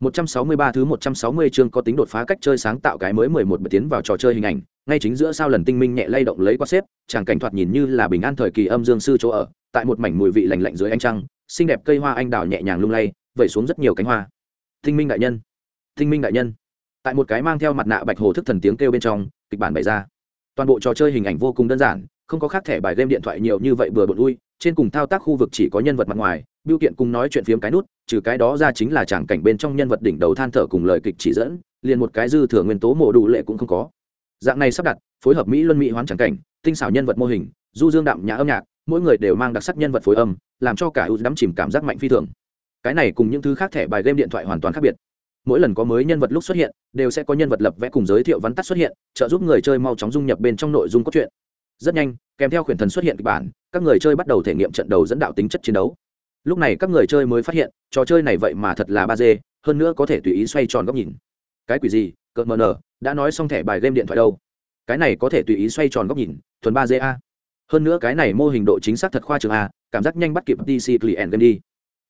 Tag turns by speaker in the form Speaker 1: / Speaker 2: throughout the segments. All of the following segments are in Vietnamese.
Speaker 1: 163 thứ 160 chương có tính đột phá cách chơi sáng tạo cái mới 11 bật tiến vào trò chơi hình ảnh, ngay chính giữa sao lần tinh minh nhẹ lay động lấy qua xếp, chàng cảnh thoạt nhìn như là bình an thời kỳ âm dương sư chỗ ở, tại một mảnh mùi vị lạnh lạnh dưới ánh trăng, xinh đẹp cây hoa anh đào nhẹ nhàng lung lay, vẩy xuống rất nhiều cánh hoa. Tinh minh đại nhân, Tinh minh đại nhân. Tại một cái mang theo mặt nạ bạch hồ thức thần tiếng kêu bên trong, kịch bản bày ra. Toàn bộ trò chơi hình ảnh vô cùng đơn giản, không có khác thẻ bài game điện thoại nhiều như vậy vừa bộn ui, trên cùng thao tác khu vực chỉ có nhân vật mặt ngoài, biểu kiện cùng nói chuyện phiếm cái nút trừ cái đó ra chính là tràng cảnh bên trong nhân vật đỉnh đầu than thở cùng lời kịch chỉ dẫn liền một cái dư thừa nguyên tố mổ đủ lệ cũng không có. Dạng này sắp đặt phối hợp mỹ luân mỹ hoán tràng cảnh tinh xảo nhân vật mô hình du dương đạm nhã âm nhạc mỗi người đều mang đặc sắc nhân vật phối âm làm cho cả ưu đắm chìm cảm giác mạnh phi thường. Cái này cùng những thứ khác thẻ bài game điện thoại hoàn toàn khác biệt. Mỗi lần có mới nhân vật lúc xuất hiện đều sẽ có nhân vật lập vẽ cùng giới thiệu vắn tắt xuất hiện trợ giúp người chơi mau chóng dung nhập bên trong nội dung cốt truyện rất nhanh, kèm theo khuyển thần xuất hiện kịch bản, các người chơi bắt đầu thể nghiệm trận đầu dẫn đạo tính chất chiến đấu. Lúc này các người chơi mới phát hiện, trò chơi này vậy mà thật là ba d hơn nữa có thể tùy ý xoay tròn góc nhìn. Cái quỷ gì? Cợt mờ nở, đã nói xong thẻ bài game điện thoại đâu? Cái này có thể tùy ý xoay tròn góc nhìn, thuần ba d a. Hơn nữa cái này mô hình độ chính xác thật khoa trường a, cảm giác nhanh bắt kịp dc client game đi.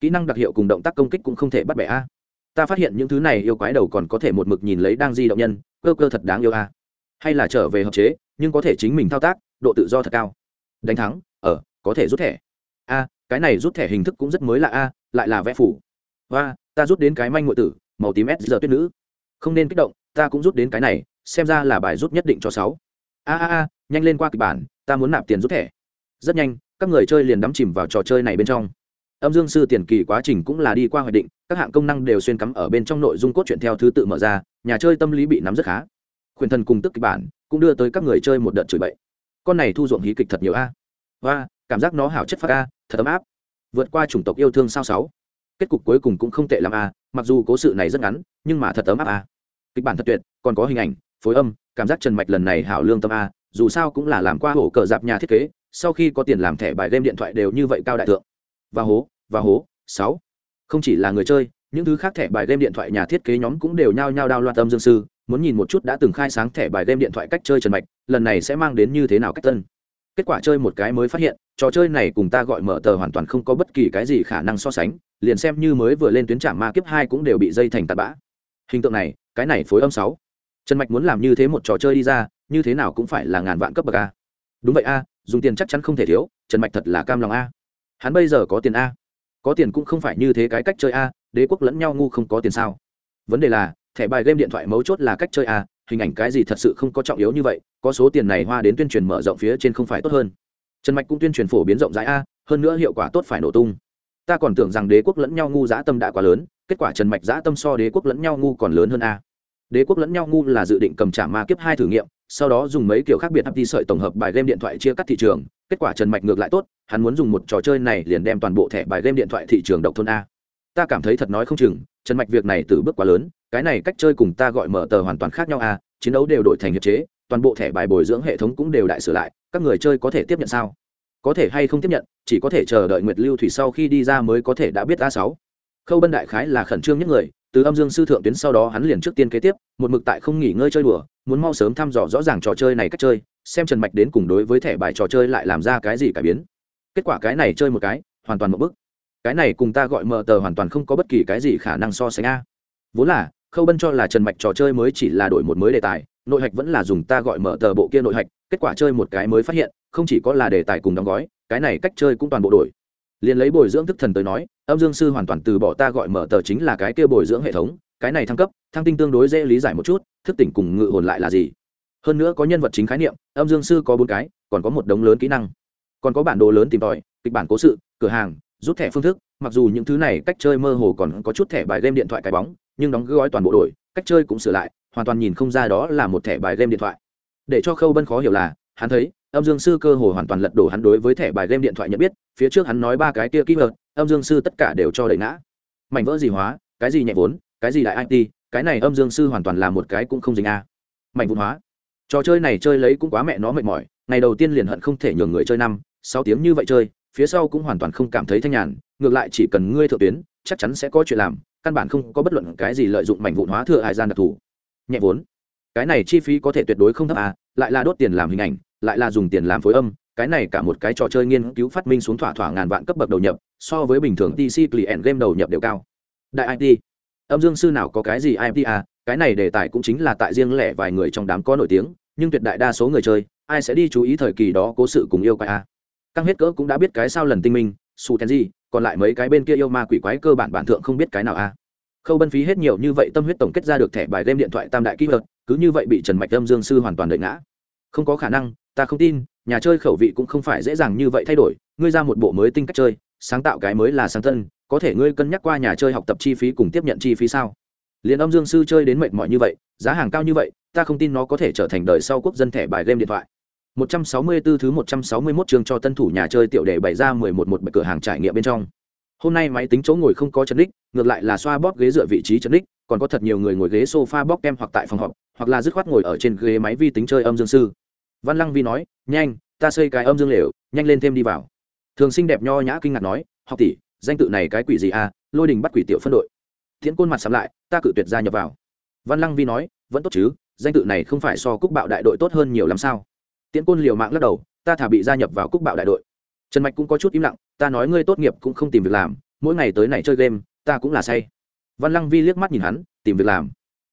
Speaker 1: Kỹ năng đặc hiệu cùng động tác công kích cũng không thể bắt bẻ a. Ta phát hiện những thứ này yêu quái đầu còn có thể một mực nhìn lấy đang di động nhân, cơ cơ thật đáng yêu a. Hay là trở về hợp chế, nhưng có thể chính mình thao tác độ tự do thật cao. Đánh thắng ở có thể rút thẻ. A, cái này rút thẻ hình thức cũng rất mới lạ a, lại là vẽ phủ. Và ta rút đến cái manh ngụy tử, màu tím s giờ tuyết nữ. Không nên kích động, ta cũng rút đến cái này, xem ra là bài rút nhất định cho sáu. A a a, nhanh lên qua kịch bản, ta muốn nạp tiền rút thẻ. Rất nhanh, các người chơi liền đắm chìm vào trò chơi này bên trong. Âm dương sư tiền kỳ quá trình cũng là đi qua hoạch định, các hạng công năng đều xuyên cắm ở bên trong nội dung cốt truyện theo thứ tự mở ra, nhà chơi tâm lý bị nắm rất khá. Khuyển thần cùng tức kịch bản, cũng đưa tới các người chơi một đợt chửi bậy con này thu ruộng hí kịch thật nhiều a. Và cảm giác nó hảo chất phát a, thật ấm áp. Vượt qua chủng tộc yêu thương sao sáu. Kết cục cuối cùng cũng không tệ l a, mặc dù cố sự này rất ngắn, nhưng mà thật ấm áp a. Kịch bản thật tuyệt, còn có hình ảnh, phối âm, cảm giác trần mạch lần này hảo lương tâm a, dù sao cũng là làm qua hổ cờ dạp nhà thiết kế, sau khi có tiền làm thẻ bài game điện thoại đều như vậy cao đại thượng. Và hố và hố, sáu. Không chỉ là người chơi, những thứ khác thẻ bài game điện thoại nhà thiết kế nhóm cũng đều nhao nhao đao loạn tâm dương sư muốn nhìn một chút đã từng khai sáng thẻ bài game điện thoại cách chơi trần mạch, lần này sẽ mang đến như thế nào cách tân. Kết quả chơi một cái mới phát hiện, trò chơi này cùng ta gọi mở tờ hoàn toàn không có bất kỳ cái gì khả năng so sánh, liền xem như mới vừa lên tuyến trạm ma kiếp hai cũng đều bị dây thành tạt bã. Hình tượng này, cái này phối âm sáu. Trần mạch muốn làm như thế một trò chơi đi ra, như thế nào cũng phải là ngàn vạn cấp bậc a. Đúng vậy a, dùng tiền chắc chắn không thể thiếu, trần mạch thật là cam lòng a. Hắn bây giờ có tiền a. Có tiền cũng không phải như thế cái cách chơi a, đế quốc lẫn nhau ngu không có tiền sao? Vấn đề là thẻ bài game điện thoại mấu chốt là cách chơi a hình ảnh cái gì thật sự không có trọng yếu như vậy, có số tiền này hoa đến tuyên truyền mở rộng phía trên không phải tốt hơn. Trần mạch cũng tuyên truyền phổ biến rộng rãi a, hơn nữa hiệu quả tốt phải nổ tung. Ta còn tưởng rằng đế quốc lẫn nhau ngu dã tâm đã quá lớn, kết quả trần mạch dã tâm so đế quốc lẫn nhau ngu còn lớn hơn a. Đế quốc lẫn nhau ngu là dự định cầm trả ma kiếp hai thử nghiệm, sau đó dùng mấy kiểu khác biệt hấp đi sợi tổng hợp bài game điện thoại chia cắt thị trường, kết quả trần mạch ngược lại tốt, hắn muốn dùng một trò chơi này liền đem toàn bộ thẻ bài game điện thoại thị trường độc thôn a. Ta cảm thấy thật nói không chừng trần mạch việc này từ bước quá lớn, cái này cách chơi cùng ta gọi mở tờ hoàn toàn khác nhau a chiến đấu đều đổi thành hiệp chế, toàn bộ thẻ bài bồi dưỡng hệ thống cũng đều đại sửa lại, các người chơi có thể tiếp nhận sao? Có thể hay không tiếp nhận, chỉ có thể chờ đợi nguyệt lưu thủy sau khi đi ra mới có thể đã biết a sáu. Khâu bân đại khái là khẩn trương nhất người, từ âm dương sư thượng tuyến sau đó hắn liền trước tiên kế tiếp, một mực tại không nghỉ ngơi chơi đùa, muốn mau sớm thăm dò rõ ràng trò chơi này cách chơi, xem trần mạch đến cùng đối với thẻ bài trò chơi lại làm ra cái gì cải biến. Kết quả cái này chơi một cái, hoàn toàn một bức cái này cùng ta gọi mờ tờ hoàn toàn không có bất kỳ cái gì khả năng so sánh a. Vốn là, khâu bân cho là trần mạch trò chơi mới chỉ là đổi một mới đề tài, nội hạch vẫn là dùng ta gọi mở tờ bộ kia nội hạch, kết quả chơi một cái mới phát hiện, không chỉ có là đề tài cùng đóng gói, cái này cách chơi cũng toàn bộ đổi. Liền lấy bồi dưỡng thức thần tới nói, âm dương sư hoàn toàn từ bỏ ta gọi mở tờ chính là cái kia bồi dưỡng hệ thống, cái này thăng cấp, thăng tinh tương đối dễ lý giải một chút, thức tỉnh cùng ngự hồn lại là gì? Hơn nữa có nhân vật chính khái niệm, âm dương sư có bốn cái, còn có một đống lớn kỹ năng. Còn có bản đồ lớn tìm tòi, kịch bản cố sự, cửa hàng rút thẻ phương thức, mặc dù những thứ này cách chơi mơ hồ còn có chút thẻ bài game điện thoại cái bóng, nhưng đóng gói toàn bộ đổi, cách chơi cũng sửa lại, hoàn toàn nhìn không ra đó là một thẻ bài game điện thoại. Để cho khâu bân khó hiểu là, hắn thấy, âm dương sư cơ hồ hoàn toàn lật đổ hắn đối với thẻ bài game điện thoại nhận biết, phía trước hắn nói ba cái kia kỹ vật âm dương sư tất cả đều cho đẩy ngã. Mảnh vỡ gì hóa, cái gì nhẹ vốn, cái gì đại it cái này âm dương sư hoàn toàn là một cái cũng không dính a. Mảnh vụn hóa. Trò chơi này chơi lấy cũng quá mẹ nó mệt mỏi, ngày đầu tiên liền hận không thể nhường người chơi năm, sáu tiếng như vậy chơi phía sau cũng hoàn toàn không cảm thấy thanh nhàn, ngược lại chỉ cần ngươi thượng tuyến, chắc chắn sẽ có chuyện làm, căn bản không có bất luận cái gì lợi dụng mảnh vụn hóa thừa hải gian đặc thù. Nhẹ vốn. Cái này chi phí có thể tuyệt đối không thấp à lại là đốt tiền làm hình ảnh, lại là dùng tiền làm phối âm, cái này cả một cái trò chơi nghiên cứu phát minh xuống thỏa thỏa ngàn vạn cấp bậc đầu nhập, so với bình thường tc client game đầu nhập đều cao. Đại it âm dương sư nào có cái gì it à cái này đề tài cũng chính là tại riêng lẻ vài người trong đám có nổi tiếng, nhưng tuyệt đại đa số người chơi, ai sẽ đi chú ý thời kỳ đó cố sự cùng yêu quái à? Căng hết cỡ cũng đã biết cái sao lần tinh minh, su ten gì còn lại mấy cái bên kia yêu ma quỷ quái cơ bản bản thượng không biết cái nào a khâu bân phí hết nhiều như vậy tâm huyết tổng kết ra được thẻ bài game điện thoại tam đại kỹ vật cứ như vậy bị trần mạch âm dương sư hoàn toàn đợi ngã. Không có khả năng, ta không tin, nhà chơi khẩu vị cũng không phải dễ dàng như vậy thay đổi, ngươi ra một bộ mới tinh cách chơi, sáng tạo cái mới là sáng tân có thể ngươi cân nhắc qua nhà chơi học tập chi phí cùng tiếp nhận chi phí sao? Liền âm dương sư chơi đến mệt mỏi như vậy, giá hàng cao như vậy, ta không tin nó có thể trở thành đời sau quốc dân thẻ bài game điện thoại. 164 thứ 161 trường cho tân thủ nhà chơi tiểu đề bày ra 11 một cửa hàng trải nghiệm bên trong. Hôm nay máy tính chỗ ngồi không có chân đích, ngược lại là xoa bóp ghế dựa vị trí chân đích, còn có thật nhiều người ngồi ghế sofa bóp kem hoặc tại phòng họp, hoặc là dứt khoát ngồi ở trên ghế máy vi tính chơi âm dương sư. Văn Lăng Vi nói, "Nhanh, ta xây cái âm dương lều, nhanh lên thêm đi vào." Thường xinh đẹp nho nhã kinh ngạc nói, "Học tỷ, danh tự này cái quỷ gì a? À? Lôi đình bắt quỷ tiểu phân đội." Thiện côn mặt sầm lại, ta cự tuyệt gia nhập vào. Văn Lăng Vi nói, "Vẫn tốt chứ, danh tự này không phải so cúc bạo đại đội tốt hơn nhiều lắm sao?" Tiễn côn liều mạng lắc đầu, ta thả bị gia nhập vào cúc bạo đại đội. Trần mạch cũng có chút im lặng, ta nói ngươi tốt nghiệp cũng không tìm việc làm, mỗi ngày tới này chơi game, ta cũng là say. Văn lăng vi liếc mắt nhìn hắn, tìm việc làm?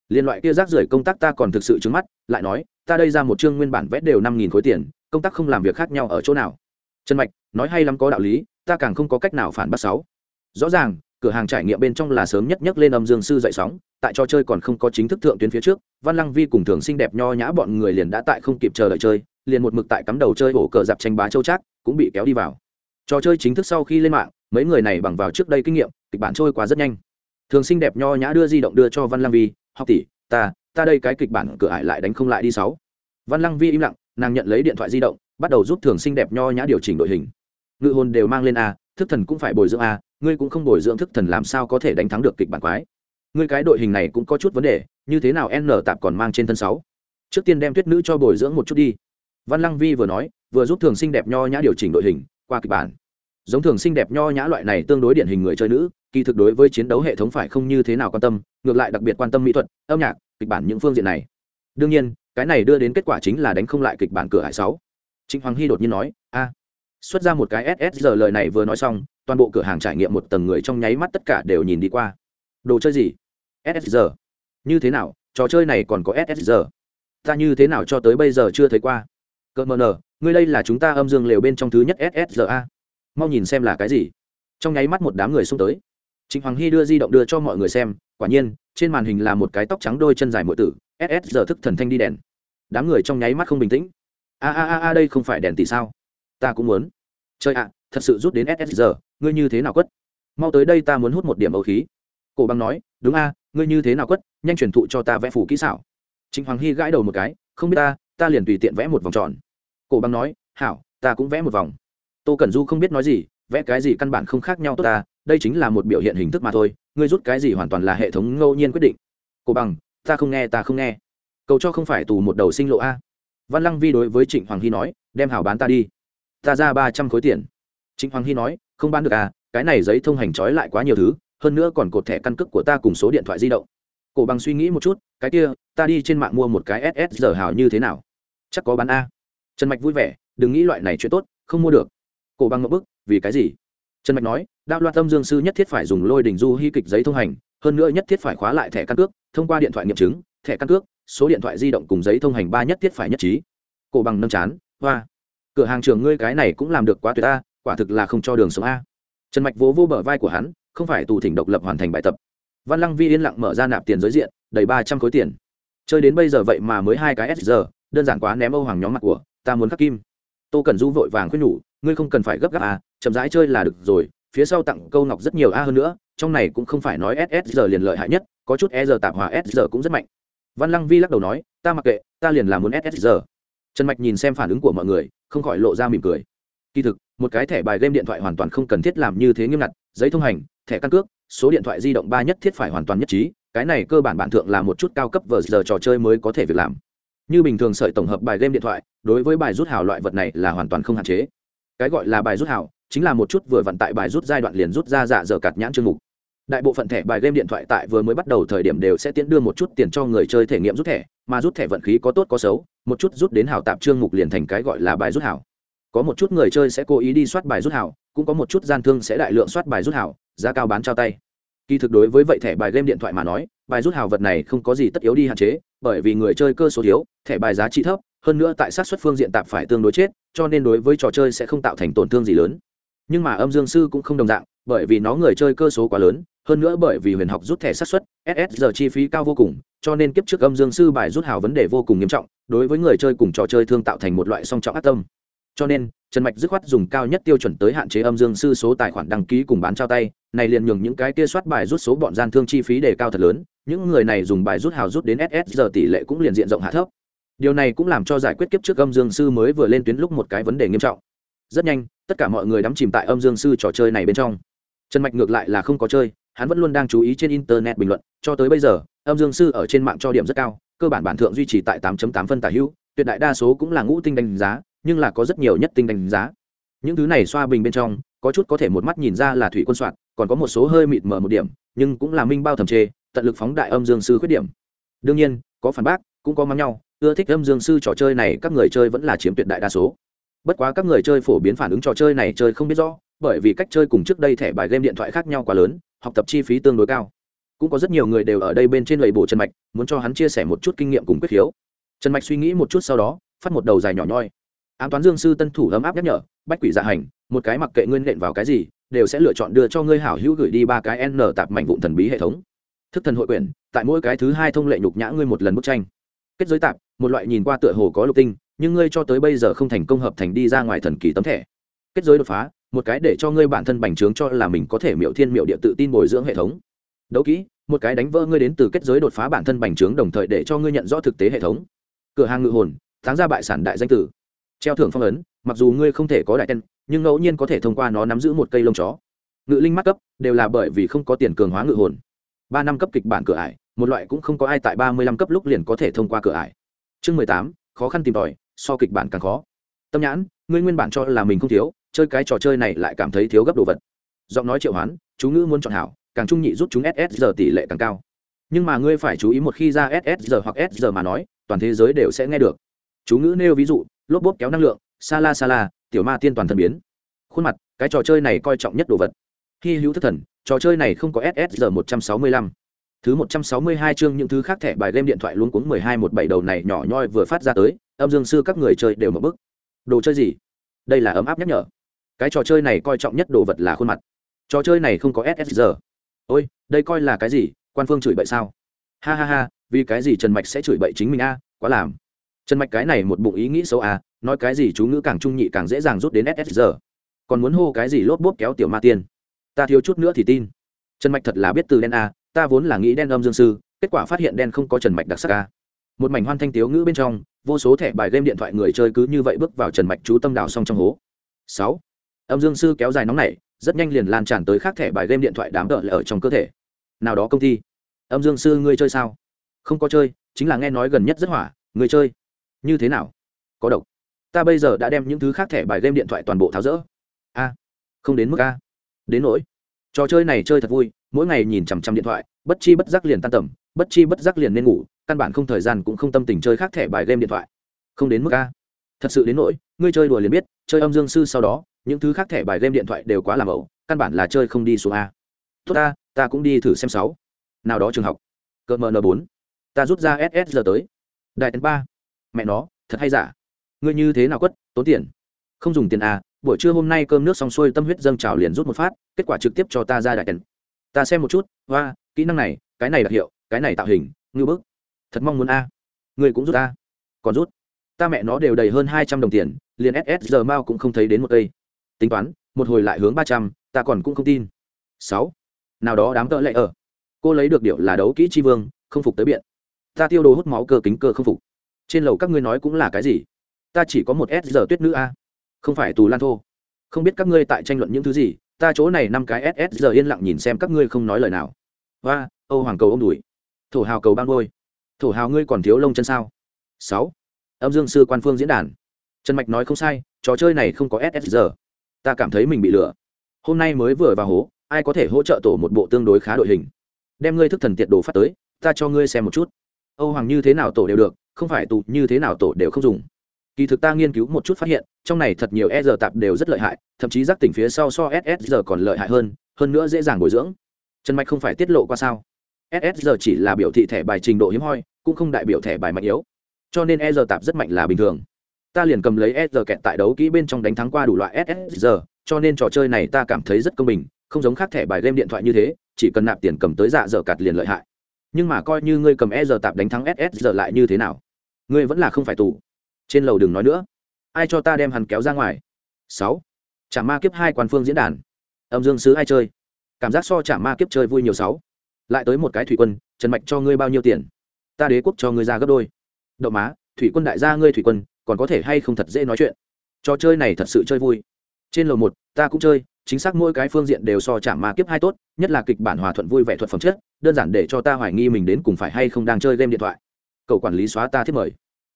Speaker 1: Liên loại kia rác rưởi công tác ta còn thực sự trứng mắt, lại nói, ta đây ra một chương nguyên bản vét đều năm nghìn khối tiền, công tác không làm việc khác nhau ở chỗ nào? Trần mạch, nói hay lắm có đạo lý, ta càng không có cách nào phản bác sáu. Rõ ràng, cửa hàng trải nghiệm bên trong là sớm nhất nhất lên âm dương sư dậy sóng, tại trò chơi còn không có chính thức thượng tuyến phía trước, văn lăng vi cùng thường xinh đẹp nho nhã bọn người liền đã tại không kịp chờ đợi chơi liền một mực tại cắm đầu chơi ổ cờ dạp tranh bá châu trác, cũng bị kéo đi vào. Trò chơi chính thức sau khi lên mạng, mấy người này bằng vào trước đây kinh nghiệm, kịch bản trôi qua rất nhanh. Thường xinh đẹp nho nhã đưa di động đưa cho văn lăng vi, học tỷ, ta ta đây cái kịch bản cửa ải lại đánh không lại đi sáu. Văn lăng vi im lặng, nàng nhận lấy điện thoại di động, bắt đầu giúp thường xinh đẹp nho nhã điều chỉnh đội hình. Ngự hồn đều mang lên a, thức thần cũng phải bồi dưỡng a, ngươi cũng không bồi dưỡng thức thần làm sao có thể đánh thắng được kịch bản quái. Ngươi cái đội hình này cũng có chút vấn đề, như thế nào n tạp còn mang trên thân sáu? Trước tiên đem tuyết nữ cho bồi dưỡng một chút đi văn lăng vi vừa nói, vừa giúp thường sinh đẹp nho nhã điều chỉnh đội hình, qua kịch bản. Giống thường sinh đẹp nho nhã loại này tương đối điển hình người chơi nữ, kỳ thực đối với chiến đấu hệ thống phải không như thế nào quan tâm, ngược lại đặc biệt quan tâm mỹ thuật, âm nhạc, kịch bản những phương diện này. Đương nhiên, cái này đưa đến kết quả chính là đánh không lại kịch bản cửa hải sáu. Trịnh hoàng hy đột nhiên nói, a. Xuất ra một cái ss giờ lời này vừa nói xong, toàn bộ cửa hàng trải nghiệm một tầng người trong nháy mắt tất cả đều nhìn đi qua. Đồ chơi gì? Ss giờ như thế nào? Trò chơi này còn có ss giờ ta như thế nào cho tới bây giờ chưa thấy qua? Cờ mờ nờ, ngươi đây là chúng ta âm dương lều bên trong thứ nhất ssa mau nhìn xem là cái gì. Trong nháy mắt một đám người xung tới. Trịnh hoàng hy đưa di động đưa cho mọi người xem, quả nhiên, trên màn hình là một cái tóc trắng đôi chân dài mọi tử ss giờ thức thần thanh đi đèn. Đám người trong nháy mắt không bình tĩnh. A a a a, đây không phải đèn tỷ sao? Ta cũng muốn. Chơi ạ, thật sự rút đến ss giờ ngươi như thế nào quất? Mau tới đây ta muốn hút một điểm ấu khí. Cổ băng nói, đúng a, ngươi như thế nào quất? Nhanh truyền thụ cho ta vẽ phủ kỹ xảo. Trịnh hoàng hy gãi đầu một cái, không biết ta ta liền tùy tiện vẽ một vòng tròn cổ băng nói, hảo, ta cũng vẽ một vòng. Tô cẩn du không biết nói gì, vẽ cái gì căn bản không khác nhau tốt ta, đây chính là một biểu hiện hình thức mà thôi, ngươi rút cái gì hoàn toàn là hệ thống ngẫu nhiên quyết định. Cổ bằng ta không nghe, ta không nghe. Cầu cho không phải tù một đầu sinh lộ a. Văn lăng vi đối với trịnh hoàng hy nói, đem hảo bán ta đi. Ta ra ba trăm khối tiền. Trịnh hoàng hy nói, không bán được à cái này giấy thông hành trói lại quá nhiều thứ, hơn nữa còn cột thẻ căn cước của ta cùng số điện thoại di động. Cổ bằng suy nghĩ một chút, cái kia, ta đi trên mạng mua một cái ss giờ hào như thế nào? Chắc có bán a trần mạch vui vẻ, đừng nghĩ loại này chuyện tốt, không mua được. Cổ bằng ngậm bức, vì cái gì? Trần mạch nói, đạo loạt tâm dương sư nhất thiết phải dùng lôi đình du hy kịch giấy thông hành, hơn nữa nhất thiết phải khóa lại thẻ căn cước, thông qua điện thoại nghiệm chứng, thẻ căn cước, số điện thoại di động cùng giấy thông hành ba nhất thiết phải nhất trí. Cổ bằng nâm chán, hoa, cửa hàng trường ngươi cái này cũng làm được quá tuyệt a, quả thực là không cho đường sống a. Trần mạch vỗ vô bờ vai của hắn, không phải tù thỉnh độc lập hoàn thành bài tập. Văn lăng vi yên lặng mở ra nạp tiền giới diện, đầy ba trăm khối tiền. Chơi đến bây giờ vậy mà mới hai cái s giờ đơn giản quá ném âu hoàng nhóm mặt của ta muốn khắc kim. Tô cần du vội vàng khuyên nhủ, ngươi không cần phải gấp gáp à chậm rãi chơi là được rồi, phía sau tặng câu ngọc rất nhiều a hơn nữa, trong này cũng không phải nói ss giờ liền lợi hại nhất, có chút e giờ tạp hòa s giờ cũng rất mạnh. Văn lăng vi lắc đầu nói, ta mặc kệ, ta liền làm muốn ss giờ trần mạch nhìn xem phản ứng của mọi người, không khỏi lộ ra mỉm cười. Kỳ thực, một cái thẻ bài game điện thoại hoàn toàn không cần thiết làm như thế nghiêm ngặt, giấy thông hành, thẻ căn cước, số điện thoại di động ba nhất thiết phải hoàn toàn nhất trí, cái này cơ bản bản thượng là một chút cao cấp vờ giờ trò chơi mới có thể việc làm như bình thường sợi tổng hợp bài game điện thoại, đối với bài rút hào loại vật này là hoàn toàn không hạn chế. Cái gọi là bài rút hào, chính là một chút vừa vận tại bài rút giai đoạn liền rút ra dạ dở cạt nhãn chương mục. Đại bộ phận thẻ bài game điện thoại tại vừa mới bắt đầu thời điểm đều sẽ tiến đưa một chút tiền cho người chơi thể nghiệm rút thẻ, mà rút thẻ vận khí có tốt có xấu, một chút rút đến hào tạp chương mục liền thành cái gọi là bài rút hào. Có một chút người chơi sẽ cố ý đi soát bài rút hào, cũng có một chút gian thương sẽ đại lượng soát bài rút hào, giá cao bán trao tay. Kỳ thực đối với vậy thẻ bài game điện thoại mà nói, bài rút hào vật này không có gì tất yếu đi hạn chế bởi vì người chơi cơ số thiếu, thẻ bài giá trị thấp, hơn nữa tại sát xuất phương diện tạp phải tương đối chết, cho nên đối với trò chơi sẽ không tạo thành tổn thương gì lớn. Nhưng mà âm dương sư cũng không đồng dạng, bởi vì nó người chơi cơ số quá lớn, hơn nữa bởi vì huyền học rút thẻ sát xuất ss giờ chi phí cao vô cùng, cho nên kiếp trước âm dương sư bài rút hào vấn đề vô cùng nghiêm trọng, đối với người chơi cùng trò chơi thương tạo thành một loại song trọng ác tâm. Cho nên trần mạch dứt khoát dùng cao nhất tiêu chuẩn tới hạn chế âm dương sư số tài khoản đăng ký cùng bán trao tay, này liền nhường những cái kia soát bài rút số bọn gian thương chi phí đề cao thật lớn, những người này dùng bài rút hào rút đến ss giờ tỷ lệ cũng liền diện rộng hạ thấp. Điều này cũng làm cho giải quyết kiếp trước âm dương sư mới vừa lên tuyến lúc một cái vấn đề nghiêm trọng. Rất nhanh, tất cả mọi người đắm chìm tại âm dương sư trò chơi này bên trong. Trần mạch ngược lại là không có chơi, hắn vẫn luôn đang chú ý trên internet bình luận, cho tới bây giờ, âm dương sư ở trên mạng cho điểm rất cao, cơ bản bản thượng duy trì tại 8.8 phân tả hữu, tuyệt đại đa số cũng là ngũ tinh đánh giá nhưng là có rất nhiều nhất tinh đánh giá. Những thứ này xoa bình bên trong, có chút có thể một mắt nhìn ra là thủy quân soạn, còn có một số hơi mịt mờ một điểm, nhưng cũng là minh bao thầm chê, tận lực phóng đại âm dương sư khuyết điểm. Đương nhiên, có phản bác, cũng có mắng nhau, ưa thích âm dương sư trò chơi này các người chơi vẫn là chiếm tuyệt đại đa số. Bất quá các người chơi phổ biến phản ứng trò chơi này chơi không biết rõ, bởi vì cách chơi cùng trước đây thẻ bài game điện thoại khác nhau quá lớn, học tập chi phí tương đối cao. Cũng có rất nhiều người đều ở đây bên trên lầy bổ trần mạch, muốn cho hắn chia sẻ một chút kinh nghiệm cùng quyết khiếu. Trần mạch suy nghĩ một chút sau đó, phát một đầu dài nhỏ nhoi ám toán dương sư tân thủ ấm áp nhắc nhở, bách quỷ dạ hành, một cái mặc kệ ngươi nện vào cái gì, đều sẽ lựa chọn đưa cho ngươi hảo hữu gửi đi ba cái n tạp mảnh vụn thần bí hệ thống. Thức thần hội quyển, tại mỗi cái thứ hai thông lệ nhục nhã ngươi một lần bức tranh. Kết giới tạp, một loại nhìn qua tựa hồ có lục tinh, nhưng ngươi cho tới bây giờ không thành công hợp thành đi ra ngoài thần kỳ tấm thẻ. Kết giới đột phá, một cái để cho ngươi bản thân bành trướng cho là mình có thể miệu thiên miệu địa tự tin bồi dưỡng hệ thống. Đấu kỹ, một cái đánh vỡ ngươi đến từ kết giới đột phá bản thân bành trướng đồng thời để cho ngươi nhận rõ thực tế hệ thống. Cửa hàng ngự hồn, tháng ra bại sản đại danh tử treo thưởng phong ấn, mặc dù ngươi không thể có đại tên nhưng ngẫu nhiên có thể thông qua nó nắm giữ một cây lông chó. Ngự linh mắc cấp, đều là bởi vì không có tiền cường hóa ngự hồn. Ba năm cấp kịch bản cửa ải, một loại cũng không có ai tại ba mươi lăm cấp lúc liền có thể thông qua cửa ải. Chương mười tám, khó khăn tìm tòi, so kịch bản càng khó. Tâm nhãn, ngươi nguyên bản cho là mình không thiếu, chơi cái trò chơi này lại cảm thấy thiếu gấp đồ vật. Giọng nói triệu hoán, chú ngữ muốn chọn hảo, càng trung nhị rút chúng ss giờ tỷ lệ càng cao. Nhưng mà ngươi phải chú ý một khi ra ss giờ hoặc s giờ mà nói, toàn thế giới đều sẽ nghe được. Chú ngữ nêu ví dụ lốp bốp kéo năng lượng sa la sa la, tiểu ma tiên toàn thân biến. Khuôn mặt, cái trò chơi này coi trọng nhất đồ vật. Hy hữu thất thần, trò chơi này không có ssr một trăm sáu mươi lăm. Thứ một trăm sáu mươi hai chương những thứ khác thẻ bài game điện thoại luống cuống mười hai một bảy đầu này nhỏ nhoi vừa phát ra tới, âm dương sư các người chơi đều mở bức. Đồ chơi gì? Đây là ấm áp nhắc nhở. Cái trò chơi này coi trọng nhất đồ vật là khuôn mặt. Trò chơi này không có ssr. ôi, đây coi là cái gì? Quan phương chửi bậy sao? Ha ha ha, vì cái gì trần mạch sẽ chửi bậy chính mình a? Quá làm trần mạch cái này một bụng ý nghĩ xấu à nói cái gì chú ngữ càng trung nhị càng dễ dàng rút đến ss giờ còn muốn hô cái gì lốp bốp kéo tiểu ma tiên? Ta thiếu chút nữa thì tin. Trần mạch thật là biết từ đen a ta vốn là nghĩ đen âm dương sư, kết quả phát hiện đen không có trần mạch đặc sắc a một mảnh hoan thanh tiếu ngữ bên trong, vô số thẻ bài game điện thoại người chơi cứ như vậy bước vào trần mạch chú tâm đào xong trong hố. Sáu. Âm dương sư kéo dài nóng này rất nhanh liền lan tràn tới khác thẻ bài game điện thoại đám đỡ ở trong cơ thể. Nào đó công ty. Âm dương sư ngươi chơi sao? Không có chơi, chính là nghe nói gần nhất rất hỏa người chơi như thế nào? Có độc. Ta bây giờ đã đem những thứ khác thẻ bài game điện thoại toàn bộ tháo rỡ. A, không đến mức a. Đến nỗi. Trò chơi này chơi thật vui, mỗi ngày nhìn chằm chằm điện thoại, bất chi bất giác liền tan tầm, bất chi bất giác liền nên ngủ, căn bản không thời gian cũng không tâm tình chơi khác thẻ bài game điện thoại. Không đến mức a. Thật sự đến nỗi, ngươi chơi đùa liền biết, chơi âm dương sư sau đó, những thứ khác thẻ bài game điện thoại đều quá làm ẩu, căn bản là chơi không đi xuống a. Tốt ta ta cũng đi thử xem sáu. Nào đó trường học. Cỡ mn bốn. Ta rút ra ss giờ tới. Đại tấn ba mẹ nó, thật hay giả? Ngươi như thế nào quất, tốn tiền? Không dùng tiền à buổi trưa hôm nay cơm nước xong xuôi tâm huyết dâng trào liền rút một phát, kết quả trực tiếp cho ta ra đại tiền. Ta xem một chút và kỹ năng này, cái này đặc hiệu, cái này tạo hình ngư bức. Thật mong muốn a. À. ngươi cũng rút a. Còn rút? Ta mẹ nó đều đầy hơn hai trăm đồng tiền, liền ss giờ mao cũng không thấy đến một cây. Tính toán, một hồi lại hướng ba trăm, ta còn cũng không tin. Sáu. Nào đó đám tợ lệ ở. Cô lấy được điệu là đấu kỹ chi vương, không phục tới biện. Ta tiêu đồ hút máu cơ kính cơ không phục trên lầu các ngươi nói cũng là cái gì? Ta chỉ có một s giờ tuyết nữ a. Không phải tù lan thô. Không biết các ngươi tại tranh luận những thứ gì, ta chỗ này năm cái ss giờ yên lặng nhìn xem các ngươi không nói lời nào. Và âu hoàng cầu ô m đùi. Thổ hào cầu ban ngôi thổ hào ngươi còn thiếu lông chân sao? Sáu. Âm dương sư quan phương diễn đàn. Trần mạch nói không sai, trò chơi này không có ss giờ ta cảm thấy mình bị lừa. Hôm nay mới vừa vào hố, ai có thể hỗ trợ tổ một bộ tương đối khá đội hình? Đem ngươi thức thần tiệt đồ phát tới, ta cho ngươi xem một chút âu hoàng như thế nào tổ đều được không phải tụ như thế nào tổ đều không dùng. Kỳ thực ta nghiên cứu một chút phát hiện trong này thật nhiều e tạp đều rất lợi hại thậm chí giác tỉnh phía sau so SSR còn lợi hại hơn hơn nữa dễ dàng bồi dưỡng. Trần mạch không phải tiết lộ qua sao? SSR chỉ là biểu thị thẻ bài trình độ hiếm hoi cũng không đại biểu thẻ bài mạnh yếu. Cho nên e tạp rất mạnh là bình thường. Ta liền cầm lấy e kẹt tại đấu kỹ bên trong đánh thắng qua đủ loại SSR, cho nên trò chơi này ta cảm thấy rất công bình không giống khác thẻ bài game điện thoại như thế chỉ cần nạp tiền cầm tới dạ dở cạt liền lợi hại nhưng mà coi như ngươi cầm e giờ tạp đánh thắng ss giờ lại như thế nào? Ngươi vẫn là không phải tù. Trên lầu đừng nói nữa. Ai cho ta đem hắn kéo ra ngoài? Sáu. Chả ma kiếp hai quan phương diễn đàn. Âm dương sứ ai chơi? Cảm giác so chả ma kiếp chơi vui nhiều sáu. Lại tới một cái thủy quân, trần mạch cho ngươi bao nhiêu tiền? Ta đế quốc cho ngươi ra gấp đôi. Đậu má, thủy quân đại gia ngươi thủy quân, còn có thể hay không thật dễ nói chuyện? Trò chơi này thật sự chơi vui. Trên lầu một, ta cũng chơi chính xác mỗi cái phương diện đều so chạm ma kiếp hai tốt, nhất là kịch bản hòa thuận vui vẻ thuật phẩm chất, đơn giản để cho ta hoài nghi mình đến cùng phải hay không đang chơi game điện thoại. Cậu quản lý xóa ta thiết mời.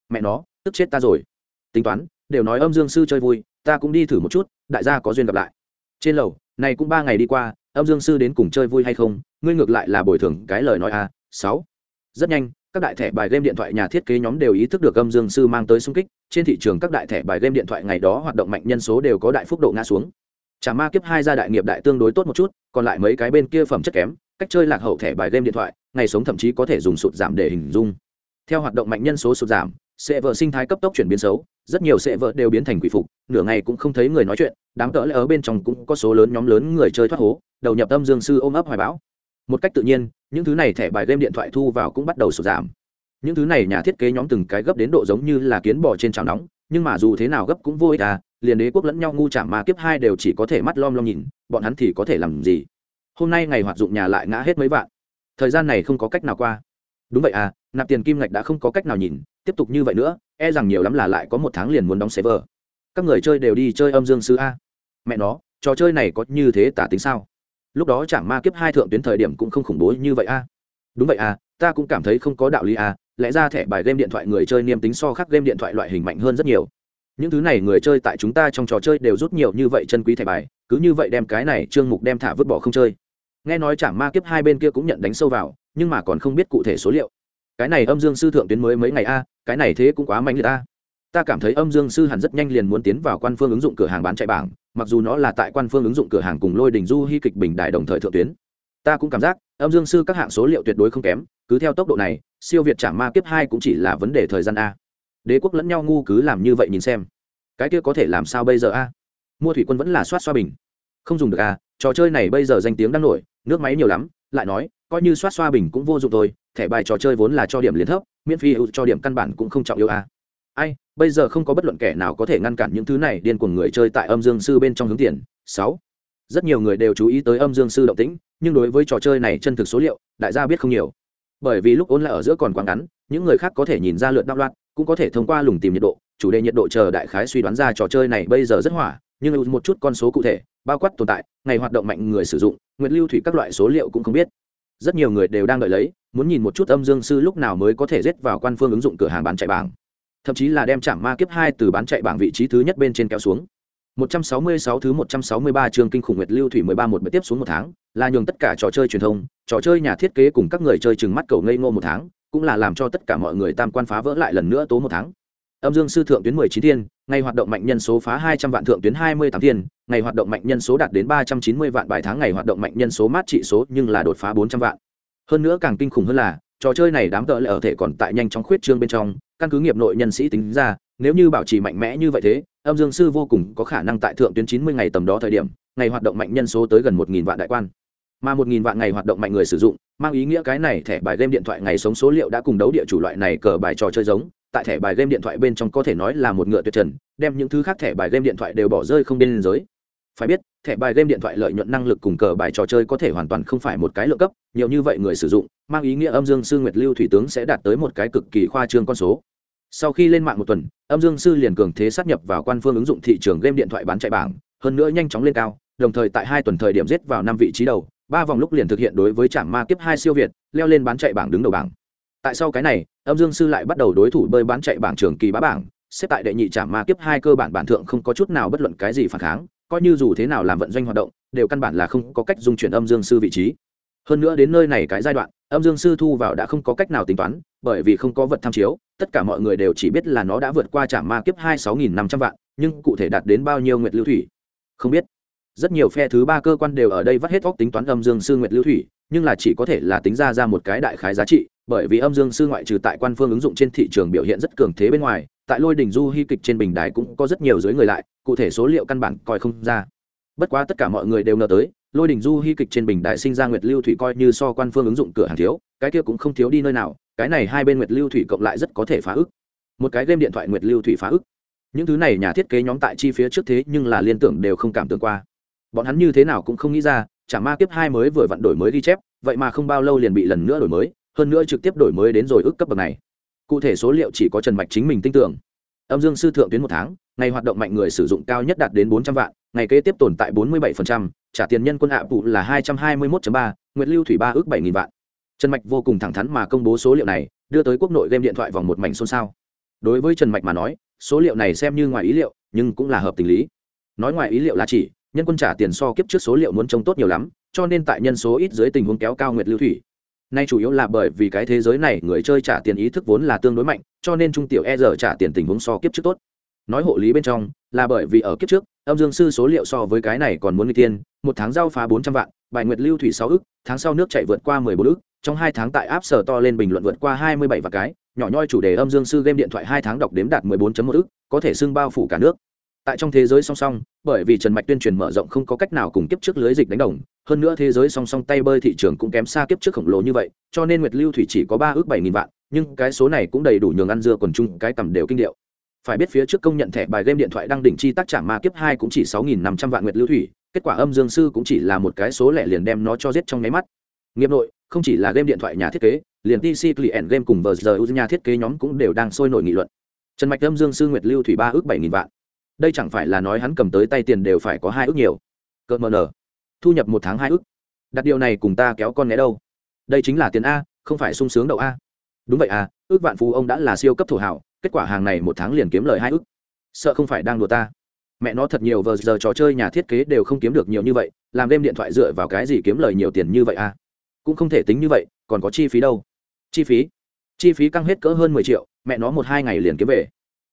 Speaker 1: Mẹ nó, tức chết ta rồi. Tính toán, đều nói âm dương sư chơi vui, ta cũng đi thử một chút, đại gia có duyên gặp lại. Trên lầu, này cũng ba ngày đi qua, âm dương sư đến cùng chơi vui hay không, ngươi ngược lại là bồi thường cái lời nói a, sáu. Rất nhanh, các đại thẻ bài game điện thoại nhà thiết kế nhóm đều ý thức được âm dương sư mang tới xung kích, trên thị trường các đại thẻ bài game điện thoại ngày đó hoạt động mạnh nhân số đều có đại phúc độ ngã xuống trả ma kiếp hai gia đại nghiệp đại tương đối tốt một chút, còn lại mấy cái bên kia phẩm chất kém, cách chơi lạc hậu thẻ bài game điện thoại, ngày sống thậm chí có thể dùng sụt giảm để hình dung. Theo hoạt động mạnh nhân số sụt giảm, sẽ vợ sinh thái cấp tốc chuyển biến xấu, rất nhiều sẽ vợ đều biến thành quỷ phục, nửa ngày cũng không thấy người nói chuyện, Đám cỡ lẽ ở bên trong cũng có số lớn nhóm lớn người chơi thoát hố, đầu nhập tâm dương sư ôm ấp hoài bão. Một cách tự nhiên, những thứ này thẻ bài game điện thoại thu vào cũng bắt đầu sụt giảm. Những thứ này nhà thiết kế nhóm từng cái gấp đến độ giống như là kiến bò trên chảo nóng, nhưng mà dù thế nào gấp cũng vô ích à liền đế quốc lẫn nhau ngu chạm mà kiếp hai đều chỉ có thể mắt lom lom nhìn, bọn hắn thì có thể làm gì? Hôm nay ngày hoạt dụng nhà lại ngã hết mấy vạn. Thời gian này không có cách nào qua. Đúng vậy à nạp tiền kim ngạch đã không có cách nào nhìn, tiếp tục như vậy nữa e rằng nhiều lắm là lại có một tháng liền muốn đóng server. Các người chơi đều đi chơi âm dương sư a. Mẹ nó, trò chơi này có như thế tả tính sao? Lúc đó chẳng ma kiếp hai thượng tuyến thời điểm cũng không khủng bố như vậy a. Đúng vậy à ta cũng cảm thấy không có đạo lý à lẽ ra thẻ bài game điện thoại người chơi niêm tính so khác game điện thoại loại hình mạnh hơn rất nhiều những thứ này người chơi tại chúng ta trong trò chơi đều rút nhiều như vậy chân quý thẻ bài, cứ như vậy đem cái này trương mục đem thả vứt bỏ không chơi. Nghe nói chả ma kiếp hai bên kia cũng nhận đánh sâu vào, nhưng mà còn không biết cụ thể số liệu. Cái này âm dương sư thượng tuyến mới mấy ngày a, cái này thế cũng quá mạnh người ta ta cảm thấy âm dương sư hẳn rất nhanh liền muốn tiến vào quan phương ứng dụng cửa hàng bán chạy bảng, mặc dù nó là tại quan phương ứng dụng cửa hàng cùng lôi đình du hy kịch bình đại đồng thời thượng tuyến. Ta cũng cảm giác, âm dương sư các hạng số liệu tuyệt đối không kém, cứ theo tốc độ này, siêu việt trả ma kiếp hai cũng chỉ là vấn đề thời gian a đế quốc lẫn nhau ngu cứ làm như vậy nhìn xem. Cái kia có thể làm sao bây giờ a? Mua thủy quân vẫn là soát xoa bình. Không dùng được a trò chơi này bây giờ danh tiếng đang nổi, nước máy nhiều lắm, lại nói, coi như soát xoa bình cũng vô dụng thôi, thẻ bài trò chơi vốn là cho điểm liên thấp, miễn phí cho điểm căn bản cũng không trọng yếu a ai, bây giờ không có bất luận kẻ nào có thể ngăn cản những thứ này, điên cuồng người chơi tại âm dương sư bên trong hướng tiền. Sáu, rất nhiều người đều chú ý tới âm dương sư động tĩnh, nhưng đối với trò chơi này chân thực số liệu, đại gia biết không nhiều. Bởi vì lúc ôn lại ở giữa còn quá ngắn, những người khác có thể nhìn ra lượt đau loạn cũng có thể thông qua lùng tìm nhiệt độ chủ đề nhiệt độ chờ đại khái suy đoán ra trò chơi này bây giờ rất hỏa nhưng một chút con số cụ thể bao quát tồn tại ngày hoạt động mạnh người sử dụng nguyện lưu thủy các loại số liệu cũng không biết. Rất nhiều người đều đang đợi lấy muốn nhìn một chút âm dương sư lúc nào mới có thể rết vào quan phương ứng dụng cửa hàng bán chạy bảng. Thậm chí là đem chạm ma kiếp hai từ bán chạy bảng vị trí thứ nhất bên trên kéo xuống. 166 thứ 163 chương kinh khủng nguyệt lưu thủy 13 một tiếp xuống một tháng, là nhường tất cả trò chơi truyền thông, trò chơi nhà thiết kế cùng các người chơi chừng mắt cầu ngây ngô một tháng, cũng là làm cho tất cả mọi người tam quan phá vỡ lại lần nữa tố một tháng. Âm Dương sư thượng tuyến 19 thiên, ngày hoạt động mạnh nhân số phá 200 vạn thượng tuyến 28 thiên, ngày hoạt động mạnh nhân số đạt đến 390 vạn bài tháng ngày hoạt động mạnh nhân số mát trị số nhưng là đột phá 400 vạn. Hơn nữa càng kinh khủng hơn là, trò chơi này đám tợ lại ở thể còn tại nhanh chóng khuyết trương bên trong, căn cứ nghiệp nội nhân sĩ tính ra, nếu như bảo trì mạnh mẽ như vậy thế, âm dương sư vô cùng có khả năng tại thượng tuyến 90 ngày tầm đó thời điểm, ngày hoạt động mạnh nhân số tới gần 1000 vạn đại quan. Mà 1000 vạn ngày hoạt động mạnh người sử dụng, mang ý nghĩa cái này thẻ bài game điện thoại ngày sống số liệu đã cùng đấu địa chủ loại này cờ bài trò chơi giống, tại thẻ bài game điện thoại bên trong có thể nói là một ngựa tuyệt trần, đem những thứ khác thẻ bài game điện thoại đều bỏ rơi không biên giới. Phải biết, thẻ bài game điện thoại lợi nhuận năng lực cùng cờ bài trò chơi có thể hoàn toàn không phải một cái lượng cấp, nhiều như vậy người sử dụng, mang ý nghĩa âm dương sư Nguyệt Lưu thủy tướng sẽ đạt tới một cái cực kỳ khoa trương con số sau khi lên mạng một tuần âm dương sư liền cường thế sát nhập vào quan phương ứng dụng thị trường game điện thoại bán chạy bảng hơn nữa nhanh chóng lên cao đồng thời tại hai tuần thời điểm giết vào năm vị trí đầu ba vòng lúc liền thực hiện đối với trạm ma kiếp hai siêu việt, leo lên bán chạy bảng đứng đầu bảng. Tại sau cái này, âm dương sư lại bắt đầu đối thủ bơi bán chạy bảng trường kỳ bá bảng, xếp tại đệ nhị trạm ma kiếp hai cơ bản bản thượng không có chút nào bất luận cái gì phản kháng, coi như dù thế nào làm vận doanh hoạt động, đều căn bản là không có cách dung chuyển âm dương sư vị trí. Hơn nữa đến nơi này cái giai đoạn, âm dương sư thu vào đã không có cách nào tính toán, bởi vì không có vật tham chiếu, tất cả mọi người đều chỉ biết là nó đã vượt qua trạm ma kiếp hai sáu nghìn năm trăm vạn, nhưng cụ thể đạt đến bao nhiêu nguyệt lưu thủy, không biết rất nhiều phe thứ ba cơ quan đều ở đây vắt hết óc tính toán âm dương sư nguyệt lưu thủy, nhưng là chỉ có thể là tính ra ra một cái đại khái giá trị, bởi vì âm dương sư ngoại trừ tại quan phương ứng dụng trên thị trường biểu hiện rất cường thế bên ngoài, tại lôi đỉnh du hy kịch trên bình đài cũng có rất nhiều dưới người lại, cụ thể số liệu căn bản coi không ra. Bất quá tất cả mọi người đều ngờ tới, lôi đỉnh du hy kịch trên bình đài sinh ra nguyệt lưu thủy coi như so quan phương ứng dụng cửa hàng thiếu, cái kia cũng không thiếu đi nơi nào, cái này hai bên nguyệt lưu thủy cộng lại rất có thể phá ức. Một cái game điện thoại nguyệt lưu thủy phá ức. Những thứ này nhà thiết kế nhóm tại chi phía trước thế nhưng là liên tưởng đều không cảm tưởng qua bọn hắn như thế nào cũng không nghĩ ra, chả ma kiếp hai mới vừa vặn đổi mới ghi chép, vậy mà không bao lâu liền bị lần nữa đổi mới, hơn nữa trực tiếp đổi mới đến rồi ước cấp bậc này. Cụ thể số liệu chỉ có trần mạch chính mình tin tưởng. Âm dương sư thượng tuyến một tháng, ngày hoạt động mạnh người sử dụng cao nhất đạt đến bốn trăm vạn, ngày kế tiếp tồn tại bốn mươi bảy trả tiền nhân quân hạ phụ là hai trăm hai mươi một ba, nguyệt lưu thủy ba ước bảy nghìn vạn. Trần mạch vô cùng thẳng thắn mà công bố số liệu này, đưa tới quốc nội game điện thoại vòng một mảnh xôn xao. Đối với trần mạch mà nói, số liệu này xem như ngoài ý liệu, nhưng cũng là hợp tình lý. Nói ngoài ý liệu là chỉ nhân quân trả tiền so kiếp trước số liệu muốn trông tốt nhiều lắm, cho nên tại nhân số ít dưới tình huống kéo cao nguyệt lưu thủy. Nay chủ yếu là bởi vì cái thế giới này người chơi trả tiền ý thức vốn là tương đối mạnh, cho nên trung tiểu e giờ trả tiền tình huống so kiếp trước tốt. Nói hộ lý bên trong, là bởi vì ở kiếp trước, âm dương sư số liệu so với cái này còn muốn người tiên một tháng giao phá bốn trăm vạn, bài nguyệt lưu thủy sáu ức, tháng sau nước chạy vượt qua mười bốn ức, trong hai tháng tại áp sở to lên bình luận vượt qua hai mươi bảy và cái, nhỏ nhoi chủ đề âm dương sư game điện thoại hai tháng đọc đếm đạt mười bốn một ức, có thể xưng bao phủ cả nước tại trong thế giới song song, bởi vì trần mạch tuyên truyền mở rộng không có cách nào cùng kiếp trước lưới dịch đánh đồng, hơn nữa thế giới song song tay bơi thị trường cũng kém xa kiếp trước khổng lồ như vậy, cho nên nguyệt lưu thủy chỉ có ba ước bảy nghìn vạn, nhưng cái số này cũng đầy đủ nhường ăn dưa quần chung cái cầm đều kinh điệu. Phải biết phía trước công nhận thẻ bài game điện thoại đang đỉnh chi tác trả ma kiếp hai cũng chỉ sáu nghìn năm trăm vạn nguyệt lưu thủy, kết quả âm dương sư cũng chỉ là một cái số lẻ liền đem nó cho giết trong nháy mắt. Nghiệp nội, không chỉ là game điện thoại nhà thiết kế, liền tc client game cùng vờ giờ nhà thiết kế nhóm cũng đều đang sôi nổi nghị luận. Trần mạch âm dương sư nguyệt lưu thủy ba ước bảy nghìn vạn đây chẳng phải là nói hắn cầm tới tay tiền đều phải có hai ước nhiều. Cợt mờ nở thu nhập một tháng hai ước. Đặt điều này cùng ta kéo con né đâu? Đây chính là tiền a, không phải sung sướng đậu a. Đúng vậy à ước vạn phú ông đã là siêu cấp thủ hảo, kết quả hàng này một tháng liền kiếm lời hai ước. Sợ không phải đang đùa ta. Mẹ nó thật nhiều vờ giờ trò chơi nhà thiết kế đều không kiếm được nhiều như vậy, làm đêm điện thoại dựa vào cái gì kiếm lời nhiều tiền như vậy à cũng không thể tính như vậy, còn có chi phí đâu? Chi phí? Chi phí căng hết cỡ hơn mười triệu, mẹ nó một hai ngày liền kiếm về.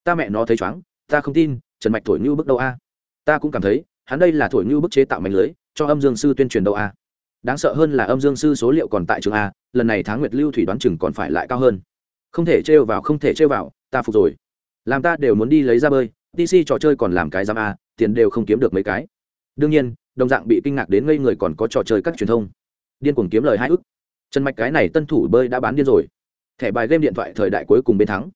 Speaker 1: Ta mẹ nó thấy chóng ta không tin trần mạch thổi như bước đâu a? Ta cũng cảm thấy, hắn đây là thổi như bức chế tạo mạnh lưới, cho âm dương sư tuyên truyền đâu a? Đáng sợ hơn là âm dương sư số liệu còn tại trường a, lần này tháng nguyệt lưu thủy đoán chừng còn phải lại cao hơn. Không thể trêu vào, không thể trêu vào, ta phục rồi. Làm ta đều muốn đi lấy ra bơi tc trò chơi còn làm cái giam a, tiền đều không kiếm được mấy cái. Đương nhiên, đồng dạng bị kinh ngạc đến ngây người còn có trò chơi các truyền thông. Điên cuồng kiếm lời hai ức. Trần mạch cái này tân thủ bơi đã bán điên rồi. Thẻ bài game điện thoại thời đại cuối cùng bên thắng.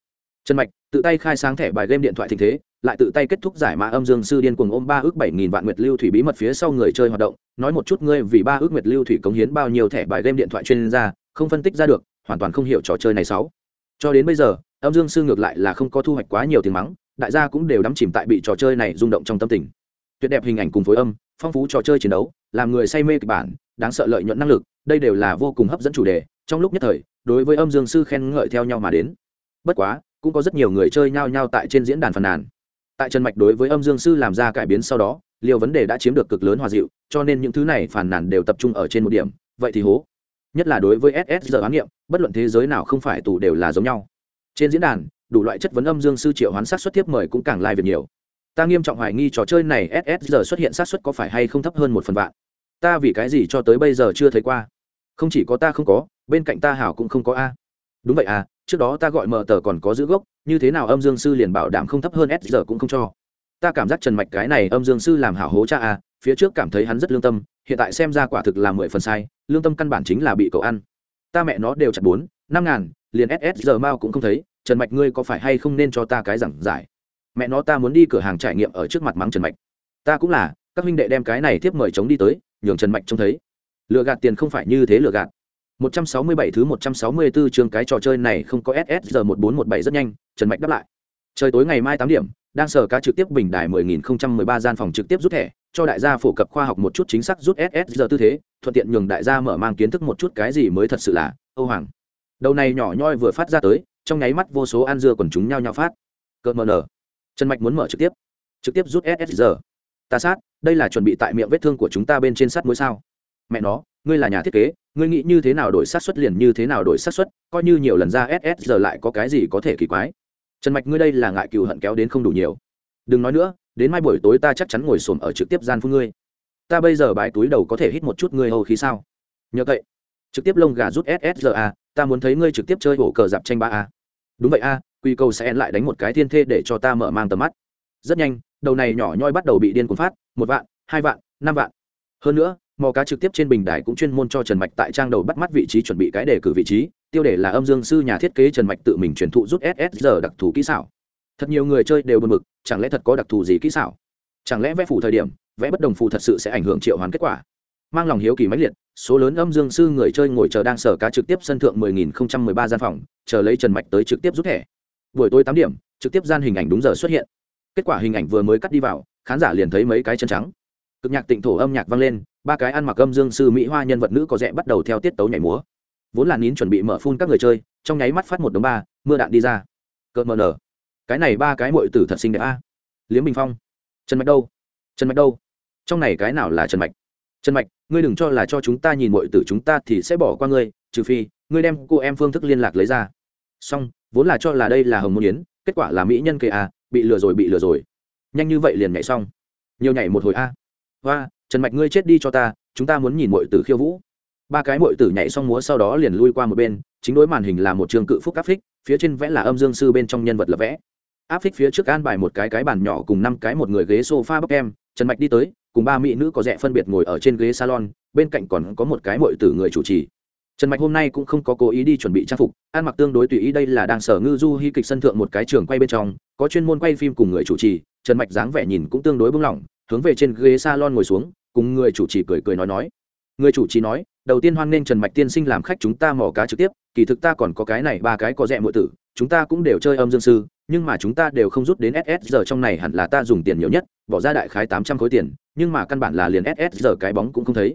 Speaker 1: Trần mạch, tự tay khai sáng thẻ bài game điện thoại tình thế lại tự tay kết thúc giải mã âm dương sư điên cuồng ôm ba ước bảy nghìn vạn nguyệt lưu thủy bí mật phía sau người chơi hoạt động. Nói một chút ngươi vì ba ước nguyệt lưu thủy cống hiến bao nhiêu thẻ bài game điện thoại chuyên gia, không phân tích ra được, hoàn toàn không hiểu trò chơi này sáu. Cho đến bây giờ, âm dương sư ngược lại là không có thu hoạch quá nhiều tiếng mắng, đại gia cũng đều đắm chìm tại bị trò chơi này rung động trong tâm tình. Tuyệt đẹp hình ảnh cùng phối âm, phong phú trò chơi chiến đấu, làm người say mê kịch bản, đáng sợ lợi nhuận năng lực, đây đều là vô cùng hấp dẫn chủ đề, trong lúc nhất thời, đối với âm dương sư khen ngợi theo nhau mà đến. Bất quá, cũng có rất nhiều người chơi nhau nhau tại trên diễn đàn phàn nàn tại trần mạch đối với âm dương sư làm ra cải biến sau đó liều vấn đề đã chiếm được cực lớn hòa dịu, cho nên những thứ này phản nàn đều tập trung ở trên một điểm, vậy thì hố. Nhất là đối với ss giờ án nghiệm, bất luận thế giới nào không phải tù đều là giống nhau. Trên diễn đàn, đủ loại chất vấn âm dương sư triệu hoán sát xuất tiếp mời cũng càng lai việc nhiều. Ta nghiêm trọng hoài nghi trò chơi này ss giờ xuất hiện sát xuất có phải hay không thấp hơn một phần vạn? Ta vì cái gì cho tới bây giờ chưa thấy qua? Không chỉ có ta không có, bên cạnh ta hảo cũng không có a. Đúng vậy à trước đó ta gọi mờ tờ còn có giữ gốc, như thế nào âm dương sư liền bảo đảm không thấp hơn s giờ cũng không cho. Ta cảm giác trần mạch cái này âm dương sư làm hảo hố cha à phía trước cảm thấy hắn rất lương tâm, hiện tại xem ra quả thực là mười phần sai, lương tâm căn bản chính là bị cậu ăn. Ta mẹ nó đều chặt bốn, năm ngàn, liền ss giờ mao cũng không thấy, trần mạch ngươi có phải hay không nên cho ta cái giảng giải? Mẹ nó ta muốn đi cửa hàng trải nghiệm ở trước mặt mắng trần mạch. Ta cũng là, các huynh đệ đem cái này tiếp mời chống đi tới, nhường trần mạch trông thấy. Lừa gạt tiền không phải như thế lừa gạt. 167 thứ 164 chương cái trò chơi này không có SSR 1417 rất nhanh, Trần Mạch đáp lại. Trời tối ngày mai 8 điểm, đang sở cá trực tiếp bình đài 10013 gian phòng trực tiếp rút thẻ, cho đại gia phổ cập khoa học một chút chính xác rút SSR tư thế, thuận tiện nhường đại gia mở mang kiến thức một chút cái gì mới thật sự là Âu Hoàng. Đầu này nhỏ nhoi vừa phát ra tới, trong nháy mắt vô số an dưa quần chúng nhau nhau phát. Cơn mờ nở. Trần Mạch muốn mở trực tiếp. Trực tiếp rút SSR. Ta sát, đây là chuẩn bị tại miệng vết thương của chúng ta bên trên sắt mũi sao? Mẹ nó, ngươi là nhà thiết kế ngươi nghĩ như thế nào đổi sát xuất liền như thế nào đổi sát xuất coi như nhiều lần ra ss giờ lại có cái gì có thể kỳ quái. Trần mạch, ngươi đây là ngại cừu hận kéo đến không đủ nhiều. Đừng nói nữa, đến mai buổi tối ta chắc chắn ngồi xổm ở trực tiếp gian phun ngươi. Ta bây giờ bài túi đầu có thể hít một chút ngươi hầu khí sao? Nhờ vậy trực tiếp lông gà rút ssra à, ta muốn thấy ngươi trực tiếp chơi hổ cờ dạp tranh ba a đúng vậy a quy cầu sẽ lại đánh một cái thiên thê để cho ta mở mang tầm mắt. Rất nhanh, đầu này nhỏ nhoi bắt đầu bị điên cuồng phát, một vạn, hai vạn, năm vạn. Hơn nữa mò cá trực tiếp trên bình đài cũng chuyên môn cho trần mạch tại trang đầu bắt mắt vị trí chuẩn bị cái đề cử vị trí, tiêu đề là âm dương sư nhà thiết kế trần mạch tự mình truyền thụ rút ssr đặc thù kỹ xảo. Thật nhiều người chơi đều bật mực chẳng lẽ thật có đặc thù gì kỹ xảo? Chẳng lẽ vẽ phủ thời điểm, vẽ bất đồng phù thật sự sẽ ảnh hưởng triệu hoán kết quả? Mang lòng hiếu kỳ mãnh liệt, số lớn âm dương sư người chơi ngồi chờ đang sở cá trực tiếp sân thượng 10.013 gian phòng, chờ lấy trần mạch tới trực tiếp rút thẻ. Buổi tối tám điểm, trực tiếp gian hình ảnh đúng giờ xuất hiện. Kết quả hình ảnh vừa mới cắt đi vào, khán giả liền thấy mấy cái chân trắng cực nhạc tịnh thổ âm nhạc vang lên, ba cái ăn mặc âm dương sư mỹ hoa nhân vật nữ có rẽ bắt đầu theo tiết tấu nhảy múa. Vốn là nín chuẩn bị mở phun các người chơi, trong nháy mắt phát một đống ba, mưa đạn đi ra. Cợt mờ nở. Cái này ba cái mội tử thật xinh đẹp a. Liếm bình phong. Trần mạch đâu? Trần mạch đâu? Trong này cái nào là trần mạch? Trần mạch, ngươi đừng cho là cho chúng ta nhìn mội tử chúng ta thì sẽ bỏ qua ngươi, trừ phi, ngươi đem cô em phương thức liên lạc lấy ra. Xong, vốn là cho là đây là hồng môn yến, kết quả là mỹ nhân kề a à, bị lừa rồi, bị lừa rồi. Nhanh như vậy liền nhảy xong. Nhiều nhảy một hồi a và trần mạch ngươi chết đi cho ta, chúng ta muốn nhìn mọi tử khiêu vũ. Ba cái mọi tử nhảy xong múa sau đó liền lui qua một bên, chính đối màn hình là một trường cự phúc áp phích, phía trên vẽ là âm dương sư bên trong nhân vật lập vẽ. Áp phích phía trước an bài một cái cái bàn nhỏ cùng năm cái một người ghế s o f a em, trần mạch đi tới, cùng ba mỹ nữ có rẻ phân biệt ngồi ở trên ghế salon, bên cạnh còn có một cái mọi tử người chủ trì. Trần mạch hôm nay cũng không có cố ý đi chuẩn bị trang phục, ăn mặc tương đối tùy ý đây là đang sở ngư du hy kịch sân thượng một cái trường quay bên trong, có chuyên môn quay phim cùng người chủ trì, trần mạch dáng vẻ nhìn cũng tương đối bưng lỏng hướng về trên ghế salon ngồi xuống, cùng người chủ trì cười cười nói nói. Người chủ trì nói, đầu tiên hoan nghênh trần mạch tiên sinh làm khách chúng ta mò cá trực tiếp, kỳ thực ta còn có cái này ba cái có rẻ muội tử, chúng ta cũng đều chơi âm dương sư, nhưng mà chúng ta đều không rút đến ss giờ trong này hẳn là ta dùng tiền nhiều nhất, bỏ ra đại khái tám trăm khối tiền, nhưng mà căn bản là liền ss giờ cái bóng cũng không thấy.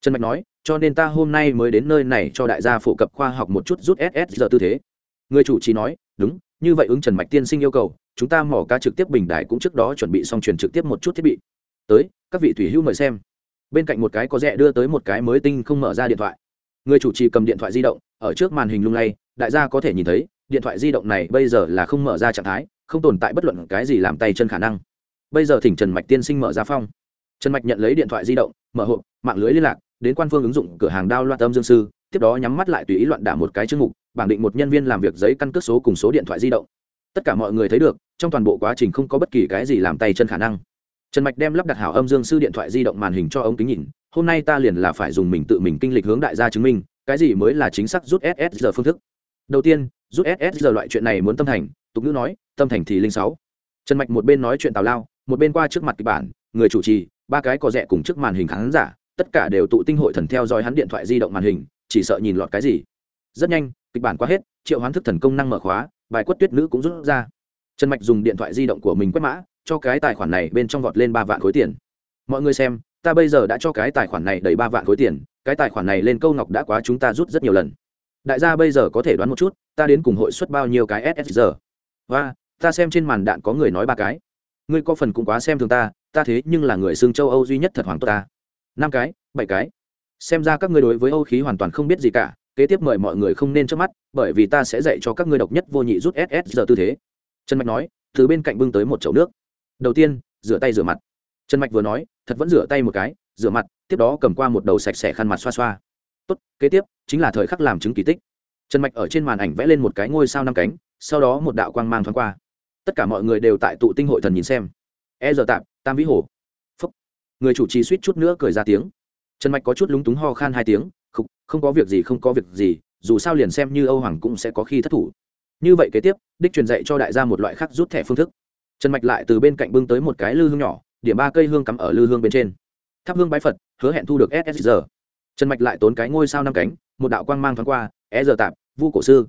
Speaker 1: Trần mạch nói, cho nên ta hôm nay mới đến nơi này cho đại gia phổ cập khoa học một chút rút ss giờ tư thế. Người chủ trì nói, đúng, như vậy ứng trần mạch tiên sinh yêu cầu, chúng ta mỏ cá trực tiếp bình đại cũng trước đó chuẩn bị xong truyền trực tiếp một chút thiết bị tới, các vị thủy hữu mời xem. Bên cạnh một cái có rẻ đưa tới một cái mới tinh không mở ra điện thoại. Người chủ trì cầm điện thoại di động, ở trước màn hình lung lay, đại gia có thể nhìn thấy, điện thoại di động này bây giờ là không mở ra trạng thái, không tồn tại bất luận cái gì làm tay chân khả năng. Bây giờ thỉnh trần mạch tiên sinh mở ra phong. Trần mạch nhận lấy điện thoại di động, mở hộp, mạng lưới liên lạc, đến quan phương ứng dụng cửa hàng đao loạn âm dương sư, tiếp đó nhắm mắt lại tùy ý loạn đả một cái chương mục, bảng định một nhân viên làm việc giấy căn cước số cùng số điện thoại di động. Tất cả mọi người thấy được, trong toàn bộ quá trình không có bất kỳ cái gì làm tay chân khả năng trần mạch đem lắp đặt hảo âm dương sư điện thoại di động màn hình cho ông kính nhìn, hôm nay ta liền là phải dùng mình tự mình kinh lịch hướng đại gia chứng minh, cái gì mới là chính xác rút SSR phương thức. Đầu tiên, rút SSR loại chuyện này muốn tâm thành, tục ngữ nói, tâm thành thì linh sáu. Trần mạch một bên nói chuyện tào lao, một bên qua trước mặt kịch bản, người chủ trì, ba cái có rẻ cùng trước màn hình khán giả, tất cả đều tụ tinh hội thần theo dõi hắn điện thoại di động màn hình, chỉ sợ nhìn lọt cái gì. Rất nhanh, kịch bản qua hết, triệu hoán thức thần công năng mở khóa, bài quất tuyết nữ cũng rút ra. Trần mạch dùng điện thoại di động của mình quét mã cho cái tài khoản này bên trong vọt lên ba vạn khối tiền. Mọi người xem, ta bây giờ đã cho cái tài khoản này đầy ba vạn khối tiền, cái tài khoản này lên câu ngọc đã quá chúng ta rút rất nhiều lần. Đại gia bây giờ có thể đoán một chút, ta đến cùng hội suất bao nhiêu cái ssr và ta xem trên màn đạn có người nói ba cái. Ngươi có phần cũng quá xem thường ta ta thế nhưng là người xương châu âu duy nhất thật hoàng tốt ta. Năm cái, bảy cái. Xem ra các ngươi đối với âu khí hoàn toàn không biết gì cả, kế tiếp mời mọi người không nên trước mắt, bởi vì ta sẽ dạy cho các ngươi độc nhất vô nhị rút ss giờ tư thế. Trần mạch nói, từ bên cạnh bưng tới một chậu nước đầu tiên rửa tay rửa mặt. Trần mạch vừa nói thật vẫn rửa tay một cái rửa mặt tiếp đó cầm qua một đầu sạch sẽ khăn mặt xoa xoa. Tốt kế tiếp chính là thời khắc làm chứng kỳ tích. Trần mạch ở trên màn ảnh vẽ lên một cái ngôi sao năm cánh sau đó một đạo quang mang thoáng qua. Tất cả mọi người đều tại tụ tinh hội thần nhìn xem. E giờ tạm tam vĩ hồ. Phúc. Người chủ trì suýt chút nữa cười ra tiếng. Trần mạch có chút lúng túng ho khan hai tiếng không, không có việc gì không có việc gì dù sao liền xem như âu hoàng cũng sẽ có khi thất thủ. Như vậy kế tiếp đích truyền dạy cho đại gia một loại khác rút thẻ phương thức trần mạch lại từ bên cạnh bưng tới một cái lư hương nhỏ, điểm ba cây hương cắm ở lư hương bên trên. Thắp hương bái phật, hứa hẹn thu được ssr trần mạch lại tốn cái ngôi sao năm cánh, một đạo quang mang thoáng qua e giờ tạp, vu cổ sư.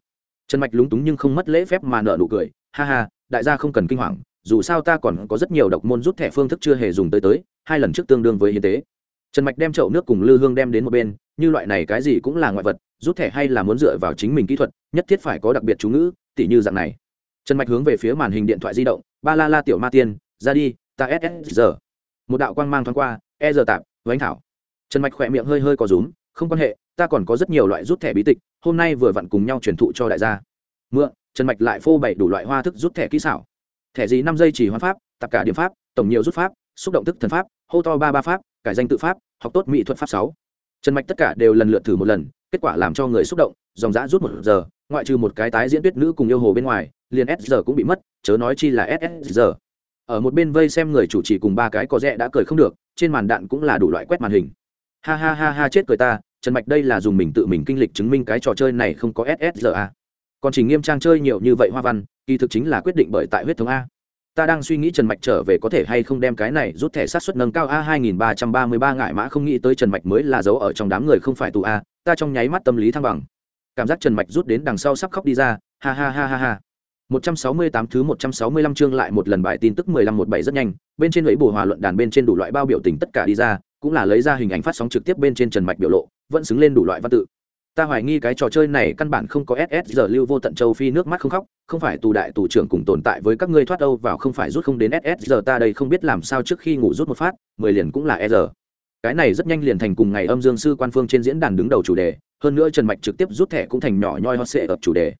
Speaker 1: Trần mạch lúng túng nhưng không mất lễ phép mà nợ nụ cười, ha ha, đại gia không cần kinh hoàng, dù sao ta còn có rất nhiều độc môn rút thẻ phương thức chưa hề dùng tới tới, hai lần trước tương đương với hiến tế. Trần mạch đem chậu nước cùng lư hương đem đến một bên, như loại này cái gì cũng là ngoại vật, rút thẻ hay là muốn dựa vào chính mình kỹ thuật, nhất thiết phải có đặc biệt chú ngữ, tỉ như dạng này. Trần mạch hướng về phía màn hình điện thoại di động ba la la tiểu ma tiên, ra đi, ta ss giờ một đạo quang mang thoáng qua e giờ tạp, vánh thảo. Trần mạch khỏe miệng hơi hơi có rúm, không quan hệ, ta còn có rất nhiều loại rút thẻ bí tịch, hôm nay vừa vặn cùng nhau truyền thụ cho đại gia. Mượn, trần mạch lại phô bày đủ loại hoa thức rút thẻ kỹ xảo. Thẻ gì năm giây chỉ hoa pháp tập cả điểm pháp, tổng nhiều rút pháp, xúc động thức thần pháp, hô to ba ba pháp, cải danh tự pháp, học tốt mỹ thuật pháp sáu. Trần mạch tất cả đều lần lượt thử một lần, kết quả làm cho người xúc động, dòng dã rút một giờ, ngoại trừ một cái tái diễn tuyết nữ cùng yêu hồ bên ngoài liền s cũng bị mất, chớ nói chi là ssr. ở một bên vây xem người chủ trì cùng ba cái có rẽ đã cười không được, trên màn đạn cũng là đủ loại quét màn hình. Ha ha ha ha, chết cười ta, trần mạch đây là dùng mình tự mình kinh lịch chứng minh cái trò chơi này không có ssr a à. còn chỉ nghiêm trang chơi nhiều như vậy hoa văn, kỳ thực chính là quyết định bởi tại huyết thống a. Ta đang suy nghĩ trần mạch trở về có thể hay không đem cái này rút thẻ sát xuất nâng cao a hai nghìn ba trăm ba mươi ba ngại mã không nghĩ tới trần mạch mới là dấu ở trong đám người không phải tù a, ta trong nháy mắt tâm lý thăng bằng. Cảm giác trần mạch rút đến đằng sau sắp khóc đi ra, ha ha ha ha ha. 168 thứ 165 chương lại một lần bài tin tức 1517 rất nhanh, bên trên ấy bổ hòa luận đàn bên trên đủ loại bao biểu tình tất cả đi ra, cũng là lấy ra hình ảnh phát sóng trực tiếp bên trên Trần Mạch biểu lộ, vẫn xứng lên đủ loại văn tự. Ta hoài nghi cái trò chơi này căn bản không có SS giờ lưu vô tận châu phi nước mắt không khóc, không phải tù đại tù trưởng cùng tồn tại với các ngươi thoát âu vào không phải rút không đến SS giờ ta đây không biết làm sao trước khi ngủ rút một phát, 10 liền cũng là E giờ. Cái này rất nhanh liền thành cùng ngày âm dương sư quan phương trên diễn đàn đứng đầu chủ đề, hơn nữa Trần Mạch trực tiếp rút thẻ cũng thành nhỏ nhoi hot sẽ ở chủ đề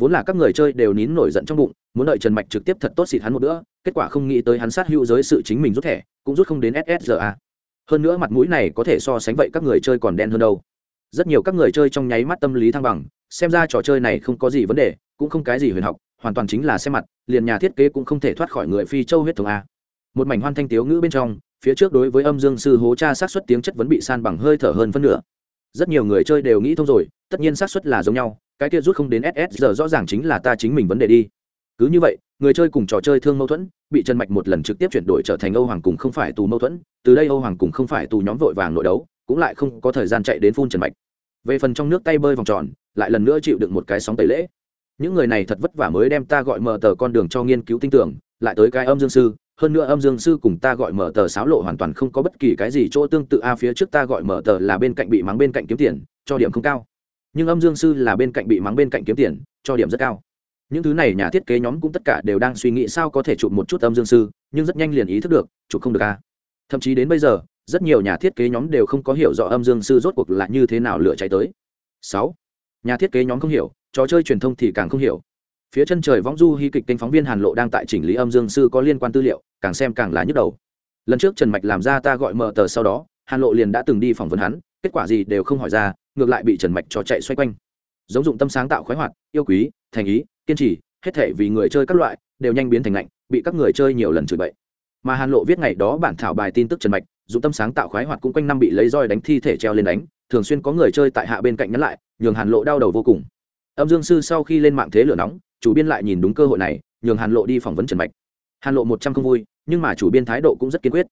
Speaker 1: vốn là các người chơi đều nín nổi giận trong bụng, muốn đợi trần mạch trực tiếp thật tốt xịt hắn một nữa kết quả không nghĩ tới hắn sát hữu giới sự chính mình rút thẻ, cũng rút không đến ssra hơn nữa mặt mũi này có thể so sánh vậy các người chơi còn đen hơn đâu. Rất nhiều các người chơi trong nháy mắt tâm lý thăng bằng, xem ra trò chơi này không có gì vấn đề, cũng không cái gì huyền học, hoàn toàn chính là xem mặt, liền nhà thiết kế cũng không thể thoát khỏi người phi châu huyết thống a. Một mảnh hoan thanh tiếu ngữ bên trong, phía trước đối với âm dương sư hố cha sát xuất tiếng chất vấn bị san bằng hơi thở hơn phân nửa. Rất nhiều người chơi đều nghĩ thông rồi, tất nhiên xác suất là giống nhau cái kia rút không đến ss giờ rõ ràng chính là ta chính mình vấn đề đi. Cứ như vậy, người chơi cùng trò chơi thương mâu thuẫn, bị trần mạch một lần trực tiếp chuyển đổi trở thành âu hoàng cùng không phải tù mâu thuẫn, từ đây âu hoàng cùng không phải tù nhóm vội vàng nội đấu, cũng lại không có thời gian chạy đến phun trần mạch. Về phần trong nước tay bơi vòng tròn, lại lần nữa chịu đựng một cái sóng tẩy lễ. Những người này thật vất vả mới đem ta gọi mở tờ con đường cho nghiên cứu tin tưởng, lại tới cái âm dương sư, hơn nữa âm dương sư cùng ta gọi mở tờ sáo lộ hoàn toàn không có bất kỳ cái gì chỗ tương tự. A, phía trước ta gọi mở tờ là bên cạnh bị mắng bên cạnh kiếm tiền, cho điểm không cao nhưng âm dương sư là bên cạnh bị mắng bên cạnh kiếm tiền, cho điểm rất cao. Những thứ này nhà thiết kế nhóm cũng tất cả đều đang suy nghĩ sao có thể chụp một chút âm dương sư, nhưng rất nhanh liền ý thức được, chụp không được a. Thậm chí đến bây giờ, rất nhiều nhà thiết kế nhóm đều không có hiểu rõ âm dương sư rốt cuộc là như thế nào lựa cháy tới. Sáu, nhà thiết kế nhóm không hiểu, trò chơi truyền thông thì càng không hiểu. Phía chân trời võng du hy kịch kênh phóng viên hàn lộ đang tại chỉnh lý âm dương sư có liên quan tư liệu, càng xem càng là nhức đầu. Lần trước trần mạch làm ra ta gọi mở tờ sau đó, hàn lộ liền đã từng đi phỏng vấn hắn, kết quả gì đều không hỏi ra ngược lại bị trần mạch cho chạy xoay quanh. Giống dụng tâm sáng tạo khoái hoạt, yêu quý, thành ý, kiên trì, hết thể vì người chơi các loại, đều nhanh biến thành lạnh bị các người chơi nhiều lần chửi bậy. Mà hàn lộ viết ngày đó bản thảo bài tin tức trần mạch, dụng tâm sáng tạo khoái hoạt cũng quanh năm bị lấy roi đánh thi thể treo lên đánh, thường xuyên có người chơi tại hạ bên cạnh nhắn lại, nhường hàn lộ đau đầu vô cùng. Âm dương sư sau khi lên mạng thế lửa nóng, chủ biên lại nhìn đúng cơ hội này, nhường hàn lộ đi phỏng vấn trần mạch. Hàn lộ một trăm không vui, nhưng mà chủ biên thái độ cũng rất kiên quyết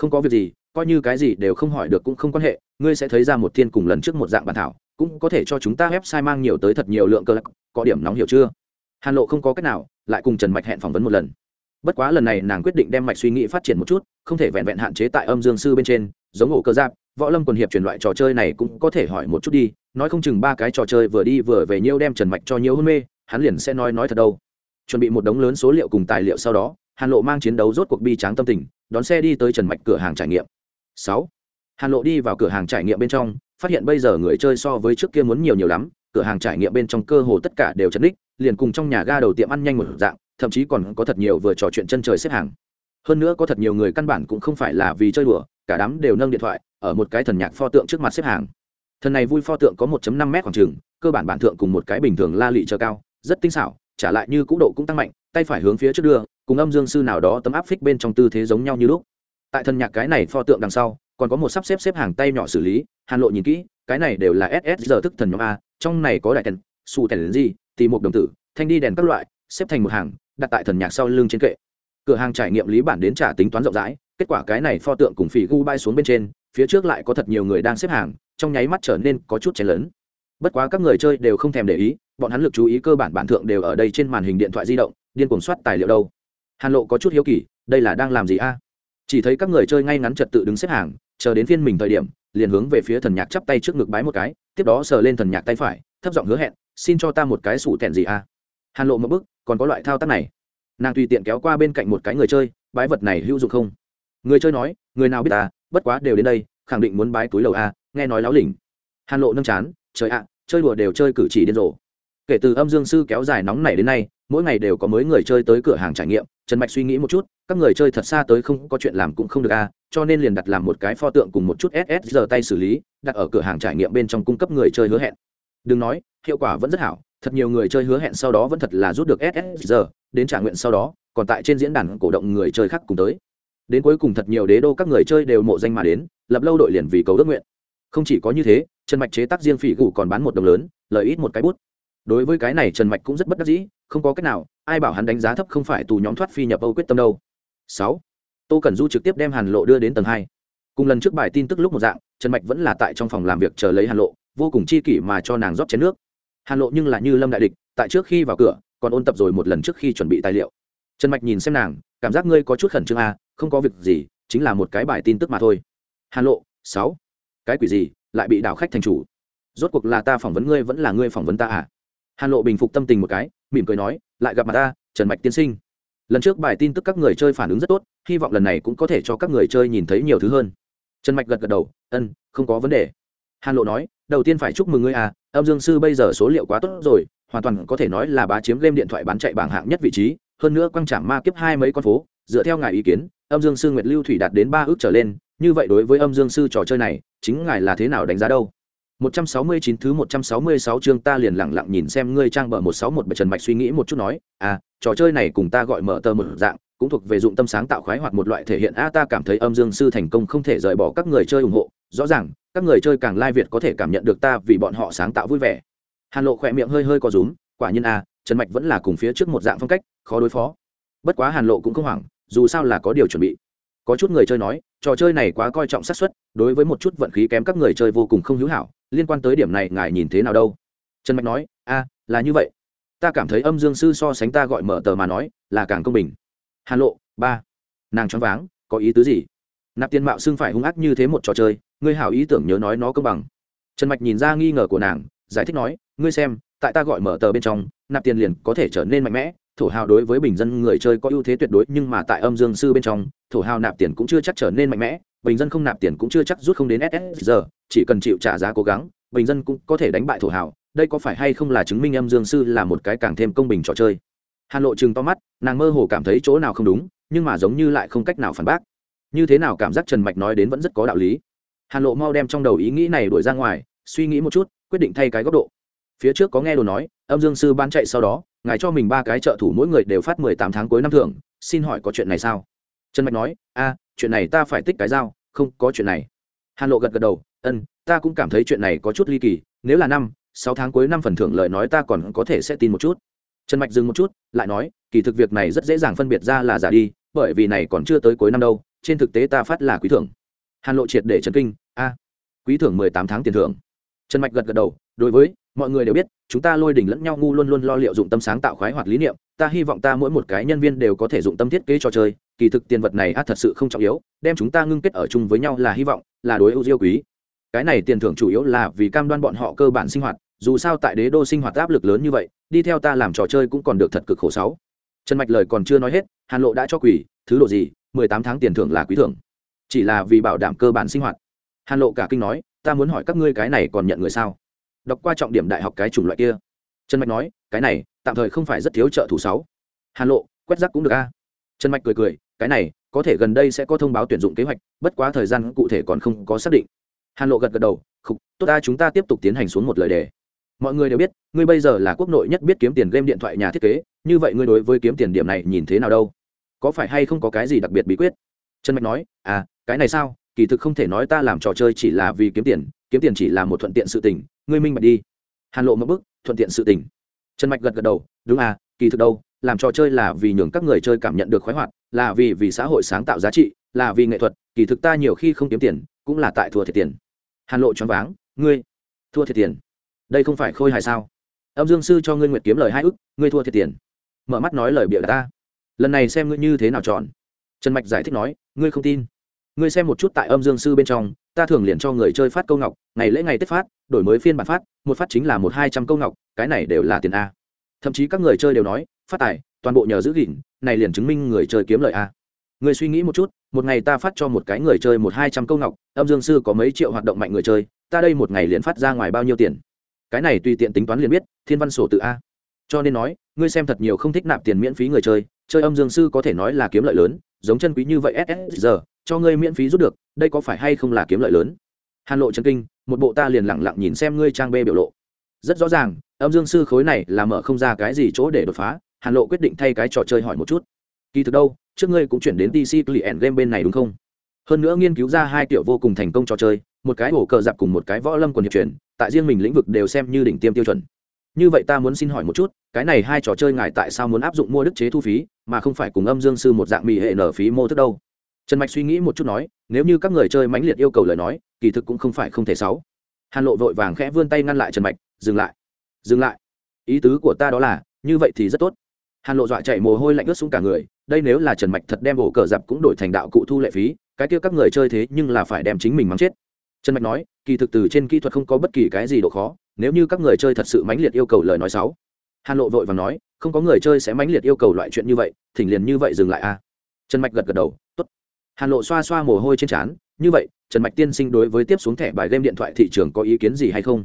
Speaker 1: không có việc gì, coi như cái gì đều không hỏi được cũng không quan hệ, ngươi sẽ thấy ra một thiên cùng lần trước một dạng bản thảo, cũng có thể cho chúng ta website mang nhiều tới thật nhiều lượng cơ lắc. có điểm nóng hiểu chưa hàn lộ không có cách nào, lại cùng trần mạch hẹn phỏng vấn một lần bất quá lần này nàng quyết định đem mạch suy nghĩ phát triển một chút, không thể vẹn vẹn hạn chế tại âm dương sư bên trên, giống ổ cơ giáp, võ lâm quần hiệp truyền loại trò chơi này cũng có thể hỏi một chút đi, nói không chừng ba cái trò chơi vừa đi vừa về nhiêu đem trần mạch cho nhiều hôn mê, hắn liền sẽ nói nói thật đâu chuẩn bị một đống lớn số liệu cùng tài liệu sau đó hàn lộ mang chiến đấu rốt cuộc bi tráng tâm tình, đón xe đi tới trần mạch cửa hàng trải nghiệm. Sáu, hàn lộ đi vào cửa hàng trải nghiệm bên trong, phát hiện bây giờ người chơi so với trước kia muốn nhiều nhiều lắm, cửa hàng trải nghiệm bên trong cơ hồ tất cả đều chấn đích, liền cùng trong nhà ga đầu tiệm ăn nhanh một dạng, thậm chí còn có thật nhiều vừa trò chuyện chân trời xếp hàng. Hơn nữa có thật nhiều người căn bản cũng không phải là vì chơi đùa, cả đám đều nâng điện thoại, ở một cái thần nhạc pho tượng trước mặt xếp hàng. Thần này vui pho tượng có 1.5 m khoảng trường, cơ bản bản thượng cùng một cái bình thường la lị chờ cao, rất tinh xảo, trả lại như cũ độ cũng tăng mạnh, tay phải hướng phía trước đưa cùng âm dương sư nào đó tấm áp phích bên trong tư thế giống nhau như lúc. Tại thần nhạc cái này pho tượng đằng sau, còn có một sắp xếp xếp hàng tay nhỏ xử lý, hàn lộ nhìn kỹ, cái này đều là ss giờ thức thần nhóm a, trong này có đại tần su tèn gì tì một đồng tử, thanh đi đèn các loại, xếp thành một hàng, đặt tại thần nhạc sau lưng trên kệ. Cửa hàng trải nghiệm lý bản đến trả tính toán rộng rãi, kết quả cái này pho tượng cùng phỉ gu bay xuống bên trên, phía trước lại có thật nhiều người đang xếp hàng, trong nháy mắt trở nên có chút chén lớn bất quá các người chơi đều không thèm để ý, bọn hắn lực chú ý cơ bản bản thượng đều ở đây trên màn hình điện thoại di động, điên cuồng soát tài liệu đâu hàn lộ có chút hiếu kỳ, đây là đang làm gì a? Chỉ thấy các người chơi ngay ngắn trật tự đứng xếp hàng, chờ đến phiên mình thời điểm, liền hướng về phía thần nhạc chắp tay trước ngực bái một cái, tiếp đó sờ lên thần nhạc tay phải, thấp giọng hứa hẹn, xin cho ta một cái sủ tèn gì a? Hàn lộ một bức còn có loại thao tác này. Nàng tùy tiện kéo qua bên cạnh một cái người chơi, bái vật này hữu dụng không? Người chơi nói, người nào biết ta, bất quá đều đến đây, khẳng định muốn bái túi lầu a, nghe nói láo lỉnh. Hàn lộ nâng chán, trời ạ, chơi đùa đều chơi cử chỉ điên rồ. Kể từ âm dương sư kéo dài nóng này đến nay mỗi ngày đều có mới người chơi tới cửa hàng trải nghiệm. Trần mạch suy nghĩ một chút, các người chơi thật xa tới không có chuyện làm cũng không được a cho nên liền đặt làm một cái pho tượng cùng một chút ss giờ tay xử lý, đặt ở cửa hàng trải nghiệm bên trong cung cấp người chơi hứa hẹn. Đừng nói, hiệu quả vẫn rất hảo, thật nhiều người chơi hứa hẹn sau đó vẫn thật là rút được ss giờ đến trả nguyện sau đó, còn tại trên diễn đàn cổ động người chơi khác cùng tới. Đến cuối cùng thật nhiều đế đô các người chơi đều mộ danh mà đến, lập lâu đội liền vì cầu ước nguyện. Không chỉ có như thế, trần mạch chế tác riêng phỉ gù còn bán một đồng lớn, lợi ít một cái bút. Đối với cái này trần mạch cũng rất bất đắc dĩ không có cách nào ai bảo hắn đánh giá thấp không phải tù nhóm thoát phi nhập âu quyết tâm đâu. Sáu tô cẩn du trực tiếp đem hàn lộ đưa đến tầng hai. Cùng lần trước bài tin tức lúc một dạng trần mạch vẫn là tại trong phòng làm việc chờ lấy hàn lộ vô cùng chi kỷ mà cho nàng rót chén nước. Hàn lộ nhưng là như lâm đại địch tại trước khi vào cửa còn ôn tập rồi một lần trước khi chuẩn bị tài liệu. Trần mạch nhìn xem nàng cảm giác ngươi có chút khẩn trương à, không có việc gì chính là một cái bài tin tức mà thôi. Hàn lộ sáu cái quỷ gì lại bị đảo khách thành chủ? Rốt cuộc là ta phỏng vấn ngươi vẫn là ngươi phỏng vấn ta à? Hàn lộ bình phục tâm tình một cái, mỉm cười nói, lại gặp mặt ta, trần mạch tiên sinh. Lần trước bài tin tức các người chơi phản ứng rất tốt, hy vọng lần này cũng có thể cho các người chơi nhìn thấy nhiều thứ hơn. Trần mạch gật gật đầu, ân, không có vấn đề. Hàn lộ nói, đầu tiên phải chúc mừng ngươi à âm dương sư bây giờ số liệu quá tốt rồi, hoàn toàn có thể nói là bá chiếm game điện thoại bán chạy bảng hạng nhất vị trí, hơn nữa quăng trảm ma kiếp hai mấy con phố, dựa theo ngài ý kiến, âm dương sư nguyệt lưu thủy đạt đến ba ước trở lên, như vậy đối với âm dương sư trò chơi này, chính ngài là thế nào đánh giá đâu? 169 thứ 166 chương ta liền lặng lặng nhìn xem ngươi trang bờ 161 bạch Trần Mạch suy nghĩ một chút nói, à, trò chơi này cùng ta gọi mở tờ một dạng, cũng thuộc về dụng tâm sáng tạo khoái hoạt một loại thể hiện a ta cảm thấy âm dương sư thành công không thể rời bỏ các người chơi ủng hộ, rõ ràng, các người chơi càng lai việt có thể cảm nhận được ta vì bọn họ sáng tạo vui vẻ. Hàn Lộ khỏe miệng hơi hơi có rúm, quả nhiên a, Trần Mạch vẫn là cùng phía trước một dạng phong cách, khó đối phó. Bất quá Hàn Lộ cũng không hoảng, dù sao là có điều chuẩn bị có chút người chơi nói trò chơi này quá coi trọng xác suất, đối với một chút vận khí kém các người chơi vô cùng không hữu hảo, liên quan tới điểm này ngài nhìn thế nào đâu? Trần mạch nói, a, là như vậy. Ta cảm thấy âm dương sư so sánh ta gọi mở tờ mà nói, là càng công bình. Hà lộ, ba. Nàng choáng váng, có ý tứ gì? Nạp tiền mạo xưng phải hung ác như thế một trò chơi, ngươi hảo ý tưởng nhớ nói nó công bằng. Trần mạch nhìn ra nghi ngờ của nàng, giải thích nói, ngươi xem, tại ta gọi mở tờ bên trong, nạp tiền liền có thể trở nên mạnh mẽ thổ hào đối với bình dân người chơi có ưu thế tuyệt đối, nhưng mà tại âm dương sư bên trong, thổ hào nạp tiền cũng chưa chắc trở nên mạnh mẽ, bình dân không nạp tiền cũng chưa chắc rút không đến ss giờ chỉ cần chịu trả giá cố gắng, bình dân cũng có thể đánh bại thổ hào. Đây có phải hay không là chứng minh âm dương sư là một cái càng thêm công bình trò chơi? Hàn lộ chừng to mắt, nàng mơ hồ cảm thấy chỗ nào không đúng, nhưng mà giống như lại không cách nào phản bác. Như thế nào cảm giác trần mạch nói đến vẫn rất có đạo lý. Hàn lộ mau đem trong đầu ý nghĩ này đuổi ra ngoài, suy nghĩ một chút, quyết định thay cái góc độ phía trước có nghe đồ nói, âm dương sư ban chạy sau đó, ngài cho mình ba cái trợ thủ mỗi người đều phát mười tám tháng cuối năm thưởng, xin hỏi có chuyện này sao? Trần mạch nói, a, chuyện này ta phải tích cái dao, không có chuyện này. Hàn lộ gật gật đầu ân ta cũng cảm thấy chuyện này có chút ly kỳ, nếu là năm, sáu tháng cuối năm phần thưởng lời nói ta còn có thể sẽ tin một chút. Trần mạch dừng một chút, lại nói, kỳ thực việc này rất dễ dàng phân biệt ra là giả đi, bởi vì này còn chưa tới cuối năm đâu, trên thực tế ta phát là quý thưởng. Hàn lộ triệt để trần kinh, a, quý thưởng mười tám tháng tiền thưởng. Trần mạch gật gật đầu, đối với mọi người đều biết, chúng ta lôi đỉnh lẫn nhau ngu luôn luôn lo liệu dụng tâm sáng tạo khoái hoạt lý niệm, ta hy vọng ta mỗi một cái nhân viên đều có thể dụng tâm thiết kế trò chơi, kỳ thực tiền vật này á, thật sự không trọng yếu, đem chúng ta ngưng kết ở chung với nhau là hy vọng, là đối ưu yêu quý. Cái này tiền thưởng chủ yếu là vì cam đoan bọn họ cơ bản sinh hoạt, dù sao tại đế đô sinh hoạt áp lực lớn như vậy, đi theo ta làm trò chơi cũng còn được thật cực khổ sáu. Trần mạch lời còn chưa nói hết, hàn lộ đã cho quỷ, thứ độ gì, mười tám tháng tiền thưởng là quý thưởng. Chỉ là vì bảo đảm cơ bản sinh hoạt. Hàn lộ cả kinh nói, ta muốn hỏi các ngươi cái này còn nhận người sao? Đọc qua trọng điểm đại học cái chủng loại kia. Trần mạch nói, cái này, tạm thời không phải rất thiếu trợ thủ sáu. Hàn lộ, quét rác cũng được a. Trần mạch cười cười, cái này, có thể gần đây sẽ có thông báo tuyển dụng kế hoạch, bất quá thời gian cụ thể còn không có xác định. Hàn lộ gật gật đầu, khục, tốt ta, chúng ta tiếp tục tiến hành xuống một lời đề. Mọi người đều biết, ngươi bây giờ là quốc nội nhất biết kiếm tiền game điện thoại nhà thiết kế, như vậy ngươi đối với kiếm tiền điểm này nhìn thế nào đâu? Có phải hay không có cái gì đặc biệt bí quyết? Trần mạch nói à cái này sao? Kỳ thực không thể nói ta làm trò chơi chỉ là vì kiếm tiền kiếm tiền chỉ là một thuận tiện sự tình ngươi minh bạch đi. Hàn lộ một bức, thuận tiện sự tình. Trần mạch gật gật đầu, đúng à kỳ thực đâu, làm trò chơi là vì nhường các người chơi cảm nhận được khoái hoạt, là vì vì xã hội sáng tạo giá trị, là vì nghệ thuật, kỳ thực ta nhiều khi không kiếm tiền, cũng là tại thua thiệt tiền. Hàn lộ choáng váng, ngươi, thua thiệt tiền. Đây không phải khôi hài sao? Âm dương sư cho ngươi nguyệt kiếm lời hai ức, ngươi thua thiệt tiền. Mở mắt nói lời bịa ta. Lần này xem ngươi như thế nào chọn. Trần mạch giải thích nói, ngươi không tin. Ngươi xem một chút tại âm dương sư bên trong ta thường liền cho người chơi phát câu ngọc, ngày lễ ngày tết phát, đổi mới phiên bản phát, một phát chính là một hai trăm câu ngọc, cái này đều là tiền a. Thậm chí các người chơi đều nói, phát tài, toàn bộ nhờ giữ gìn, này liền chứng minh người chơi kiếm lợi a. Người suy nghĩ một chút, một ngày ta phát cho một cái người chơi một hai trăm câu ngọc, âm dương sư có mấy triệu hoạt động mạnh người chơi, ta đây một ngày liền phát ra ngoài bao nhiêu tiền? Cái này tùy tiện tính toán liền biết, thiên văn sổ tự a. Cho nên nói, ngươi xem thật nhiều không thích nạp tiền miễn phí người chơi chơi âm dương sư có thể nói là kiếm lợi lớn, giống chân quý như vậy ss giờ cho ngươi miễn phí rút được, đây có phải hay không là kiếm lợi lớn? Hàn lộ chân kinh, một bộ ta liền lẳng lặng nhìn xem ngươi trang bê biểu lộ. Rất rõ ràng, âm dương sư khối này là mở không ra cái gì chỗ để đột phá, hàn lộ quyết định thay cái trò chơi hỏi một chút. Kỳ thực đâu, trước ngươi cũng chuyển đến tc client game bên này đúng không? Hơn nữa nghiên cứu ra hai kiểu vô cùng thành công trò chơi, một cái ổ cờ dạp cùng một cái võ lâm quần hiệp truyền, tại riêng mình lĩnh vực đều xem như đỉnh tiêm tiêu chuẩn. Như vậy ta muốn xin hỏi một chút, cái này hai trò chơi ngài tại sao muốn áp dụng mua đức chế thu phí, mà không phải cùng âm dương sư một dạng mỹ hệ nở phí mô thức đâu? Trần mạch suy nghĩ một chút nói, nếu như các người chơi mãnh liệt yêu cầu lời nói, kỳ thực cũng không phải không thể sáu. Hàn lộ vội vàng khẽ vươn tay ngăn lại trần mạch, dừng lại dừng lại. Ý tứ của ta đó là, như vậy thì rất tốt. Hàn lộ dọa chạy mồ hôi lạnh ướt xuống cả người, đây nếu là trần mạch thật đem ổ cờ dạp cũng đổi thành đạo cụ thu lệ phí, cái kia các người chơi thế nhưng là phải đem chính mình mắng chết. Trần mạch nói, kỳ thực từ trên kỹ thuật không có bất kỳ cái gì độ khó, nếu như các người chơi thật sự mãnh liệt yêu cầu lời nói sáu. Hàn lộ vội và nói, không có người chơi sẽ mãnh liệt yêu cầu loại chuyện như vậy, thỉnh liền như vậy dừng lại a. À. trần mạch gật gật đầu hàn lộ xoa xoa mồ hôi trên trán, như vậy, trần mạch tiên sinh đối với tiếp xuống thẻ bài game điện thoại thị trường có ý kiến gì hay không?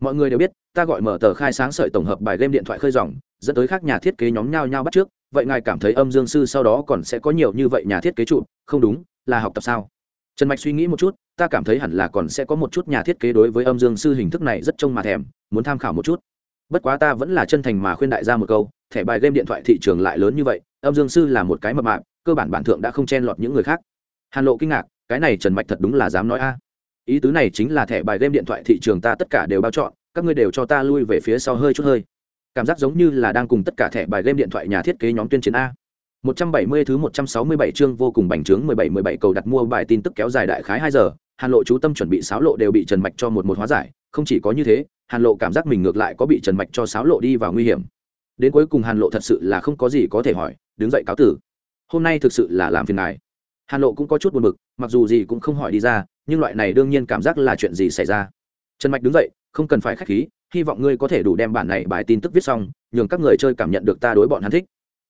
Speaker 1: Mọi người đều biết, ta gọi mở tờ khai sáng sợi tổng hợp bài game điện thoại khơi dòng, dẫn tới các nhà thiết kế nhóm nhau nhau bắt trước, vậy ngài cảm thấy âm dương sư sau đó còn sẽ có nhiều như vậy nhà thiết kế trụ, không đúng, là học tập sao? Trần mạch suy nghĩ một chút, ta cảm thấy hẳn là còn sẽ có một chút nhà thiết kế đối với âm dương sư hình thức này rất trông mà thèm, muốn tham khảo một chút. Bất quá ta vẫn là chân thành mà khuyên đại gia một câu, thẻ bài game điện thoại thị trường lại lớn như vậy, âm dương sư là một cái mập mạp, cơ bản bản thượng đã không chen lọt những người khác hàn lộ kinh ngạc cái này trần mạch thật đúng là dám nói a ý tứ này chính là thẻ bài game điện thoại thị trường ta tất cả đều bao chọn các ngươi đều cho ta lui về phía sau hơi chút hơi cảm giác giống như là đang cùng tất cả thẻ bài game điện thoại nhà thiết kế nhóm tuyên chiến a 170 thứ 167 chương vô cùng bành trướng 17 17 cầu đặt mua bài tin tức kéo dài đại khái 2 giờ, Hàn Lộ chú tâm chuẩn bị sáo lộ đều bị Trần Mạch cho một một hóa giải, không chỉ có như thế, Hàn Lộ cảm giác mình ngược lại có bị Trần Mạch cho sáo lộ đi vào nguy hiểm. Đến cuối cùng Hàn Lộ thật sự là không có gì có thể hỏi, đứng dậy cáo tử. Hôm nay thực sự là làm phiền ngài. Hàn Lộ cũng có chút buồn bực, mặc dù gì cũng không hỏi đi ra, nhưng loại này đương nhiên cảm giác là chuyện gì xảy ra. Trần Mạch đứng dậy, không cần phải khách khí, hy vọng ngươi có thể đủ đem bản này bài tin tức viết xong, nhường các người chơi cảm nhận được ta đối bọn hắn thích.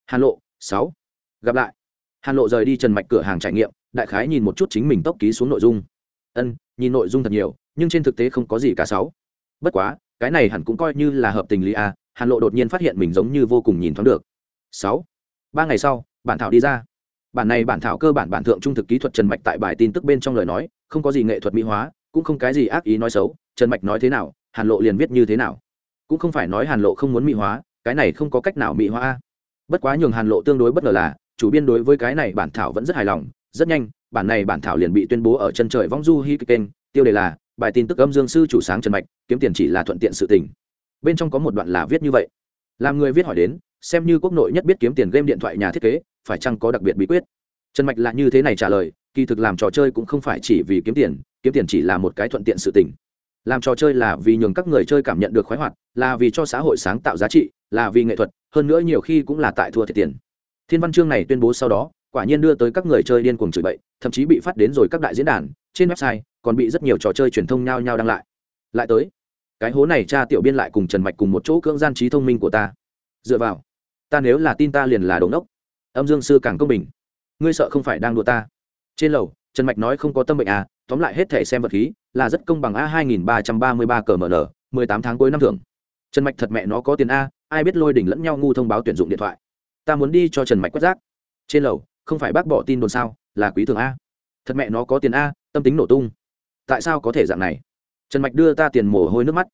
Speaker 1: Hàn Lộ, sáu, gặp lại. Hàn lộ rời đi trần mạch cửa hàng trải nghiệm đại khái nhìn một chút chính mình tốc ký xuống nội dung. Ân nhìn nội dung thật nhiều nhưng trên thực tế không có gì cả sáu. Bất quá cái này hẳn cũng coi như là hợp tình lý a hàn lộ đột nhiên phát hiện mình giống như vô cùng nhìn thoáng được. Sáu. Ba ngày sau bản thảo đi ra bản này bản thảo cơ bản bản thượng trung thực kỹ thuật trần mạch tại bài tin tức bên trong lời nói, không có gì nghệ thuật mỹ hóa, cũng không cái gì ác ý nói xấu, trần mạch nói thế nào, hàn lộ liền viết như thế nào. Cũng không phải nói hàn lộ không muốn mỹ hóa, cái này không có cách nào mỹ hóa bất quá nhường hàn lộ tương đối bất ngờ là, chủ biên đối với cái này bản thảo vẫn rất hài lòng, rất nhanh, bản này bản thảo liền bị tuyên bố ở chân trời vong du hi kênh, tiêu đề là, bài tin tức âm dương sư chủ sáng trần mạch, kiếm tiền chỉ là thuận tiện sự tình. Bên trong có một đoạn là viết như vậy. Làm người viết hỏi đến, xem như quốc nội nhất biết kiếm tiền game điện thoại nhà thiết kế phải chăng có đặc biệt bí quyết? Trần mạch là như thế này trả lời, kỳ thực làm trò chơi cũng không phải chỉ vì kiếm tiền kiếm tiền chỉ là một cái thuận tiện sự tình. Làm trò chơi là vì nhường các người chơi cảm nhận được khoái hoạt, là vì cho xã hội sáng tạo giá trị, là vì nghệ thuật, hơn nữa nhiều khi cũng là tại thua thiệt tiền. Thiên văn chương này tuyên bố sau đó, quả nhiên đưa tới các người chơi điên cuồng chửi bậy, thậm chí bị phát đến rồi các đại diễn đàn, trên website còn bị rất nhiều trò chơi truyền thông nhao nhao đăng lại. Lại tới, cái hố này cha tiểu biên lại cùng trần mạch cùng một chỗ cưỡng gian trí thông minh của ta. Dựa vào, ta nếu là tin ta liền là đống đốc âm dương sư càng công bình. Ngươi sợ không phải đang đùa ta. Trên lầu, trần mạch nói không có tâm bệnh à tóm lại hết thể xem vật khí là rất công bằng a hai nghìn ba trăm ba mươi ba cờ mn mười tám tháng cuối năm thưởng. Trần mạch thật mẹ nó có tiền a, ai biết lôi đỉnh lẫn nhau ngu thông báo tuyển dụng điện thoại. Ta muốn đi cho trần mạch quét rác. Trên lầu, không phải bác bỏ tin đồn sao, là quý thường a. Thật mẹ nó có tiền a, tâm tính nổ tung. Tại sao có thể dạng này? Trần mạch đưa ta tiền mồ hôi nước mắt.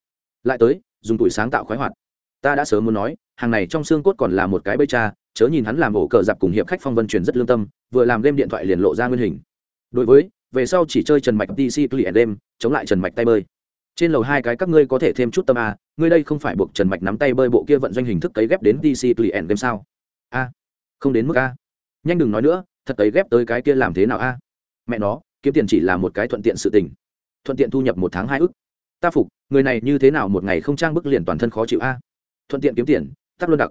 Speaker 1: Lại tới, dùng tuổi sáng tạo khoái hoạt. Ta đã sớm muốn nói hàng này trong xương cốt còn là một cái bây cha, chớ nhìn hắn làm ổ cờ dạp cùng hiệp khách phong vân truyền rất lương tâm, vừa làm game điện thoại liền lộ ra nguyên hình. Đối với, về sau chỉ chơi trần mạch dc client đêm chống lại trần mạch tay bơi. Trên lầu hai cái các ngươi có thể thêm chút tâm a ngươi đây không phải buộc trần mạch nắm tay bơi bộ kia vận doanh hình thức cấy ghép đến dc client game sao? A, không đến mức a. Nhanh đừng nói nữa, thật cấy ghép tới cái kia làm thế nào a? Mẹ nó, kiếm tiền chỉ là một cái thuận tiện sự tình. Thuận tiện thu nhập một tháng hai ức. Ta phục, người này như thế nào một ngày không trang bức liền toàn thân khó chịu a? Thuận tiện kiếm tiền tắt luôn đặc.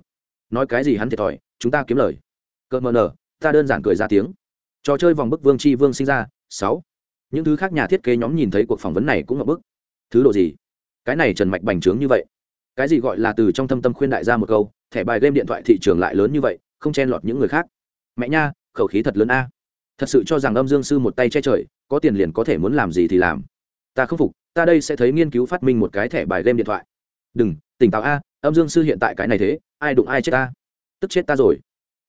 Speaker 1: Nói cái gì hắn thiệt thòi, chúng ta kiếm lời. Cợt mờ nở, ta đơn giản cười ra tiếng. Trò chơi vòng bức vương chi vương sinh ra, sáu. Những thứ khác nhà thiết kế nhóm nhìn thấy cuộc phỏng vấn này cũng ngập bức. Thứ độ gì? Cái này trần mạch bành trướng như vậy. Cái gì gọi là từ trong thâm tâm khuyên đại ra một câu, thẻ bài game điện thoại thị trường lại lớn như vậy, không chen lọt những người khác. Mẹ nha, khẩu khí thật lớn a. Thật sự cho rằng âm dương sư một tay che trời, có tiền liền có thể muốn làm gì thì làm. Ta không phục, ta đây sẽ thấy nghiên cứu phát minh một cái thẻ bài game điện thoại. Đừng, tỉnh táo a âm dương sư hiện tại cái này thế, ai đụng ai chết ta? Tức chết ta rồi.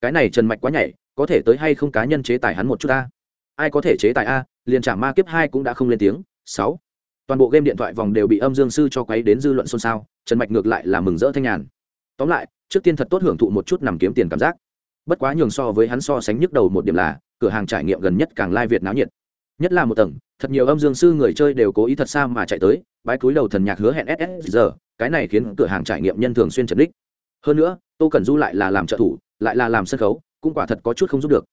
Speaker 1: Cái này trần mạch quá nhảy, có thể tới hay không cá nhân chế tài hắn một chút ta? Ai có thể chế tài a? Liền trả ma kiếp hai cũng đã không lên tiếng. Sáu. Toàn bộ game điện thoại vòng đều bị âm dương sư cho quấy đến dư luận xôn xao, trần mạch ngược lại là mừng rỡ thanh nhàn. Tóm lại, trước tiên thật tốt hưởng thụ một chút nằm kiếm tiền cảm giác. Bất quá nhường so với hắn so sánh nhức đầu một điểm là, cửa hàng trải nghiệm gần nhất càng lai việt náo nhiệt nhất là một tầng, thật nhiều âm dương sư người chơi đều cố ý thật xa mà chạy tới, bái cúi đầu thần nhạc hứa hẹn ss giờ cái này khiến cửa hàng trải nghiệm nhân thường xuyên trần đích hơn nữa, tô cần du lại là làm trợ thủ, lại là làm sân khấu, cũng quả thật có chút không giúp được.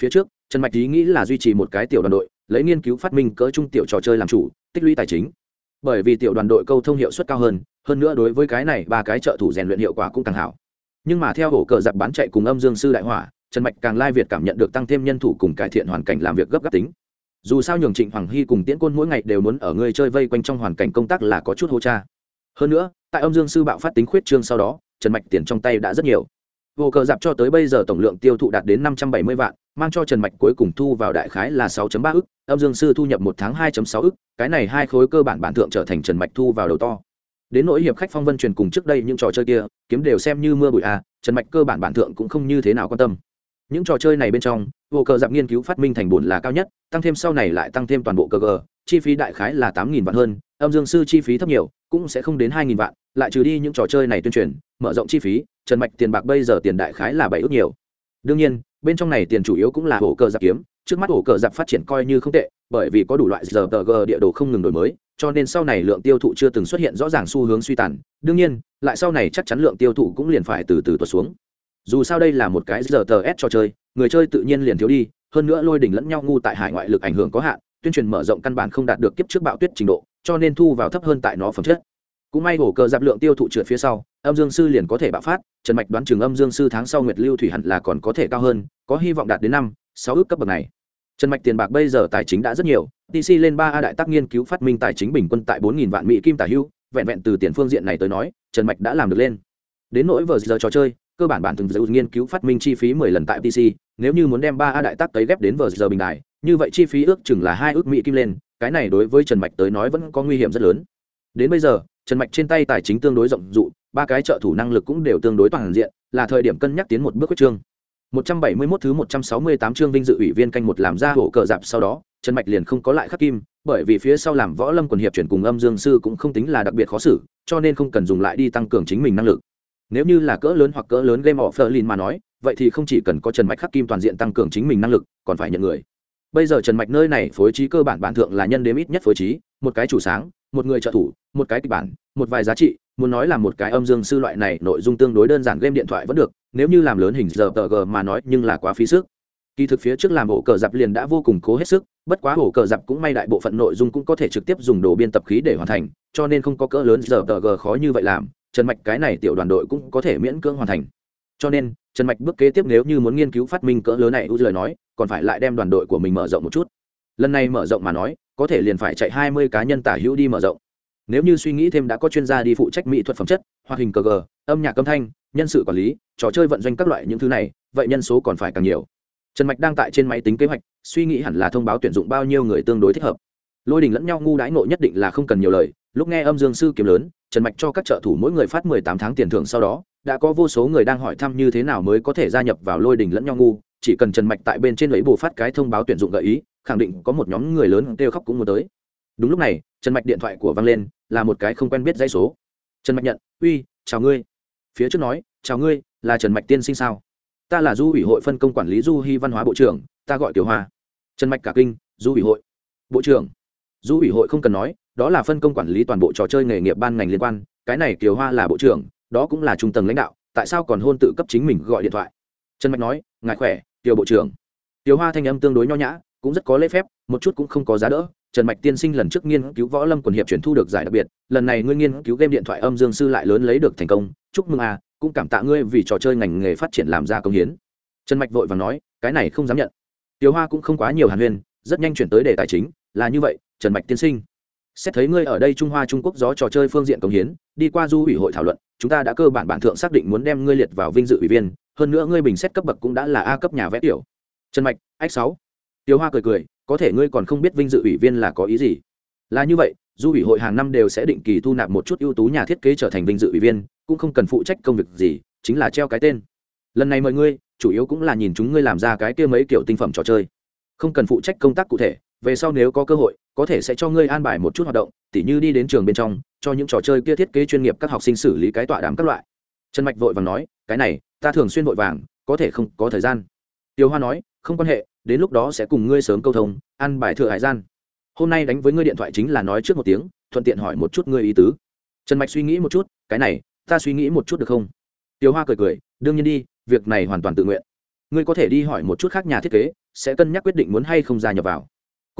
Speaker 1: Phía trước, trần mạch ý nghĩ là duy trì một cái tiểu đoàn đội, lấy nghiên cứu phát minh cỡ trung tiểu trò chơi làm chủ, tích lũy tài chính. Bởi vì tiểu đoàn đội câu thông hiệu suất cao hơn hơn nữa đối với cái này ba cái trợ thủ rèn luyện hiệu quả cũng càng hảo. Nhưng mà theo hổ cờ giặc bán chạy cùng âm dương sư đại hỏa, trần mạch càng lai việt cảm nhận được tăng thêm nhân thủ cùng cải thiện hoàn cảnh làm việc gấp gáp tính dù sao nhường trịnh hoàng hy cùng tiễn côn mỗi ngày đều muốn ở ngươi chơi vây quanh trong hoàn cảnh công tác là có chút hô cha. Hơn nữa, tại âm dương sư bạo phát tính khuyết trương sau đó, trần mạch tiền trong tay đã rất nhiều. Hồ cờ dạp cho tới bây giờ tổng lượng tiêu thụ đạt đến năm trăm bảy mươi vạn, mang cho trần mạch cuối cùng thu vào đại khái là sáu ba ức, âm dương sư thu nhập một tháng hai sáu ức, cái này hai khối cơ bản bản thượng trở thành trần mạch thu vào đầu to. Đến nỗi hiệp khách phong vân truyền cùng trước đây những trò chơi kia, kiếm đều xem như mưa bụi à trần mạch cơ bản bản thượng cũng không như thế nào quan tâm những trò chơi này bên trong, vô cờ dạp nghiên cứu phát minh thành bổn là cao nhất, tăng thêm sau này lại tăng thêm toàn bộ cơ gờ, chi phí đại khái là tám nghìn vạn hơn, âm dương sư chi phí thấp nhiều, cũng sẽ không đến hai nghìn vạn, lại trừ đi những trò chơi này tuyên truyền, mở rộng chi phí, trần mạch tiền bạc bây giờ tiền đại khái là bảy ước nhiều. Đương nhiên, bên trong này tiền chủ yếu cũng là hổ cờ giặc kiếm, trước mắt hổ cờ giặc phát triển coi như không tệ, bởi vì có đủ loại giờ tờ g địa đồ không ngừng đổi mới, cho nên sau này lượng tiêu thụ chưa từng xuất hiện rõ ràng xu hướng suy tàn. Đương nhiên, lại sau này chắc chắn lượng tiêu thụ cũng liền phải từ từ tuột xuống dù sao đây là một cái giờ tờ s trò chơi, người chơi tự nhiên liền thiếu đi, hơn nữa lôi đỉnh lẫn nhau ngu tại hải ngoại lực ảnh hưởng có hạn, tuyên truyền mở rộng căn bản không đạt được kiếp trước bạo tuyết trình độ, cho nên thu vào thấp hơn tại nó phẩm chất. Cũng may hổ cờ dạp lượng tiêu thụ trượt phía sau, âm dương sư liền có thể bạo phát, trần mạch đoán chừng âm dương sư tháng sau nguyệt lưu thủy hẳn là còn có thể cao hơn, có hy vọng đạt đến năm, sáu ước cấp bậc này. Trần mạch tiền bạc bây giờ tài chính đã rất nhiều tc lên ba a đại tác nghiên cứu phát minh tài chính bình quân tại bốn nghìn vạn mỹ kim tả hưu, vẹn vẹn từ tiền phương diện này tới nói, trần mạch đã làm được lên. Đến nỗi vờ giờ trò chơi cơ bản bản từng giữ nghiên cứu phát minh chi phí mười lần tại PC, nếu như muốn đem ba a đại tác tới ghép đến vờ giờ bình đài như vậy chi phí ước chừng là hai ước mỹ kim lên cái này đối với trần mạch tới nói vẫn có nguy hiểm rất lớn đến bây giờ trần mạch trên tay tài chính tương đối rộng dụ, ba cái trợ thủ năng lực cũng đều tương đối toàn diện là thời điểm cân nhắc tiến một bước quyết trương 171 thứ 168 chương vinh dự ủy viên canh một làm ra hổ cờ dạp sau đó, Trần Mạch liền không có lại khắc kim, bởi vì phía sau làm võ lâm quần hiệp chuyển cùng âm dương sư cũng không tính là đặc biệt khó xử, cho nên không cần dùng lại đi tăng cường chính mình năng lực. Nếu như là cỡ lớn hoặc cỡ lớn game offline mà nói, vậy thì không chỉ cần có Trần Mạch khắc kim toàn diện tăng cường chính mình năng lực, còn phải nhận người. Bây giờ Trần Mạch nơi này phối trí cơ bản bản thượng là nhân đếm ít nhất phối trí, một cái chủ sáng, một người trợ thủ, một cái kịch bản, một vài giá trị, muốn nói là một cái âm dương sư loại này nội dung tương đối đơn giản game điện thoại vẫn được nếu như làm lớn hình giờ tờ g mà nói nhưng là quá phí sức kỳ thực phía trước làm ổ cờ dạp liền đã vô cùng cố hết sức bất quá ổ cờ dạp cũng may đại bộ phận nội dung cũng có thể trực tiếp dùng đồ biên tập khí để hoàn thành cho nên không có cỡ lớn giờ tờ g khó như vậy làm trần mạch cái này tiểu đoàn đội cũng có thể miễn cưỡng hoàn thành. Cho nên, trần mạch bước kế tiếp nếu như muốn nghiên cứu phát minh cỡ lớn này, u lời nói, còn phải lại đem đoàn đội của mình mở rộng một chút. Lần này mở rộng mà nói, có thể liền phải chạy hai mươi cá nhân tả hữu đi mở rộng. Nếu như suy nghĩ thêm đã có chuyên gia đi phụ trách mỹ thuật phẩm chất, hoạt hình cờ gờ, âm nhạc âm thanh, nhân sự quản lý, trò chơi vận doanh các loại những thứ này, vậy nhân số còn phải càng nhiều. Trần mạch đang tại trên máy tính kế hoạch, suy nghĩ hẳn là thông báo tuyển dụng bao nhiêu người tương đối thích hợp. Lôi đình lẫn nhau ngu đãi ngộ nhất định là không cần nhiều lời lúc nghe âm dương sư kiếm lớn, trần mạch cho các trợ thủ mỗi người phát mười tám tháng tiền thưởng sau đó, đã có vô số người đang hỏi thăm như thế nào mới có thể gia nhập vào lôi đình lẫn nhau ngu. Chỉ cần trần mạch tại bên trên lấy bù phát cái thông báo tuyển dụng gợi ý, khẳng định có một nhóm người lớn kêu khóc cũng muốn tới. Đúng lúc này, trần mạch điện thoại của văng lên, là một cái không quen biết dãy số. Trần mạch nhận, uy, chào ngươi. Phía trước nói, chào ngươi, là trần mạch tiên sinh sao? Ta là du ủy hội phân công quản lý du hy văn hóa bộ trưởng, ta gọi tiểu hoa. Trần mạch cả kinh, du ủy hội. Bộ trưởng. Du ủy hội không cần nói đó là phân công quản lý toàn bộ trò chơi nghề nghiệp ban ngành liên quan, cái này kiều hoa là bộ trưởng, đó cũng là trung tầng lãnh đạo, tại sao còn hôn tự cấp chính mình gọi điện thoại? Trần mạch nói, ngài khỏe tiểu bộ trưởng. Tiểu hoa thanh âm tương đối nho nhã, cũng rất có lễ phép, một chút cũng không có giá đỡ. Trần mạch tiên sinh lần trước nghiên cứu võ lâm quần hiệp chuyển thu được giải đặc biệt, lần này ngươi nghiên cứu game điện thoại âm dương sư lại lớn lấy được thành công, chúc mừng à cũng cảm tạ ngươi vì trò chơi ngành nghề phát triển làm ra công hiến. Trần mạch vội và nói, cái này không dám nhận. Tiểu hoa cũng không quá nhiều hàn huyên, rất nhanh chuyển tới đề tài chính, là như vậy, trần mạch tiên sinh xét thấy ngươi ở đây trung hoa trung quốc gió trò chơi phương diện công hiến, đi qua du ủy hội thảo luận, chúng ta đã cơ bản bản thượng xác định muốn đem ngươi liệt vào vinh dự ủy viên, hơn nữa ngươi bình xét cấp bậc cũng đã là a cấp nhà vẽ tiểu. Trần mạch, ách sáu. Tiểu hoa cười cười, có thể ngươi còn không biết vinh dự ủy viên là có ý gì. Là như vậy, du ủy hội hàng năm đều sẽ định kỳ thu nạp một chút ưu tú nhà thiết kế trở thành vinh dự ủy viên, cũng không cần phụ trách công việc gì, chính là treo cái tên. Lần này mời ngươi, chủ yếu cũng là nhìn chúng ngươi làm ra cái kia mấy kiểu tinh phẩm trò chơi. Không cần phụ trách công tác cụ thể về sau nếu có cơ hội, có thể sẽ cho ngươi an bài một chút hoạt động, tỉ như đi đến trường bên trong, cho những trò chơi kia thiết kế chuyên nghiệp các học sinh xử lý cái tọa đàm các loại. Trần mạch vội vàng nói, cái này, ta thường xuyên vội vàng, có thể không có thời gian. Tiêu hoa nói, không quan hệ, đến lúc đó sẽ cùng ngươi sớm câu thông ăn bài thừa hải gian. Hôm nay đánh với ngươi điện thoại chính là nói trước một tiếng, thuận tiện hỏi một chút ngươi ý tứ. Trần mạch suy nghĩ một chút, cái này, ta suy nghĩ một chút được không? Tiêu hoa cười cười, đương nhiên đi, việc này hoàn toàn tự nguyện. Ngươi có thể đi hỏi một chút khác nhà thiết kế, sẽ cân nhắc quyết định muốn hay không gia nhập vào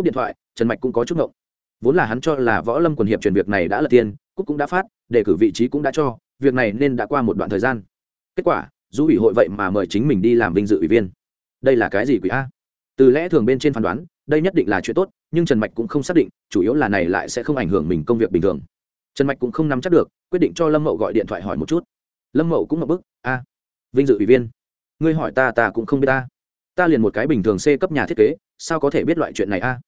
Speaker 1: cúp điện thoại, trần mạch cũng có chút ngộng. Vốn là hắn cho là võ lâm quần hiệp chuyển việc này đã là tiền cúc cũng đã phát, đề cử vị trí cũng đã cho, việc này nên đã qua một đoạn thời gian. Kết quả du ủy hội vậy mà mời chính mình đi làm vinh dự ủy viên. Đây là cái gì quỷ a? Từ lẽ thường bên trên phán đoán, đây nhất định là chuyện tốt, nhưng trần mạch cũng không xác định, chủ yếu là này lại sẽ không ảnh hưởng mình công việc bình thường. Trần mạch cũng không nắm chắc được, quyết định cho lâm mậu gọi điện thoại hỏi một chút. Lâm mậu cũng ngập bức, a, vinh dự ủy viên, ngươi hỏi ta ta cũng không biết ta. Ta liền một cái bình thường c cấp nhà thiết kế, sao có thể biết loại chuyện này a?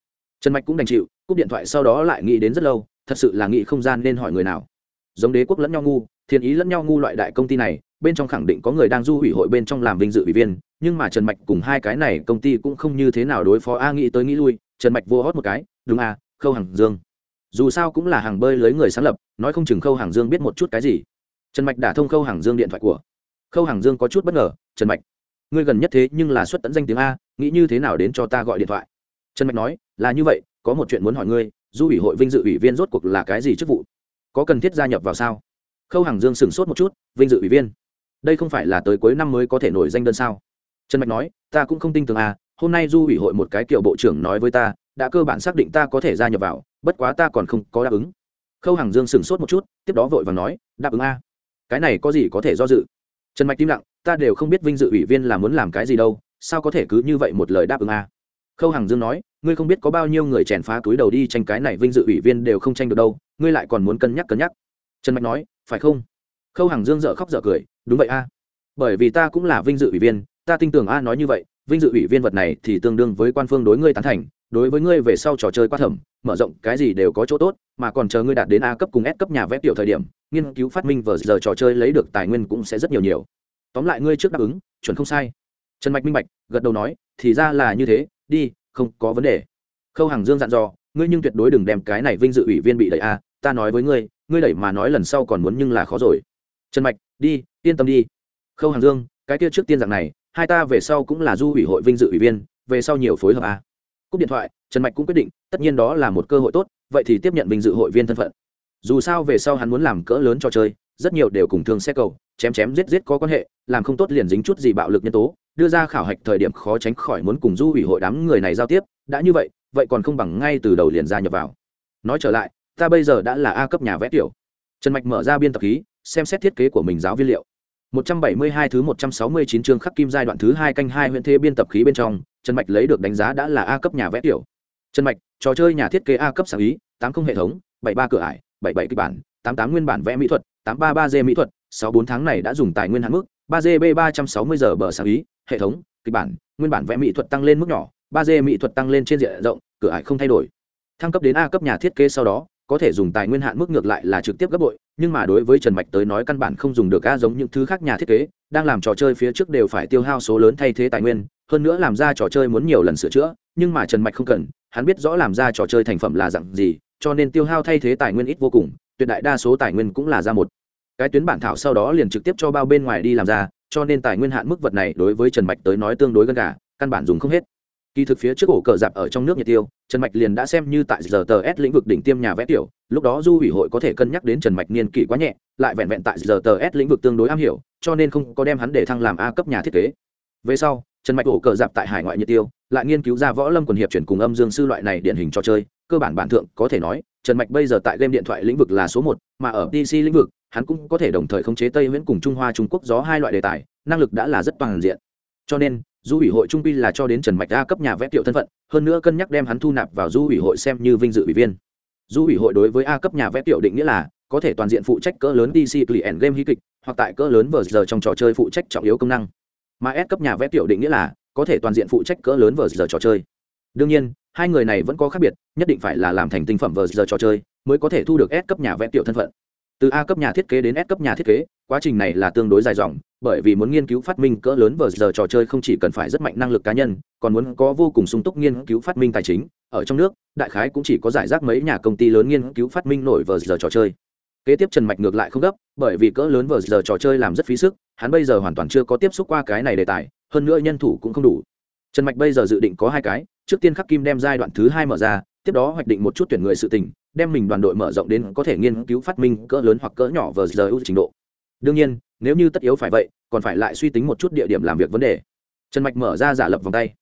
Speaker 1: Trần mạch cũng đành chịu, cúp điện thoại sau đó lại nghĩ đến rất lâu, thật sự là nghĩ không gian nên hỏi người nào. Giống đế quốc lẫn nhau ngu thiên ý lẫn nhau ngu loại đại công ty này, bên trong khẳng định có người đang du ủy hội bên trong làm vinh dự ủy viên, nhưng mà trần mạch cùng hai cái này công ty cũng không như thế nào đối phó, a nghĩ tới nghĩ lui, trần mạch vô hót một cái, đúng a, khâu hàng dương. Dù sao cũng là hàng bơi lưới người sáng lập, nói không chừng khâu hàng dương biết một chút cái gì. Trần mạch đã thông khâu hàng dương điện thoại của. Khâu hàng dương có chút bất ngờ, trần mạch, ngươi gần nhất thế nhưng là xuất tận danh tiếng a, nghĩ như thế nào đến cho ta gọi điện thoại? Trần mạch nói, là như vậy, có một chuyện muốn hỏi ngươi, du ủy hội vinh dự ủy viên rốt cuộc là cái gì chức vụ? Có cần thiết gia nhập vào sao? Khâu hàng dương sửng sốt một chút, vinh dự ủy viên? Đây không phải là tới cuối năm mới có thể nổi danh đơn sao? Trần mạch nói, ta cũng không tin tưởng à hôm nay du ủy hội một cái kiểu bộ trưởng nói với ta, đã cơ bản xác định ta có thể gia nhập vào, bất quá ta còn không có đáp ứng. Khâu hàng dương sửng sốt một chút, tiếp đó vội và nói, đáp ứng a. Cái này có gì có thể do dự? Trần mạch tim lặng, ta đều không biết vinh dự ủy viên là muốn làm cái gì đâu, sao có thể cứ như vậy một lời đáp ứng a? Khâu Hằng dương nói, ngươi không biết có bao nhiêu người chèn phá túi đầu đi tranh cái này vinh dự ủy viên đều không tranh được đâu, ngươi lại còn muốn cân nhắc cân nhắc. Trần mạch nói, phải không? Khâu Hằng dương dợ khóc dợ cười, đúng vậy a. Bởi vì ta cũng là vinh dự ủy viên, ta tin tưởng a nói như vậy, vinh dự ủy viên vật này thì tương đương với quan phương đối ngươi tán thành, đối với ngươi về sau trò chơi qua thẩm mở rộng cái gì đều có chỗ tốt, mà còn chờ ngươi đạt đến a cấp cùng s cấp nhà vẽ tiểu thời điểm, nghiên cứu phát minh vờ giờ trò chơi lấy được tài nguyên cũng sẽ rất nhiều nhiều. Tóm lại ngươi trước đáp ứng, chuẩn không sai. Trần mạch minh bạch, gật đầu nói, thì ra là như thế đi, không có vấn đề. Khâu hàng dương dặn dò, ngươi nhưng tuyệt đối đừng đem cái này vinh dự ủy viên bị đẩy a, ta nói với ngươi ngươi đẩy mà nói lần sau còn muốn nhưng là khó rồi. Trần mạch, đi, yên tâm đi. Khâu hàng dương, cái kia trước tiên dạng này, hai ta về sau cũng là du ủy hội vinh dự ủy viên, về sau nhiều phối hợp a. Cúp điện thoại, trần mạch cũng quyết định, tất nhiên đó là một cơ hội tốt, vậy thì tiếp nhận vinh dự hội viên thân phận. Dù sao về sau hắn muốn làm cỡ lớn cho chơi rất nhiều đều cùng thương xe cầu chém chém giết giết có quan hệ làm không tốt liền dính chút gì bạo lực nhân tố đưa ra khảo hạch thời điểm khó tránh khỏi muốn cùng du ủy hội đám người này giao tiếp đã như vậy vậy còn không bằng ngay từ đầu liền gia nhập vào. Nói trở lại ta bây giờ đã là a cấp nhà vẽ tiểu. Trần mạch mở ra biên tập khí xem xét thiết kế của mình giáo viên liệu. 172 thứ 169 chương khắc kim giai đoạn thứ 2 canh 2 huyện thế biên tập khí bên trong, Trần Mạch lấy được đánh giá đã là A cấp nhà vẽ tiểu. Trần Mạch, trò chơi nhà thiết kế A cấp sáng ý, 80 hệ thống, 73 cửa ải, 77 kịch bản, 88 nguyên bản vẽ mỹ thuật, 833G mỹ thuật, 64 tháng này đã dùng tài nguyên hạn mức, 3GB 360 giờ bờ sáng ý, hệ thống, kịch bản, nguyên bản vẽ mỹ thuật tăng lên mức nhỏ, 3G mỹ thuật tăng lên trên diện rộng, cửa ải không thay đổi. Thăng cấp đến A cấp nhà thiết kế sau đó, có thể dùng tài nguyên hạn mức ngược lại là trực tiếp gấp bội nhưng mà đối với trần mạch tới nói căn bản không dùng được a giống những thứ khác nhà thiết kế đang làm trò chơi phía trước đều phải tiêu hao số lớn thay thế tài nguyên hơn nữa làm ra trò chơi muốn nhiều lần sửa chữa nhưng mà trần mạch không cần hắn biết rõ làm ra trò chơi thành phẩm là dặn gì cho nên tiêu hao thay thế tài nguyên ít vô cùng tuyệt đại đa số tài nguyên cũng là ra một. Cái tuyến bản thảo sau đó liền trực tiếp cho bao bên ngoài đi làm ra, cho nên tài nguyên hạn mức vật này đối với trần mạch tới nói tương đối gần cả, căn bản dùng không hết. Kỳ thực phía trước ổ cờ dạp ở trong nước nhiệt tiêu, trần mạch liền đã xem như tại giờ tờ s lĩnh vực đỉnh tiêm nhà vẽ tiểu, lúc đó du ủy hội có thể cân nhắc đến trần mạch niên kỷ quá nhẹ, lại vẹn vẹn tại giờ tờ s lĩnh vực tương đối am hiểu, cho nên không có đem hắn để thăng làm a cấp nhà thiết kế. Về sau, trần mạch ổ cờ dạp tại hải ngoại nhiệt tiêu, lại nghiên cứu ra võ lâm quần hiệp chuyển cùng âm dương sư loại này điển hình trò chơi cơ bản bản thượng, có thể nói, trần mạch bây giờ tại game điện thoại lĩnh vực là số một, mà ở pc lĩnh vực, hắn cũng có thể đồng thời khống chế tây nguyễn cùng trung hoa trung quốc gió hai loại đề tài, năng lực đã là rất toàn diện. Cho nên, du ủy hội trung pi là cho đến trần mạch a cấp nhà vẽ tiểu thân phận, hơn nữa cân nhắc đem hắn thu nạp vào du ủy hội xem như vinh dự ủy viên. Du ủy hội đối với a cấp nhà vẽ tiểu định nghĩa là, có thể toàn diện phụ trách cỡ lớn dc client game hy kịch, hoặc tại cỡ lớn vờ giờ trong trò chơi phụ trách trọng yếu công năng. Mà s cấp nhà vẽ tiểu định nghĩa là, có thể toàn diện phụ trách cỡ lớn vờ giờ trò chơi đương nhiên, hai người này vẫn có khác biệt, nhất định phải là làm thành tinh phẩm vờ giờ trò chơi mới có thể thu được s cấp nhà vẽ tiểu thân phận. Từ a cấp nhà thiết kế đến s cấp nhà thiết kế, quá trình này là tương đối dài dòng, bởi vì muốn nghiên cứu phát minh cỡ lớn vờ giờ trò chơi không chỉ cần phải rất mạnh năng lực cá nhân, còn muốn có vô cùng sung túc nghiên cứu phát minh tài chính. Ở trong nước, đại khái cũng chỉ có giải rác mấy nhà công ty lớn nghiên cứu phát minh nổi vờ giờ trò chơi. Kế tiếp trần mạch ngược lại không gấp, bởi vì cỡ lớn vờ giờ trò chơi làm rất phí sức, hắn bây giờ hoàn toàn chưa có tiếp xúc qua cái này đề tài, hơn nữa nhân thủ cũng không đủ trần mạch bây giờ dự định có hai cái, trước tiên khắc kim đem giai đoạn thứ hai mở ra, tiếp đó hoạch định một chút tuyển người sự tình, đem mình đoàn đội mở rộng đến có thể nghiên cứu phát minh cỡ lớn hoặc cỡ nhỏ vờ giờ ưu trình độ. Đương nhiên, nếu như tất yếu phải vậy, còn phải lại suy tính một chút địa điểm làm việc vấn đề. Trần mạch mở ra giả lập vòng tay.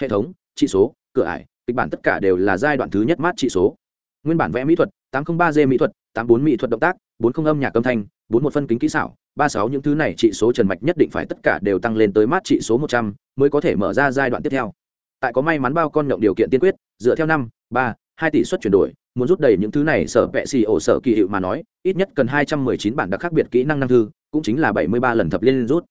Speaker 1: Hệ thống trị số, cửa ải, kịch bản tất cả đều là giai đoạn thứ nhất mát trị số. Nguyên bản vẽ mỹ thuật, tám trăm ba d mỹ thuật, tám bốn mỹ thuật động tác bốn không âm nhạc âm thanh, bốn một phân kính kỹ xảo, ba sáu những thứ này trị số trần mạch nhất định phải tất cả đều tăng lên tới mát trị số một trăm mới có thể mở ra giai đoạn tiếp theo. Tại có may mắn bao con nhộng điều kiện tiên quyết, dựa theo năm, ba, hai tỷ suất chuyển đổi, muốn rút đầy những thứ này sở vệ xì ổ sở kỳ hiệu mà nói, ít nhất cần hai trăm mười chín bản đặc khác biệt kỹ năng năng thư, cũng chính là bảy mươi ba lần thập liên rút.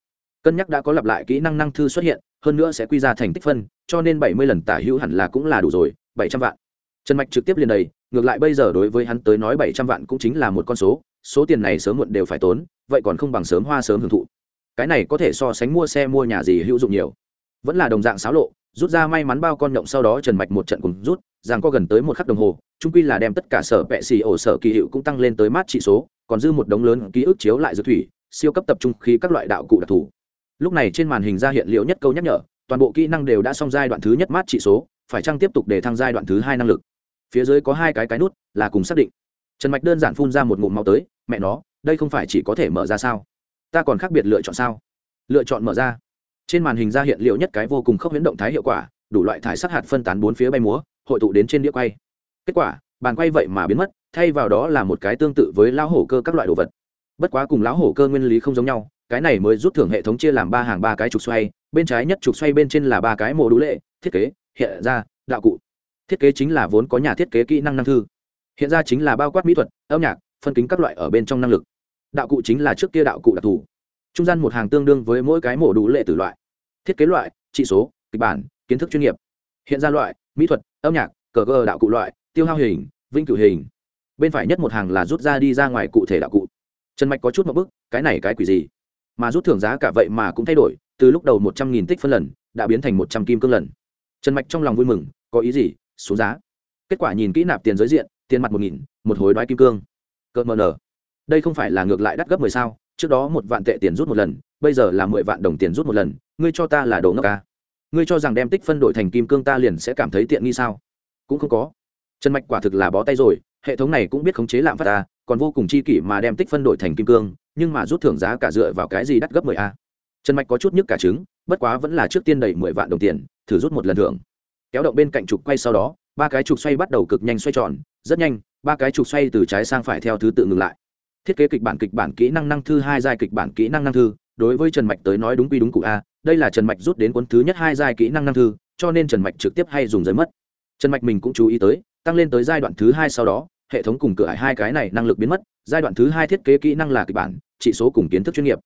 Speaker 1: Cân nhắc đã có lặp lại kỹ năng năng thư xuất hiện, hơn nữa sẽ quy ra thành tích phân, cho nên bảy mươi lần tả hữu hẳn là cũng là đủ rồi, bảy trăm vạn. Trần mạch trực tiếp liền đầy, ngược lại bây giờ đối với hắn tới nói bảy trăm vạn cũng chính là một con số số tiền này sớm muộn đều phải tốn, vậy còn không bằng sớm hoa sớm hưởng thụ. Cái này có thể so sánh mua xe mua nhà gì hữu dụng nhiều. Vẫn là đồng dạng xáo lộ, rút ra may mắn bao con nhộng sau đó trần mạch một trận cùng rút, rằng có gần tới một khắc đồng hồ trung quy là đem tất cả sở vệ xì ổ sở kỳ hiệu cũng tăng lên tới mát trị số, còn dư một đống lớn ký ức chiếu lại dược thủy, siêu cấp tập trung khi các loại đạo cụ đặc thù. Lúc này trên màn hình ra hiện liệu nhất câu nhắc nhở, toàn bộ kỹ năng đều đã xong giai đoạn thứ nhất mát trị số, phải chăng tiếp tục để thăng giai đoạn thứ hai năng lực? Phía dưới có hai cái cái nút, là cùng xác định. Trần mạch đơn giản phun ra một ngụm máu tới mẹ nó, đây không phải chỉ có thể mở ra sao? Ta còn khác biệt lựa chọn sao? Lựa chọn mở ra. Trên màn hình ra hiện liệu nhất cái vô cùng khốc huyễn động thái hiệu quả, đủ loại thải sắc hạt phân tán bốn phía bay múa, hội tụ đến trên đĩa quay. Kết quả, bàn quay vậy mà biến mất, thay vào đó là một cái tương tự với lão hổ cơ các loại đồ vật. Bất quá cùng lão hổ cơ nguyên lý không giống nhau, cái này mới rút thưởng hệ thống chia làm ba hàng ba cái trục xoay, bên trái nhất trục xoay bên trên là ba cái mô đũ lệ, thiết kế, hiện ra, đạo cụ. Thiết kế chính là vốn có nhà thiết kế kỹ năng năng thư. Hiện ra chính là bao quát mỹ thuật, âm nhạc phân kính các loại ở bên trong năng lực. Đạo cụ chính là trước kia đạo cụ đặc thù. Trung gian một hàng tương đương với mỗi cái mổ đủ lệ từ loại. Thiết kế loại, trị số, kịch bản, kiến thức chuyên nghiệp. Hiện ra loại, mỹ thuật, âm nhạc, cờ cờ đạo cụ loại, tiêu hao hình vinh cửu hình. Bên phải nhất một hàng là rút ra đi ra ngoài cụ thể đạo cụ. Trần mạch có chút một bức, cái này cái quỷ gì? Mà rút thưởng giá cả vậy mà cũng thay đổi, từ lúc đầu một trăm nghìn tích phân lần, đã biến thành một trăm kim cương lần. Trần mạch trong lòng vui mừng, có ý gì? Xuống giá. Kết quả nhìn kỹ nạp tiền giới diện, tiền mặt một nghìn, một hối đoái kim cương cỡ mờ nở đây không phải là ngược lại đắt gấp mười sao, trước đó một vạn tệ tiền rút một lần, bây giờ là mười vạn đồng tiền rút một lần, ngươi cho ta là đồ ngốc ca ngươi cho rằng đem tích phân đổi thành kim cương ta liền sẽ cảm thấy tiện nghi sao? Cũng không có. Trần mạch quả thực là bó tay rồi, hệ thống này cũng biết khống chế lạm phát ta còn vô cùng chi kỷ mà đem tích phân đổi thành kim cương, nhưng mà rút thưởng giá cả dựa vào cái gì đắt gấp mười a? Trần mạch có chút nhức cả trứng, bất quá vẫn là trước tiên đầy mười vạn đồng tiền, thử rút một lần thưởng. Kéo động bên cạnh trục quay sau đó ba cái trục xoay bắt đầu cực nhanh xoay tròn, rất nhanh, ba cái trục xoay từ trái sang phải theo thứ tự ngừng lại. Thiết kế kịch bản kịch bản kỹ năng năng thư hai, giai kịch bản kỹ năng năng thư, đối với trần mạch tới nói đúng quy đúng cụ a, đây là trần mạch rút đến cuốn thứ nhất hai, giai kỹ năng năng thư, cho nên trần mạch trực tiếp hay dùng giới mất. Trần mạch mình cũng chú ý tới, tăng lên tới giai đoạn thứ hai sau đó, hệ thống cùng cửa hai cái này năng lực biến mất, giai đoạn thứ hai thiết kế kỹ năng là kịch bản, chỉ số cùng kiến thức chuyên nghiệp.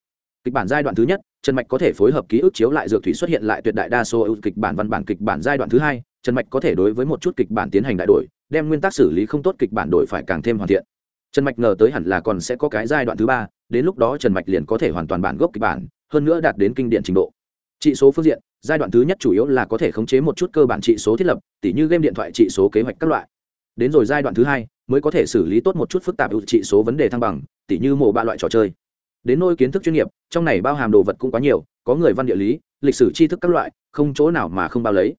Speaker 1: Kịch bản giai đoạn thứ nhất, trần mạch có thể phối hợp ký ức chiếu lại dược thủy xuất hiện lại tuyệt đại đa số ưu kịch bản văn bản kịch bản giai đoạn thứ hai trần mạch có thể đối với một chút kịch bản tiến hành đại đổi, đem nguyên tắc xử lý không tốt kịch bản đổi phải càng thêm hoàn thiện. Trần mạch ngờ tới hẳn là còn sẽ có cái giai đoạn thứ ba, đến lúc đó trần mạch liền có thể hoàn toàn bản gốc kịch bản, hơn nữa đạt đến kinh điển trình độ. Trị số phương diện, giai đoạn thứ nhất chủ yếu là có thể khống chế một chút cơ bản trị số thiết lập, tỉ như game điện thoại trị số kế hoạch các loại. Đến rồi giai đoạn thứ hai, mới có thể xử lý tốt một chút phức tạp ưu trị số vấn đề thăng bằng, tỉ như mổ ba loại trò chơi. Đến nôi kiến thức chuyên nghiệp, trong này bao hàm đồ vật cũng quá nhiều, có người văn địa lý, lịch sử tri thức các loại, không chỗ nào mà không bao lấy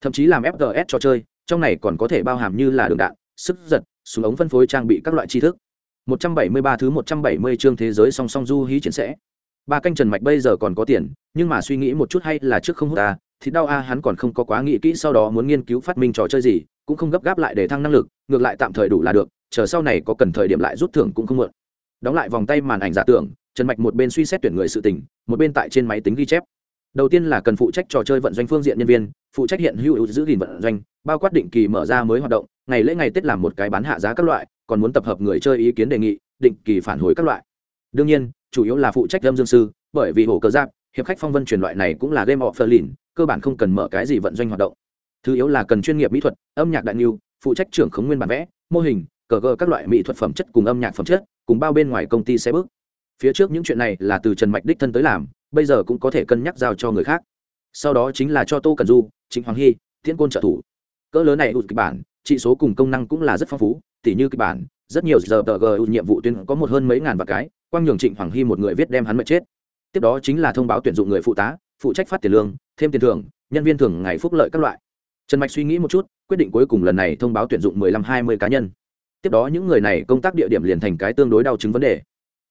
Speaker 1: thậm chí làm fts trò chơi, trong này còn có thể bao hàm như là đường đạn, sức giật, súng ống phân phối trang bị các loại tri thức. 173 thứ 170 chương thế giới song song du hí triển sẽ. Ba canh trần mạch bây giờ còn có tiền, nhưng mà suy nghĩ một chút hay là trước không hút ta, thì đau a, hắn còn không có quá nghĩ kỹ sau đó muốn nghiên cứu phát minh trò chơi gì, cũng không gấp gáp lại để thăng năng lực, ngược lại tạm thời đủ là được, chờ sau này có cần thời điểm lại rút thưởng cũng không mượn đóng lại vòng tay màn ảnh giả tưởng, trần mạch một bên suy xét tuyển người sự tình, một bên tại trên máy tính ghi chép đầu tiên là cần phụ trách trò chơi vận doanh phương diện nhân viên, phụ trách hiện hữu giữ gìn vận doanh, bao quát định kỳ mở ra mới hoạt động, ngày lễ ngày tết làm một cái bán hạ giá các loại, còn muốn tập hợp người chơi ý kiến đề nghị, định kỳ phản hồi các loại. Đương nhiên, chủ yếu là phụ trách lâm dương sư, bởi vì hổ cơ giáp, hiệp khách phong vân truyền loại này cũng là game of berlin cơ bản không cần mở cái gì vận doanh hoạt động. Thứ yếu là cần chuyên nghiệp mỹ thuật, âm nhạc đại niu phụ trách trưởng khống nguyên bản vẽ, mô hình, cờ gờ các loại mỹ thuật phẩm chất cùng âm nhạc phẩm chất, cùng bao bên ngoài công ty xe bước. Phía trước những chuyện này là từ trần mạch đích thân tới làm bây giờ cũng có thể cân nhắc giao cho người khác. Sau đó chính là cho tô cần du, trịnh hoàng hy, tiễn côn trợ thủ. Cỡ lớn này ụt kịch bản, trị số cùng công năng cũng là rất phong phú, tỉ như kịch bản, rất nhiều giờ tờ g nhiệm vụ tuyên có một hơn mấy ngàn vạn cái, quang nhường trịnh hoàng hy một người viết đem hắn mệt chết. Tiếp đó chính là thông báo tuyển dụng người phụ tá, phụ trách phát tiền lương, thêm tiền thưởng, nhân viên thưởng ngày phúc lợi các loại. Trần mạch suy nghĩ một chút, quyết định cuối cùng lần này thông báo tuyển dụng mười lăm hai mươi cá nhân. Tiếp đó những người này công tác địa điểm liền thành cái tương đối đau chứng vấn đề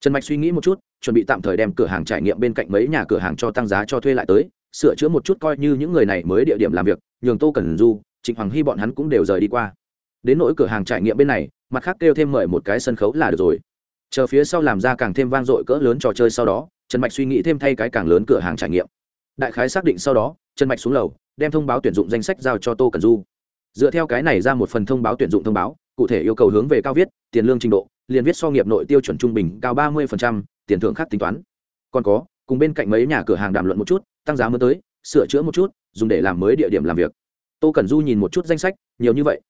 Speaker 1: trần mạch suy nghĩ một chút, chuẩn bị tạm thời đem cửa hàng trải nghiệm bên cạnh mấy nhà cửa hàng cho tăng giá cho thuê lại tới, sửa chữa một chút coi như những người này mới địa điểm làm việc, nhường tô cần du, trịnh hoàng hy bọn hắn cũng đều rời đi qua. Đến nỗi cửa hàng trải nghiệm bên này, mặt khác kêu thêm mời một cái sân khấu là được rồi. Chờ phía sau làm ra càng thêm vang dội cỡ lớn trò chơi sau đó, trần mạch suy nghĩ thêm thay cái càng lớn cửa hàng trải nghiệm. Đại khái xác định sau đó, trần mạch xuống lầu, đem thông báo tuyển dụng danh sách giao cho tô cần du. Dựa theo cái này ra một phần thông báo tuyển dụng thông báo, cụ thể yêu cầu hướng về cao viết, tiền lương trình độ liền viết so nghiệp nội tiêu chuẩn trung bình cao ba mươi tiền thưởng khác tính toán. Còn có, cùng bên cạnh mấy nhà cửa hàng đàm luận một chút, tăng giá mới tới, sửa chữa một chút, dùng để làm mới địa điểm làm việc. Tô cẩn du nhìn một chút danh sách, nhiều như vậy.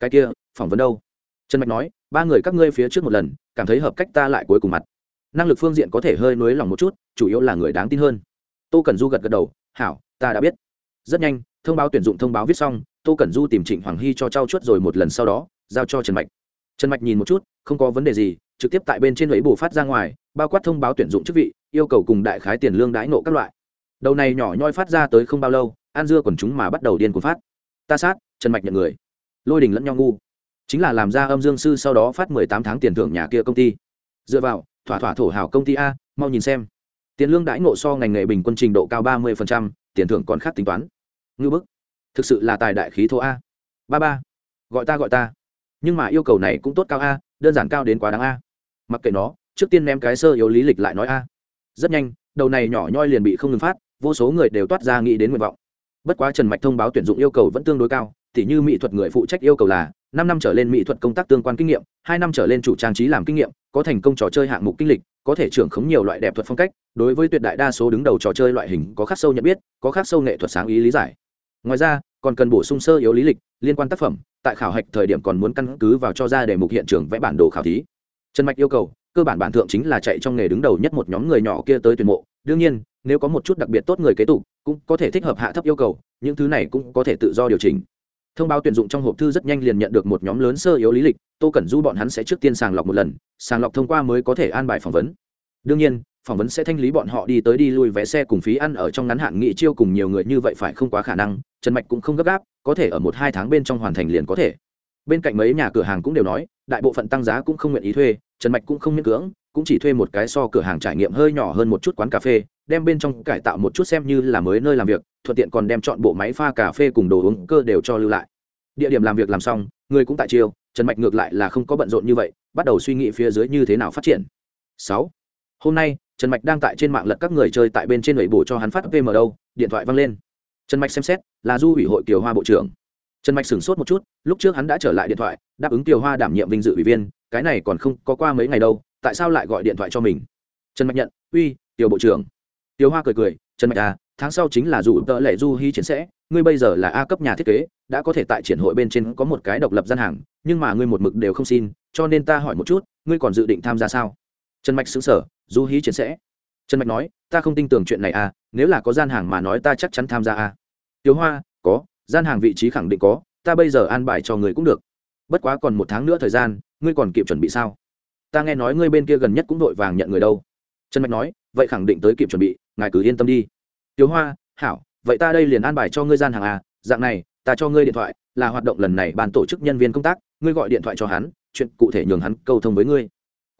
Speaker 1: Cái kia, phỏng vấn đâu? Trần mạch nói, ba người các ngươi phía trước một lần, cảm thấy hợp cách ta lại cuối cùng mặt. Năng lực phương diện có thể hơi nuối lòng một chút, chủ yếu là người đáng tin hơn. Tô cẩn du gật gật đầu, hảo, ta đã biết. Rất nhanh, thông báo tuyển dụng thông báo viết xong, tô cẩn du tìm trịnh hoàng hy cho trao chuốt rồi một lần sau đó, giao cho trần mạch trần mạch nhìn một chút, không có vấn đề gì, trực tiếp tại bên trên lấy bổ phát ra ngoài, bao quát thông báo tuyển dụng chức vị, yêu cầu cùng đại khái tiền lương đãi nộ các loại. Đầu này nhỏ nhoi phát ra tới không bao lâu an dưa còn chúng mà bắt đầu điên cuồng phát. Ta sát, trần mạch nhận người. Lôi đình lẫn nhau ngu. Chính là làm ra âm dương sư sau đó phát mười tám tháng tiền thưởng nhà kia công ty. Dựa vào, thỏa thỏa thổ hào công ty a, mau nhìn xem. Tiền lương đãi ngộ so ngành nghề bình quân trình độ cao ba mươi tiền thưởng còn khác tính toán. Ngư bức. Thực sự là tài đại khí thô a. Ba ba. Gọi ta gọi ta nhưng mà yêu cầu này cũng tốt cao a, đơn giản cao đến quá đáng a. Mặc kệ nó, trước tiên ném cái sơ yếu lý lịch lại nói a. Rất nhanh, đầu này nhỏ nhoi liền bị không ngừng phát, vô số người đều toát ra nghĩ đến nguyện vọng. Bất quá trần mạch thông báo tuyển dụng yêu cầu vẫn tương đối cao thì như mỹ thuật người phụ trách yêu cầu là năm năm trở lên mỹ thuật công tác tương quan kinh nghiệm, hai năm trở lên chủ trang trí làm kinh nghiệm, có thành công trò chơi hạng mục kinh lịch, có thể trưởng khống nhiều loại đẹp thuật phong cách, đối với tuyệt đại đa số đứng đầu trò chơi loại hình có khắc sâu nhận biết, có khắc sâu nghệ thuật sáng ý lý giải. Ngoài ra, còn cần bổ sung sơ yếu lý lịch liên quan tác phẩm tại khảo hạch thời điểm còn muốn căn cứ vào cho ra đề mục hiện trường vẽ bản đồ khảo thí. Trần mạch yêu cầu, cơ bản bản thượng chính là chạy trong nghề đứng đầu nhất một nhóm người nhỏ kia tới tuyển mộ. Đương nhiên, nếu có một chút đặc biệt tốt người kế tục, cũng có thể thích hợp hạ thấp yêu cầu, những thứ này cũng có thể tự do điều chỉnh. Thông báo tuyển dụng trong hộp thư rất nhanh liền nhận được một nhóm lớn sơ yếu lý lịch, tô cẩn du bọn hắn sẽ trước tiên sàng lọc một lần, sàng lọc thông qua mới có thể an bài phỏng vấn. Đương nhiên phỏng vấn sẽ thanh lý bọn họ đi tới đi lui vé xe cùng phí ăn ở trong ngắn hạn nghị chiêu cùng nhiều người như vậy phải không quá khả năng, trần mạch cũng không gấp gáp, có thể ở một hai tháng bên trong hoàn thành liền có thể. Bên cạnh mấy nhà cửa hàng cũng đều nói, đại bộ phận tăng giá cũng không nguyện ý thuê, trần mạch cũng không miễn cưỡng, cũng chỉ thuê một cái so cửa hàng trải nghiệm hơi nhỏ hơn một chút quán cà phê, đem bên trong cải tạo một chút xem như là mới nơi làm việc, thuận tiện còn đem chọn bộ máy pha cà phê cùng đồ uống cơ đều cho lưu lại. Địa điểm làm việc làm xong, người cũng tại chiêu, trần mạch ngược lại là không có bận rộn như vậy, bắt đầu suy nghĩ phía dưới như thế nào phát triển. Sáu. Hôm nay trần mạch đang tại trên mạng lật các người chơi tại bên trên lẩy bổ cho hắn phát vm đâu, điện thoại văng lên. Trần mạch xem xét, là du ủy hội kiều hoa bộ trưởng. Trần mạch sửng sốt một chút, lúc trước hắn đã trở lại điện thoại, đáp ứng kiều hoa đảm nhiệm vinh dự ủy viên, cái này còn không có qua mấy ngày đâu, tại sao lại gọi điện thoại cho mình? Trần mạch nhận, uy tiểu bộ trưởng. Tiểu hoa cười cười, trần mạch à tháng sau chính là dù tợ lệ du hy triển sẽ, ngươi bây giờ là a cấp nhà thiết kế, đã có thể tại triển hội bên trên có một cái độc lập gian hàng, nhưng mà ngươi một mực đều không xin, cho nên ta hỏi một chút, ngươi còn dự định tham gia sao? Trần mạch xứng sở du hí chiến sẽ. Trần mạch nói, ta không tin tưởng chuyện này à nếu là có gian hàng mà nói ta chắc chắn tham gia à. Tiếu hoa, có, gian hàng vị trí khẳng định có, ta bây giờ an bài cho người cũng được. Bất quá còn một tháng nữa thời gian, ngươi còn kịp chuẩn bị sao? Ta nghe nói ngươi bên kia gần nhất cũng đội vàng nhận người đâu. Trần mạch nói, vậy khẳng định tới kịp chuẩn bị, ngài cứ yên tâm đi. Tiếu hoa, hảo, vậy ta đây liền an bài cho ngươi gian hàng à dạng này, ta cho ngươi điện thoại, là hoạt động lần này ban tổ chức nhân viên công tác, ngươi gọi điện thoại cho hắn, chuyện cụ thể nhường hắn câu thông với ngươi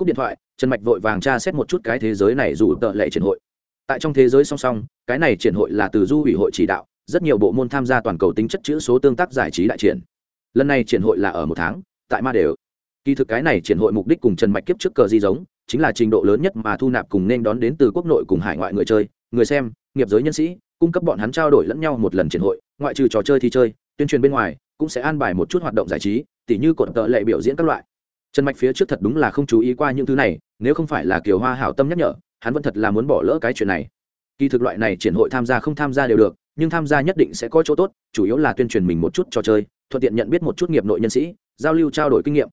Speaker 1: cúp điện thoại, trần mạch vội vàng tra xét một chút cái thế giới này dù tợ lệ triển hội. Tại trong thế giới song song, cái này triển hội là từ du ủy hội chỉ đạo, rất nhiều bộ môn tham gia toàn cầu tính chất chữ số tương tác giải trí đại triển. Lần này triển hội là ở một tháng, tại ma đều. Kỳ thực cái này triển hội mục đích cùng trần mạch kiếp trước cờ di giống, chính là trình độ lớn nhất mà thu nạp cùng nên đón đến từ quốc nội cùng hải ngoại người chơi. Người xem, nghiệp giới nhân sĩ, cung cấp bọn hắn trao đổi lẫn nhau một lần triển hội, ngoại trừ trò chơi thi chơi, tuyên truyền bên ngoài, cũng sẽ an bài một chút hoạt động giải trí, tỉ như cột tợ lệ biểu diễn các loại trần mạch phía trước thật đúng là không chú ý qua những thứ này, nếu không phải là kiều hoa hảo tâm nhắc nhở, hắn vẫn thật là muốn bỏ lỡ cái chuyện này. Kỳ thực loại này triển hội tham gia không tham gia đều được, nhưng tham gia nhất định sẽ có chỗ tốt, chủ yếu là tuyên truyền mình một chút trò chơi, thuận tiện nhận biết một chút nghiệp nội nhân sĩ, giao lưu trao đổi kinh nghiệm.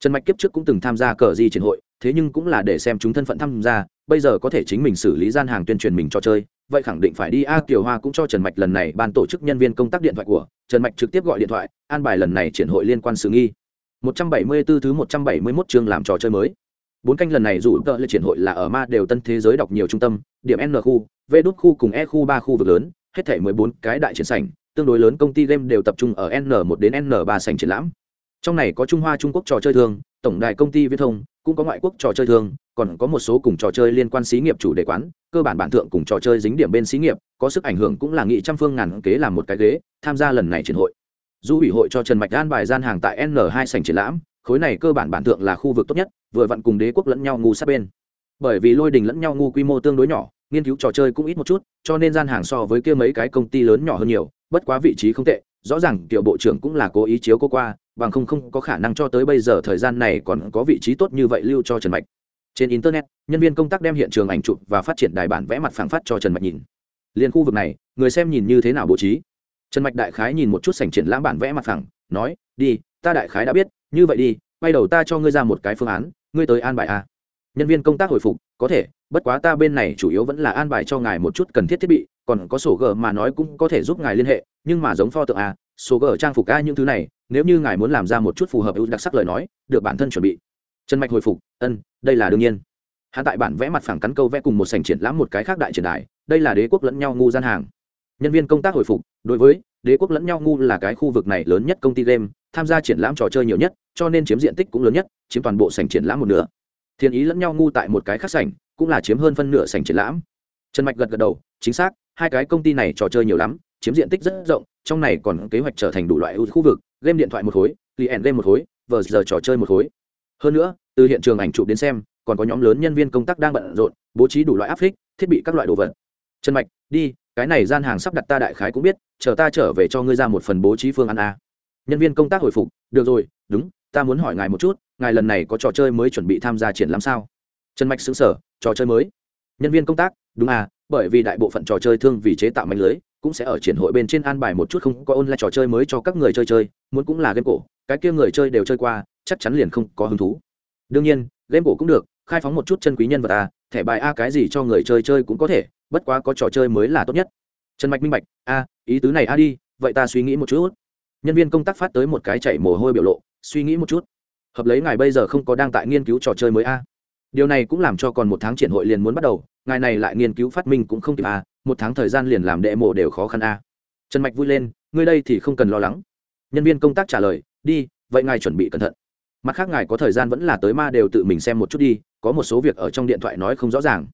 Speaker 1: Trần mạch kiếp trước cũng từng tham gia cờ di triển hội, thế nhưng cũng là để xem chúng thân phận tham gia, bây giờ có thể chính mình xử lý gian hàng tuyên truyền mình cho chơi, vậy khẳng định phải đi. A, kiều hoa cũng cho trần mạch lần này ban tổ chức nhân viên công tác điện thoại của, trần mạch trực tiếp gọi điện thoại, an bài lần này triển hội liên quan sự nghi. 174 thứ 171 chương làm trò chơi mới. Bốn canh lần này dù tợ lệ triển hội là ở ma đều tân thế giới đọc nhiều trung tâm điểm n khu v đốt khu cùng e khu ba khu vực lớn hết thể mười bốn cái đại triển sảnh tương đối lớn công ty game đều tập trung ở n một đến n ba sảnh triển lãm. Trong này có trung hoa trung quốc trò chơi thường, tổng đài công ty viễn thông cũng có ngoại quốc trò chơi thường, còn có một số cùng trò chơi liên quan xí nghiệp chủ đề quán cơ bản bản thượng cùng trò chơi dính điểm bên xí nghiệp có sức ảnh hưởng cũng là nghị trăm phương ngàn kế làm một cái ghế tham gia lần này triển hội du ủy hội cho trần mạch an bài gian hàng tại N2 sảnh triển lãm, khối này cơ bản bản thượng là khu vực tốt nhất, vừa vặn cùng đế quốc lẫn nhau ngu sát bên. Bởi vì lôi đình lẫn nhau ngu quy mô tương đối nhỏ, nghiên cứu trò chơi cũng ít một chút, cho nên gian hàng so với kia mấy cái công ty lớn nhỏ hơn nhiều, bất quá vị trí không tệ, rõ ràng kiểu bộ trưởng cũng là cố ý chiếu cô qua, bằng không không có khả năng cho tới bây giờ thời gian này còn có vị trí tốt như vậy lưu cho trần mạch. Trên internet, nhân viên công tác đem hiện trường ảnh chụp và phát triển đài bản vẽ mặt phẳng phát cho trần mạch nhìn. Liền khu vực này, người xem nhìn như thế nào bố trí? Trần mạch đại khái nhìn một chút sảnh triển lãm bản vẽ mặt phẳng, nói, đi, ta đại khái đã biết, như vậy đi, quay đầu ta cho ngươi ra một cái phương án, ngươi tới an bài a. Nhân viên công tác hồi phục, có thể, bất quá ta bên này chủ yếu vẫn là an bài cho ngài một chút cần thiết thiết bị, còn có sổ g mà nói cũng có thể giúp ngài liên hệ, nhưng mà giống pho tượng a, sổ g trang phục a những thứ này, nếu như ngài muốn làm ra một chút phù hợp ưu đặc sắc lời nói, được bản thân chuẩn bị. Trần mạch hồi phục, ân, đây là đương nhiên. Hạ tại bản vẽ mặt phẳng cắn câu vẽ cùng một sành triển lãm một cái khác đại triển đài, đây là đế quốc lẫn nhau ngu gian hàng nhân viên công tác hồi phục, đối với đế quốc lẫn nhau ngu là cái khu vực này lớn nhất công ty game, tham gia triển lãm trò chơi nhiều nhất, cho nên chiếm diện tích cũng lớn nhất, chiếm toàn bộ sảnh triển lãm một nửa. Thiên ý lẫn nhau ngu tại một cái khác sảnh, cũng là chiếm hơn phân nửa sảnh triển lãm. Trần mạch gật gật đầu, chính xác, hai cái công ty này trò chơi nhiều lắm, chiếm diện tích rất rộng, trong này còn kế hoạch trở thành đủ loại ưu khu vực, game điện thoại một khối liền game một khối, vờ giờ trò chơi một khối. Hơn nữa, từ hiện trường ảnh chụp đến xem, còn có nhóm lớn nhân viên công tác đang bận rộn, bố trí đủ loại áp phích thiết bị các loại đồ vật. Trần mạch, đi cái này gian hàng sắp đặt ta đại khái cũng biết, chờ ta trở về cho ngươi ra một phần bố trí phương án a. Nhân viên công tác hồi phục, được rồi, đúng, ta muốn hỏi ngài một chút, ngài lần này có trò chơi mới chuẩn bị tham gia triển lãm sao? Trần mạch xứng sở trò chơi mới? Nhân viên công tác, đúng à bởi vì đại bộ phận trò chơi thương vì chế tạo mạnh lưới, cũng sẽ ở triển hội bên trên an bài một chút không có online trò chơi mới cho các người chơi chơi, muốn cũng là game cổ, cái kia người chơi đều chơi qua, chắc chắn liền không có hứng thú. Đương nhiên, game cổ cũng được, khai phóng một chút chân quý nhân vật à thẻ bài a cái gì cho người chơi chơi cũng có thể bất quá có trò chơi mới là tốt nhất. Trần mạch minh bạch, a, ý tứ này a đi, vậy ta suy nghĩ một chút. Nhân viên công tác phát tới một cái chảy mồ hôi biểu lộ, suy nghĩ một chút. Hợp lấy ngài bây giờ không có đang tại nghiên cứu trò chơi mới a. Điều này cũng làm cho còn một tháng triển hội liền muốn bắt đầu, ngài này lại nghiên cứu phát minh cũng không kịp a, một tháng thời gian liền làm đệ mộ đều khó khăn a. Trần mạch vui lên, ngươi đây thì không cần lo lắng. Nhân viên công tác trả lời, đi, vậy ngài chuẩn bị cẩn thận. Mặt khác ngài có thời gian vẫn là tới ma đều tự mình xem một chút đi, có một số việc ở trong điện thoại nói không rõ ràng.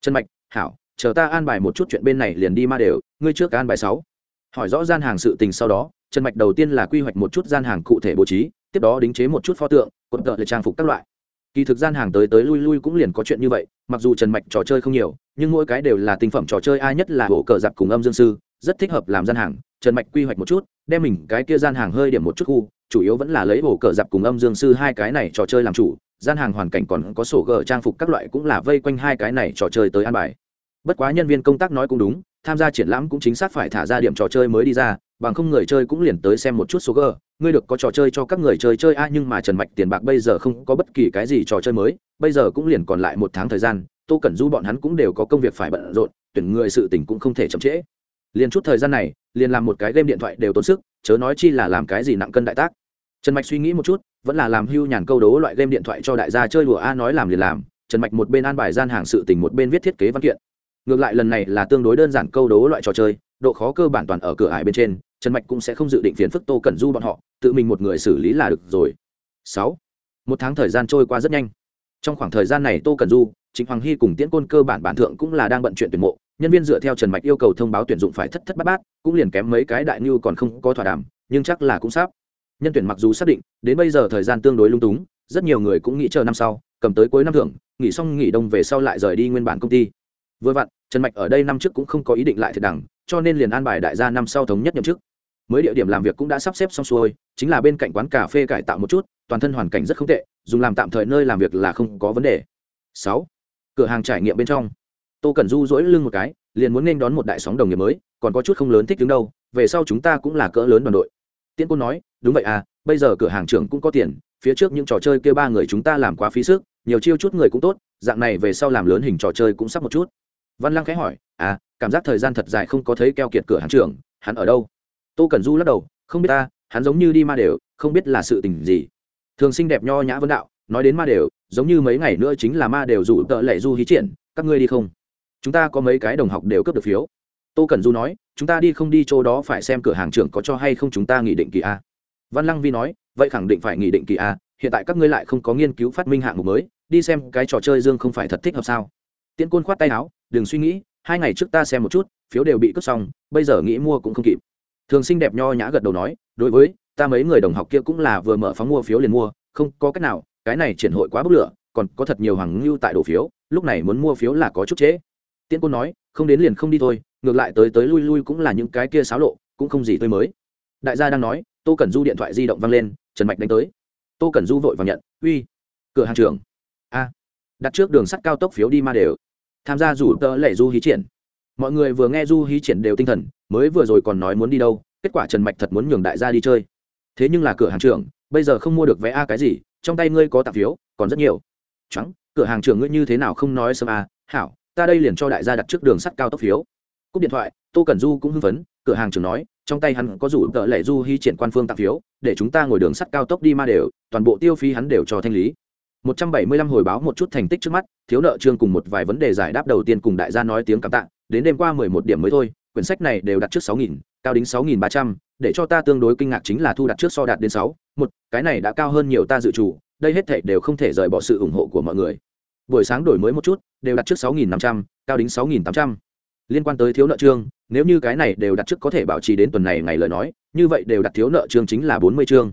Speaker 1: Trần mạch, hảo chờ ta an bài một chút chuyện bên này liền đi ma đều, ngươi trước an bài sáu. Hỏi rõ gian hàng sự tình sau đó, trần mạch đầu tiên là quy hoạch một chút gian hàng cụ thể bố trí, tiếp đó đính chế một chút pho tượng, cột tợ lại trang phục các loại. Kỳ thực gian hàng tới tới lui lui cũng liền có chuyện như vậy, mặc dù trần mạch trò chơi không nhiều, nhưng mỗi cái đều là tinh phẩm trò chơi, ai nhất là hổ cờ giặc cùng âm dương sư, rất thích hợp làm gian hàng. Trần mạch quy hoạch một chút, đem mình cái kia gian hàng hơi điểm một chút khu, chủ yếu vẫn là lấy hổ cờ giặc cùng âm dương sư hai cái này trò chơi làm chủ. Gian hàng hoàn cảnh còn có sổ gờ trang phục các loại cũng là vây quanh hai cái này trò chơi tới an bài bất quá nhân viên công tác nói cũng đúng, tham gia triển lãm cũng chính xác phải thả ra điểm trò chơi mới đi ra, bằng không người chơi cũng liền tới xem một chút số g. Ngươi được có trò chơi cho các người chơi chơi a, nhưng mà trần mạch tiền bạc bây giờ không có bất kỳ cái gì trò chơi mới, bây giờ cũng liền còn lại một tháng thời gian, tô cẩn du bọn hắn cũng đều có công việc phải bận rộn, tuyển người sự tình cũng không thể chậm trễ. Liền chút thời gian này, liền làm một cái game điện thoại đều tốn sức, chớ nói chi là làm cái gì nặng cân đại tác. Trần mạch suy nghĩ một chút, vẫn là làm hưu nhàn câu đố loại game điện thoại cho đại gia chơi đùa a, nói làm liền làm. Trần mạch một bên an bài gian hàng sự tình, một bên viết thiết kế văn kiện ngược lại lần này là tương đối đơn giản câu đố loại trò chơi, độ khó cơ bản toàn ở cửa ải bên trên, trần mạch cũng sẽ không dự định phiền phức tô cẩn du bọn họ, tự mình một người xử lý là được rồi. Sáu, một tháng thời gian trôi qua rất nhanh. Trong khoảng thời gian này tô cẩn du chính hoàng hy cùng tiễn côn cơ bản bản thượng cũng là đang bận chuyện tuyển mộ, nhân viên dựa theo trần mạch yêu cầu thông báo tuyển dụng phải thất thất bát bát, cũng liền kém mấy cái đại ngưu còn không có thỏa đàm, nhưng chắc là cũng sắp. Nhân tuyển mặc dù xác định, đến bây giờ thời gian tương đối lung túng, rất nhiều người cũng nghĩ chờ năm sau, cầm tới cuối năm thưởng, nghỉ xong nghỉ đông về sau lại rời đi nguyên bản công ty. Vừa vặn trần mạch ở đây năm trước cũng không có ý định lại thiệt đẳng, cho nên liền an bài đại gia năm sau thống nhất nhậm chức. Mới địa điểm làm việc cũng đã sắp xếp xong xuôi, chính là bên cạnh quán cà phê cải tạo một chút, toàn thân hoàn cảnh rất không tệ, dùng làm tạm thời nơi làm việc là không có vấn đề. Sáu, cửa hàng trải nghiệm bên trong. Tô cần du dỗi lưng một cái, liền muốn nên đón một đại sóng đồng nghiệp mới, còn có chút không lớn thích đứng đâu, về sau chúng ta cũng là cỡ lớn đoàn đội. Tiễn côn nói, đúng vậy à bây giờ cửa hàng trưởng cũng có tiền, phía trước những trò chơi kêu ba người chúng ta làm quá phí sức, nhiều chiêu chút người cũng tốt, dạng này về sau làm lớn hình trò chơi cũng sắp một chút văn lăng khẽ hỏi à cảm giác thời gian thật dài không có thấy keo kiệt cửa hàng trưởng, hắn ở đâu? Tô cẩn du lắc đầu, không biết ta, hắn giống như đi ma đều, không biết là sự tình gì. Thường xinh đẹp nho nhã vân đạo, nói đến ma đều, giống như mấy ngày nữa chính là ma đều rủ tợ lệ du hí triển, các ngươi đi không? Chúng ta có mấy cái đồng học đều cấp được phiếu. Tô cẩn du nói, chúng ta đi không đi chỗ đó phải xem cửa hàng trưởng có cho hay không chúng ta nghị định kỳ a. Văn lăng vi nói, vậy khẳng định phải nghị định kỳ a, hiện tại các ngươi lại không có nghiên cứu phát minh hạng mục mới, đi xem cái trò chơi dương không phải thật thích hợp sao? Tiễn côn khoát tay áo, đừng suy nghĩ, hai ngày trước ta xem một chút, phiếu đều bị cướp xong, bây giờ nghĩ mua cũng không kịp. Thường xinh đẹp nho nhã gật đầu nói, đối với, ta mấy người đồng học kia cũng là vừa mở phóng mua phiếu liền mua, không có cách nào, cái này triển hội quá bốc lửa, còn có thật nhiều hoàng ngưu tại đổ phiếu, lúc này muốn mua phiếu là có chút trễ. Tiễn côn nói, không đến liền không đi thôi, ngược lại tới tới lui lui cũng là những cái kia xáo lộ, cũng không gì tươi mới. Đại gia đang nói, tô cẩn du điện thoại di động văng lên, trần mạch đánh tới. Tô cẩn du vội vàng nhận, uy, cửa hàng trưởng. A, đặt trước đường sắt cao tốc phiếu đi ma đều tham gia rủ tợ lệ du hí triển. Mọi người vừa nghe du hí triển đều tinh thần, mới vừa rồi còn nói muốn đi đâu, kết quả trần mạch thật muốn nhường đại gia đi chơi. Thế nhưng là cửa hàng trưởng, bây giờ không mua được vé a cái gì, trong tay ngươi có tặng phiếu, còn rất nhiều. Trắng cửa hàng trưởng ngươi như thế nào không nói sớm a, hảo, ta đây liền cho đại gia đặt trước đường sắt cao tốc phiếu. Cúp điện thoại, tô cần du cũng hưng phấn, cửa hàng trưởng nói, trong tay hắn có rủ tợ lệ du hy triển quan phương tặng phiếu, để chúng ta ngồi đường sắt cao tốc đi ma đều, toàn bộ tiêu phí hắn đều cho thanh lý. 175 hồi báo một chút thành tích trước mắt thiếu nợ trương cùng một vài vấn đề giải đáp đầu tiên cùng đại gia nói tiếng cảm tạ đến đêm qua 11 điểm mới thôi quyển sách này đều đặt trước 6000, cao đính 6300, để cho ta tương đối kinh ngạc chính là thu đặt trước so đạt đến 6, một cái này đã cao hơn nhiều ta dự chủ, đây hết thảy đều không thể rời bỏ sự ủng hộ của mọi người buổi sáng đổi mới một chút đều đặt trước 6500, cao đính 6800. liên quan tới thiếu nợ trương nếu như cái này đều đặt trước có thể bảo trì đến tuần này ngày lời nói như vậy đều đặt thiếu nợ trương chính là bốn mươi trương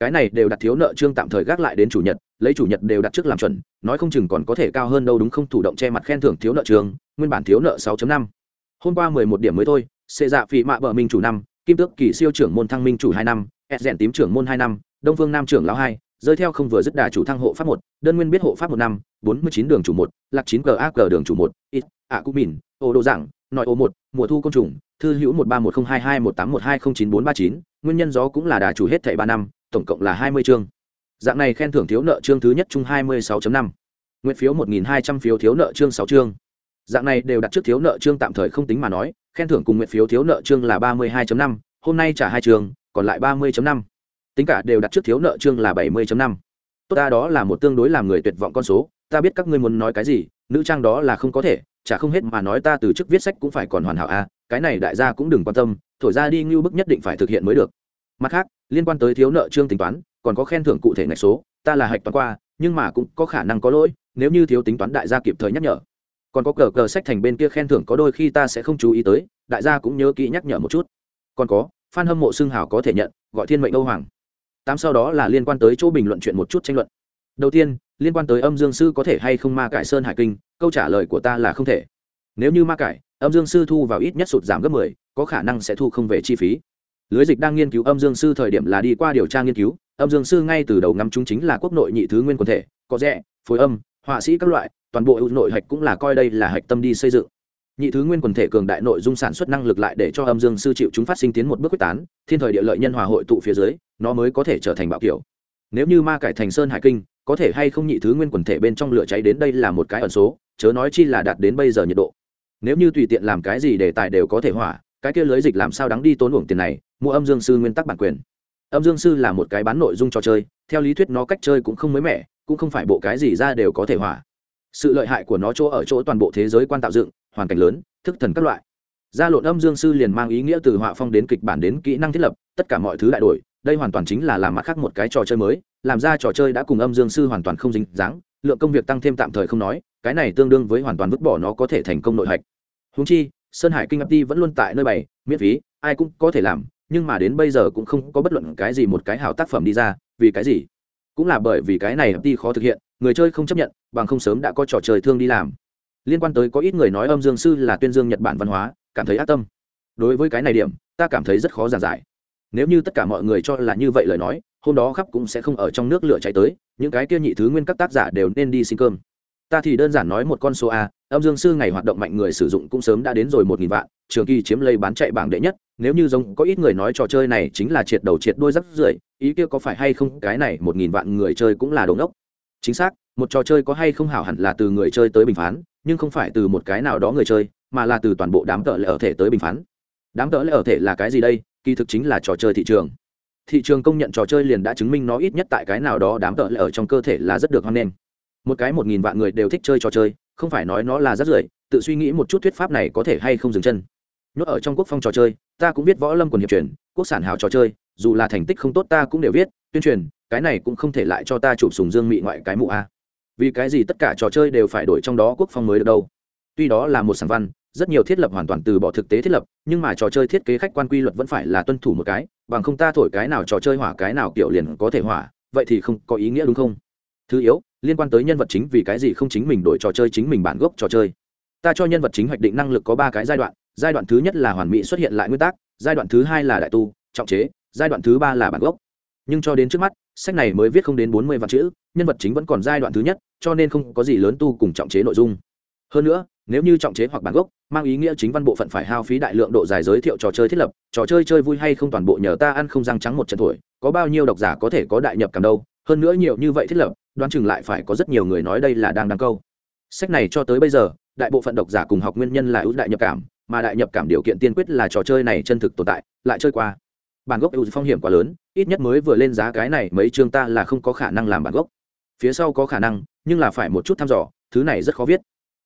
Speaker 1: cái này đều đặt thiếu nợ trương tạm thời gác lại đến chủ nhật, lấy chủ nhật đều đặt trước làm chuẩn, nói không chừng còn có thể cao hơn đâu đúng không? Thủ động che mặt khen thưởng thiếu nợ trương, nguyên bản thiếu nợ 6 năm. Hôm qua mười một điểm mới thôi xê dạ phỉ mạ bờ minh chủ năm, kim tước kỳ siêu trưởng môn thăng minh chủ hai năm ed rèn tím trưởng môn hai năm, đông phương nam trưởng lão hai, rơi theo không vừa dứt đà chủ thăng hộ pháp một, đơn nguyên biết hộ pháp một năm, bốn mươi chín đường chủ một, lạc chín gag đường chủ một, ít ạ cụ mìn, ô đồ giảng, nội ô một, mùa thu côn trùng, thư hữu một ba một không hai hai một tám một hai không chín bốn ba chín, nguyên nhân gió cũng là đà chủ hết thảy ba năm tổng cộng là hai mươi chương. Dạng này khen thưởng thiếu nợ chương thứ nhất chung hai mươi sáu năm. Nguyện phiếu một nghìn hai trăm phiếu thiếu nợ chương sáu chương. Dạng này đều đặt trước thiếu nợ chương tạm thời không tính mà nói khen thưởng cùng nguyện phiếu thiếu nợ chương là ba mươi hai năm hôm nay trả hai chương còn lại ba mươi năm. Tính cả đều đặt trước thiếu nợ chương là bảy mươi năm. Tốt ta đó là một tương đối làm người tuyệt vọng con số ta biết các ngươi muốn nói cái gì nữ trang đó là không có thể chả không hết mà nói ta từ chức viết sách cũng phải còn hoàn hảo a à, cái này đại gia cũng đừng quan tâm thổi ra đi ngưu bức nhất định phải thực hiện mới được mặt khác, liên quan tới thiếu nợ trương tính toán, còn có khen thưởng cụ thể ngạch số, ta là hạch toán qua, nhưng mà cũng có khả năng có lỗi, nếu như thiếu tính toán đại gia kịp thời nhắc nhở. Còn có cờ cờ sách thành bên kia khen thưởng có đôi khi ta sẽ không chú ý tới, đại gia cũng nhớ kỹ nhắc nhở một chút. Còn có f hâm mộ xưng hảo có thể nhận, gọi thiên mệnh âu hoàng. Tám sau đó là liên quan tới chỗ bình luận chuyện một chút tranh luận. Đầu tiên, liên quan tới âm dương sư có thể hay không ma cải sơn hải kinh, câu trả lời của ta là không thể. Nếu như ma cải, âm dương sư thu vào ít nhất sụt giảm gấp mười, có khả năng sẽ thu không về chi phí lưới dịch đang nghiên cứu âm dương sư thời điểm là đi qua điều tra nghiên cứu, âm dương sư ngay từ đầu ngắm chúng chính là quốc nội nhị thứ nguyên quần thể, có rẻ phối âm, họa sĩ các loại, toàn bộ ưu nội hạch cũng là coi đây là hạch tâm đi xây dựng. Nhị thứ nguyên quần thể cường đại nội dung sản xuất năng lực lại để cho âm dương sư chịu chúng phát sinh tiến một bước quyết tán, thiên thời địa lợi nhân hòa hội tụ phía dưới, nó mới có thể trở thành bạo kiểu. Nếu như ma cải thành sơn hải kinh, có thể hay không nhị thứ nguyên quần thể bên trong lửa cháy đến đây là một cái ẩn số, chớ nói chi là đạt đến bây giờ nhiệt độ. Nếu như tùy tiện làm cái gì đề tài đều có thể hỏa, cái kia lưới dịch làm sao đáng đi tốn uổng tiền này mua âm dương sư nguyên tắc bản quyền. Âm dương sư là một cái bán nội dung trò chơi, theo lý thuyết nó cách chơi cũng không mới mẻ, cũng không phải bộ cái gì ra đều có thể hỏa. Sự lợi hại của nó chỗ ở chỗ toàn bộ thế giới quan tạo dựng, hoàn cảnh lớn, thức thần các loại. Gia lộn âm dương sư liền mang ý nghĩa từ họa phong đến kịch bản đến kỹ năng thiết lập, tất cả mọi thứ đại đổi, đây hoàn toàn chính là làm mặt khác một cái trò chơi mới, làm ra trò chơi đã cùng âm dương sư hoàn toàn không dính dáng, lượng công việc tăng thêm tạm thời không nói, cái này tương đương với hoàn toàn vứt bỏ nó có thể thành công nội hạch. Húng chi, sơn hải kinh ấp đi vẫn luôn tại nơi bày, miễn phí, ai cũng có thể làm nhưng mà đến bây giờ cũng không có bất luận cái gì một cái hảo tác phẩm đi ra, vì cái gì? Cũng là bởi vì cái này đi khó thực hiện, người chơi không chấp nhận, bằng không sớm đã có trò chơi thương đi làm. Liên quan tới có ít người nói âm dương sư là tuyên dương nhật bản văn hóa, cảm thấy ác tâm. Đối với cái này điểm, ta cảm thấy rất khó giản giải. Nếu như tất cả mọi người cho là như vậy lời nói, hôm đó khắp cũng sẽ không ở trong nước lửa cháy tới, những cái kia nhị thứ nguyên các tác giả đều nên đi xin cơm. Ta thì đơn giản nói một con số a, âm dương sư ngày hoạt động mạnh người sử dụng cũng sớm đã đến rồi một nghìn vạn, trường kỳ chiếm lây bán chạy bảng đệ nhất nếu như giống có ít người nói trò chơi này chính là triệt đầu triệt đôi rắc rưởi, ý kia có phải hay không? Cái này một nghìn vạn người chơi cũng là đống đốc chính xác, một trò chơi có hay không hảo hẳn là từ người chơi tới bình phán, nhưng không phải từ một cái nào đó người chơi, mà là từ toàn bộ đám tợ lệ ở thể tới bình phán. Đám tợ lệ ở thể là cái gì đây? Kỳ thực chính là trò chơi thị trường. Thị trường công nhận trò chơi liền đã chứng minh nó ít nhất tại cái nào đó đám tợ lệ ở trong cơ thể là rất được hoan nghênh. Một cái một nghìn vạn người đều thích chơi trò chơi, không phải nói nó là rất rưởi, tự suy nghĩ một chút thuyết pháp này có thể hay không dừng chân. Nhốt ở trong quốc phong trò chơi ta cũng biết võ lâm quần hiệp truyền, quốc sản hào trò chơi, dù là thành tích không tốt ta cũng đều viết, tuyên truyền, cái này cũng không thể lại cho ta chụp sùng dương mị ngoại cái mụ a. Vì cái gì tất cả trò chơi đều phải đổi trong đó quốc phong mới được đâu? Tuy đó là một sản văn, rất nhiều thiết lập hoàn toàn từ bỏ thực tế thiết lập, nhưng mà trò chơi thiết kế khách quan quy luật vẫn phải là tuân thủ một cái, bằng không ta thổi cái nào trò chơi hỏa cái nào kiểu liền có thể hỏa, vậy thì không có ý nghĩa đúng không? Thứ yếu, liên quan tới nhân vật chính vì cái gì không chính mình đổi trò chơi chính mình bản gốc trò chơi? Ta cho nhân vật chính hoạch định năng lực có ba cái giai đoạn giai đoạn thứ nhất là hoàn mỹ xuất hiện lại nguyên tắc, giai đoạn thứ hai là đại tu, trọng chế, giai đoạn thứ ba là bản gốc. Nhưng cho đến trước mắt, sách này mới viết không đến bốn mươi vạn chữ, nhân vật chính vẫn còn giai đoạn thứ nhất, cho nên không có gì lớn tu cùng trọng chế nội dung. Hơn nữa, nếu như trọng chế hoặc bản gốc, mang ý nghĩa chính văn bộ phận phải hao phí đại lượng độ dài giới thiệu trò chơi thiết lập, trò chơi chơi vui hay không toàn bộ nhờ ta ăn không răng trắng một trận tuổi, có bao nhiêu độc giả có thể có đại nhập cảm đâu, hơn nữa nhiều như vậy thiết lập, đoán chừng lại phải có rất nhiều người nói đây là đang đăng câu. Sách này cho tới bây giờ, đại bộ phận độc giả cùng học nguyên nhân là ưu đại nhập cảm mà đại nhập cảm điều kiện tiên quyết là trò chơi này chân thực tồn tại, lại chơi qua. Bản gốc ưu phong hiểm quá lớn, ít nhất mới vừa lên giá cái này mấy chương ta là không có khả năng làm bản gốc. Phía sau có khả năng, nhưng là phải một chút thăm dò, thứ này rất khó viết.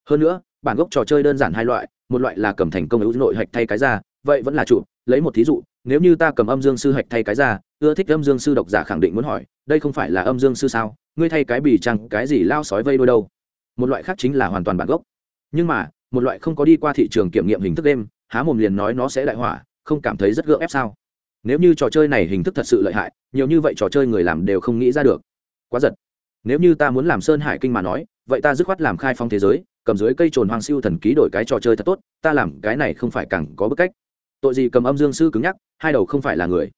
Speaker 1: Hơn nữa, bản gốc trò chơi đơn giản hai loại, một loại là cầm thành công ưu nội hạch thay cái ra, vậy vẫn là chủ, lấy một thí dụ, nếu như ta cầm âm dương sư hạch thay cái ra, ưa thích âm dương sư độc giả khẳng định muốn hỏi, đây không phải là âm dương sư sao? Ngươi thay cái bì chăng, cái gì lao sói vây đôi đâu? Một loại khác chính là hoàn toàn bản gốc. Nhưng mà một loại không có đi qua thị trường kiểm nghiệm hình thức đêm, há mồm liền nói nó sẽ đại hỏa, không cảm thấy rất gượng ép sao? Nếu như trò chơi này hình thức thật sự lợi hại, nhiều như vậy trò chơi người làm đều không nghĩ ra được. Quá giật. Nếu như ta muốn làm sơn hải kinh mà nói, vậy ta dứt khoát làm khai phong thế giới, cầm dưới cây trồn hoang siêu thần ký đổi cái trò chơi thật tốt, ta làm cái này không phải càng có bức cách. Tội gì cầm âm dương sư cứng nhắc, hai đầu không phải là người.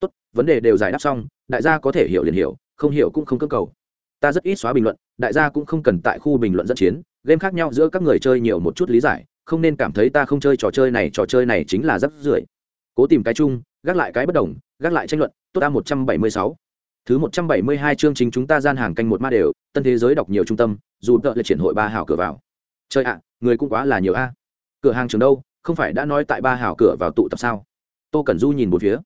Speaker 1: Tốt, vấn đề đều giải đáp xong, đại gia có thể hiểu liền hiểu, không hiểu cũng không cơ cầu. Ta rất ít xóa bình luận, đại gia cũng không cần tại khu bình luận dẫn chiến game khác nhau giữa các người chơi nhiều một chút lý giải, không nên cảm thấy ta không chơi trò chơi này, trò chơi này chính là rất rưởi. Cố tìm cái chung, gác lại cái bất đồng, gác lại tranh luận, tốt ta một trăm bảy mươi sáu. Thứ một trăm bảy mươi hai chương chính chúng ta gian hàng canh một ma đều, tân thế giới đọc nhiều trung tâm, dù tợ là triển hội ba hảo cửa vào. Chơi ạ, người cũng quá là nhiều a. Cửa hàng trường đâu, không phải đã nói tại ba hảo cửa vào tụ tập sao? Tô cẩn du nhìn một phía.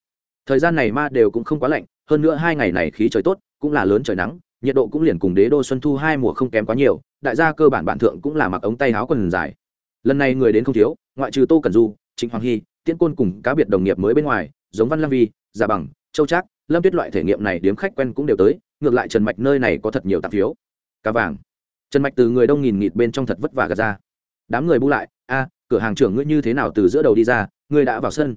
Speaker 1: Thời gian này ma đều cũng không quá lạnh, hơn nữa hai ngày này khí trời tốt, cũng là lớn trời nắng, nhiệt độ cũng liền cùng đế đô xuân thu hai mùa không kém quá nhiều đại gia cơ bản bản thượng cũng là mặc ống tay áo quần dài. Lần này người đến không thiếu, ngoại trừ tô cẩn du, trịnh hoàng hy, tiễn côn cùng cá biệt đồng nghiệp mới bên ngoài, giống văn lam vi giả bằng, châu trác, lâm tuyết loại thể nghiệm này điếm khách quen cũng đều tới, ngược lại trần mạch nơi này có thật nhiều tạp phiếu. Cá vàng. Trần mạch từ người đông nghìn nghịt bên trong thật vất vả gạt ra. Đám người bu lại, a, cửa hàng trưởng ngươi như thế nào từ giữa đầu đi ra, ngươi đã vào sân.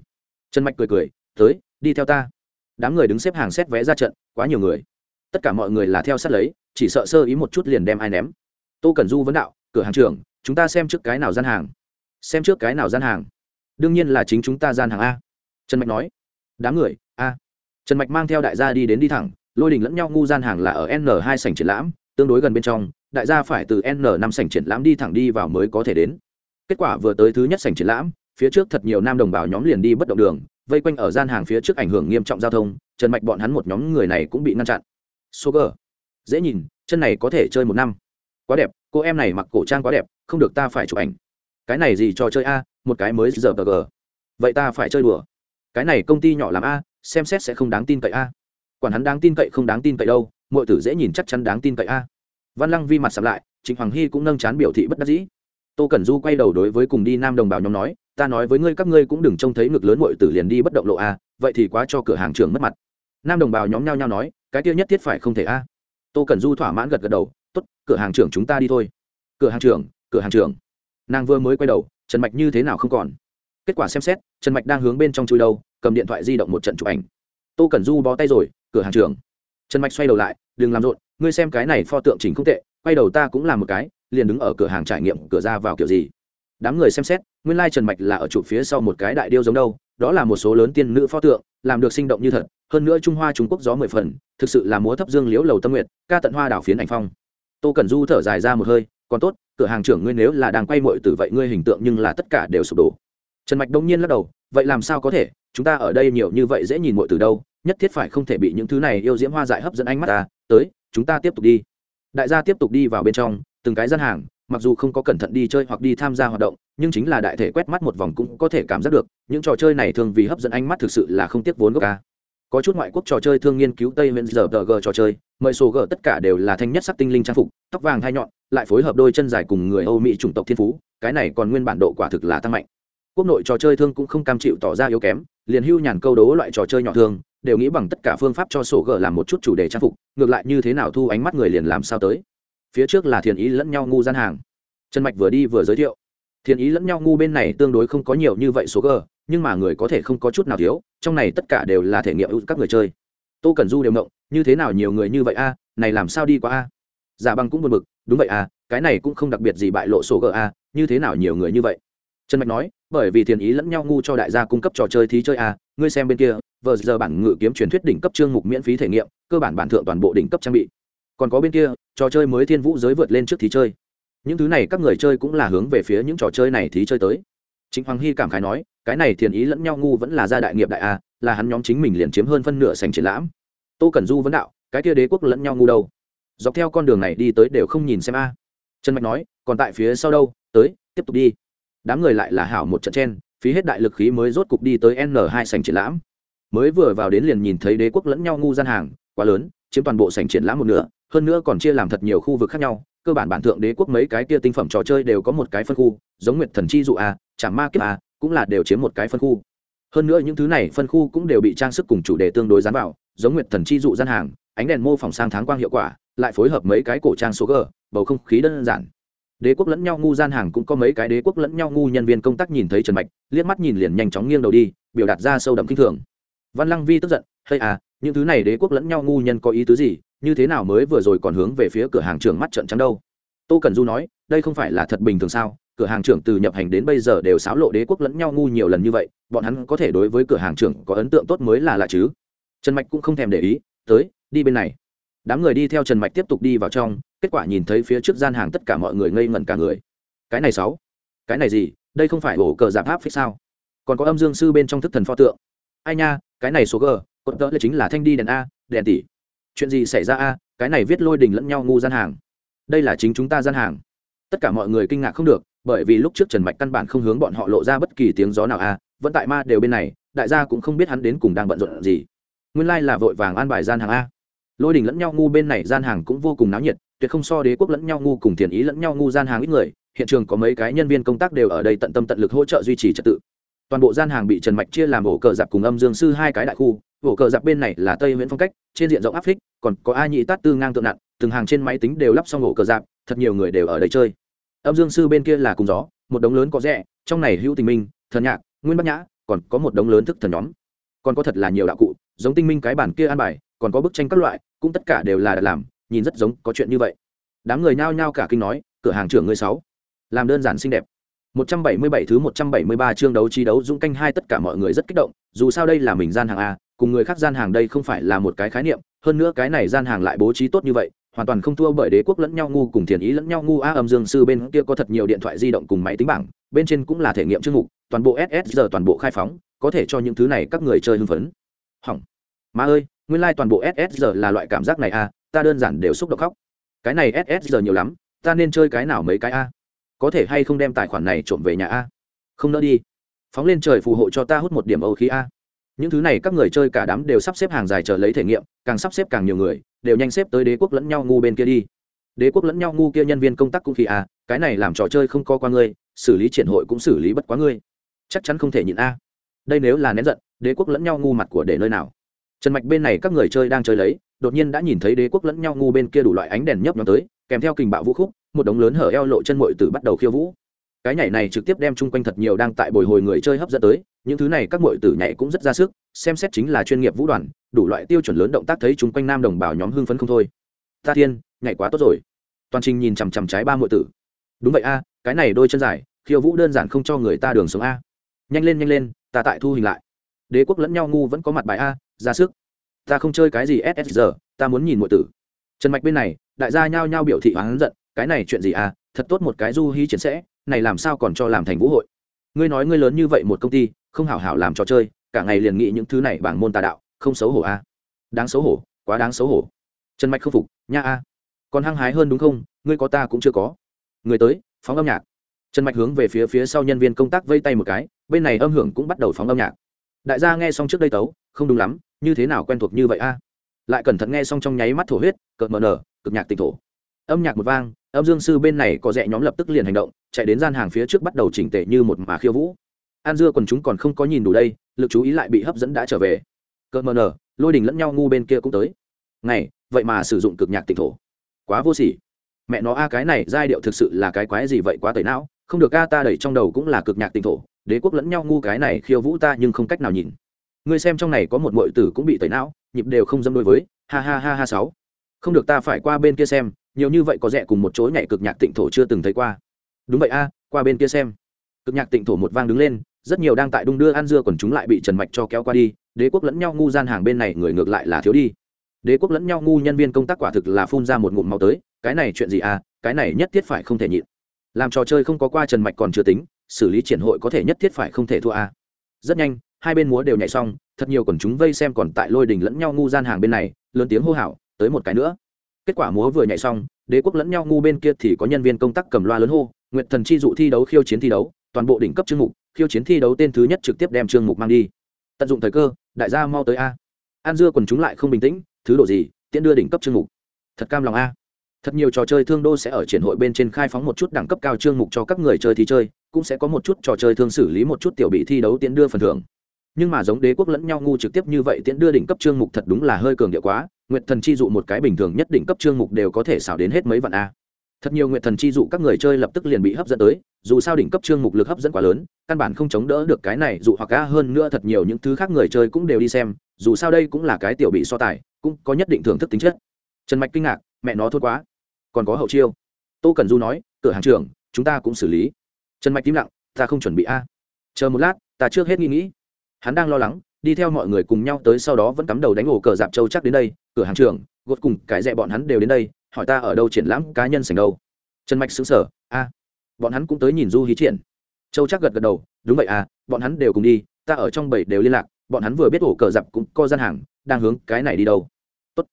Speaker 1: Trần mạch cười cười, tới, đi theo ta. Đám người đứng xếp hàng xét vé ra trận, quá nhiều người. Tất cả mọi người là theo sát lấy, chỉ sợ sơ ý một chút liền đem ai ném tô cần du vấn đạo, cửa hàng trưởng, chúng ta xem trước cái nào gian hàng? Xem trước cái nào gian hàng? Đương nhiên là chính chúng ta gian hàng a. Trần mạch nói. Đám người, a. Trần mạch mang theo đại gia đi đến đi thẳng, lôi đình lẫn nhau ngu gian hàng là ở n hai sảnh triển lãm, tương đối gần bên trong, đại gia phải từ n năm sảnh triển lãm đi thẳng đi vào mới có thể đến. Kết quả vừa tới thứ nhất sảnh triển lãm, phía trước thật nhiều nam đồng bào nhóm liền đi bất động đường, vây quanh ở gian hàng phía trước ảnh hưởng nghiêm trọng giao thông, trần mạch bọn hắn một nhóm người này cũng bị ngăn chặn. Số g. Dễ nhìn, chân này có thể chơi một năm quá đẹp, cô em này mặc cổ trang quá đẹp, không được ta phải chụp ảnh. Cái này gì cho chơi a, một cái mới giờ g vậy ta phải chơi đùa. Cái này công ty nhỏ làm a, xem xét sẽ không đáng tin cậy a. Quản hắn đáng tin cậy không đáng tin cậy đâu mọi tử dễ nhìn chắc chắn đáng tin cậy a. Văn lăng vi mặt sắm lại, trịnh hoàng hy cũng nâng chán biểu thị bất đắc dĩ. Tô cẩn du quay đầu đối với cùng đi nam đồng bào nhóm nói, ta nói với ngươi các ngươi cũng đừng trông thấy ngực lớn mọi tử liền đi bất động lộ a, vậy thì quá cho cửa hàng trưởng mất mặt. Nam đồng bào nhóm nhau nhau nói, cái tiêu nhất thiết phải không thể a. Tô cẩn du thỏa mãn gật gật đầu Tốt, cửa hàng trưởng chúng ta đi thôi. Cửa hàng trưởng cửa hàng trưởng. Nàng vừa mới quay đầu trần mạch như thế nào không còn? Kết quả xem xét trần mạch đang hướng bên trong chui đâu cầm điện thoại di động một trận chụp ảnh. Tô cẩn du bó tay rồi cửa hàng trưởng. Trần mạch xoay đầu lại đừng làm rộn ngươi xem cái này pho tượng chỉnh không tệ quay đầu ta cũng làm một cái liền đứng ở cửa hàng trải nghiệm cửa ra vào kiểu gì? Đám người xem xét nguyên lai、like、trần mạch là ở chụp phía sau một cái đại điêu giống đâu đó là một số lớn tiên nữ pho tượng làm được sinh động như thật hơn nữa trung hoa trung quốc gió mười phần thực sự là múa thấp dương liễu lầu tâm nguyệt ca tận hoa đảo phiến ảnh phong tô cần du thở dài ra một hơi, còn tốt, cửa hàng trưởng ngươi nếu là đang quay mội từ vậy ngươi hình tượng nhưng là tất cả đều sụp đổ. Trần mạch đông nhiên lắc đầu, vậy làm sao có thể? Chúng ta ở đây nhiều như vậy dễ nhìn mội từ đâu, nhất thiết phải không thể bị những thứ này yêu diễm hoa dại hấp dẫn ánh mắt ta. Tới, chúng ta tiếp tục đi. Đại gia tiếp tục đi vào bên trong, từng cái gian hàng, mặc dù không có cẩn thận đi chơi hoặc đi tham gia hoạt động, nhưng chính là đại thể quét mắt một vòng cũng có thể cảm giác được, những trò chơi này thường vì hấp dẫn ánh mắt thực sự là không tiếc vốn gốc ca. Có chút ngoại quốc trò chơi thương nghiên cứu tây huyện giờ tờ g trò chơi mời số gở tất cả đều là thanh nhất sắc tinh linh trang phục, tóc vàng hai nhọn, lại phối hợp đôi chân dài cùng người âu mỹ chủng tộc thiên phú, cái này còn nguyên bản độ quả thực là tăng mạnh. Quốc nội trò chơi thương cũng không cam chịu tỏ ra yếu kém, liền hưu nhàn câu đố loại trò chơi nhỏ thương, đều nghĩ bằng tất cả phương pháp cho sổ gở làm một chút chủ đề trang phục, ngược lại như thế nào thu ánh mắt người liền làm sao tới. Phía trước là thiền ý lẫn nhau ngu gian hàng. Trần mạch vừa đi vừa giới thiệu. Thiền ý lẫn nhau ngu bên này tương đối không có nhiều như vậy số g nhưng mà người có thể không có chút nào thiếu, trong này tất cả đều là thể nghiệm ưu các người chơi. Tô cần du đều mộng như thế nào nhiều người như vậy a, này làm sao đi qua a? Giả băng cũng buồn bực, đúng vậy a, cái này cũng không đặc biệt gì bại lộ sổ g a, như thế nào nhiều người như vậy? Trần mạch nói, bởi vì thiền ý lẫn nhau ngu cho đại gia cung cấp trò chơi thí chơi a, ngươi xem bên kia, vờ giờ bản ngự kiếm truyền thuyết đỉnh cấp chương mục miễn phí thể nghiệm, cơ bản bản thượng toàn bộ đỉnh cấp trang bị. Còn có bên kia, trò chơi mới thiên vũ giới vượt lên trước thí chơi. Những thứ này các người chơi cũng là hướng về phía những trò chơi này thí chơi tới. Chính hoàng hy cảm khái nói, cái này thiền ý lẫn nhau ngu vẫn là gia đại nghiệp đại a, là hắn nhóm chính mình liền chiếm hơn phân nửa sành triển lãm tô cẩn du vấn đạo, cái kia đế quốc lẫn nhau ngu đâu? Dọc theo con đường này đi tới đều không nhìn xem a. Trần mạch nói, còn tại phía sau đâu? Tới, tiếp tục đi. Đám người lại là hảo một trận chen, phí hết đại lực khí mới rốt cục đi tới n hai sành triển lãm. Mới vừa vào đến liền nhìn thấy đế quốc lẫn nhau ngu gian hàng, quá lớn, chiếm toàn bộ sành triển lãm một nửa, hơn nữa còn chia làm thật nhiều khu vực khác nhau. Cơ bản bản thượng đế quốc mấy cái kia tinh phẩm trò chơi đều có một cái phân khu, giống nguyệt thần chi dụ a chẳng ma kiếp a, cũng là đều chiếm một cái phân khu. Hơn nữa những thứ này phân khu cũng đều bị trang sức cùng chủ đề tương đối dán vào giống nguyệt thần chi dụ gian hàng, ánh đèn mô phỏng sang tháng quang hiệu quả, lại phối hợp mấy cái cổ trang số g, bầu không khí đơn giản. Đế quốc lẫn nhau ngu gian hàng cũng có mấy cái đế quốc lẫn nhau ngu nhân viên công tác nhìn thấy trần mạch, liếc mắt nhìn liền nhanh chóng nghiêng đầu đi, biểu đạt ra sâu đậm kinh thường. Văn lăng vi tức giận hay à những thứ này đế quốc lẫn nhau ngu nhân có ý tứ gì? Như thế nào mới vừa rồi còn hướng về phía cửa hàng trưởng mắt trận trắng đâu? Tô cần du nói, đây không phải là thật bình thường sao? Cửa hàng trưởng từ nhập hành đến bây giờ đều xáo lộ đế quốc lẫn nhau ngu nhiều lần như vậy, bọn hắn có thể đối với cửa hàng trưởng có ấn tượng tốt mới là lạ chứ? Trần mạch cũng không thèm để ý, tới, đi bên này. Đám người đi theo trần mạch tiếp tục đi vào trong, kết quả nhìn thấy phía trước gian hàng tất cả mọi người ngây ngẩn cả người. Cái này sáu? Cái này gì? Đây không phải ổ cờ giảm áp phích sao? Còn có âm dương sư bên trong thức thần pho tượng. Ai nha, cái này số g, cột tớ là chính là thanh đi đèn a, đèn tỷ. Chuyện gì xảy ra a, cái này viết lôi đình lẫn nhau ngu gian hàng. Đây là chính chúng ta gian hàng. Tất cả mọi người kinh ngạc không được, bởi vì lúc trước trần mạch căn bản không hướng bọn họ lộ ra bất kỳ tiếng gió nào a, vẫn tại ma đều bên này, đại gia cũng không biết hắn đến cùng đang bận rộn gì nguyên Lai là vội vàng an bài gian hàng a. Lôi đình lẫn nhau ngu bên này gian hàng cũng vô cùng náo nhiệt, tuyệt không so đế quốc lẫn nhau ngu cùng tiền ý lẫn nhau ngu gian hàng ít người, hiện trường có mấy cái nhân viên công tác đều ở đây tận tâm tận lực hỗ trợ duy trì trật tự. Toàn bộ gian hàng bị trần mạch chia làm ổ cờ giặc cùng âm dương sư hai cái đại khu, ổ cờ giặc bên này là tây nguyễn phong cách, trên diện rộng áp phích, còn có a nhị tát tư ngang tượng nặng, từng hàng trên máy tính đều lắp xong ổ cờ giặc, thật nhiều người đều ở đây chơi. Âm dương sư bên kia là cùng gió, một đống lớn có rẻ, trong này hữu tình minh, thần nhạc, nguyên bắc nhã, còn có một đống lớn thức thần nhóm. Còn có thật là nhiều đạo cụ giống tinh minh cái bản kia an bài còn có bức tranh các loại cũng tất cả đều là đặt làm nhìn rất giống có chuyện như vậy đám người nhao nhao cả kinh nói cửa hàng trưởng người sáu làm đơn giản xinh đẹp 177 thứ 173 chương đấu chi đấu dũng canh hai tất cả mọi người rất kích động, dù sao đây là mình gian hàng a, cùng người khác gian hàng đây không phải là một cái khái niệm, hơn nữa cái này gian hàng lại bố trí tốt như vậy, hoàn toàn không thua bởi đế quốc lẫn nhau ngu cùng thiền ý lẫn nhau ngu a âm dương sư bên kia có thật nhiều điện thoại di động cùng máy tính bảng, bên trên cũng là thể nghiệm chương mục, toàn bộ SS giờ toàn bộ khai phóng, có thể cho những thứ này các người chơi hưng phấn. Hỏng. Má ơi, nguyên lai toàn bộ ssr là loại cảm giác này à? ta đơn giản đều xúc động khóc. Cái này ssr nhiều lắm, ta nên chơi cái nào mấy cái a? có thể hay không đem tài khoản này trộm về nhà a không nỡ đi phóng lên trời phù hộ cho ta hút một điểm âu khí a những thứ này các người chơi cả đám đều sắp xếp hàng dài chờ lấy thể nghiệm càng sắp xếp càng nhiều người đều nhanh xếp tới đế quốc lẫn nhau ngu bên kia đi đế quốc lẫn nhau ngu kia nhân viên công tác cũng khí a à, cái này làm trò chơi không co qua ngươi xử lý triển hội cũng xử lý bất quá ngươi chắc chắn không thể nhịn a đây nếu là nén giận, đế quốc lẫn nhau ngu mặt của để nơi nào? Trần mạch bên này các người chơi đang chơi lấy, đột nhiên đã nhìn thấy đế quốc lẫn nhau ngu bên kia đủ loại ánh đèn nhấp nhóm tới, kèm theo kình bạo vũ khúc, một đống lớn hở eo lộ chân mội tử bắt đầu khiêu vũ. Cái nhảy này trực tiếp đem chung quanh thật nhiều đang tại bồi hồi người chơi hấp dẫn tới, những thứ này các mội tử nhảy cũng rất ra sức, xem xét chính là chuyên nghiệp vũ đoàn, đủ loại tiêu chuẩn lớn động tác thấy chung quanh nam đồng bào nhóm hưng phấn không thôi. Ta thiên, nhảy quá tốt rồi. Toàn trình nhìn chằm chằm trái ba mội tử. Đúng vậy a, cái này đôi chân dài, khiêu vũ đơn giản không cho người ta đường sống a nhanh lên nhanh lên, ta tại thu hình lại. Đế quốc lẫn nhau ngu vẫn có mặt bài a, ra sức. Ta không chơi cái gì ss giờ ta muốn nhìn mội tử. Trần mạch bên này, đại gia nhao nhao biểu thị hoáng giận, cái này chuyện gì à thật tốt một cái du hí chiến sẽ, này làm sao còn cho làm thành vũ hội. Ngươi nói ngươi lớn như vậy một công ty, không hảo hảo làm trò chơi, cả ngày liền nghĩ những thứ này bảng môn tà đạo, không xấu hổ a. À? đáng xấu hổ, quá đáng xấu hổ. Trần mạch không phục, nha a, còn hăng hái hơn đúng không? Ngươi có ta cũng chưa có. Người tới, phóng âm nhạc trần mạch hướng về phía phía sau nhân viên công tác vây tay một cái, bên này âm hưởng cũng bắt đầu phóng âm nhạc. Đại gia nghe xong trước đây tấu, không đúng lắm, như thế nào quen thuộc như vậy a? Lại cẩn thận nghe xong trong nháy mắt thổ huyết, cợt mờ nở, cực nhạc tịnh thổ. Âm nhạc một vang, âm dương sư bên này có rẽ nhóm lập tức liền hành động, chạy đến gian hàng phía trước bắt đầu chỉnh tệ như một mà khiêu vũ. An dưa còn chúng còn không có nhìn đủ đây, lực chú ý lại bị hấp dẫn đã trở về. Cợt mờ nở, lôi đình lẫn nhau ngu bên kia cũng tới. Ngày vậy mà sử dụng cực nhạc tịnh thổ. Quá vô sỉ mẹ nó a, cái này giai điệu thực sự là cái quái gì vậy, quá tẩy não. Không được a, ta đẩy trong đầu cũng là cực nhạc tịnh thổ. Đế quốc lẫn nhau ngu cái này khiêu vũ ta nhưng không cách nào nhìn. Ngươi xem trong này có một mọi tử cũng bị tẩy não, nhịp đều không dâm đối với. Ha ha ha ha sáu. Không được ta phải qua bên kia xem, nhiều như vậy có rẻ cùng một chối nhảy cực nhạc tịnh thổ chưa từng thấy qua. Đúng vậy a, qua bên kia xem. Cực nhạc tịnh thổ một vang đứng lên, rất nhiều đang tại đung đưa ăn dưa còn chúng lại bị trần mạch cho kéo qua đi. Đế quốc lẫn nhau ngu gian hàng bên này người ngược lại là thiếu đi đế quốc lẫn nhau ngu nhân viên công tác quả thực là phun ra một ngụm máu tới, cái này chuyện gì à cái này nhất thiết phải không thể nhịn. Làm trò chơi không có qua trần mạch còn chưa tính, xử lý triển hội có thể nhất thiết phải không thể thua à. rất nhanh, hai bên múa đều nhảy xong, thật nhiều quần chúng vây xem còn tại lôi đình lẫn nhau ngu gian hàng bên này, lớn tiếng hô hào, tới một cái nữa. Kết quả múa vừa nhảy xong, đế quốc lẫn nhau ngu bên kia thì có nhân viên công tác cầm loa lớn hô nguyện thần chi dụ thi đấu, khiêu chiến thi đấu, toàn bộ đỉnh cấp chương mục, khiêu chiến thi đấu tên thứ nhất trực tiếp đem chương mục mang đi. Tận dụng thời cơ, đại gia mau tới a. An dưa quần chúng lại không bình tĩnh thứ độ gì, tiễn đưa đỉnh cấp chương mục. Thật cam lòng a. Thật nhiều trò chơi thương đô sẽ ở triển hội bên trên khai phóng một chút đẳng cấp cao chương mục cho các người chơi thi chơi, cũng sẽ có một chút trò chơi thương xử lý một chút tiểu bị thi đấu tiễn đưa phần thưởng. Nhưng mà giống đế quốc lẫn nhau ngu trực tiếp như vậy tiễn đưa đỉnh cấp chương mục thật đúng là hơi cường điệu quá, nguyệt thần chi dụ một cái bình thường nhất đỉnh cấp chương mục đều có thể xảo đến hết mấy vạn a. Thật nhiều nguyệt thần chi dụ các người chơi lập tức liền bị hấp dẫn tới, dù sao đỉnh cấp chương mục lực hấp dẫn quá lớn, căn bản không chống đỡ được cái này dụ hoặc a hơn nữa thật nhiều những thứ khác người chơi cũng đều đi xem dù sao đây cũng là cái tiểu bị so tài, cũng có nhất định thưởng thức tính chất. Trần mạch kinh ngạc, mẹ nó thốt quá. Còn có hậu chiêu. Tô cần du nói, cửa hàng trưởng, chúng ta cũng xử lý. Trần mạch im lặng, ta không chuẩn bị a. Chờ một lát, ta trước hết nghĩ nghĩ. Hắn đang lo lắng, đi theo mọi người cùng nhau tới sau đó vẫn cắm đầu đánh ổ cờ dạp châu chắc đến đây. Cửa hàng trưởng, gột cùng cái dẹ bọn hắn đều đến đây, hỏi ta ở đâu triển lãm cá nhân sành đâu. Trần mạch xứng sở a. Bọn hắn cũng tới nhìn du hí triển. Châu chắc gật gật đầu, đúng vậy à bọn hắn đều cùng đi, ta ở trong bảy đều liên lạc bọn hắn vừa biết ổ cờ dạp cũng có gian hàng đang hướng cái này đi đâu. Tốt.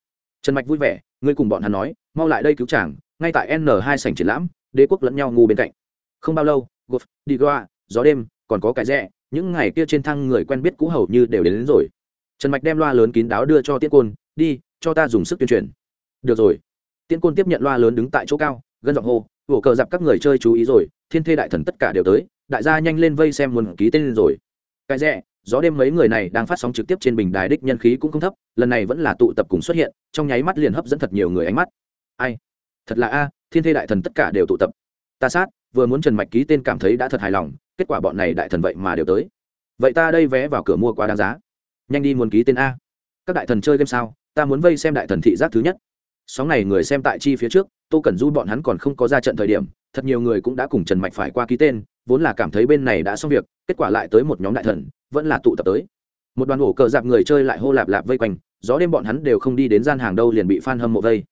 Speaker 1: Trần mạch vui vẻ ngươi cùng bọn hắn nói mau lại đây cứu chàng ngay tại N2 sảnh triển lãm đế quốc lẫn nhau ngu bên cạnh. Không bao lâu gột đi qua gió đêm còn có cái rẽ những ngày kia trên thang người quen biết cũ hầu như đều đến, đến rồi. Trần mạch đem loa lớn kín đáo đưa cho tiết côn đi cho ta dùng sức tuyên truyền. Được rồi. Tiễn côn tiếp nhận loa lớn đứng tại chỗ cao gân giọng hô ổ cờ dạp các người chơi chú ý rồi thiên thê đại thần tất cả đều tới đại gia nhanh lên vây xem muốn ký tên rồi. Cái rẽ gió đêm mấy người này đang phát sóng trực tiếp trên bình đài đích nhân khí cũng không thấp, lần này vẫn là tụ tập cùng xuất hiện, trong nháy mắt liền hấp dẫn thật nhiều người ánh mắt. Ai? Thật là a, thiên thê đại thần tất cả đều tụ tập. Ta sát, vừa muốn trần mạch ký tên cảm thấy đã thật hài lòng, kết quả bọn này đại thần vậy mà đều tới. Vậy ta đây vé vào cửa mua quá đáng giá. Nhanh đi muốn ký tên a. Các đại thần chơi game sao? Ta muốn vây xem đại thần thị giác thứ nhất. Sóng này người xem tại chi phía trước, tô cẩn du bọn hắn còn không có ra trận thời điểm, thật nhiều người cũng đã cùng trần mạch phải qua ký tên, vốn là cảm thấy bên này đã xong việc, kết quả lại tới một nhóm đại thần vẫn là tụ tập tới. Một đoàn ổ cờ dạp người chơi lại hô lạp lạp vây quanh, gió đêm bọn hắn đều không đi đến gian hàng đâu liền bị f a n hâm mộ vây.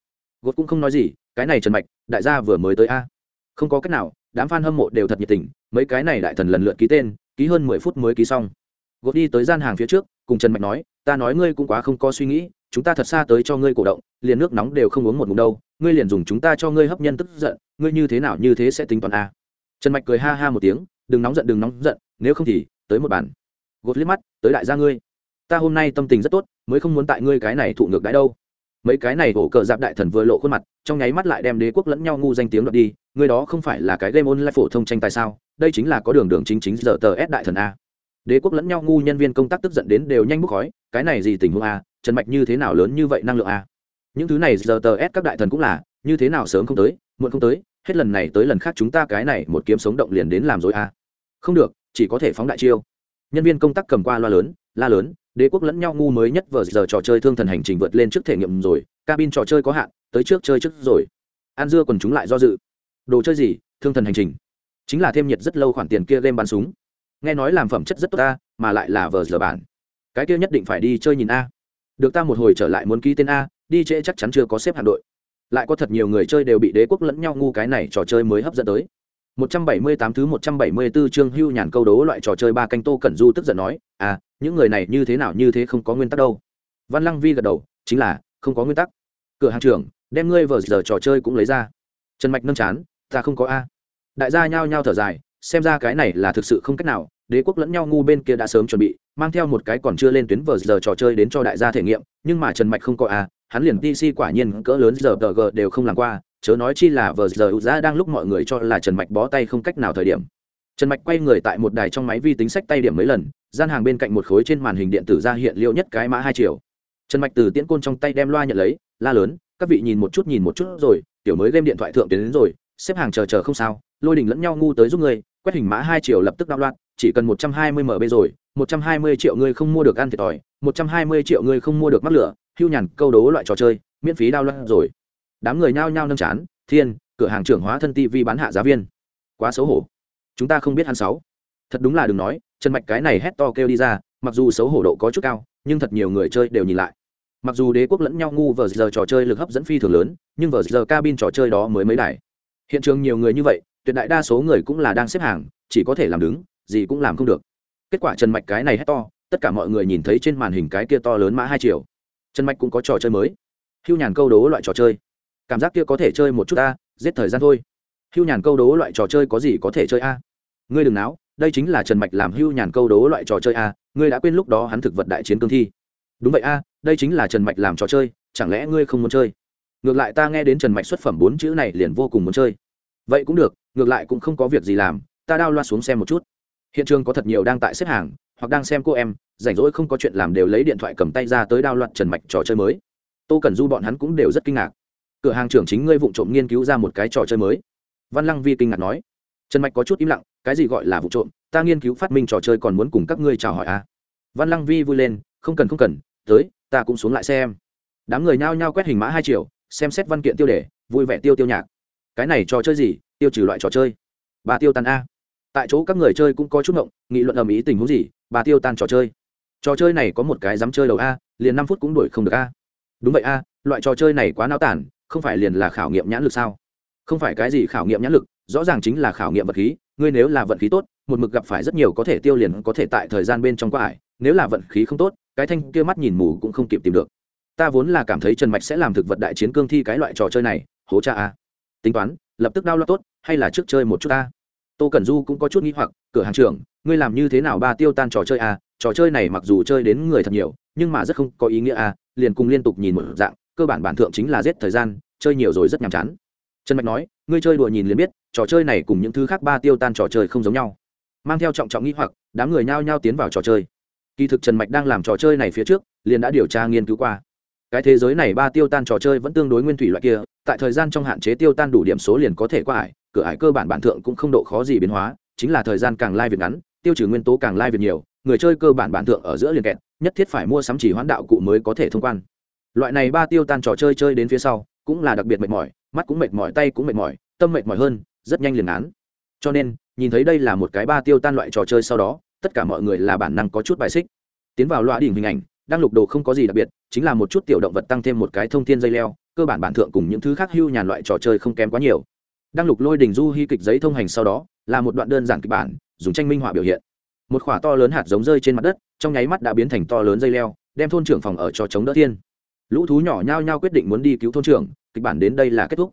Speaker 1: Gột cũng không nói gì, cái này trần mạch, đại gia vừa mới tới a. Không có cách nào, đám f a n hâm mộ đều thật nhiệt tình, mấy cái này đại thần lần lượt ký tên, ký hơn mười phút mới ký xong. Gột đi tới gian hàng phía trước, cùng trần mạch nói, ta nói ngươi cũng quá không có suy nghĩ, chúng ta thật xa tới cho ngươi cổ động, liền nước nóng đều không uống một ngụm đâu, ngươi liền dùng chúng ta cho ngươi hấp nhân tức giận, ngươi như thế nào như thế sẽ tính toán a? Trần mạch cười ha ha một tiếng, đừng nóng giận, đừng nóng giận, nếu không thì, tới một bàn gột liếc mắt, tới đại gia ngươi. Ta hôm nay tâm tình rất tốt, mới không muốn tại ngươi cái này thụ ngược đãi đâu. Mấy cái này hổ cờ giáp đại thần vừa lộ khuôn mặt, trong nháy mắt lại đem đế quốc lẫn nhau ngu danh tiếng đoạt đi, ngươi đó không phải là cái game online phổ thông tranh tài sao? Đây chính là có đường đường chính chính giờ tờ s đại thần a. Đế quốc lẫn nhau ngu nhân viên công tác tức giận đến đều nhanh bốc khói, cái này gì tình huống a? Trần mạch như thế nào lớn như vậy năng lượng a? Những thứ này giờ tờ s các đại thần cũng là, như thế nào sớm không tới, muộn không tới, hết lần này tới lần khác chúng ta cái này một kiếm sống động liền đến làm rồi a. Không được, chỉ có thể phóng đại chiêu nhân viên công tác cầm qua loa lớn, la lớn, đế quốc lẫn nhau ngu mới nhất vờ giờ trò chơi thương thần hành trình vượt lên trước thể nghiệm rồi, cabin trò chơi có hạn, tới trước chơi trước rồi. An dưa còn chúng lại do dự. Đồ chơi gì, thương thần hành trình? Chính là thêm nhiệt rất lâu khoản tiền kia game bắn súng. Nghe nói làm phẩm chất rất tốt ta, mà lại là vờ giờ bản. Cái kia nhất định phải đi chơi nhìn a. Được ta một hồi trở lại muốn ký tên a, đi trễ chắc chắn chưa có xếp hạm đội. Lại có thật nhiều người chơi đều bị đế quốc lẫn nhau ngu cái này trò chơi mới hấp dẫn tới. 178 thứ 174 chương hưu nhàn câu đố loại trò chơi ba canh Tô Cẩn Du tức giận nói, "À, những người này như thế nào như thế không có nguyên tắc đâu." Văn Lăng Vi gật đầu, chính là không có nguyên tắc. Cửa hàng trưởng, đem ngươi vở giờ trò chơi cũng lấy ra trần mạch nâng chán ta không có a đại gia nhao nhao thở dài xem ra cái này là thực sự không cách nào đế quốc lẫn nhau ngu bên kia đã sớm chuẩn bị mang theo một cái còn chưa lên tuyến vở giờ trò chơi đến cho đại gia thể nghiệm nhưng mà trần mạch không có a hắn liền pc quả nhiên cỡ lớn giờ tờ đều không làm qua chớ nói chi là vờ giờ ra đang lúc mọi người cho là trần mạch bó tay không cách nào thời điểm. Trần mạch quay người tại một đài trong máy vi tính sách tay điểm mấy lần, gian hàng bên cạnh một khối trên màn hình điện tử ra hiện liệu nhất cái mã hai triệu trần mạch từ tiễn côn trong tay đem loa nhận lấy, la lớn, các vị nhìn một chút, nhìn một chút rồi, tiểu mới game điện thoại thượng tiến đến rồi, xếp hàng chờ chờ không sao, lôi đình lẫn nhau ngu tới giúp người quét hình mã hai triệu lập tức đạo loạn chỉ cần một trăm hai mươi mb rồi, một trăm hai mươi triệu người không mua được ăn thiệt thòi, một trăm hai mươi triệu người không mua được mắc lửa, hưu nhàn câu đố loại trò chơi, miễn phí đao loạn rồi đám người nhao nhao nâng chán, thiên, cửa hàng trưởng hóa thân tv bán hạ giá viên. Quá xấu hổ. Chúng ta không biết hắn sáu thật đúng là đừng nói, trần mạch cái này hét to kêu đi ra, mặc dù xấu hổ độ có chút cao, nhưng thật nhiều người chơi đều nhìn lại. Mặc dù đế quốc lẫn nhau ngu vờ giờ trò chơi lực hấp dẫn phi thường lớn, nhưng vờ giờ cabin trò chơi đó mới mấy đài. Hiện trường nhiều người như vậy, tuyệt đại đa số người cũng là đang xếp hàng, chỉ có thể làm đứng, gì cũng làm không được. Kết quả trần mạch cái này hét to, tất cả mọi người nhìn thấy trên màn hình cái kia to lớn mã hai triệu trần mạch cũng có trò chơi mới. Hưu nhàn câu đố loại trò chơi cảm giác kia có thể chơi một chút ta, giết thời gian thôi. Hưu nhàn câu đố loại trò chơi có gì có thể chơi a? Ngươi đừng náo, đây chính là trần mạch làm hưu nhàn câu đố loại trò chơi a, ngươi đã quên lúc đó hắn thực vật đại chiến cương thi. Đúng vậy a, đây chính là trần mạch làm trò chơi, chẳng lẽ ngươi không muốn chơi? Ngược lại ta nghe đến trần mạch xuất phẩm bốn chữ này liền vô cùng muốn chơi. Vậy cũng được, ngược lại cũng không có việc gì làm, ta đao loa xuống xem một chút. Hiện trường có thật nhiều đang tại xếp hàng, hoặc đang xem cô em, rảnh rỗi không có chuyện làm đều lấy điện thoại cầm tay ra tới đao loạn trần mạch trò chơi mới. Tô cần du bọn hắn cũng đều rất kinh ngạc cửa hàng trưởng chính ngươi vụ trộm nghiên cứu ra một cái trò chơi mới. Văn lăng vi kinh ngạc nói, trần mạch có chút im lặng, cái gì gọi là vụ trộm, ta nghiên cứu phát minh trò chơi còn muốn cùng các ngươi chào hỏi à? Văn lăng vi vui lên, không cần không cần, tới, ta cũng xuống lại xem. Đám người nhao nhao quét hình mã hai triệu xem xét văn kiện tiêu đề, vui vẻ tiêu tiêu nhạc. Cái này trò chơi gì, tiêu trừ loại trò chơi? Bà tiêu tan a. Tại chỗ các người chơi cũng có chút ngộng, nghị luận ầm ý tình huống gì, bà tiêu tan trò chơi. Trò chơi này có một cái dám chơi đầu a, liền năm phút cũng đuổi không được a. Đúng vậy a, loại trò chơi này quá náo tản không phải liền là khảo nghiệm nhãn lực sao? Không phải cái gì khảo nghiệm nhãn lực, rõ ràng chính là khảo nghiệm vật khí, ngươi nếu là vận khí tốt, một mực gặp phải rất nhiều có thể tiêu liền có thể tại thời gian bên trong qua ải, nếu là vận khí không tốt, cái thanh kia mắt nhìn mù cũng không kịp tìm được. Ta vốn là cảm thấy trần mạch sẽ làm thực vật đại chiến cương thi cái loại trò chơi này, hố cha a. Tính toán, lập tức đau lo tốt, hay là trước chơi một chút ta? Tô cẩn du cũng có chút nghi hoặc, cửa hàng trưởng, ngươi làm như thế nào ba tiêu tan trò chơi a? Trò chơi này mặc dù chơi đến người thật nhiều, nhưng mà rất không có ý nghĩa a, liền cùng liên tục nhìn một dạng cơ bản bản thượng chính là giết thời gian, chơi nhiều rồi rất nhàm chán. Trần mạch nói, ngươi chơi đùa nhìn liền biết, trò chơi này cùng những thứ khác ba tiêu tan trò chơi không giống nhau. Mang theo trọng trọng nghĩ hoặc, đám người nhao nhao tiến vào trò chơi. Kỳ thực trần mạch đang làm trò chơi này phía trước, liền đã điều tra nghiên cứu qua. Cái thế giới này ba tiêu tan trò chơi vẫn tương đối nguyên thủy loại kia, tại thời gian trong hạn chế tiêu tan đủ điểm số liền có thể qua ải, cửa ải cơ bản bản thượng cũng không độ khó gì biến hóa, chính là thời gian càng lai việt ngắn, tiêu trừ nguyên tố càng lai việt nhiều, người chơi cơ bản bản thượng ở giữa liền kẹt, nhất thiết phải mua sắm chỉ hoãn đạo cụ mới có thể thông quan loại này ba tiêu tan trò chơi chơi đến phía sau, cũng là đặc biệt mệt mỏi, mắt cũng mệt mỏi, tay cũng mệt mỏi, tâm mệt mỏi hơn, rất nhanh liền án cho nên, nhìn thấy đây là một cái ba tiêu tan loại trò chơi sau đó, tất cả mọi người là bản năng có chút bài xích. Tiến vào loa đỉnh hình ảnh, đang lục đồ không có gì đặc biệt, chính là một chút tiểu động vật tăng thêm một cái thông thiên dây leo, cơ bản bản thượng cùng những thứ khác hưu nhàn loại trò chơi không kém quá nhiều. Đang lục lôi đỉnh du hy kịch giấy thông hành sau đó, là một đoạn đơn giản kịch bản, dùng tranh minh họa biểu hiện. Một khỏa to lớn hạt giống rơi trên mặt đất, trong nháy mắt đã biến thành to lớn dây leo, đem thôn trưởng phòng ở cho chống đỡ thiên lũ thú nhỏ nhao nhao quyết định muốn đi cứu thôn trưởng, kịch bản đến đây là kết thúc.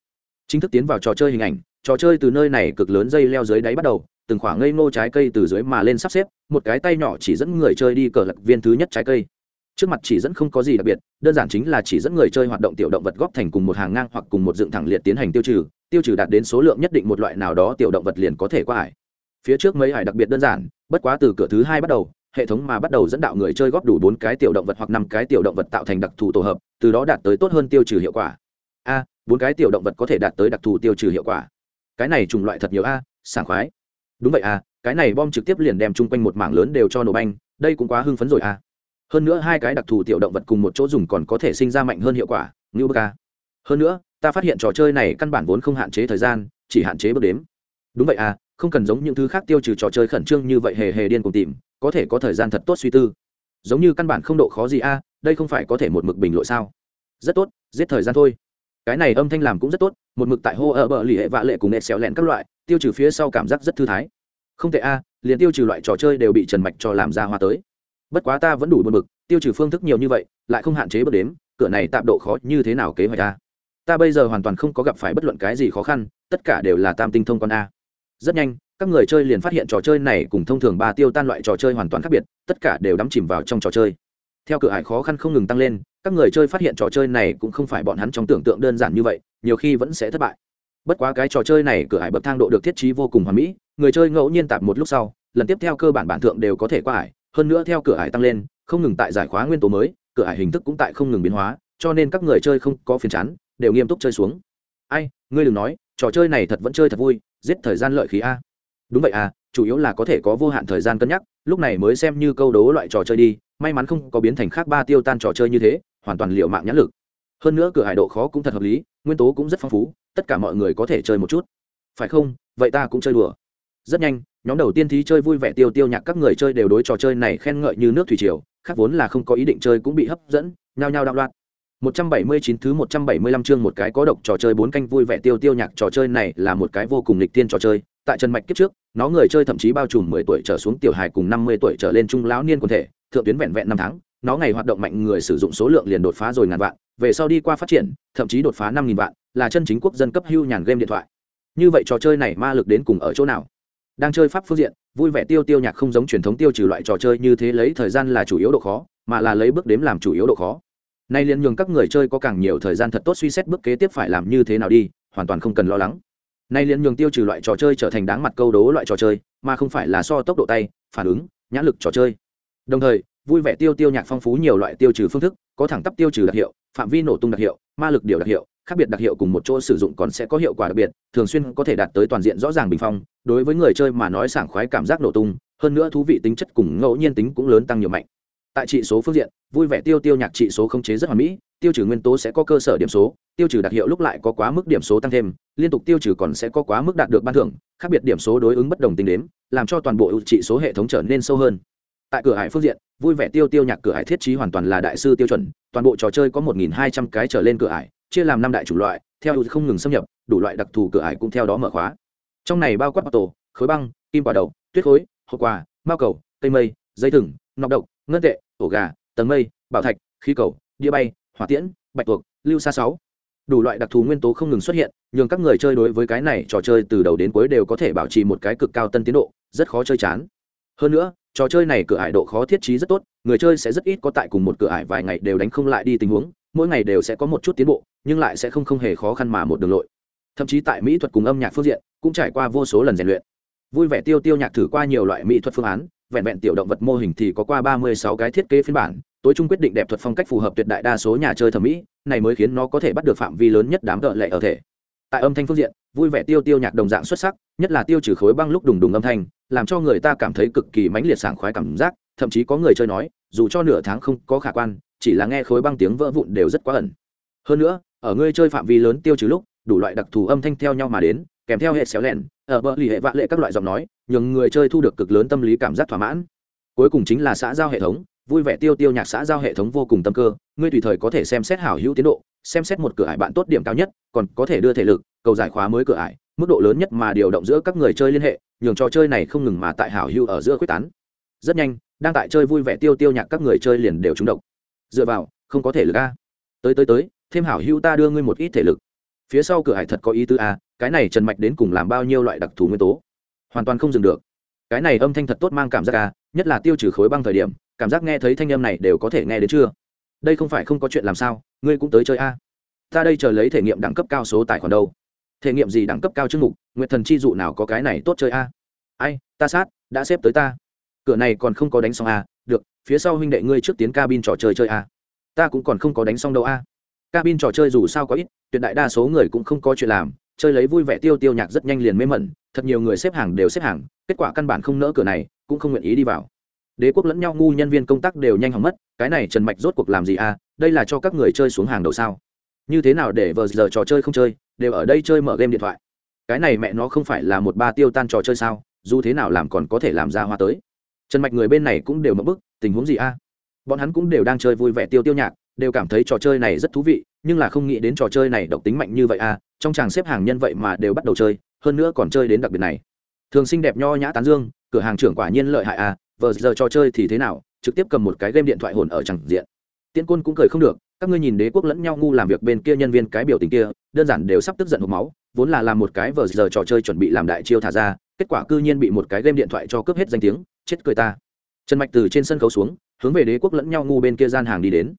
Speaker 1: Chính thức tiến vào trò chơi hình ảnh, trò chơi từ nơi này cực lớn dây leo dưới đáy bắt đầu, từng khoảng ngây ngô trái cây từ dưới mà lên sắp xếp, một cái tay nhỏ chỉ dẫn người chơi đi cờ lật viên thứ nhất trái cây. Trước mặt chỉ dẫn không có gì đặc biệt, đơn giản chính là chỉ dẫn người chơi hoạt động tiểu động vật góp thành cùng một hàng ngang hoặc cùng một dựng thẳng liệt tiến hành tiêu trừ tiêu trừ đạt đến số lượng nhất định một loại nào đó tiểu động vật liền có thể qua hải phía trước mấy hải đặc biệt đơn giản, bất quá từ cửa thứ hai bắt đầu hệ thống mà bắt đầu dẫn đạo người chơi góp đủ bốn cái tiểu động vật hoặc năm cái tiểu động vật tạo thành đặc thù tổ hợp, từ đó đạt tới tốt hơn tiêu trừ hiệu quả. A, bốn cái tiểu động vật có thể đạt tới đặc thù tiêu trừ hiệu quả. Cái này trùng loại thật nhiều a, sảng khoái. Đúng vậy a, cái này bom trực tiếp liền đem chung quanh một mảng lớn đều cho nổ banh, đây cũng quá hưng phấn rồi a. Hơn nữa hai cái đặc thù tiểu động vật cùng một chỗ dùng còn có thể sinh ra mạnh hơn hiệu quả Niu bơ ca hơn nữa, ta phát hiện trò chơi này căn bản vốn không hạn chế thời gian, chỉ hạn chế bước đếm. Đúng vậy à không cần giống những thứ khác tiêu trừ trò chơi khẩn trương như vậy hề hề điên cùng tìm có thể có thời gian thật tốt suy tư. Giống như căn bản không độ khó gì a, đây không phải có thể một mực bình lội sao? Rất tốt, giết thời gian thôi. Cái này âm thanh làm cũng rất tốt, một mực tại hô ở bờ lì hệ vạ lệ cùng nghệ xéo lẹn các loại, tiêu trừ phía sau cảm giác rất thư thái. Không thể a, liền tiêu trừ loại trò chơi đều bị trần mạch cho làm ra hoa tới. Bất quá ta vẫn đủ buồn bực, tiêu trừ phương thức nhiều như vậy, lại không hạn chế bước đếm, cửa này tạm độ khó như thế nào kế hoạch ta ta bây giờ hoàn toàn không có gặp phải bất luận cái gì khó khăn, tất cả đều là tam tinh thông con a. Rất nhanh các người chơi liền phát hiện trò chơi này cùng thông thường ba tiêu tan loại trò chơi hoàn toàn khác biệt, tất cả đều đắm chìm vào trong trò chơi. Theo cửa hải khó khăn không ngừng tăng lên, các người chơi phát hiện trò chơi này cũng không phải bọn hắn trong tưởng tượng đơn giản như vậy, nhiều khi vẫn sẽ thất bại. Bất quá cái trò chơi này cửa hải bậc thang độ được thiết trí vô cùng hoàn mỹ, người chơi ngẫu nhiên tạp một lúc sau, lần tiếp theo cơ bản bản thượng đều có thể qua hải hơn nữa theo cửa hải tăng lên, không ngừng tại giải khóa nguyên tố mới, cửa hải hình thức cũng tại không ngừng biến hóa, cho nên các người chơi không có phiền chán, đều nghiêm túc chơi xuống. Ai, ngươi đừng nói, trò chơi này thật vẫn chơi thật vui, giết thời gian lợi khí a đúng vậy à chủ yếu là có thể có vô hạn thời gian cân nhắc, lúc này mới xem như câu đố loại trò chơi đi, may mắn không có biến thành khác ba tiêu tan trò chơi như thế, hoàn toàn liệu mạng nhãn lực. Hơn nữa cửa hải độ khó cũng thật hợp lý, nguyên tố cũng rất phong phú, tất cả mọi người có thể chơi một chút. Phải không? Vậy ta cũng chơi đùa. Rất nhanh, nhóm đầu tiên thí chơi vui vẻ tiêu tiêu nhạc các người chơi đều đối trò chơi này khen ngợi như nước thủy triều, khác vốn là không có ý định chơi cũng bị hấp dẫn, nhao nhao đạo loạn. 179 thứ 175 chương một cái có độc trò chơi bốn canh vui vẻ tiêu tiêu nhạc trò chơi này là một cái vô cùng lịch tiên trò chơi tại trần mạch kiếp trước, nó người chơi thậm chí bao trùm 10 tuổi trở xuống tiểu hài cùng 50 tuổi trở lên trung lão niên quần thể, thượng tuyến vẹn vẹn năm tháng, nó ngày hoạt động mạnh người sử dụng số lượng liền đột phá rồi ngàn vạn, về sau đi qua phát triển, thậm chí đột phá năm nghìn vạn, là chân chính quốc dân cấp hưu nhàn game điện thoại. Như vậy trò chơi này ma lực đến cùng ở chỗ nào? Đang chơi pháp phương diện, vui vẻ tiêu tiêu nhạc không giống truyền thống tiêu trừ loại trò chơi như thế lấy thời gian là chủ yếu độ khó, mà là lấy bước đếm làm chủ yếu độ khó. Nay liền nhường các người chơi có càng nhiều thời gian thật tốt suy xét bước kế tiếp phải làm như thế nào đi, hoàn toàn không cần lo lắng nay liền nhường tiêu trừ loại trò chơi trở thành đáng mặt câu đố loại trò chơi, mà không phải là so tốc độ tay, phản ứng nhã lực trò chơi. Đồng thời, vui vẻ tiêu tiêu nhạc phong phú nhiều loại tiêu trừ phương thức, có thẳng tắp tiêu trừ đặc hiệu, phạm vi nổ tung đặc hiệu, ma lực điều đặc hiệu, khác biệt đặc hiệu cùng một chỗ sử dụng còn sẽ có hiệu quả đặc biệt, thường xuyên có thể đạt tới toàn diện rõ ràng bình phong, đối với người chơi mà nói sảng khoái cảm giác nổ tung, hơn nữa thú vị tính chất cùng ngẫu nhiên tính cũng lớn tăng nhiều mạnh tại trị số phương diện, vui vẻ tiêu tiêu nhạc trị số không chế rất hoàn mỹ, tiêu trừ nguyên tố sẽ có cơ sở điểm số, tiêu trừ đặc hiệu lúc lại có quá mức điểm số tăng thêm, liên tục tiêu trừ còn sẽ có quá mức đạt được ban thưởng, khác biệt điểm số đối ứng bất đồng tính đếm, làm cho toàn bộ trị số hệ thống trở nên sâu hơn. Tại cửa hải phương diện, vui vẻ tiêu tiêu nhạc cửa hải thiết trí hoàn toàn là đại sư tiêu chuẩn, toàn bộ trò chơi có một hai trăm cái trở lên cửa hải, chia làm năm đại chủng loại, theo không ngừng xâm nhập, đủ loại đặc thù cửa hải cũng theo đó mở khóa. Trong này bao quát tổ, khối băng, kim quả đầu tuyết khối, hộp quà, mao cầu, cây mây, dây thừng, nọc độc ngân tệ, ổ gà, tầng mây, bảo thạch, khí cầu đĩa bay, hỏa tiễn, bạch tuộc, lưu xa sáu. Đủ loại đặc thù nguyên tố không ngừng xuất hiện, nhường các người chơi đối với cái này trò chơi từ đầu đến cuối đều có thể bảo trì một cái cực cao tân tiến độ, rất khó chơi chán. Hơn nữa, trò chơi này cửa ải độ khó thiết trí rất tốt, người chơi sẽ rất ít có tại cùng một cửa ải vài ngày đều đánh không lại đi tình huống, mỗi ngày đều sẽ có một chút tiến bộ, nhưng lại sẽ không không hề khó khăn mà một đường lội. Thậm chí tại mỹ thuật cùng âm nhạc phương diện, cũng trải qua vô số lần rèn luyện. Vui vẻ tiêu tiêu nhạc thử qua nhiều loại mỹ thuật phương án vẹn vẹn tiểu động vật mô hình thì có qua ba mươi sáu cái thiết kế phiên bản tối trung quyết định đẹp thuật phong cách phù hợp tuyệt đại đa số nhà chơi thẩm mỹ này mới khiến nó có thể bắt được phạm vi lớn nhất đám gợn lệ ở thể. Tại âm thanh phương diện vui vẻ tiêu tiêu nhạc đồng dạng xuất sắc nhất là tiêu trừ khối băng lúc đùng đùng âm thanh làm cho người ta cảm thấy cực kỳ mãnh liệt sảng khoái cảm giác thậm chí có người chơi nói dù cho nửa tháng không có khả quan chỉ là nghe khối băng tiếng vỡ vụn đều rất quá ẩn. Hơn nữa ở ngươi chơi phạm vi lớn tiêu trừ lúc đủ loại đặc thù âm thanh theo nhau mà đến kèm theo hệ xéo lẹn, ở bờ lì hệ vạn lệ các loại giọng nói, nhường người chơi thu được cực lớn tâm lý cảm giác thỏa mãn. Cuối cùng chính là xã giao hệ thống, vui vẻ tiêu tiêu nhạc xã giao hệ thống vô cùng tâm cơ, ngươi tùy thời có thể xem xét hảo hữu tiến độ, xem xét một cửa ải bạn tốt điểm cao nhất, còn có thể đưa thể lực, cầu giải khóa mới cửa ải, mức độ lớn nhất mà điều động giữa các người chơi liên hệ, nhường trò chơi này không ngừng mà tại hảo hữu ở giữa quyết tán. Rất nhanh, đang tại chơi vui vẻ tiêu tiêu nhạc các người chơi liền đều trúng độc. Dựa vào, không có thể lực a. Tới tới tới, thêm hảo hữu ta đưa ngươi một ít thể lực phía sau cửa hải thật có ý tứ a cái này trần mạch đến cùng làm bao nhiêu loại đặc thù nguyên tố? Hoàn toàn không dừng được. Cái này âm thanh thật tốt mang cảm giác a nhất là tiêu trừ khối băng thời điểm, cảm giác nghe thấy thanh âm này đều có thể nghe đến chưa? Đây không phải không có chuyện làm sao, ngươi cũng tới chơi a ta đây chờ lấy thể nghiệm đẳng cấp cao số tài khoản đâu. Thể nghiệm gì đẳng cấp cao chương mục nguyện thần chi dụ nào có cái này tốt chơi a ai, ta sát, đã xếp tới ta. Cửa này còn không có đánh xong a được, phía sau huynh đệ ngươi trước tiến cabin trò chơi chơi a ta cũng còn không có đánh xong đâu a cabin trò chơi dù sao có ít tuyệt đại đa số người cũng không có chuyện làm, chơi lấy vui vẻ tiêu tiêu nhạc rất nhanh liền mê mẩn, thật nhiều người xếp hàng đều xếp hàng, kết quả căn bản không nỡ cửa này, cũng không nguyện ý đi vào. Đế quốc lẫn nhau ngu nhân viên công tác đều nhanh hỏng mất, cái này trần mạch rốt cuộc làm gì à? đây là cho các người chơi xuống hàng đầu sao? Như thế nào để vờ giờ trò chơi không chơi, đều ở đây chơi mở game điện thoại? Cái này mẹ nó không phải là một ba tiêu tan trò chơi sao, dù thế nào làm còn có thể làm ra hoa tới. Trần mạch người bên này cũng đều mất bức, tình huống gì a bọn hắn cũng đều đang chơi vui vẻ tiêu tiêu nhạc đều cảm thấy trò chơi này rất thú vị, nhưng là không nghĩ đến trò chơi này độc tính mạnh như vậy à trong chàng xếp hàng nhân vậy mà đều bắt đầu chơi, hơn nữa còn chơi đến đặc biệt này. Thường xinh đẹp nho nhã tán dương, cửa hàng trưởng quả nhiên lợi hại à vờ giờ trò chơi thì thế nào, trực tiếp cầm một cái game điện thoại hồn ở chẳng diện. Tiễn côn cũng cười không được, các ngươi nhìn đế quốc lẫn nhau ngu làm việc bên kia nhân viên cái biểu tình kia, đơn giản đều sắp tức giận hộp máu, vốn là làm một cái vờ giờ trò chơi chuẩn bị làm đại chiêu thả ra, kết quả cư nhiên bị một cái game điện thoại cho cướp hết danh tiếng, chết cười ta. Trần mạch từ trên sân khấu xuống, hướng về đế quốc lẫn nhau ngu bên kia gian hàng đi đến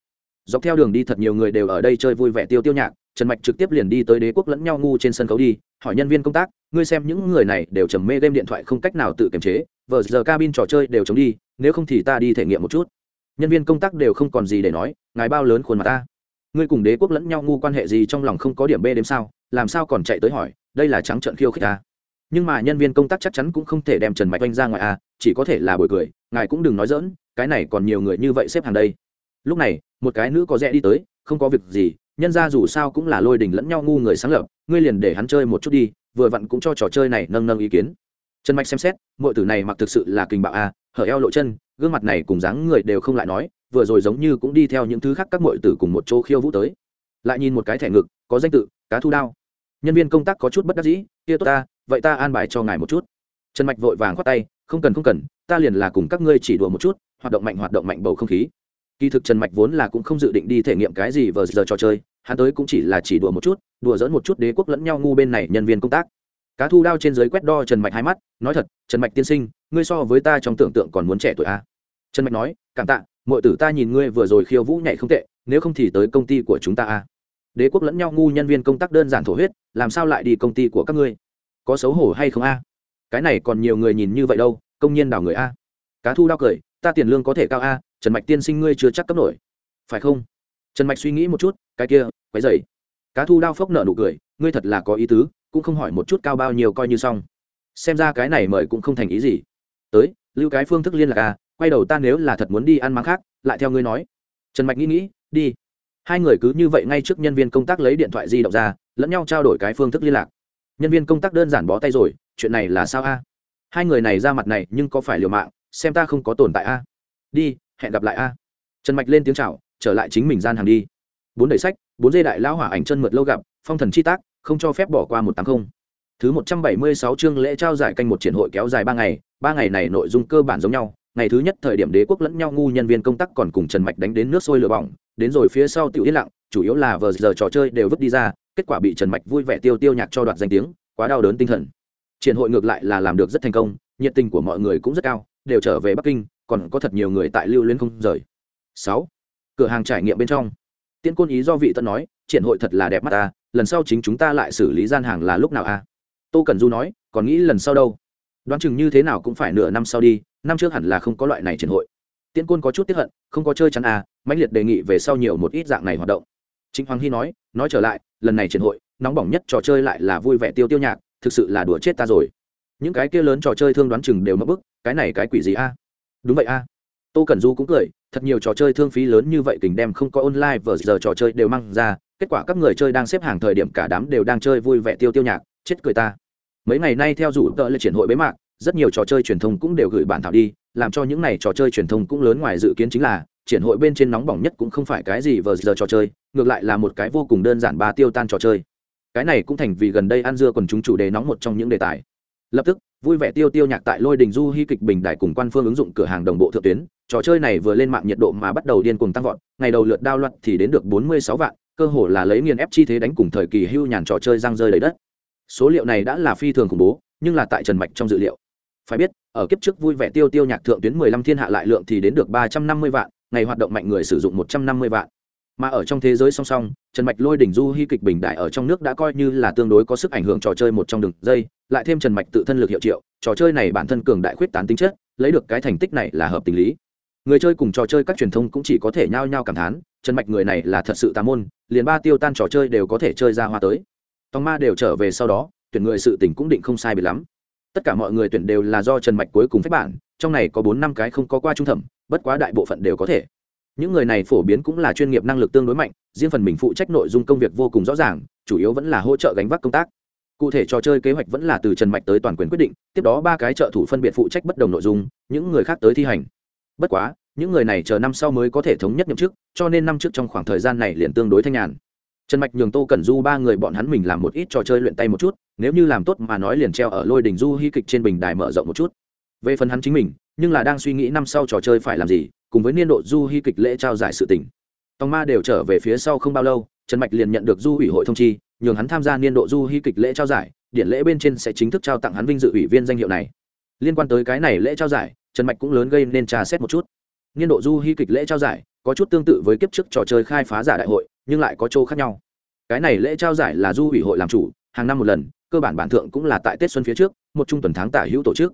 Speaker 1: dọc theo đường đi thật nhiều người đều ở đây chơi vui vẻ tiêu tiêu nhạc, trần mạch trực tiếp liền đi tới đế quốc lẫn nhau ngu trên sân khấu đi, hỏi nhân viên công tác, ngươi xem những người này đều trầm mê game điện thoại không cách nào tự kiềm chế vờ giờ cabin trò chơi đều chống đi, nếu không thì ta đi thể nghiệm một chút. Nhân viên công tác đều không còn gì để nói, ngài bao lớn khuôn mặt ta? Ngươi cùng đế quốc lẫn nhau ngu quan hệ gì trong lòng không có điểm b đếm sao? Làm sao còn chạy tới hỏi, đây là trắng trợn khiêu khích ta? Nhưng mà nhân viên công tác chắc chắn cũng không thể đem trần mạch oanh ra ngoài à chỉ có thể là bồi cười, ngài cũng đừng nói dỡn cái này còn nhiều người như vậy xếp hàng đây lúc này, một cái nữ có rẽ đi tới, không có việc gì, nhân ra dù sao cũng là lôi đình lẫn nhau ngu người sáng lập, ngươi liền để hắn chơi một chút đi, vừa vặn cũng cho trò chơi này nâng nâng ý kiến. Trần mạch xem xét mọi tử này mặc thực sự là kinh bạo à hở eo lộ chân, gương mặt này cùng dáng người đều không lại nói, vừa rồi giống như cũng đi theo những thứ khác các mọi tử cùng một chỗ khiêu vũ tới. Lại nhìn một cái thẻ ngực, có danh tự, cá thu đao. Nhân viên công tác có chút bất đắc dĩ, kia tốt ta, vậy ta an bài cho ngài một chút. Trần mạch vội vàng khoát tay, không cần không cần, ta liền là cùng các ngươi chỉ đùa một chút, hoạt động mạnh, hoạt động mạnh bầu không khí kỳ thực trần mạch vốn là cũng không dự định đi thể nghiệm cái gì vờ giờ trò chơi, hắn tới cũng chỉ là chỉ đùa một chút, đùa dỡn một chút đế quốc lẫn nhau ngu bên này nhân viên công tác cá thu đao trên dưới quét đo trần mạch hai mắt, nói thật, trần mạch tiên sinh, ngươi so với ta trong tưởng tượng còn muốn trẻ tuổi a à? trần mạch nói, cảm tạ mọi tử ta nhìn ngươi vừa rồi khiêu vũ nhảy không tệ, nếu không thì tới công ty của chúng ta a à? đế quốc lẫn nhau ngu nhân viên công tác đơn giản thổ huyết, làm sao lại đi công ty của các ngươi có xấu hổ hay không a cái này còn nhiều người nhìn như vậy đâu, công nhân đào người a cá thu đao cười, ta tiền lương có thể cao a trần mạch tiên sinh ngươi chưa chắc cấp nổi. Phải không? Trần mạch suy nghĩ một chút, cái kia quái dày cá thu đao phốc nợ nụ cười, ngươi thật là có ý tứ, cũng không hỏi một chút cao bao nhiêu coi như xong. Xem ra cái này mời cũng không thành ý gì. Tới, lưu cái phương thức liên lạc a quay đầu ta nếu là thật muốn đi ăn mắng khác, lại theo ngươi nói. Trần mạch nghĩ nghĩ, đi. Hai người cứ như vậy ngay trước nhân viên công tác lấy điện thoại di động ra, lẫn nhau trao đổi cái phương thức liên lạc. Nhân viên công tác đơn giản bó tay rồi, chuyện này là sao a? Hai người này ra mặt này nhưng có phải liều mạng, xem ta không có tồn tại a? Đi hẹn gặp lại a. Trần mạch lên tiếng c h à o trở lại chính mình gian hàng đi. Bốn đẩy sách, bốn dây đại lão hỏa ảnh chân mượt lâu gặp, phong thần chi tác, không cho phép bỏ qua một tám không. Thứ một trăm bảy mươi sáu chương lễ trao giải canh một triển hội kéo dài ba ngày ba ngày này nội dung cơ bản giống nhau. Ngày thứ nhất thời điểm đế quốc lẫn nhau ngu nhân viên công tác còn cùng trần mạch đánh đến nước sôi lửa bỏng, đến rồi phía sau tiểu yên lặng, chủ yếu là vờ giờ trò chơi đều vứt đi ra, kết quả bị trần mạch vui vẻ tiêu tiêu nhạc cho đoạt danh tiếng, quá đau đớn tinh thần. Triển hội ngược lại là làm được rất thành công, nhiệt tình của mọi người cũng rất cao, đều trở về bắc kinh còn có thật nhiều người tại lưu luyến không rời. Sáu, cửa hàng trải nghiệm bên trong. Tiễn côn ý do vị tân nói, triển hội thật là đẹp mắt ta lần sau chính chúng ta lại xử lý gian hàng là lúc nào a tô cần du nói, còn nghĩ lần sau đâu? Đoán chừng như thế nào cũng phải nửa năm sau đi, năm trước hẳn là không có loại này triển hội. Tiễn côn có chút tiếp hận, không có chơi chắn à mãnh liệt đề nghị về sau nhiều một ít dạng này hoạt động. Chính hoàng hy nói nói trở lại, lần này triển hội, nóng bỏng nhất trò chơi lại là vui vẻ tiêu tiêu nhạc, thực sự là đùa chết ta rồi. Những cái kia lớn trò chơi thương đoán chừng đều mất bức, cái này cái quỷ gì a đúng vậy a. Tô cẩn du cũng cười, thật nhiều trò chơi thương phí lớn như vậy tình đem không có online vờ giờ trò chơi đều mang ra, kết quả các người chơi đang xếp hàng thời điểm cả đám đều đang chơi vui vẻ tiêu tiêu nhạc, chết cười ta. Mấy ngày nay theo rủ tợ lệ triển hội bế mạc, rất nhiều trò chơi truyền thông cũng đều gửi bản thảo đi, làm cho những này trò chơi truyền thông cũng lớn ngoài dự kiến chính là, triển hội bên trên nóng bỏng nhất cũng không phải cái gì vờ giờ trò chơi, ngược lại là một cái vô cùng đơn giản ba tiêu tan trò chơi. Cái này cũng thành vì gần đây ăn dưa còn chúng chủ đề nóng một trong những đề tài. Lập tức vui vẻ tiêu tiêu nhạc tại lôi đình du hy kịch bình đại cùng quan phương ứng dụng cửa hàng đồng bộ thượng tuyến. Trò chơi này vừa lên mạng nhiệt độ mà bắt đầu điên cuồng tăng vọt, ngày đầu lượt đao loạn thì đến được bốn mươi sáu vạn, cơ hồ là lấy nghiền ép chi thế đánh cùng thời kỳ hưu nhàn trò chơi răng rơi đầy đất. Số liệu này đã là phi thường khủng bố, nhưng là tại trần mạch trong dự liệu. Phải biết, ở kiếp trước vui vẻ tiêu tiêu nhạc thượng tuyến mười lăm thiên hạ lại lượng thì đến được ba trăm năm mươi vạn, ngày hoạt động mạnh người sử dụng một trăm năm mươi vạn mà ở trong thế giới song song, trần mạch lôi đỉnh du hy kịch bình đại ở trong nước đã coi như là tương đối có sức ảnh hưởng trò chơi một trong đường dây, lại thêm trần mạch tự thân lực hiệu triệu, trò chơi này bản thân cường đại khuyết tán tính chất, lấy được cái thành tích này là hợp tình lý. Người chơi cùng trò chơi các truyền thông cũng chỉ có thể nhao nhao cảm thán, trần mạch người này là thật sự tà môn, liền ba tiêu tan trò chơi đều có thể chơi ra hoa tới. Tòng ma đều trở về sau đó, tuyển người sự tỉnh cũng định không sai bị lắm. Tất cả mọi người tuyển đều là do trần mạch cuối cùng phép bản, trong này có bốn năm cái không có qua trung thẩm, bất quá đại bộ phận đều có thể những người này phổ biến cũng là chuyên nghiệp năng lực tương đối mạnh, riêng phần mình phụ trách nội dung công việc vô cùng rõ ràng, chủ yếu vẫn là hỗ trợ gánh vác công tác. Cụ thể trò chơi kế hoạch vẫn là từ trần mạch tới toàn quyền quyết định, tiếp đó ba cái trợ thủ phân biệt phụ trách bất đồng nội dung, những người khác tới thi hành. Bất quá, những người này chờ năm sau mới có thể thống nhất nhậm chức, cho nên năm trước trong khoảng thời gian này liền tương đối thanh nhàn. Trần mạch nhường tô cần du ba người bọn hắn mình làm một ít trò chơi luyện tay một chút, nếu như làm tốt mà nói liền treo ở lôi đình du hy kịch trên bình đài mở rộng một chút. Về phần hắn chính mình nhưng là đang suy nghĩ năm sau trò chơi phải làm gì, cùng với niên độ du hy kịch lễ trao giải sự tỉnh tòng ma đều trở về phía sau không bao lâu, trần mạch liền nhận được du ủy hội thông chi, nhường hắn tham gia niên độ du hy kịch lễ trao giải điện lễ bên trên sẽ chính thức trao tặng hắn vinh dự ủy viên danh hiệu này. Liên quan tới cái này lễ trao giải, trần mạch cũng lớn gây nên trà xét một chút. Niên độ du hy kịch lễ trao giải có chút tương tự với kiếp trước trò chơi khai phá giả đại hội, nhưng lại có chỗ khác nhau. Cái này lễ trao giải là du ủy hội làm chủ, hàng năm một lần, cơ bản bản thượng cũng là tại tết xuân phía trước, một trung tuần tháng tả hữu tổ chức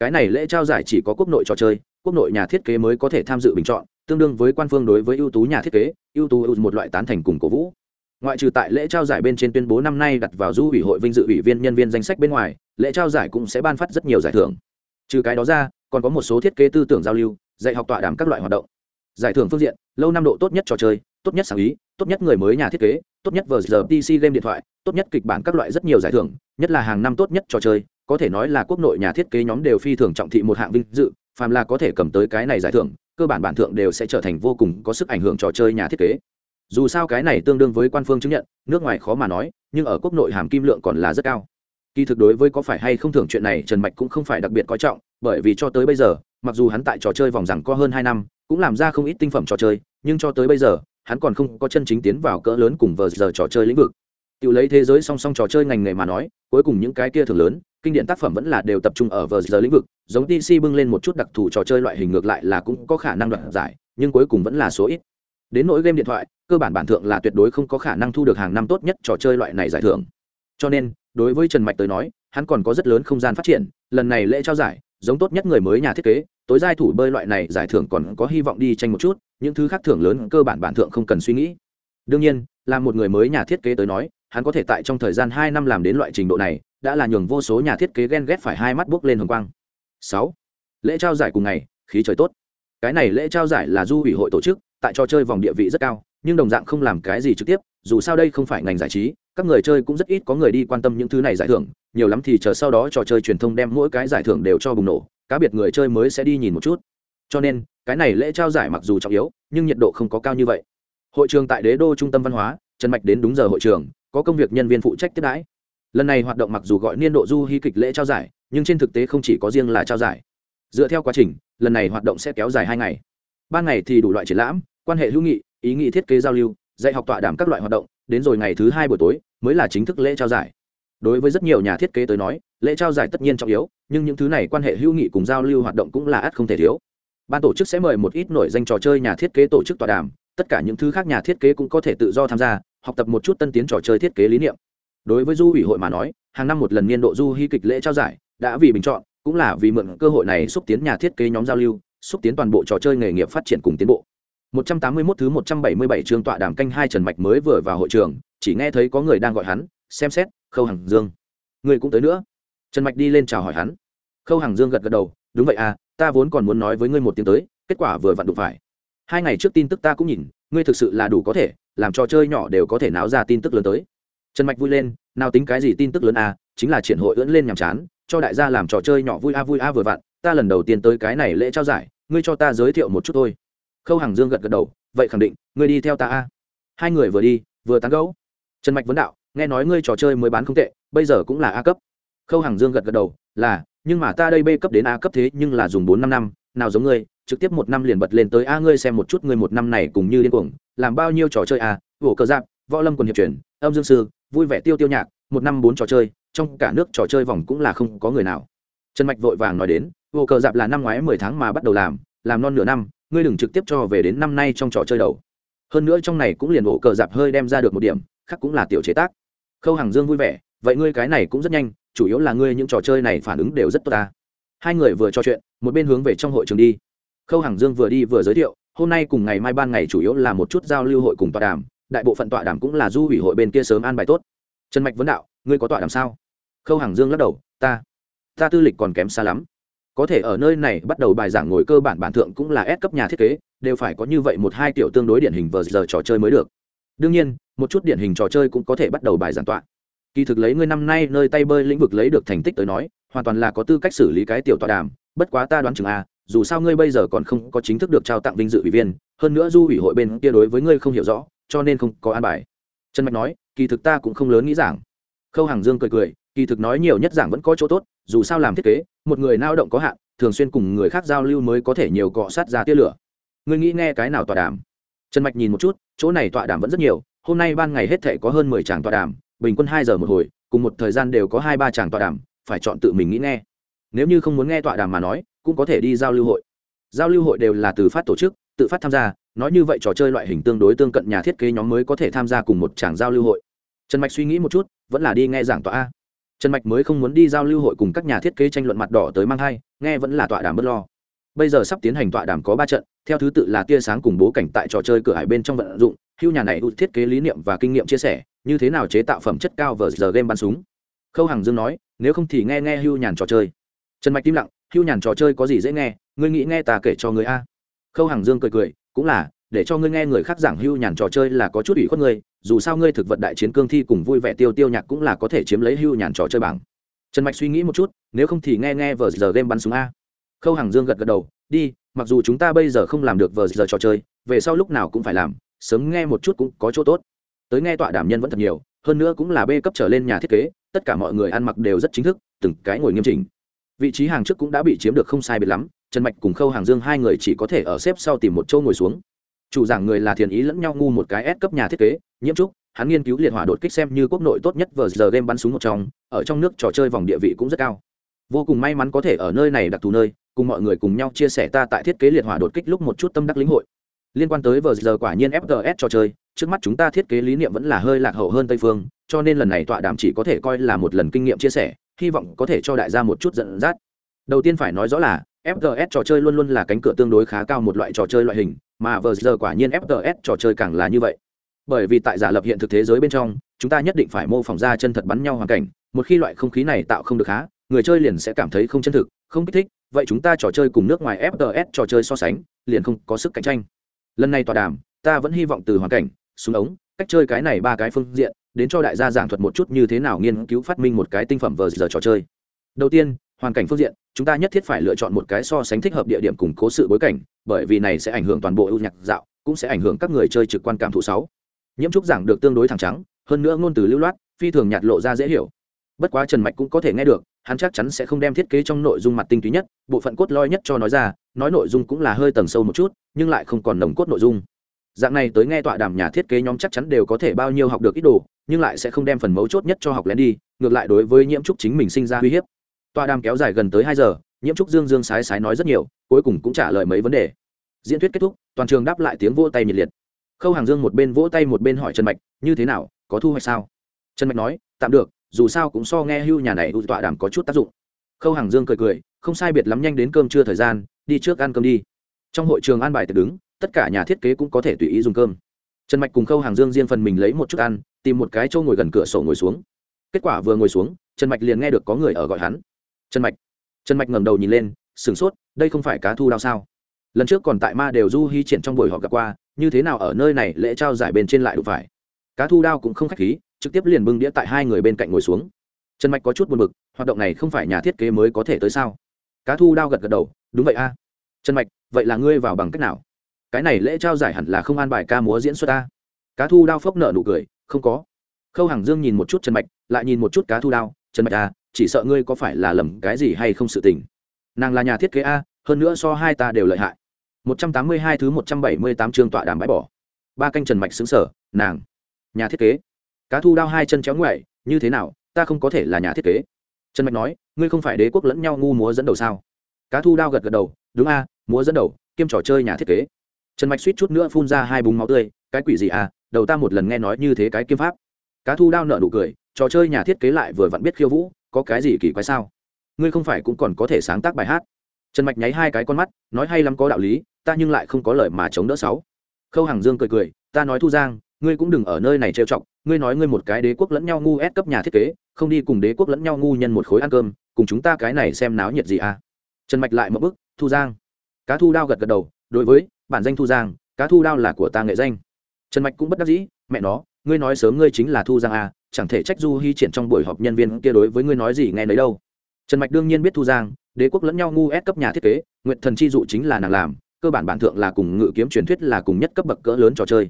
Speaker 1: cái này lễ trao giải chỉ có quốc nội trò chơi, quốc nội nhà thiết kế mới có thể tham dự bình chọn, tương đương với quan phương đối với ưu tú nhà thiết kế, ưu tú ưu một loại tán thành cùng cổ vũ. Ngoại trừ tại lễ trao giải bên trên tuyên bố năm nay đặt vào du ủy hội vinh dự ủy viên nhân viên danh sách bên ngoài, lễ trao giải cũng sẽ ban phát rất nhiều giải thưởng. Trừ cái đó ra, còn có một số thiết kế tư tưởng giao lưu, dạy học tọa đàm các loại hoạt động. Giải thưởng phương diện, lâu năm độ tốt nhất trò chơi, tốt nhất sáng ý, tốt nhất người mới nhà thiết kế, tốt nhất vờ giờ pc game điện thoại, tốt nhất kịch bản các loại rất nhiều giải thưởng nhất là hàng năm tốt nhất trò chơi, có thể nói là quốc nội nhà thiết kế nhóm đều phi thường trọng thị một hạng vinh dự, phàm là có thể cầm tới cái này giải thưởng, cơ bản bản thượng đều sẽ trở thành vô cùng có sức ảnh hưởng trò chơi nhà thiết kế. Dù sao cái này tương đương với quan phương chứng nhận, nước ngoài khó mà nói, nhưng ở quốc nội hàm kim lượng còn là rất cao. Kỳ thực đối với có phải hay không thưởng chuyện này, trần mạch cũng không phải đặc biệt coi trọng, bởi vì cho tới bây giờ, mặc dù hắn tại trò chơi vòng rằng có hơn hai năm, cũng làm ra không ít tinh phẩm trò chơi, nhưng cho tới bây giờ, hắn còn không có chân chính tiến vào cỡ lớn cùng vờ giờ trò chơi lĩnh vực tiểu lấy thế giới song song trò chơi ngành nghề mà nói, cuối cùng những cái kia thường lớn, kinh điển tác phẩm vẫn là đều tập trung ở vở giờ lĩnh vực. Giống tc bưng lên một chút đặc thù trò chơi loại hình ngược lại là cũng có khả năng đoạt giải, nhưng cuối cùng vẫn là số ít. Đến nỗi game điện thoại, cơ bản bản thượng là tuyệt đối không có khả năng thu được hàng năm tốt nhất trò chơi loại này giải thưởng. Cho nên, đối với trần mạch tới nói, hắn còn có rất lớn không gian phát triển, lần này lễ trao giải, giống tốt nhất người mới nhà thiết kế, tối giai thủ bơi loại này giải thưởng còn có hy vọng đi tranh một chút, những thứ khác thưởng lớn cơ bản bản thượng không cần suy nghĩ. Đương nhiên, là một người mới nhà thiết kế tới nói hắn có thể tại trong thời gian hai năm làm đến loại trình độ này, đã là nhường vô số nhà thiết kế ghen ghét phải hai mắt bước lên hồng quang. Sáu, lễ trao giải cùng ngày, khí trời tốt. Cái này lễ trao giải là du ủy hội tổ chức, tại trò chơi vòng địa vị rất cao, nhưng đồng dạng không làm cái gì trực tiếp, dù sao đây không phải ngành giải trí, các người chơi cũng rất ít có người đi quan tâm những thứ này giải thưởng, nhiều lắm thì chờ sau đó trò chơi truyền thông đem mỗi cái giải thưởng đều cho bùng nổ, cá biệt người chơi mới sẽ đi nhìn một chút. Cho nên, cái này lễ trao giải mặc dù trọng yếu, nhưng nhiệt độ không có cao như vậy. Hội trường tại đế đô trung tâm văn hóa, trần mạch đến đúng giờ hội trường có công việc nhân viên phụ trách tiếp đãi. Lần này hoạt động mặc dù gọi niên độ du hy kịch lễ trao giải, nhưng trên thực tế không chỉ có riêng là trao giải. Dựa theo quá trình, lần này hoạt động sẽ kéo dài hai ngày. Ban ngày thì đủ loại triển lãm, quan hệ hữu nghị, ý nghị thiết kế giao lưu, dạy học tọa đàm các loại hoạt động, đến rồi ngày thứ hai buổi tối mới là chính thức lễ trao giải. Đối với rất nhiều nhà thiết kế tới nói, lễ trao giải tất nhiên trọng yếu, nhưng những thứ này quan hệ hữu nghị cùng giao lưu hoạt động cũng là ắt không thể thiếu. Ban tổ chức sẽ mời một ít nổi danh trò chơi nhà thiết kế tổ chức tọa đàm, tất cả những thứ khác nhà thiết kế cũng có thể tự do tham gia học tập một chút tân tiến trò chơi thiết kế lý niệm đối với du ủy hội mà nói hàng năm một lần niên độ du hy kịch lễ trao giải đã vì bình chọn cũng là vì mượn cơ hội này xúc tiến nhà thiết kế nhóm giao lưu xúc tiến toàn bộ trò chơi nghề nghiệp phát triển cùng tiến bộ 181 thứ 177 chương tọa đàm canh hai Trần Mạch mới vừa vào hội trường, chỉ nghe thấy có người đang gọi hắn, xem xét, Khâu Hằng Dương. Người cũng tới nữa. Trần Mạch đi lên chào hỏi hắn. Khâu Hằng Dương gật gật đầu, đúng vậy à, ta vốn còn muốn nói với ngươi một tiếng tới, kết quả vừa vặn đụng phải. Hai ngày trước tin tức ta cũng nhìn, ngươi thực sự là đủ có thể, làm trò chơi nhỏ đều có thể náo ra tin tức lớn tới. Trần Mạch vui lên, nào tính cái gì tin tức lớn à, chính là triển hội ưỡn lên nhàm chán, cho đại gia làm trò chơi nhỏ vui a vui a vừa vặn, ta lần đầu tiên tới cái này lễ trao giải, ngươi cho ta giới thiệu một chút thôi. Khâu hàng dương gật gật đầu vậy khẳng định ngươi đi theo ta a. Hai người vừa đi vừa tán gẫu. Trần mạch vấn đạo nghe nói ngươi trò chơi mới bán không tệ bây giờ cũng là a cấp. Khâu hàng dương gật gật đầu là nhưng mà ta đây b cấp đến a cấp thế nhưng là dùng bốn năm năm nào giống ngươi trực tiếp một năm liền bật lên tới, a, ngươi xem một chút ngươi một năm này cùng như điên cuồng, làm bao nhiêu trò chơi à? a vỗ cờ giáp, võ lâm quần hiệp truyền, âm dương sư, vui vẻ tiêu tiêu nhạc, một năm bốn trò chơi, trong cả nước trò chơi vòng cũng là không có người nào. Trần mạch vội vàng nói đến vỗ cờ giáp là năm ngoái mười tháng mà bắt đầu làm làm non nửa năm, ngươi đừng trực tiếp cho về đến năm nay trong trò chơi đầu. Hơn nữa trong này cũng liền ổ cờ dạp hơi đem ra được một điểm, khác cũng là tiểu chế tác. Khâu hàng dương vui vẻ, vậy ngươi cái này cũng rất nhanh, chủ yếu là ngươi những trò chơi này phản ứng đều rất tốt ta. Hai người vừa trò chuyện, một bên hướng về trong hội trường đi khâu hàng dương vừa đi vừa giới thiệu, hôm nay cùng ngày mai ban ngày chủ yếu là một chút giao lưu hội cùng tọa đàm, đại bộ phận tọa đàm cũng là du ủy hội bên kia sớm an bài tốt. Trần mạch vấn đạo, ngươi có tọa đàm sao? Khâu hàng dương lắc đầu, ta ta tư lịch còn kém xa lắm. Có thể ở nơi này bắt đầu bài giảng ngồi cơ bản bản thượng cũng là ép cấp nhà thiết kế, đều phải có như vậy một hai tiểu tương đối điển hình vờ giờ trò chơi mới được. Đương nhiên, một chút điển hình trò chơi cũng có thể bắt đầu bài giảng tọa. Kỳ thực lấy ngươi năm nay nơi tay bơi lĩnh vực lấy được thành tích tới nói, hoàn toàn là có tư cách xử lý cái tiểu tọa đàm bất quá ta đoán chừng a dù sao ngươi bây giờ còn không có chính thức được trao tặng vinh dự ủy viên, hơn nữa du ủy hội bên kia đối với ngươi không hiểu rõ, cho nên không có an bài. Trần mạch nói, kỳ thực ta cũng không lớn nghĩ giảng. Khâu hàng dương cười cười, kỳ thực nói nhiều nhất giảng vẫn có chỗ tốt, dù sao làm thiết kế, một người lao động có hạn, thường xuyên cùng người khác giao lưu mới có thể nhiều cọ sát ra tia lửa. Ngươi nghĩ nghe cái nào tọa đàm? Trần mạch nhìn một chút, chỗ này tọa đàm vẫn rất nhiều, hôm nay ban ngày hết thể có hơn mười tràng tọa đàm, bình quân hai giờ một hồi, cùng một thời gian đều có hai ba tràng tọa đàm, phải chọn tự mình nghĩ nghe nếu như không muốn nghe tọa đàm mà nói, cũng có thể đi giao lưu hội. Giao lưu hội đều là từ phát tổ chức, tự phát tham gia, nói như vậy trò chơi loại hình tương đối tương cận nhà thiết kế nhóm mới có thể tham gia cùng một tràng giao lưu hội. Trần mạch suy nghĩ một chút, vẫn là đi nghe giảng tọa a. Trần mạch mới không muốn đi giao lưu hội cùng các nhà thiết kế tranh luận mặt đỏ tới mang hai nghe vẫn là tọa đàm bất lo. Bây giờ sắp tiến hành tọa đàm có ba trận, theo thứ tự là tia sáng cùng bố cảnh tại trò chơi cửa hải bên trong vận dụng, hưu nhà này ưu thiết kế lý niệm và kinh nghiệm chia sẻ, như thế nào chế tạo phẩm chất cao vờ giờ game bắn súng. Khâu hằng dương nói, nếu không thì nghe nghe hưu nhàn trò chơi trần mạch im lặng, hưu nhàn trò chơi có gì dễ nghe, ngươi nghĩ nghe ta kể cho người a. Khâu hằng dương cười cười, cũng là, để cho ngươi nghe người khác giảng hưu nhàn trò chơi là có chút ủy khuất ngươi, dù sao ngươi thực vật đại chiến cương thi cùng vui vẻ tiêu tiêu nhạc cũng là có thể chiếm lấy hưu nhàn trò chơi bảng. Trần mạch suy nghĩ một chút, nếu không thì nghe nghe vờ giờ game bắn súng a. Khâu hằng dương gật gật đầu, đi, mặc dù chúng ta bây giờ không làm được vờ giờ trò chơi, về sau lúc nào cũng phải làm, sớm nghe một chút cũng có chỗ tốt. Tới nghe tọa đảm nhân vẫn thật nhiều, hơn nữa cũng là b cấp trở lên nhà thiết kế, tất cả mọi người ăn mặc đều rất chính thức, từng cái ngồi nghiêm chỉnh vị trí hàng trước cũng đã bị chiếm được không sai biệt lắm, trần mạch cùng khâu hàng dương hai người chỉ có thể ở xếp sau tìm một chỗ ngồi xuống. Chủ giảng người là thiền ý lẫn nhau ngu một cái S cấp nhà thiết kế, nhiễm trúc, hắn nghiên cứu liệt hỏa đột kích xem như quốc nội tốt nhất vờ giờ game bắn súng một trong, ở trong nước trò chơi vòng địa vị cũng rất cao. Vô cùng may mắn có thể ở nơi này đặc thù nơi, cùng mọi người cùng nhau chia sẻ ta tại thiết kế liệt hỏa đột kích lúc một chút tâm đắc lĩnh hội. Liên quan tới vờ giờ quả nhiên fts trò chơi, trước mắt chúng ta thiết kế lý niệm vẫn là hơi lạc hậu hơn tây phương, cho nên lần này tọa đàm chỉ có thể coi là một lần kinh nghiệm chia sẻ hy vọng có thể cho đại gia một chút dẫn dắt. Đầu tiên phải nói rõ là FPS trò chơi luôn luôn là cánh cửa tương đối khá cao một loại trò chơi loại hình, mà vờ giờ quả nhiên FPS trò chơi càng là như vậy. Bởi vì tại giả lập hiện thực thế giới bên trong, chúng ta nhất định phải mô phỏng ra chân thật bắn nhau hoàn cảnh, một khi loại không khí này tạo không được khá, người chơi liền sẽ cảm thấy không chân thực, không kích thích, vậy chúng ta trò chơi cùng nước ngoài fts trò chơi so sánh, liền không có sức cạnh tranh. Lần này tọa đàm, ta vẫn hy vọng từ hoàn cảnh, súng ống, cách chơi cái này ba cái phương diện đến cho đại gia giảng thuật một chút như thế nào nghiên cứu phát minh một cái tinh phẩm vờ giờ trò chơi. Đầu tiên, hoàn cảnh phương diện, chúng ta nhất thiết phải lựa chọn một cái so sánh thích hợp địa điểm củng cố sự bối cảnh, bởi vì này sẽ ảnh hưởng toàn bộ ưu nhạc dạo, cũng sẽ ảnh hưởng các người chơi trực quan cảm thụ sáu. Nhiễm trúc giảng được tương đối thẳng trắng, hơn nữa ngôn từ lưu loát, phi thường nhạt lộ ra dễ hiểu. Bất quá trần mạch cũng có thể nghe được, hắn chắc chắn sẽ không đem thiết kế trong nội dung mặt tinh túy nhất, bộ phận cốt lõi nhất cho nói ra, nói nội dung cũng là hơi tầng sâu một chút, nhưng lại không còn nồng cốt nội dung. Dạng này tới nghe tọa đàm nhà thiết kế nhóm chắc chắn đều có thể bao nhiêu học được ít đồ nhưng lại sẽ không đem phần mấu chốt nhất cho học lén đi, ngược lại đối với nhiễm trúc chính mình sinh ra uy hiếp. Tọa đàm kéo dài gần tới hai giờ, nhiễm trúc dương dương sái sái nói rất nhiều, cuối cùng cũng trả lời mấy vấn đề. Diễn thuyết kết thúc, toàn trường đáp lại tiếng vỗ tay nhiệt liệt. Khâu hàng dương một bên vỗ tay một bên hỏi trần mạch, như thế nào, có thu hoạch sao? Trần mạch nói, tạm được, dù sao cũng so nghe hưu nhà này ưu tọa đàm có chút tác dụng. Khâu hàng dương cười cười, không sai biệt lắm nhanh đến cơm trưa thời gian, đi trước ăn cơm đi. Trong hội trường an bài tiệc đứng, tất cả nhà thiết kế cũng có thể tùy ý dùng cơm. Trần mạch cùng khâu hàng dương riêng phần mình lấy một chút ăn tìm một cái chỗ ngồi gần cửa sổ ngồi xuống. Kết quả vừa ngồi xuống, trần mạch liền nghe được có người ở gọi hắn. Trần mạch. Trần mạch ngẩng đầu nhìn lên, sửng sốt, đây không phải cá thu đao sao? Lần trước còn tại ma đều du hy triển trong buổi họp gặp qua, như thế nào ở nơi này lễ trao giải bên trên lại đủ phải? Cá thu đao cũng không khách khí, trực tiếp liền bưng đĩa tại hai người bên cạnh ngồi xuống. Trần mạch có chút buồn b ự c hoạt động này không phải nhà thiết kế mới có thể tới sao? Cá thu đao gật gật đầu, đúng vậy a. Trần mạch, vậy là ngươi vào bằng cách nào? Cái này lễ trao giải hẳn là không an bài ca múa diễn xuất ta cá thu đao phốc nợ nụ cười không có. Khâu hàng dương nhìn một chút trần mạch, lại nhìn một chút cá thu đao. Trần mạch à chỉ sợ ngươi có phải là lầm cái gì hay không sự tình? Nàng là nhà thiết kế a, hơn nữa so hai ta đều lợi hại. Một trăm tám mươi hai thứ một trăm bảy mươi tám chương tọa đàm bãi bỏ. Ba canh trần mạch xứng sở nàng. Nhà thiết kế. Cá thu đao hai chân chéo ngoại như thế nào, ta không có thể là nhà thiết kế. Trần mạch nói, ngươi không phải đế quốc lẫn nhau ngu múa dẫn đầu sao? Cá thu đao gật gật đầu, đúng a, múa dẫn đầu, kiêm trò chơi nhà thiết kế. Trần mạch suýt chút nữa phun ra hai búng máu tươi, cái quỷ gì à đầu ta một lần nghe nói như thế cái kiếm pháp. Cá thu đao nợ nụ cười, trò chơi nhà thiết kế lại vừa vặn biết khiêu vũ, có cái gì kỳ quái sao? Ngươi không phải cũng còn có thể sáng tác bài hát. Trần mạch nháy hai cái con mắt, nói hay lắm có đạo lý, ta nhưng lại không có lời mà chống đỡ sáu. Khâu hàng dương cười cười, ta nói thu giang, ngươi cũng đừng ở nơi này trêu chọc, ngươi nói ngươi một cái đế quốc lẫn nhau ngu ép cấp nhà thiết kế, không đi cùng đế quốc lẫn nhau ngu nhân một khối ăn cơm, cùng chúng ta cái này xem náo nhiệt gì à? Trần mạch lại một bức thu giang. Cá thu đao gật gật đầu, đối với, bản danh thu giang, cá thu đao là của ta nghệ danh trần mạch cũng bất đắc dĩ, mẹ nó, ngươi nói sớm ngươi chính là thu giang à chẳng thể trách du hy triển trong buổi họp nhân viên kia đối với ngươi nói gì nghe nấy đâu. Trần mạch đương nhiên biết thu giang, đế quốc lẫn nhau ngu ép cấp nhà thiết kế nguyện thần chi dụ chính là nàng làm, cơ bản bản thượng là cùng ngự kiếm truyền thuyết là cùng nhất cấp bậc cỡ lớn trò chơi.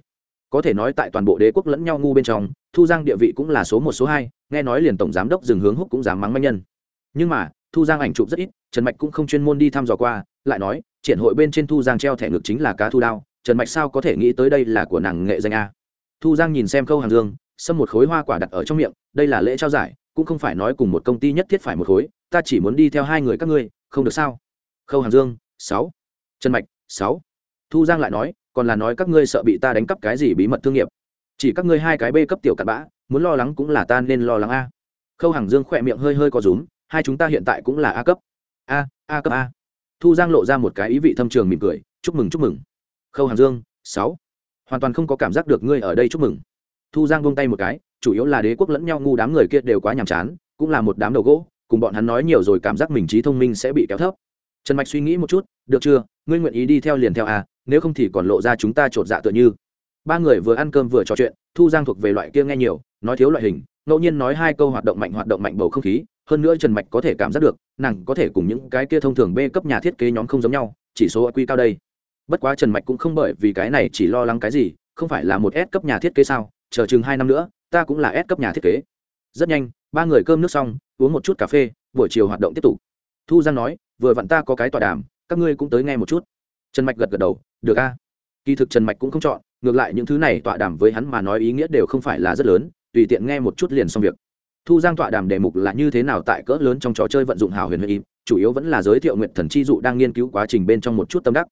Speaker 1: Có thể nói tại toàn bộ đế quốc lẫn nhau ngu bên trong, thu giang địa vị cũng là số một, số hai, nghe nói liền tổng giám đốc dừng hướng húc cũng dám mắng manh nhân. Nhưng mà, thu giang ảnh chụp rất ít, trần mạch cũng không chuyên môn đi thăm dò qua, lại nói, triển hội bên trên thu giang treo thẻ ngực chính là cá thu đao trần mạch sao có thể nghĩ tới đây là của nàng nghệ danh a? Thu giang nhìn xem khâu hàng dương, xâm một khối hoa quả đặt ở trong miệng, đây là lễ trao giải, cũng không phải nói cùng một công ty nhất thiết phải một khối, ta chỉ muốn đi theo hai người các ngươi, không được sao? Khâu hàng dương, sáu. Trần mạch, sáu. Thu giang lại nói, còn là nói các ngươi sợ bị ta đánh cắp cái gì bí mật thương nghiệp. Chỉ các ngươi hai cái b cấp tiểu cặn bã, muốn lo lắng cũng là ta nên lo lắng a. Khâu hàng dương khỏe miệng hơi hơi có rúm, hai chúng ta hiện tại cũng là a cấp. A a cấp a. Thu giang lộ ra một cái ý vị thâm trường mỉm cười, chúc mừng chúc mừng khâu hàm dương, sáu. Hoàn toàn không có cảm giác được ngươi ở đây chúc mừng. Thu giang vung tay một cái, chủ yếu là đế quốc lẫn nhau ngu đám người kia đều quá nhàm chán, cũng là một đám đầu gỗ, cùng bọn hắn nói nhiều rồi cảm giác mình trí thông minh sẽ bị kéo thấp. Trần mạch suy nghĩ một chút, được chưa, ngươi nguyện ý đi theo liền theo à nếu không thì còn lộ ra chúng ta chột dạ tựa như. Ba người vừa ăn cơm vừa trò chuyện, thu giang thuộc về loại kia nghe nhiều, nói thiếu loại hình, ngẫu nhiên nói hai câu hoạt động mạnh hoạt động mạnh bầu không khí, hơn nữa trần mạch có thể cảm giác được, nàng có thể cùng những cái kia thông thường b cấp nhà thiết kế nhóm không giống nhau, chỉ số q cao đây bất quá trần mạch cũng không bởi vì cái này chỉ lo lắng cái gì, không phải là một S cấp nhà thiết kế sao? Chờ chừng hai năm nữa, ta cũng là S cấp nhà thiết kế. Rất nhanh, ba người cơm nước xong, uống một chút cà phê, buổi chiều hoạt động tiếp tục. Thu giang nói, vừa vặn ta có cái tọa đàm, các ngươi cũng tới nghe một chút. Trần mạch gật gật đầu, được a. Kỳ thực trần mạch cũng không chọn, ngược lại những thứ này tọa đàm với hắn mà nói ý nghĩa đều không phải là rất lớn, tùy tiện nghe một chút liền xong việc. Thu giang tọa đàm đề mục là như thế nào tại cỡ lớn trong trò chơi vận dụng hào huyền huyền im chủ yếu vẫn là giới thiệu nguyện thần chi dụ đang nghiên cứu quá trình bên trong một chút tâm đắc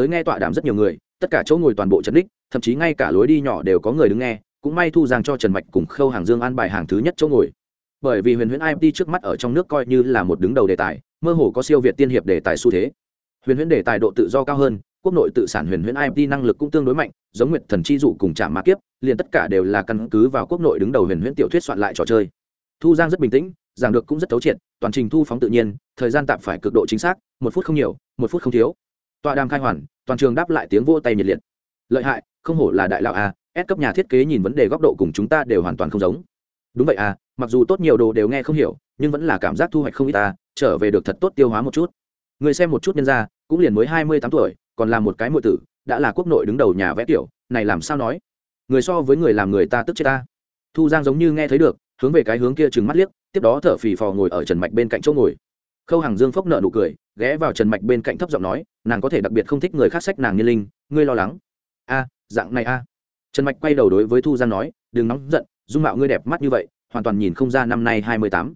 Speaker 1: tới nghe tọa đàm rất nhiều người, tất cả chỗ ngồi toàn bộ trấn đích thậm chí ngay cả lối đi nhỏ đều có người đứng nghe, cũng may thu giang cho trần mạch cùng khâu hàng dương an bài hàng thứ nhất chỗ ngồi. Bởi vì huyền huyễn imt trước mắt ở trong nước coi như là một đứng đầu đề tài, mơ hồ có siêu việt tiên hiệp đề tài xu thế. Huyền huyễn đề tài độ tự do cao hơn, quốc nội tự sản huyền huyễn imt năng lực cũng tương đối mạnh, giống nguyện thần chi dụ cùng trả mã kiếp, liền tất cả đều là căn cứ vào quốc nội đứng đầu huyền huyễn tiểu thuyết soạn lại trò chơi. Thu giang rất bình tĩnh, giảng được cũng rất thấu triệt, toàn trình thu phóng tự nhiên, thời gian tạm phải cực độ chính xác, một phút không nhiều, một phút không thiếu tọa đàm khai hoàn, toàn trường đáp lại tiếng vô tay nhiệt liệt. Lợi hại, không hổ là đại lão a ép cấp nhà thiết kế nhìn vấn đề góc độ cùng chúng ta đều hoàn toàn không giống. Đúng vậy à mặc dù tốt nhiều đồ đều nghe không hiểu, nhưng vẫn là cảm giác thu hoạch không ít ta, trở về được thật tốt tiêu hóa một chút. Người xem một chút nhân ra cũng liền mới hai mươi tám tuổi, còn là một cái muội tử, đã là quốc nội đứng đầu nhà vẽ tiểu này làm sao nói? Người so với người làm người ta tức chết ta. Thu giang giống như nghe thấy được, hướng về cái hướng kia trừng mắt liếc, tiếp đó thở phì phò ngồi ở trần mạch bên cạnh chỗ ngồi khâu hàng dương phốc nợ nụ cười, ghé vào trần mạch bên cạnh thấp giọng nói, nàng có thể đặc biệt không thích người khác sách nàng như linh, ngươi lo lắng. A, dạng này a. Trần mạch quay đầu đối với thu giang nói, đừng nóng giận, dung mạo ngươi đẹp mắt như vậy, hoàn toàn nhìn không ra năm nay hai mươi tám.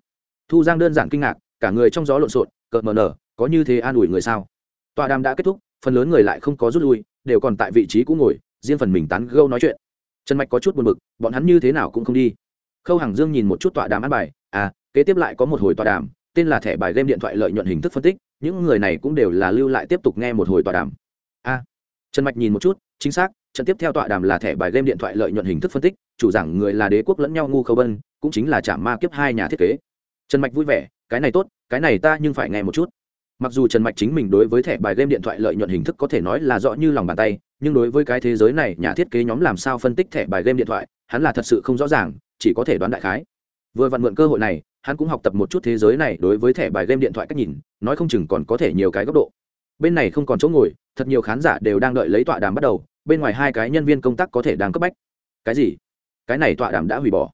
Speaker 1: Thu giang đơn giản kinh ngạc, cả người trong gió lộn xộn, cợt mờ nở, có như thế an ủi người sao? Tọa đàm đã kết thúc, phần lớn người lại không có rút lui, đều còn tại vị trí cũ ngồi, riêng phần mình tán gâu nói chuyện. Trần mạch có chút buồn b ự c bọn hắn như thế nào cũng không đi. Khâu hằng dương nhìn một chút tọa đàm ăn bài à kế tiếp lại có một hồi tọa đàm tên là thẻ bài game điện thoại lợi nhuận hình thức phân tích những người này cũng đều là lưu lại tiếp tục nghe một hồi tọa đàm. A à, trần mạch nhìn một chút chính xác trận tiếp theo tọa đàm là thẻ bài game điện thoại lợi nhuận hình thức phân tích chủ giảng người là đế quốc lẫn nhau ngu khâu bân cũng chính là chạm ma kiếp hai nhà thiết kế. Trần mạch vui vẻ cái này tốt cái này ta nhưng phải nghe một chút. Mặc dù trần mạch chính mình đối với thẻ bài game điện thoại lợi nhuận hình thức có thể nói là rõ như lòng bàn tay nhưng đối với cái thế giới này nhà thiết kế nhóm làm sao phân tích thẻ bài game điện thoại hắn là thật sự không rõ ràng chỉ có thể đoán đại khái. Vừa vặn mượn cơ hội này hắn cũng học tập một chút thế giới này đối với thẻ bài game điện thoại cách nhìn, nói không chừng còn có thể nhiều cái góc độ. Bên này không còn chỗ ngồi, thật nhiều khán giả đều đang đợi lấy tọa đàm bắt đầu, bên ngoài hai cái nhân viên công tác có thể đang cấp bách. Cái gì? Cái này tọa đàm đã hủy bỏ.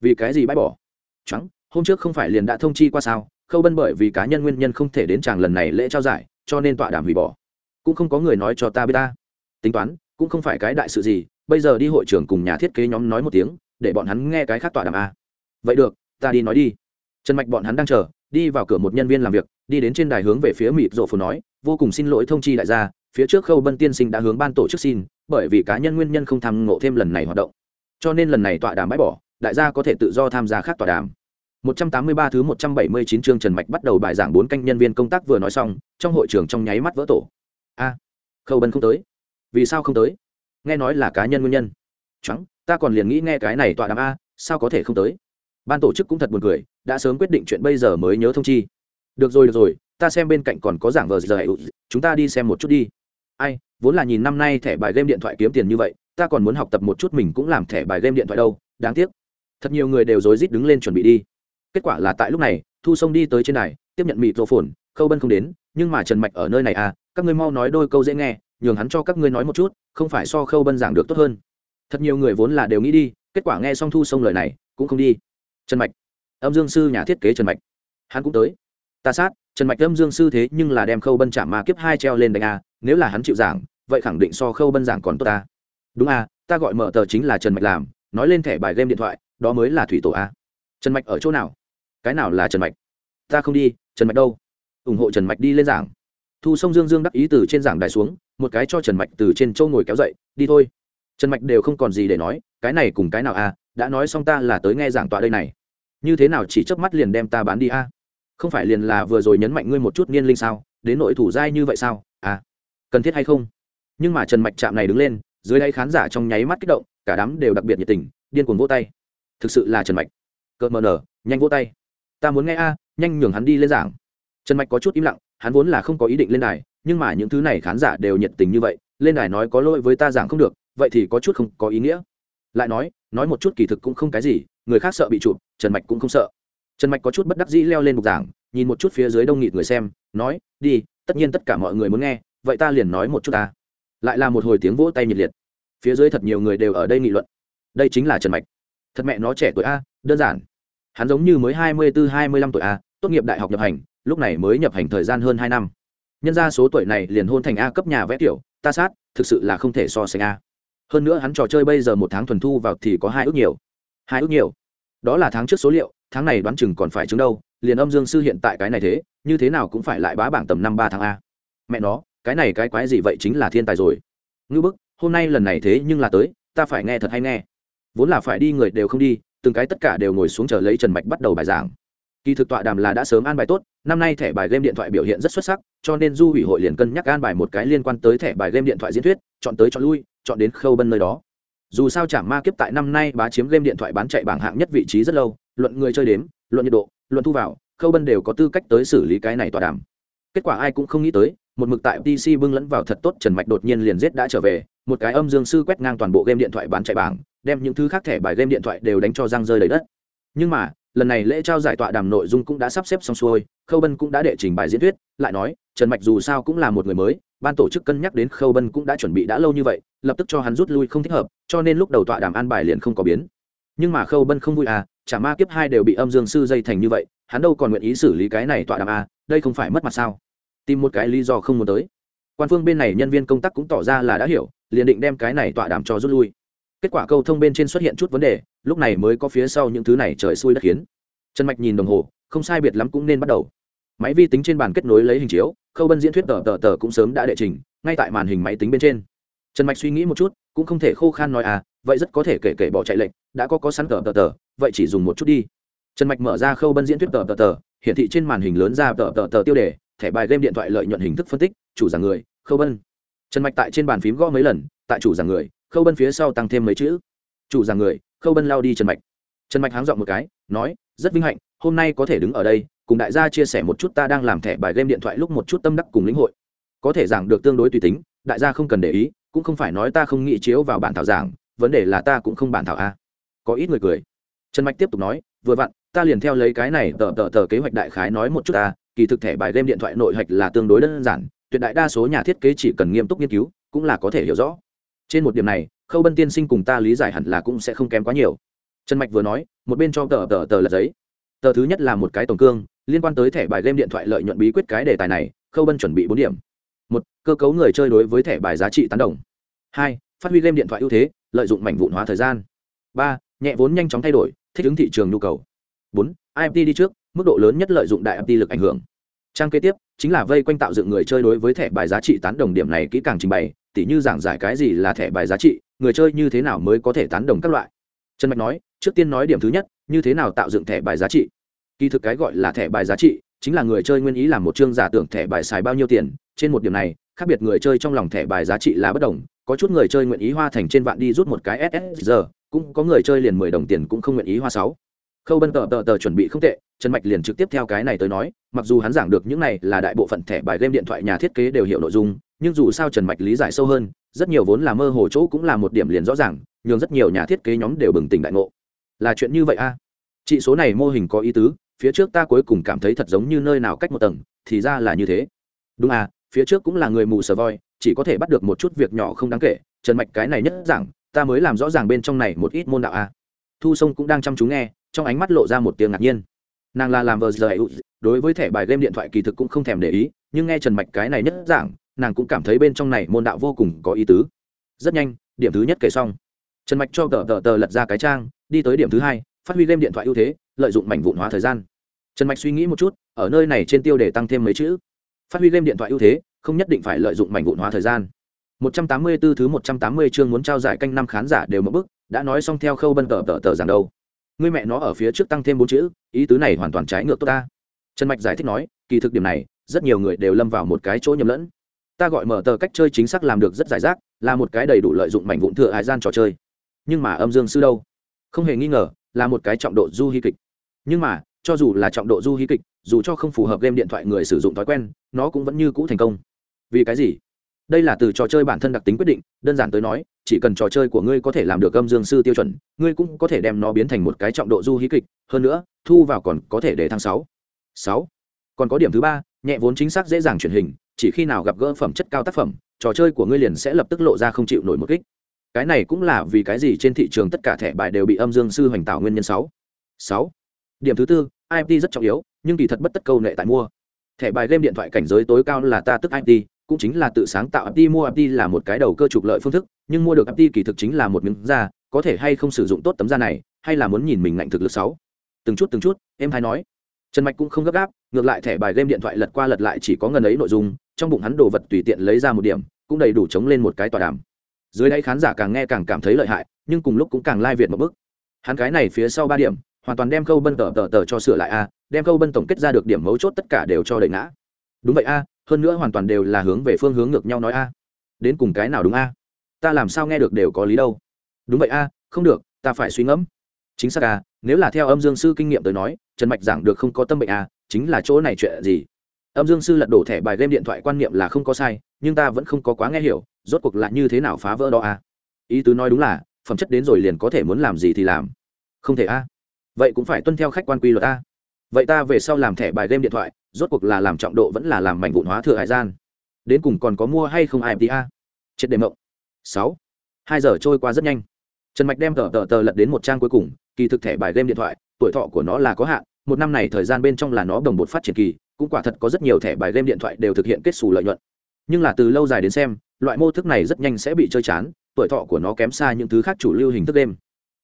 Speaker 1: Vì cái gì bãi bỏ? Trắng, hôm trước không phải liền đã thông chi qua sao? Khâu bân bởi vì cá nhân nguyên nhân không thể đến chàng lần này lễ trao giải, cho nên tọa đàm hủy bỏ. Cũng không có người nói cho ta biết ta. Tính toán, cũng không phải cái đại sự gì, bây giờ đi hội trưởng cùng nhà thiết kế nhóm nói một tiếng, để bọn hắn nghe cái khác tọa đàm a vậy được, ta đi nói đi trần mạch bọn hắn đang chờ đi vào cửa một nhân viên làm việc đi đến trên đài hướng về phía mịt rộ phù nói vô cùng xin lỗi thông chi đại gia phía trước khâu bân tiên sinh đã hướng ban tổ chức xin bởi vì cá nhân nguyên nhân không tham ngộ thêm lần này hoạt động cho nên lần này tọa đàm bãi bỏ đại gia có thể tự do tham gia khác tọa đàm 183 thứ 179 chương Trần Mạch bắt đầu bài giảng bốn canh nhân viên công tác vừa nói xong, trong hội trường trong nháy mắt vỡ tổ. A, Khâu Bân không tới. Vì sao không tới? Nghe nói là cá nhân nguyên nhân. Chẳng, ta còn liền nghĩ nghe cái này tọa đàm a, sao có thể không tới? Ban tổ chức cũng thật buồn cười, đã sớm quyết định chuyện bây giờ mới nhớ thông chi. Được rồi được rồi, ta xem bên cạnh còn có giảng vờ giờ, chúng ta đi xem một chút đi. Ai, vốn là nhìn năm nay thẻ bài game điện thoại kiếm tiền như vậy, ta còn muốn học tập một chút mình cũng làm thẻ bài game điện thoại đâu, đáng tiếc. Thật nhiều người đều rối rít đứng lên chuẩn bị đi kết quả là tại lúc này thu sông đi tới trên này tiếp nhận mịt rô phồn khâu bân không đến nhưng mà trần mạch ở nơi này à các ngươi mau nói đôi câu dễ nghe nhường hắn cho các ngươi nói một chút không phải so khâu bân giảng được tốt hơn thật nhiều người vốn là đều nghĩ đi kết quả nghe xong thu sông lời này cũng không đi trần mạch. Âm dương sư nhà thiết kế trần mạch. Hắn cũng tới. Ta sát, trần mạch âm dương sư thế nhưng là đem khâu bân chạm ma kiếp hai treo lên đánh a, nếu là hắn chịu giảng, vậy khẳng định so khâu bân giảng còn tốt ta đúng à ta gọi mở tờ chính là trần mạch làm, nói lên thẻ bài game điện thoại, đó mới là thủy tổ a. Trần mạch ở chỗ nào? Cái nào là trần mạch? Ta không đi, trần mạch đâu? Ủng hộ trần mạch đi lên giảng. Thu sông dương dương đắc ý từ trên giảng đài xuống, một cái cho trần mạch từ trên châu ngồi kéo dậy, đi thôi. Trần mạch đều không còn gì để nói, cái này cùng cái nào a đã nói xong ta là tới nghe giảng tọa đây này. Như thế nào chỉ chớp mắt liền đem ta bán đi a? Không phải liền là vừa rồi nhấn mạnh ngươi một chút niên linh sao? Đến nội thủ giai như vậy sao? À cần thiết hay không? Nhưng mà trần mạch chạm này đứng lên, dưới đây khán giả trong nháy mắt kích động, cả đám đều đặc biệt nhiệt tình, điên cuồng vỗ tay. Thực sự là trần mạch. Cợt mờ nở, nhanh vỗ tay. Ta muốn nghe a, nhanh nhường hắn đi lên giảng. Trần mạch có chút im lặng, hắn vốn là không có ý định lên đài, nhưng mà những thứ này khán giả đều nhiệt tình như vậy, lên đài nói có lỗi với ta giảng không được, vậy thì có chút không có ý nghĩa. Lại nói nói một chút kỳ thực cũng không cái gì, người khác sợ bị chụp, trần mạch cũng không sợ. Trần mạch có chút bất đắc dĩ leo lên bục giảng, nhìn một chút phía dưới đông nghịt người xem, nói, đi, tất nhiên tất cả mọi người muốn nghe, vậy ta liền nói một chút ta. Lại là một hồi tiếng vỗ tay nhiệt liệt. Phía dưới thật nhiều người đều ở đây nghị luận. Đây chính là trần mạch. Thật mẹ nó trẻ tuổi a, đơn giản. Hắn giống như mới hai mươi bốn hai mươi lăm tuổi a, tốt nghiệp đại học nhập hành, lúc này mới nhập hành thời gian hơn hai năm. Nhân ra số tuổi này liền hôn thành a cấp nhà vẽ tiểu, ta sát, thực sự là không thể so sánh a hơn nữa hắn trò chơi bây giờ một tháng thuần thu vào thì có hai ước nhiều. Hai ước nhiều? Đó là tháng trước số liệu, tháng này đoán chừng còn phải chứng đâu, liền âm dương sư hiện tại cái này thế, như thế nào cũng phải lại bá bảng tầm năm ba tháng a. Mẹ nó, cái này cái quái gì vậy chính là thiên tài rồi. Ngư bức, hôm nay lần này thế nhưng là tới, ta phải nghe thật hay nghe. Vốn là phải đi người đều không đi, từng cái tất cả đều ngồi xuống chờ lấy trần mạch bắt đầu bài giảng. Kỳ thực tọa đàm là đã sớm an bài tốt, năm nay thẻ bài game điện thoại biểu hiện rất xuất sắc, cho nên du ủy hội liền cân nhắc an bài một cái liên quan tới thẻ bài game điện thoại diễn thuyết, chọn tới chọn lui chọn đến khâu bân nơi đó. Dù sao chả ma kiếp tại năm nay bá chiếm game điện thoại bán chạy bảng hạng nhất vị trí rất lâu, luận người chơi đếm, luận nhiệt độ, luận thu vào, khâu bân đều có tư cách tới xử lý cái này tọa đàm. Kết quả ai cũng không nghĩ tới, một mực tại pc bưng lẫn vào thật tốt trần mạch đột nhiên liền giết đã trở về, một cái âm dương sư quét ngang toàn bộ game điện thoại bán chạy bảng, đem những thứ khác thẻ bài game điện thoại đều đánh cho răng rơi đầy đất. Nhưng mà, lần này lễ trao giải tọa đàm nội dung cũng đã sắp xếp xong xuôi, khâu bân cũng đã đệ trình bài diễn thuyết, lại nói, trần mạch dù sao cũng là một người mới ban tổ chức cân nhắc đến khâu bân cũng đã chuẩn bị đã lâu như vậy, lập tức cho hắn rút lui không thích hợp, cho nên lúc đầu tọa đàm an bài liền không có biến. Nhưng mà khâu bân không vui à chả ma kiếp hai đều bị âm dương sư dây thành như vậy, hắn đâu còn nguyện ý xử lý cái này tọa đàm à đây không phải mất mặt sao? Tìm một cái lý do không muốn tới. Quan phương bên này nhân viên công tác cũng tỏ ra là đã hiểu, liền định đem cái này tọa đàm cho rút lui. Kết quả câu thông bên trên xuất hiện chút vấn đề, lúc này mới có phía sau những thứ này trời xui đất khiến. Trần mạch nhìn đồng hồ, không sai biệt lắm cũng nên bắt đầu máy vi tính trên bàn kết nối lấy hình chiếu, khâu bân diễn thuyết tờ tờ tờ cũng sớm đã đệ trình, ngay tại màn hình máy tính bên trên. Trần mạch suy nghĩ một chút, cũng không thể khô khan nói à vậy rất có thể kể kể bỏ chạy lệnh đã có có sẵn tờ tờ tờ, vậy chỉ dùng một chút đi. Trần mạch mở ra khâu bân diễn thuyết tờ tờ tờ, hiển thị trên màn hình lớn ra tờ tờ tờ tiêu đề, thẻ bài game điện thoại lợi nhuận hình thức phân tích, chủ giảng người, khâu bân. Trần mạch tại trên bàn phím gõ mấy lần, tại chủ giảng người, khâu bân phía sau tăng thêm mấy chữ, chủ giảng người, khâu bân lao đi trần mạch. Trần mạch háng dọn một cái, nói, rất vinh hạnh, hôm nay có thể đứng ở đây cùng đại gia chia sẻ một chút ta đang làm thẻ bài game điện thoại lúc một chút tâm đắc cùng lĩnh hội. Có thể giảng được tương đối tùy tính, đại gia không cần để ý, cũng không phải nói ta không nghĩ chiếu vào bản thảo giảng, vấn đề là ta cũng không bản thảo a. Có ít người cười. Trần mạch tiếp tục nói, vừa vặn, ta liền theo lấy cái này tờ tờ tờ kế hoạch đại khái nói một chút ta, kỳ thực thẻ bài game điện thoại nội hạch là tương đối đơn giản, tuyệt đại đa số nhà thiết kế chỉ cần nghiêm túc nghiên cứu, cũng là có thể hiểu rõ. Trên một điểm này, khâu bân tiên sinh cùng ta lý giải hẳn là cũng sẽ không kém quá nhiều. Trần mạch vừa nói, một bên cho tờ tờ tờ là giấy tờ thứ nhất là một cái tổng cương, liên quan tới thẻ bài game điện thoại lợi nhuận bí quyết cái đề tài này, khâu bân chuẩn bị bốn điểm. Một, cơ cấu người chơi đối với thẻ bài giá trị tán đồng. Hai, phát huy game điện thoại ưu thế, lợi dụng mảnh vụn hóa thời gian. Ba, nhẹ vốn nhanh chóng thay đổi, thích ứng thị trường nhu cầu. Bốn imt đi trước, mức độ lớn nhất lợi dụng đại imt lực ảnh hưởng. Trang kế tiếp, chính là vây quanh tạo dựng người chơi đối với thẻ bài giá trị tán đồng điểm này kỹ càng trình bày, tỉ như giảng giải cái gì là thẻ bài giá trị, người chơi như thế nào mới có thể tán đồng các loại. Trần mạch nói, trước tiên nói điểm thứ nhất, như thế nào tạo dựng thẻ bài giá trị? Kỳ thực cái gọi là thẻ bài giá trị, chính là người chơi nguyên ý làm một chương giả tưởng thẻ bài xài bao nhiêu tiền. Trên một điểm này, khác biệt người chơi trong lòng thẻ bài giá trị là bất đồng. Có chút người chơi nguyện ý hoa thành trên vạn đi rút một cái ss giờ cũng có người chơi liền mười đồng tiền cũng không nguyện ý hoa sáu. Khâu bân tờ tờ tờ chuẩn bị không tệ, trần mạch liền trực tiếp theo cái này tới nói, mặc dù hắn giảng được những này là đại bộ phận thẻ bài game điện thoại nhà thiết kế đều hiểu nội dung, nhưng dù sao trần mạch lý giải sâu hơn, rất nhiều vốn là mơ hồ chỗ cũng là một điểm liền rõ ràng, nhường rất nhiều nhà thiết kế nhóm đều bừng tỉnh đại ngộ. Là chuyện như vậy a? à? Chỉ số này mô hình có ý tứ phía trước ta cuối cùng cảm thấy thật giống như nơi nào cách một tầng thì ra là như thế. Đúng à phía trước cũng là người mù sờ voi chỉ có thể bắt được một chút việc nhỏ không đáng kể trần mạch cái này nhất rằng, ta mới làm rõ ràng bên trong này một ít môn đạo a thu sông cũng đang chăm chú nghe trong ánh mắt lộ ra một tiếng ngạc nhiên. Nàng là làm vợ giờ đối với thẻ bài game điện thoại kỳ thực cũng không thèm để ý nhưng nghe trần mạch cái này nhất giảng nàng cũng cảm thấy bên trong này môn đạo vô cùng có ý tứ. Rất nhanh điểm thứ nhất kể xong. Trần mạch cho tờ tờ tờ lật ra cái trang đi tới điểm thứ hai phát huy game điện thoại ưu thế, lợi dụng mảnh vụn hóa thời gian. Trần mạch suy nghĩ một chút, ở nơi này trên tiêu để tăng thêm mấy chữ. Phát huy game điện thoại ưu thế, không nhất định phải lợi dụng mảnh vụn hóa thời gian. 184 thứ 180 chương muốn trao giải canh năm khán giả đều một bức đã nói xong theo khâu bân tờ tờ tờ giảng đâu. Người mẹ nó ở phía trước tăng thêm bốn chữ, ý tứ này hoàn toàn trái ngược tốt ta. Trần mạch giải thích nói, kỳ thực điểm này, rất nhiều người đều lâm vào một cái chỗ nhầm lẫn. Ta gọi mở tờ cách chơi chính xác làm được rất giải rác, là một cái đầy đủ lợi dụng mảnh vụn thừa hải gian trò chơi. Nhưng mà âm dương sư đâu? Không hề nghi ngờ là một cái trọng độ du hy kịch. Nhưng mà, cho dù là trọng độ du hí kịch, dù cho không phù hợp game điện thoại người sử dụng thói quen, nó cũng vẫn như cũ thành công. Vì cái gì? Đây là từ trò chơi bản thân đặc tính quyết định, đơn giản tới nói, chỉ cần trò chơi của ngươi có thể làm được âm dương sư tiêu chuẩn, ngươi cũng có thể đem nó biến thành một cái trọng độ du hí kịch. Hơn nữa, thu vào còn có thể để thăng sáu. Sáu. Còn có điểm thứ ba, nhẹ vốn chính xác dễ dàng truyền hình, chỉ khi nào gặp gỡ phẩm chất cao tác phẩm, trò chơi của ngươi liền sẽ lập tức lộ ra không chịu nổi một kích cái này cũng là vì cái gì trên thị trường tất cả thẻ bài đều bị âm dương sư hoành tạo nguyên nhân sáu? Sáu. Điểm thứ tư imt rất trọng yếu, nhưng kỳ thật bất tất câu nệ tại mua. Thẻ bài game điện thoại cảnh giới tối cao là ta tức imt cũng chính là tự sáng tạo imt mua imt là một cái đầu cơ trục lợi phương thức, nhưng mua được imt kỳ thực chính là một miếng da, có thể hay không sử dụng tốt tấm da này, hay là muốn nhìn mình ngạnh thực lực sáu? Từng chút từng chút, em hay nói. Trần mạch cũng không gấp gáp, ngược lại thẻ bài game điện thoại lật qua lật lại chỉ có ngần ấy nội dung, trong bụng hắn đồ vật tùy tiện lấy ra một điểm, cũng đầy đủ chống lên một cái tòa đàm dưới đây khán giả càng nghe càng cảm thấy lợi hại, nhưng cùng lúc cũng càng lai việt một bước. Hắn cái này phía sau ba điểm, hoàn toàn đem câu bân tờ tờ tờ cho sửa lại a, đem câu bân tổng kết ra được điểm mấu chốt tất cả đều cho đẩy ngã. Đúng vậy a, hơn nữa hoàn toàn đều là hướng về phương hướng ngược nhau nói a. Đến cùng cái nào đúng a? Ta làm sao nghe được đều có lý đâu. Đúng vậy a, không được, ta phải suy ngẫm. Chính xác a, nếu là theo âm dương sư kinh nghiệm tới nói, trần mạch giảng được không có tâm bệnh a, chính là chỗ này chuyện gì? Âm dương sư lật đổ thẻ bài game điện thoại quan niệm là không có sai, nhưng ta vẫn không có quá nghe hiểu, rốt cuộc là như thế nào phá vỡ đó à? ý tứ nói đúng là, phẩm chất đến rồi liền có thể muốn làm gì thì làm. Không thể a vậy cũng phải tuân theo khách quan quy luật a vậy ta về sau làm thẻ bài game điện thoại, rốt cuộc là làm trọng độ vẫn là làm mảnh vụn hóa thừa hải gian. Đến cùng còn có mua hay không ai đi a à? chết đề mộng. Sáu. Hai giờ trôi qua rất nhanh. Trần mạch đem tờ tờ tờ lật đến một trang cuối cùng, kỳ thực thẻ bài game điện thoại, tuổi thọ của nó là có hạn, một năm này thời gian bên trong là nó đồng bột phát triển kỳ cũng quả thật có rất nhiều thẻ bài game điện thoại đều thực hiện kết xù lợi nhuận. Nhưng là từ lâu dài đến xem, loại mô thức này rất nhanh sẽ bị chơi chán, tuổi thọ của nó kém xa những thứ khác chủ lưu hình thức game.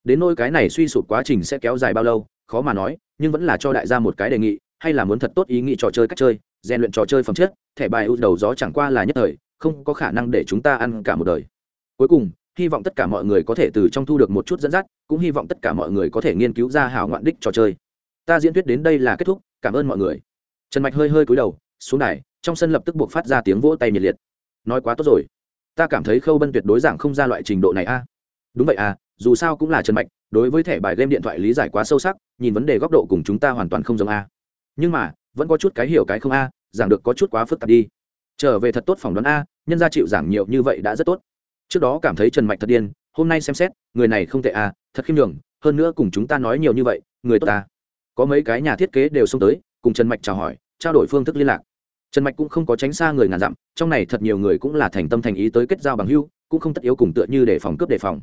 Speaker 1: Đến nôi cái này suy sụp quá trình sẽ kéo dài bao lâu, khó mà nói, nhưng vẫn là cho đại gia một cái đề nghị, hay là muốn thật tốt ý nghĩ trò chơi cách chơi, rèn luyện trò chơi phẩm chất, thẻ bài ưu đầu gió chẳng qua là nhất thời, không có khả năng để chúng ta ăn cả một đời. Cuối cùng, hy vọng tất cả mọi người có thể từ trong thu được một chút dẫn dắt, cũng hy vọng tất cả mọi người có thể nghiên cứu ra hảo ngoạn đích trò chơi. Ta diễn thuyết đến đây là kết thúc, cảm ơn mọi người trần mạch hơi hơi cúi đầu, xuống đài, trong sân lập tức buộc phát ra tiếng vỗ tay nhiệt liệt. Nói quá tốt rồi. Ta cảm thấy khâu bân tuyệt đối giảng không ra loại trình độ này a. Đúng vậy à dù sao cũng là trần mạch, đối với thẻ bài game điện thoại lý giải quá sâu sắc, nhìn vấn đề góc độ cùng chúng ta hoàn toàn không giống a. Nhưng mà, vẫn có chút cái hiểu cái không a, giảng được có chút quá phức tạp đi. Trở về thật tốt phỏng đoán a, nhân gia chịu giảng nhiều như vậy đã rất tốt. Trước đó cảm thấy trần mạch thật điên, hôm nay xem xét, người này không tệ a, thật khiêm đường hơn nữa cùng chúng ta nói nhiều như vậy, người tốt ta có mấy cái nhà thiết kế đều xông tới cùng trần mạch chào hỏi, trao đổi phương thức liên lạc. Trần mạch cũng không có tránh xa người ngàn dặm, trong này thật nhiều người cũng là thành tâm thành ý tới kết giao bằng hưu cũng không tất yếu cùng tựa như để phòng cướp đề phòng.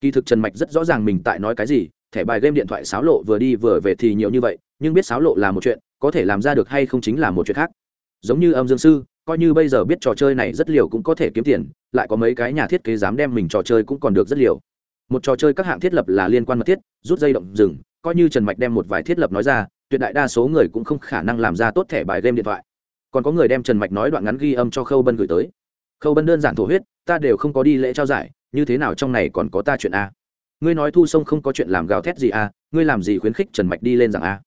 Speaker 1: Kỳ thực trần mạch rất rõ ràng mình tại nói cái gì, thẻ bài game điện thoại xáo lộ vừa đi vừa về thì nhiều như vậy, nhưng biết xáo lộ là một chuyện, có thể làm ra được hay không chính là một chuyện khác. Giống như âm dương sư, coi như bây giờ biết trò chơi này rất liều cũng có thể kiếm tiền, lại có mấy cái nhà thiết kế dám đem mình trò chơi cũng còn được rất liều. Một trò chơi các hạng thiết lập là liên quan mật thiết, rút dây động rừng, coi như trần mạch đem một vài thiết lập nói ra tuyệt đại đa số người cũng không khả năng làm ra tốt thẻ bài game điện thoại. Còn có người đem trần mạch nói đoạn ngắn ghi âm cho khâu bân gửi tới. Khâu bân đơn giản thổ huyết, ta đều không có đi lễ trao giải, như thế nào trong này còn có ta chuyện a? Ngươi nói thu sông không có chuyện làm gào thét gì a, ngươi làm gì khuyến khích trần mạch đi lên rằng a?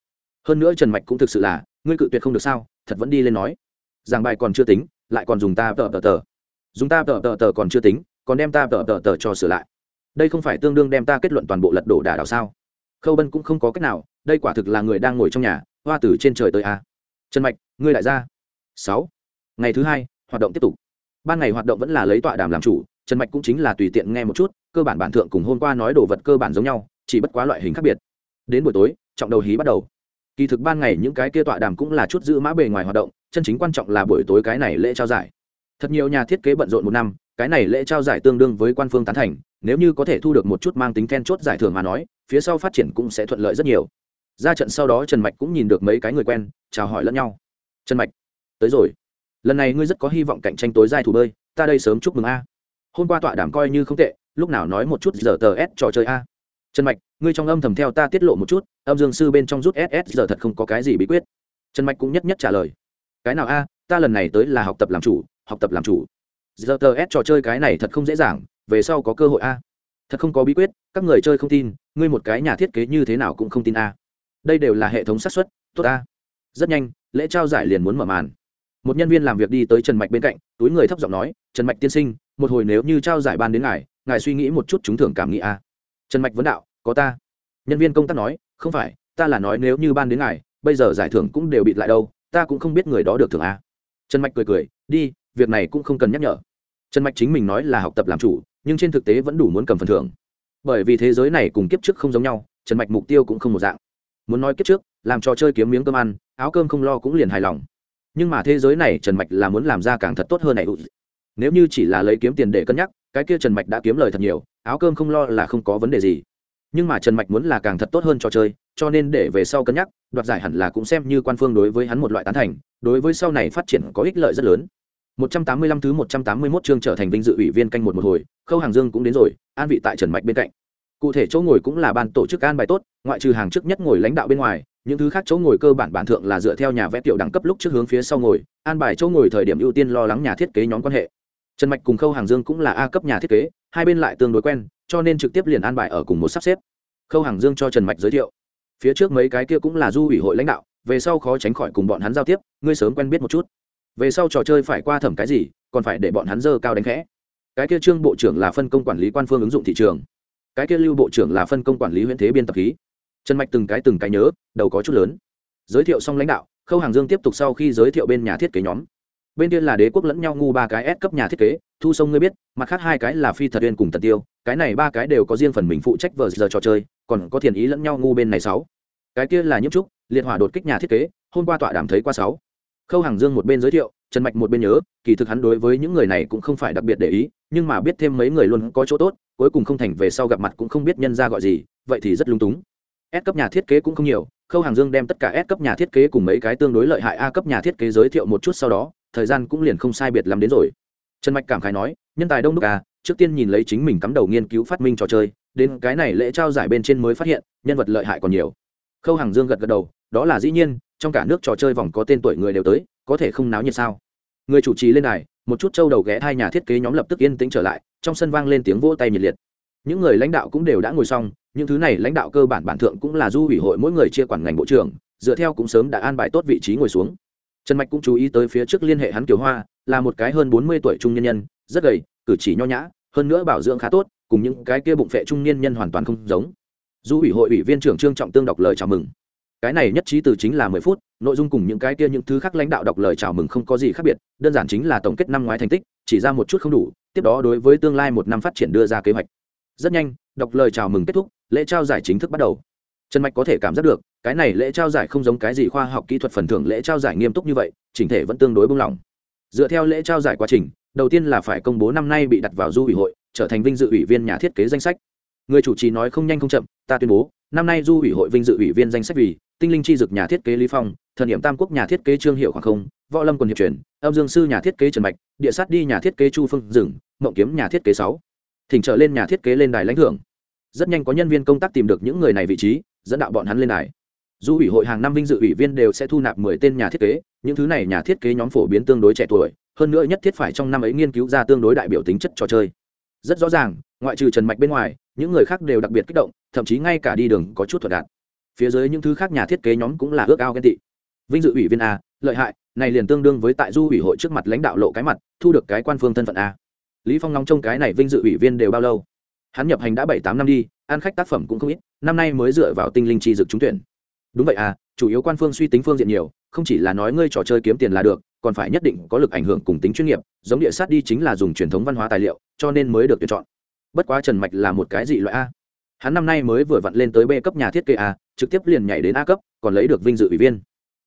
Speaker 1: Hơn nữa trần mạch cũng thực sự là, ngươi cự tuyệt không được sao, thật vẫn đi lên nói. Giảng bài còn chưa tính, lại còn dùng ta tờ tờ tờ. Dùng ta tờ tờ tờ còn chưa tính, còn đem ta tờ tờ tờ cho sửa lại. Đây không phải tương đương đem ta kết luận toàn bộ lật đổ đả đảo sao? Khâu bân cũng không có cách nào đây quả thực là người đang ngồi trong nhà, hoa tử trên trời tới a. Trần mạch, ngươi lại ra. Sáu. Ngày thứ hai, hoạt động tiếp tục. Ban ngày hoạt động vẫn là lấy tọa đàm làm chủ, trần mạch cũng chính là tùy tiện nghe một chút, cơ bản bản thượng cùng hôm qua nói đồ vật cơ bản giống nhau, chỉ bất quá loại hình khác biệt. Đến buổi tối, trọng đầu hí bắt đầu. Kỳ thực ban ngày những cái kia tọa đàm cũng là chút giữ mã bề ngoài hoạt động, chân chính quan trọng là buổi tối cái này lễ trao giải. Thật nhiều nhà thiết kế bận rộn một năm, cái này lễ trao giải tương đương với quan phương tán thành, nếu như có thể thu được một chút mang tính then chốt giải thưởng mà nói, phía sau phát triển cũng sẽ thuận lợi rất nhiều ra trận sau đó trần mạch cũng nhìn được mấy cái người quen, chào hỏi lẫn nhau. Trần mạch, tới rồi. Lần này ngươi rất có hy vọng cạnh tranh tối dài thủ bơi, ta đây sớm chúc mừng a. Hôm qua tọa đảm coi như không tệ, lúc nào nói một chút giờ tờ s trò chơi a. Trần mạch, ngươi trong âm thầm theo ta tiết lộ một chút, âm dương sư bên trong rút ss giờ thật không có cái gì bí quyết. Trần mạch cũng nhất nhất trả lời. Cái nào a, ta lần này tới là học tập làm chủ, học tập làm chủ. Giờ tờ s trò chơi cái này thật không dễ dàng, về sau có cơ hội a. Thật không có bí quyết, các người chơi không tin, ngươi một cái nhà thiết kế như thế nào cũng không tin a đây đều là hệ thống xác suất tốt ta, rất nhanh lễ trao giải liền muốn mở màn. Một nhân viên làm việc đi tới trần mạch bên cạnh túi người thấp giọng nói trần mạch tiên sinh một hồi nếu như trao giải ban đến ngài ngài suy nghĩ một chút chúng thưởng cảm nghĩ a. Trần mạch vấn đạo có ta. Nhân viên công tác nói không phải ta là nói nếu như ban đến ngài bây giờ giải thưởng cũng đều bị lại đâu ta cũng không biết người đó được thưởng a. Trần mạch cười cười đi việc này cũng không cần nhắc nhở. Trần mạch chính mình nói là học tập làm chủ nhưng trên thực tế vẫn đủ muốn cầm phần thưởng. Bởi vì thế giới này cùng kiếp trước không giống nhau trần mạch mục tiêu cũng không một dạng muốn nói kiếp trước làm trò chơi kiếm miếng cơm ăn áo cơm không lo cũng liền hài lòng. Nhưng mà thế giới này trần mạch là muốn làm ra càng thật tốt hơn này. Nếu như chỉ là lấy kiếm tiền để cân nhắc cái kia trần mạch đã kiếm lời thật nhiều áo cơm không lo là không có vấn đề gì. Nhưng mà trần mạch muốn là càng thật tốt hơn trò chơi cho nên để về sau cân nhắc đoạt giải hẳn là cũng xem như quan phương đối với hắn một loại tán thành đối với sau này phát triển có ích lợi rất lớn. 185 thứ 181 chương trở thành vinh dự ủy viên canh một một hồi, Khâu Hàng Dương cũng đến rồi, an vị tại Trần Mạch bên cạnh. Cụ thể chỗ ngồi cũng là ban tổ chức an bài tốt, ngoại trừ hàng trước nhất ngồi lãnh đạo bên ngoài, những thứ khác chỗ ngồi cơ bản bản thượng là dựa theo nhà vẽ tiểu đẳng cấp lúc trước hướng phía sau ngồi, an bài chỗ ngồi thời điểm ưu tiên lo lắng nhà thiết kế nhóm quan hệ. Trần Mạch cùng Khâu Hàng Dương cũng là A cấp nhà thiết kế, hai bên lại tương đối quen, cho nên trực tiếp liền an bài ở cùng một sắp xếp. Khâu Hàng Dương cho Trần Mạch giới thiệu, phía trước mấy cái kia cũng là du ủy hội lãnh đạo, về sau khó tránh khỏi cùng bọn hắn giao tiếp, ngươi sớm quen biết một chút về sau trò chơi phải qua thẩm cái gì còn phải để bọn hắn dơ cao đánh khẽ cái kia trương bộ trưởng là phân công quản lý quan phương ứng dụng thị trường cái kia lưu bộ trưởng là phân công quản lý huyện thế biên tập khí. Trần mạch từng cái từng cái nhớ, đầu có chút lớn. Giới thiệu xong lãnh đạo, khâu hàng dương tiếp tục sau khi giới thiệu bên nhà thiết kế nhóm. Bên kia là đế quốc lẫn nhau ngu ba cái S cấp nhà thiết kế, thu sông ngươi biết, mặt khác hai cái là phi thật uyên cùng tần tiêu, cái này ba cái đều có riêng phần mình phụ trách vờ giờ trò chơi, còn có thiền ý lẫn nhau ngu bên này sáu. Cái kia là nhiễm trúc, liệt hỏa đột kích nhà thiết kế, hôm qua tọa đàm thấy qua sáu. Khâu hàng dương một bên giới thiệu trần mạch một bên nhớ, kỳ thực hắn đối với những người này cũng không phải đặc biệt để ý, nhưng mà biết thêm mấy người luôn có chỗ tốt, cuối cùng không thành về sau gặp mặt cũng không biết nhân ra gọi gì, vậy thì rất lung túng. S cấp nhà thiết kế cũng không nhiều, khâu hàng dương đem tất cả S cấp nhà thiết kế cùng mấy cái tương đối lợi hại A cấp nhà thiết kế giới thiệu một chút sau đó, thời gian cũng liền không sai biệt lắm đến rồi. Trần mạch cảm khái nói, nhân tài đông đúc à trước tiên nhìn lấy chính mình cắm đầu nghiên cứu phát minh trò chơi, đến cái này lễ trao giải bên trên mới phát hiện, nhân vật lợi hại còn nhiều. Khâu hàng dương gật gật đầu, đó là dĩ nhiên, trong cả nước trò chơi vòng có tên tuổi người đều tới có thể không náo nhiệt sao? Người chủ trì lên đài, một chút châu đầu ghé hai nhà thiết kế nhóm lập tức yên tĩnh trở lại, trong sân vang lên tiếng vỗ tay nhiệt liệt. Những người lãnh đạo cũng đều đã ngồi xong, những thứ này lãnh đạo cơ bản bản thượng cũng là du ủy hội mỗi người chia quản ngành bộ trưởng, dựa theo cũng sớm đã an bài tốt vị trí ngồi xuống. Trần mạch cũng chú ý tới phía trước liên hệ hắn kiều hoa, là một cái hơn bốn mươi tuổi trung nhân nhân, rất gầy, cử chỉ nho nhã, hơn nữa bảo dưỡng khá tốt, cùng những cái kia bụng phệ trung niên nhân hoàn toàn không giống. Du ủy hội ủy viên trưởng trương trọng tương đọc lời chào mừng cái này nhất trí từ chính là mười phút, nội dung cùng những cái kia những thứ khác lãnh đạo đọc lời chào mừng không có gì khác biệt, đơn giản chính là tổng kết năm ngoái thành tích, chỉ ra một chút không đủ, tiếp đó đối với tương lai một năm phát triển đưa ra kế hoạch. Rất nhanh, đọc lời chào mừng kết thúc, lễ trao giải chính thức bắt đầu. Trần mạch có thể cảm giác được, cái này lễ trao giải không giống cái gì khoa học kỹ thuật phần thưởng lễ trao giải nghiêm túc như vậy, chỉnh thể vẫn tương đối bung lỏng dựa theo lễ trao giải quá trình, đầu tiên là phải công bố năm nay bị đặt vào du ủy hội, trở thành vinh dự ủy viên nhà thiết kế danh sách người chủ trì nói không nhanh không chậm, ta tuyên bố, năm nay du ủy hội vinh dự ủy viên danh sách vì tinh linh chi dực nhà thiết kế lý phong, thần niệm tam quốc nhà thiết kế trương hiệu khoảng không, võ lâm quần hiệp truyền, âm dương sư nhà thiết kế trần mạch, địa sát đi nhà thiết kế chu phương dừng, mộng kiếm nhà thiết kế sáu. Thỉnh trợ lên nhà thiết kế lên đài lãnh thưởng. Rất nhanh có nhân viên công tác tìm được những người này vị trí, dẫn đạo bọn hắn lên đài. Du ủy hội hàng năm vinh dự ủy viên đều sẽ thu nạp mười tên nhà thiết kế, những thứ này nhà thiết kế nhóm phổ biến tương đối trẻ tuổi, hơn nữa nhất thiết phải trong năm ấy nghiên cứu ra tương đối đại biểu tính chất trò chơi rất rõ ràng, ngoại trừ trần mạch bên ngoài, những người khác đều đặc biệt kích động, thậm chí ngay cả đi đường có chút thuận đạt. Phía dưới những thứ khác nhà thiết kế nhóm cũng là ước ao ghen tị. Vinh dự ủy viên a, lợi hại, này liền tương đương với tại du ủy hội trước mặt lãnh đạo lộ cái mặt, thu được cái quan phương thân phận a. Lý phong nóng trông cái này vinh dự ủy viên đều bao lâu. Hắn nhập hành đã bảy tám năm đi, ăn khách tác phẩm cũng không ít, năm nay mới dựa vào tinh linh chi dực trúng tuyển. Đúng vậy à chủ yếu quan phương suy tính phương diện nhiều, không chỉ là nói ngươi trò chơi kiếm tiền là được, còn phải nhất định có lực ảnh hưởng cùng tính chuyên nghiệp, giống địa sát đi chính là dùng truyền thống văn hóa tài liệu, cho nên mới được tuyển chọn. Bất quá trần mạch là một cái dị loại a. Hắn năm nay mới vừa vặn lên tới b cấp nhà thiết kế a, trực tiếp liền nhảy đến a cấp, còn lấy được vinh dự ủy viên.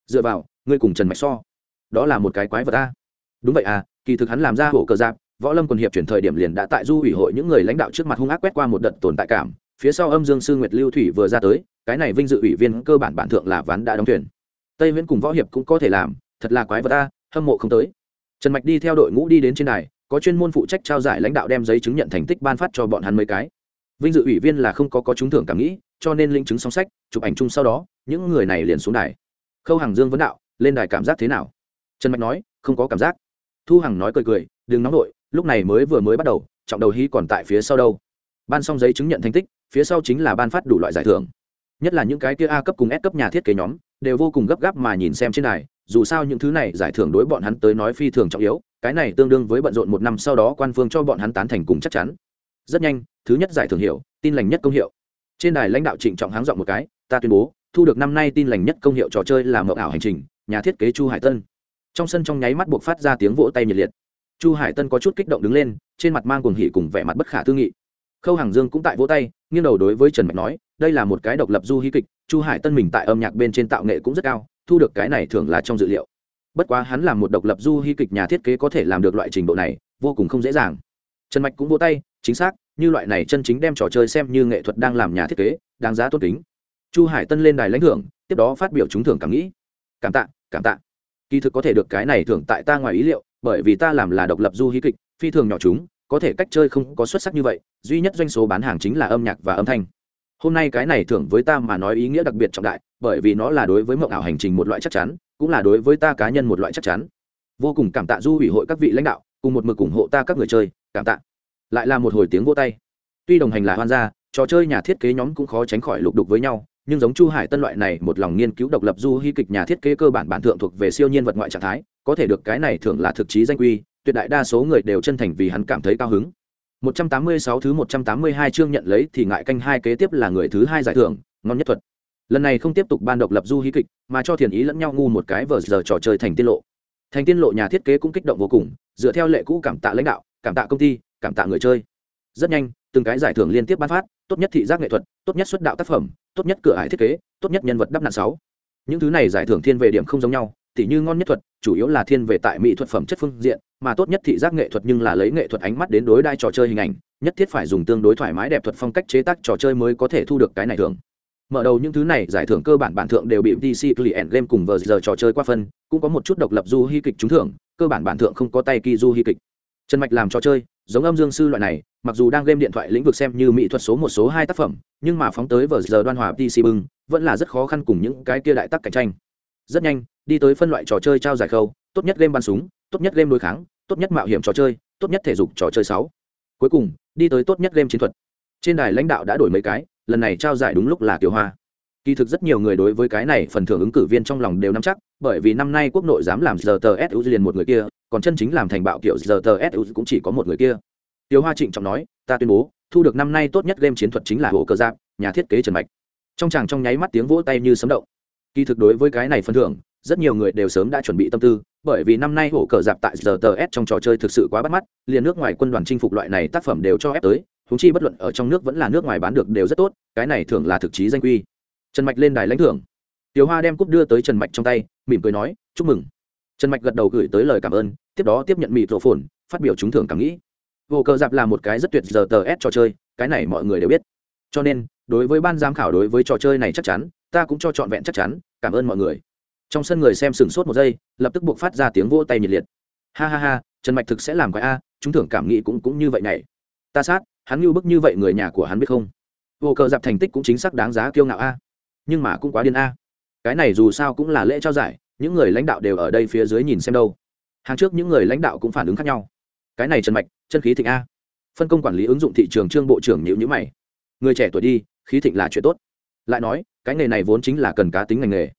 Speaker 1: Dựa vào, ngươi cùng trần mạch so, đó là một cái quái vật a. Đúng vậy à kỳ thực hắn làm ra hổ cờ giáp, võ lâm quần hiệp chuyển thời điểm liền đã tại du ủy hội những người lãnh đạo trước mặt hung ác quét qua một đợt tồn tại cảm, phía sau âm dương sư nguyệt lưu thủy vừa ra tới cái này vinh dự ủy viên cơ bản bản thượng là ván đã đóng thuyền. Tây viễn cùng võ hiệp cũng có thể làm, thật là quái vật ta hâm mộ không tới. Trần mạch đi theo đội ngũ đi đến trên đài, có chuyên môn phụ trách trao giải lãnh đạo đem giấy chứng nhận thành tích ban phát cho bọn hắn mấy cái. Vinh dự ủy viên là không có có trúng thưởng cảm nghĩ, cho nên linh chứng song sách, chụp ảnh chung sau đó, những người này liền xuống đài. Khâu hàng dương vấn đạo, lên đài cảm giác thế nào? Trần mạch nói, không có cảm giác. Thu hằng nói cười cười, đừng nóng đội lúc này mới vừa mới bắt đầu, trọng đầu hy còn tại phía sau đâu. Ban xong giấy chứng nhận thành tích, phía sau chính là ban phát đủ loại giải thưởng nhất là những cái kia a cấp cùng s cấp nhà thiết kế nhóm, đều vô cùng gấp gáp mà nhìn xem trên này dù sao những thứ này giải thưởng đối bọn hắn tới nói phi thường trọng yếu, cái này tương đương với bận rộn một năm sau đó quan phương cho bọn hắn tán thành cùng chắc chắn. Rất nhanh, thứ nhất giải thưởng hiệu, tin lành nhất công hiệu. Trên đài lãnh đạo trịnh trọng háng dọn một cái, ta tuyên bố, thu được năm nay tin lành nhất công hiệu trò chơi là mậu ảo hành trình, nhà thiết kế chu hải tân. Trong sân trong nháy mắt buộc phát ra tiếng vỗ tay nhiệt liệt. Chu hải tân có chút kích động đứng lên, trên mặt mang cuồng hỉ cùng vẻ mặt bất khả tư nghị. Khâu hàng dương cũng tại vỗ tay, nghiêng đầu đối với trần mạch nói đây là một cái độc lập du hí kịch, chu hải tân mình tại âm nhạc bên trên tạo nghệ cũng rất cao, thu được cái này thường là trong dự liệu. Bất quá hắn là một độc lập du hí kịch nhà thiết kế có thể làm được loại trình độ này, vô cùng không dễ dàng. Trần mạch cũng vỗ tay, chính xác, như loại này chân chính đem trò chơi xem như nghệ thuật đang làm nhà thiết kế, đáng giá tốt kính. Chu hải tân lên đài lãnh thưởng, tiếp đó phát biểu trúng thưởng cảm nghĩ. Cảm tạ cảm tạ. Kỳ thực có thể được cái này thưởng tại ta ngoài ý liệu, bởi vì ta làm là độc lập du hí kịch, phi thường nhỏ chúng, có thể cách chơi không có xuất sắc như vậy, duy nhất doanh số bán hàng chính là âm nhạc và âm thanh hôm nay cái này thưởng với ta mà nói ý nghĩa đặc biệt trọng đại, bởi vì nó là đối với mộng ảo hành trình một loại chắc chắn, cũng là đối với ta cá nhân một loại chắc chắn. Vô cùng cảm tạ du ủy hội các vị lãnh đạo, cùng một mực ủng hộ ta các người chơi, cảm tạ. Lại là một hồi tiếng vô tay. Tuy đồng hành là hoan gia, trò chơi nhà thiết kế nhóm cũng khó tránh khỏi lục đục với nhau, nhưng giống chu hải tân loại này một lòng nghiên cứu độc lập du hy kịch nhà thiết kế cơ bản bản thượng thuộc về siêu nhiên vật ngoại trạng thái, có thể được cái này thường là thực chí danh quy, tuyệt đại đa số người đều chân thành vì hắn cảm thấy cao hứng. 186 thứ 182 chương nhận lấy thì ngại canh hai kế tiếp là người thứ hai giải thưởng, ngon nhất thuật. Lần này không tiếp tục ban độc lập du hí kịch, mà cho thiền ý lẫn nhau ngu một cái vở giờ trò chơi thành tiên lộ. Thành tiên lộ nhà thiết kế cũng kích động vô cùng, dựa theo lệ cũ cảm tạ lãnh đạo, cảm tạ công ty, cảm tạ người chơi. Rất nhanh, từng cái giải thưởng liên tiếp ban phát, tốt nhất thị giác nghệ thuật, tốt nhất xuất đạo tác phẩm, tốt nhất cửa ải thiết kế, tốt nhất nhân vật đắp nạn sáu. Những thứ này giải thưởng thiên về điểm không giống nhau tỉ như ngon nhất thuật chủ yếu là thiên về tại mỹ thuật phẩm chất phương diện mà tốt nhất thị giác nghệ thuật nhưng là lấy nghệ thuật ánh mắt đến đối đai trò chơi hình ảnh nhất thiết phải dùng tương đối thoải mái đẹp thuật phong cách chế tác trò chơi mới có thể thu được cái này thưởng mở đầu những thứ này giải thưởng cơ bản bản thượng đều bị DC Client Game cùng vờ giờ trò chơi qua phân, cũng có một chút độc lập du hy kịch trúng thưởng, cơ bản bản thượng không có tay kỳ du hy kịch. Trần Mạch làm trò chơi, giống âm dương sư loại này, mặc dù đang game điện thoại lĩnh vực xem như mỹ thuật số một số hai tác phẩm, nhưng mà phóng tới vờ giờ đoan hòa DC bưng, vẫn là rất khó khăn cùng những cái kia đại tác cạnh tranh. Rất nhanh, đi tới phân loại trò chơi trao giải khâu, tốt nhất game bắn súng, tốt nhất game đối kháng, tốt nhất mạo hiểm trò chơi, tốt nhất thể dục trò chơi sáu. Cuối cùng, đi tới tốt nhất game chiến thuật. Trên đài lãnh đạo đã đổi mấy cái, lần này trao giải đúng lúc là Tiểu Hoa. Kỳ thực rất nhiều người đối với cái này phần thưởng ứng cử viên trong lòng đều nắm chắc, bởi vì năm nay quốc nội dám làm GTSU liền một người kia, còn chân chính làm thành bạo kiểu GTSU cũng chỉ có một người kia. Tiểu Hoa Trịnh trọng nói, ta tuyên bố, thu được năm nay tốt nhất game chiến thuật chính là Hồ Cơ Giáp, nhà thiết kế Trần Mạch. Trong chàng trong nháy mắt tiếng vỗ tay như sấm động. Kỳ thực đối với cái này phần thưởng, rất nhiều người đều sớm đã chuẩn bị tâm tư, bởi vì năm nay hổ cờ dạp tại RTS trong trò chơi thực sự quá bắt mắt, liền nước ngoài quân đoàn chinh phục loại này tác phẩm đều cho ép tới, huống chi bất luận ở trong nước vẫn là nước ngoài bán được đều rất tốt, cái này thường là thực chí danh quy. Trần mạch lên đài lãnh thưởng. Tiểu hoa đem cúp đưa tới trần mạch trong tay mỉm cười nói chúc mừng. Trần mạch gật đầu gửi tới lời cảm ơn tiếp đó tiếp nhận mịt rộ phồn phát biểu trúng thưởng cảm nghĩ. Hổ cờ dạp là một cái rất tuyệt giờ tờ s trò chơi cái này mọi người đều biết. Cho nên đối với ban giám khảo đối với trò chơi này chắc chắn ta cũng cho trọn vẹn chắc chắn cảm ơn mọi người trong sân người xem sửng sốt một giây, lập tức buộc phát ra tiếng vỗ tay nhiệt liệt. Ha ha ha, trần mạch thực sẽ làm quái a, chúng thưởng cảm nghĩ cũng cũng như vậy này. Ta sát, hắn như bức như vậy người nhà của hắn biết không? Vô cờ dạp thành tích cũng chính xác đáng giá kiêu ngạo a. Nhưng mà cũng quá điên a. Cái này dù sao cũng là lễ trao giải, những người lãnh đạo đều ở đây phía dưới nhìn xem đâu. Hàng trước những người lãnh đạo cũng phản ứng khác nhau. Cái này trần mạch, chân khí thịnh a. Phân công quản lý ứng dụng thị trường trương bộ trưởng nhữ nhữ mày. Người trẻ tuổi đi, khí thịnh là chuyện tốt. Lại nói, cái nghề này vốn chính là cần cá tính ngành nghề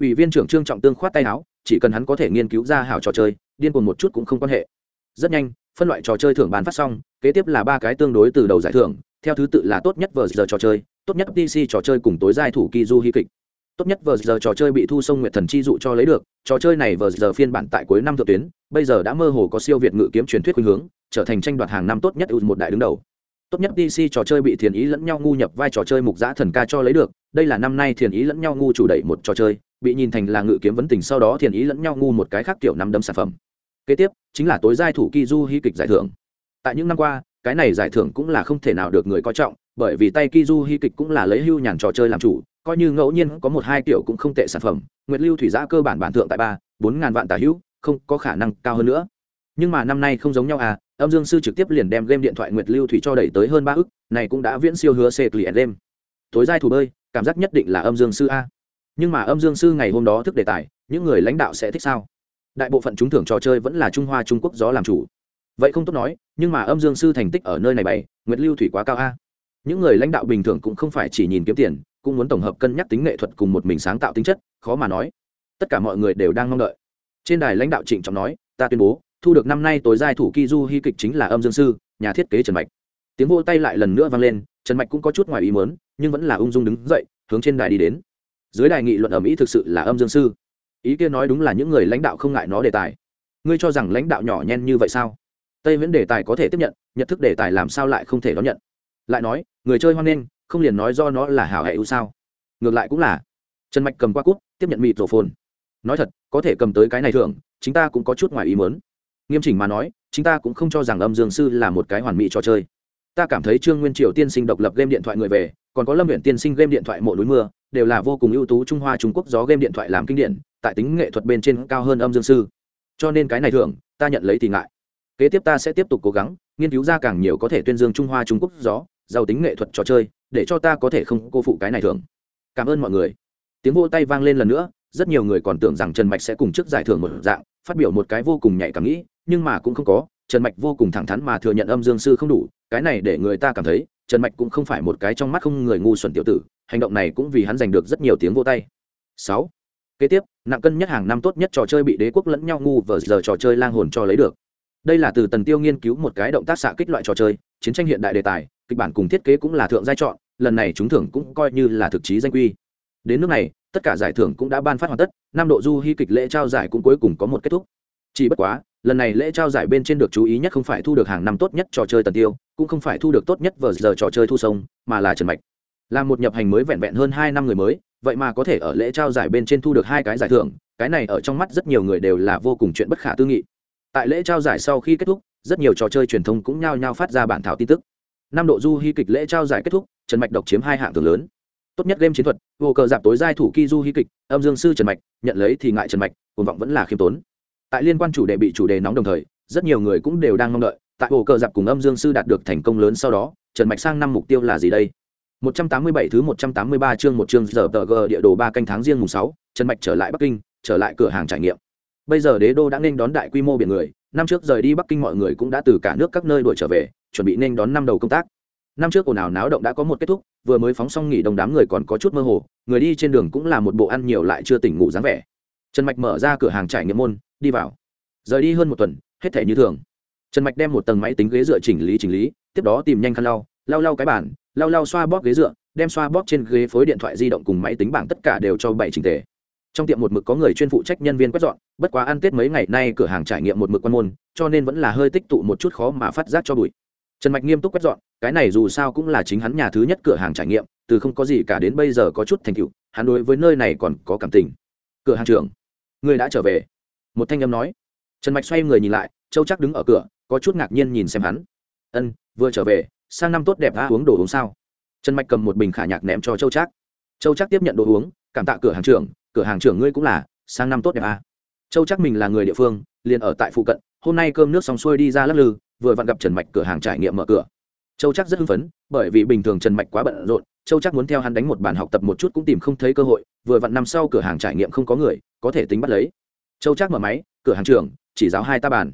Speaker 1: ủy viên trưởng trương trọng tương khoát tay áo, chỉ cần hắn có thể nghiên cứu ra hảo trò chơi, điên cuồng một chút cũng không quan hệ. Rất nhanh, phân loại trò chơi thưởng bán phát xong, kế tiếp là ba cái tương đối từ đầu giải thưởng, theo thứ tự là tốt nhất vờ giờ trò chơi, tốt nhất pc trò chơi cùng tối giai thủ kỳ du hy kịch. Tốt nhất vờ giờ trò chơi bị thu sông nguyệt thần chi dụ cho lấy được, trò chơi này vờ giờ phiên bản tại cuối năm thượng tuyến, bây giờ đã mơ hồ có siêu việt ngự kiếm truyền thuyết khuynh hướng, trở thành tranh đoạt hàng năm tốt nhất ưu một đại đứng đầu. Tốt nhất pc trò chơi bị thiền ý lẫn nhau ngu nhập vai trò chơi mục giã thần ca cho lấy được, đây là năm nay thiền ý lẫn nhau ngu chủ đẩy một trò chơi bị nhìn thành là ngự kiếm vấn tình sau đó thiền ý lẫn nhau ngu một cái khác kiểu năm đấm sản phẩm. Kế tiếp, chính là tối giai thủ kỳ du hy kịch giải thưởng. Tại những năm qua, cái này giải thưởng cũng là không thể nào được người coi trọng, bởi vì tay kizu hy kịch cũng là lấy hưu nhàn trò chơi làm chủ, coi như ngẫu nhiên có một hai kiểu cũng không tệ sản phẩm, nguyệt lưu thủy giã cơ bản bản thượng tại ba, bốn ngàn vạn tà hữu, không có khả năng cao hơn nữa. Nhưng mà năm nay không giống nhau à âm dương sư trực tiếp liền đem game điện thoại nguyệt lưu thủy cho đẩy tới hơn ba ức, này cũng đã viễn siêu hứa c client game. Tối giai thủ bơi, cảm giác nhất định là âm dương sư a nhưng mà âm dương sư ngày hôm đó thức đề tài, những người lãnh đạo sẽ thích sao? Đại bộ phận trúng thưởng trò chơi vẫn là trung hoa, trung quốc gió làm chủ. Vậy không tốt nói, nhưng mà âm dương sư thành tích ở nơi này bày, nguyệt lưu thủy quá cao a. Những người lãnh đạo bình thường cũng không phải chỉ nhìn kiếm tiền, cũng muốn tổng hợp cân nhắc tính nghệ thuật cùng một mình sáng tạo tính chất, khó mà nói. Tất cả mọi người đều đang mong đợi. Trên đài lãnh đạo trịnh trọng nói, ta tuyên bố, thu được năm nay tối giai thủ ki du hy kịch chính là âm dương sư, nhà thiết kế trần mạch. Tiếng vô tay lại lần nữa vang lên, trần mạch cũng có chút ngoài ý mớn nhưng vẫn là ung dung đứng dậy, hướng trên đài đi đến dưới đài nghị luận ở mỹ thực sự là âm dương sư. Ý kia nói đúng là những người lãnh đạo không ngại nó đề tài. Ngươi cho rằng lãnh đạo nhỏ nhen như vậy sao? Tây viễn đề tài có thể tiếp nhận nhận thức đề tài làm sao lại không thể đón nhận? Lại nói, người chơi hoan nghênh, không liền nói do nó là hảo hệ ưu sao? Ngược lại cũng là. Trần mạch cầm qua cút tiếp nhận mịt rổ phồn nói thật, có thể cầm tới cái này thường chúng ta cũng có chút ngoài ý mớn nghiêm chỉnh mà nói chúng ta cũng không cho rằng âm dương sư là một cái hoàn mỹ trò chơi. Ta cảm thấy trương nguyên triều tiên sinh độc lập game điện thoại người về, còn có lâm huyện tiên sinh game điện thoại mộ núi mưa đều là vô cùng ưu tú trung hoa trung quốc gió game điện thoại làm kinh điển, tại tính nghệ thuật bên trên cao hơn âm dương sư. Cho nên cái này thường, ta nhận lấy thì ngại. Kế tiếp ta sẽ tiếp tục cố gắng, nghiên cứu ra càng nhiều có thể tuyên dương trung hoa trung quốc gió, giàu tính nghệ thuật trò chơi, để cho ta có thể không cô phụ cái này thường. Cảm ơn mọi người. Tiếng vô tay vang lên lần nữa, rất nhiều người còn tưởng rằng trần mạch sẽ cùng trước giải thưởng một dạng, phát biểu một cái vô cùng nhạy cảm nghĩ, nhưng mà cũng không có, trần mạch vô cùng thẳng thắn mà thừa nhận âm dương sư không đủ, cái này để người ta cảm thấy trần mạch cũng không phải một cái trong mắt không người ngu xuẩn tiểu tử, hành động này cũng vì hắn giành được rất nhiều tiếng vô tay. Sáu. Kế tiếp, nặng cân nhất hàng năm tốt nhất trò chơi bị đế quốc lẫn nhau ngu vờ giờ trò chơi lang hồn cho lấy được. Đây là từ tần tiêu nghiên cứu một cái động tác xạ kích loại trò chơi, chiến tranh hiện đại đề tài, kịch bản cùng thiết kế cũng là thượng giai chọn, lần này chúng thưởng cũng coi như là thực chí danh quy. Đến nước này, tất cả giải thưởng cũng đã ban phát hoàn tất, năm độ du hy kịch lễ trao giải cũng cuối cùng có một kết thúc chỉ bất quá, lần này lễ trao giải bên trên được chú ý nhất không phải thu được hàng năm tốt nhất trò chơi tần tiêu, cũng không phải thu được tốt nhất vờ giờ trò chơi thu sông, mà là trần mạch. Là một nhập hành mới vẹn vẹn hơn hai năm người mới, vậy mà có thể ở lễ trao giải bên trên thu được hai cái giải thưởng, cái này ở trong mắt rất nhiều người đều là vô cùng chuyện bất khả tư nghị. Tại lễ trao giải sau khi kết thúc, rất nhiều trò chơi truyền thông cũng nhao nhao phát ra bản thảo tin tức. Năm độ du hy kịch lễ trao giải kết thúc, trần mạch độc chiếm hai hạng thưởng lớn. Tốt nhất game chiến thuật, vô cờ giảm tối giai thủ ki du hy kịch, âm dương sư trần mạch, nhận lấy thì ngại trần mạch, cuồng vọng vẫn là khiêm tốn tại liên quan chủ đề bị chủ đề nóng đồng thời rất nhiều người cũng đều đang mong đợi tại hồ cờ dạp cùng âm dương sư đạt được thành công lớn sau đó trần mạch sang năm mục tiêu là gì đây 187 thứ 183 chương một chương giờ tờ g địa đồ ba canh tháng riêng mùng 6, Trần Mạch trở lại Bắc Kinh, trở lại cửa hàng trải nghiệm. Bây giờ Đế đô đã nên đón đại quy mô biển người, năm trước rời đi Bắc Kinh mọi người cũng đã từ cả nước các nơi đuổi trở về, chuẩn bị nên đón năm đầu công tác. Năm trước ồn ào náo động đã có một kết thúc, vừa mới phóng xong nghỉ đông đám người còn có chút mơ hồ, người đi trên đường cũng là một bộ ăn nhiều lại chưa tỉnh ngủ dáng vẻ. Trần Mạch mở ra cửa hàng trải nghiệm môn, đi vào. Rời đi hơn một tuần, hết thể như thường. Trần Mạch đem một tầng máy tính ghế dựa chỉnh lý chỉnh lý, tiếp đó tìm nhanh khăn lau, lau lau cái bàn, lau lau xoa bóp ghế dựa đem xoa bóp trên ghế phối điện thoại di động cùng máy tính bảng tất cả đều cho bảy trình tề trong tiệm một mực có người chuyên phụ trách nhân viên quét dọn bất quá ăn tết mấy ngày nay cửa hàng trải nghiệm một mực quan môn cho nên vẫn là hơi tích tụ một chút khó mà phát giác cho bụi trần mạch nghiêm túc quét dọn cái này dù sao cũng là chính hắn nhà thứ nhất cửa hàng trải nghiệm từ không có gì cả đến bây giờ có chút thành tựu hắn đối với nơi này còn có cảm tình cửa hàng trưởng người đã trở về một thanh âm nói. Trần mạch xoay người nhìn lại, châu chắc đứng ở cửa, có chút ngạc nhiên nhìn xem hắn. Ân, vừa trở về, sang năm tốt đẹp đã uống đồ uống sao? Trần mạch cầm một bình khả nhạc ném cho châu trác. Châu trác tiếp nhận đồ uống, cảm tạ cửa hàng trưởng, cửa hàng trưởng ngươi cũng là sang năm tốt đẹp à. châu trác mình là người địa phương, liền ở tại phụ cận, hôm nay cơm nước xong xuôi đi ra lắc lư, vừa vặn gặp trần mạch cửa hàng trải nghiệm mở cửa. Châu trác rất hưng phấn, bởi vì bình thường trần mạch quá bận rộn, châu trác muốn theo hắn đánh một bàn học tập một chút cũng tìm không thấy cơ hội, vừa vặn năm sau cửa hàng trải nghiệm không có người, có thể tính bắt lấy châu trác mở máy, cửa hàng trưởng, chỉ giáo hai ta bàn.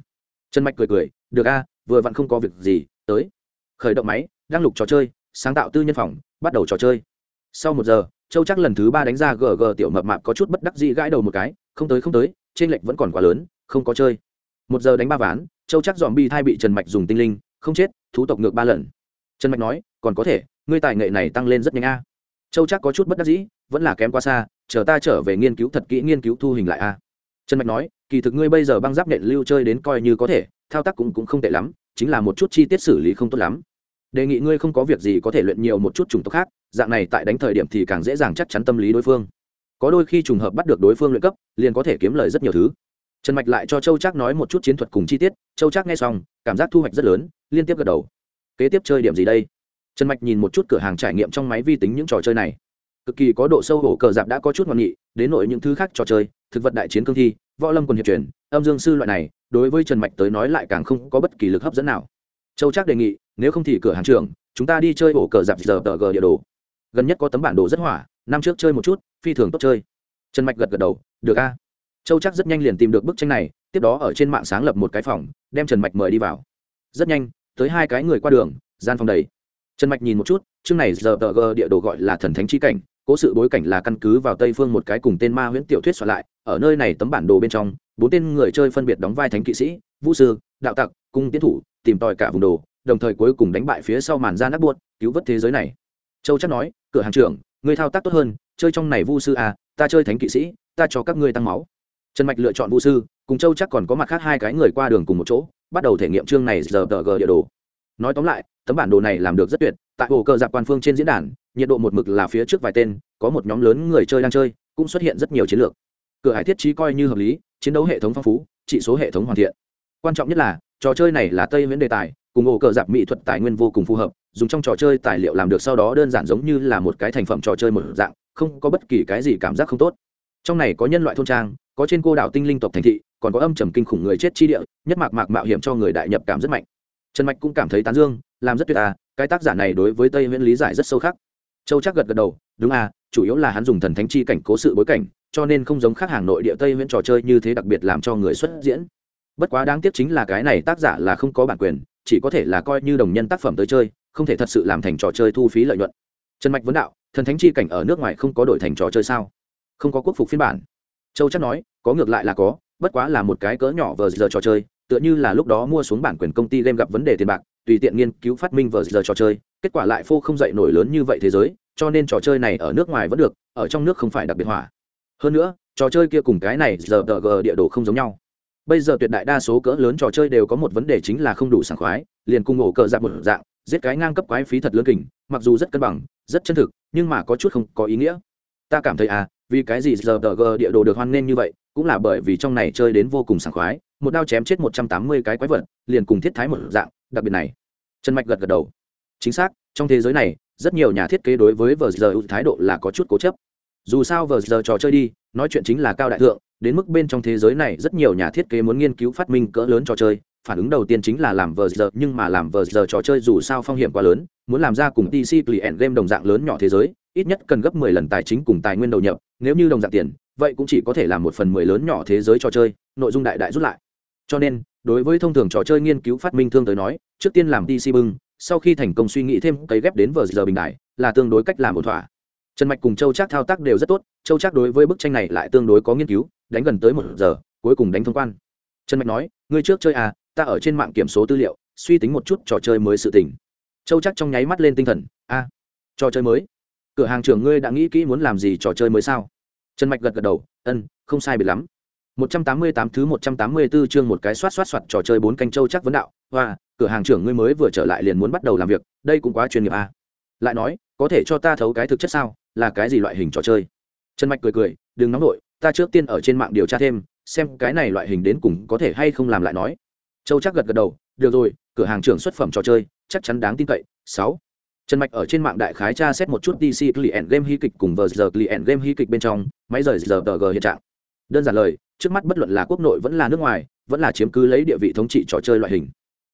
Speaker 1: Trần mạch cười cười, được a, vừa vặn không có việc gì, tới. Khởi động máy đăng lục trò chơi, sáng tạo tư nhân phòng, bắt đầu trò chơi. Sau một giờ, châu chắc lần thứ ba đánh ra gg tiểu mập mạp có chút bất đắc dĩ gãi đầu một cái, không tới không tới trên lệch vẫn còn quá lớn, không có chơi. Một giờ đánh ba ván, châu chắc dòm bi thai bị trần mạch dùng tinh linh, không chết, thú tộc ngược ba lần. Trần mạch nói, còn có thể, ngươi tài nghệ này tăng lên rất nhanh a. Châu chắc có chút bất đắc dĩ, vẫn là kém quá xa, chờ ta trở về nghiên cứu thật kỹ nghiên cứu thu hình lại a trần mạch nói kỳ thực ngươi bây giờ băng giáp nện lưu chơi đến coi như có thể thao tác cũng, cũng không tệ lắm chính là một chút chi tiết xử lý không tốt lắm. Đề nghị ngươi không có việc gì có thể luyện nhiều một chút chủng tộc khác dạng này tại đánh thời điểm thì càng dễ dàng chắc chắn tâm lý đối phương. Có đôi khi trùng hợp bắt được đối phương luyện cấp liền có thể kiếm lời rất nhiều thứ. Trần mạch lại cho châu trác nói một chút chiến thuật cùng chi tiết châu trác nghe xong cảm giác thu hoạch rất lớn liên tiếp gật đầu. Kế tiếp chơi điểm gì đây? Trần mạch nhìn một chút cửa hàng trải nghiệm trong máy vi tính những trò chơi này. Cực kỳ có độ sâu hổ cờ dạp đã có chút ngoan nghị đến nội những thứ khác trò chơi thực vật đại chiến cương thi, võ lâm quần hiệp truyền, âm dương sư loại này, đối với trần mạch tới nói lại càng không có bất kỳ lực hấp dẫn nào. Châu trác đề nghị, nếu không thì cửa hàng trưởng, chúng ta đi chơi ổ cờ dạp giờ tờ gờ địa đồ. Gần nhất có tấm bản đồ rất hỏa, năm trước chơi một chút, phi thường tốt chơi. Trần mạch gật gật đầu, được a. Châu trác rất nhanh liền tìm được bức tranh này, tiếp đó ở trên mạng sáng lập một cái phòng, đem trần mạch mời đi vào. Rất nhanh, tới hai cái người qua đường, gian phòng đầy. Trần mạch nhìn một chút, chương này giờ tờ gờ địa đồ gọi là thần thánh chi cảnh cố sự bối cảnh là căn cứ vào tây phương một cái cùng tên ma huyễn tiểu thuyết soạn lại, ở nơi này tấm bản đồ bên trong, bốn tên người chơi phân biệt đóng vai thánh kỵ sĩ, vũ sư, đạo tặc, cung tiến thủ, tìm tòi cả vùng đồ, đồng thời cuối cùng đánh bại phía sau màn ra nát buốt cứu vớt thế giới này. Châu chắc nói, cửa hàng trưởng người thao tác tốt hơn, chơi trong này vu sư à ta chơi thánh kỵ sĩ, ta cho các ngươi tăng máu. Trần mạch lựa chọn vu sư, cùng châu chắc còn có mặt khác hai cái người qua đường cùng một chỗ, bắt đầu thể nghiệm chương này giờ tờ g địa đồ. Nói tóm lại, tấm bản đồ này làm được rất tuyệt, tại hồ cờ dạp quan phương trên diễn đàn nhiệt độ một mực là phía trước vài tên, có một nhóm lớn người chơi đang chơi, cũng xuất hiện rất nhiều chiến lược. Cửa hải thiết trí coi như hợp lý, chiến đấu hệ thống phong phú trị số hệ thống hoàn thiện. Quan trọng nhất là, trò chơi này là tây viễn đề tài, cùng ổ cờ giặc mỹ thuật tài nguyên vô cùng phù hợp, dùng trong trò chơi tài liệu làm được sau đó đơn giản giống như là một cái thành phẩm trò chơi một dạng, không có bất kỳ cái gì cảm giác không tốt. Trong này có nhân loại thôn trang, có trên cô đảo tinh linh tộc thành thị, còn có âm trầm kinh khủng người chết chi địa, nhất mạc mạc mạo hiểm cho người đại nhập cảm rất mạnh. Trần mạch cũng cảm thấy tán dương, làm rất tuyệt à cái tác giả này đối với tây viễn lý giải rất sâu khắc châu chắc gật gật đầu, đúng à chủ yếu là hắn dùng thần thánh chi cảnh cố sự bối cảnh, cho nên không giống khác hàng nội địa tây viễn trò chơi như thế đặc biệt làm cho người xuất diễn. Bất quá đáng tiếc chính là cái này tác giả là không có bản quyền, chỉ có thể là coi như đồng nhân tác phẩm tới chơi, không thể thật sự làm thành trò chơi thu phí lợi nhuận. Trần mạch vấn đạo, thần thánh chi cảnh ở nước ngoài không có đổi thành trò chơi sao? Không có quốc phục phiên bản. Châu chắc nói, có ngược lại là có, bất quá là một cái cỡ nhỏ vờ giờ trò chơi, tựa như là lúc đó mua xuống bản quyền công ty game gặp vấn đề tiền bạc, tùy tiện nghiên cứu phát minh vờ giờ trò chơi kết quả lại phô không dậy nổi lớn như vậy thế giới, cho nên trò chơi này ở nước ngoài vẫn được, ở trong nước không phải đặc biệt hỏa hơn nữa, trò chơi kia cùng cái này giờ tờ gờ địa đồ không giống nhau. Bây giờ tuyệt đại đa số cỡ lớn trò chơi đều có một vấn đề chính là không đủ sảng khoái, liền cung ổ cờ dạng một dạng, giết cái ngang cấp quái phí thật lớn kình, mặc dù rất cân bằng, rất chân thực, nhưng mà có chút không có ý nghĩa. Ta cảm thấy à vì cái gì giờ tờ gờ địa đồ được hoan nghênh như vậy, cũng là bởi vì trong này chơi đến vô cùng sảng khoái, một đao chém chết một trăm tám mươi cái quái vật, liền cùng thiết thái một dạng, đặc biệt này. Trần mạch gật gật đầu chính xác, trong thế giới này, rất nhiều nhà thiết kế đối với vờ giờ thái độ là có chút cố chấp. Dù sao vờ giờ trò chơi đi, nói chuyện chính là cao đại thượng, đến mức bên trong thế giới này rất nhiều nhà thiết kế muốn nghiên cứu phát minh cỡ lớn trò chơi, phản ứng đầu tiên chính là làm vờ giờ, nhưng mà làm vờ giờ trò chơi dù sao phong hiểm quá lớn, muốn làm ra cùng tc client game đồng dạng lớn nhỏ thế giới, ít nhất cần gấp mười lần tài chính cùng tài nguyên đầu nhập, nếu như đồng dạng tiền, vậy cũng chỉ có thể làm một phần mười lớn nhỏ thế giới trò chơi, nội dung đại đại rút lại. Cho nên, đối với thông thường trò chơi nghiên cứu phát minh thương tới nói, trước tiên làm tc bưng sau khi thành công suy nghĩ thêm cấy ghép đến vờ giờ bình đại, là tương đối cách làm một thỏa. Trần mạch cùng châu trác thao tác đều rất tốt, châu trác đối với bức tranh này lại tương đối có nghiên cứu, đánh gần tới một giờ, cuối cùng đánh thông quan. Trần mạch nói, ngươi trước chơi à ta ở trên mạng kiểm số tư liệu, suy tính một chút trò chơi mới sự tình. Châu chắc trong nháy mắt lên tinh thần, a, trò chơi mới? Cửa hàng trưởng ngươi đã nghĩ kỹ muốn làm gì trò chơi mới sao? Trần mạch gật gật đầu, ân, không sai biệt lắm một trăm tám mươi tám thứ 184 chương một cái xoát xoát xoát trò chơi bốn canh châu chắc vấn đạo. Hoa, cửa hàng trưởng ngươi mới vừa trở lại liền muốn bắt đầu làm việc, đây cũng quá chuyên nghiệp à. lại nói, có thể cho ta thấu cái thực chất sao? Là cái gì loại hình trò chơi? Trần mạch cười cười, đừng nóng nổi ta trước tiên ở trên mạng điều tra thêm, xem cái này loại hình đến cùng có thể hay không làm lại nói. Châu chắc gật gật đầu, được rồi, cửa hàng trưởng xuất phẩm trò chơi, chắc chắn đáng tin cậy. Sáu. Trần mạch ở trên mạng đại khái tra xét một chút dc client game hy kịch cùng vờ giờ client game hy kịch bên trong, máy rời giờ tờ hiện trạng. Đơn giản lời trước mắt bất luận là quốc nội vẫn là nước ngoài, vẫn là chiếm cứ lấy địa vị thống trị trò chơi loại hình.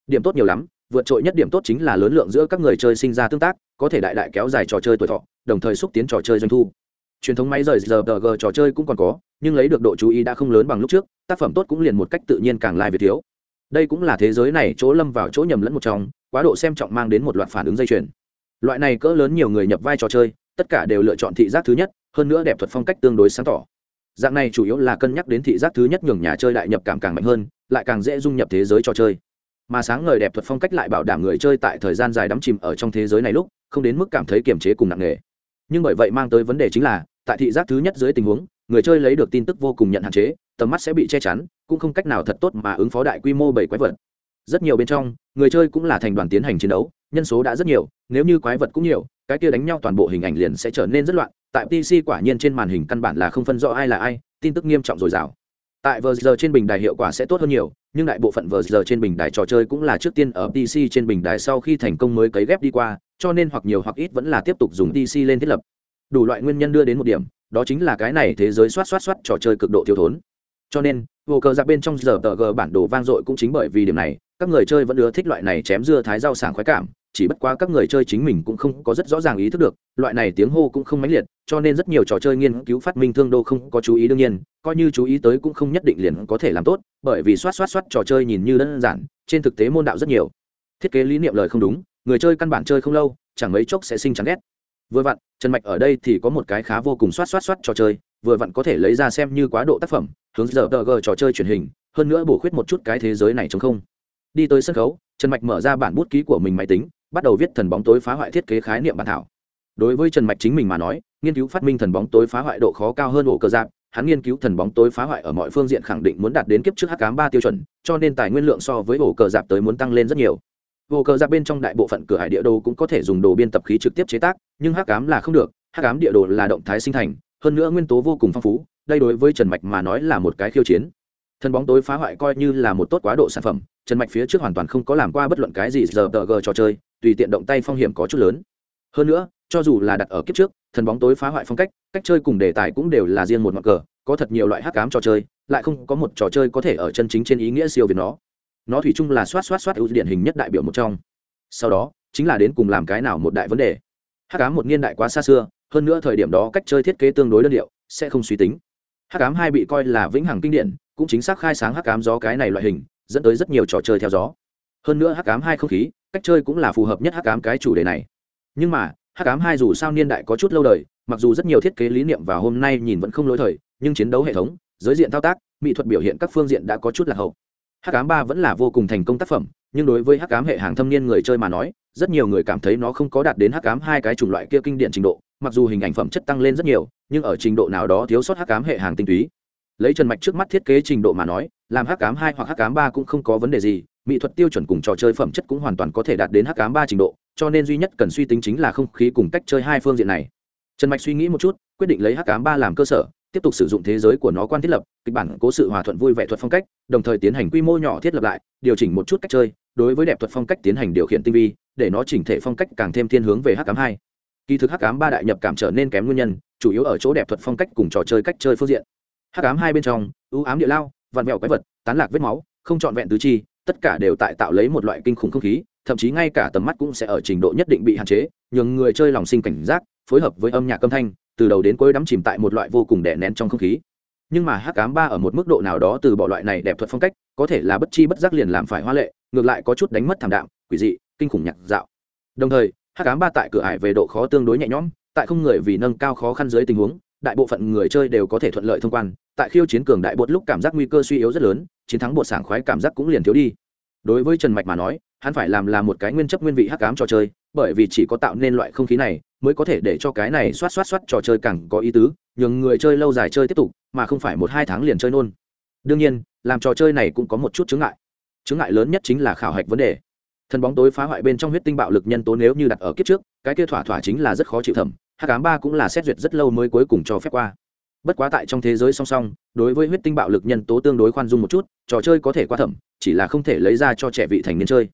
Speaker 1: Điểm tốt nhiều lắm, vượt trội nhất điểm tốt chính là lớn lượng giữa các người chơi sinh ra tương tác, có thể đại đại kéo dài trò chơi tuổi thọ, đồng thời xúc tiến trò chơi doanh thu. Truyền thống máy rời giờ tờ g trò chơi cũng còn có, nhưng lấy được độ chú ý đã không lớn bằng lúc trước, tác phẩm tốt cũng liền một cách tự nhiên càng lai việt thiếu. Đây cũng là thế giới này chỗ lâm vào chỗ nhầm lẫn một trong, quá độ xem trọng mang đến một loạt phản ứng dây chuyền. Loại này cỡ lớn nhiều người nhập vai trò chơi, tất cả đều lựa chọn thị giác thứ nhất, hơn nữa đẹp thuật phong cách tương đối sáng tỏ dạng này chủ yếu là cân nhắc đến thị giác thứ nhất nhường nhà chơi đại nhập cảm càng mạnh hơn, lại càng dễ dung nhập thế giới trò chơi. Mà sáng ngời đẹp thuật phong cách lại bảo đảm người chơi tại thời gian dài đắm chìm ở trong thế giới này lúc, không đến mức cảm thấy kiềm chế cùng nặng nề. Nhưng bởi vậy mang tới vấn đề chính là, tại thị giác thứ nhất dưới tình huống, người chơi lấy được tin tức vô cùng nhận hạn chế, tầm mắt sẽ bị che chắn, cũng không cách nào thật tốt mà ứng phó đại quy mô bảy quái vật rất nhiều bên trong, người chơi cũng là thành đoàn tiến hành chiến đấu, nhân số đã rất nhiều, nếu như quái vật cũng nhiều, cái kia đánh nhau toàn bộ hình ảnh liền sẽ trở nên rất loạn. Tại pc quả nhiên trên màn hình căn bản là không phân rõ ai là ai, tin tức nghiêm trọng dồi dào. Tại vờ giờ trên bình đài hiệu quả sẽ tốt hơn nhiều, nhưng đại bộ phận vờ giờ trên bình đài trò chơi cũng là trước tiên ở pc trên bình đài sau khi thành công mới cấy ghép đi qua, cho nên hoặc nhiều hoặc ít vẫn là tiếp tục dùng pc lên thiết lập. Đủ loại nguyên nhân đưa đến một điểm, đó chính là cái này thế giới soát soát soát trò chơi cực độ thiếu thốn. Cho nên vô cờ ra bên trong giờ tờ g bản đồ vang dội cũng chính bởi vì điểm này các người chơi vẫn ưa thích loại này chém dưa thái rau sảng khoái cảm, chỉ bất quá các người chơi chính mình cũng không có rất rõ ràng ý thức được, loại này tiếng hô cũng không mãnh liệt, cho nên rất nhiều trò chơi nghiên cứu phát minh thương đô không có chú ý đương nhiên, coi như chú ý tới cũng không nhất định liền có thể làm tốt, bởi vì soát soát soát trò chơi nhìn như đơn giản, trên thực tế môn đạo rất nhiều. Thiết kế lý niệm lời không đúng, người chơi căn bản chơi không lâu, chẳng mấy chốc sẽ sinh chán ghét. Vừa vặn, trần mạch ở đây thì có một cái khá vô cùng soát soát soát trò chơi, vừa vặn có thể lấy ra xem như quá độ tác phẩm, hướng giờ tờ g trò chơi truyền hình, hơn nữa bổ khuyết một chút cái thế giới này chống không đi tới sân khấu, trần mạch mở ra bản bút ký của mình máy tính, bắt đầu viết thần bóng tối phá hoại thiết kế khái niệm bản thảo. Đối với trần mạch chính mình mà nói, nghiên cứu phát minh thần bóng tối phá hoại độ khó cao hơn ổ cơ giáp hắn nghiên cứu thần bóng tối phá hoại ở mọi phương diện khẳng định muốn đạt đến kiếp trước h tám ba tiêu chuẩn, cho nên tài nguyên lượng so với ổ cờ giáp tới muốn tăng lên rất nhiều. Ổ cờ giáp bên trong đại bộ phận cửa hải địa đồ cũng có thể dùng đồ biên tập khí trực tiếp chế tác, nhưng h tám là không được h tám địa đồ là động thái sinh thành, hơn nữa nguyên tố vô cùng phong phú, đây đối với trần mạch mà nói là một cái khiêu chiến thần bóng tối phá hoại coi như là một tốt quá độ sản phẩm, trần mạch phía trước hoàn toàn không có làm qua bất luận cái gì giờ tờ g trò chơi, tùy tiện động tay phong hiểm có chút lớn. Hơn nữa, cho dù là đặt ở kiếp trước thần bóng tối phá hoại phong cách cách chơi cùng đề tài cũng đều là riêng một mặt cờ, có thật nhiều loại hắc cám trò chơi, lại không có một trò chơi có thể ở chân chính trên ý nghĩa siêu việt nó. Nó thủy chung là soát soát soát ưu điển hình nhất đại biểu một trong. Sau đó, chính là đến cùng làm cái nào một đại vấn đề. Hắc cám một niên đại quá xa xưa, hơn nữa thời điểm đó cách chơi thiết kế tương đối đơn điệu, sẽ không suy tính hắc cám hai bị coi là vĩnh hằng kinh điển, cũng chính xác khai sáng hắc cám gió cái này loại hình, dẫn tới rất nhiều trò chơi theo gió. Hơn nữa hắc cám hai không khí, cách chơi cũng là phù hợp nhất hắc cám cái chủ đề này. Nhưng mà, hắc cám hai dù sao niên đại có chút lâu đời, mặc dù rất nhiều thiết kế lý niệm và hôm nay nhìn vẫn không lỗi thời, nhưng chiến đấu hệ thống, giới diện thao tác, mỹ thuật biểu hiện các phương diện đã có chút lạc hậu. Hắc cám ba vẫn là vô cùng thành công tác phẩm, nhưng đối với hắc cám hệ hàng thâm niên người chơi mà nói, rất nhiều người cảm thấy nó không có đạt đến hắc cám hai cái chủng loại kia kinh điển trình độ, mặc dù hình ảnh phẩm chất tăng lên rất nhiều nhưng ở trình độ nào đó thiếu sót hắc cám hệ hàng tinh túy. Lấy trần mạch trước mắt thiết kế trình độ mà nói, làm hắc cám hai hoặc hắc cám ba cũng không có vấn đề gì, mỹ thuật tiêu chuẩn cùng trò chơi phẩm chất cũng hoàn toàn có thể đạt đến hắc cám ba trình độ, cho nên duy nhất cần suy tính chính là không khí cùng cách chơi hai phương diện này. Trần mạch suy nghĩ một chút, quyết định lấy hắc cám ba làm cơ sở, tiếp tục sử dụng thế giới của nó quan thiết lập, kịch bản cố sự hòa thuận vui vẻ thuật phong cách, đồng thời tiến hành quy mô nhỏ thiết lập lại, điều chỉnh một chút cách chơi, đối với đẹp thuật phong cách tiến hành điều khiển tinh vi, để nó chỉnh thể phong cách càng thêm thiên hướng về hắc cám hai. Kỳ thực hắc cám ba đại nhập cảm trở nên kém nguyên nhân chủ yếu ở chỗ đẹp thuật phong cách cùng trò chơi cách chơi phương diện. Hắc ám hai bên trong, ưu ám địa lao vằn vẹo quái vật, tán lạc vết máu, không trọn vẹn tứ chi, tất cả đều tại tạo lấy một loại kinh khủng không khí, thậm chí ngay cả tầm mắt cũng sẽ ở trình độ nhất định bị hạn chế, nhường người chơi lòng sinh cảnh giác, phối hợp với âm nhạc âm thanh, từ đầu đến cuối đắm chìm tại một loại vô cùng đè nén trong không khí. Nhưng mà hắc ám ba ở một mức độ nào đó từ bỏ loại này đẹp thuật phong cách, có thể là bất chi bất giác liền làm phải hoa lệ, ngược lại có chút đánh mất thảm đạm, quỷ dị, kinh khủng nhạc dạo. Đồng thời, hắc ám ba tại cửa ải về độ khó tương đối nhẹ nhõm tại không người vì nâng cao khó khăn dưới tình huống, đại bộ phận người chơi đều có thể thuận lợi thông quan. Tại khiêu chiến cường đại bột lúc cảm giác nguy cơ suy yếu rất lớn, chiến thắng bột sảng khoái cảm giác cũng liền thiếu đi. Đối với trần mạch mà nói, hắn phải làm là một cái nguyên chấp nguyên vị hắc ám trò chơi, bởi vì chỉ có tạo nên loại không khí này, mới có thể để cho cái này xoát xoát xoát trò chơi càng có ý tứ, nhường người chơi lâu dài chơi tiếp tục, mà không phải một hai tháng liền chơi nôn. Đương nhiên, làm trò chơi này cũng có một chút chướng ngại. Chướng ngại lớn nhất chính là khảo hạch vấn đề. Thần bóng tối phá hoại bên trong huyết tinh bạo lực nhân tố nếu như đặt ở kiếp trước, cái kia thỏa thỏa chính là rất khó chịu thẩm h tám ba cũng là xét duyệt rất lâu mới cuối cùng cho phép qua. Bất quá tại trong thế giới song song, đối với huyết tinh bạo lực nhân tố tương đối khoan dung một chút, trò chơi có thể qua thẩm, chỉ là không thể lấy ra cho trẻ vị thành niên chơi.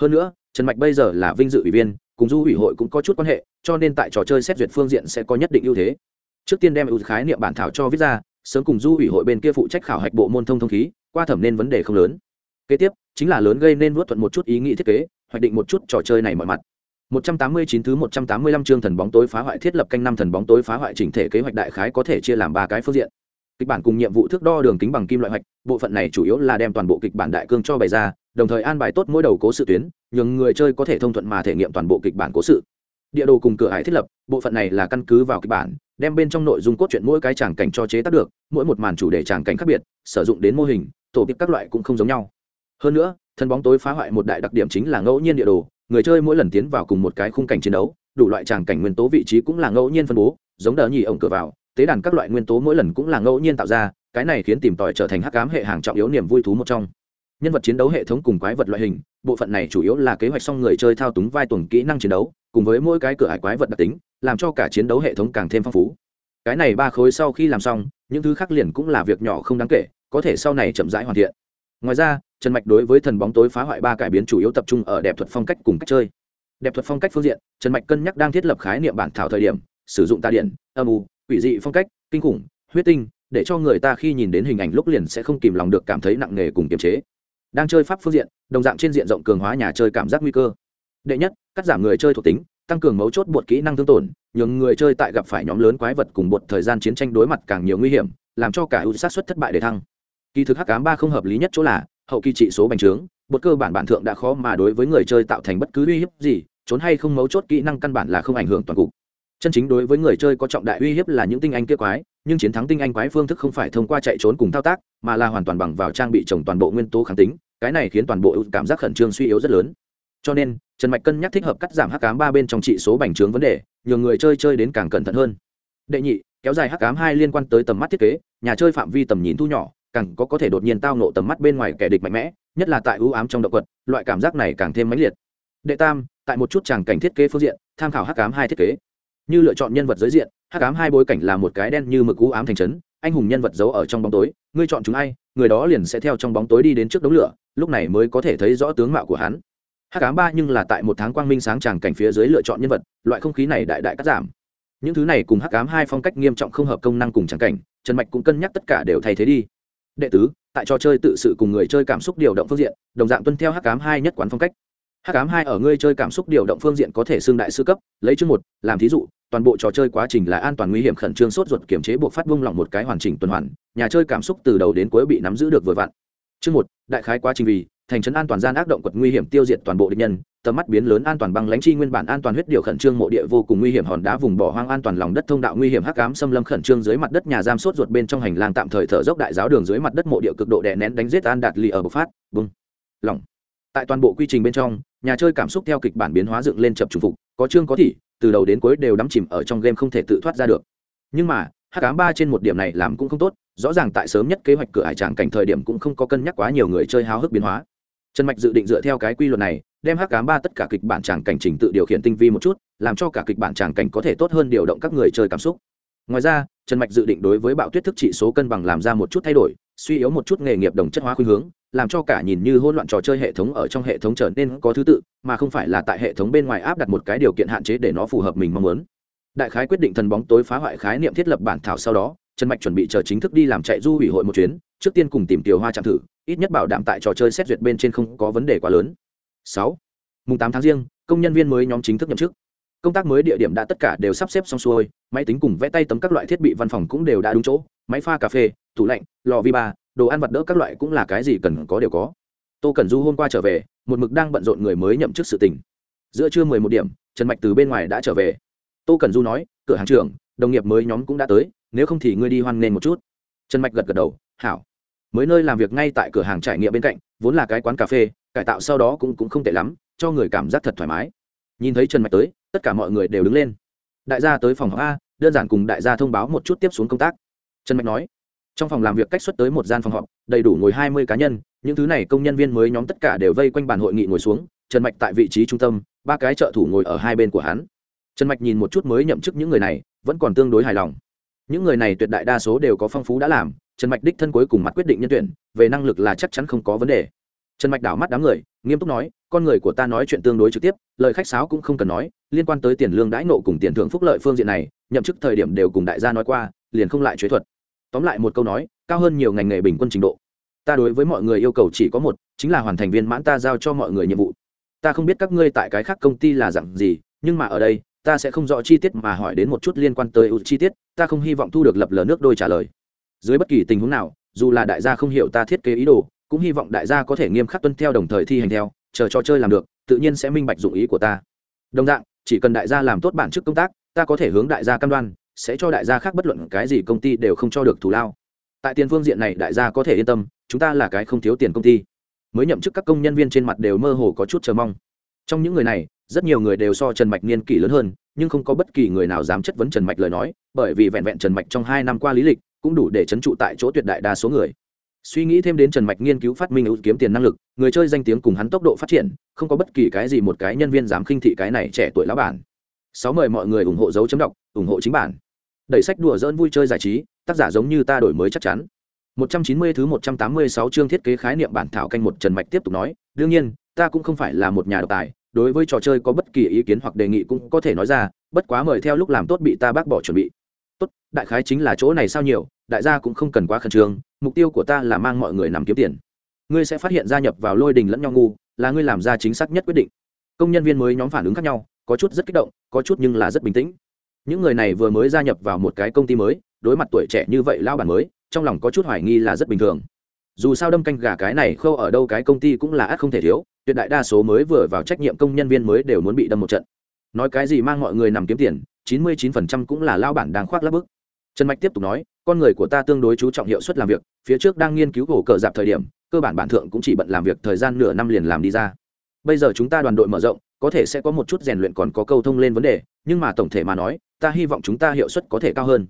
Speaker 1: Hơn nữa, trần mạch bây giờ là vinh dự ủy viên, cùng du ủy hội cũng có chút quan hệ, cho nên tại trò chơi xét duyệt phương diện sẽ có nhất định ưu thế. Trước tiên đem ưu khái niệm bản thảo cho viết ra, sớm cùng du ủy hội bên kia phụ trách khảo hạch bộ môn thông thông khí, qua thẩm nên vấn đề không lớn. Kế tiếp, chính là lớn gây nên vớt thuận một chút ý nghĩ thiết kế, hoạch định một chút trò chơi này mọi mặt. 189 thứ 185 chương thần bóng tối phá hoại thiết lập canh năm thần bóng tối phá hoại chỉnh thể kế hoạch đại khái có thể chia làm ba cái phương diện. Kịch bản cùng nhiệm vụ thước đo đường kính bằng kim loại hoạch, bộ phận này chủ yếu là đem toàn bộ kịch bản đại cương cho bày ra, đồng thời an bài tốt mỗi đầu cố sự tuyến, nhường người chơi có thể thông thuận mà thể nghiệm toàn bộ kịch bản cố sự. Địa đồ cùng cửa hải thiết lập, bộ phận này là căn cứ vào kịch bản, đem bên trong nội dung cốt truyện mỗi cái tràng cảnh cho chế tác được, mỗi một màn chủ đề tràng cảnh khác biệt, sử dụng đến mô hình, tổ tiếp các loại cũng không giống nhau. Hơn nữa, thần bóng tối phá hoại một đại đặc điểm chính là ngẫu nhiên địa đồ, người chơi mỗi lần tiến vào cùng một cái khung cảnh chiến đấu, đủ loại tràng cảnh nguyên tố vị trí cũng là ngẫu nhiên phân bố, giống đờ nhì ổng cửa vào, tế đàn các loại nguyên tố mỗi lần cũng là ngẫu nhiên tạo ra, cái này khiến tìm tòi trở thành hắc cám hệ hàng trọng yếu niềm vui thú một trong. Nhân vật chiến đấu hệ thống cùng quái vật loại hình, bộ phận này chủ yếu là kế hoạch xong người chơi thao túng vai tuần kỹ năng chiến đấu, cùng với mỗi cái cửa hải quái vật đặc tính, làm cho cả chiến đấu hệ thống càng thêm phong phú. Cái này ba khối sau khi làm xong, những thứ khác liền cũng là việc nhỏ không đáng kể, có thể sau này chậm rãi hoàn thiện. Ngoài ra trần mạch đối với thần bóng tối phá hoại ba cải biến chủ yếu tập trung ở đẹp thuật phong cách cùng cách chơi. Đẹp thuật phong cách phương diện, trần mạch cân nhắc đang thiết lập khái niệm bản thảo thời điểm, sử dụng tà điện, âm u, quỷ dị phong cách, kinh khủng, huyết tinh, để cho người ta khi nhìn đến hình ảnh lúc liền sẽ không kìm lòng được cảm thấy nặng nề cùng kiềm chế. Đang chơi pháp phương diện, đồng dạng trên diện rộng cường hóa nhà chơi cảm giác nguy cơ. Đệ nhất, cắt giảm người chơi thuộc tính, tăng cường mấu chốt bột kỹ năng thương tổn, nhường người chơi tại gặp phải nhóm lớn quái vật cùng bột thời gian chiến tranh đối mặt càng nhiều nguy hiểm, làm cho cả ưu sát xuất thất bại để thăng. Kỳ thực hắc ám ba không hợp lý nhất chỗ là hậu kỳ trị số bành trướng, một cơ bản bản thượng đã khó mà đối với người chơi tạo thành bất cứ uy hiếp gì, trốn hay không mấu chốt kỹ năng căn bản là không ảnh hưởng toàn cục. Chân chính đối với người chơi có trọng đại uy hiếp là những tinh anh kia quái, nhưng chiến thắng tinh anh quái phương thức không phải thông qua chạy trốn cùng thao tác, mà là hoàn toàn bằng vào trang bị trồng toàn bộ nguyên tố kháng tính, cái này khiến toàn bộ cảm giác khẩn trương suy yếu rất lớn. Cho nên, trần mạch cân nhắc thích hợp cắt giảm hắc cám ba bên trong trị số bành trướng vấn đề, nhường người chơi chơi đến càng cẩn thận hơn. Đệ nhị, kéo dài hắc cám hai liên quan tới tầm mắt thiết kế, nhà chơi phạm vi tầm nhìn thu nhỏ càng có có thể đột nhiên tao nộ tầm mắt bên ngoài kẻ địch mạnh mẽ, nhất là tại ưu ám trong động vật loại cảm giác này càng thêm mãnh liệt. Đệ tam, tại một chút tràng cảnh thiết kế phương diện, tham khảo hắc ám hai thiết kế. Như lựa chọn nhân vật giới diện, hắc ám hai bối cảnh là một cái đen như mực ưu ám thành trấn, anh hùng nhân vật giấu ở trong bóng tối, ngươi chọn chúng ai, người đó liền sẽ theo trong bóng tối đi đến trước đống lửa, lúc này mới có thể thấy rõ tướng mạo của hắn. Hắc ám ba nhưng là tại một tháng quang minh sáng tràng cảnh phía dưới lựa chọn nhân vật, loại không khí này đại đại cắt giảm. Những thứ này cùng hắc ám hai phong cách nghiêm trọng không hợp công năng cùng tràng cảnh, trần mạch cũng cân nhắc tất cả đều thay thế đi đệ tứ, tại trò chơi tự sự cùng người chơi cảm xúc điều động phương diện, đồng dạng tuân theo hắc cám hai nhất quán phong cách. Hắc cám hai ở ngươi chơi cảm xúc điều động phương diện có thể xương đại sư cấp, lấy chương một, làm thí dụ, toàn bộ trò chơi quá trình là an toàn nguy hiểm khẩn trương sốt ruột kiểm chế buộc phát vung lỏng một cái hoàn chỉnh tuần hoàn, nhà chơi cảm xúc từ đầu đến cuối bị nắm giữ được vừa vặn. Chương một, đại khái quá trình vì, thành trấn an toàn gian ác động quật nguy hiểm tiêu diệt toàn bộ địch nhân tầm mắt biến lớn an toàn băng lãnh chi nguyên bản an toàn huyết điều khẩn trương mộ địa vô cùng nguy hiểm, hòn đá vùng bỏ hoang an toàn lòng đất thông đạo nguy hiểm hắc ám xâm lâm khẩn trương dưới mặt đất nhà giam sốt ruột bên trong hành lang tạm thời thở dốc đại giáo đường dưới mặt đất mộ địa cực độ đè nén đánh giết an đạt lì ở bộc phát. Bùng. Lỏng. Tại toàn bộ quy trình bên trong, nhà chơi cảm xúc theo kịch bản biến hóa dựng lên chập trùng phục, có chương có thị, từ đầu đến cuối đều đắm chìm ở trong game không thể tự thoát ra được. Nhưng mà, hắc ám ba trên một điểm này làm cũng không tốt, rõ ràng tại sớm nhất kế hoạch cửa hải tràng cảnh thời điểm cũng không có cân nhắc quá nhiều người chơi háo hức biến hóa trần mạch dự định dựa theo cái quy luật này, đem hắc cám ba tất cả kịch bản tràng cảnh trình tự điều khiển tinh vi một chút, làm cho cả kịch bản tràng cảnh có thể tốt hơn điều động các người chơi cảm xúc. Ngoài ra, trần mạch dự định đối với bạo tuyết thức trị số cân bằng làm ra một chút thay đổi, suy yếu một chút nghề nghiệp đồng chất hóa khuynh hướng, làm cho cả nhìn như hỗn loạn trò chơi hệ thống ở trong hệ thống trở nên có thứ tự, mà không phải là tại hệ thống bên ngoài áp đặt một cái điều kiện hạn chế để nó phù hợp mình mong muốn. Đại khái quyết định thần bóng tối phá hoại khái niệm thiết lập bản thảo sau đó, trần mạch chuẩn bị chờ chính thức đi làm chạy du hủy hội một chuyến trước tiên cùng tìm tiểu hoa chạm thử, ít nhất bảo đảm tại trò chơi xét duyệt bên trên không có vấn đề quá lớn. Sáu, mùng tám tháng riêng, công nhân viên mới nhóm chính thức nhậm chức. Công tác mới địa điểm đã tất cả đều sắp xếp xong xuôi, máy tính cùng vẽ tay tấm các loại thiết bị văn phòng cũng đều đã đúng chỗ, máy pha cà phê, tủ lạnh, lò vi ba, đồ ăn vặt đỡ các loại cũng là cái gì cần có đều có. Tô cần du hôm qua trở về, một mực đang bận rộn người mới nhậm chức sự tình. Giữa trưa mười một điểm, trần mạch từ bên ngoài đã trở về. Tô cần du nói, cửa hàng trưởng, đồng nghiệp mới nhóm cũng đã tới, nếu không thì ngươi đi hoan nghênh một chút. Trần mạch gật gật đầu, hảo mới nơi làm việc ngay tại cửa hàng trải nghiệm bên cạnh vốn là cái quán cà phê cải tạo sau đó cũng, cũng không tệ lắm cho người cảm giác thật thoải mái. Nhìn thấy trần mạch tới tất cả mọi người đều đứng lên. Đại gia tới phòng a đơn giản cùng đại gia thông báo một chút tiếp xuống công tác. Trần mạch nói trong phòng làm việc cách xuất tới một gian phòng họp đầy đủ ngồi hai mươi cá nhân những thứ này công nhân viên mới nhóm tất cả đều vây quanh bàn hội nghị ngồi xuống trần mạch tại vị trí trung tâm ba cái trợ thủ ngồi ở hai bên của hắn. Trần mạch nhìn một chút mới nhậm chức những người này vẫn còn tương đối hài lòng. Những người này tuyệt đại đa số đều có phong phú đã làm trần mạch đích thân cuối cùng mặt quyết định nhân tuyển, về năng lực là chắc chắn không có vấn đề. Trần mạch đảo mắt đám người, nghiêm túc nói, con người của ta nói chuyện tương đối trực tiếp, lời khách sáo cũng không cần nói, liên quan tới tiền lương đãi nộ cùng tiền thưởng phúc lợi phương diện này, nhậm chức thời điểm đều cùng đại gia nói qua, liền không lại chế thuật. Tóm lại một câu nói, cao hơn nhiều ngành nghề bình quân trình độ. Ta đối với mọi người yêu cầu chỉ có một, chính là hoàn thành viên mãn ta giao cho mọi người nhiệm vụ. Ta không biết các ngươi tại cái khác công ty là dặn gì, nhưng mà ở đây, ta sẽ không rõ chi tiết mà hỏi đến một chút liên quan tới ưu chi tiết, ta không hy vọng thu được lập lờ nước đôi trả lời dưới bất kỳ tình huống nào, dù là đại gia không hiểu ta thiết kế ý đồ, cũng hy vọng đại gia có thể nghiêm khắc tuân theo đồng thời thi hành theo, chờ trò chơi làm được, tự nhiên sẽ minh bạch dụng ý của ta. Đồng dạng, chỉ cần đại gia làm tốt bản chức công tác, ta có thể hướng đại gia cam đoan, sẽ cho đại gia khác bất luận cái gì công ty đều không cho được thù lao. Tại tiền phương diện này đại gia có thể yên tâm, chúng ta là cái không thiếu tiền công ty. Mới nhậm chức các công nhân viên trên mặt đều mơ hồ có chút chờ mong. Trong những người này, rất nhiều người đều so trần mạch niên kỷ lớn hơn, nhưng không có bất kỳ người nào dám chất vấn trần mạch lời nói, bởi vì vẹn vẹn trần mạch trong hai năm qua lý lịch cũng đủ để trấn trụ tại chỗ tuyệt đại đa số người. Suy nghĩ thêm đến trần mạch nghiên cứu phát minh ưu kiếm tiền năng lực người chơi danh tiếng cùng hắn tốc độ phát triển không có bất kỳ cái gì một cái nhân viên dám khinh thị cái này trẻ tuổi lão bản. Sáu mời mọi người ủng hộ dấu chấm đọc ủng hộ chính bản. Đẩy sách đùa dỡn vui chơi giải trí tác giả giống như ta đổi mới chắc chắn. 190 thứ 186 chương thiết kế khái niệm bản thảo canh một Trần Mạch tiếp tục nói, đương nhiên, ta cũng không phải là một nhà độc tài, đối với trò chơi có bất kỳ ý kiến hoặc đề nghị cũng có thể nói ra, bất quá mời theo lúc làm tốt bị ta bác bỏ chuẩn bị. Tốt, đại khái chính là chỗ này sao nhiều, đại gia cũng không cần quá khẩn trương mục tiêu của ta là mang mọi người nằm kiếm tiền. Ngươi sẽ phát hiện gia nhập vào lôi đình lẫn nhau ngu là ngươi làm ra chính xác nhất quyết định. Công nhân viên mới nhóm phản ứng khác nhau có chút rất kích động có chút nhưng là rất bình tĩnh. Những người này vừa mới gia nhập vào một cái công ty mới đối mặt tuổi trẻ như vậy lao bản mới trong lòng có chút hoài nghi là rất bình thường. Dù sao đâm canh gà cái này khâu ở đâu cái công ty cũng là ắt không thể thiếu tuyệt đại đa số mới vừa vào trách nhiệm công nhân viên mới đều muốn bị đâm một trận. Nói cái gì mang mọi người nằm kiếm tiền chín mươi chín phần trăm cũng là lao bản đang khoác lớp bức. Trần mạch tiếp tục nói, con người của ta tương đối chú trọng hiệu suất làm việc, phía trước đang nghiên cứu ổ cờ dạp thời điểm, cơ bản bản thượng cũng chỉ bận làm việc thời gian nửa năm liền làm đi ra. Bây giờ chúng ta đoàn đội mở rộng, có thể sẽ có một chút rèn luyện còn có câu thông lên vấn đề, nhưng mà tổng thể mà nói, ta hy vọng chúng ta hiệu suất có thể cao hơn.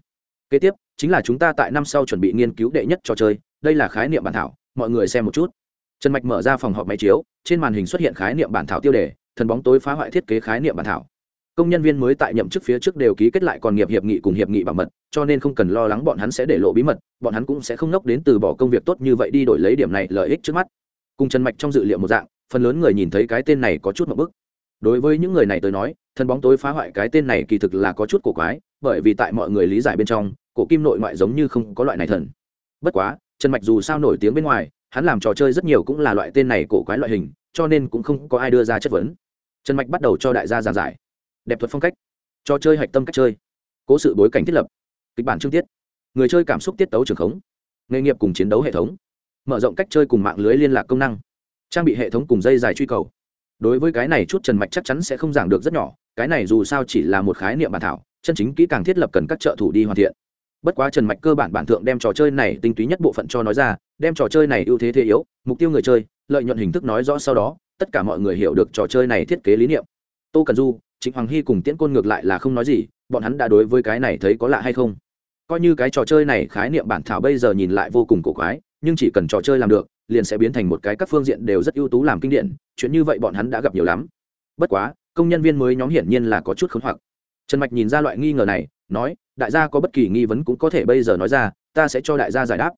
Speaker 1: Kế tiếp, chính là chúng ta tại năm sau chuẩn bị nghiên cứu đệ nhất trò chơi, đây là khái niệm bản thảo, mọi người xem một chút. Trần mạch mở ra phòng họp máy chiếu, trên màn hình xuất hiện khái niệm bản thảo tiêu đề, thần bóng tối phá hoại thiết kế khái niệm bản thảo công nhân viên mới tại nhậm chức phía trước đều ký kết lại còn nghiệp hiệp nghị cùng hiệp nghị bảo mật, cho nên không cần lo lắng bọn hắn sẽ để lộ bí mật, bọn hắn cũng sẽ không nốc đến từ bỏ công việc tốt như vậy đi đổi lấy điểm này lợi ích trước mắt. Cùng trần mạch trong dự liệu một dạng, phần lớn người nhìn thấy cái tên này có chút một bức. Đối với những người này tới nói thần bóng tối phá hoại cái tên này kỳ thực là có chút cổ quái, bởi vì tại mọi người lý giải bên trong, cổ kim nội ngoại giống như không có loại này thần. Bất quá, trần mạch dù sao nổi tiếng bên ngoài, hắn làm trò chơi rất nhiều cũng là loại tên này cổ quái loại hình, cho nên cũng không có ai đưa ra chất vấn. Trần mạch bắt đầu cho đại gia giàn giải đẹp thuật phong cách, trò chơi hạch tâm cách chơi, cố sự bối cảnh thiết lập, kịch bản chương tiết, người chơi cảm xúc tiết tấu trường khống, nghề nghiệp cùng chiến đấu hệ thống, mở rộng cách chơi cùng mạng lưới liên lạc công năng, trang bị hệ thống cùng dây dài truy cầu. Đối với cái này chút trần mạch chắc chắn sẽ không giảng được rất nhỏ, cái này dù sao chỉ là một khái niệm bản thảo, chân chính kỹ càng thiết lập cần các trợ thủ đi hoàn thiện. Bất quá trần mạch cơ bản bản thượng đem trò chơi này tinh túy nhất bộ phận cho nói ra, đem trò chơi này ưu thế thế yếu, mục tiêu người chơi, lợi nhuận hình thức nói rõ sau đó, tất cả mọi người hiểu được trò chơi này thiết kế lý niệm. Tô cần du trịnh hoàng hy cùng tiễn côn ngược lại là không nói gì, bọn hắn đã đối với cái này thấy có lạ hay không? Coi như cái trò chơi này khái niệm bản thảo bây giờ nhìn lại vô cùng cổ quái, nhưng chỉ cần trò chơi làm được, liền sẽ biến thành một cái các phương diện đều rất ưu tú làm kinh điển, chuyện như vậy bọn hắn đã gặp nhiều lắm. Bất quá, công nhân viên mới nhóm hiển nhiên là có chút khốn hoặc. Trần mạch nhìn ra loại nghi ngờ này, nói, đại gia có bất kỳ nghi vấn cũng có thể bây giờ nói ra, ta sẽ cho đại gia giải đáp.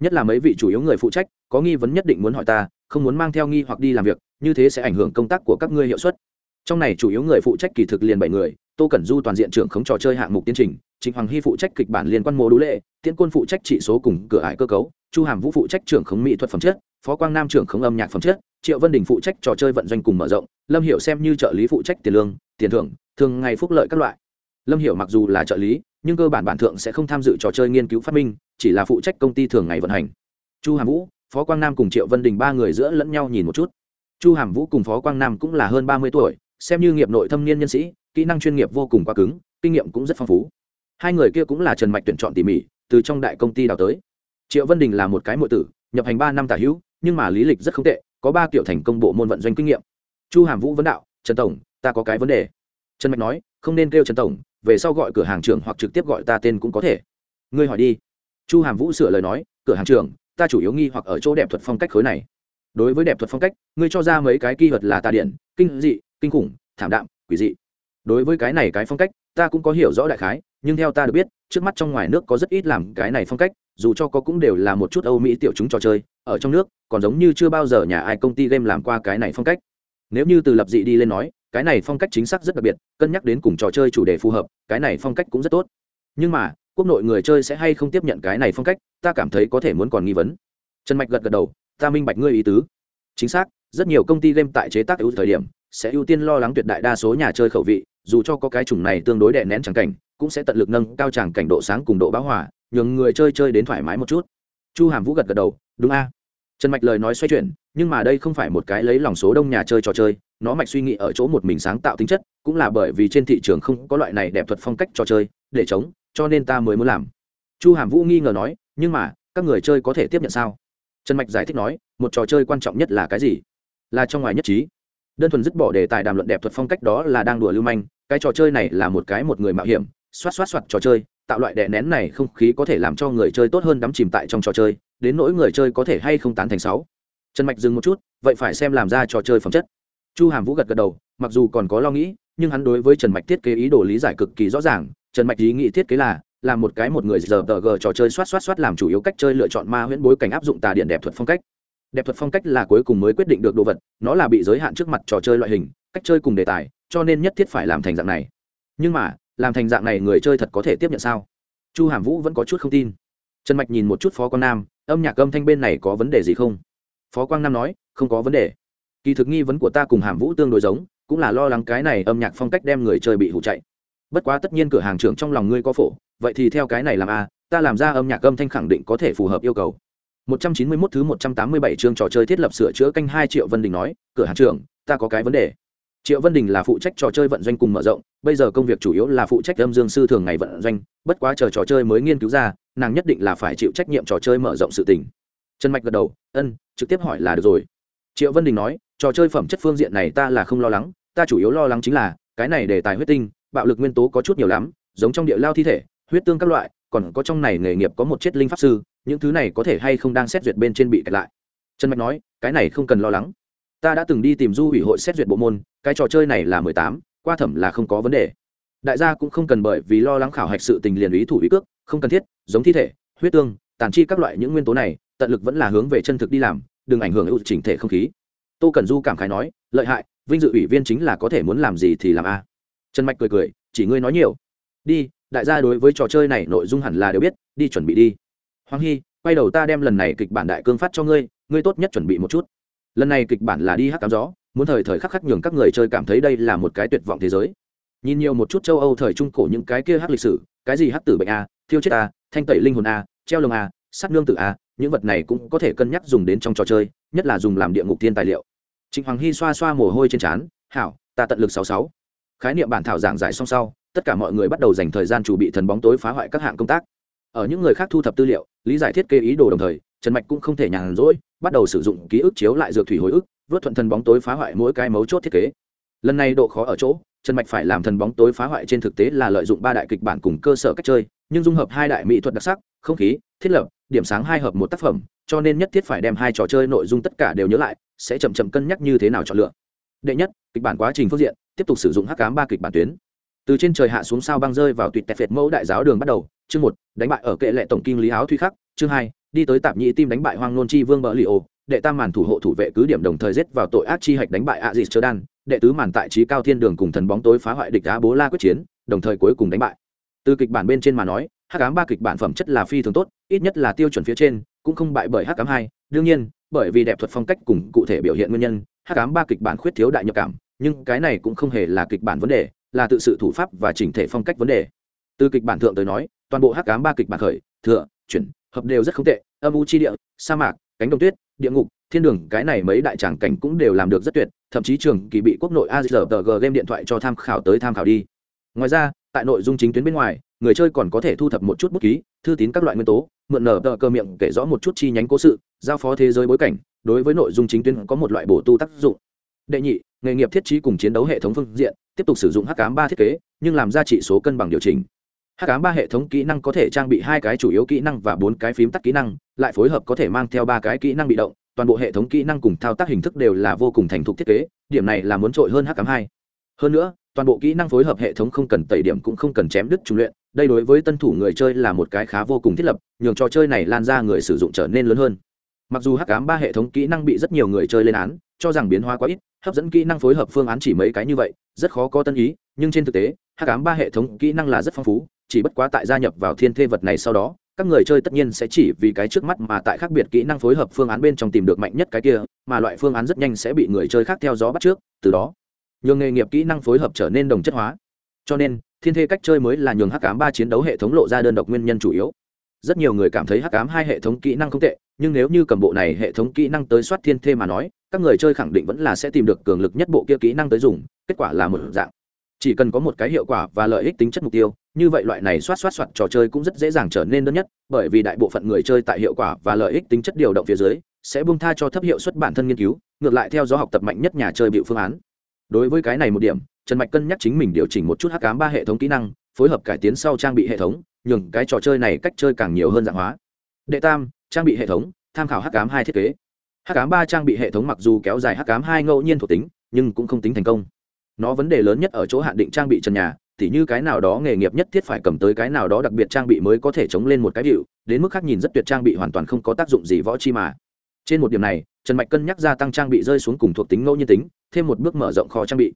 Speaker 1: Nhất là mấy vị chủ yếu người phụ trách, có nghi vấn nhất định muốn hỏi ta, không muốn mang theo nghi hoặc đi làm việc, như thế sẽ ảnh hưởng công tác của các ngươi hiệu suất trong này chủ yếu người phụ trách kỳ thực liền bảy người, tô cẩn du toàn diện trưởng khống trò chơi hạng mục tiến trình, trịnh hoàng hy phụ trách kịch bản liên quan mô đũ lệ, tiễn quân phụ trách trị số cùng cửa ải cơ cấu, chu hàm vũ phụ trách trưởng khống mỹ thuật phẩm chất, phó quang nam trưởng khống âm nhạc phẩm chất, triệu vân đình phụ trách trò chơi vận doanh cùng mở rộng, lâm hiệu xem như trợ lý phụ trách tiền lương, tiền thưởng, thường ngày phúc lợi các loại. Lâm hiệu mặc dù là trợ lý, nhưng cơ bản bản thượng sẽ không tham dự trò chơi nghiên cứu phát minh, chỉ là phụ trách công ty thường ngày vận hành. Chu hàm vũ, phó quang nam cùng triệu vân đình ba người giữa lẫn nhau nhìn một chút. Chu hàm vũ cùng phó quang nam cũng là hơn ba mươi tuổi xem như nghiệp nội thâm niên nhân sĩ, kỹ năng chuyên nghiệp vô cùng quá cứng, kinh nghiệm cũng rất phong phú. Hai người kia cũng là trần mạch tuyển chọn tỉ mỉ, từ trong đại công ty đào tới. Triệu vân đình là một cái m tử, nhập hành ba năm tả hữu, nhưng mà lý lịch rất không tệ, có ba kiểu thành công bộ môn vận doanh kinh nghiệm. Chu hàm vũ vấn đạo, trần tổng, ta có cái vấn đề. Trần mạch nói, không nên kêu trần tổng, về sau gọi cửa hàng trưởng hoặc trực tiếp gọi ta tên cũng có thể. Ngươi hỏi đi. Chu hàm vũ sửa lời nói, cửa hàng trưởng, ta chủ yếu nghi hoặc ở chỗ đẹp thuật phong cách khối này. Đối với đẹp thuật phong cách, ngươi cho ra mấy cái kỳ vật là tà điện kinh dị kinh khủng, thảm đạm, quỷ dị. Đối với cái này cái phong cách, ta cũng có hiểu rõ đại khái, nhưng theo ta được biết, trước mắt trong ngoài nước có rất ít làm cái này phong cách, dù cho có cũng đều là một chút âu mỹ tiểu chúng trò chơi, ở trong nước, còn giống như chưa bao giờ nhà ai công ty game làm qua cái này phong cách. Nếu như từ lập dị đi lên nói, cái này phong cách chính xác rất đặc biệt, cân nhắc đến cùng trò chơi chủ đề phù hợp, cái này phong cách cũng rất tốt. Nhưng mà, quốc nội người chơi sẽ hay không tiếp nhận cái này phong cách, ta cảm thấy có thể muốn còn nghi vấn. Trần mạch gật gật đầu, ta minh bạch ngươi ý tứ. Chính xác rất nhiều công ty game tại chế tác ưu thời điểm, sẽ ưu tiên lo lắng tuyệt đại đa số nhà chơi khẩu vị, dù cho có cái chủng này tương đối đè nén tràng cảnh, cũng sẽ tận lực nâng cao tràng cảnh độ sáng cùng độ bão hòa, nhường người chơi chơi đến thoải mái một chút. Chu hàm vũ gật gật đầu, đúng a. Trần mạch lời nói xoay chuyển, nhưng mà đây không phải một cái lấy lòng số đông nhà chơi trò chơi, nó mạch suy nghĩ ở chỗ một mình sáng tạo tính chất, cũng là bởi vì trên thị trường không có loại này đẹp thuật phong cách trò chơi, để chống, cho nên ta mới muốn làm. Chu hàm vũ nghi ngờ nói, nhưng mà, các người chơi có thể tiếp nhận sao? Trần mạch giải thích nói, một trò chơi quan trọng nhất là cái gì? Là trong ngoài nhất trí. Đơn thuần dứt bỏ đề tài đàm luận đẹp thuật phong cách đó là đang đùa lưu manh, cái trò chơi này là một cái một người mạo hiểm, xoát xoát xoát trò chơi, tạo loại đè nén này không khí có thể làm cho người chơi tốt hơn đắm chìm tại trong trò chơi, đến nỗi người chơi có thể hay không tán thành sáu. Trần mạch dừng một chút, vậy phải xem làm ra trò chơi phẩm chất. Chu hàm vũ gật gật đầu, mặc dù còn có lo nghĩ, nhưng hắn đối với trần mạch thiết kế ý đồ lý giải cực kỳ rõ ràng, trần mạch ý nghĩ thiết kế là là một cái một người giờ tờ g trò chơi xoát xoát xoát làm chủ yếu cách chơi lựa chọn ma huyễn bối cảnh áp dụng tà điện đẹp thuật phong cách đẹp thuật phong cách là cuối cùng mới quyết định được đồ vật, nó là bị giới hạn trước mặt trò chơi loại hình, cách chơi cùng đề tài, cho nên nhất thiết phải làm thành dạng này. Nhưng mà, làm thành dạng này người chơi thật có thể tiếp nhận sao? Chu hàm vũ vẫn có chút không tin. Trần mạch nhìn một chút phó quang nam, âm nhạc âm thanh bên này có vấn đề gì không? Phó quang nam nói, không có vấn đề. Kỳ thực nghi vấn của ta cùng hàm vũ tương đối giống, cũng là lo lắng cái này âm nhạc phong cách đem người chơi bị hụ chạy. Bất quá tất nhiên cửa hàng trưởng trong lòng ngươi có phổ, vậy thì theo cái này làm a, ta làm ra âm nhạc âm thanh khẳng định có thể phù hợp yêu cầu. 191 thứ 187 chương trò chơi thiết lập sửa chữa canh 2 Triệu Vân Đình nói, cửa hàng trưởng, ta có cái vấn đề. Triệu Vân Đình là phụ trách trò chơi vận doanh cùng mở rộng, bây giờ công việc chủ yếu là phụ trách âm dương sư thường ngày vận doanh, bất quá chờ trò chơi mới nghiên cứu ra, nàng nhất định là phải chịu trách nhiệm trò chơi mở rộng sự tình. Trần Mạch gật đầu, "Ân, trực tiếp hỏi là được rồi." Triệu Vân Đình nói, "Trò chơi phẩm chất phương diện này ta là không lo lắng, ta chủ yếu lo lắng chính là, cái này đề tài huyết tinh, bạo lực nguyên tố có chút nhiều lắm, giống trong địa lao thi thể, huyết tương các loại, còn có trong này nghề nghiệp có một chết linh pháp sư, những thứ này có thể hay không đang xét duyệt bên trên bị kẹt lại? Trần mạch nói, cái này không cần lo lắng. Ta đã từng đi tìm du ủy hội xét duyệt bộ môn, cái trò chơi này là mười tám, qua thẩm là không có vấn đề. Đại gia cũng không cần bởi vì lo lắng khảo hạch sự tình liền ý thủ ý cước, không cần thiết, giống thi thể, huyết tương, tàn chi các loại những nguyên tố này, tận lực vẫn là hướng về chân thực đi làm, đừng ảnh hưởng ưu chỉnh thể không khí. Tô cần du cảm khái nói, lợi hại, vinh dự ủy viên chính là có thể muốn làm gì thì làm a. Trần mạch cười cười, chỉ ngươi nói nhiều. Đi, đại gia đối với trò chơi này nội dung hẳn là đều biết, đi chuẩn bị đi hoàng hy, quay đầu ta đem lần này kịch bản đại cương phát cho ngươi ngươi tốt nhất chuẩn bị một chút. Lần này kịch bản là đi hát cám gió, muốn thời thời khắc khắc nhường các người chơi cảm thấy đây là một cái tuyệt vọng thế giới. Nhìn nhiều một chút châu âu thời trung cổ những cái kia hát lịch sử, cái gì hát tử bệnh a, thiêu chết a, thanh tẩy linh hồn a, treo lồng a sắt nương tử a, những vật này cũng có thể cân nhắc dùng đến trong trò chơi, nhất là dùng làm địa ngục thiên tài liệu. Trịnh hoàng hy xoa xoa mồ hôi trên trán, hảo, ta tận lực sáu sáu. Khái niệm bản thảo giảng giải xong sau, tất cả mọi người bắt đầu dành thời gian chuẩn bị thần bóng tối phá hoại các hạng công tác ở những người khác thu thập tư liệu, lý giải thiết kế ý đồ đồng thời, trần mạch cũng không thể nhàn rỗi, bắt đầu sử dụng ký ức chiếu lại dược thủy hồi ức, vớt thuận thần bóng tối phá hoại mỗi cái mấu chốt thiết kế. Lần này độ khó ở chỗ, trần mạch phải làm thần bóng tối phá hoại trên thực tế là lợi dụng ba đại kịch bản cùng cơ sở cách chơi, nhưng dung hợp hai đại mỹ thuật đặc sắc, không khí, thiết lập, điểm sáng hai hợp một tác phẩm, cho nên nhất thiết phải đem hai trò chơi nội dung tất cả đều nhớ lại, sẽ chậm chậm cân nhắc như thế nào chọn lựa. Đệ nhất, kịch bản quá trình phương diện, tiếp tục sử dụng hắc cám ba kịch bản tuyến từ trên trời hạ xuống sao băng rơi vào tuyệt tẹt phệt mẫu đại giáo đường bắt đầu, chương một, đánh bại ở kệ lệ tổng kinh lý áo thuy khắc, chương hai, đi tới tạp nhị tim đánh bại hoang nôn chi vương bờ li ô đệ tam màn thủ hộ thủ vệ cứ điểm đồng thời giết vào tội ác chi hạch đánh bại a dịt chớ đan, đệ tứ màn tại trí cao thiên đường cùng thần bóng tối phá hoại địch đá bố la quyết chiến, đồng thời cuối cùng đánh bại. Từ kịch bản bên trên mà nói, hắc ám ba kịch bản phẩm chất là phi thường tốt, ít nhất là tiêu chuẩn phía trên, cũng không bại bởi hắc ám hai. Đương nhiên, bởi vì đẹp thuật phong cách cùng cụ thể biểu hiện nguyên nhân, hắc ám ba kịch bản khuyết thiếu đại nhập cảm, nhưng cái này cũng không hề là kịch bản vấn đề là tự sự thủ pháp và chỉnh thể phong cách vấn đề. Từ kịch bản thượng tới nói, toàn bộ hắc cám ba kịch bản khởi, thừa, chuyển, hợp đều rất không tệ, âm u chi địa, sa mạc, cánh đồng tuyết, địa ngục, thiên đường, cái này mấy đại tràng cảnh cũng đều làm được rất tuyệt, thậm chí trường kỳ bị quốc nội azrg game điện thoại cho tham khảo tới tham khảo đi. Ngoài ra, tại nội dung chính tuyến bên ngoài, người chơi còn có thể thu thập một chút bút ký, thư tín các loại nguyên tố, mượn nở tờ cơ miệng kể rõ một chút chi nhánh cố sự, giao phó thế giới bối cảnh, đối với nội dung chính tuyến có một loại bổ tu tác dụng. Đệ nhị, nghề nghiệp thiết trí cùng chiến đấu hệ thống phương diện tiếp tục sử dụng hắc cám ba thiết kế, nhưng làm ra trị số cân bằng điều chỉnh. Hắc cám ba hệ thống kỹ năng có thể trang bị hai cái chủ yếu kỹ năng và bốn cái phím tắt kỹ năng, lại phối hợp có thể mang theo ba cái kỹ năng bị động, toàn bộ hệ thống kỹ năng cùng thao tác hình thức đều là vô cùng thành thục thiết kế, điểm này là muốn trội hơn hắc cám hai. Hơn nữa, toàn bộ kỹ năng phối hợp hệ thống không cần tẩy điểm cũng không cần chém đứt trung luyện, đây đối với tân thủ người chơi là một cái khá vô cùng thiết lập, nhường trò chơi này lan ra người sử dụng trở nên lớn hơn. Mặc dù hắc cám ba hệ thống kỹ năng bị rất nhiều người chơi lên án cho rằng biến hóa quá ít, hấp dẫn kỹ năng phối hợp phương án chỉ mấy cái như vậy, rất khó có tân ý, nhưng trên thực tế, hắc ám ba hệ thống kỹ năng là rất phong phú, chỉ bất quá tại gia nhập vào thiên thê vật này sau đó, các người chơi tất nhiên sẽ chỉ vì cái trước mắt mà tại khác biệt kỹ năng phối hợp phương án bên trong tìm được mạnh nhất cái kia, mà loại phương án rất nhanh sẽ bị người chơi khác theo gió bắt trước, từ đó, nhường nghề nghiệp kỹ năng phối hợp trở nên đồng chất hóa. Cho nên, thiên thê cách chơi mới là nhường hắc ám ba chiến đấu hệ thống lộ ra đơn độc nguyên nhân chủ yếu. Rất nhiều người cảm thấy hắc ám hai hệ thống kỹ năng không tệ, nhưng nếu như cầm bộ này hệ thống kỹ năng tới soát thiên thê mà nói các người chơi khẳng định vẫn là sẽ tìm được cường lực nhất bộ kia kỹ năng tới dùng, kết quả là một dạng. Chỉ cần có một cái hiệu quả và lợi ích tính chất mục tiêu, như vậy loại này soát soát soát trò chơi cũng rất dễ dàng trở nên đơn nhất, bởi vì đại bộ phận người chơi tại hiệu quả và lợi ích tính chất điều động phía dưới, sẽ bung tha cho thấp hiệu suất bản thân nghiên cứu, ngược lại theo dõi học tập mạnh nhất nhà chơi bịu phương án. Đối với cái này một điểm, trần mạch cân nhắc chính mình điều chỉnh một chút h cám ba hệ thống kỹ năng, phối hợp cải tiến sau trang bị hệ thống, nhường cái trò chơi này cách chơi càng nhiều hơn dạng hóa. Đệ tam, trang bị hệ thống, tham khảo h cám hai thiết kế. Hắc cám ba trang bị hệ thống mặc dù kéo dài Hắc cám hai ngẫu nhiên thuộc tính, nhưng cũng không tính thành công. Nó vấn đề lớn nhất ở chỗ hạn định trang bị trần nhà thì như cái nào đó nghề nghiệp nhất thiết phải cầm tới cái nào đó đặc biệt trang bị mới có thể chống lên một cái điệu đến mức khác nhìn rất tuyệt trang bị hoàn toàn không có tác dụng gì võ chi mà. Trên một điểm này, trần mạch cân nhắc gia tăng trang bị rơi xuống cùng thuộc tính ngẫu nhiên tính, thêm một bước mở rộng kho trang bị.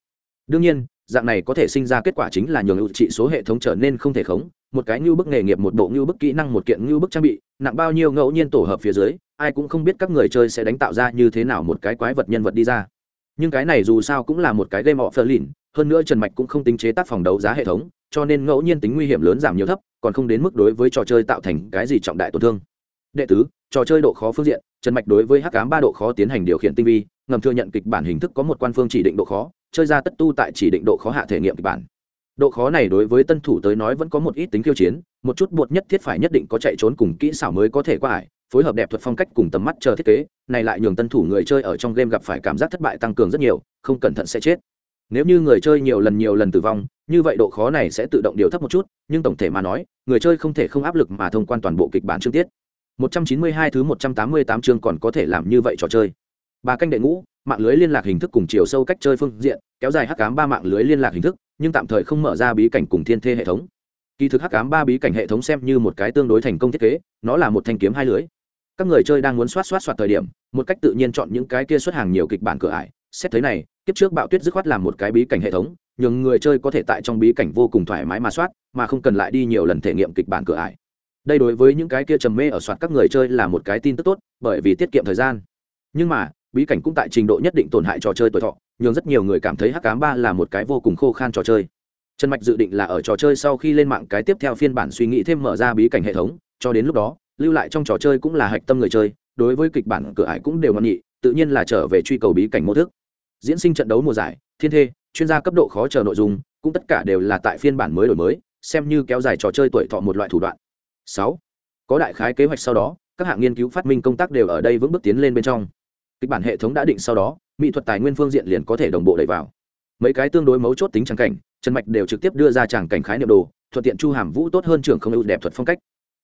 Speaker 1: Đương nhiên, dạng này có thể sinh ra kết quả chính là nhường ưu trị số hệ thống trở nên không thể khống một cái như bức nghề nghiệp, một bộ như bức kỹ năng, một kiện như bức trang bị, nặng bao nhiêu ngẫu nhiên tổ hợp phía dưới, ai cũng không biết các người chơi sẽ đánh tạo ra như thế nào một cái quái vật nhân vật đi ra. Nhưng cái này dù sao cũng là một cái game offer lìn hơn nữa trần mạch cũng không tính chế tác phòng đấu giá hệ thống, cho nên ngẫu nhiên tính nguy hiểm lớn giảm nhiều thấp, còn không đến mức đối với trò chơi tạo thành cái gì trọng đại tổn thương. Đệ tứ, trò chơi độ khó phương diện, trần mạch đối với hắc cám ba độ khó tiến hành điều khiển tinh vi, ngầm thừa nhận kịch bản hình thức có một quan phương chỉ định độ khó, chơi ra tất tu tại chỉ định độ khó hạ thể nghiệm kịch bản độ khó này đối với tân thủ tới nói vẫn có một ít tính khiêu chiến, một chút buộc nhất thiết phải nhất định có chạy trốn cùng kỹ xảo mới có thể qua ải, phối hợp đẹp thuật phong cách cùng tầm mắt chờ thiết kế, này lại nhường tân thủ người chơi ở trong game gặp phải cảm giác thất bại tăng cường rất nhiều, không cẩn thận sẽ chết. Nếu như người chơi nhiều lần nhiều lần tử vong, như vậy độ khó này sẽ tự động điều thấp một chút, nhưng tổng thể mà nói, người chơi không thể không áp lực mà thông quan toàn bộ kịch bản chương tiết. 192 thứ 188 chương còn có thể làm như vậy trò chơi. Ba canh đệ ngũ, mạng lưới liên lạc hình thức cùng chiều sâu cách chơi phương diện, kéo dài hắc cám ba mạng lưới liên lạc hình thức nhưng tạm thời không mở ra bí cảnh cùng thiên thê hệ thống. Kỳ thực hắc cám ba bí cảnh hệ thống xem như một cái tương đối thành công thiết kế, nó là một thanh kiếm hai lưới. Các người chơi đang muốn soát soát soát thời điểm, một cách tự nhiên chọn những cái kia xuất hàng nhiều kịch bản cửa ải. Xét thế này, kiếp trước bạo tuyết dứt khoát làm một cái bí cảnh hệ thống, nhường người chơi có thể tại trong bí cảnh vô cùng thoải mái mà soát mà không cần lại đi nhiều lần thể nghiệm kịch bản cửa ải. Đây đối với những cái kia trầm mê ở soát các người chơi là một cái tin tức tốt, bởi vì tiết kiệm thời gian. Nhưng mà bí cảnh cũng tại trình độ nhất định tổn hại trò chơi tuổi thọ, nhưng rất nhiều người cảm thấy hắc cám ba là một cái vô cùng khô khan trò chơi. Trần mạch dự định là ở trò chơi sau khi lên mạng cái tiếp theo phiên bản suy nghĩ thêm mở ra bí cảnh hệ thống, cho đến lúc đó, lưu lại trong trò chơi cũng là hạch tâm người chơi, đối với kịch bản cửa ải cũng đều ngọn nhị, tự nhiên là trở về truy cầu bí cảnh mô thức. Diễn sinh trận đấu mùa giải, thiên thê, chuyên gia cấp độ khó chờ nội dung, cũng tất cả đều là tại phiên bản mới đổi mới, xem như kéo dài trò chơi tuổi thọ một loại thủ đoạn. Sáu, có đại khái kế hoạch sau đó, các hạng nghiên cứu phát minh công tác đều ở đây vững bước tiến lên bên trong kịch bản hệ thống đã định sau đó, mỹ thuật tài nguyên phương diện liền có thể đồng bộ đẩy vào. Mấy cái tương đối mấu chốt tính tràng cảnh, trần mạch đều trực tiếp đưa ra tràng cảnh khái niệm đồ, thuận tiện chu hàm vũ tốt hơn trưởng không ưu đẹp thuật phong cách.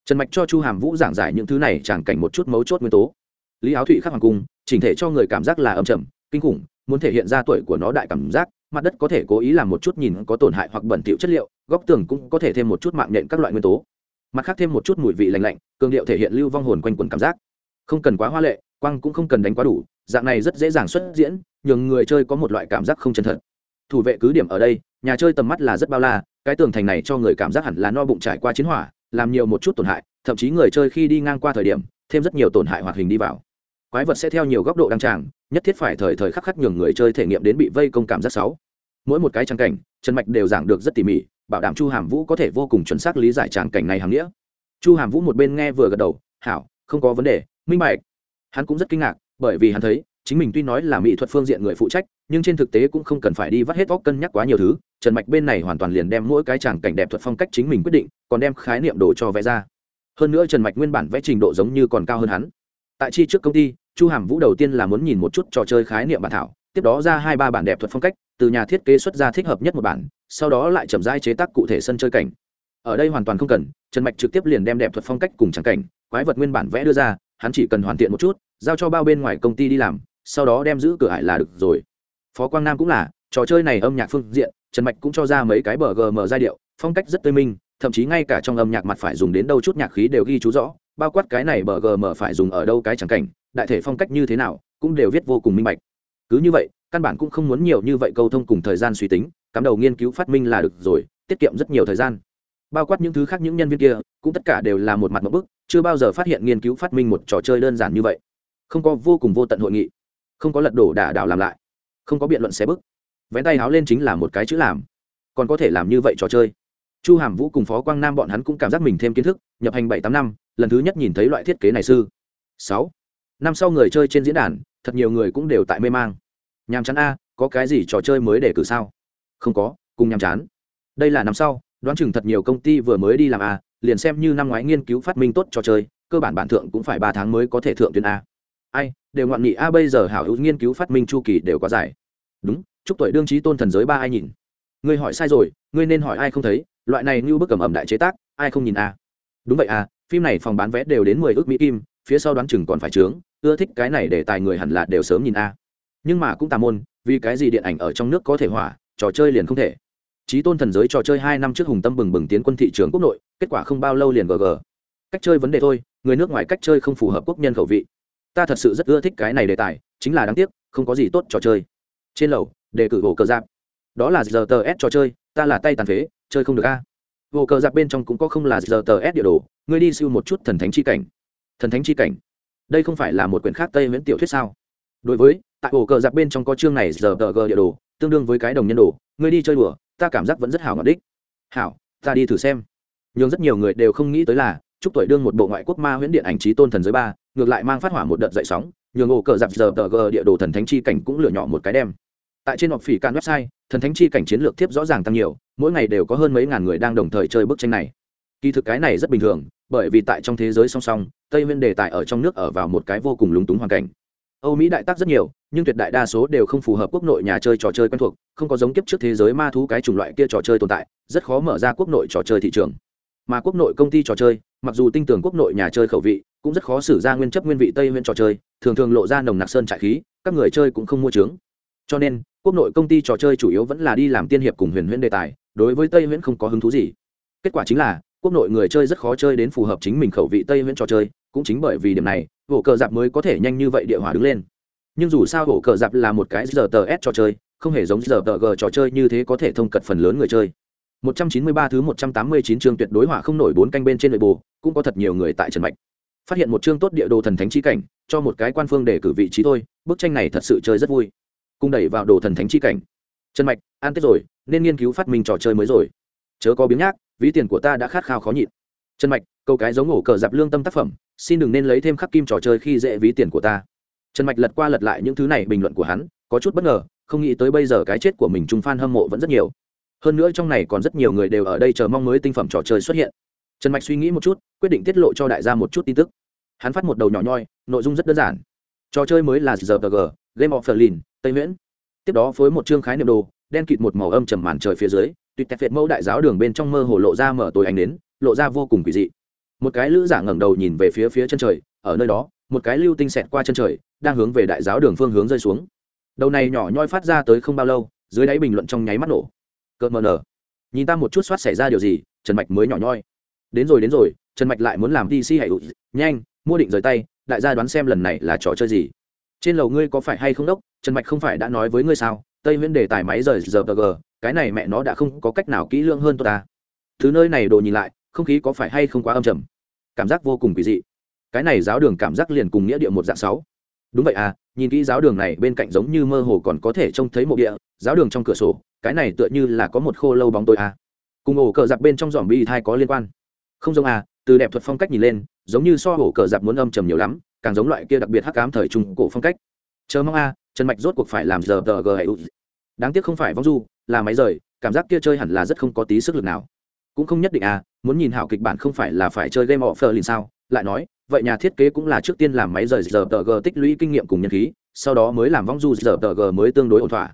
Speaker 1: Trần mạch cho chu hàm vũ giảng giải những thứ này tràng cảnh một chút mấu chốt nguyên tố. Lý áo thụy khắc hoàng cung, chỉnh thể cho người cảm giác là âm trầm, kinh khủng, muốn thể hiện ra tuổi của nó đại cảm giác, mặt đất có thể cố ý làm một chút nhìn có tổn hại hoặc bẩn thỉu chất liệu, góc tường cũng có thể thêm một chút mạng nhện các loại nguyên tố. Mặt khác thêm một chút mùi vị lành lạnh, cường điệu thể hiện lưu vong hồn quanh quần cảm giác. Không cần quá hoa lệ Quang cũng không cần đánh quá đủ, dạng này rất dễ dàng xuất diễn, nhường người chơi có một loại cảm giác không chân thật. Thủ vệ cứ điểm ở đây, nhà chơi tầm mắt là rất bao la, cái tường thành này cho người cảm giác hẳn là no bụng trải qua chiến hỏa, làm nhiều một chút tổn hại, thậm chí người chơi khi đi ngang qua thời điểm, thêm rất nhiều tổn hại hoạt hình đi vào. Quái vật sẽ theo nhiều góc độ đăng tràng, nhất thiết phải thời thời khắc khắc nhường người chơi thể nghiệm đến bị vây công cảm giác sáu mỗi một cái trang cảnh trần mạch đều giảng được rất tỉ mỉ, bảo đảm chu hàm vũ có thể vô cùng chuẩn xác lý giải tràng cảnh này hàng nghĩa. Chu hàm vũ một bên nghe vừa gật đầu, hảo, không có vấn đề, minh bạch hắn cũng rất kinh ngạc, bởi vì hắn thấy, chính mình tuy nói là mỹ thuật phương diện người phụ trách, nhưng trên thực tế cũng không cần phải đi vắt hết óc cân nhắc quá nhiều thứ, trần mạch bên này hoàn toàn liền đem mỗi cái tràng cảnh đẹp thuật phong cách chính mình quyết định, còn đem khái niệm đồ cho vẽ ra. Hơn nữa trần mạch nguyên bản vẽ trình độ giống như còn cao hơn hắn. Tại chi trước công ty, chu hàm vũ đầu tiên là muốn nhìn một chút trò chơi khái niệm bản thảo, tiếp đó ra hai ba bản đẹp thuật phong cách, từ nhà thiết kế xuất ra thích hợp nhất một bản, sau đó lại chậm rãi chế tác cụ thể sân chơi cảnh. Ở đây hoàn toàn không cần, trần mạch trực tiếp liền đem đẹp thuật phong cách cùng tràng cảnh, quái vật nguyên bản vẽ đưa ra, hắn chỉ cần hoàn thiện một chút giao cho bao bên ngoài công ty đi làm, sau đó đem giữ cửa hải là được rồi. Phó quang nam cũng là, trò chơi này âm nhạc phương diện, trần mạch cũng cho ra mấy cái bờ gm giai điệu, phong cách rất tươi minh, thậm chí ngay cả trong âm nhạc mặt phải dùng đến đâu chút nhạc khí đều ghi chú rõ, bao quát cái này bờ gm phải dùng ở đâu cái chẳng cảnh, đại thể phong cách như thế nào, cũng đều viết vô cùng minh bạch. Cứ như vậy, căn bản cũng không muốn nhiều như vậy câu thông cùng thời gian suy tính, cắm đầu nghiên cứu phát minh là được rồi, tiết kiệm rất nhiều thời gian. Bao quát những thứ khác những nhân viên kia, cũng tất cả đều là một mặt một bức, chưa bao giờ phát hiện nghiên cứu phát minh một trò chơi đơn giản như vậy không có vô cùng vô tận hội nghị, không có lật đổ đả đảo làm lại, không có biện luận xé bức. Vén tay háo lên chính là một cái chữ làm. Còn có thể làm như vậy trò chơi. Chu hàm vũ cùng phó quang nam bọn hắn cũng cảm giác mình thêm kiến thức, nhập hành bảy tám năm, lần thứ nhất nhìn thấy loại thiết kế này sư. Sáu. Năm sau người chơi trên diễn đàn, thật nhiều người cũng đều tại mê mang. Nhàm chán a, có cái gì trò chơi mới để cử sao? Không có, cùng nhàm chán. Đây là năm sau, đoán chừng thật nhiều công ty vừa mới đi làm a, liền xem như năm ngoái nghiên cứu phát minh tốt trò chơi, cơ bản bản thượng cũng phải ba tháng mới có thể thượng tuyến a ai, đều ngoạn nghị a bây giờ hảo hữu nghiên cứu phát minh chu kỳ đều quá dài. Đúng, chúc tuổi đương trí tôn thần giới ba ai nhìn. Ngươi hỏi sai rồi, ngươi nên hỏi ai không thấy, loại này như bức cầm ẩm đại chế tác, ai không nhìn a đúng vậy à phim này phòng bán vé đều đến mười ước mỹ kim, phía sau đoán chừng còn phải trướng, ưa thích cái này để tài người hẳn là đều sớm nhìn a nhưng mà cũng tà môn, vì cái gì điện ảnh ở trong nước có thể hỏa, trò chơi liền không thể. Trí tôn thần giới trò chơi hai năm trước hùng tâm bừng bừng tiến quân thị trường quốc nội, kết quả không bao lâu liền gg cách chơi vấn đề thôi, người nước ngoài cách chơi không phù hợp quốc nhân khẩu vị ta thật sự rất ưa thích cái này đề tài, chính là đáng tiếc, không có gì tốt trò chơi. Trên lầu, đề cử hồ cờ giáp. Đó là giờ tờ s trò chơi, ta là tay tàn phế, chơi không được a. Gỗ cờ giặc bên trong cũng có không là giờ tờ s địa đồ, ngươi đi siêu một chút thần thánh chi cảnh. Thần thánh chi cảnh? Đây không phải là một quyển khác tây nguyễn tiểu thuyết sao? Đối với, tại gỗ cờ giặc bên trong có chương này giờ tờ g địa đồ, tương đương với cái đồng nhân đồ, ngươi đi chơi đùa, ta cảm giác vẫn rất hảo ngọt đích. Hảo, ta đi thử xem. Nhưng rất nhiều người đều không nghĩ tới là, chúc tuổi đương một bộ ngoại quốc ma huyễn điện ảnh trí tôn thần giới ba ngược lại mang phát hỏa một đợt dậy sóng, nhường ổ cờ giặc giờ tờ g địa đồ thần thánh chi cảnh cũng lửa nhỏ một cái đem. Tại trên họp phỉ can website, thần thánh chi cảnh chiến lược tiếp rõ ràng tăng nhiều, mỗi ngày đều có hơn mấy ngàn người đang đồng thời chơi bức tranh này. Kỳ thực cái này rất bình thường, bởi vì tại trong thế giới song song, tây nguyên đề tài ở trong nước ở vào một cái vô cùng lúng túng hoàn cảnh. Âu mỹ đại tác rất nhiều, nhưng tuyệt đại đa số đều không phù hợp quốc nội nhà chơi trò chơi quen thuộc, không có giống kiếp trước thế giới ma thú cái chủng loại kia trò chơi tồn tại, rất khó mở ra quốc nội trò chơi thị trường. Mà quốc nội công ty trò chơi, mặc dù tin tưởng quốc nội nhà chơi khẩu vị cũng rất khó xử ra nguyên chấp nguyên vị tây nguyên trò chơi thường thường lộ ra nồng nặc sơn trại khí các người chơi cũng không mua trướng cho nên quốc nội công ty trò chơi chủ yếu vẫn là đi làm tiên hiệp cùng huyền huyễn đề tài đối với tây huyễn không có hứng thú gì. Kết quả chính là quốc nội người chơi rất khó chơi đến phù hợp chính mình khẩu vị tây huyễn trò chơi cũng chính bởi vì điểm này hổ cờ dạp mới có thể nhanh như vậy địa hỏa đứng lên. Nhưng dù sao hổ cờ dạp là một cái giờ tờ s trò chơi không hề giống giờ tờ g trò chơi như thế có thể thông cật phần lớn người chơi. 193 thứ 189 chương tuyệt đối hỏa không nổi bốn canh bên trên nội bộ, cũng có thật nhiều người tại Trần Mạch. Phát hiện một chương tốt địa đồ thần thánh chi cảnh, cho một cái quan phương để cử vị trí thôi, bức tranh này thật sự chơi rất vui. Cung đẩy vào đồ thần thánh chi cảnh. Trần Mạch, an tết rồi, nên nghiên cứu phát minh trò chơi mới rồi. Chớ có biếng nhác, ví tiền của ta đã khát khao khó nhịn. Trần Mạch, câu cái giống ổ cờ dạp lương tâm tác phẩm, xin đừng nên lấy thêm khắc kim trò chơi khi dễ ví tiền của ta. Trần Mạch lật qua lật lại những thứ này bình luận của hắn, có chút bất ngờ, không nghĩ tới bây giờ cái chết của mình trung fan hâm mộ vẫn rất nhiều hơn nữa trong này còn rất nhiều người đều ở đây chờ mong mới tinh phẩm trò chơi xuất hiện trần mạch suy nghĩ một chút, quyết định tiết lộ cho đại gia một chút tin tức. Hắn phát một đầu nhỏ nhoi, nội dung rất đơn giản. Trò chơi mới là giờ g, game of berlin tây nguyễn. Tiếp đó với một chương khái niệm đồ, đen kịt một màu âm trầm màn trời phía dưới tuyệt tẹt việt mẫu đại giáo đường bên trong mơ hồ lộ ra mở tối ánh đến lộ ra vô cùng quỷ dị. Một cái lữ giả ngẩng đầu nhìn về phía phía chân trời, ở nơi đó, một cái lưu tinh xẹt qua chân trời, đang hướng về đại giáo đường phương hướng rơi xuống. Đầu này nhỏ nhoi phát ra tới không bao lâu, dưới đáy bình luận trong nháy mắt nổ. Cợt mờ nở. Nhìn ta một chút soát xảy ra điều gì, trần mạch mới nhỏ nhoi đến rồi đến rồi, trần mạch lại muốn làm dc hãy ụt nhanh, mua định rời tay, đại gia đoán xem lần này là trò chơi gì. Trên lầu ngươi có phải hay không đốc? Trần mạch không phải đã nói với ngươi sao? Tây Nguyên đề tài máy rời giờ g cái này mẹ nó đã không có cách nào kỹ lưỡng hơn tôi ta. Thứ nơi này đồ nhìn lại, không khí có phải hay không quá âm trầm? Cảm giác vô cùng kỳ dị. Cái này giáo đường cảm giác liền cùng nghĩa địa một dạng sáu. Đúng vậy à nhìn kỹ giáo đường này, bên cạnh giống như mơ hồ còn có thể trông thấy mộ địa, giáo đường trong cửa sổ, cái này tựa như là có một khô lâu bóng tối à. cùng ổ cờ giặc bên trong dòm bi thai có liên quan không giống à từ đẹp thuật phong cách nhìn lên, giống như so hổ cờ giặc muốn âm trầm nhiều lắm, càng giống loại kia đặc biệt hắc ám thời trung cổ phong cách. Chờ mong à trần mạch rốt cuộc phải làm giờ tờ g đáng tiếc không phải vong du, là máy rời, cảm giác kia chơi hẳn là rất không có tí sức lực nào. Cũng không nhất định à muốn nhìn hảo kịch bản không phải là phải chơi game offer liền sao? Lại nói, vậy nhà thiết kế cũng là trước tiên làm máy rời giờ tờ g tích lũy kinh nghiệm cùng nhân khí, sau đó mới làm vong du giờ tờ g mới tương đối ổn thỏa.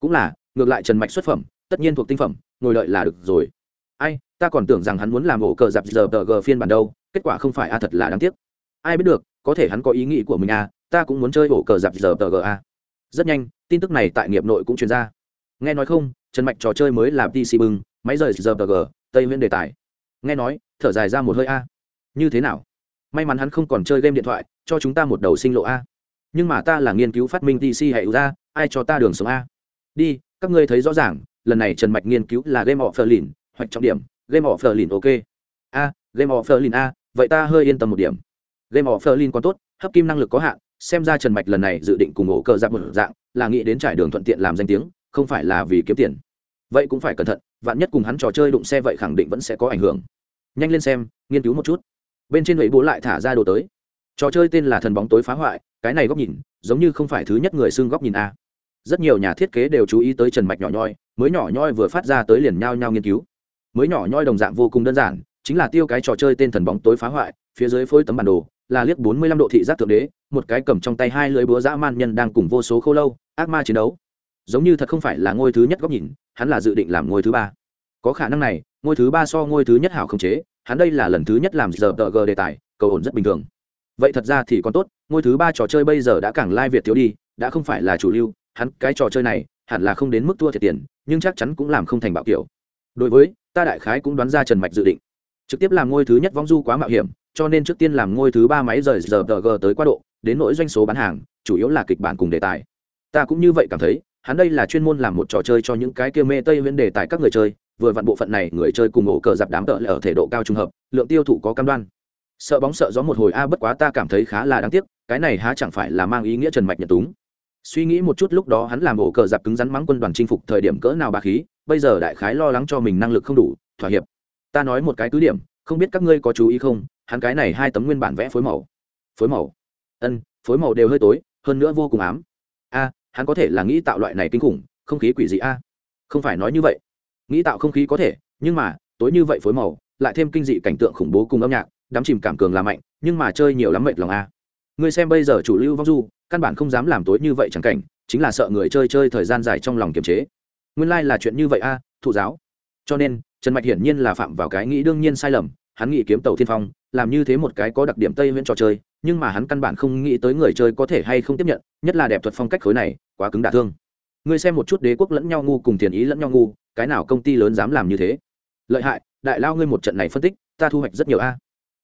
Speaker 1: Cũng là, ngược lại trần mạch xuất phẩm, tất nhiên thuộc tinh phẩm, ngồi đợi là được rồi ai, ta còn tưởng rằng hắn muốn làm ổ cờ dạp giờ tờ g phiên bản đâu, kết quả không phải a, thật là đáng tiếc. Ai biết được, có thể hắn có ý nghĩ của mình a, ta cũng muốn chơi ổ cờ dạp giờ tờ g a. Rất nhanh, tin tức này tại nghiệp nội cũng truyền ra. Nghe nói không, trần mạch trò chơi mới là pc bưng, máy rời giờ tờ g tây nguyên đề tài. Nghe nói, thở dài ra một hơi a. Như thế nào? May mắn hắn không còn chơi game điện thoại, cho chúng ta một đầu sinh lộ a. Nhưng mà ta là nghiên cứu phát minh tc hệ ra, ai cho ta đường sống a? Đi, các ngươi thấy rõ ràng, lần này trần mạch nghiên cứu là game họ phờ lìn hoạch trọng điểm, game of berlin, ok. A, game of berlin a, vậy ta hơi yên tâm một điểm. Game of berlin còn tốt, hấp kim năng lực có hạn, xem ra trần mạch lần này dự định cùng ổ cờ giáp một dạng, là nghĩ đến trải đường thuận tiện làm danh tiếng, không phải là vì kiếm tiền. Vậy cũng phải cẩn thận, vạn nhất cùng hắn trò chơi đụng xe vậy khẳng định vẫn sẽ có ảnh hưởng. Nhanh lên xem, nghiên cứu một chút. Bên trên lưỡi bố lại thả ra đồ tới. Trò chơi tên là thần bóng tối phá hoại, cái này góc nhìn, giống như không phải thứ nhất người xưng góc nhìn a. Rất nhiều nhà thiết kế đều chú ý tới trần mạch nhỏ nhoi, mới nhỏ nhoi vừa phát ra tới liền nhao nhao nghiên cứu mới nhỏ nhoi đồng dạng vô cùng đơn giản, chính là tiêu cái trò chơi tên thần bóng tối phá hoại, phía dưới phối tấm bản đồ, là liếc bốn mươi lăm độ thị giác thượng đế, một cái cầm trong tay hai lưới búa dã man nhân đang cùng vô số khâu lâu, ác ma chiến đấu. Giống như thật không phải là ngôi thứ nhất góc nhìn, hắn là dự định làm ngôi thứ ba. Có khả năng này, ngôi thứ ba so ngôi thứ nhất hảo không chế, hắn đây là lần thứ nhất làm giờ tờ g đề tài, cầu ổn rất bình thường. Vậy thật ra thì còn tốt, ngôi thứ ba trò chơi bây giờ đã càng lai việt thiếu đi, đã không phải là chủ lưu, hắn cái trò chơi này hẳn là không đến mức thua thiệt tiền, nhưng chắc chắn cũng làm không thành bạo kiểu. Đối với ta đại khái cũng đoán ra trần mạch dự định. Trực tiếp làm ngôi thứ nhất vong du quá mạo hiểm, cho nên trước tiên làm ngôi thứ ba máy rời giờ g tới quá độ, đến nỗi doanh số bán hàng, chủ yếu là kịch bản cùng đề tài. Ta cũng như vậy cảm thấy, hắn đây là chuyên môn làm một trò chơi cho những cái kia mê tây viễn đề tài các người chơi, vừa vặn bộ phận này người chơi cùng ổ cờ dạp đám tợ ở thể độ cao trung hợp, lượng tiêu thụ có cam đoan. Sợ bóng sợ gió một hồi, a à, bất quá ta cảm thấy khá là đáng tiếc, cái này há chẳng phải là mang ý nghĩa trần mạch nhật túng. Suy nghĩ một chút lúc đó hắn làm ổ cờ dạp cứng rắn mắng quân đoàn chinh phục thời điểm cỡ nào bà khí bây giờ đại khái lo lắng cho mình năng lực không đủ, thỏa hiệp. Ta nói một cái cứ điểm, không biết các ngươi có chú ý không? Hắn cái này hai tấm nguyên bản vẽ phối màu. Phối màu? Ân, phối màu đều hơi tối, hơn nữa vô cùng ám. A, hắn có thể là nghĩ tạo loại này kinh khủng, không khí quỷ dị a. Không phải nói như vậy. Nghĩ tạo không khí có thể, nhưng mà, tối như vậy phối màu, lại thêm kinh dị cảnh tượng khủng bố cùng âm nhạc, đám chìm cảm cường là mạnh, nhưng mà chơi nhiều lắm mệt lòng a. Người xem bây giờ chủ lưu vong du, căn bản không dám làm tối như vậy chẳng cảnh, chính là sợ người chơi chơi thời gian dài trong lòng kiềm chế nguyên lai là chuyện như vậy a, thụ giáo. Cho nên, trần mạch hiển nhiên là phạm vào cái nghĩ đương nhiên sai lầm, hắn nghĩ kiếm tàu thiên phong, làm như thế một cái có đặc điểm tây nguyên trò chơi, nhưng mà hắn căn bản không nghĩ tới người chơi có thể hay không tiếp nhận, nhất là đẹp thuật phong cách khối này, quá cứng đả thương. Ngươi xem một chút đế quốc lẫn nhau ngu cùng tiền ý lẫn nhau ngu, cái nào công ty lớn dám làm như thế? Lợi hại, đại lao ngươi một trận này phân tích, ta thu hoạch rất nhiều a.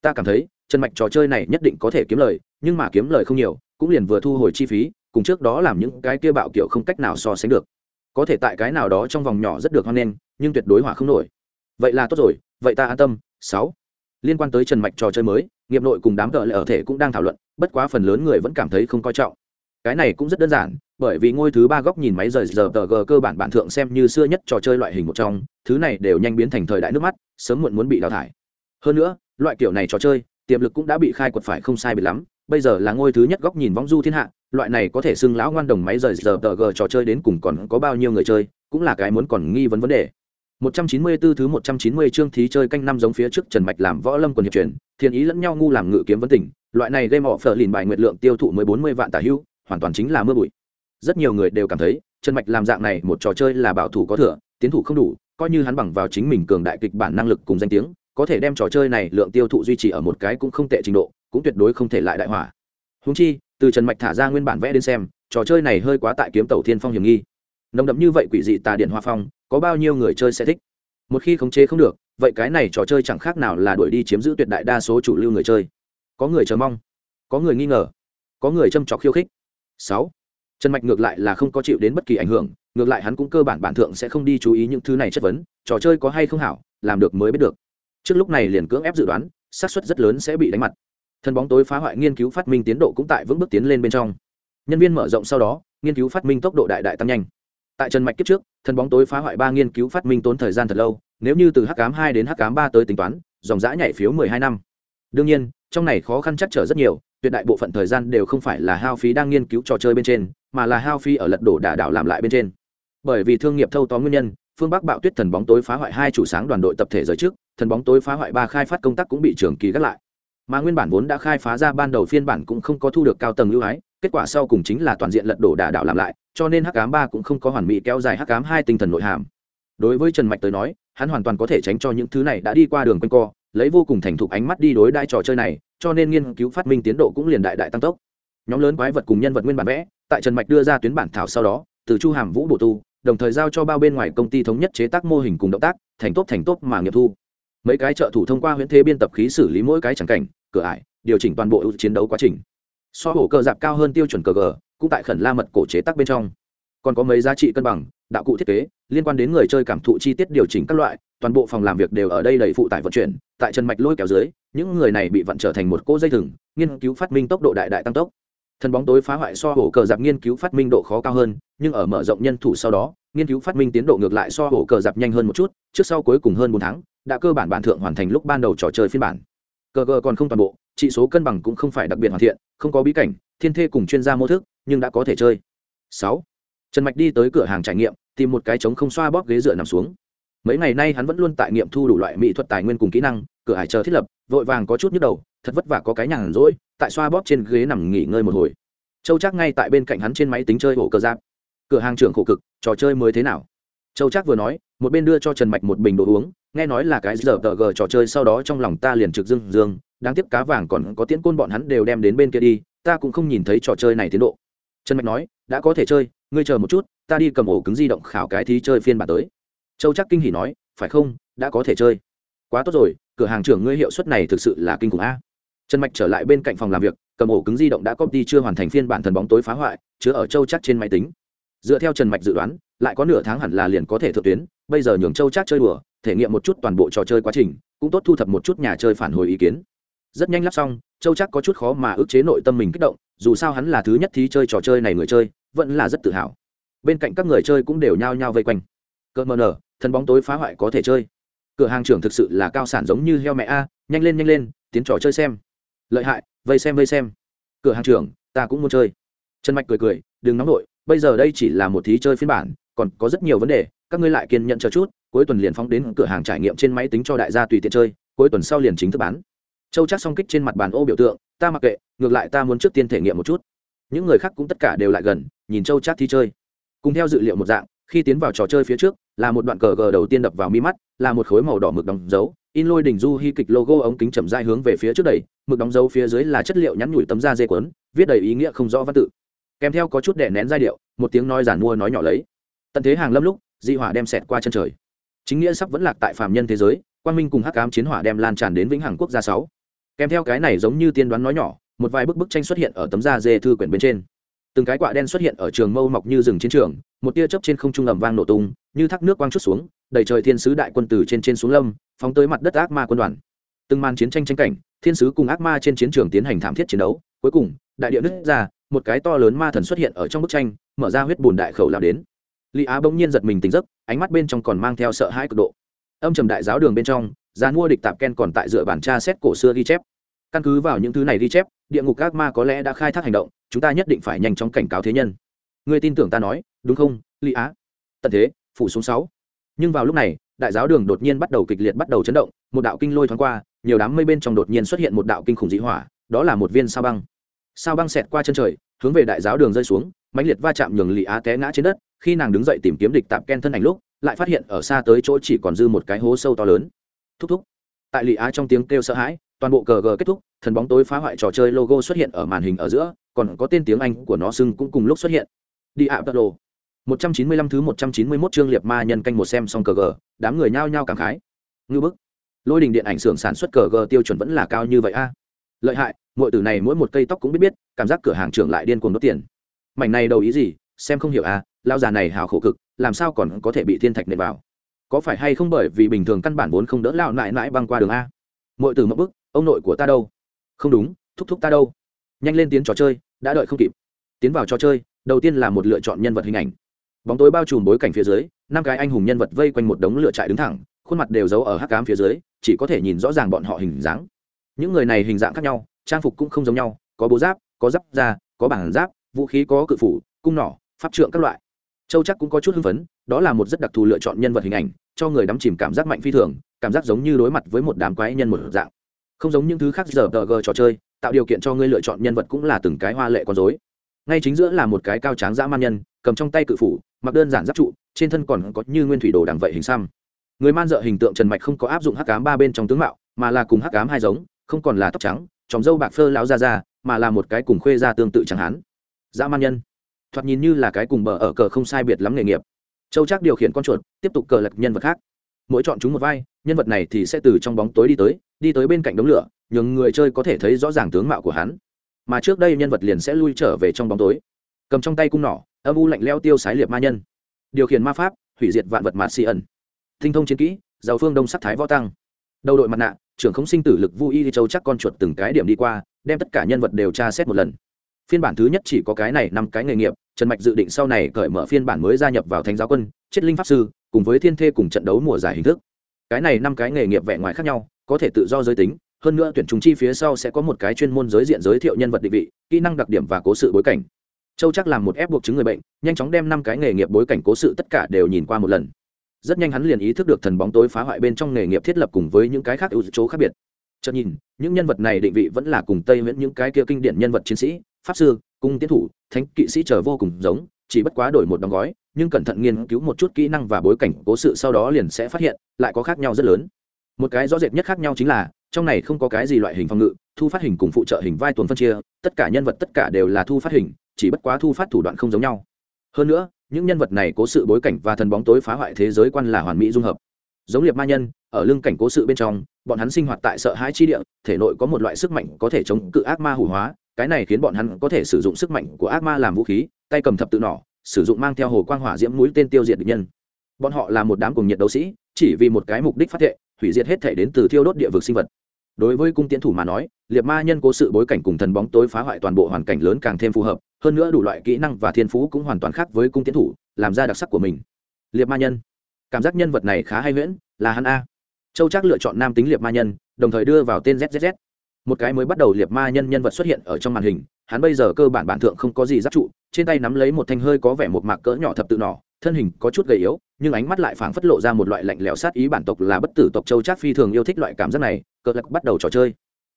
Speaker 1: Ta cảm thấy, Trần mạch trò chơi này nhất định có thể kiếm lời, nhưng mà kiếm lời không nhiều, cũng liền vừa thu hồi chi phí, cùng trước đó làm những cái kia bạo kiểu không cách nào so sánh được có thể tại cái nào đó trong vòng nhỏ rất được hoan nghênh, nhưng tuyệt đối hỏa không nổi. Vậy là tốt rồi, vậy ta an tâm. Sáu. Liên quan tới trần mạch trò chơi mới, nghiệp nội cùng đám cỡ lại ở thể cũng đang thảo luận, bất quá phần lớn người vẫn cảm thấy không coi trọng. Cái này cũng rất đơn giản, bởi vì ngôi thứ ba góc nhìn máy rời giờ tờ g cơ bản bản thượng xem như xưa nhất trò chơi loại hình một trong, thứ này đều nhanh biến thành thời đại nước mắt, sớm muộn muốn bị đào thải. Hơn nữa, loại kiểu này trò chơi, tiềm lực cũng đã bị khai quật phải không sai biệt lắm bây giờ là ngôi thứ nhất góc nhìn vong du thiên hạ loại này có thể xưng lão ngoan đồng máy rời giờ tờ g trò chơi đến cùng còn có bao nhiêu người chơi cũng là cái muốn còn nghi vấn vấn đề 194 thứ 190 chương thí chơi canh năm giống phía trước Trần Mạch làm võ lâm quần hiệp truyền, thiên ý lẫn nhau ngu làm ngự kiếm vấn tỉnh, loại này game phở lìn bài nguyệt lượng tiêu thụ mới 40 vạn tả hữu, hoàn toàn chính là mưa bụi. Rất nhiều người đều cảm thấy, Trần Mạch làm dạng này một trò chơi là bảo thủ có thừa, tiến thủ không đủ, coi như hắn bằng vào chính mình cường đại kịch bản năng lực cùng danh tiếng, có thể đem trò chơi này lượng tiêu thụ duy trì ở một cái cũng không tệ trình độ, cũng tuyệt đối không thể lại đại hỏa. húng chi, từ Trần Mạch thả ra nguyên bản vẽ đến xem, trò chơi này hơi quá tại kiếm tàu thiên phong hiểm nghi. Nồng đậm như vậy quỷ dị tà điện hoa phong, có bao nhiêu người chơi sẽ thích? một khi khống chế không được vậy cái này trò chơi chẳng khác nào là đuổi đi chiếm giữ tuyệt đại đa số chủ lưu người chơi có người chờ mong có người nghi ngờ có người châm trọc khiêu khích sáu trần mạch ngược lại là không có chịu đến bất kỳ ảnh hưởng ngược lại hắn cũng cơ bản bản thượng sẽ không đi chú ý những thứ này chất vấn trò chơi có hay không hảo làm được mới biết được trước lúc này liền cưỡng ép dự đoán, xác suất rất lớn sẽ bị đánh mặt. Thân bóng tối phá hoại nghiên cứu phát minh tiến độ cũng tại vững bước tiến lên bên trong. Nhân viên mở rộng sau đó, nghiên cứu phát minh tốc độ đại đại tăng nhanh. Tại trần mạch kiếp trước, thần bóng tối phá hoại ba nghiên cứu phát minh tốn thời gian thật lâu, nếu như từ h tám hai đến h tám ba tới tính toán, dòng giã nhảy phiếu mười hai năm. Đương nhiên, trong này khó khăn chắc trở rất nhiều, tuyệt đại bộ phận thời gian đều không phải là hao phí đang nghiên cứu trò chơi bên trên, mà là hao phí ở lật đổ đả đảo làm lại bên trên. Bởi vì thương nghiệp thâu tóm nguyên nhân phương bắc bạo tuyết thần bóng tối phá hoại hai chủ sáng đoàn đội tập thể giới trước, thần bóng tối phá hoại ba khai phát công tác cũng bị trường kỳ gác lại. Mà nguyên bản vốn đã khai phá ra ban đầu phiên bản cũng không có thu được cao tầng ưu ái, kết quả sau cùng chính là toàn diện lật đổ đả đảo làm lại, cho nên hắc ám ba cũng không có hoàn mỹ kéo dài hắc ám hai tinh thần nội hàm. Đối với trần mạch tới nói, hắn hoàn toàn có thể tránh cho những thứ này đã đi qua đường quanh co, lấy vô cùng thành thục ánh mắt đi đối đai trò chơi này, cho nên nghiên cứu phát minh tiến độ cũng liền đại đại tăng tốc. Nhóm lớn quái vật cùng nhân vật nguyên bản vẽ, tại trần mạch đưa ra tuyến bản thảo sau đó, từ chu hàm vũ bổ tu đồng thời giao cho bao bên ngoài công ty thống nhất chế tác mô hình cùng động tác, thành tốt thành tốt mà nghiệp thu. Mấy cái trợ thủ thông qua huyễn thế biên tập khí xử lý mỗi cái chẳng cảnh, cửa ải, điều chỉnh toàn bộ chiến đấu quá trình. So hổ cờ dạp cao hơn tiêu chuẩn cờ g cũng tại khẩn la mật cổ chế tác bên trong. Còn có mấy giá trị cân bằng, đạo cụ thiết kế, liên quan đến người chơi cảm thụ chi tiết điều chỉnh các loại, toàn bộ phòng làm việc đều ở đây đầy phụ tải vận chuyển, tại chân mạch lôi kéo dưới, những người này bị vận trở thành một cỗ dây thừng, nghiên cứu phát minh tốc độ đại đại tăng tốc thần bóng tối phá hoại so hổ cờ dạp nghiên cứu phát minh độ khó cao hơn, nhưng ở mở rộng nhân thủ sau đó, nghiên cứu phát minh tiến độ ngược lại so hổ cờ dạp nhanh hơn một chút, trước sau cuối cùng hơn bốn tháng, đã cơ bản bản thượng hoàn thành lúc ban đầu trò chơi phiên bản. Cờ cờ còn không toàn bộ trị số cân bằng cũng không phải đặc biệt hoàn thiện, không có bí cảnh, thiên thê cùng chuyên gia mô thức, nhưng đã có thể chơi. Sáu. Trần mạch đi tới cửa hàng trải nghiệm, tìm một cái trống không xoa bóp ghế dựa nằm xuống. Mấy ngày nay hắn vẫn luôn tại nghiệm thu đủ loại mỹ thuật tài nguyên cùng kỹ năng, cửa hải chờ thiết lập, vội vàng có chút nhức đầu thật vất vả có cái nhàn rỗi, tại xoa bóp trên ghế nằm nghỉ ngơi một hồi. Châu chắc ngay tại bên cạnh hắn trên máy tính chơi ổ cơ giáp. Cửa hàng trưởng khổ cực, trò chơi mới thế nào? Châu chắc vừa nói, một bên đưa cho trần mạch một bình đồ uống, nghe nói là cái giờ tờ gờ trò chơi sau đó trong lòng ta liền trực dương dương, đáng tiếc cá vàng còn có tiễn côn bọn hắn đều đem đến bên kia đi, ta cũng không nhìn thấy trò chơi này tiến độ. Trần mạch nói, đã có thể chơi, ngươi chờ một chút, ta đi cầm ổ cứng di động khảo cái thí chơi phiên bản tới. Châu chắc kinh hỉ nói, phải không, đã có thể chơi. Quá tốt rồi, cửa hàng trưởng ngươi hiệu suất này thực sự là kinh khủng a trần mạch trở lại bên cạnh phòng làm việc, cầm ổ cứng di động đã copy chưa hoàn thành phiên bản thần bóng tối phá hoại, chứa ở châu chắc trên máy tính. Dựa theo trần mạch dự đoán, lại có nửa tháng hẳn là liền có thể thượng tuyến, bây giờ nhường châu chắc chơi đùa, thể nghiệm một chút toàn bộ trò chơi quá trình, cũng tốt thu thập một chút nhà chơi phản hồi ý kiến. Rất nhanh lắp xong, châu chắc có chút khó mà ức chế nội tâm mình kích động, dù sao hắn là thứ nhất thí chơi trò chơi này người chơi, vẫn là rất tự hào. Bên cạnh các người chơi cũng đều nhao nhao vây quanh. Cợt mờ nở, thần bóng tối phá hoại có thể chơi. Cửa hàng trưởng thực sự là cao sản giống như heo mẹ a, nhanh lên nhanh lên, tiến trò chơi xem lợi hại, vây xem vây xem. Cửa hàng trưởng, ta cũng muốn chơi. Trần mạch cười cười, đừng nóng nổi bây giờ đây chỉ là một thí chơi phiên bản, còn có rất nhiều vấn đề, các ngươi lại kiên nhận chờ chút, cuối tuần liền phóng đến cửa hàng trải nghiệm trên máy tính cho đại gia tùy tiện chơi, cuối tuần sau liền chính thức bán. Châu chắc song kích trên mặt bàn ô biểu tượng, ta mặc kệ, ngược lại ta muốn trước tiên thể nghiệm một chút. Những người khác cũng tất cả đều lại gần, nhìn châu chắc thi chơi. Cùng theo dự liệu một dạng khi tiến vào trò chơi phía trước, là một đoạn cờ gờ đầu tiên đập vào mi mắt, là một khối màu đỏ mực đóng dấu. In lôi đỉnh du hy kịch logo ống kính chậm dai hướng về phía trước đầy mực đóng dấu phía dưới là chất liệu nhắn nhủi tấm da dê quấn viết đầy ý nghĩa không rõ văn tự. Kèm theo có chút đè nén giai điệu, một tiếng nói giản mua nói nhỏ lấy. Tận thế hàng lâm lúc di hỏa đem xẹt qua chân trời. Chính nghĩa sắp vẫn lạc tại phạm nhân thế giới quan minh cùng hắc ám chiến hỏa đem lan tràn đến vĩnh hằng quốc gia sáu. Kèm theo cái này giống như tiên đoán nói nhỏ, một vài bức bức tranh xuất hiện ở tấm da dê thư quyển bên trên từng cái quạ đen xuất hiện ở trường mâu mọc như rừng chiến trường, một tia chớp trên không trung ầm vang nổ tung, như thác nước quang chút xuống đầy trời thiên sứ đại quân từ trên trên xuống lâm, phóng tới mặt đất ác ma quân đoàn. Từng màn chiến tranh tranh cảnh, thiên sứ cùng ác ma trên chiến trường tiến hành thảm thiết chiến đấu, cuối cùng, đại địa nứt ra, một cái to lớn ma thần xuất hiện ở trong bức tranh, mở ra huyết bùn đại khẩu lao đến. Lý á bỗng nhiên giật mình tỉnh giấc, ánh mắt bên trong còn mang theo sợ hãi cực độ. Âm trầm đại giáo đường bên trong gian mua địch tạp ken còn tại dựa bản tra xét cổ xưa ghi chép căn cứ vào những thứ này ghi chép, địa ngục ác ma có lẽ đã khai thác hành động, chúng ta nhất định phải nhanh chóng cảnh cáo thế nhân. Người tin tưởng ta nói, đúng không, lý á? Tận thế, phủ xuống sáu. Nhưng vào lúc này, đại giáo đường đột nhiên bắt đầu kịch liệt bắt đầu chấn động, một đạo kinh lôi thoáng qua, nhiều đám mây bên trong đột nhiên xuất hiện một đạo kinh khủng dị hỏa, đó là một viên sao băng. Sao băng xẹt qua chân trời, hướng về đại giáo đường rơi xuống, mãnh liệt va chạm nhường lì á té ngã trên đất, khi nàng đứng dậy tìm kiếm địch tạp ken thân ảnh lúc, lại phát hiện ở xa tới chỗ chỉ còn dư một cái hố sâu to lớn. Thúc thúc. Tại lì á trong tiếng kêu sợ hãi toàn bộ cờ gờ kết thúc, thần bóng tối phá hoại trò chơi logo xuất hiện ở màn hình ở giữa, còn có tên tiếng anh của nó sưng cũng cùng lúc xuất hiện. Đi ạ tật đồ một trăm chín mươi lăm thứ một trăm chín mươi mốt chương liệt ma nhân canh một xem xong cờ gờ, đám người nhao nhao cảm khái. Ngư bức. Lôi đình điện ảnh xưởng sản xuất cờ gờ tiêu chuẩn vẫn là cao như vậy a. Lợi hại mọi từ này mỗi một cây tóc cũng biết biết, cảm giác cửa hàng trưởng lại điên cuồng đốt tiền. Mảnh này đầu ý gì, xem không hiểu à lao già này hào khổ cực, làm sao còn có thể bị thiên thạch nện vào? Có phải hay không bởi vì bình thường căn bản vốn không đỡ lao nại nãi băng qua đường a? Mọi từ mẫu bức ông nội của ta đâu? Không đúng, thúc thúc ta đâu? Nhanh lên tiến trò chơi, đã đợi không kịp. Tiến vào trò chơi, đầu tiên là một lựa chọn nhân vật hình ảnh. Bóng tối bao trùm bối cảnh phía dưới, năm cái anh hùng nhân vật vây quanh một đống lửa trại đứng thẳng, khuôn mặt đều giấu ở hắc cám phía dưới, chỉ có thể nhìn rõ ràng bọn họ hình dáng. Những người này hình dạng khác nhau, trang phục cũng không giống nhau, có bố giáp, có giáp da, có bảng giáp, vũ khí có cự phủ, cung nỏ, pháp trượng các loại. Châu chắc cũng có chút hưng phấn, đó là một rất đặc thù lựa chọn nhân vật hình ảnh, cho người đắm chìm cảm giác mạnh phi thường, cảm giác giống như đối mặt với một đám quái nhân một dạng không giống những thứ khác giờ tờ gờ trò chơi, tạo điều kiện cho ngươi lựa chọn nhân vật cũng là từng cái hoa lệ con dối ngay chính giữa là một cái cao tráng dã man nhân, cầm trong tay cự phủ, mặc đơn giản giáp trụ, trên thân còn có như nguyên thủy đồ đằng vậy hình xăm. Người man dợ hình tượng trần mạch không có áp dụng hắc cám ba bên trong tướng mạo, mà là cùng hắc cám hai giống, không còn là tóc trắng tròng dâu bạc phơ lão ra ra mà là một cái cùng khuê ra tương tự chẳng hán. Dã man nhân. Thoạt nhìn như là cái cùng bờ ở cờ không sai biệt lắm nghề nghiệp. Châu chắc điều khiển con chuột, tiếp tục cờ lật nhân vật khác mỗi chọn chúng một vai, nhân vật này thì sẽ từ trong bóng tối đi tới đi tới bên cạnh đống lửa, nhường người chơi có thể thấy rõ ràng tướng mạo của hắn. Mà trước đây nhân vật liền sẽ lui trở về trong bóng tối. Cầm trong tay cung nỏ, âm u lạnh leo tiêu sái liệt ma nhân. Điều khiển ma pháp, hủy diệt vạn vật mạt xì ẩn. Tinh thông chiến kỹ, giàu phương đông sắc thái võ tăng. Đầu đội mặt nạ, trưởng không sinh tử lực vui y châu chắc con chuột từng cái điểm đi qua, đem tất cả nhân vật đều tra xét một lần. Phiên bản thứ nhất chỉ có cái này năm cái nghề nghiệp, trần mạch dự định sau này cởi mở phiên bản mới gia nhập vào thánh giáo quân, chết linh pháp sư cùng với thiên thê cùng trận đấu mùa giải hình thức. Cái này năm cái nghề nghiệp vẻ ngoài khác nhau, có thể tự do giới tính, hơn nữa tuyển trùng chi phía sau sẽ có một cái chuyên môn giới diện giới thiệu nhân vật định vị, kỹ năng đặc điểm và cố sự bối cảnh. Châu chắc làm một ép buộc chứng người bệnh, nhanh chóng đem năm cái nghề nghiệp bối cảnh cố sự tất cả đều nhìn qua một lần. Rất nhanh hắn liền ý thức được thần bóng tối phá hoại bên trong nghề nghiệp thiết lập cùng với những cái khác ưu chỗ khác biệt. Chợt nhìn, những nhân vật này định vị vẫn là cùng tây miễn những cái kia kinh điển nhân vật chiến sĩ, pháp sư, cung tiến thủ, thánh kỵ sĩ chờ vô cùng giống, chỉ bất quá đổi một đóng gói nhưng cẩn thận nghiên cứu một chút kỹ năng và bối cảnh cố sự sau đó liền sẽ phát hiện, lại có khác nhau rất lớn. Một cái rõ rệt nhất khác nhau chính là, trong này không có cái gì loại hình phòng ngự, thu phát hình cùng phụ trợ hình vai tuần phân chia, tất cả nhân vật tất cả đều là thu phát hình, chỉ bất quá thu phát thủ đoạn không giống nhau. Hơn nữa, những nhân vật này cố sự bối cảnh và thần bóng tối phá hoại thế giới quan là hoàn mỹ dung hợp. Giống liệt ma nhân, ở lưng cảnh cố sự bên trong, bọn hắn sinh hoạt tại sợ hãi chi địa, thể nội có một loại sức mạnh có thể chống cự ác ma hủ hóa, cái này khiến bọn hắn có thể sử dụng sức mạnh của ác ma làm vũ khí, tay cầm thập tự nỏ sử dụng mang theo hồ quang hỏa diễm mũi tên tiêu diệt địch nhân. Bọn họ là một đám cùng nhiệt đấu sĩ, chỉ vì một cái mục đích phát thệ, hủy diệt hết thể đến từ thiêu đốt địa vực sinh vật. Đối với cung tiến thủ mà nói, liệt ma nhân cố sự bối cảnh cùng thần bóng tối phá hoại toàn bộ hoàn cảnh lớn càng thêm phù hợp, hơn nữa đủ loại kỹ năng và thiên phú cũng hoàn toàn khác với cung tiến thủ, làm ra đặc sắc của mình. Liệt ma nhân. Cảm giác nhân vật này khá hay huyễn, là hắn a. Châu trác lựa chọn nam tính liệt ma nhân, đồng thời đưa vào tên zzz một cái mới bắt đầu liệt ma nhân nhân vật xuất hiện ở trong màn hình, hắn bây giờ cơ bản bản thượng không có gì giáp trụ trên tay nắm lấy một thanh hơi có vẻ một mạc cỡ nhỏ thập tự nỏ, thân hình có chút gầy yếu, nhưng ánh mắt lại phảng phất lộ ra một loại lạnh lẽo sát ý bản tộc là bất tử tộc châu trác phi thường yêu thích loại cảm giác này cỡ lạc bắt đầu trò chơi.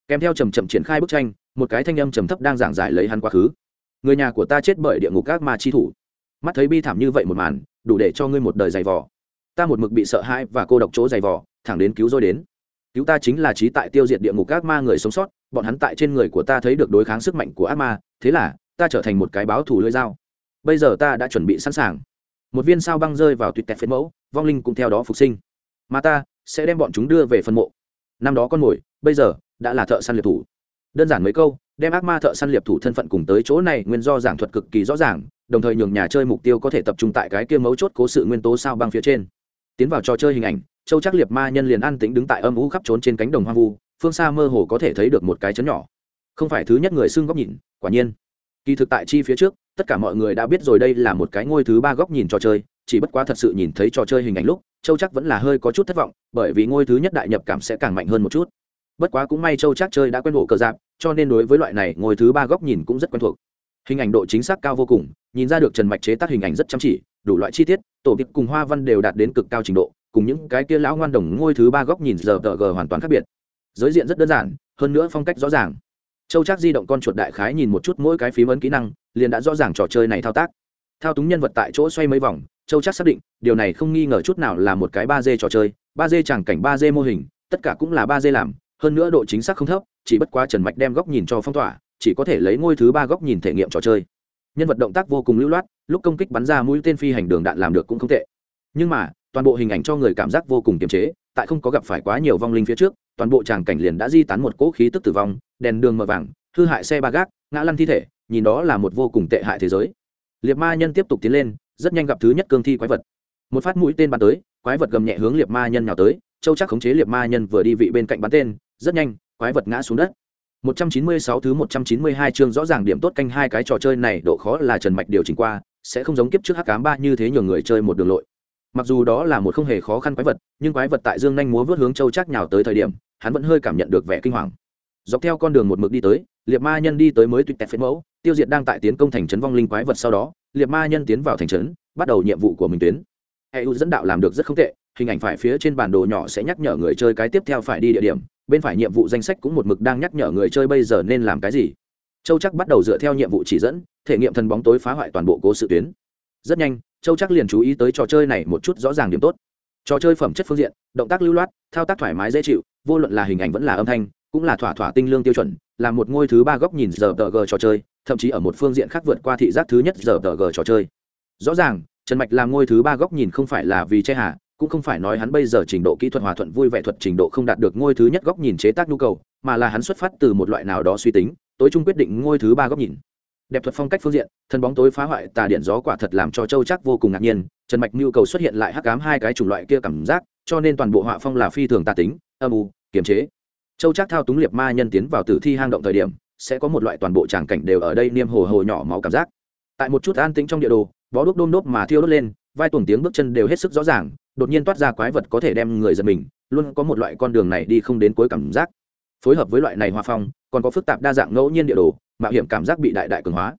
Speaker 1: Kèm theo trầm trầm triển khai bức tranh, một cái thanh âm trầm thấp đang giảng giải lấy hắn quá khứ. Người nhà của ta chết bởi địa ngục các ma chi thủ. Mắt thấy bi thảm như vậy một màn, đủ để cho ngươi một đời dày vò. Ta một mực bị sợ hãi và cô độc chỗ dày vò, thẳng đến cứu rồi đến. Cứu ta chính là trí tại tiêu diệt địa ngục các ma người sống sót, bọn hắn tại trên người của ta thấy được đối kháng sức mạnh của ác ma, thế là ta trở thành một cái báo thủ lưỡi dao. Bây giờ ta đã chuẩn bị sẵn sàng. Một viên sao băng rơi vào tuyệt tẹt phiến mẫu, vong linh cũng theo đó phục sinh. Mà ta sẽ đem bọn chúng đưa về phần mộ. Năm đó con mồi, bây giờ đã là thợ săn liệp thủ. Đơn giản mấy câu, đem ác ma thợ săn liệp thủ thân phận cùng tới chỗ này nguyên do giảng thuật cực kỳ rõ ràng, đồng thời nhường nhà chơi mục tiêu có thể tập trung tại cái kia mấu chốt cố sự nguyên tố sao băng phía trên. Tiến vào trò chơi hình ảnh, châu chắc liệp ma nhân liền an tĩnh đứng tại âm ú khắp trốn trên cánh đồng hoang vu, phương xa mơ hồ có thể thấy được một cái chấn nhỏ. Không phải thứ nhất người xương góc nhìn, quả nhiên kỳ thực tại chi phía trước, tất cả mọi người đã biết rồi đây là một cái ngôi thứ ba góc nhìn trò chơi, chỉ bất quá thật sự nhìn thấy trò chơi hình ảnh lúc, châu chắc vẫn là hơi có chút thất vọng, bởi vì ngôi thứ nhất đại nhập cảm sẽ càng mạnh hơn một chút. Bất quá cũng may châu chắc chơi đã quen bộ cờ dạp cho nên đối với loại này ngôi thứ ba góc nhìn cũng rất quen thuộc. Hình ảnh độ chính xác cao vô cùng, nhìn ra được trần mạch chế tác hình ảnh rất chăm chỉ, đủ loại chi tiết, tổ kịch cùng hoa văn đều đạt đến cực cao trình độ, cùng những cái kia lão ngoan đồng ngôi thứ ba góc nhìn giờ tờ g hoàn toàn khác biệt. Giới diện rất đơn giản, hơn nữa phong cách rõ ràng châu chắc di động con chuột đại khái nhìn một chút mỗi cái phím ấn kỹ năng, liền đã rõ ràng trò chơi này thao tác. Thao túng nhân vật tại chỗ xoay mấy vòng, châu chắc xác định, điều này không nghi ngờ chút nào là một cái ba d trò chơi, ba d chẳng cảnh ba d mô hình, tất cả cũng là ba d làm, hơn nữa độ chính xác không thấp, chỉ bất quá trần mạch đem góc nhìn cho phong tỏa, chỉ có thể lấy ngôi thứ ba góc nhìn thể nghiệm trò chơi. Nhân vật động tác vô cùng lưu loát, lúc công kích bắn ra mũi tên phi hành đường đạn làm được cũng không tệ. Nhưng mà, toàn bộ hình ảnh cho người cảm giác vô cùng kiềm chế tại không có gặp phải quá nhiều vong linh phía trước toàn bộ tràng cảnh liền đã di tán một cỗ khí tức tử vong đèn đường mờ vàng hư hại xe ba gác ngã lăn thi thể nhìn đó là một vô cùng tệ hại thế giới. Liệt ma nhân tiếp tục tiến lên rất nhanh gặp thứ nhất cương thi quái vật. Một phát mũi tên bắn tới quái vật gầm nhẹ hướng liệt ma nhân nhào tới châu chắc khống chế liệt ma nhân vừa đi vị bên cạnh bắn tên rất nhanh quái vật ngã xuống đất. 196 thứ 192 chương rõ ràng điểm tốt canh hai cái trò chơi này độ khó là Trần Mạch điều chỉnh qua, sẽ không giống kiếp trước Hắc Ám ba như thế nhường người chơi một đường lội. Mặc dù đó là một không hề khó khăn quái vật, nhưng quái vật tại dương nhanh múa vớt hướng Châu chắc nhào tới thời điểm, hắn vẫn hơi cảm nhận được vẻ kinh hoàng. Dọc theo con đường một mực đi tới, Liệt Ma nhân đi tới mới tuyệt tẹt phế mẫu, tiêu diệt đang tại tiến công thành trấn vong linh quái vật sau đó, Liệt Ma nhân tiến vào thành trấn, bắt đầu nhiệm vụ của mình tuyến. u dẫn đạo làm được rất không tệ, hình ảnh phải phía trên bản đồ nhỏ sẽ nhắc nhở người chơi cái tiếp theo phải đi địa điểm, bên phải nhiệm vụ danh sách cũng một mực đang nhắc nhở người chơi bây giờ nên làm cái gì châu chắc bắt đầu dựa theo nhiệm vụ chỉ dẫn thể nghiệm thần bóng tối phá hoại toàn bộ cố sự tuyến rất nhanh châu chắc liền chú ý tới trò chơi này một chút rõ ràng điểm tốt. Trò chơi phẩm chất phương diện, động tác lưu loát, thao tác thoải mái dễ chịu, vô luận là hình ảnh vẫn là âm thanh, cũng là thỏa thỏa tinh lương tiêu chuẩn, là một ngôi thứ ba góc nhìn giờ tờ g trò chơi, thậm chí ở một phương diện khác vượt qua thị giác thứ nhất giờ tờ g trò chơi. Rõ ràng, trần mạch làm ngôi thứ ba góc nhìn không phải là vì che hà, cũng không phải nói hắn bây giờ trình độ kỹ thuật hòa thuận vui vẻ thuật trình độ không đạt được ngôi thứ nhất góc nhìn chế tác nhu cầu, mà là hắn xuất phát từ một loại nào đó suy tính, tối trung quyết định ngôi thứ ba góc nhìn đẹp thuật phong cách phương diện, thân bóng tối phá hoại, tà điện gió quả thật làm cho châu chắc vô cùng ngạc nhiên. Trần mạch nhu cầu xuất hiện lại hắc cám hai cái chủng loại kia cảm giác, cho nên toàn bộ họa phong là phi thường tà tính, âm u, kiềm chế. Châu chắc thao túng liệt ma nhân tiến vào tử thi hang động thời điểm, sẽ có một loại toàn bộ tràng cảnh đều ở đây niêm hồ hồ nhỏ máu cảm giác. Tại một chút an tĩnh trong địa đồ, bó đúc đôm đốt mà thiêu đốt lên, vai tuồng tiếng bước chân đều hết sức rõ ràng, đột nhiên toát ra quái vật có thể đem người giật mình, luôn có một loại con đường này đi không đến cuối cảm giác. Phối hợp với loại này hoa phong, còn có phức tạp đa dạng ngẫu nhiên địa đồ mạo hiểm cảm giác bị đại đại cường hóa.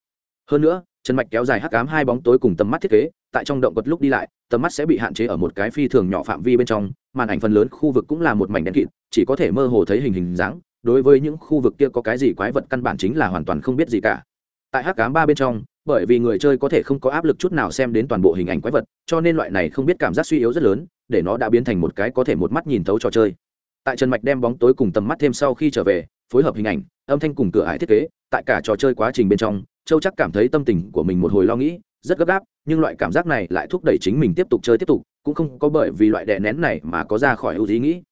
Speaker 1: Hơn nữa chân mạch kéo dài hắc ám hai bóng tối cùng tầm mắt thiết kế, tại trong động vật lúc đi lại, tầm mắt sẽ bị hạn chế ở một cái phi thường nhỏ phạm vi bên trong, màn ảnh phần lớn khu vực cũng là một mảnh đen kịt, chỉ có thể mơ hồ thấy hình hình dáng, đối với những khu vực kia có cái gì quái vật căn bản chính là hoàn toàn không biết gì cả. Tại hắc ám ba bên trong, bởi vì người chơi có thể không có áp lực chút nào xem đến toàn bộ hình ảnh quái vật, cho nên loại này không biết cảm giác suy yếu rất lớn, để nó đã biến thành một cái có thể một mắt nhìn thấu trò chơi. Tại trần mạch đem bóng tối cùng tầm mắt thêm sau khi trở về phối hợp hình ảnh, âm thanh cùng cửa ải thiết kế, tại cả trò chơi quá trình bên trong, châu chắc cảm thấy tâm tình của mình một hồi lo nghĩ, rất gấp gáp, nhưng loại cảm giác này lại thúc đẩy chính mình tiếp tục chơi tiếp tục, cũng không có bởi vì loại đè nén này mà có ra khỏi ưu ý nghĩ.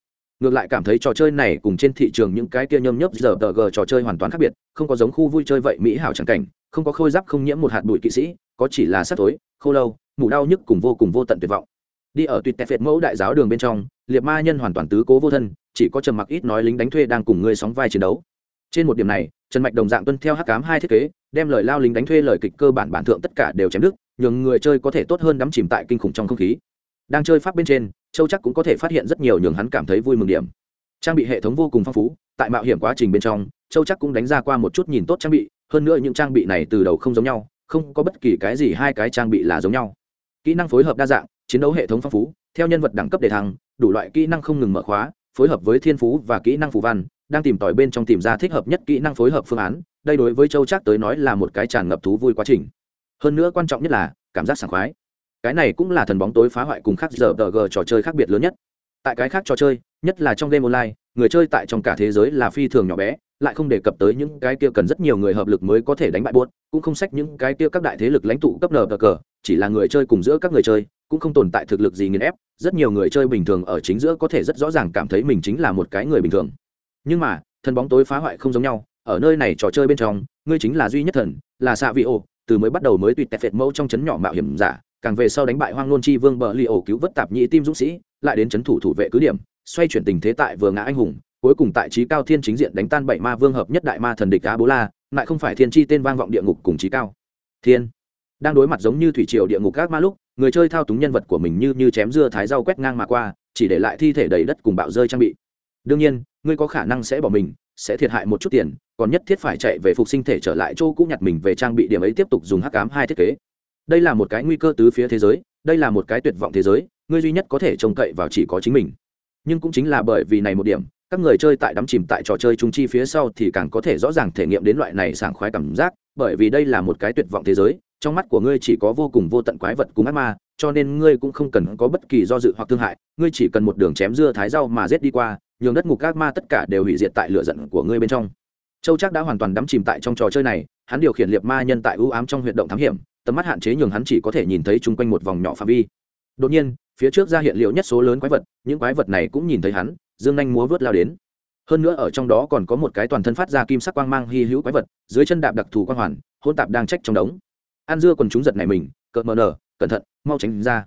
Speaker 1: Ngược lại cảm thấy trò chơi này cùng trên thị trường những cái kia nhâm nhấp giờ tờ gờ trò chơi hoàn toàn khác biệt, không có giống khu vui chơi vậy mỹ hảo chẳng cảnh, không có khôi giáp không nhiễm một hạt bụi kỵ sĩ, có chỉ là sắc tối khô lâu mù đau nhức cùng vô cùng vô tận tuyệt vọng. Đi ở tuyệt tẹp phệt mẫu đại giáo đường bên trong, liệt ma nhân hoàn toàn tứ cố vô thân chỉ có trầm mặc ít nói lính đánh thuê đang cùng ngươi sóng vai chiến đấu. Trên một điểm này, trần mạch đồng dạng tuân theo hắc cám hai thiết kế, đem lời lao lính đánh thuê lời kịch cơ bản bản thượng tất cả đều chém đứt, nhường người chơi có thể tốt hơn đắm chìm tại kinh khủng trong không khí. Đang chơi pháp bên trên, châu chắc cũng có thể phát hiện rất nhiều nhường hắn cảm thấy vui mừng điểm. Trang bị hệ thống vô cùng phong phú, tại mạo hiểm quá trình bên trong, châu chắc cũng đánh ra qua một chút nhìn tốt trang bị, hơn nữa những trang bị này từ đầu không giống nhau, không có bất kỳ cái gì hai cái trang bị là giống nhau. Kỹ năng phối hợp đa dạng, chiến đấu hệ thống phong phú, theo nhân vật đẳng cấp đề thăng, đủ loại kỹ năng không ngừng mở khóa phối hợp với thiên phú và kỹ năng phù văn, đang tìm tòi bên trong tìm ra thích hợp nhất kỹ năng phối hợp phương án, đây đối với châu Trác tới nói là một cái tràn ngập thú vui quá trình. Hơn nữa quan trọng nhất là, cảm giác sảng khoái. Cái này cũng là thần bóng tối phá hoại cùng khác giờ tờ g trò chơi khác biệt lớn nhất. Tại cái khác trò chơi, nhất là trong game online, người chơi tại trong cả thế giới là phi thường nhỏ bé, lại không đề cập tới những cái kia cần rất nhiều người hợp lực mới có thể đánh bại buốt cũng không sách những cái kia các đại thế lực lãnh tụ cấp nờ cờ, chỉ là người chơi cùng giữa các người chơi cũng không tồn tại thực lực gì nghiền ép, rất nhiều người chơi bình thường ở chính giữa có thể rất rõ ràng cảm thấy mình chính là một cái người bình thường. Nhưng mà, thần bóng tối phá hoại không giống nhau, ở nơi này trò chơi bên trong, ngươi chính là duy nhất thần, là xạ vị ô từ mới bắt đầu mới tùy tẹt phệt mẫu trong chấn nhỏ mạo hiểm giả, càng về sau đánh bại hoang nôn chi vương bờ li ổ cứu vớt tạp nhĩ tim dũng sĩ, lại đến chấn thủ thủ vệ cứ điểm, xoay chuyển tình thế tại vừa ngã anh hùng, cuối cùng tại trí cao thiên chính diện đánh tan bảy ma vương hợp nhất đại ma thần địch á bố la, lại không phải thiên chi tên vang vọng địa ngục cùng trí cao. Thiên, đang đối mặt giống như thủy triều địa ngục các ma lúc người chơi thao túng nhân vật của mình như như chém dưa thái rau quét ngang mà qua, chỉ để lại thi thể đầy đất cùng bạo rơi trang bị. Đương nhiên, ngươi có khả năng sẽ bỏ mình, sẽ thiệt hại một chút tiền, còn nhất thiết phải chạy về phục sinh thể trở lại chỗ cũ nhặt mình về trang bị điểm ấy tiếp tục dùng hắc cám hai thiết kế. Đây là một cái nguy cơ tứ phía thế giới, đây là một cái tuyệt vọng thế giới, ngươi duy nhất có thể trông cậy vào chỉ có chính mình. Nhưng cũng chính là bởi vì này một điểm, các người chơi tại đắm chìm tại trò chơi trung chi phía sau thì càng có thể rõ ràng thể nghiệm đến loại này sảng khoái cảm giác, bởi vì đây là một cái tuyệt vọng thế giới trong mắt của ngươi chỉ có vô cùng vô tận quái vật cùng ác ma, cho nên ngươi cũng không cần có bất kỳ do dự hoặc thương hại, ngươi chỉ cần một đường chém dưa thái rau mà giết đi qua, nhường đất ngục ác ma tất cả đều hủy diệt tại lửa giận của ngươi bên trong. Châu chắc đã hoàn toàn đắm chìm tại trong trò chơi này, hắn điều khiển liệt ma nhân tại ưu ám trong huyệt động thám hiểm, tầm mắt hạn chế nhường hắn chỉ có thể nhìn thấy chung quanh một vòng nhỏ phạm vi. Đột nhiên, phía trước ra hiện liệu nhất số lớn quái vật, những quái vật này cũng nhìn thấy hắn, dương nhanh múa vớt lao đến. Hơn nữa ở trong đó còn có một cái toàn thân phát ra kim sắc quang mang hy hữu quái vật, dưới chân đạp đặc thù quang hoàn hôn tạp đang trách trong đống an dưa còn chúng giật này mình, cợt mờ nở, cẩn thận, mau tránh ra.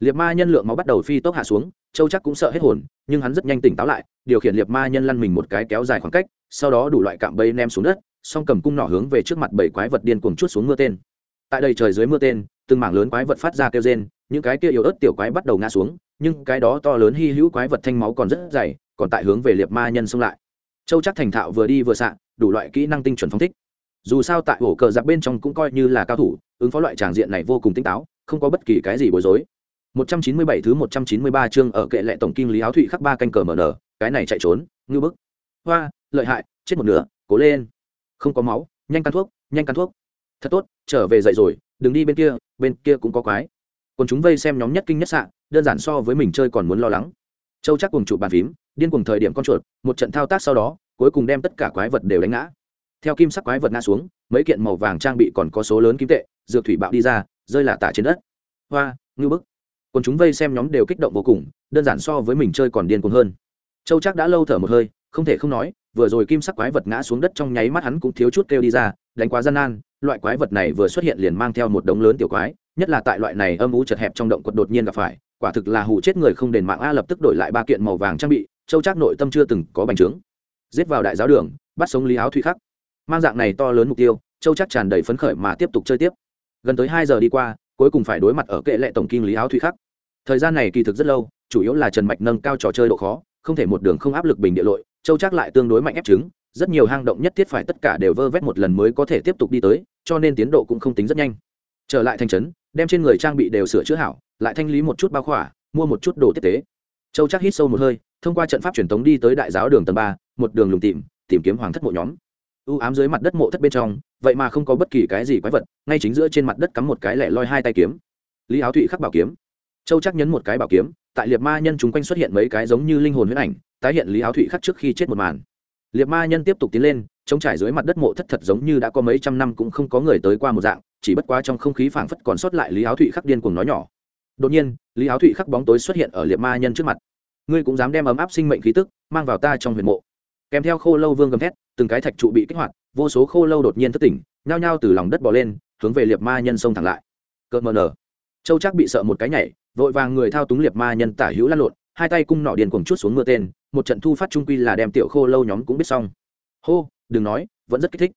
Speaker 1: Liệt ma nhân lượng máu bắt đầu phi tốc hạ xuống, châu chắc cũng sợ hết hồn, nhưng hắn rất nhanh tỉnh táo lại, điều khiển liệt ma nhân lăn mình một cái kéo dài khoảng cách, sau đó đủ loại cạm bẫy ném xuống đất, song cầm cung nỏ hướng về trước mặt bảy quái vật điên cuồng chút xuống mưa tên. Tại đây trời dưới mưa tên, từng mảng lớn quái vật phát ra kêu rên, những cái kia yếu ớt tiểu quái bắt đầu ngã xuống, nhưng cái đó to lớn hy hữu quái vật thanh máu còn rất dày, còn tại hướng về liệt ma nhân xông lại. Châu chắc thành thạo vừa đi vừa xạ, đủ loại kỹ năng tinh chuẩn phóng thích dù sao tại ổ cờ giặc bên trong cũng coi như là cao thủ, ứng phó loại tràng diện này vô cùng tinh táo, không có bất kỳ cái gì bối rối. 197 thứ 193 chương ở kệ lệ tổng kinh lý áo thụy khắc ba canh cờ mở nở, cái này chạy trốn ngư bức. Hoa, lợi hại, chết một nửa, cố lên. Không có máu, nhanh căn thuốc, nhanh căn thuốc. Thật tốt, trở về dậy rồi, đừng đi bên kia bên kia cũng có quái. Còn chúng vây xem nhóm nhất kinh nhất sạ đơn giản so với mình chơi còn muốn lo lắng. Châu chắc cùng chụp bàn phím, điên cùng thời điểm con chuột, một trận thao tác sau đó, cuối cùng đem tất cả quái vật đều đánh ngã theo kim sắc quái vật ngã xuống, mấy kiện màu vàng trang bị còn có số lớn kim tệ, dược thủy bạo đi ra, rơi lả tả trên đất. Hoa ngư bức. Còn chúng vây xem nhóm đều kích động vô cùng, đơn giản so với mình chơi còn điên cuồng hơn. Châu chắc đã lâu thở một hơi, không thể không nói, vừa rồi kim sắc quái vật ngã xuống đất trong nháy mắt hắn cũng thiếu chút kêu đi ra, đánh quá gian nan, loại quái vật này vừa xuất hiện liền mang theo một đống lớn tiểu quái, nhất là tại loại này âm ú chật hẹp trong động quật đột nhiên gặp phải, quả thực là hù chết người không đền mạng a lập tức đổi lại ba kiện màu vàng trang bị, châu chắc nội tâm chưa từng có bành trướng. Giết vào đại giáo đường, bắt sống lý áo thủy khắc mang dạng này to lớn mục tiêu châu chắc tràn đầy phấn khởi mà tiếp tục chơi tiếp. Gần tới hai giờ đi qua cuối cùng phải đối mặt ở kệ lệ tổng kinh lý áo thủy khắc. Thời gian này kỳ thực rất lâu chủ yếu là trần mạch nâng cao trò chơi độ khó không thể một đường không áp lực bình địa lội châu chắc lại tương đối mạnh ép trứng, rất nhiều hang động nhất thiết phải tất cả đều vơ vét một lần mới có thể tiếp tục đi tới cho nên tiến độ cũng không tính rất nhanh. Trở lại thành trấn đem trên người trang bị đều sửa chữa hảo lại thanh lý một chút bao khỏa mua một chút đồ tiếp tế. Châu chắc hít sâu một hơi thông qua trận pháp truyền thống đi tới đại giáo đường tầng ba một đường lùng tìm tìm kiếm hoàng thất mộ nhóm u ám dưới mặt đất mộ thất bên trong, vậy mà không có bất kỳ cái gì quái vật, ngay chính giữa trên mặt đất cắm một cái lẻ loi hai tay kiếm. Lý áo thụy khắc bảo kiếm. Châu chắc nhấn một cái bảo kiếm, tại liệt ma nhân chúng quanh xuất hiện mấy cái giống như linh hồn huyết ảnh, tái hiện lý áo thụy khắc trước khi chết một màn. Liệt ma nhân tiếp tục tiến lên chống trải dưới mặt đất mộ thất thật giống như đã có mấy trăm năm cũng không có người tới qua một dạng, chỉ bất quá trong không khí phảng phất còn sót lại lý áo thụy khắc điên cuồng nói nhỏ. Đột nhiên, lý áo thụy khắc bóng tối xuất hiện ở liệt ma nhân trước mặt. Ngươi cũng dám đem ấm áp sinh mệnh khí tức mang vào ta trong huyền mộ. Kèm theo khô lâu vương gầm thét từng cái thạch trụ bị kích hoạt, vô số khô lâu đột nhiên thất tỉnh, nhao nhao từ lòng đất bò lên, hướng về liệt ma nhân sông thẳng lại. Cợt mờ nở. Châu chắc bị sợ một cái nhảy, vội vàng người thao túng liệt ma nhân tả hữu lăn lộn, hai tay cung nọ điền cuồng chút xuống mưa tên, một trận thu phát trung quy là đem tiểu khô lâu nhóm cũng biết xong. Hô, đừng nói, vẫn rất kích thích.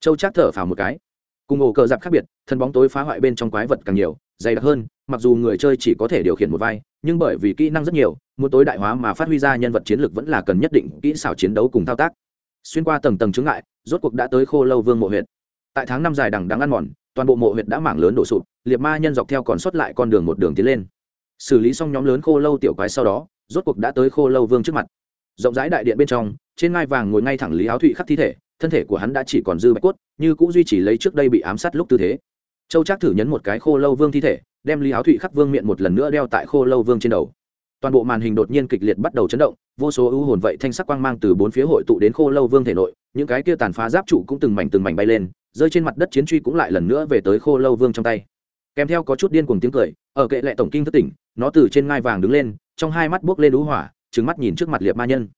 Speaker 1: Châu chắc thở phào một cái. Cùng ổ cờ giặc khác biệt, thân bóng tối phá hoại bên trong quái vật càng nhiều, dày đặc hơn, mặc dù người chơi chỉ có thể điều khiển một vai, nhưng bởi vì kỹ năng rất nhiều, muốn tối đại hóa mà phát huy ra nhân vật chiến lược vẫn là cần nhất định kỹ xảo chiến đấu cùng thao tác xuyên qua tầng tầng chướng ngại, rốt cuộc đã tới khô lâu vương mộ huyện tại tháng năm dài đằng đáng ăn mòn, toàn bộ mộ huyện đã mảng lớn đổ sụp, liệt ma nhân dọc theo còn sót lại con đường một đường tiến lên. Xử lý xong nhóm lớn khô lâu tiểu quái sau đó, rốt cuộc đã tới khô lâu vương trước mặt. Rộng rãi đại điện bên trong, trên ngai vàng ngồi ngay thẳng lý áo thụy khắc thi thể, thân thể của hắn đã chỉ còn dư bạch cốt, như cũng duy trì lấy trước đây bị ám sát lúc tư thế. Châu trác thử nhấn một cái khô lâu vương thi thể, đem lý áo thụy khắc vương miệng một lần nữa đeo tại khô lâu vương trên đầu toàn bộ màn hình đột nhiên kịch liệt bắt đầu chấn động, vô số ưu hồn vậy thanh sắc quang mang từ bốn phía hội tụ đến khô lâu vương thể nội, những cái kia tàn phá giáp trụ cũng từng mảnh từng mảnh bay lên, rơi trên mặt đất chiến truy cũng lại lần nữa về tới khô lâu vương trong tay. Kèm theo có chút điên cuồng tiếng cười, ở kệ lệ tổng kinh thất tỉnh, nó từ trên ngai vàng đứng lên, trong hai mắt buốc lên đũ hỏa trứng mắt nhìn trước mặt liệt ma nhân.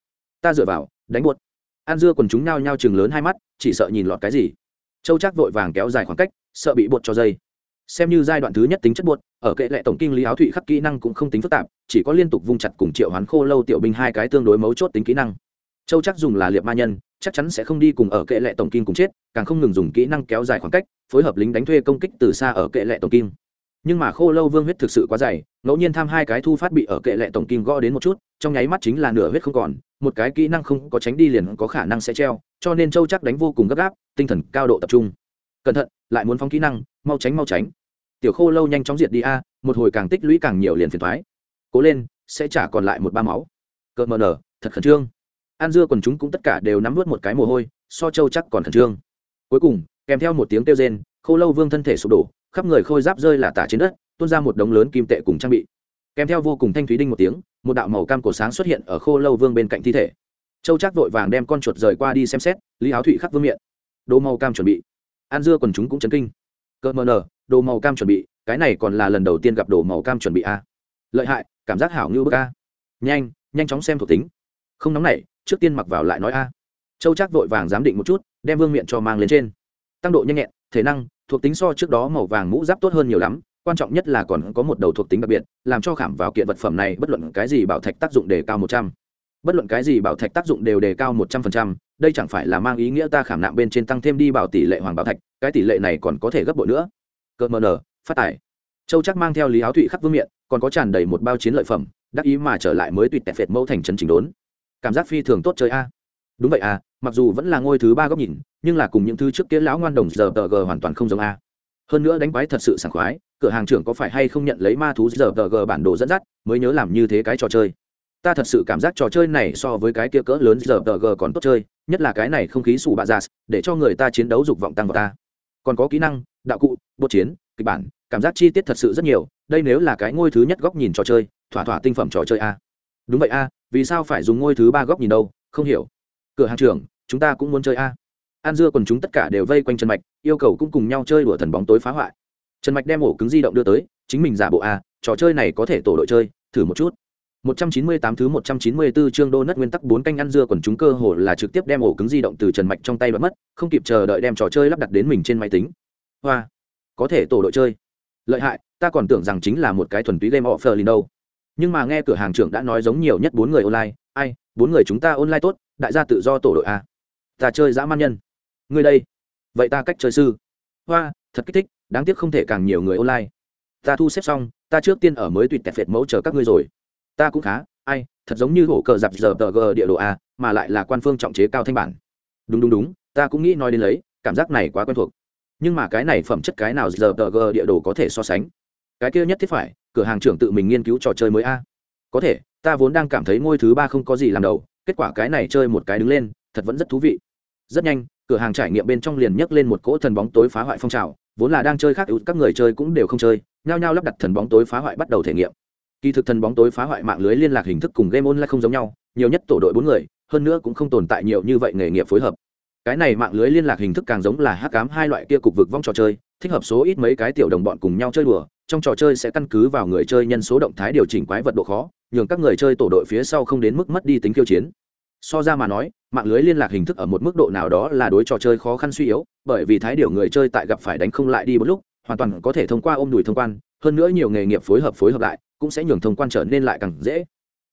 Speaker 1: Ta dựa vào, đánh buột. An dưa quần chúng nhao nhao chừng lớn hai mắt, chỉ sợ nhìn lọt cái gì. Châu chắc vội vàng kéo dài khoảng cách, sợ bị buột cho dây. Xem như giai đoạn thứ nhất tính chất buột ở kệ lệ tổng kinh lý áo thụy khắc kỹ năng cũng không tính phức tạp, chỉ có liên tục vung chặt cùng triệu hoán khô lâu tiểu binh hai cái tương đối mấu chốt tính kỹ năng. Châu chắc dùng là liệp ma nhân, chắc chắn sẽ không đi cùng ở kệ lệ tổng kinh cùng chết, càng không ngừng dùng kỹ năng kéo dài khoảng cách, phối hợp lính đánh thuê công kích từ xa ở kệ lệ tổng kinh. nhưng mà khô lâu vương huyết thực sự quá dày, ngẫu nhiên tham hai cái thu phát bị ở kệ lệ tổng kim gõ đến một chút, trong nháy mắt chính là nửa huyết không còn, một cái kỹ năng không có tránh đi liền có khả năng sẽ treo, cho nên châu chắc đánh vô cùng gấp gáp, tinh thần cao độ tập trung. Cẩn thận, lại muốn phóng kỹ năng, mau tránh mau tránh tiểu khô lâu nhanh chóng diệt đi a, một hồi càng tích lũy càng nhiều liền phiền thoái cố lên, sẽ trả còn lại một ba máu. Cỡ mờ nở, thật khẩn trương. An dưa còn chúng cũng tất cả đều nắm vớt một cái mồ hôi, so châu chắc còn khẩn trương. Cuối cùng, kèm theo một tiếng kêu rên, khô lâu vương thân thể sụp đổ, khắp người khôi giáp rơi là tả trên đất, tuôn ra một đống lớn kim tệ cùng trang bị. Kèm theo vô cùng thanh thúy đinh một tiếng, một đạo màu cam cổ sáng xuất hiện ở khô lâu vương bên cạnh thi thể. Châu chắc vội vàng đem con chuột rời qua đi xem xét, lý áo thụy khắc vương miệng đồ màu cam chuẩn bị. An dưa còn chúng cũng chấn kinh. Cơ mờ nở đồ màu cam chuẩn bị, cái này còn là lần đầu tiên gặp đồ màu cam chuẩn bị a. Lợi hại, cảm giác hảo như bức a. Nhanh nhanh chóng xem thuộc tính. Không nóng nảy, trước tiên mặc vào lại nói a. Châu chắc vội vàng giám định một chút, đem vương miệng cho mang lên trên. Tăng độ nhanh nhẹn, thể năng, thuộc tính so trước đó màu vàng mũ giáp tốt hơn nhiều lắm, quan trọng nhất là còn có một đầu thuộc tính đặc biệt, làm cho khảm vào kiện vật phẩm này bất luận cái gì bảo thạch tác dụng đề cao một trăm. Bất luận cái gì bảo thạch tác dụng đều đề cao một trăm phần trăm, đây chẳng phải là mang ý nghĩa ta khảm nạm bên trên tăng thêm đi bảo tỷ lệ hoàng bảo thạch, cái tỷ lệ này còn có thể gấp bội nữa cợt mờ nở phát tải. Châu chắc mang theo lý áo thụy khắc vương miệng còn có tràn đầy một bao chiến lợi phẩm, đắc ý mà trở lại mới tuyệt tẹt phệt mẫu thành trấn chỉnh đốn. Cảm giác phi thường tốt chơi a. Đúng vậy à mặc dù vẫn là ngôi thứ ba góc nhìn, nhưng là cùng những thứ trước kia lão ngoan đồng giờ tờ g hoàn toàn không giống a. Hơn nữa đánh quái thật sự sảng khoái, cửa hàng trưởng có phải hay không nhận lấy ma thú giờ tờ g bản đồ dẫn dắt, mới nhớ làm như thế cái trò chơi. Ta thật sự cảm giác trò chơi này so với cái kia cỡ lớn giờ tờ g còn tốt chơi, nhất là cái này không khí sủ bạ giả để cho người ta chiến đấu dục vọng tăng vào ta còn có kỹ năng, đạo cụ bột chiến, kịch bản, cảm giác chi tiết thật sự rất nhiều, đây nếu là cái ngôi thứ nhất góc nhìn trò chơi, thỏa thỏa tinh phẩm trò chơi a. Đúng vậy a, vì sao phải dùng ngôi thứ ba góc nhìn đâu, không hiểu. Cửa hàng trưởng, chúng ta cũng muốn chơi a. An dưa còn chúng tất cả đều vây quanh trần mạch, yêu cầu cũng cùng nhau chơi đùa thần bóng tối phá hoại. Trần mạch đem ổ cứng di động đưa tới, chính mình giả bộ a, trò chơi này có thể tổ đội chơi, thử một chút. 198 thứ 194 chương đô nất nguyên tắc 4 canh ăn dưa còn chúng cơ hồ là trực tiếp đem ổ cứng di động từ Trần Mạch trong tay đoạt mất, không kịp chờ đợi đem trò chơi lắp đặt đến mình trên máy tính. Hoa, có thể tổ đội chơi. Lợi hại, ta còn tưởng rằng chính là một cái thuần túy game offline đâu. Nhưng mà nghe cửa hàng trưởng đã nói giống nhiều nhất bốn người online, ai, bốn người chúng ta online tốt, đại gia tự do tổ đội a. Ta chơi dã man nhân. Ngươi đây, vậy ta cách chơi sư. Hoa, thật kích thích, đáng tiếc không thể càng nhiều người online. Ta thu xếp xong, ta trước tiên ở mới tùy tẹt phệt mẫu chờ các ngươi rồi ta cũng khá, ai, thật giống như hổ cờ dạp giờ tờ g địa đồ a, mà lại là quan phương trọng chế cao thanh bản. Đúng đúng đúng, ta cũng nghĩ nói đến lấy, cảm giác này quá quen thuộc. Nhưng mà cái này phẩm chất cái nào giờ tờ g địa đồ có thể so sánh? Cái kia nhất thiết phải, cửa hàng trưởng tự mình nghiên cứu trò chơi mới a. Có thể, ta vốn đang cảm thấy ngôi thứ ba không có gì làm đầu, kết quả cái này chơi một cái đứng lên, thật vẫn rất thú vị. Rất nhanh, cửa hàng trải nghiệm bên trong liền nhấc lên một cỗ thần bóng tối phá hoại phong trào, vốn là đang chơi khác, các người chơi cũng đều không chơi, nhao nhao lắp đặt thần bóng tối phá hoại bắt đầu thể nghiệm kỳ thực thần bóng tối phá hoại mạng lưới liên lạc hình thức cùng game online không giống nhau, nhiều nhất tổ đội bốn người, hơn nữa cũng không tồn tại nhiều như vậy nghề nghiệp phối hợp. Cái này mạng lưới liên lạc hình thức càng giống là hắc cám hai loại kia cục vực vong trò chơi, thích hợp số ít mấy cái tiểu đồng bọn cùng nhau chơi đùa, trong trò chơi sẽ căn cứ vào người chơi nhân số động thái điều chỉnh quái vật độ khó, nhường các người chơi tổ đội phía sau không đến mức mất đi tính khiêu chiến. So ra mà nói, mạng lưới liên lạc hình thức ở một mức độ nào đó là đối trò chơi khó khăn suy yếu, bởi vì thái điều người chơi tại gặp phải đánh không lại đi một lúc hoàn toàn có thể thông qua ôm đùi thông quan, hơn nữa nhiều nghề nghiệp phối hợp phối hợp lại, cũng sẽ nhường thông quan trở nên lại càng dễ.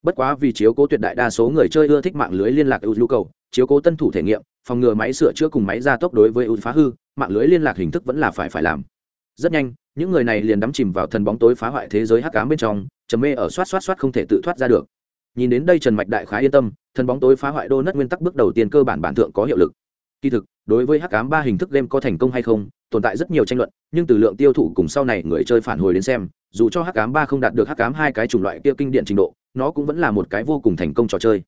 Speaker 1: Bất quá vì chiếu cố tuyệt đại đa số người chơi ưa thích mạng lưới liên lạc ưu nhu cầu, chiếu cố tân thủ thể nghiệm, phòng ngừa máy sửa chữa cùng máy gia tốc đối với ưu phá hư, mạng lưới liên lạc hình thức vẫn là phải phải làm. Rất nhanh, những người này liền đắm chìm vào thần bóng tối phá hoại thế giới hắc cám bên trong, trầm mê ở xoát xoát xoát không thể tự thoát ra được. Nhìn đến đây trần mạch đại khá yên tâm, thần bóng tối phá hoại đô nất nguyên tắc bước đầu tiên cơ bản bản thượng có hiệu lực. Kỳ thực, đối với hắc cám ba hình thức game có thành công hay không tồn tại rất nhiều tranh luận, nhưng từ lượng tiêu thụ cùng sau này người chơi phản hồi đến xem, dù cho hắc cám ba không đạt được hắc cám hai cái chủng loại kia kinh điển trình độ, nó cũng vẫn là một cái vô cùng thành công trò chơi.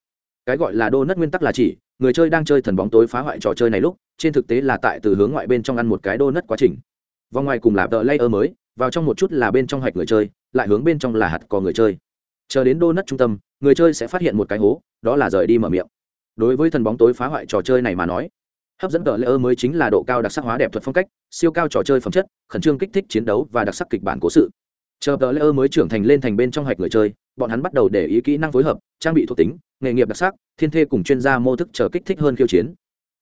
Speaker 1: Cái gọi là đô nất nguyên tắc là chỉ, người chơi đang chơi thần bóng tối phá hoại trò chơi này lúc, trên thực tế là tại từ hướng ngoại bên trong ăn một cái đô nất quá trình. Vòng ngoài cùng là tờ layer mới, vào trong một chút là bên trong hạch người chơi, lại hướng bên trong là hạt cò người chơi. Chờ đến đô nất trung tâm, người chơi sẽ phát hiện một cái hố, đó là rời đi mở miệng. Đối với thần bóng tối phá hoại trò chơi này mà nói hấp dẫn tờ ơ mới chính là độ cao đặc sắc hóa đẹp thuật phong cách, siêu cao trò chơi phẩm chất, khẩn trương kích thích chiến đấu và đặc sắc kịch bản cố sự. Chờ tờ ơ mới trưởng thành lên thành bên trong hạch người chơi, bọn hắn bắt đầu để ý kỹ năng phối hợp, trang bị thuộc tính, nghề nghiệp đặc sắc, thiên thê cùng chuyên gia mô thức chờ kích thích hơn khiêu chiến.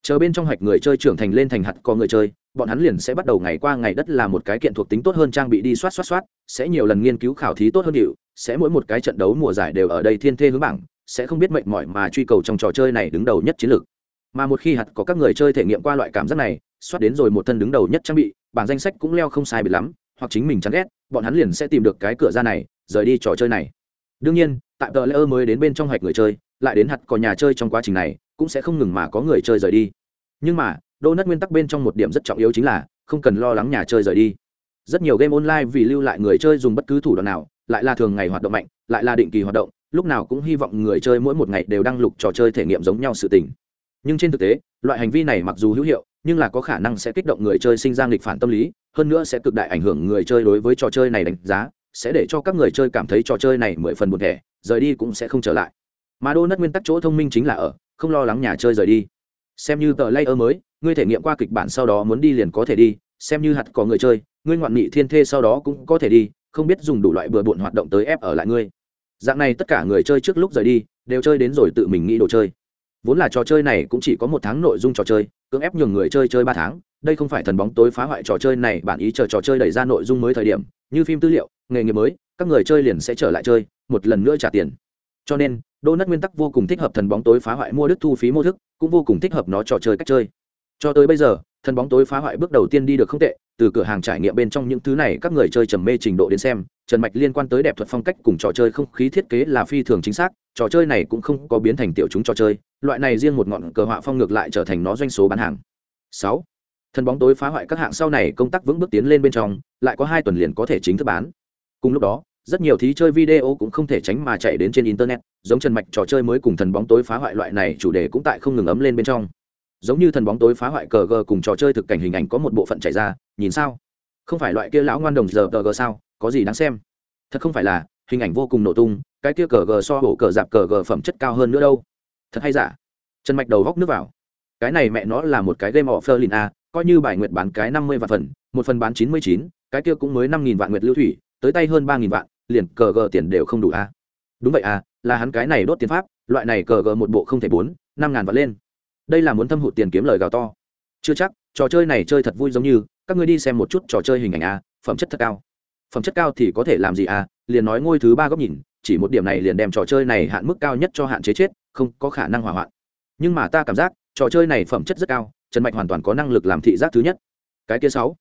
Speaker 1: Chờ bên trong hạch người chơi trưởng thành lên thành hạt có người chơi, bọn hắn liền sẽ bắt đầu ngày qua ngày đất là một cái kiện thuộc tính tốt hơn trang bị đi soát soát soát, sẽ nhiều lần nghiên cứu khảo thí tốt hơn hiệu sẽ mỗi một cái trận đấu mùa giải đều ở đây thiên thê hướng bảng, sẽ không biết mệnh mỏi mà truy cầu trong trò chơi này đứng đầu nhất chiến lược mà một khi hạt có các người chơi thể nghiệm qua loại cảm giác này, soát đến rồi một thân đứng đầu nhất trang bị, bảng danh sách cũng leo không sai bị lắm, hoặc chính mình chán ghét, bọn hắn liền sẽ tìm được cái cửa ra này, rời đi trò chơi này. Đương nhiên, tại tờ lễ mới đến bên trong hạch người chơi, lại đến hạt có nhà chơi trong quá trình này, cũng sẽ không ngừng mà có người chơi rời đi. Nhưng mà đô nất nguyên tắc bên trong một điểm rất trọng yếu chính là, không cần lo lắng nhà chơi rời đi. Rất nhiều game online vì lưu lại người chơi dùng bất cứ thủ đoạn nào, lại là thường ngày hoạt động mạnh, lại là định kỳ hoạt động, lúc nào cũng hy vọng người chơi mỗi một ngày đều đăng lục trò chơi thể nghiệm giống nhau sự tình nhưng trên thực tế, loại hành vi này mặc dù hữu hiệu, nhưng là có khả năng sẽ kích động người chơi sinh ra nghịch phản tâm lý, hơn nữa sẽ cực đại ảnh hưởng người chơi đối với trò chơi này đánh giá, sẽ để cho các người chơi cảm thấy trò chơi này mười phần một thẻ, rời đi cũng sẽ không trở lại. Mà đô nất nguyên tắc chỗ thông minh chính là ở, không lo lắng nhà chơi rời đi. Xem như tờ layer mới, ngươi thể nghiệm qua kịch bản sau đó muốn đi liền có thể đi, xem như hạt có người chơi, ngươi ngoạn nghị thiên thê sau đó cũng có thể đi, không biết dùng đủ loại bừa bộn hoạt động tới ép ở lại ngươi. Dạng này tất cả người chơi trước lúc rời đi, đều chơi đến rồi tự mình nghĩ đồ chơi vốn là trò chơi này cũng chỉ có một tháng nội dung trò chơi, cưỡng ép nhường người chơi chơi ba tháng, đây không phải thần bóng tối phá hoại trò chơi này bản ý chờ trò chơi đẩy ra nội dung mới thời điểm, như phim tư liệu, nghề nghiệp mới, các người chơi liền sẽ trở lại chơi, một lần nữa trả tiền. Cho nên đô nất nguyên tắc vô cùng thích hợp thần bóng tối phá hoại mua đức thu phí mô thức, cũng vô cùng thích hợp nó trò chơi cách chơi. Cho tới bây giờ, thần bóng tối phá hoại bước đầu tiên đi được không tệ, từ cửa hàng trải nghiệm bên trong những thứ này các người chơi trầm mê trình độ đến xem, trần mạch liên quan tới đẹp thuật phong cách cùng trò chơi không khí thiết kế là phi thường chính xác, trò chơi này cũng không có biến thành tiểu chúng trò chơi loại này riêng một ngọn cờ họa phong ngược lại trở thành nó doanh số bán hàng. Sáu, thần bóng tối phá hoại các hạng sau này công tác vững bước tiến lên bên trong, lại có hai tuần liền có thể chính thức bán. Cùng lúc đó, rất nhiều thí chơi video cũng không thể tránh mà chạy đến trên internet, giống trần mạch trò chơi mới cùng thần bóng tối phá hoại loại này chủ đề cũng tại không ngừng ấm lên bên trong. Giống như thần bóng tối phá hoại cờ gờ cùng trò chơi thực cảnh hình ảnh có một bộ phận chạy ra, nhìn sao? Không phải loại kia lão ngoan đồng giờ cờ gờ sao? Có gì đáng xem? Thật không phải là, hình ảnh vô cùng nổ tung, cái kia cờ gờ so bộ cờ dạp cờ gờ phẩm chất cao hơn nữa đâu thật hay giả? Trần mạch đầu góc nước vào. Cái này mẹ nó là một cái game offer lin a, coi như bài nguyệt bán cái năm mươi vạn phần, một phần bán chín mươi chín, cái kia cũng mới năm nghìn vạn nguyệt lưu thủy, tới tay hơn ba nghìn vạn, liền cờ gờ tiền đều không đủ a. Đúng vậy à là hắn cái này đốt tiền pháp, loại này cờ gờ một bộ không thể bốn, năm ngàn vạn lên. Đây là muốn thâm hụt tiền kiếm lời gào to. Chưa chắc, trò chơi này chơi thật vui giống như, các ngươi đi xem một chút trò chơi hình ảnh a, phẩm chất thật cao. Phẩm chất cao thì có thể làm gì à liền nói ngôi thứ ba góc nhìn, chỉ một điểm này liền đem trò chơi này hạn mức cao nhất cho hạn chế chết không có khả năng hỏa hoạn. Nhưng mà ta cảm giác trò chơi này phẩm chất rất cao trần mạch hoàn toàn có năng lực làm thị giác thứ nhất. Cái kia sáu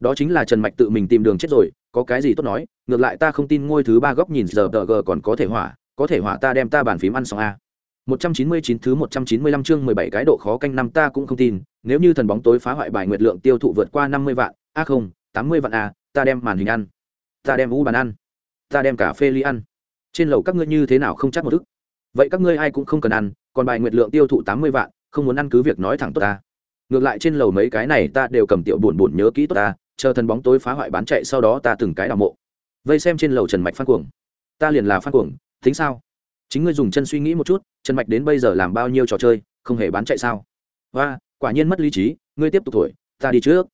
Speaker 1: đó chính là trần mạch tự mình tìm đường chết rồi có cái gì tốt nói ngược lại ta không tin ngôi thứ ba góc nhìn giờ tờ g còn có thể hỏa có thể hỏa ta đem ta bàn phím ăn xong a. 199 thứ 195 chương 17 cái độ khó canh năm ta cũng không tin, nếu như thần bóng tối phá hoại bài nguyệt lượng tiêu thụ vượt qua 50 vạn, a không, 80 vạn a, ta đem màn hình ăn, ta đem u bàn ăn, ta đem cà phê ly ăn. Trên lầu các ngươi như thế nào không chắc một thức. Vậy các ngươi ai cũng không cần ăn, còn bài nguyệt lượng tiêu thụ 80 vạn, không muốn ăn cứ việc nói thẳng tốt ta. Ngược lại trên lầu mấy cái này ta đều cầm tiểu buồn buồn nhớ kỹ tốt ta, chờ thần bóng tối phá hoại bán chạy sau đó ta từng cái đào mộ. Vây xem trên lầu Trần Mạch phan cuồng. Ta liền là phan cuồng, tính sao? chính ngươi dùng chân suy nghĩ một chút trần mạch đến bây giờ làm bao nhiêu trò chơi không hề bán chạy sao và quả nhiên mất lý trí ngươi tiếp tục thổi ta đi trước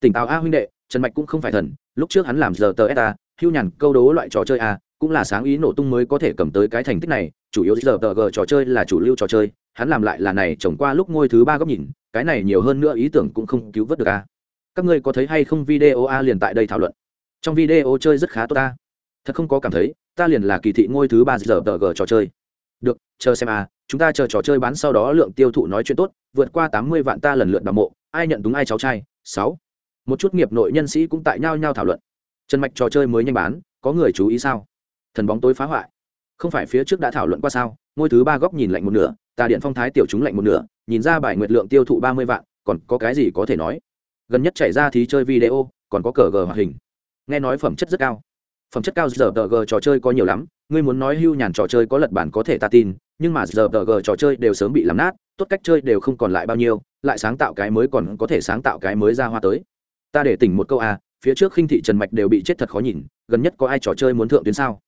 Speaker 1: tỉnh táo a huynh đệ trần mạch cũng không phải thần lúc trước hắn làm giờ tờ ta hưu nhàn câu đố loại trò chơi a cũng là sáng ý nổ tung mới có thể cầm tới cái thành tích này, chủ yếu giờ tờ g trò chơi là chủ lưu trò chơi, hắn làm lại là này trồng qua lúc ngôi thứ ba góc nhìn, cái này nhiều hơn nữa ý tưởng cũng không cứu vớt được a các ngươi có thấy hay không video a liền tại đây thảo luận. Trong video chơi rất khá tốt ta. Thật không có cảm thấy, ta liền là kỳ thị ngôi thứ ba giờ tờ g trò chơi. Được, chờ xem a chúng ta chờ trò chơi bán sau đó lượng tiêu thụ nói chuyện tốt, vượt qua tám mươi vạn ta lần lượt đ mộ, ai nhận đúng ai cháu trai, sáu. Một chút nghiệp nội nhân sĩ cũng tại nhau nhau thảo luận. Trần mạch trò chơi mới nhanh bán, có người chú ý sao? Thần bóng tối phá hoại. Không phải phía trước đã thảo luận qua sao, ngôi thứ ba góc nhìn lạnh một nửa, tà điện phong thái tiểu chúng lạnh một nửa, nhìn ra bài nguyệt lượng tiêu thụ ba mươi vạn, còn có cái gì có thể nói? Gần nhất chảy ra thì chơi video, còn có cờ gờ hoạt hình. Nghe nói phẩm chất rất cao. Phẩm chất cao giờ tờ g trò chơi có nhiều lắm, ngươi muốn nói hưu nhàn trò chơi có lật bản có thể ta tin, nhưng mà giờ tờ g trò chơi đều sớm bị làm nát, tốt cách chơi đều không còn lại bao nhiêu, lại sáng tạo cái mới còn có thể sáng tạo cái mới ra hoa tới. Ta để tỉnh một câu à phía trước khinh thị trần mạch đều bị chết thật khó nhìn, gần nhất có ai trò chơi muốn thượng tuyến sao?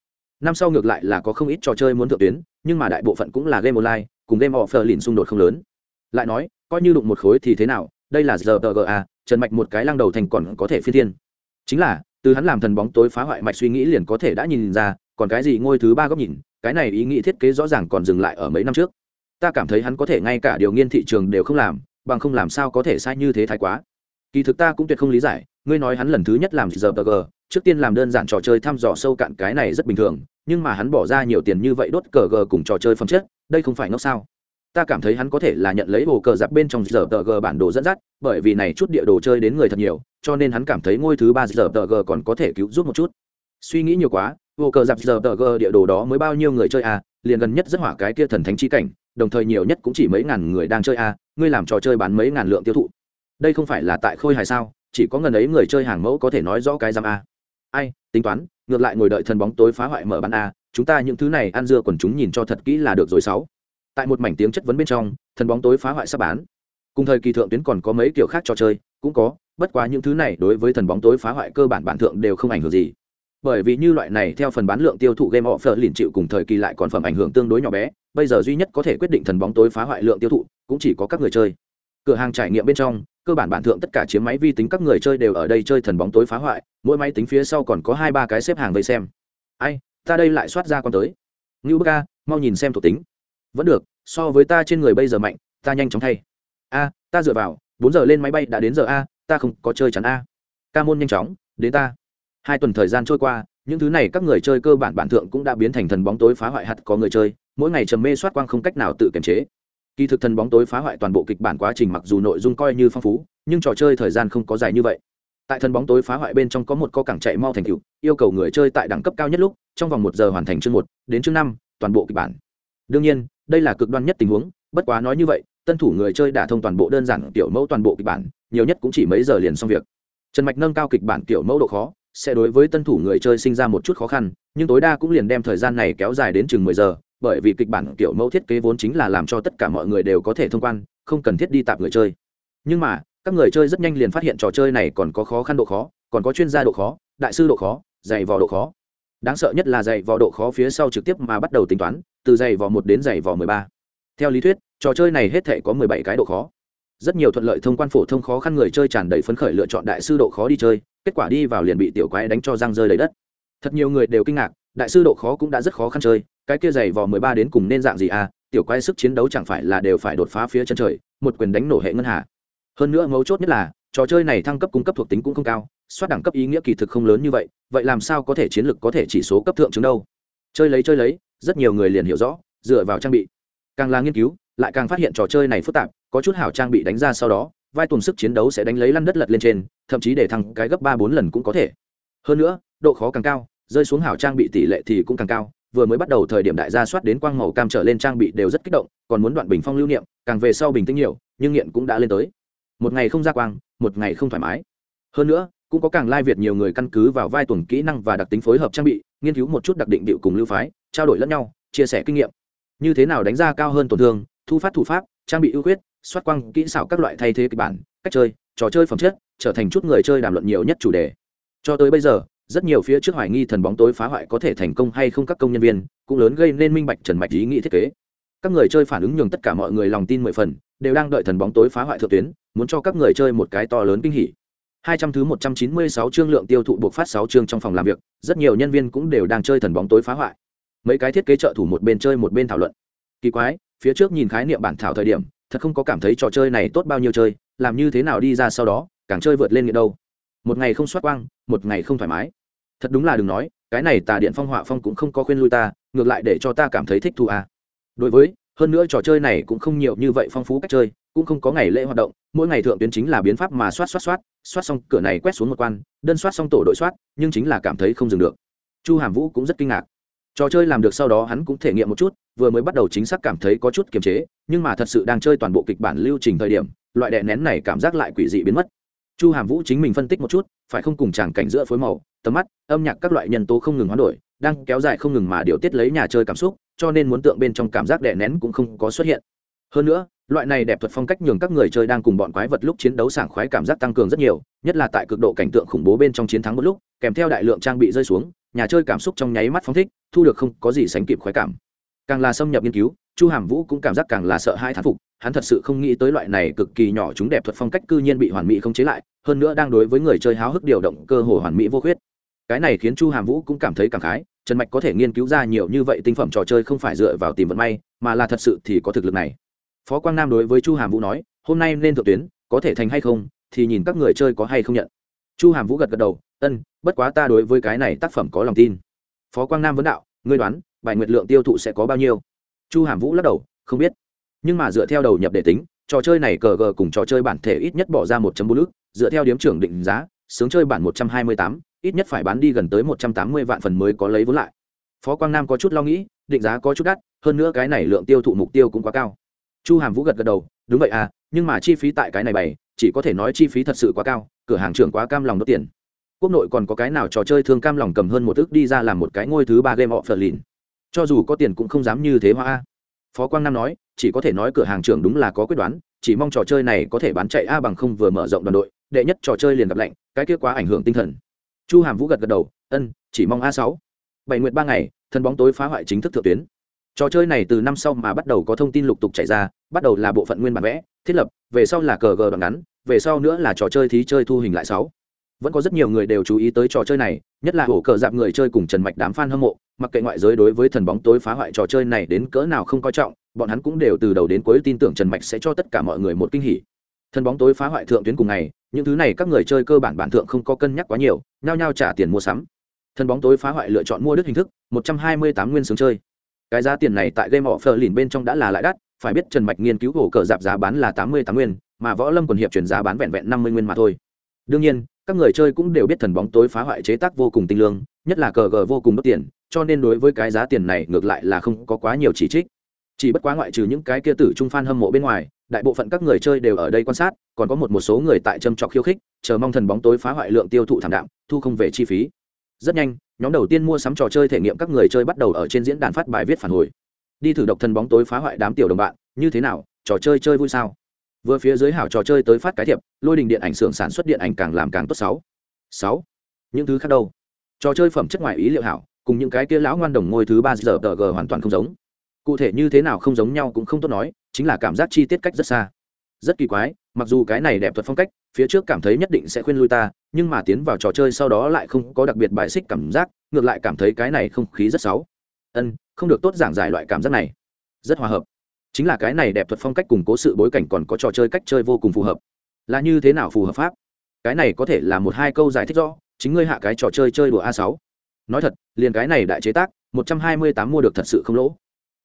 Speaker 1: Năm sau ngược lại là có không ít trò chơi muốn thượng tuyến, nhưng mà đại bộ phận cũng là game online, cùng game offer lìn xung đột không lớn. Lại nói, coi như đụng một khối thì thế nào, đây là giờ tờ trần mạch một cái lăng đầu thành còn có thể phi thiên. Chính là, từ hắn làm thần bóng tối phá hoại mạch suy nghĩ liền có thể đã nhìn ra, còn cái gì ngôi thứ ba góc nhìn, cái này ý nghĩ thiết kế rõ ràng còn dừng lại ở mấy năm trước. Ta cảm thấy hắn có thể ngay cả điều nghiên thị trường đều không làm, bằng không làm sao có thể sai như thế thái quá. Kỳ thực ta cũng tuyệt không lý giải, ngươi nói hắn lần thứ nhất làm giờ tờ gờ trước tiên làm đơn giản trò chơi thăm dò sâu cạn cái này rất bình thường nhưng mà hắn bỏ ra nhiều tiền như vậy đốt cờ gờ cùng trò chơi phẩm chất, đây không phải ngốc sao? Ta cảm thấy hắn có thể là nhận lấy hồ cờ giặc bên trong giờ tờ g bản đồ dẫn dắt, bởi vì này chút địa đồ chơi đến người thật nhiều, cho nên hắn cảm thấy ngôi thứ ba giờ tờ g còn có thể cứu giúp một chút. Suy nghĩ nhiều quá, hồ cờ giặc giờ tờ g địa đồ đó mới bao nhiêu người chơi à? Liền gần nhất rất hỏa cái kia thần thánh chi cảnh, đồng thời nhiều nhất cũng chỉ mấy ngàn người đang chơi à? Ngươi làm trò chơi bán mấy ngàn lượng tiêu thụ. Đây không phải là tại khôi hài sao? Chỉ có ngần ấy người chơi hàng mẫu có thể nói rõ cái giam a à? Ai, tính toán, ngược lại ngồi đợi thần bóng tối phá hoại mở bán a, chúng ta những thứ này ăn dưa còn chúng nhìn cho thật kỹ là được rồi sáu. Tại một mảnh tiếng chất vấn bên trong, thần bóng tối phá hoại sắp bán. Cùng thời kỳ thượng tuyến còn có mấy kiểu khác trò chơi, cũng có, bất quá những thứ này đối với thần bóng tối phá hoại cơ bản bản thượng đều không ảnh hưởng gì. Bởi vì như loại này, theo phần bán lượng tiêu thụ game offer liền chịu cùng thời kỳ lại còn phẩm ảnh hưởng tương đối nhỏ bé, bây giờ duy nhất có thể quyết định thần bóng tối phá hoại lượng tiêu thụ, cũng chỉ có các người chơi cửa hàng trải nghiệm bên trong, cơ bản bản thượng tất cả chiếm máy vi tính các người chơi đều ở đây chơi thần bóng tối phá hoại, mỗi máy tính phía sau còn có hai ba cái xếp hàng vây xem. Ai, ta đây lại soát ra con tới. Ngưu bức a, mau nhìn xem thuộc tính. Vẫn được, so với ta trên người bây giờ mạnh, ta nhanh chóng thay. A, ta dựa vào, bốn giờ lên máy bay đã đến giờ a, ta không có chơi chắn a. Ca môn nhanh chóng, đến ta. Hai tuần thời gian trôi qua, những thứ này các người chơi cơ bản bản thượng cũng đã biến thành thần bóng tối phá hoại hạt có người chơi, mỗi ngày trầm mê soát quang không cách nào tự kiềm chế kỳ thực thần bóng tối phá hoại toàn bộ kịch bản quá trình mặc dù nội dung coi như phong phú, nhưng trò chơi thời gian không có dài như vậy. Tại thần bóng tối phá hoại bên trong có một co cảng chạy mau thành cựu yêu cầu người chơi tại đẳng cấp cao nhất lúc, trong vòng một giờ hoàn thành chương một, đến chương năm, toàn bộ kịch bản. Đương nhiên, đây là cực đoan nhất tình huống, bất quá nói như vậy, tân thủ người chơi đã thông toàn bộ đơn giản tiểu mẫu toàn bộ kịch bản, nhiều nhất cũng chỉ mấy giờ liền xong việc. Trần mạch nâng cao kịch bản tiểu mẫu độ khó, sẽ đối với tân thủ người chơi sinh ra một chút khó khăn, nhưng tối đa cũng liền đem thời gian này kéo dài đến chừng mười giờ bởi vì kịch bản kiểu mẫu thiết kế vốn chính là làm cho tất cả mọi người đều có thể thông quan, không cần thiết đi tạp người chơi. Nhưng mà, các người chơi rất nhanh liền phát hiện trò chơi này còn có khó khăn độ khó, còn có chuyên gia độ khó, đại sư độ khó, dày vò độ khó. Đáng sợ nhất là dày vò độ khó phía sau trực tiếp mà bắt đầu tính toán, từ dày vò một đến dày vò mười ba. Theo lý thuyết, trò chơi này hết thể có mười bảy cái độ khó. Rất nhiều thuận lợi thông quan phổ thông khó khăn người chơi tràn đầy phấn khởi lựa chọn đại sư độ khó đi chơi, kết quả đi vào liền bị tiểu quái đánh cho răng rơi lấy đất. Thật nhiều người đều kinh ngạc, đại sư độ khó cũng đã rất khó khăn chơi cái kia dày vò mười ba đến cùng nên dạng gì à tiểu quái sức chiến đấu chẳng phải là đều phải đột phá phía chân trời, một quyền đánh nổ hệ ngân hà. Hơn nữa mấu chốt nhất là, trò chơi này thăng cấp cung cấp thuộc tính cũng không cao, soát đẳng cấp ý nghĩa kỳ thực không lớn như vậy vậy làm sao có thể chiến lược có thể chỉ số cấp thượng chứng đâu? Chơi lấy chơi lấy, rất nhiều người liền hiểu rõ, dựa vào trang bị. Càng là nghiên cứu, lại càng phát hiện trò chơi này phức tạp, có chút hảo trang bị đánh ra sau đó, vai tuần sức chiến đấu sẽ đánh lấy lăn đất lật lên trên, thậm chí để thăng cái gấp ba bốn lần cũng có thể. Hơn nữa, độ khó càng cao, rơi xuống hảo trang bị tỷ lệ thì cũng càng cao vừa mới bắt đầu thời điểm đại gia soát đến quang màu cam trở lên trang bị đều rất kích động, còn muốn đoạn bình phong lưu niệm, càng về sau bình tĩnh nhiều, nhưng nghiện cũng đã lên tới. Một ngày không ra quang, một ngày không thoải mái. Hơn nữa, cũng có càng lai việt nhiều người căn cứ vào vai tuần kỹ năng và đặc tính phối hợp trang bị, nghiên cứu một chút đặc định điệu cùng lưu phái, trao đổi lẫn nhau, chia sẻ kinh nghiệm. Như thế nào đánh ra cao hơn tổn thương, thu phát thủ pháp, trang bị ưu khuyết, soát quang, kỹ xảo các loại thay thế kịch bản, cách chơi, trò chơi phẩm chất, trở thành chút người chơi đàm luận nhiều nhất chủ đề. Cho tới bây giờ rất nhiều phía trước hoài nghi thần bóng tối phá hoại có thể thành công hay không các công nhân viên, cũng lớn gây nên minh bạch trần mạch ý nghĩ thiết kế. Các người chơi phản ứng nhường tất cả mọi người lòng tin mười phần, đều đang đợi thần bóng tối phá hoại thượng tuyến, muốn cho các người chơi một cái to lớn kinh hỉ. Hai trăm thứ một trăm chín mươi sáu chương lượng tiêu thụ buộc phát sáu chương trong phòng làm việc, rất nhiều nhân viên cũng đều đang chơi thần bóng tối phá hoại. Mấy cái thiết kế trợ thủ một bên chơi một bên thảo luận. Kỳ quái, phía trước nhìn khái niệm bản thảo thời điểm, thật không có cảm thấy trò chơi này tốt bao nhiêu chơi, làm như thế nào đi ra sau đó, càng chơi vượt lên nghiện đâu một ngày không soát quang, một ngày không thoải mái. Thật đúng là đừng nói, cái này tà điện phong họa phong cũng không có khuyên lui ta, ngược lại để cho ta cảm thấy thích thú à. đối với, hơn nữa trò chơi này cũng không nhiều như vậy phong phú cách chơi, cũng không có ngày lễ hoạt động, mỗi ngày thượng tuyến chính là biến pháp mà soát soát soát soát xong cửa này quét xuống một quan, đơn soát xong tổ đội soát, nhưng chính là cảm thấy không dừng được. Chu hàm vũ cũng rất kinh ngạc. Trò chơi làm được sau đó hắn cũng thể nghiệm một chút, vừa mới bắt đầu chính xác cảm thấy có chút kiềm chế, nhưng mà thật sự đang chơi toàn bộ kịch bản lưu trình thời điểm, loại đè nén này cảm giác lại quỷ dị biến mất chu hàm vũ chính mình phân tích một chút, phải không cùng tràng cảnh giữa phối màu, tầm mắt, âm nhạc các loại nhân tố không ngừng hoán đổi, đang kéo dài không ngừng mà điều tiết lấy nhà chơi cảm xúc, cho nên muốn tượng bên trong cảm giác đè nén cũng không có xuất hiện. Hơn nữa, loại này đẹp thuật phong cách nhường các người chơi đang cùng bọn quái vật lúc chiến đấu sảng khoái cảm giác tăng cường rất nhiều, nhất là tại cực độ cảnh tượng khủng bố bên trong chiến thắng một lúc, kèm theo đại lượng trang bị rơi xuống, nhà chơi cảm xúc trong nháy mắt phóng thích, thu được không có gì sánh kịp khoái cảm. Càng là xâm nhập nghiên cứu chu hàm vũ cũng cảm giác càng là sợ hai thán phục, hắn thật sự không nghĩ tới loại này cực kỳ nhỏ chúng đẹp thuật phong cách cư nhiên bị hoàn mỹ không chế lại, hơn nữa đang đối với người chơi háo hức điều động cơ hồ hoàn mỹ vô khuyết. Cái này khiến chu hàm vũ cũng cảm thấy cảm khái, trần mạch có thể nghiên cứu ra nhiều như vậy tinh phẩm trò chơi không phải dựa vào tìm vận may, mà là thật sự thì có thực lực này. Phó quang nam đối với chu hàm vũ nói, hôm nay nên thượng tuyến, có thể thành hay không, thì nhìn các người chơi có hay không nhận. Chu hàm vũ gật gật đầu, ân, bất quá ta đối với cái này tác phẩm có lòng tin. Phó quang nam vấn đạo, ngươi đoán, bài nguyệt lượng tiêu thụ sẽ có bao nhiêu? Chu hàm vũ lắc đầu, không biết. Nhưng mà dựa theo đầu nhập để tính, trò chơi này cờ gờ cùng trò chơi bản thể ít nhất bỏ ra một bốn lức. dựa theo điếm trưởng định giá, sướng chơi bản một trăm hai mươi tám, ít nhất phải bán đi gần tới một trăm tám mươi vạn phần mới có lấy vốn lại. Phó quang nam có chút lo nghĩ, định giá có chút đắt, hơn nữa cái này lượng tiêu thụ mục tiêu cũng quá cao. Chu hàm vũ gật gật đầu, đúng vậy à nhưng mà chi phí tại cái này bày, chỉ có thể nói chi phí thật sự quá cao, cửa hàng trưởng quá cam lòng đốt tiền. Quốc nội còn có cái nào trò chơi thương cam lòng cầm hơn một ức đi ra làm một cái ngôi thứ ba game họ phật lìn cho dù có tiền cũng không dám như thế hoa. Phó quang nam nói, chỉ có thể nói cửa hàng trưởng đúng là có quyết đoán, chỉ mong trò chơi này có thể bán chạy a bằng không vừa mở rộng đoàn đội, đệ nhất trò chơi liền gặp lạnh, cái kia quá ảnh hưởng tinh thần. Chu hàm vũ gật gật đầu, ân, chỉ mong a sáu. Bảy nguyệt ba ngày, thân bóng tối phá hoại chính thức thượng tuyến. Trò chơi này từ năm sau mà bắt đầu có thông tin lục tục chạy ra, bắt đầu là bộ phận nguyên bản vẽ, thiết lập, về sau là cờ gờ đoạn ngắn, về sau nữa là trò chơi thí chơi thu hình lại sáu vẫn có rất nhiều người đều chú ý tới trò chơi này, nhất là hổ cờ dạp người chơi cùng trần mạch đám f a n hâm mộ, mặc kệ ngoại giới đối với thần bóng tối phá hoại trò chơi này đến cỡ nào không coi trọng, bọn hắn cũng đều từ đầu đến cuối tin tưởng trần mạch sẽ cho tất cả mọi người một kinh hỉ. Thần bóng tối phá hoại thượng tuyến cùng ngày, những thứ này các người chơi cơ bản bản thượng không có cân nhắc quá nhiều, nhao nhao trả tiền mua sắm. Thần bóng tối phá hoại lựa chọn mua đứt hình thức, một trăm hai mươi tám nguyên sướng chơi. Cái giá tiền này tại game offer lìn bên trong đã là lại đắt, phải biết trần mạch nghiên cứu hổ cờ dạp giá bán là tám mươi tám nguyên, mà võ lâm quần hiệp chuyển giá bán vẹn vẹn năm mươi nguyên mà thôi đương nhiên, các người chơi cũng đều biết thần bóng tối phá hoại chế tác vô cùng tinh lương, nhất là cờ gờ vô cùng đốt tiền cho nên đối với cái giá tiền này ngược lại là không có quá nhiều chỉ trích. Chỉ bất quá ngoại trừ những cái kia tử trung phan hâm mộ bên ngoài, đại bộ phận các người chơi đều ở đây quan sát, còn có một một số người tại châm trọc khiêu khích, chờ mong thần bóng tối phá hoại lượng tiêu thụ thảm đạm, thu không về chi phí. Rất nhanh, nhóm đầu tiên mua sắm trò chơi thể nghiệm các người chơi bắt đầu ở trên diễn đàn phát bài viết phản hồi. Đi thử độc thần bóng tối phá hoại đám tiểu đồng bạn, như thế nào? Trò chơi chơi vui sao? Vừa phía dưới hảo trò chơi tới phát cái thiệp, lôi đình điện ảnh xưởng sản xuất điện ảnh càng làm càng tốt sáu. Sáu. Những thứ khác đâu? Trò chơi phẩm chất ngoài ý liệu hảo, cùng những cái kia lão ngoan đồng ngôi thứ ba giờ tờ g hoàn toàn không giống. Cụ thể như thế nào không giống nhau cũng không tốt nói, chính là cảm giác chi tiết cách rất xa. Rất kỳ quái, mặc dù cái này đẹp thuật phong cách, phía trước cảm thấy nhất định sẽ khuyên lui ta, nhưng mà tiến vào trò chơi sau đó lại không có đặc biệt bài xích cảm giác, ngược lại cảm thấy cái này không khí rất xấu. Ân, không được tốt giảng giải loại cảm giác này. Rất hòa hợp chính là cái này đẹp thuật phong cách cùng cố sự bối cảnh còn có trò chơi cách chơi vô cùng phù hợp. Là như thế nào phù hợp pháp? Cái này có thể là một hai câu giải thích rõ, chính ngươi hạ cái trò chơi chơi đùa a sáu. Nói thật, liền cái này đại chế tác, một trăm hai mươi tám mua được thật sự không lỗ.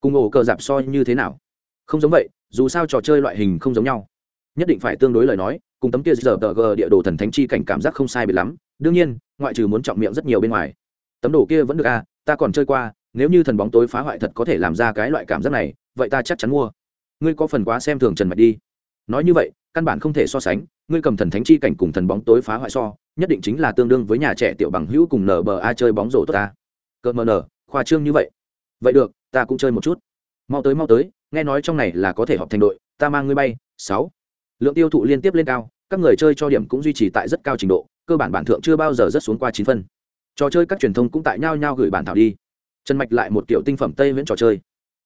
Speaker 1: Cùng ổ cờ giảm so như thế nào? Không giống vậy, dù sao trò chơi loại hình không giống nhau. Nhất định phải tương đối lời nói, cùng tấm kia giờ tờ g địa đồ thần thánh chi cảnh cảm giác không sai bị lắm. Đương nhiên, ngoại trừ muốn trọng miệng rất nhiều bên ngoài. Tấm đồ kia vẫn được a ta còn chơi qua nếu như thần bóng tối phá hoại thật có thể làm ra cái loại cảm giác này, vậy ta chắc chắn mua. Ngươi có phần quá xem thường trần mạch đi. Nói như vậy, căn bản không thể so sánh, ngươi cầm thần thánh chi cảnh cùng thần bóng tối phá hoại so, nhất định chính là tương đương với nhà trẻ tiểu bằng hữu cùng nở bờ a chơi bóng rổ tốt ta. Cợt mờ nở, khoa trương như vậy. Vậy được, ta cũng chơi một chút. Mau tới mau tới, nghe nói trong này là có thể họp thành đội, ta mang ngươi bay, sáu. Lượng tiêu thụ liên tiếp lên cao, các người chơi cho điểm cũng duy trì tại rất cao trình độ, cơ bản bản thượng chưa bao giờ rất xuống qua chín phân. Trò chơi các truyền thông cũng tại nhau nhau gửi bản thảo đi trần mạch lại một kiểu tinh phẩm tây viễn trò chơi.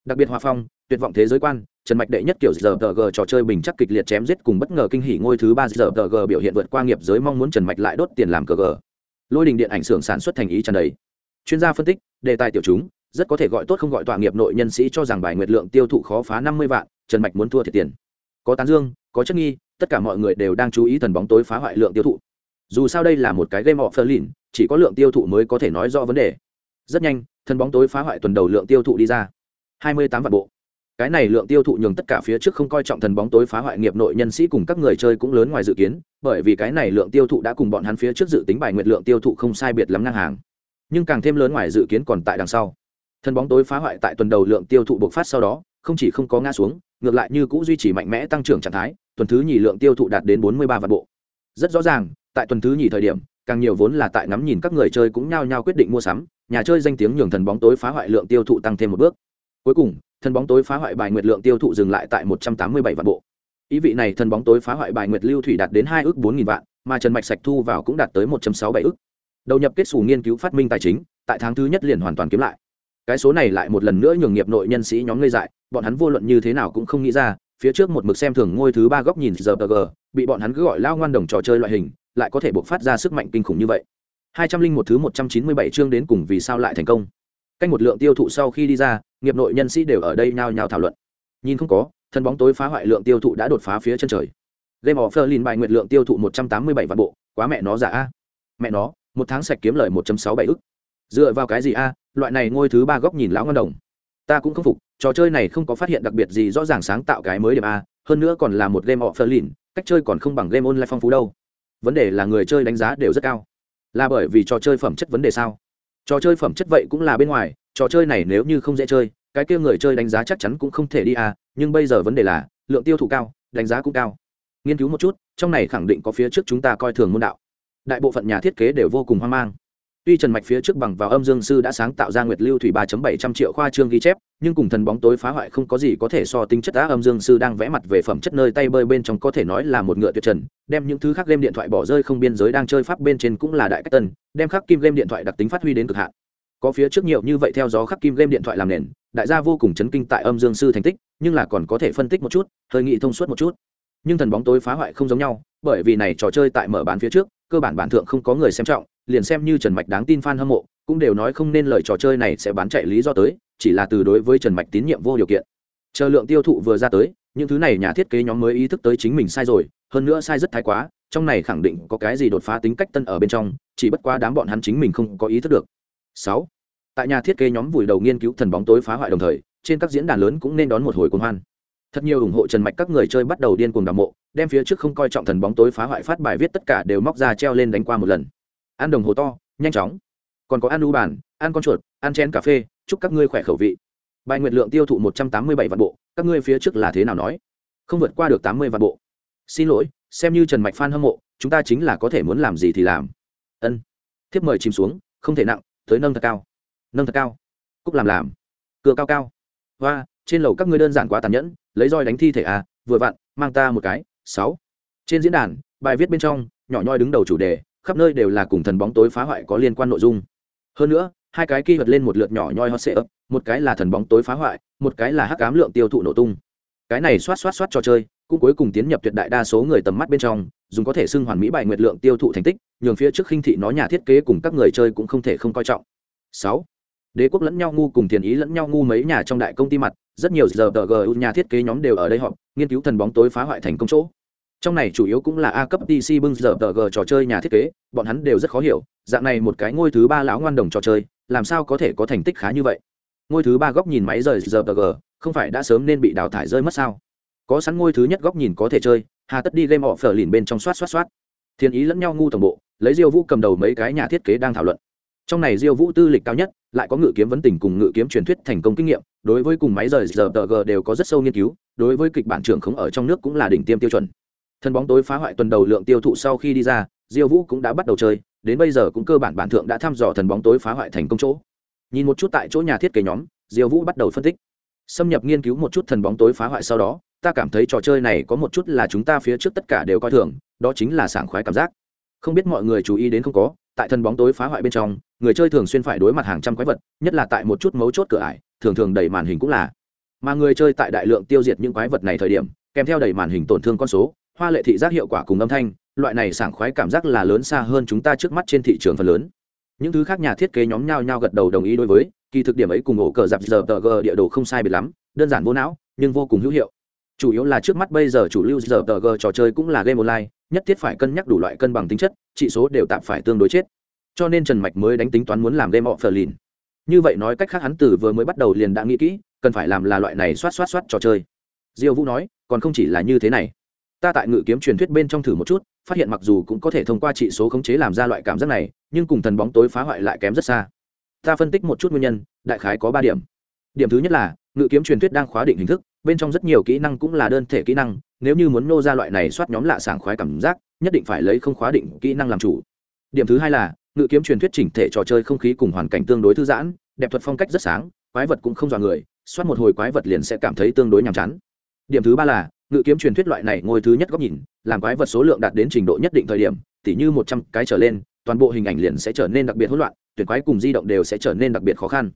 Speaker 1: Đặc biệt hòa phong, tuyệt vọng thế giới quan, trần mạch đệ nhất kiểu giờ tờ g trò chơi bình chắc kịch liệt chém giết cùng bất ngờ kinh hỉ ngôi thứ ba giờ tờ g biểu hiện vượt qua nghiệp giới mong muốn trần mạch lại đốt tiền làm cờ g. Lôi đình điện ảnh xưởng sản xuất thành ý trần đầy. Chuyên gia phân tích, đề tài tiểu chúng, rất có thể gọi tốt không gọi tọa nghiệp nội nhân sĩ cho rằng bài nguyệt lượng tiêu thụ khó phá năm mươi vạn, trần mạch muốn thua thiệt tiền. Có tán dương, có chất nghi, tất cả mọi người đều đang chú ý thần bóng tối phá hoại lượng tiêu thụ. Dù sao đây là một cái game of berlin chỉ có lượng tiêu thụ mới có thể nói rõ vấn đề. Rất nhanh thần bóng tối phá hoại tuần đầu lượng tiêu thụ đi ra. Hai mươi tám vạn bộ. Cái này lượng tiêu thụ nhường tất cả phía trước không coi trọng thần bóng tối phá hoại nghiệp nội nhân sĩ cùng các người chơi cũng lớn ngoài dự kiến, bởi vì cái này lượng tiêu thụ đã cùng bọn hắn phía trước dự tính bài nguyệt lượng tiêu thụ không sai biệt lắm ngang hàng. Nhưng càng thêm lớn ngoài dự kiến còn tại đằng sau. Thần bóng tối phá hoại tại tuần đầu lượng tiêu thụ bộc phát sau đó, không chỉ không có ngã xuống, ngược lại như cũng duy trì mạnh mẽ tăng trưởng trạng thái, tuần thứ nhì lượng tiêu thụ đạt đến bốn mươi ba vạn bộ. Rất rõ ràng, tại tuần thứ nhì thời điểm, càng nhiều vốn là tại ngắm nhìn các người chơi cũng nhao nhao quyết định mua sắm nhà chơi danh tiếng nhường thần bóng tối phá hoại lượng tiêu thụ tăng thêm một bước. Cuối cùng, thần bóng tối phá hoại bài nguyệt lượng tiêu thụ dừng lại tại một trăm tám mươi bảy vạn bộ. Ý vị này thần bóng tối phá hoại bài nguyệt lưu thủy đạt đến hai ước bốn nghìn vạn, mà trần mạch sạch thu vào cũng đạt tới một trăm sáu bảy ước. Đầu nhập kết xù nghiên cứu phát minh tài chính, tại tháng thứ nhất liền hoàn toàn kiếm lại. Cái số này lại một lần nữa nhường nghiệp nội nhân sĩ nhóm ngây dại, bọn hắn vô luận như thế nào cũng không nghĩ ra, phía trước một mực xem thường ngôi thứ ba góc nhìn giờ bị bọn hắn cứ gọi lao ngoan đồng trò chơi loại hình, lại có thể buộc phát ra sức mạnh kinh khủng như vậy hai trăm linh một thứ một trăm chín mươi bảy chương đến cùng vì sao lại thành công. Canh một lượng tiêu thụ sau khi đi ra, nghiệp nội nhân sĩ đều ở đây nhao nhao thảo luận. Nhìn không có thân bóng tối phá hoại lượng tiêu thụ đã đột phá phía chân trời. Game of berlin bài nguyện lượng tiêu thụ một trăm tám mươi bảy vạn bộ, quá mẹ nó giả a. Mẹ nó, một tháng sạch kiếm lời một sáu bảy ức. Dựa vào cái gì a? Loại này ngôi thứ ba góc nhìn lão ngân đồng. Ta cũng không phục, trò chơi này không có phát hiện đặc biệt gì rõ ràng sáng tạo cái mới điểm a, hơn nữa còn là một game of berlin cách chơi còn không bằng game online phong phú đâu. Vấn đề là người chơi đánh giá đều rất cao là bởi vì trò chơi phẩm chất vấn đề sao? Trò chơi phẩm chất vậy cũng là bên ngoài, trò chơi này nếu như không dễ chơi, cái kia người chơi đánh giá chắc chắn cũng không thể đi à nhưng bây giờ vấn đề là, lượng tiêu thụ cao, đánh giá cũng cao. Nghiên cứu một chút, trong này khẳng định có phía trước chúng ta coi thường môn đạo. Đại bộ phận nhà thiết kế đều vô cùng hoang mang tuy trần mạch phía trước bằng vào âm dương sư đã sáng tạo ra nguyệt lưu thủy ba bảy trăm triệu khoa trương ghi chép, nhưng cùng thần bóng tối phá hoại không có gì có thể so tính chất đã âm dương sư đang vẽ mặt về phẩm chất nơi tay bơi bên trong có thể nói là một ngựa tuyệt trần, đem những thứ khác game điện thoại bỏ rơi không biên giới đang chơi pháp bên trên cũng là đại cách tân, đem khắc kim game điện thoại đặc tính phát huy đến cực hạn. Có phía trước nhiều như vậy theo gió khắc kim game điện thoại làm nền, đại gia vô cùng chấn kinh tại âm dương sư thành tích, nhưng là còn có thể phân tích một chút, hơi nghị thông suốt một chút. Nhưng thần bóng tối phá hoại không giống nhau, bởi vì này trò chơi tại mở bán phía trước cơ bản bản thượng không có người xem trọng, liền xem như trần mạch đáng tin f a n hâm mộ, cũng đều nói không nên lời trò chơi này sẽ bán chạy lý do tới, chỉ là từ đối với trần mạch tín nhiệm vô điều kiện. Chờ lượng tiêu thụ vừa ra tới, những thứ này nhà thiết kế nhóm mới ý thức tới chính mình sai rồi, hơn nữa sai rất thái quá, trong này khẳng định có cái gì đột phá tính cách tân ở bên trong, chỉ bất quá đám bọn hắn chính mình không có ý thức được. Sáu, tại nhà thiết kế nhóm vùi đầu nghiên cứu thần bóng tối phá hoại đồng thời, trên các diễn đàn lớn cũng nên đón một hồi cuồng hoan thật nhiều ủng hộ trần mạch các người chơi bắt đầu điên cuồng đào mộ, đem phía trước không coi trọng thần bóng tối phá hoại phát bài viết tất cả đều móc ra treo lên đánh qua một lần. Ăn đồng hồ to, nhanh chóng. Còn có ăn u bản ăn con chuột, ăn chén cà phê, chúc các ngươi khỏe khẩu vị. Bài nguyện lượng tiêu thụ một trăm tám mươi bảy vạn bộ, các ngươi phía trước là thế nào nói? Không vượt qua được tám mươi vạn bộ. Xin lỗi, xem như trần mạch f hâm mộ, chúng ta chính là có thể muốn làm gì thì làm. Ân. Thiếp mời chìm xuống, không thể nặng, tới nâng thật cao. Nâng thật cao. Cúc làm làm. Cửa cao cao. Hoa trên lầu các ngươi đơn giản quá tàn nhẫn, lấy roi đánh thi thể à vừa vặn, mang ta một cái, sáu. Trên diễn đàn, bài viết bên trong, nhỏ nhoi đứng đầu chủ đề, khắp nơi đều là cùng thần bóng tối phá hoại có liên quan nội dung. Hơn nữa, hai cái kỳ vật lên một lượt nhỏ nhoi hot sệ ấp một cái là thần bóng tối phá hoại, một cái là hắc cám lượng tiêu thụ nổ tung. Cái này xoát xoát xoát trò chơi, cũng cuối cùng tiến nhập tuyệt đại đa số người tầm mắt bên trong, dùng có thể xưng hoàn mỹ bài nguyệt lượng tiêu thụ thành tích, nhường phía trước khinh thị nó nhà thiết kế cùng các người chơi cũng không thể không coi trọng. Sáu đế quốc lẫn nhau ngu cùng thiền ý lẫn nhau ngu mấy nhà trong đại công ty mặt, rất nhiều giờ tờ gu nhà thiết kế nhóm đều ở đây họp, nghiên cứu thần bóng tối phá hoại thành công chỗ. Trong này chủ yếu cũng là a cấp dc bưng giờ tờ g trò chơi nhà thiết kế, bọn hắn đều rất khó hiểu, dạng này một cái ngôi thứ ba lão ngoan đồng trò chơi, làm sao có thể có thành tích khá như vậy? Ngôi thứ ba góc nhìn máy rời giờ tờ g, không phải đã sớm nên bị đào thải rơi mất sao? Có sẵn ngôi thứ nhất góc nhìn có thể chơi, hà tất đi game họ phở lìn bên trong soát soát soát. Thiên ý lẫn nhau ngu tổng bộ, lấy diêu vũ cầm đầu mấy cái nhà thiết kế đang thảo luận. Trong này diêu vũ tư lịch cao nhất lại có ngự kiếm vấn tình cùng ngự kiếm truyền thuyết thành công kinh nghiệm, đối với cùng máy rời giờ tờ g đều có rất sâu nghiên cứu, đối với kịch bản trưởng không ở trong nước cũng là đỉnh tiêm tiêu chuẩn. Thân bóng tối phá hoại tuần đầu lượng tiêu thụ sau khi đi ra, diêu vũ cũng đã bắt đầu chơi, đến bây giờ cũng cơ bản bản thượng đã thăm dò thần bóng tối phá hoại thành công chỗ. Nhìn một chút tại chỗ nhà thiết kế nhóm, diêu vũ bắt đầu phân tích. Xâm nhập nghiên cứu một chút thần bóng tối phá hoại sau đó, ta cảm thấy trò chơi này có một chút là chúng ta phía trước tất cả đều coi thường, đó chính là sảng khoái cảm giác. Không biết mọi người chú ý đến không có, tại thần bóng tối phá hoại bên trong người chơi thường xuyên phải đối mặt hàng trăm quái vật, nhất là tại một chút mấu chốt cửa ải, thường thường đẩy màn hình cũng là. Mà người chơi tại đại lượng tiêu diệt những quái vật này thời điểm, kèm theo đẩy màn hình tổn thương con số, hoa lệ thị giác hiệu quả cùng âm thanh, loại này sảng khoái cảm giác là lớn xa hơn chúng ta trước mắt trên thị trường phần lớn. Những thứ khác nhà thiết kế nhóm nhau nhau gật đầu đồng ý đối với, kỳ thực điểm ấy cùng ổ cờ dạp giờ tờ g địa đồ không sai biệt lắm, đơn giản vô não, nhưng vô cùng hữu hiệu. Chủ yếu là trước mắt bây giờ chủ lưu giờ tờ g trò chơi cũng là game online, nhất thiết phải cân nhắc đủ loại cân bằng tính chất trị số đều tạm phải tương đối chết cho nên trần mạch mới đánh tính toán muốn làm game họ phờ lìn như vậy nói cách khác hắn từ vừa mới bắt đầu liền đã nghĩ kỹ, cần phải làm là loại này xoát xoát xoát trò chơi. Diêu vũ nói, còn không chỉ là như thế này. Ta tại ngự kiếm truyền thuyết bên trong thử một chút, phát hiện mặc dù cũng có thể thông qua trị số khống chế làm ra loại cảm giác này, nhưng cùng thần bóng tối phá hoại lại kém rất xa. Ta phân tích một chút nguyên nhân, đại khái có ba điểm. Điểm thứ nhất là, ngự kiếm truyền thuyết đang khóa định hình thức, bên trong rất nhiều kỹ năng cũng là đơn thể kỹ năng, nếu như muốn nô ra loại này soát nhóm lạ sảng khoái cảm giác, nhất định phải lấy không khóa định kỹ năng làm chủ. Điểm thứ hai là ngự kiếm truyền thuyết chỉnh thể trò chơi không khí cùng hoàn cảnh tương đối thư giãn, đẹp thuật phong cách rất sáng, quái vật cũng không dọa người soát một hồi quái vật liền sẽ cảm thấy tương đối nhàm chán. Điểm thứ ba là, ngự kiếm truyền thuyết loại này ngôi thứ nhất góc nhìn, làm quái vật số lượng đạt đến trình độ nhất định thời điểm, tỉ như một trăm cái trở lên, toàn bộ hình ảnh liền sẽ trở nên đặc biệt hỗn loạn, tuyển quái cùng di động đều sẽ trở nên đặc biệt khó khăn.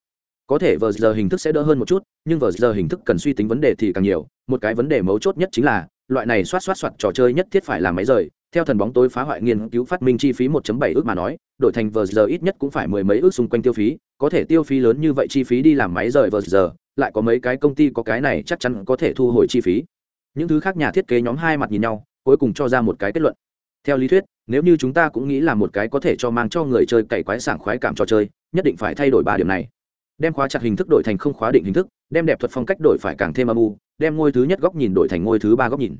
Speaker 1: Có thể vờ giờ hình thức sẽ đỡ hơn một chút, nhưng vờ giờ hình thức cần suy tính vấn đề thì càng nhiều, một cái vấn đề mấu chốt nhất chính là, loại này xoát xoát xoát trò chơi nhất thiết phải là máy rời theo thần bóng tối phá hoại nghiên cứu phát minh chi phí 1.7 ước mà nói, đổi thành vờ giờ ít nhất cũng phải mười mấy ước xung quanh tiêu phí, có thể tiêu phí lớn như vậy chi phí đi làm máy rời vờ giờ lại có mấy cái công ty có cái này chắc chắn có thể thu hồi chi phí. Những thứ khác nhà thiết kế nhóm hai mặt nhìn nhau, cuối cùng cho ra một cái kết luận. Theo lý thuyết, nếu như chúng ta cũng nghĩ là một cái có thể cho mang cho người chơi cày quái sảng khoái cảm trò chơi, nhất định phải thay đổi ba điểm này. Đem khóa chặt hình thức đổi thành không khóa định hình thức, đem đẹp thuật phong cách đổi phải càng thêm âm u, đem ngôi thứ nhất góc nhìn đổi thành ngôi thứ ba góc nhìn.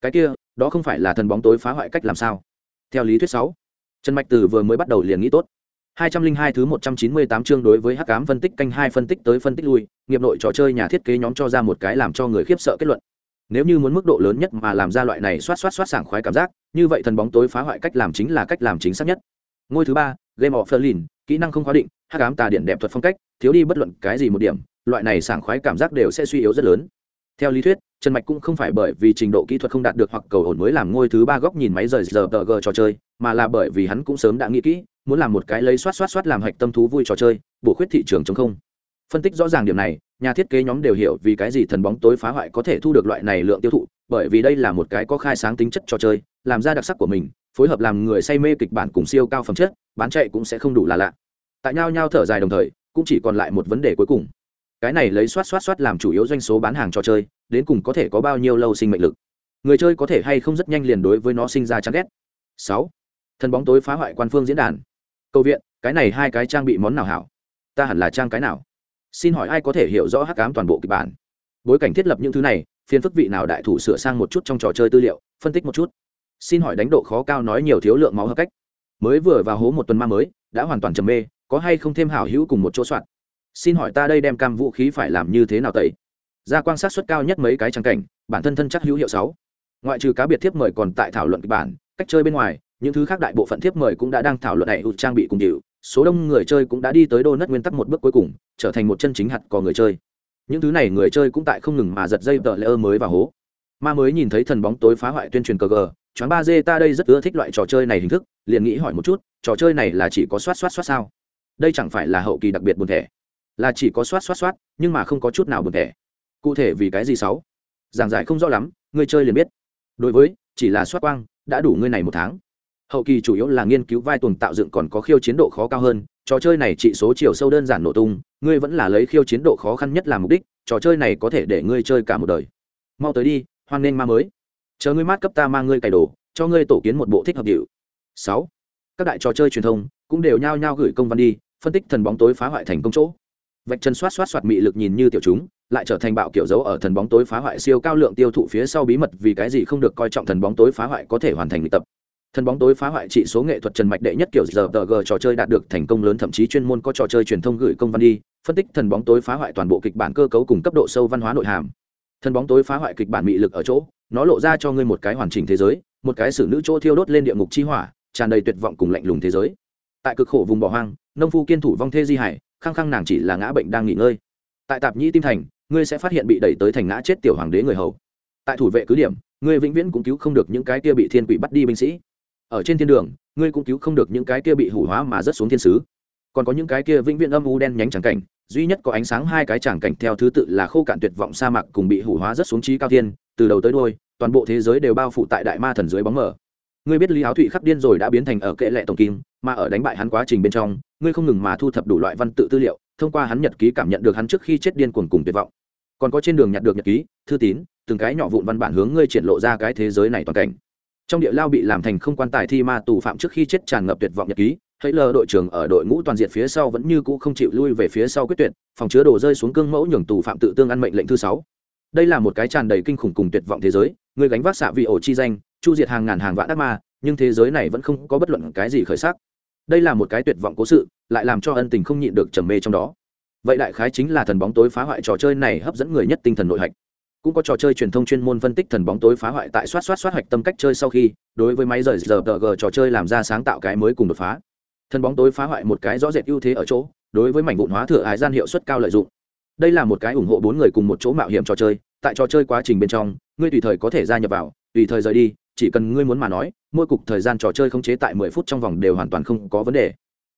Speaker 1: Cái kia đó không phải là thần bóng tối phá hoại cách làm sao? Theo lý thuyết sáu, trần mạch từ vừa mới bắt đầu liền nghĩ tốt. Hai trăm linh hai thứ một trăm chín mươi tám chương đối với hắc cám phân tích canh hai phân tích tới phân tích lui, nghiệp nội trò chơi nhà thiết kế nhóm cho ra một cái làm cho người khiếp sợ kết luận. Nếu như muốn mức độ lớn nhất mà làm ra loại này xoát xoát xoát sảng khoái cảm giác, như vậy thần bóng tối phá hoại cách làm chính là cách làm chính xác nhất. Ngôi thứ ba, game of berlin kỹ năng không khóa định, hắc ám tà điện đẹp thuật phong cách, thiếu đi bất luận cái gì một điểm, loại này sảng khoái cảm giác đều sẽ suy yếu rất lớn theo lý thuyết, trần mạch cũng không phải bởi vì trình độ kỹ thuật không đạt được hoặc cầu ổn mới làm ngôi thứ ba góc nhìn máy rời giờ tờ g trò chơi, mà là bởi vì hắn cũng sớm đã nghĩ kỹ, muốn làm một cái lấy xoát xoát xoát làm hạch tâm thú vui trò chơi, bổ khuyết thị trường chống không. Phân tích rõ ràng điểm này, nhà thiết kế nhóm đều hiểu vì cái gì thần bóng tối phá hoại có thể thu được loại này lượng tiêu thụ, bởi vì đây là một cái có khai sáng tính chất trò chơi, làm ra đặc sắc của mình, phối hợp làm người say mê kịch bản cùng siêu cao phẩm chất, bán chạy cũng sẽ không đủ là lạ. Tại nhau nhau thở dài đồng thời, cũng chỉ còn lại một vấn đề cuối cùng cái này lấy soát soát soát làm chủ yếu doanh số bán hàng trò chơi, đến cùng có thể có bao nhiêu lâu sinh mệnh lực. Người chơi có thể hay không rất nhanh liền đối với nó sinh ra chán ghét. Sáu, thần bóng tối phá hoại quan phương diễn đàn. Câu viện, cái này hai cái trang bị món nào hảo? Ta hẳn là trang cái nào? Xin hỏi ai có thể hiểu rõ hắc ám toàn bộ kịch bản? Bối cảnh thiết lập những thứ này phiên phức vị nào đại thủ sửa sang một chút trong trò chơi tư liệu, phân tích một chút. Xin hỏi đánh độ khó cao nói nhiều thiếu lượng máu hợp cách. Mới vừa vào hố một tuần ma mới, đã hoàn toàn trầm mê, có hay không thêm hảo hữu cùng một chỗ soạn? Xin hỏi ta đây đem cam vũ khí phải làm như thế nào tẩy? Ra quan sát suất cao nhất mấy cái trang cảnh, bản thân thân chắc hữu hiệu sáu. Ngoại trừ cá biệt thiếp mời còn tại thảo luận kịch bản, cách chơi bên ngoài, những thứ khác đại bộ phận thiếp mời cũng đã đang thảo luận này, trang bị cùng điệu. Số đông người chơi cũng đã đi tới đô nất nguyên tắc một bước cuối cùng, trở thành một chân chính hạt cò người chơi. Những thứ này người chơi cũng tại không ngừng mà giật dây tờ lễ ơ mới và hố. Ma mới nhìn thấy thần bóng tối phá hoại tuyên truyền cờ gờ, choáng ba d ta đây rất ưa thích loại trò chơi này hình thức, liền nghĩ hỏi một chút, trò chơi này là chỉ có soát soát soát sao? Đây chẳng phải là hậu kỳ đặc biệt buồn thẻ là chỉ có soát soát soát nhưng mà không có chút nào buồn thẻ. Cụ thể vì cái gì sáu? Giảng giải không rõ lắm người chơi liền biết. Đối với, chỉ là soát quang, đã đủ ngươi này một tháng. Hậu kỳ chủ yếu là nghiên cứu vai tuần tạo dựng còn có khiêu chiến độ khó cao hơn, trò chơi này trị số chiều sâu đơn giản nổ tung, ngươi vẫn là lấy khiêu chiến độ khó khăn nhất làm mục đích, trò chơi này có thể để ngươi chơi cả một đời. Mau tới đi, hoan nghênh ma mới. Chờ ngươi mát cấp ta mang ngươi cày đồ, cho ngươi tổ kiến một bộ thích hợp điệu. Sáu. Các đại trò chơi truyền thông cũng đều nhao nhao gửi công văn đi, phân tích thần bóng tối phá hoại thành công chỗ vạch chân xoát xoát xoát mị lực nhìn như tiểu chúng, lại trở thành bạo kiểu dấu ở thần bóng tối phá hoại siêu cao lượng tiêu thụ phía sau bí mật vì cái gì không được coi trọng thần bóng tối phá hoại có thể hoàn thành luyện tập. Thần bóng tối phá hoại trị số nghệ thuật trần mạch đệ nhất kiểu giờ tờ g trò chơi đạt được thành công lớn, thậm chí chuyên môn có trò chơi truyền thông gửi công văn đi, phân tích thần bóng tối phá hoại toàn bộ kịch bản cơ cấu cùng cấp độ sâu văn hóa nội hàm. Thần bóng tối phá hoại kịch bản mị lực ở chỗ, nó lộ ra cho ngươi một cái hoàn chỉnh thế giới, một cái xử nữ chỗ thiêu đốt lên địa ngục chi hỏa, tràn đầy tuyệt vọng cùng lạnh lùng thế giới. Tại cực khổ vùng bỏ hoang, nông phu kiên thủ vong thê di hải khăng khăng nàng chỉ là ngã bệnh đang nghỉ ngơi. Tại tạp nhĩ tim thành, ngươi sẽ phát hiện bị đẩy tới thành ngã chết tiểu hoàng đế người hầu. Tại thủ vệ cứ điểm, ngươi vĩnh viễn cũng cứu không được những cái kia bị thiên quỷ bắt đi binh sĩ. Ở trên thiên đường, ngươi cũng cứu không được những cái kia bị hủ hóa mà rớt xuống thiên sứ. Còn có những cái kia vĩnh viễn âm u đen nhánh tràng cảnh, duy nhất có ánh sáng hai cái tràng cảnh theo thứ tự là khô cạn tuyệt vọng sa mạc cùng bị hủ hóa rất xuống trí cao thiên, từ đầu tới đôi toàn bộ thế giới đều bao phủ tại đại ma thần dưới bóng mờ ngươi biết lý áo thụy khắc điên rồi đã biến thành ở kệ lệ tổng kim, mà ở đánh bại hắn quá trình bên trong, ngươi không ngừng mà thu thập đủ loại văn tự tư liệu, thông qua hắn nhật ký cảm nhận được hắn trước khi chết điên cuồng cùng tuyệt vọng. Còn có trên đường nhặt được nhật ký, thư tín, từng cái nhỏ vụn văn bản hướng ngươi triển lộ ra cái thế giới này toàn cảnh. Trong địa lao bị làm thành không quan tài thi ma tù phạm trước khi chết tràn ngập tuyệt vọng nhật ký thấy lờ đội trưởng ở đội ngũ toàn diện phía sau vẫn như cũ không chịu lui về phía sau quyết tuyệt, phòng chứa đồ rơi xuống cương mẫu nhường tù phạm tự tương ăn mệnh lệnh thứ sáu. Đây là một cái tràn đầy kinh khủng cùng tuyệt vọng thế giới người gánh vác xạ vị ổ chi danh chu diệt hàng ngàn hàng vạn ác ma, nhưng thế giới này vẫn không có bất luận cái gì khởi sắc. Đây là một cái tuyệt vọng cố sự, lại làm cho ân tình không nhịn được trầm mê trong đó. Vậy đại khái chính là thần bóng tối phá hoại trò chơi này hấp dẫn người nhất tinh thần nội hạch. Cũng có trò chơi truyền thông chuyên môn phân tích thần bóng tối phá hoại tại soát soát soát hoạch tâm cách chơi sau khi, đối với máy rời giờ g trò chơi làm ra sáng tạo cái mới cùng đột phá. Thần bóng tối phá hoại một cái rõ rệt ưu thế ở chỗ, đối với mảnh vụn hóa thừa ái gian hiệu suất cao lợi dụng. Đây là một cái ủng hộ bốn người cùng một chỗ mạo hiểm trò chơi, tại trò chơi quá trình bên trong, ngươi tùy thời có thể gia nhập vào, tùy thời rời đi chỉ cần ngươi muốn mà nói, mỗi cục thời gian trò chơi không chế tại mười phút trong vòng đều hoàn toàn không có vấn đề.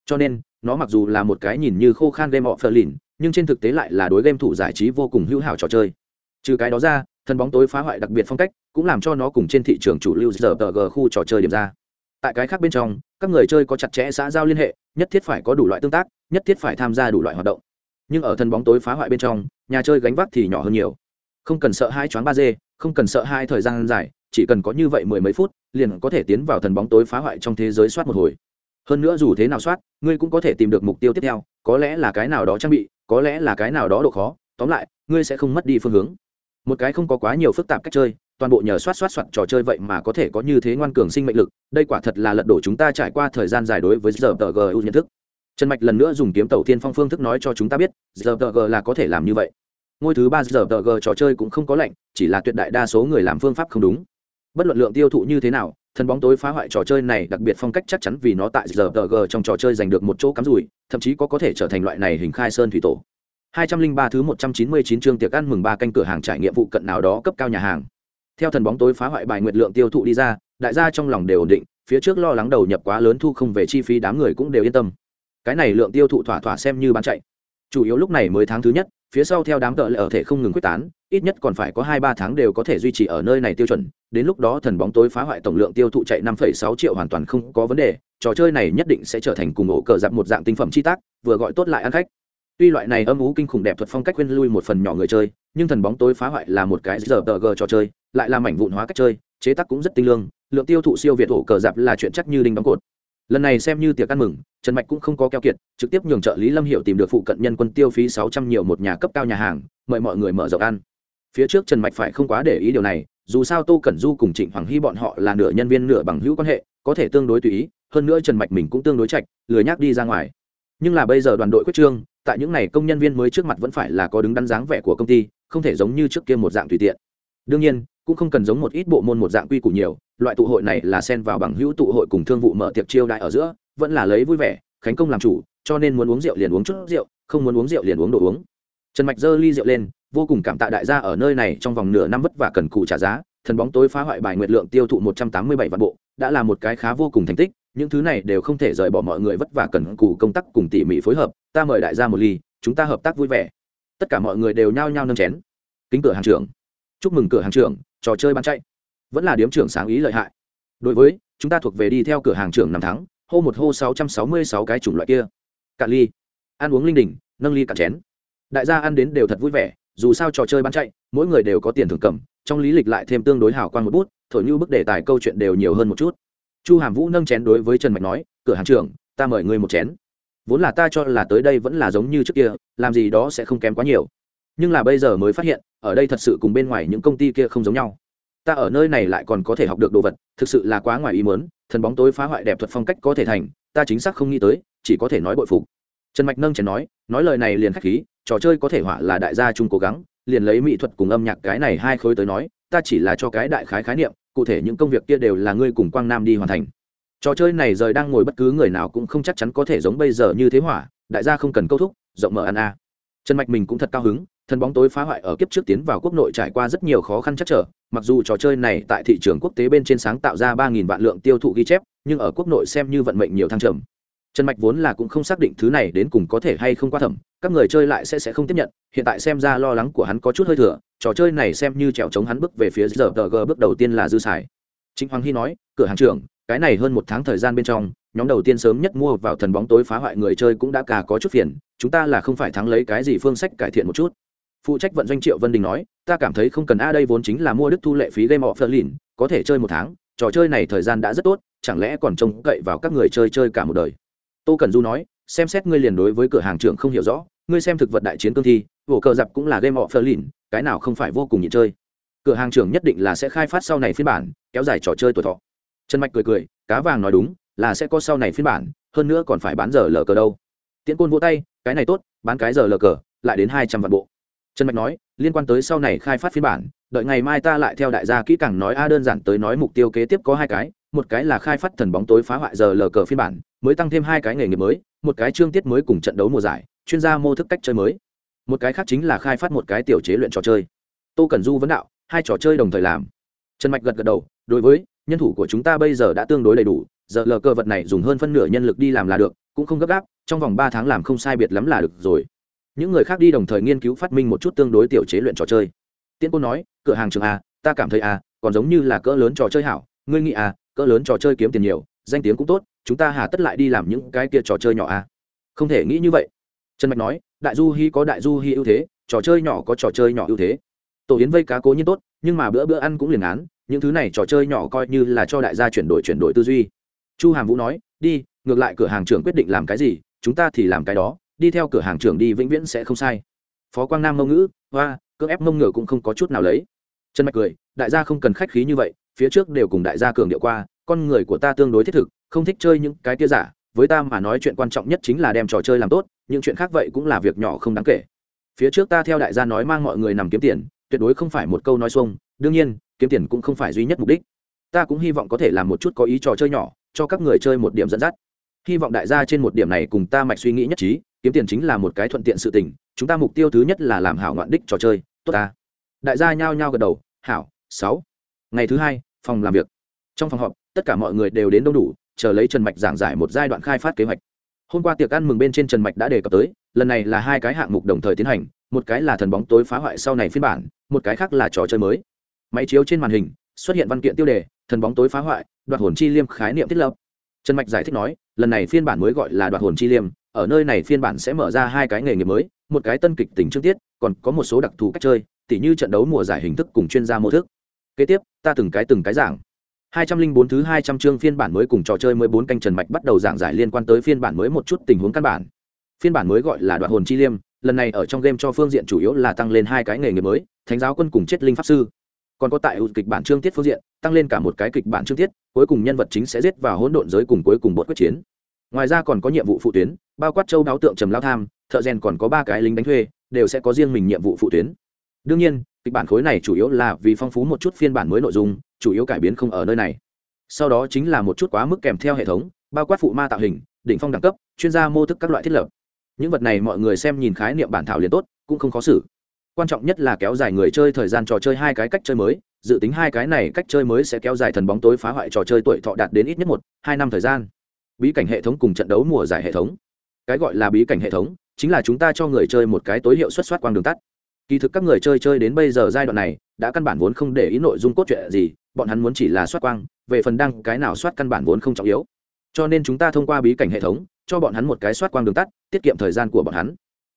Speaker 1: Cho nên, nó mặc dù là một cái nhìn như khô khan game họ phờ lìn nhưng trên thực tế lại là đối game thủ giải trí vô cùng hữu hảo trò chơi. Trừ cái đó ra, thần bóng tối phá hoại đặc biệt phong cách cũng làm cho nó cùng trên thị trường chủ lưu giờ tờ g khu trò chơi điểm ra. Tại cái khác bên trong, các người chơi có chặt chẽ xã giao liên hệ, nhất thiết phải có đủ loại tương tác, nhất thiết phải tham gia đủ loại hoạt động. Nhưng ở thần bóng tối phá hoại bên trong, nhà chơi gánh vác thì nhỏ hơn nhiều. Không cần sợ hai choáng ba d không cần sợ hai thời gian dài chỉ cần có như vậy mười mấy phút, liền có thể tiến vào thần bóng tối phá hoại trong thế giới soát một hồi. Hơn nữa dù thế nào soát, ngươi cũng có thể tìm được mục tiêu tiếp theo, có lẽ là cái nào đó trang bị, có lẽ là cái nào đó độ khó, tóm lại, ngươi sẽ không mất đi phương hướng. Một cái không có quá nhiều phức tạp cách chơi, toàn bộ nhờ soát soát soát trò chơi vậy mà có thể có như thế ngoan cường sinh mệnh lực, đây quả thật là lật đổ chúng ta trải qua thời gian dài đối với giờ tờ gu nhận thức. Trần mạch lần nữa dùng kiếm tàu tiên phong phương thức nói cho chúng ta biết, giờ tờ g là có thể làm như vậy. Ngôi thứ ba giờ tờ g trò chơi cũng không có lệnh chỉ là tuyệt đại đa số người làm phương pháp không đúng bất luận lượng tiêu thụ như thế nào, thần bóng tối phá hoại trò chơi này đặc biệt phong cách chắc chắn vì nó tại giờ g trong trò chơi giành được một chỗ cắm rủi, thậm chí có có thể trở thành loại này hình khai sơn thủy tổ. 203 thứ 199 chương tiệc ăn mừng ba canh cửa hàng trải nghiệm vụ cận nào đó cấp cao nhà hàng. Theo thần bóng tối phá hoại bài nguyệt lượng tiêu thụ đi ra, đại gia trong lòng đều ổn định, phía trước lo lắng đầu nhập quá lớn thu không về chi phí đám người cũng đều yên tâm. Cái này lượng tiêu thụ thỏa thỏa xem như bán chạy. Chủ yếu lúc này mới tháng thứ nhất phía sau theo đám tợ lệ ở thể không ngừng quyết tán, ít nhất còn phải có hai ba tháng đều có thể duy trì ở nơi này tiêu chuẩn, đến lúc đó thần bóng tối phá hoại tổng lượng tiêu thụ chạy năm phẩy sáu triệu hoàn toàn không có vấn đề, trò chơi này nhất định sẽ trở thành cùng ổ cờ giặc một dạng tinh phẩm chi tác, vừa gọi tốt lại ăn khách. Tuy loại này âm ú kinh khủng đẹp thuật phong cách quên lui một phần nhỏ người chơi, nhưng thần bóng tối phá hoại là một cái giờ tờ g trò chơi, lại là mảnh vụn hóa cách chơi, chế tác cũng rất tinh lương, lượng tiêu thụ siêu việt ổ cờ giặc là chuyện chắc như đinh đóng cột lần này xem như tiệc ăn mừng, trần mạch cũng không có keo kiệt, trực tiếp nhường trợ lý lâm hiệu tìm được phụ cận nhân quân tiêu phí sáu trăm nhiều một nhà cấp cao nhà hàng, mời mọi người mở rộng ăn. Phía trước trần mạch phải không quá để ý điều này, dù sao tô cẩn du cùng trịnh hoàng hy bọn họ là nửa nhân viên nửa bằng hữu quan hệ, có thể tương đối tùy ý, hơn nữa trần mạch mình cũng tương đối chạch lười nhác đi ra ngoài. Nhưng là bây giờ đoàn đội quyết trương, tại những n à y công nhân viên mới trước mặt vẫn phải là có đứng đắn dáng vẻ của công ty, không thể giống như trước kia một dạng tùy tiện. Đương nhiên cũng không cần giống một ít bộ môn một dạng quy củ nhiều, loại tụ hội này là xen vào bằng hữu tụ hội cùng thương vụ mở tiệc chiêu đại ở giữa, vẫn là lấy vui vẻ, khánh công làm chủ, cho nên muốn uống rượu liền uống chút rượu, không muốn uống rượu liền uống đồ uống. Trần mạch giơ ly rượu lên, vô cùng cảm tạ đại gia ở nơi này trong vòng nửa năm vất vả cần cụ trả giá, thần bóng tối phá hoại bài nguyệt lượng tiêu thụ một trăm tám mươi bảy vạn bộ, đã là một cái khá vô cùng thành tích, những thứ này đều không thể rời bỏ mọi người vất vả cần cù công tác cùng tỉ mỉ phối hợp, ta mời đại gia một ly, chúng ta hợp tác vui vẻ. Tất cả mọi người đều nhao nhao nâng chén. Kính cửa hàng trưởng. Chúc mừng cửa hàng trưởng trò chơi bán chạy. Vẫn là điếm trưởng sáng ý lợi hại. Đối với, chúng ta thuộc về đi theo cửa hàng trưởng năm tháng hô một hô sáu trăm sáu mươi sáu cái chủng loại kia. Cạn ly. Ăn uống linh đình, nâng ly cạn chén. Đại gia ăn đến đều thật vui vẻ, dù sao trò chơi bán chạy, mỗi người đều có tiền thưởng cầm, trong lý lịch lại thêm tương đối hào quan một bút, thổi như bức đề tài câu chuyện đều nhiều hơn một chút. Chu hàm vũ nâng chén đối với trần mạch nói, cửa hàng trưởng, ta mời ngươi một chén. Vốn là ta cho là tới đây vẫn là giống như trước kia, làm gì đó sẽ không kém quá nhiều nhưng là bây giờ mới phát hiện, ở đây thật sự cùng bên ngoài những công ty kia không giống nhau. Ta ở nơi này lại còn có thể học được đồ vật, thực sự là quá ngoài ý mớn thần bóng tối phá hoại đẹp thuật phong cách có thể thành, ta chính xác không nghĩ tới, chỉ có thể nói bội phục. Trần mạch nâng chén nói nói lời này liền k h á c h khí, trò chơi có thể họa là đại gia chung cố gắng, liền lấy mỹ thuật cùng âm nhạc cái này hai khối tới nói, ta chỉ là cho cái đại khái khái niệm, cụ thể những công việc kia đều là ngươi cùng quang nam đi hoàn thành. Trò chơi này rời đang ngồi bất cứ người nào cũng không chắc chắn có thể giống bây giờ như thế hỏa, đại gia không cần câu thúc, rộng mở ăn a. Trần mạch mình cũng thật cao hứng thần bóng tối phá hoại ở kiếp trước tiến vào quốc nội trải qua rất nhiều khó khăn chắc trở, mặc dù trò chơi này tại thị trường quốc tế bên trên sáng tạo ra ba nghìn vạn lượng tiêu thụ ghi chép, nhưng ở quốc nội xem như vận mệnh nhiều thăng trầm. Trần mạch vốn là cũng không xác định thứ này đến cùng có thể hay không qua thẩm, các người chơi lại sẽ sẽ không tiếp nhận, hiện tại xem ra lo lắng của hắn có chút hơi thừa, trò chơi này xem như trèo chống hắn bước về phía giờ tờ g bước đầu tiên là dư xài. Chính hoàng hy nói, cửa hàng trưởng, cái này hơn một tháng thời gian bên trong, nhóm đầu tiên sớm nhất mua vào thần bóng tối phá hoại người chơi cũng đã cả có chút phiền, chúng ta là không phải thắng lấy cái gì phương sách cải thiện một chút phụ trách vận doanh triệu vân đình nói, ta cảm thấy không cần a, đây vốn chính là mua đức thu lệ phí game of lìn có thể chơi một tháng, trò chơi này thời gian đã rất tốt, chẳng lẽ còn trông cậy vào các người chơi chơi cả một đời? Tô cần du nói, xem xét ngươi liền đối với cửa hàng trưởng không hiểu rõ, ngươi xem thực vật đại chiến cương thi vỗ cờ dạp cũng là game of lìn cái nào không phải vô cùng nhịn chơi. Cửa hàng trưởng nhất định là sẽ khai phát sau này phiên bản, kéo dài trò chơi tuổi thọ. Trần mạch cười cười, cá vàng nói đúng, là sẽ có sau này phiên bản, hơn nữa còn phải bán giờ lờ cờ đâu. Tiễn côn vỗ tay, cái này tốt, bán cái giờ lờ cờ, lại đến hai trăm vạn bộ trần mạch nói, liên quan tới sau này khai phát phiên bản, đợi ngày mai ta lại theo đại gia kỹ càng nói a đơn giản tới nói mục tiêu kế tiếp có hai cái, một cái là khai phát thần bóng tối phá hoại giờ lờ cờ phiên bản, mới tăng thêm hai cái nghề nghiệp mới, một cái chương tiết mới cùng trận đấu mùa giải, chuyên gia mô thức cách chơi mới. Một cái khác chính là khai phát một cái tiểu chế luyện trò chơi. Tô cẩn du vấn đạo, hai trò chơi đồng thời làm. Trần mạch gật gật đầu, đối với, nhân thủ của chúng ta bây giờ đã tương đối đầy đủ, giờ lờ cờ vật này dùng hơn phân nửa nhân lực đi làm là được, cũng không gấp gáp, trong vòng ba tháng làm không sai biệt lắm là được rồi những người khác đi đồng thời nghiên cứu phát minh một chút tương đối tiểu chế luyện trò chơi. Tiễn cô nói, cửa hàng trường a, ta cảm thấy a, còn giống như là cỡ lớn trò chơi hảo. Ngươi nghĩ a, cỡ lớn trò chơi kiếm tiền nhiều, danh tiếng cũng tốt, chúng ta hà tất lại đi làm những cái kia trò chơi nhỏ a. Không thể nghĩ như vậy. Trần mạch nói, đại du hy có đại du hy ưu thế, trò chơi nhỏ có trò chơi nhỏ ưu thế. Tổ yến vây cá cố nhiên tốt, nhưng mà bữa bữa ăn cũng liền án, những thứ này trò chơi nhỏ coi như là cho đại gia chuyển đổi chuyển đổi tư duy. Chu hàm vũ nói, đi, ngược lại cửa hàng trưởng quyết định làm cái gì, chúng ta thì làm cái đó đi theo cửa hàng trưởng đi vĩnh viễn sẽ không sai. Phó quang nam ngôn ngữ hoa cưỡng ép mông ngựa cũng không có chút nào lấy. Trần mạch cười, đại gia không cần khách khí như vậy, phía trước đều cùng đại gia cường điệu qua, con người của ta tương đối thiết thực, không thích chơi những cái tia giả, với ta mà nói chuyện quan trọng nhất chính là đem trò chơi làm tốt, những chuyện khác vậy cũng là việc nhỏ không đáng kể. Phía trước ta theo đại gia nói mang mọi người nằm kiếm tiền, tuyệt đối không phải một câu nói xuông, đương nhiên, kiếm tiền cũng không phải duy nhất mục đích. Ta cũng hy vọng có thể làm một chút có ý trò chơi nhỏ, cho các người chơi một điểm dẫn dắt. Hy vọng đại gia trên một điểm này cùng ta mạch suy nghĩ nhất trí kiếm tiền chính là một cái thuận tiện sự tình, chúng ta mục tiêu thứ nhất là làm hảo ngoạn đích trò chơi, tốt ta. Đại gia nhao nhao gật đầu, hảo, sáu. Ngày thứ hai, phòng làm việc. Trong phòng họp, tất cả mọi người đều đến đông đủ, chờ lấy trần mạch giảng giải một giai đoạn khai phát kế hoạch. Hôm qua tiệc ăn mừng bên trên trần mạch đã đề cập tới, lần này là hai cái hạng mục đồng thời tiến hành, một cái là thần bóng tối phá hoại sau này phiên bản, một cái khác là trò chơi mới. Máy chiếu trên màn hình, xuất hiện văn kiện tiêu đề, thần bóng tối phá hoại, đoạt hồn chi liêm khái niệm thiết lập. Trần mạch giải thích nói, lần này phiên bản mới gọi là đoạt hồn chi liêm ở nơi này phiên bản sẽ mở ra hai cái nghề nghiệp mới, một cái tân kịch tính trước tiết, còn có một số đặc thù cách chơi, tỉ như trận đấu mùa giải hình thức cùng chuyên gia mô thức. Kế tiếp, ta từng cái từng cái giảng. Hai trăm linh bốn thứ hai trăm chương phiên bản mới cùng trò chơi mới bốn canh trần mạch bắt đầu giảng giải liên quan tới phiên bản mới một chút tình huống căn bản. Phiên bản mới gọi là đoạn hồn chi liêm, lần này ở trong game cho phương diện chủ yếu là tăng lên hai cái nghề nghiệp mới, thánh giáo quân cùng chết linh pháp sư. Còn có tại kịch bản chương tiết phương diện, tăng lên cả một cái kịch bản chương tiết, cuối cùng nhân vật chính sẽ giết vào hỗn độn giới cùng cuối cùng bột quyết chiến ngoài ra còn có nhiệm vụ phụ tuyến, bao quát châu đáo tượng trầm lao tham, thợ rèn còn có ba cái lính đánh thuê, đều sẽ có riêng mình nhiệm vụ phụ tuyến. Đương nhiên, kịch bản khối này chủ yếu là vì phong phú một chút phiên bản mới nội dung, chủ yếu cải biến không ở nơi này. Sau đó chính là một chút quá mức kèm theo hệ thống, bao quát phụ ma tạo hình, đỉnh phong đẳng cấp, chuyên gia mô thức các loại thiết lập. Những vật này mọi người xem nhìn khái niệm bản thảo liền tốt, cũng không khó xử. Quan trọng nhất là kéo dài người chơi thời gian trò chơi hai cái cách chơi mới, dự tính hai cái này cách chơi mới sẽ kéo dài thần bóng tối phá hoại trò chơi tuổi thọ đạt đến ít nhất một, hai năm thời gian bí cảnh hệ thống cùng trận đấu mùa giải hệ thống. Cái gọi là bí cảnh hệ thống chính là chúng ta cho người chơi một cái tối hiệu xuất soát quang đường tắt. Kỳ thực các người chơi chơi đến bây giờ giai đoạn này đã căn bản vốn không để ý nội dung cốt truyện gì, bọn hắn muốn chỉ là soát quang, về phần đăng cái nào soát căn bản vốn không trọng yếu. Cho nên chúng ta thông qua bí cảnh hệ thống cho bọn hắn một cái soát quang đường tắt, tiết kiệm thời gian của bọn hắn.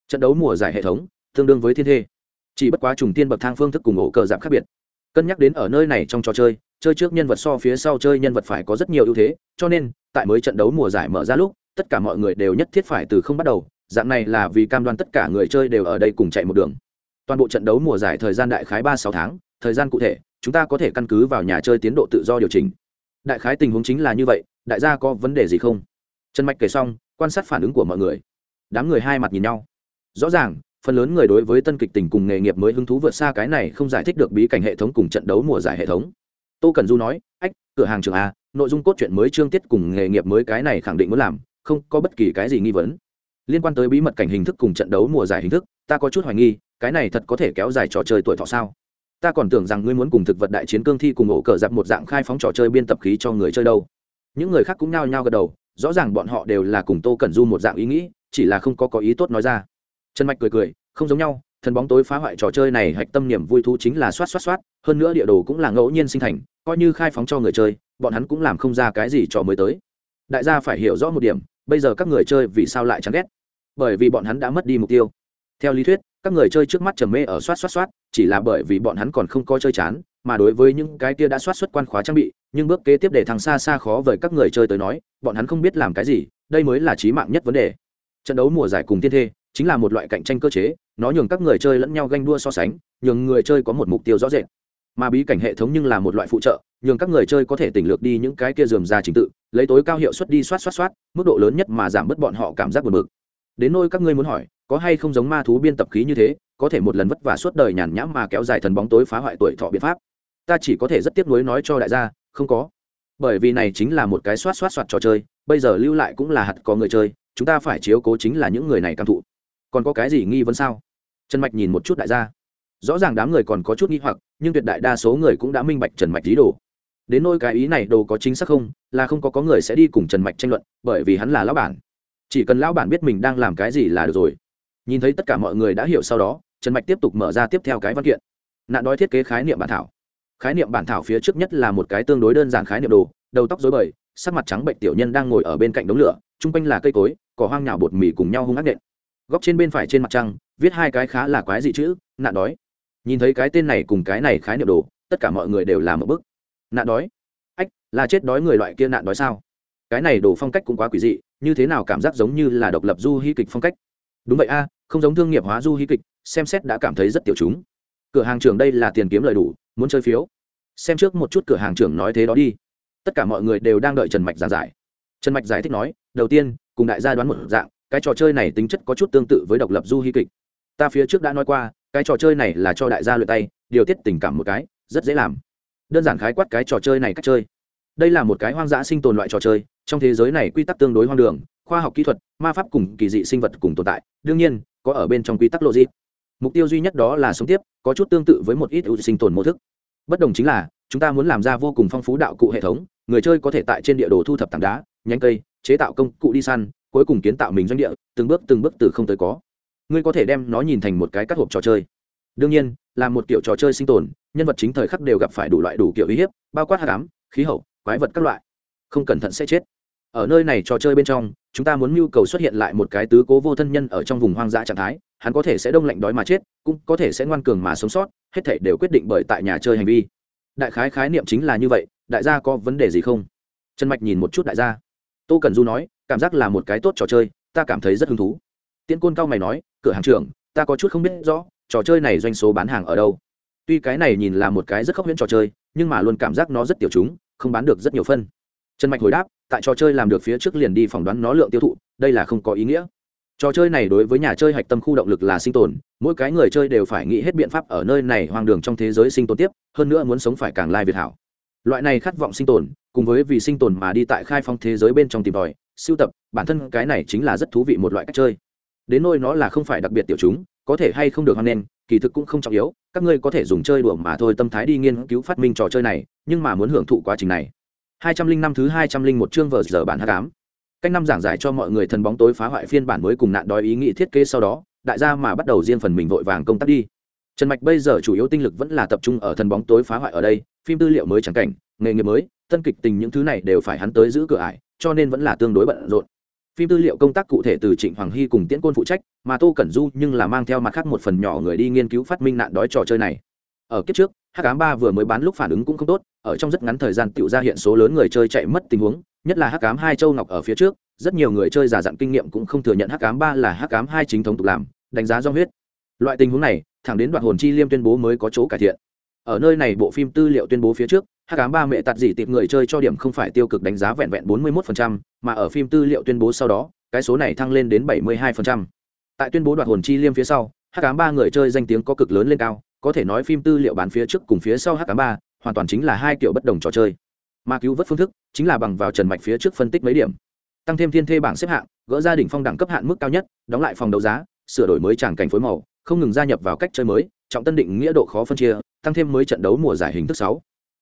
Speaker 1: Trận đấu mùa giải hệ thống tương đương với thiên thê. Chỉ bất quá trùng tiên bậc thang phương thức cùng ổ cờ giảm khác biệt. Cân nhắc đến ở nơi này trong trò chơi chơi trước nhân vật so phía sau chơi nhân vật phải có rất nhiều ưu thế, cho nên tại mới trận đấu mùa giải mở ra lúc, tất cả mọi người đều nhất thiết phải từ không bắt đầu, dạng này là vì cam đoan tất cả người chơi đều ở đây cùng chạy một đường. Toàn bộ trận đấu mùa giải thời gian đại khái ba sáu tháng, thời gian cụ thể, chúng ta có thể căn cứ vào nhà chơi tiến độ tự do điều chỉnh. Đại khái tình huống chính là như vậy, đại gia có vấn đề gì không? Trần mạch kể xong, quan sát phản ứng của mọi người. Đám người hai mặt nhìn nhau. Rõ ràng, phần lớn người đối với tân kịch tình cùng nghề nghiệp mới hứng thú vượt xa cái này không giải thích được bí cảnh hệ thống cùng trận đấu mùa giải hệ thống. Tô cần du nói, ách, cửa hàng trường a nội dung cốt truyện mới chương tiết cùng nghề nghiệp mới cái này khẳng định muốn làm, không có bất kỳ cái gì nghi vấn. Liên quan tới bí mật cảnh hình thức cùng trận đấu mùa giải hình thức, ta có chút hoài nghi, cái này thật có thể kéo dài trò chơi tuổi thọ sao? Ta còn tưởng rằng ngươi muốn cùng thực vật đại chiến cương thi cùng ổ cờ giặc một dạng khai phóng trò chơi biên tập khí cho người chơi đâu. Những người khác cũng nhao nhao gật đầu, rõ ràng bọn họ đều là cùng tô cẩn du một dạng ý nghĩ, chỉ là không có có ý tốt nói ra. Trần mạch cười cười, không giống nhau, thần bóng tối phá hoại trò chơi này hạch tâm niềm vui thú chính là soát soát soát hơn nữa địa đồ cũng là ngẫu nhiên sinh thành, coi như khai phóng cho người chơi bọn hắn cũng làm không ra cái gì trò mới tới. Đại gia phải hiểu rõ một điểm, bây giờ các người chơi vì sao lại chán ghét? Bởi vì bọn hắn đã mất đi mục tiêu. Theo lý thuyết, các người chơi trước mắt trầm mê ở soát soát soát, chỉ là bởi vì bọn hắn còn không có chơi chán, mà đối với những cái kia đã soát xuất quan khóa trang bị, nhưng bước kế tiếp để thằng xa xa khó với các người chơi tới nói, bọn hắn không biết làm cái gì, đây mới là trí mạng nhất vấn đề. Trận đấu mùa giải cùng tiên thê chính là một loại cạnh tranh cơ chế, nó nhường các người chơi lẫn nhau ganh đua so sánh, nhường người chơi có một mục tiêu rõ rệt mà bí cảnh hệ thống nhưng là một loại phụ trợ, nhường các người chơi có thể tỉnh lược đi những cái kia dườm ra trình tự, lấy tối cao hiệu suất đi soát soát soát, mức độ lớn nhất mà giảm bớt bọn họ cảm giác buồn bực. Đến nôi các ngươi muốn hỏi, có hay không giống ma thú biên tập khí như thế, có thể một lần vất vả suốt đời nhàn nhãm mà kéo dài thần bóng tối phá hoại tuổi thọ biện pháp. Ta chỉ có thể rất tiếc nuối nói cho đại gia, không có. Bởi vì này chính là một cái soát soát soát trò chơi, bây giờ lưu lại cũng là hạt có người chơi, chúng ta phải chiếu cố chính là những người này cam thụ. Còn có cái gì nghi vấn sao? Trần mạch nhìn một chút đại gia rõ ràng đám người còn có chút nghi hoặc, nhưng tuyệt đại đa số người cũng đã minh bạch trần mạch lý đồ. Đến nôi cái ý này đồ có chính xác không, là không có có người sẽ đi cùng trần mạch tranh luận, bởi vì hắn là lão bản. Chỉ cần lão bản biết mình đang làm cái gì là được rồi. Nhìn thấy tất cả mọi người đã hiểu sau đó, trần mạch tiếp tục mở ra tiếp theo cái văn kiện. Nạn đói thiết kế khái niệm bản thảo. Khái niệm bản thảo phía trước nhất là một cái tương đối đơn giản khái niệm đồ, đầu tóc dối bời, sắc mặt trắng bệnh tiểu nhân đang ngồi ở bên cạnh đống lửa, chung quanh là cây cối, cỏ hoang nhào bột mì cùng nhau hung ác nện. Góc trên bên phải trên mặt trăng, viết hai cái khá là quái dị chữ, nạn đói nhìn thấy cái tên này cùng cái này khái niệm đồ, tất cả mọi người đều làm một bức. Nạn đói? Ách, là chết đói người loại kia nạn đói sao? Cái này đồ phong cách cũng quá quỷ dị, như thế nào cảm giác giống như là độc lập du hy kịch phong cách? Đúng vậy a, không giống thương nghiệp hóa du hy kịch, xem xét đã cảm thấy rất tiểu chúng. Cửa hàng trưởng đây là tiền kiếm lời đủ, muốn chơi phiếu. Xem trước một chút cửa hàng trưởng nói thế đó đi. Tất cả mọi người đều đang đợi trần mạch giảng giải. Trần mạch giải thích nói, đầu tiên, cùng đại gia đoán một dạng, cái trò chơi này tính chất có chút tương tự với độc lập du hy kịch. Ta phía trước đã nói qua cái trò chơi này là cho đại gia luyện tay, điều tiết tình cảm một cái, rất dễ làm. Đơn giản khái quát cái trò chơi này cách chơi. Đây là một cái hoang dã sinh tồn loại trò chơi, trong thế giới này quy tắc tương đối hoang đường, khoa học kỹ thuật, ma pháp cùng kỳ dị sinh vật cùng tồn tại, đương nhiên, có ở bên trong quy tắc logic. Mục tiêu duy nhất đó là sống tiếp, có chút tương tự với một ít ưu sinh tồn mô thức. Bất đồng chính là, chúng ta muốn làm ra vô cùng phong phú đạo cụ hệ thống, người chơi có thể tại trên địa đồ thu thập tảng đá, nhánh cây, chế tạo công cụ đi săn, cuối cùng kiến tạo mình doanh địa, từng bước từng bước từ không tới có ngươi có thể đem nó nhìn thành một cái cắt hộp trò chơi. Đương nhiên, là một kiểu trò chơi sinh tồn, nhân vật chính thời khắc đều gặp phải đủ loại đủ kiểu uy hiếp, bao quát hạ cám khí hậu, quái vật các loại. Không cẩn thận sẽ chết. Ở nơi này trò chơi bên trong, chúng ta muốn nhu cầu xuất hiện lại một cái tứ cố vô thân nhân ở trong vùng hoang dã trạng thái, hắn có thể sẽ đông lạnh đói mà chết, cũng có thể sẽ ngoan cường mà sống sót, hết thể đều quyết định bởi tại nhà chơi hành vi. Đại khái khái niệm chính là như vậy, đại gia có vấn đề gì không? Trần mạch nhìn một chút đại gia. Tô cần du nói, cảm giác là một cái tốt trò chơi, ta cảm thấy rất hứng thú. Tiễn côn cao mày nói cửa hàng trưởng, ta có chút không biết rõ, trò chơi này doanh số bán hàng ở đâu. Tuy cái này nhìn là một cái rất khốc huyễn trò chơi, nhưng mà luôn cảm giác nó rất tiểu chúng, không bán được rất nhiều phân. Trần mạch hồi đáp, tại trò chơi làm được phía trước liền đi phỏng đoán nó lượng tiêu thụ, đây là không có ý nghĩa. Trò chơi này đối với nhà chơi hạch tâm khu động lực là sinh tồn, mỗi cái người chơi đều phải nghĩ hết biện pháp ở nơi này hoang đường trong thế giới sinh tồn tiếp, hơn nữa muốn sống phải càng lai việt hảo. Loại này khát vọng sinh tồn, cùng với vì sinh tồn mà đi tại khai phong thế giới bên trong tìm tòi siêu tập, bản thân cái này chính là rất thú vị một loại cách chơi đến nôi nó là không phải đặc biệt tiểu chúng, có thể hay không được hoan nghênh, kỳ thực cũng không trọng yếu, các ngươi có thể dùng chơi đùa mà thôi, tâm thái đi nghiên cứu phát minh trò chơi này, nhưng mà muốn hưởng thụ quá trình này. Hai trăm linh năm thứ hai trăm linh một chương vở giờ bản hát cám cách năm giảng giải cho mọi người thần bóng tối phá hoại phiên bản mới cùng nạn đói ý nghĩ thiết kế sau đó, đại gia mà bắt đầu riêng phần mình vội vàng công tác đi. Trần mạch bây giờ chủ yếu tinh lực vẫn là tập trung ở thần bóng tối phá hoại ở đây, phim tư liệu mới chẳng cảnh, nghề nghiệp mới, tân kịch tình những thứ này đều phải hắn tới giữ cửa ải, cho nên vẫn là tương đối bận rộn phim tư liệu công tác cụ thể từ trịnh hoàng hy cùng tiễn côn phụ trách, mà tô cẩn du nhưng là mang theo mặt khác một phần nhỏ người đi nghiên cứu phát minh nạn đói trò chơi này. Ở kiếp trước h cám ba vừa mới bán lúc phản ứng cũng không tốt, ở trong rất ngắn thời gian tự ra hiện số lớn người chơi chạy mất tình huống, nhất là h cám hai châu ngọc ở phía trước, rất nhiều người chơi giả dặn kinh nghiệm cũng không thừa nhận h cám ba là h cám hai chính thống tục làm, đánh giá do huyết. Loại tình huống này, thẳng đến đoạn hồn chi liêm tuyên bố mới có chỗ cải thiện. Ở nơi này bộ phim tư liệu tuyên bố phía trước Hát cám ba mẹ tạt dị tịp người chơi cho điểm không phải tiêu cực đánh giá vẹn vẹn bốn mươi 41%, mà ở phim tư liệu tuyên bố sau đó cái số này thăng lên đến bảy mươi 72%. tại tuyên bố đoạt hồn chi liêm phía sau hát cám ba người chơi danh tiếng có cực lớn lên cao có thể nói phim tư liệu bán phía trước cùng phía sau hát cám ba hoàn toàn chính là hai kiểu bất đồng trò chơi. Mà cứu vớt phương thức chính là bằng vào trần mạch phía trước phân tích mấy điểm. Tăng thêm thiên thê bảng xếp hạng gỡ gia đình phong đẳng cấp hạn mức cao nhất đóng lại phòng đấu giá sửa đổi mới tràng cảnh phối màu không ngừng gia nhập vào cách chơi mới trọng tân định nghĩa độ khó phân chia tăng thêm mới trận đấu mùa giải hình thức sáu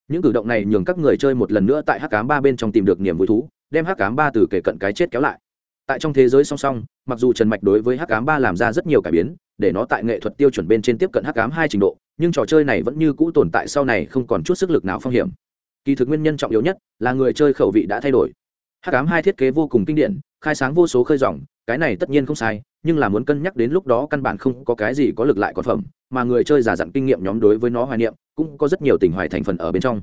Speaker 1: những cử động này nhường các người chơi một lần nữa tại h cám ba bên trong tìm được niềm vui thú, đem h cám ba từ kể cận cái chết kéo lại. Tại trong thế giới song song, mặc dù trần mạch đối với h cám ba làm ra rất nhiều cải biến, để nó tại nghệ thuật tiêu chuẩn bên trên tiếp cận h cám hai trình độ, nhưng trò chơi này vẫn như cũ tồn tại sau này không còn chút sức lực nào phong hiểm. Kỳ thực nguyên nhân trọng yếu nhất là người chơi khẩu vị đã thay đổi. H cám hai thiết kế vô cùng kinh điển, khai sáng vô số khơi dòng, cái này tất nhiên không sai, nhưng là muốn cân nhắc đến lúc đó căn bản không có cái gì có lực lại còn phẩm, mà người chơi giả dặn kinh nghiệm nhóm đối với nó hoài niệm cũng có rất nhiều tình hoài thành phần ở bên trong.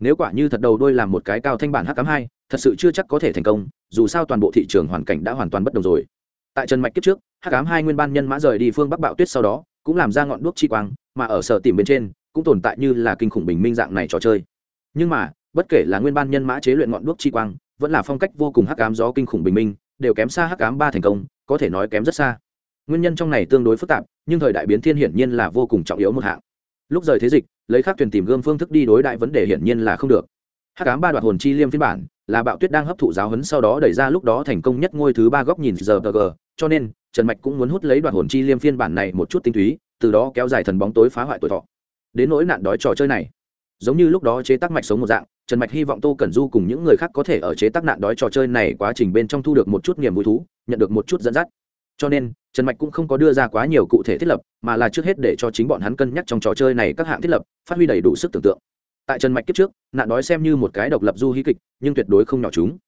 Speaker 1: Nếu quả như thật đầu đôi làm một cái cao thanh bản h tám hai, thật sự chưa chắc có thể thành công, dù sao toàn bộ thị trường hoàn cảnh đã hoàn toàn bất đồng rồi. Tại trần mạch kiếp trước, h tám hai nguyên ban nhân mã rời đi phương bắc bạo tuyết sau đó, cũng làm ra ngọn đuốc chi quang, mà ở sở tìm bên trên, cũng tồn tại như là kinh khủng bình minh dạng này trò chơi. Nhưng mà, bất kể là nguyên ban nhân mã chế luyện ngọn đuốc chi quang, vẫn là phong cách vô cùng hắc ám gió kinh khủng bình minh, đều kém xa hắc ám ba thành công, có thể nói kém rất xa. Nguyên nhân trong này tương đối phức tạp, nhưng thời đại biến thiên hiển nhiên là vô cùng trọng yếu một hạng. Lúc rời thế dịch lấy khác thuyền tìm gươm phương thức đi đối đại vấn đề hiển nhiên là không được. Hắc ám ba đoạt hồn chi liêm phiên bản, là bạo tuyết đang hấp thụ giáo huấn sau đó đẩy ra lúc đó thành công nhất ngôi thứ ba góc nhìn giờ g cho nên, trần mạch cũng muốn hút lấy đoạt hồn chi liêm phiên bản này một chút tinh túy, từ đó kéo dài thần bóng tối phá hoại tuổi thọ. Đến nỗi nạn đói trò chơi này, giống như lúc đó chế tác mạch sống một dạng, trần mạch hy vọng tô cẩn du cùng những người khác có thể ở chế tác nạn đói trò chơi này quá trình bên trong thu được một chút niềm vui thú, nhận được một chút dẫn dắt. Cho nên trần mạch cũng không có đưa ra quá nhiều cụ thể thiết lập, mà là trước hết để cho chính bọn hắn cân nhắc trong trò chơi này các hạng thiết lập, phát huy đầy đủ sức tưởng tượng. Tại trần mạch kiếp trước, nạn đói xem như một cái độc lập du hí kịch, nhưng tuyệt đối không nhỏ chúng.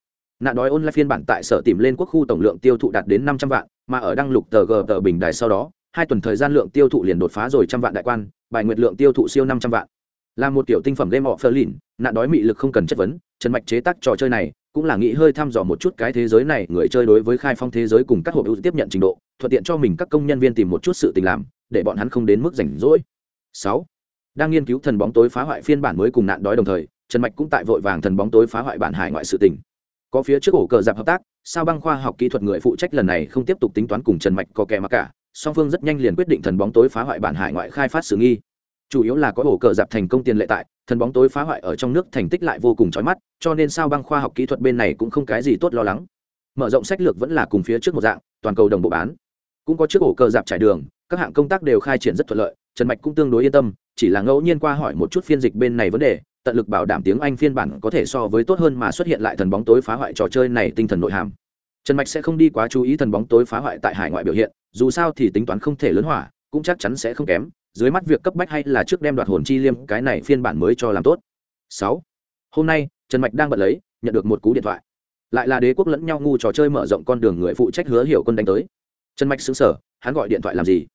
Speaker 1: Nạn đói online phiên bản tại sở tìm lên quốc khu tổng lượng tiêu thụ đạt đến năm trăm vạn, mà ở đăng lục tờ g tờ bình đài sau đó, hai tuần thời gian lượng tiêu thụ liền đột phá rồi trăm vạn đại quan, bài nguyệt lượng tiêu thụ siêu năm trăm vạn. Là một tiểu tinh phẩm game họ phơ lìn nạn đói mị lực không cần chất vấn trần mạch chế tác trò chơi này, cũng là nghĩ hơi thăm dò một chút cái thế giới này, người chơi đối với khai phong thế giới cùng các hộp ưu tiếp nhận trình độ, thuận tiện cho mình các công nhân viên tìm một chút sự tình làm, để bọn hắn không đến mức rảnh rỗi. Sáu, đang nghiên cứu thần bóng tối phá hoại phiên bản mới cùng nạn đói đồng thời, trần mạch cũng tại vội vàng thần bóng tối phá hoại bản hải ngoại sự tình. Có phía trước ổ cờ dạp hợp tác, sao băng khoa học kỹ thuật người phụ trách lần này không tiếp tục tính toán cùng trần mạch có kẻ mặc cả, song phương rất nhanh liền quyết định thần bóng tối phá hoại bản hải ngoại khai phát sự nghi. Chủ yếu là có ổ cờ dạp thành công tiền lệ tại thần bóng tối phá hoại ở trong nước thành tích lại vô cùng chói mắt, cho nên sao băng khoa học kỹ thuật bên này cũng không cái gì tốt lo lắng. Mở rộng sách lược vẫn là cùng phía trước một dạng, toàn cầu đồng bộ bán. Cũng có trước ổ cờ dạp trải đường, các hạng công tác đều khai triển rất thuận lợi, trần mạch cũng tương đối yên tâm, chỉ là ngẫu nhiên qua hỏi một chút phiên dịch bên này vấn đề, tận lực bảo đảm tiếng anh phiên bản có thể so với tốt hơn mà xuất hiện lại thần bóng tối phá hoại trò chơi này tinh thần nội hàm. Trần mạch sẽ không đi quá chú ý thần bóng tối phá hoại tại hải ngoại biểu hiện, dù sao thì tính toán không thể lớn hỏa, cũng chắc chắn sẽ không kém dưới mắt việc cấp bách hay là trước đem đoạt hồn chi liêm, cái này phiên bản mới cho làm tốt. Sáu, hôm nay, trần mạch đang bận lấy, nhận được một cú điện thoại. Lại là đế quốc lẫn nhau ngu trò chơi mở rộng con đường người phụ trách hứa hiểu quân đánh tới. Trần mạch xứng sở hắn gọi điện thoại làm gì?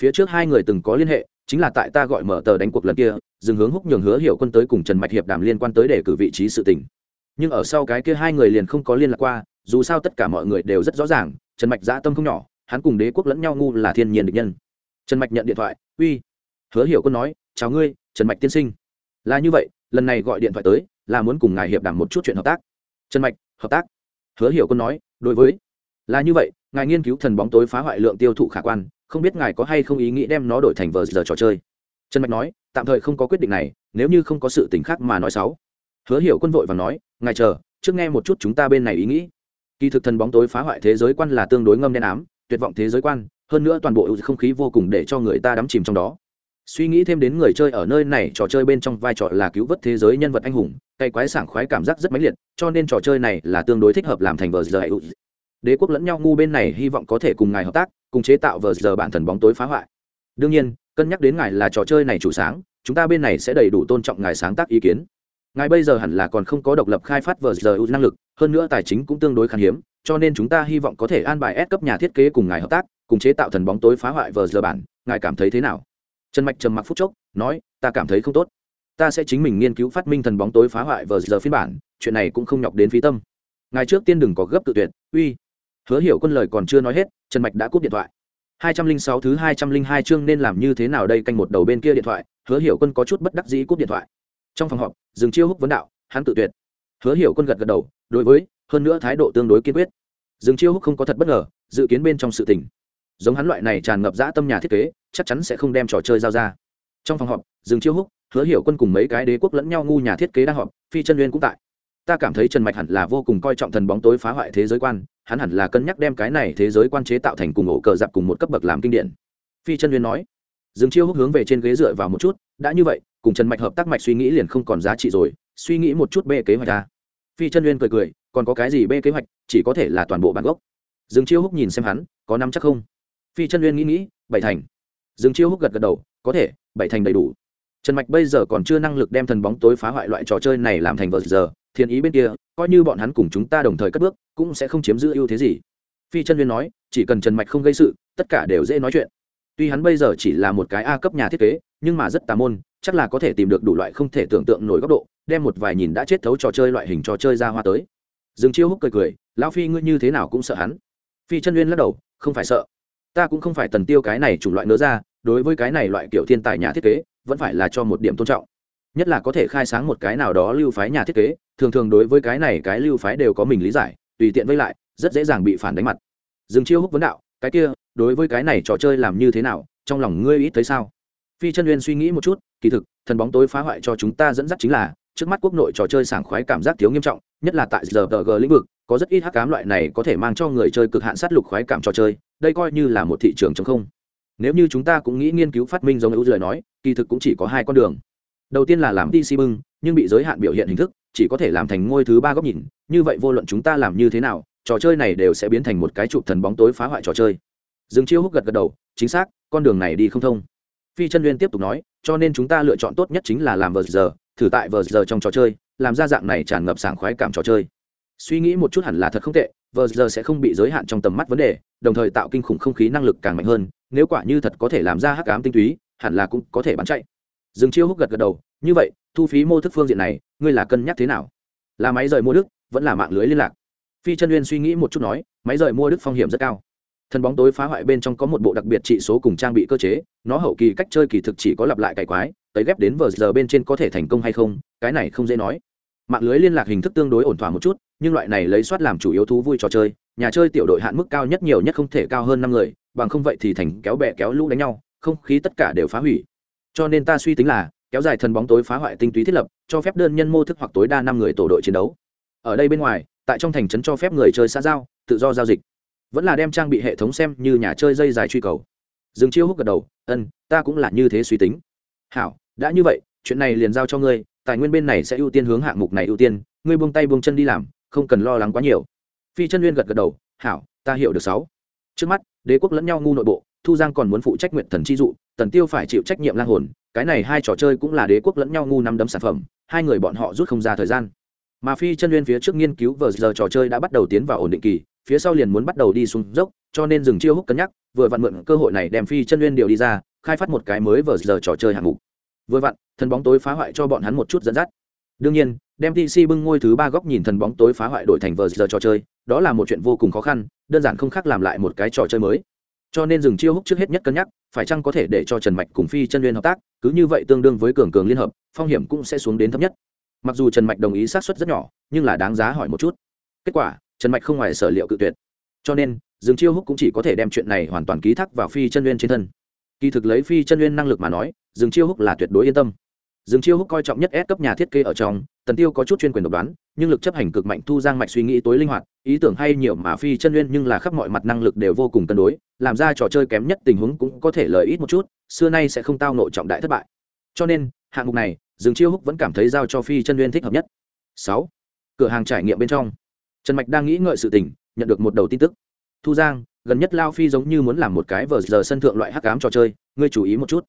Speaker 1: Phía trước hai người từng có liên hệ, chính là tại ta gọi mở tờ đánh cuộc lần kia, dừng hướng húc nhường hứa hiểu quân tới cùng trần mạch hiệp đàm liên quan tới để cử vị trí sự tình. Nhưng ở sau cái kia hai người liền không có liên lạc qua, dù sao tất cả mọi người đều rất rõ ràng, trần mạch dã tâm không nhỏ, hắn cùng đế quốc lẫn nhau ngu là thiên nhiên địch nhân. Trần mạch nhận điện thoại uy. Hứa hiểu quân nói, chào ngươi, trần mạch tiên sinh. Là như vậy, lần này gọi điện thoại tới, là muốn cùng ngài hiệp đàm một chút chuyện hợp tác. Trần mạch, hợp tác? Hứa hiểu quân nói, đối với. Là như vậy, ngài nghiên cứu thần bóng tối phá hoại lượng tiêu thụ khả quan, không biết ngài có hay không ý nghĩ đem nó đổi thành vờ giờ trò chơi? Trần mạch nói, tạm thời không có quyết định này, nếu như không có sự t khác mà nói xấu. Hứa hiểu quân vội và nói, ngài chờ, trước nghe một chút chúng ta bên này ý nghĩ. Kỳ thực thần bóng tối phá hoại thế giới quan là tương đối ngâm đen ám, tuyệt vọng thế giới quan hơn nữa toàn bộ không khí vô cùng để cho người ta đắm chìm trong đó. Suy nghĩ thêm đến người chơi ở nơi này, trò chơi bên trong vai trò là cứu vớt thế giới nhân vật anh hùng cây quái sảng khoái cảm giác rất mãnh liệt, cho nên trò chơi này là tương đối thích hợp làm thành vờ giờ đế quốc lẫn nhau ngu bên này hy vọng có thể cùng ngài hợp tác, cùng chế tạo vờ giờ bản thần bóng tối phá hoại. Đương nhiên, cân nhắc đến ngài là trò chơi này chủ sáng, chúng ta bên này sẽ đầy đủ tôn trọng ngài sáng tác ý kiến. Ngài bây giờ hẳn là còn không có độc lập khai phát vờ giờ năng lực, hơn nữa tài chính cũng tương đối khan hiếm, cho nên chúng ta hy vọng có thể an bài ép cấp nhà thiết kế cùng ngài hợp tác cùng chế tạo thần bóng tối phá hoại vờ giờ bản, ngài cảm thấy thế nào? Trần mạch trầm mặc phút chốc, nói, ta cảm thấy không tốt. Ta sẽ chính mình nghiên cứu phát minh thần bóng tối phá hoại vờ giờ phiên bản, chuyện này cũng không nhọc đến phí tâm. Ngài trước tiên đừng có gấp tự tuyệt, uy. Hứa hiểu quân lời còn chưa nói hết, trần mạch đã cúp điện thoại. Hai trăm linh sáu thứ hai trăm linh hai chương nên làm như thế nào đây canh một đầu bên kia điện thoại, hứa hiểu quân có chút bất đắc dĩ cúp điện thoại. Trong phòng họp, dừng chiêu húc vấn đạo, hắn tự tuyệt. Hứa hiểu quân gật gật đầu, đối với, hơn nữa thái độ tương đối kiên quyết. Dừng chiêu húc không có thật bất ngờ, dự kiến bên trong sự tình giống hắn loại này tràn ngập dã tâm nhà thiết kế, chắc chắn sẽ không đem trò chơi giao ra. Trong phòng họp dừng chiêu húc, hứa hiểu quân cùng mấy cái đế quốc lẫn nhau ngu nhà thiết kế đang họp, phi chân nguyên cũng tại. Ta cảm thấy trần mạch hẳn là vô cùng coi trọng thần bóng tối phá hoại thế giới quan, hắn hẳn là cân nhắc đem cái này thế giới quan chế tạo thành cùng ổ cờ dạp cùng một cấp bậc làm kinh điển. Phi chân nguyên nói. Dừng chiêu húc hướng về trên ghế dựa vào một chút, đã như vậy, cùng trần mạch hợp tác mạch suy nghĩ liền không còn giá trị rồi, suy nghĩ một chút bê kế hoạch ta phi chân nguyên cười cười, còn có cái gì bê kế hoạch, chỉ có thể là toàn bộ bản gốc. Dừng chiêu húc nhìn xem hắn, có năm chắc không? Phi chân uyên nghĩ nghĩ, bảy thành. Dừng chiêu húc gật gật đầu, có thể, bảy thành đầy đủ. Trần mạch bây giờ còn chưa năng lực đem thần bóng tối phá hoại loại trò chơi này làm thành vợ giờ thiên ý bên kia, coi như bọn hắn cùng chúng ta đồng thời cất bước, cũng sẽ không chiếm giữ ưu thế gì. Phi chân uyên nói, chỉ cần trần mạch không gây sự, tất cả đều dễ nói chuyện. Tuy hắn bây giờ chỉ là một cái a cấp nhà thiết kế, nhưng mà rất tà môn, chắc là có thể tìm được đủ loại không thể tưởng tượng nổi góc độ, đem một vài nhìn đã chết thấu trò chơi loại hình trò chơi ra hoa tới. Dương chiêu húc cười cười, lão phi ngươi như thế nào cũng sợ hắn. Phi chân uyên lắc đầu, không phải sợ ta cũng không phải tần tiêu cái này chủng loại nữa ra, đối với cái này loại kiểu thiên tài nhà thiết kế, vẫn phải là cho một điểm tôn trọng. Nhất là có thể khai sáng một cái nào đó lưu phái nhà thiết kế, thường thường đối với cái này cái lưu phái đều có mình lý giải, tùy tiện với lại, rất dễ dàng bị phản đánh mặt. Dừng chiêu húc vấn đạo, cái kia, đối với cái này trò chơi làm như thế nào, trong lòng ngươi ít thấy sao? Phi chân uyên suy nghĩ một chút, kỳ thực, thần bóng tối phá hoại cho chúng ta dẫn dắt chính là, trước mắt quốc nội trò chơi sảng khoái cảm giác thiếu nghiêm trọng, nhất là tại giờ g lĩnh vực, có rất ít hắc cám loại này có thể mang cho người chơi cực hạn sát lục khoái cảm trò chơi đây coi như là một thị trường chống không. Nếu như chúng ta cũng nghĩ nghiên cứu phát minh giống ưu lời nói, kỳ thực cũng chỉ có hai con đường. Đầu tiên là làm dc bưng, nhưng bị giới hạn biểu hiện hình thức, chỉ có thể làm thành ngôi thứ ba góc nhìn, như vậy vô luận chúng ta làm như thế nào, trò chơi này đều sẽ biến thành một cái chụp thần bóng tối phá hoại trò chơi. Dương chiêu húc gật gật đầu, chính xác, con đường này đi không thông. Phi chân Liên tiếp tục nói, cho nên chúng ta lựa chọn tốt nhất chính là làm vờ giờ, thử tại vờ giờ trong trò chơi, làm ra dạng này tràn ngập sảng khoái cảm trò chơi. Suy nghĩ một chút hẳn là thật không tệ vờ giờ sẽ không bị giới hạn trong tầm mắt vấn đề, đồng thời tạo kinh khủng không khí năng lực càng mạnh hơn, nếu quả như thật có thể làm ra hắc ám tinh túy, hẳn là cũng có thể bán chạy. Dương chiêu húc gật gật đầu, như vậy, thu phí mô thức phương diện này, ngươi là cân nhắc thế nào? Là máy rời mua đức, vẫn là mạng lưới liên lạc? Phi chân uyên suy nghĩ một chút nói, máy rời mua đức phong hiểm rất cao. Thần bóng tối phá hoại bên trong có một bộ đặc biệt trị số cùng trang bị cơ chế, nó hậu kỳ cách chơi kỳ thực chỉ có lặp lại cải quái tới ghép đến vờ giờ bên trên có thể thành công hay không, cái này không dễ nói. Mạng lưới liên lạc hình thức tương đối ổn thỏa một chút nhưng loại này lấy soát làm chủ yếu thú vui trò chơi, nhà chơi tiểu đội hạn mức cao nhất nhiều nhất không thể cao hơn năm người, bằng không vậy thì thành kéo bẹ kéo lũ đánh nhau, không khí tất cả đều phá hủy. Cho nên ta suy tính là, kéo dài thần bóng tối phá hoại tinh túy thiết lập, cho phép đơn nhân mô thức hoặc tối đa năm người tổ đội chiến đấu. Ở đây bên ngoài, tại trong thành trấn cho phép người chơi xã giao, tự do giao dịch. Vẫn là đem trang bị hệ thống xem như nhà chơi dây dài truy cầu. Dừng chiêu hút gật đầu, ân, ta cũng là như thế suy tính. Hảo, đã như vậy, chuyện này liền giao cho ngươi, tài nguyên bên này sẽ ưu tiên hướng hạng mục này ưu tiên, ngươi buông tay buông chân đi làm không cần lo lắng quá nhiều. Phi chân uyên gật gật đầu, hảo, ta hiểu được sáu. Trước mắt, đế quốc lẫn nhau ngu nội bộ, thu giang còn muốn phụ trách nguyện thần chi dụ, tần tiêu phải chịu trách nhiệm lang hồn, cái này hai trò chơi cũng là đế quốc lẫn nhau ngu năm đấm sản phẩm, hai người bọn họ rút không ra thời gian. Mà phi chân uyên phía trước nghiên cứu vờ giờ trò chơi đã bắt đầu tiến vào ổn định kỳ, phía sau liền muốn bắt đầu đi xuống dốc, cho nên dừng chiêu hút cân nhắc, vừa vặn mượn cơ hội này đem phi chân uyên điều đi ra, khai phát một cái mới vờ giờ trò chơi hạng mục. Vừa vặn, thần bóng tối phá hoại cho bọn hắn một chút dẫn dắt đương nhiên, đem tc bưng ngôi thứ ba góc nhìn thần bóng tối phá hoại đổi thành vờ giờ trò chơi, đó là một chuyện vô cùng khó khăn, đơn giản không khác làm lại một cái trò chơi mới. Cho nên dừng chiêu hút trước hết nhất cân nhắc, phải chăng có thể để cho trần mạch cùng phi chân liên hợp tác, cứ như vậy tương đương với cường cường liên hợp, phong hiểm cũng sẽ xuống đến thấp nhất. Mặc dù trần mạch đồng ý sát xuất rất nhỏ, nhưng là đáng giá hỏi một chút. Kết quả, trần mạch không ngoài sở liệu cự tuyệt. Cho nên, Dừng chiêu húc cũng chỉ có thể đem chuyện này hoàn toàn ký thác vào phi chân uyên trên thân. Kỳ thực lấy phi chân uyên năng lực mà nói, Dừng chiêu húc là tuyệt đối yên tâm dương chiêu húc coi trọng nhất S cấp nhà thiết kế ở trong, tần tiêu có chút chuyên quyền độc đoán, nhưng lực chấp hành cực mạnh, thu giang mạch suy nghĩ tối linh hoạt, ý tưởng hay nhiều mà phi chân nguyên nhưng là khắp mọi mặt năng lực đều vô cùng cân đối, làm ra trò chơi kém nhất tình huống cũng có thể lợi ít một chút, xưa nay sẽ không tao nội trọng đại thất bại. Cho nên, hạng mục này, dương chiêu húc vẫn cảm thấy giao cho phi chân nguyên thích hợp nhất. Sáu, cửa hàng trải nghiệm bên trong. Trần mạch đang nghĩ ngợi sự tình, nhận được một đầu tin tức. Thu giang, gần nhất lao phi giống như muốn làm một cái vở giờ sân thượng loại hắc ám trò chơi, ngươi chú ý một chút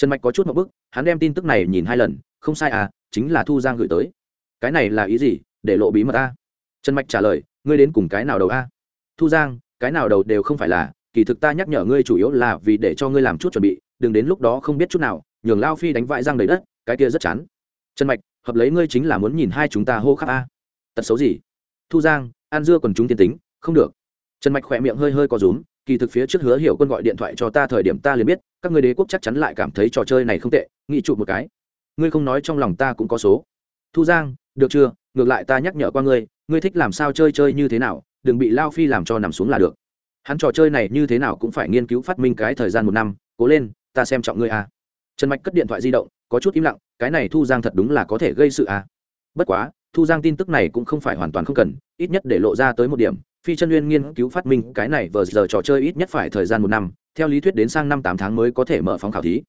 Speaker 1: trần mạch có chút một bức, hắn đem tin tức này nhìn hai lần, không sai à chính là thu giang gửi tới. Cái này là ý gì, để lộ bí mật a trần mạch trả lời, ngươi đến cùng cái nào đầu a? Thu giang, cái nào đầu đều không phải là, kỳ thực ta nhắc nhở ngươi chủ yếu là vì để cho ngươi làm chút chuẩn bị, đừng đến lúc đó không biết chút nào, nhường lao phi đánh vãi răng đầy đất, cái kia rất chán. Trần mạch, hợp lấy ngươi chính là muốn nhìn hai chúng ta hô khắc a. Tật xấu gì? Thu giang an dưa còn chúng tiên tính, không được. Trần mạch khỏe miệng hơi hơi có rúm kỳ thực phía trước hứa hiểu quân gọi điện thoại cho ta thời điểm ta liền biết, các người đế quốc chắc chắn lại cảm thấy trò chơi này không tệ, nghĩ chụp một cái ngươi không nói trong lòng ta cũng có số thu giang, được chưa ngược lại ta nhắc nhở qua ngươi ngươi thích làm sao chơi chơi như thế nào, đừng bị lao phi làm cho nằm xuống là được hắn trò chơi này như thế nào cũng phải nghiên cứu phát minh cái thời gian một năm, cố lên, ta xem trọng ngươi à. trần mạch cất điện thoại di động, có chút im lặng, cái này thu giang thật đúng là có thể gây sự à. bất quá, thu giang tin tức này cũng không phải hoàn toàn không cần, ít nhất để lộ ra tới một điểm phi chân nguyên nghiên cứu phát minh cái này vờ giờ trò chơi ít nhất phải thời gian một năm, theo lý thuyết đến sang năm tám tháng mới có thể mở phóng khảo thí.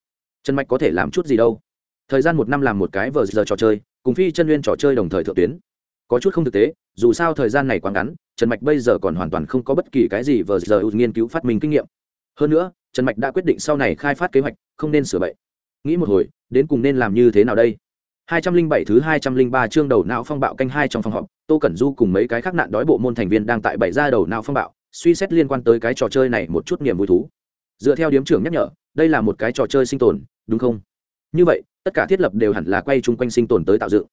Speaker 1: Trần mạch có thể làm chút gì đâu. Thời gian một năm làm một cái vờ giờ trò chơi, cùng phi chân nguyên trò chơi đồng thời thượng tuyến. Có chút không thực tế, dù sao thời gian này quá ngắn, trần mạch bây giờ còn hoàn toàn không có bất kỳ cái gì vờ giờ nghiên cứu phát minh kinh nghiệm. Hơn nữa, trần mạch đã quyết định sau này khai phát kế hoạch, không nên sửa bậy. Nghĩ một hồi, đến cùng nên làm như thế nào đây? 207 thứ 203 chương đầu não phong bạo canh hai trong phòng họp, Tô Cẩn Du cùng mấy cái khác nạn đói bộ môn thành viên đang tại bảy ra đầu não phong bạo, suy xét liên quan tới cái trò chơi này một chút niềm vui thú. Dựa theo điếm trưởng nhắc nhở đây là một cái trò chơi sinh tồn đúng không? Như vậy tất cả thiết lập đều hẳn là quay chung quanh sinh tồn tới tạo dựng.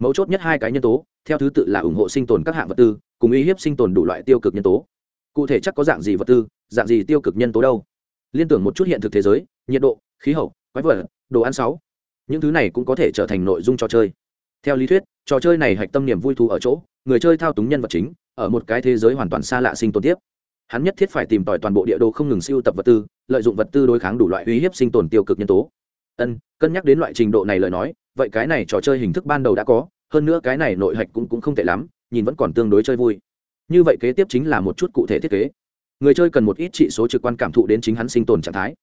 Speaker 1: Mấu chốt nhất hai cái nhân tố theo thứ tự là ủng hộ sinh tồn các hạng vật tư cùng uy hiếp sinh tồn đủ loại tiêu cực nhân tố. Cụ thể chắc có dạng gì vật tư dạng gì tiêu cực nhân tố đâu? Liên tưởng một chút hiện thực thế giới nhiệt độ khí hậu quái vật đồ ăn sáu những thứ này cũng có thể trở thành nội dung trò chơi. Theo lý thuyết trò chơi này hạch tâm niềm vui thú ở chỗ người chơi thao túng nhân vật chính ở một cái thế giới hoàn toàn xa lạ sinh tồn tiếp. Hắn nhất thiết phải tìm tòi toàn bộ địa đồ không ngừng siêu tập vật tư lợi dụng vật tư đối kháng đủ loại uy hiếp sinh tồn tiêu cực nhân tố. Ân cân nhắc đến loại trình độ này lời nói vậy cái này trò chơi hình thức ban đầu đã có hơn nữa cái này nội hạch cũng, cũng không tệ lắm nhìn vẫn còn tương đối chơi vui. Như vậy kế tiếp chính là một chút cụ thể thiết kế. Người chơi cần một ít trị số trực quan cảm thụ đến chính hắn sinh tồn trạng thái.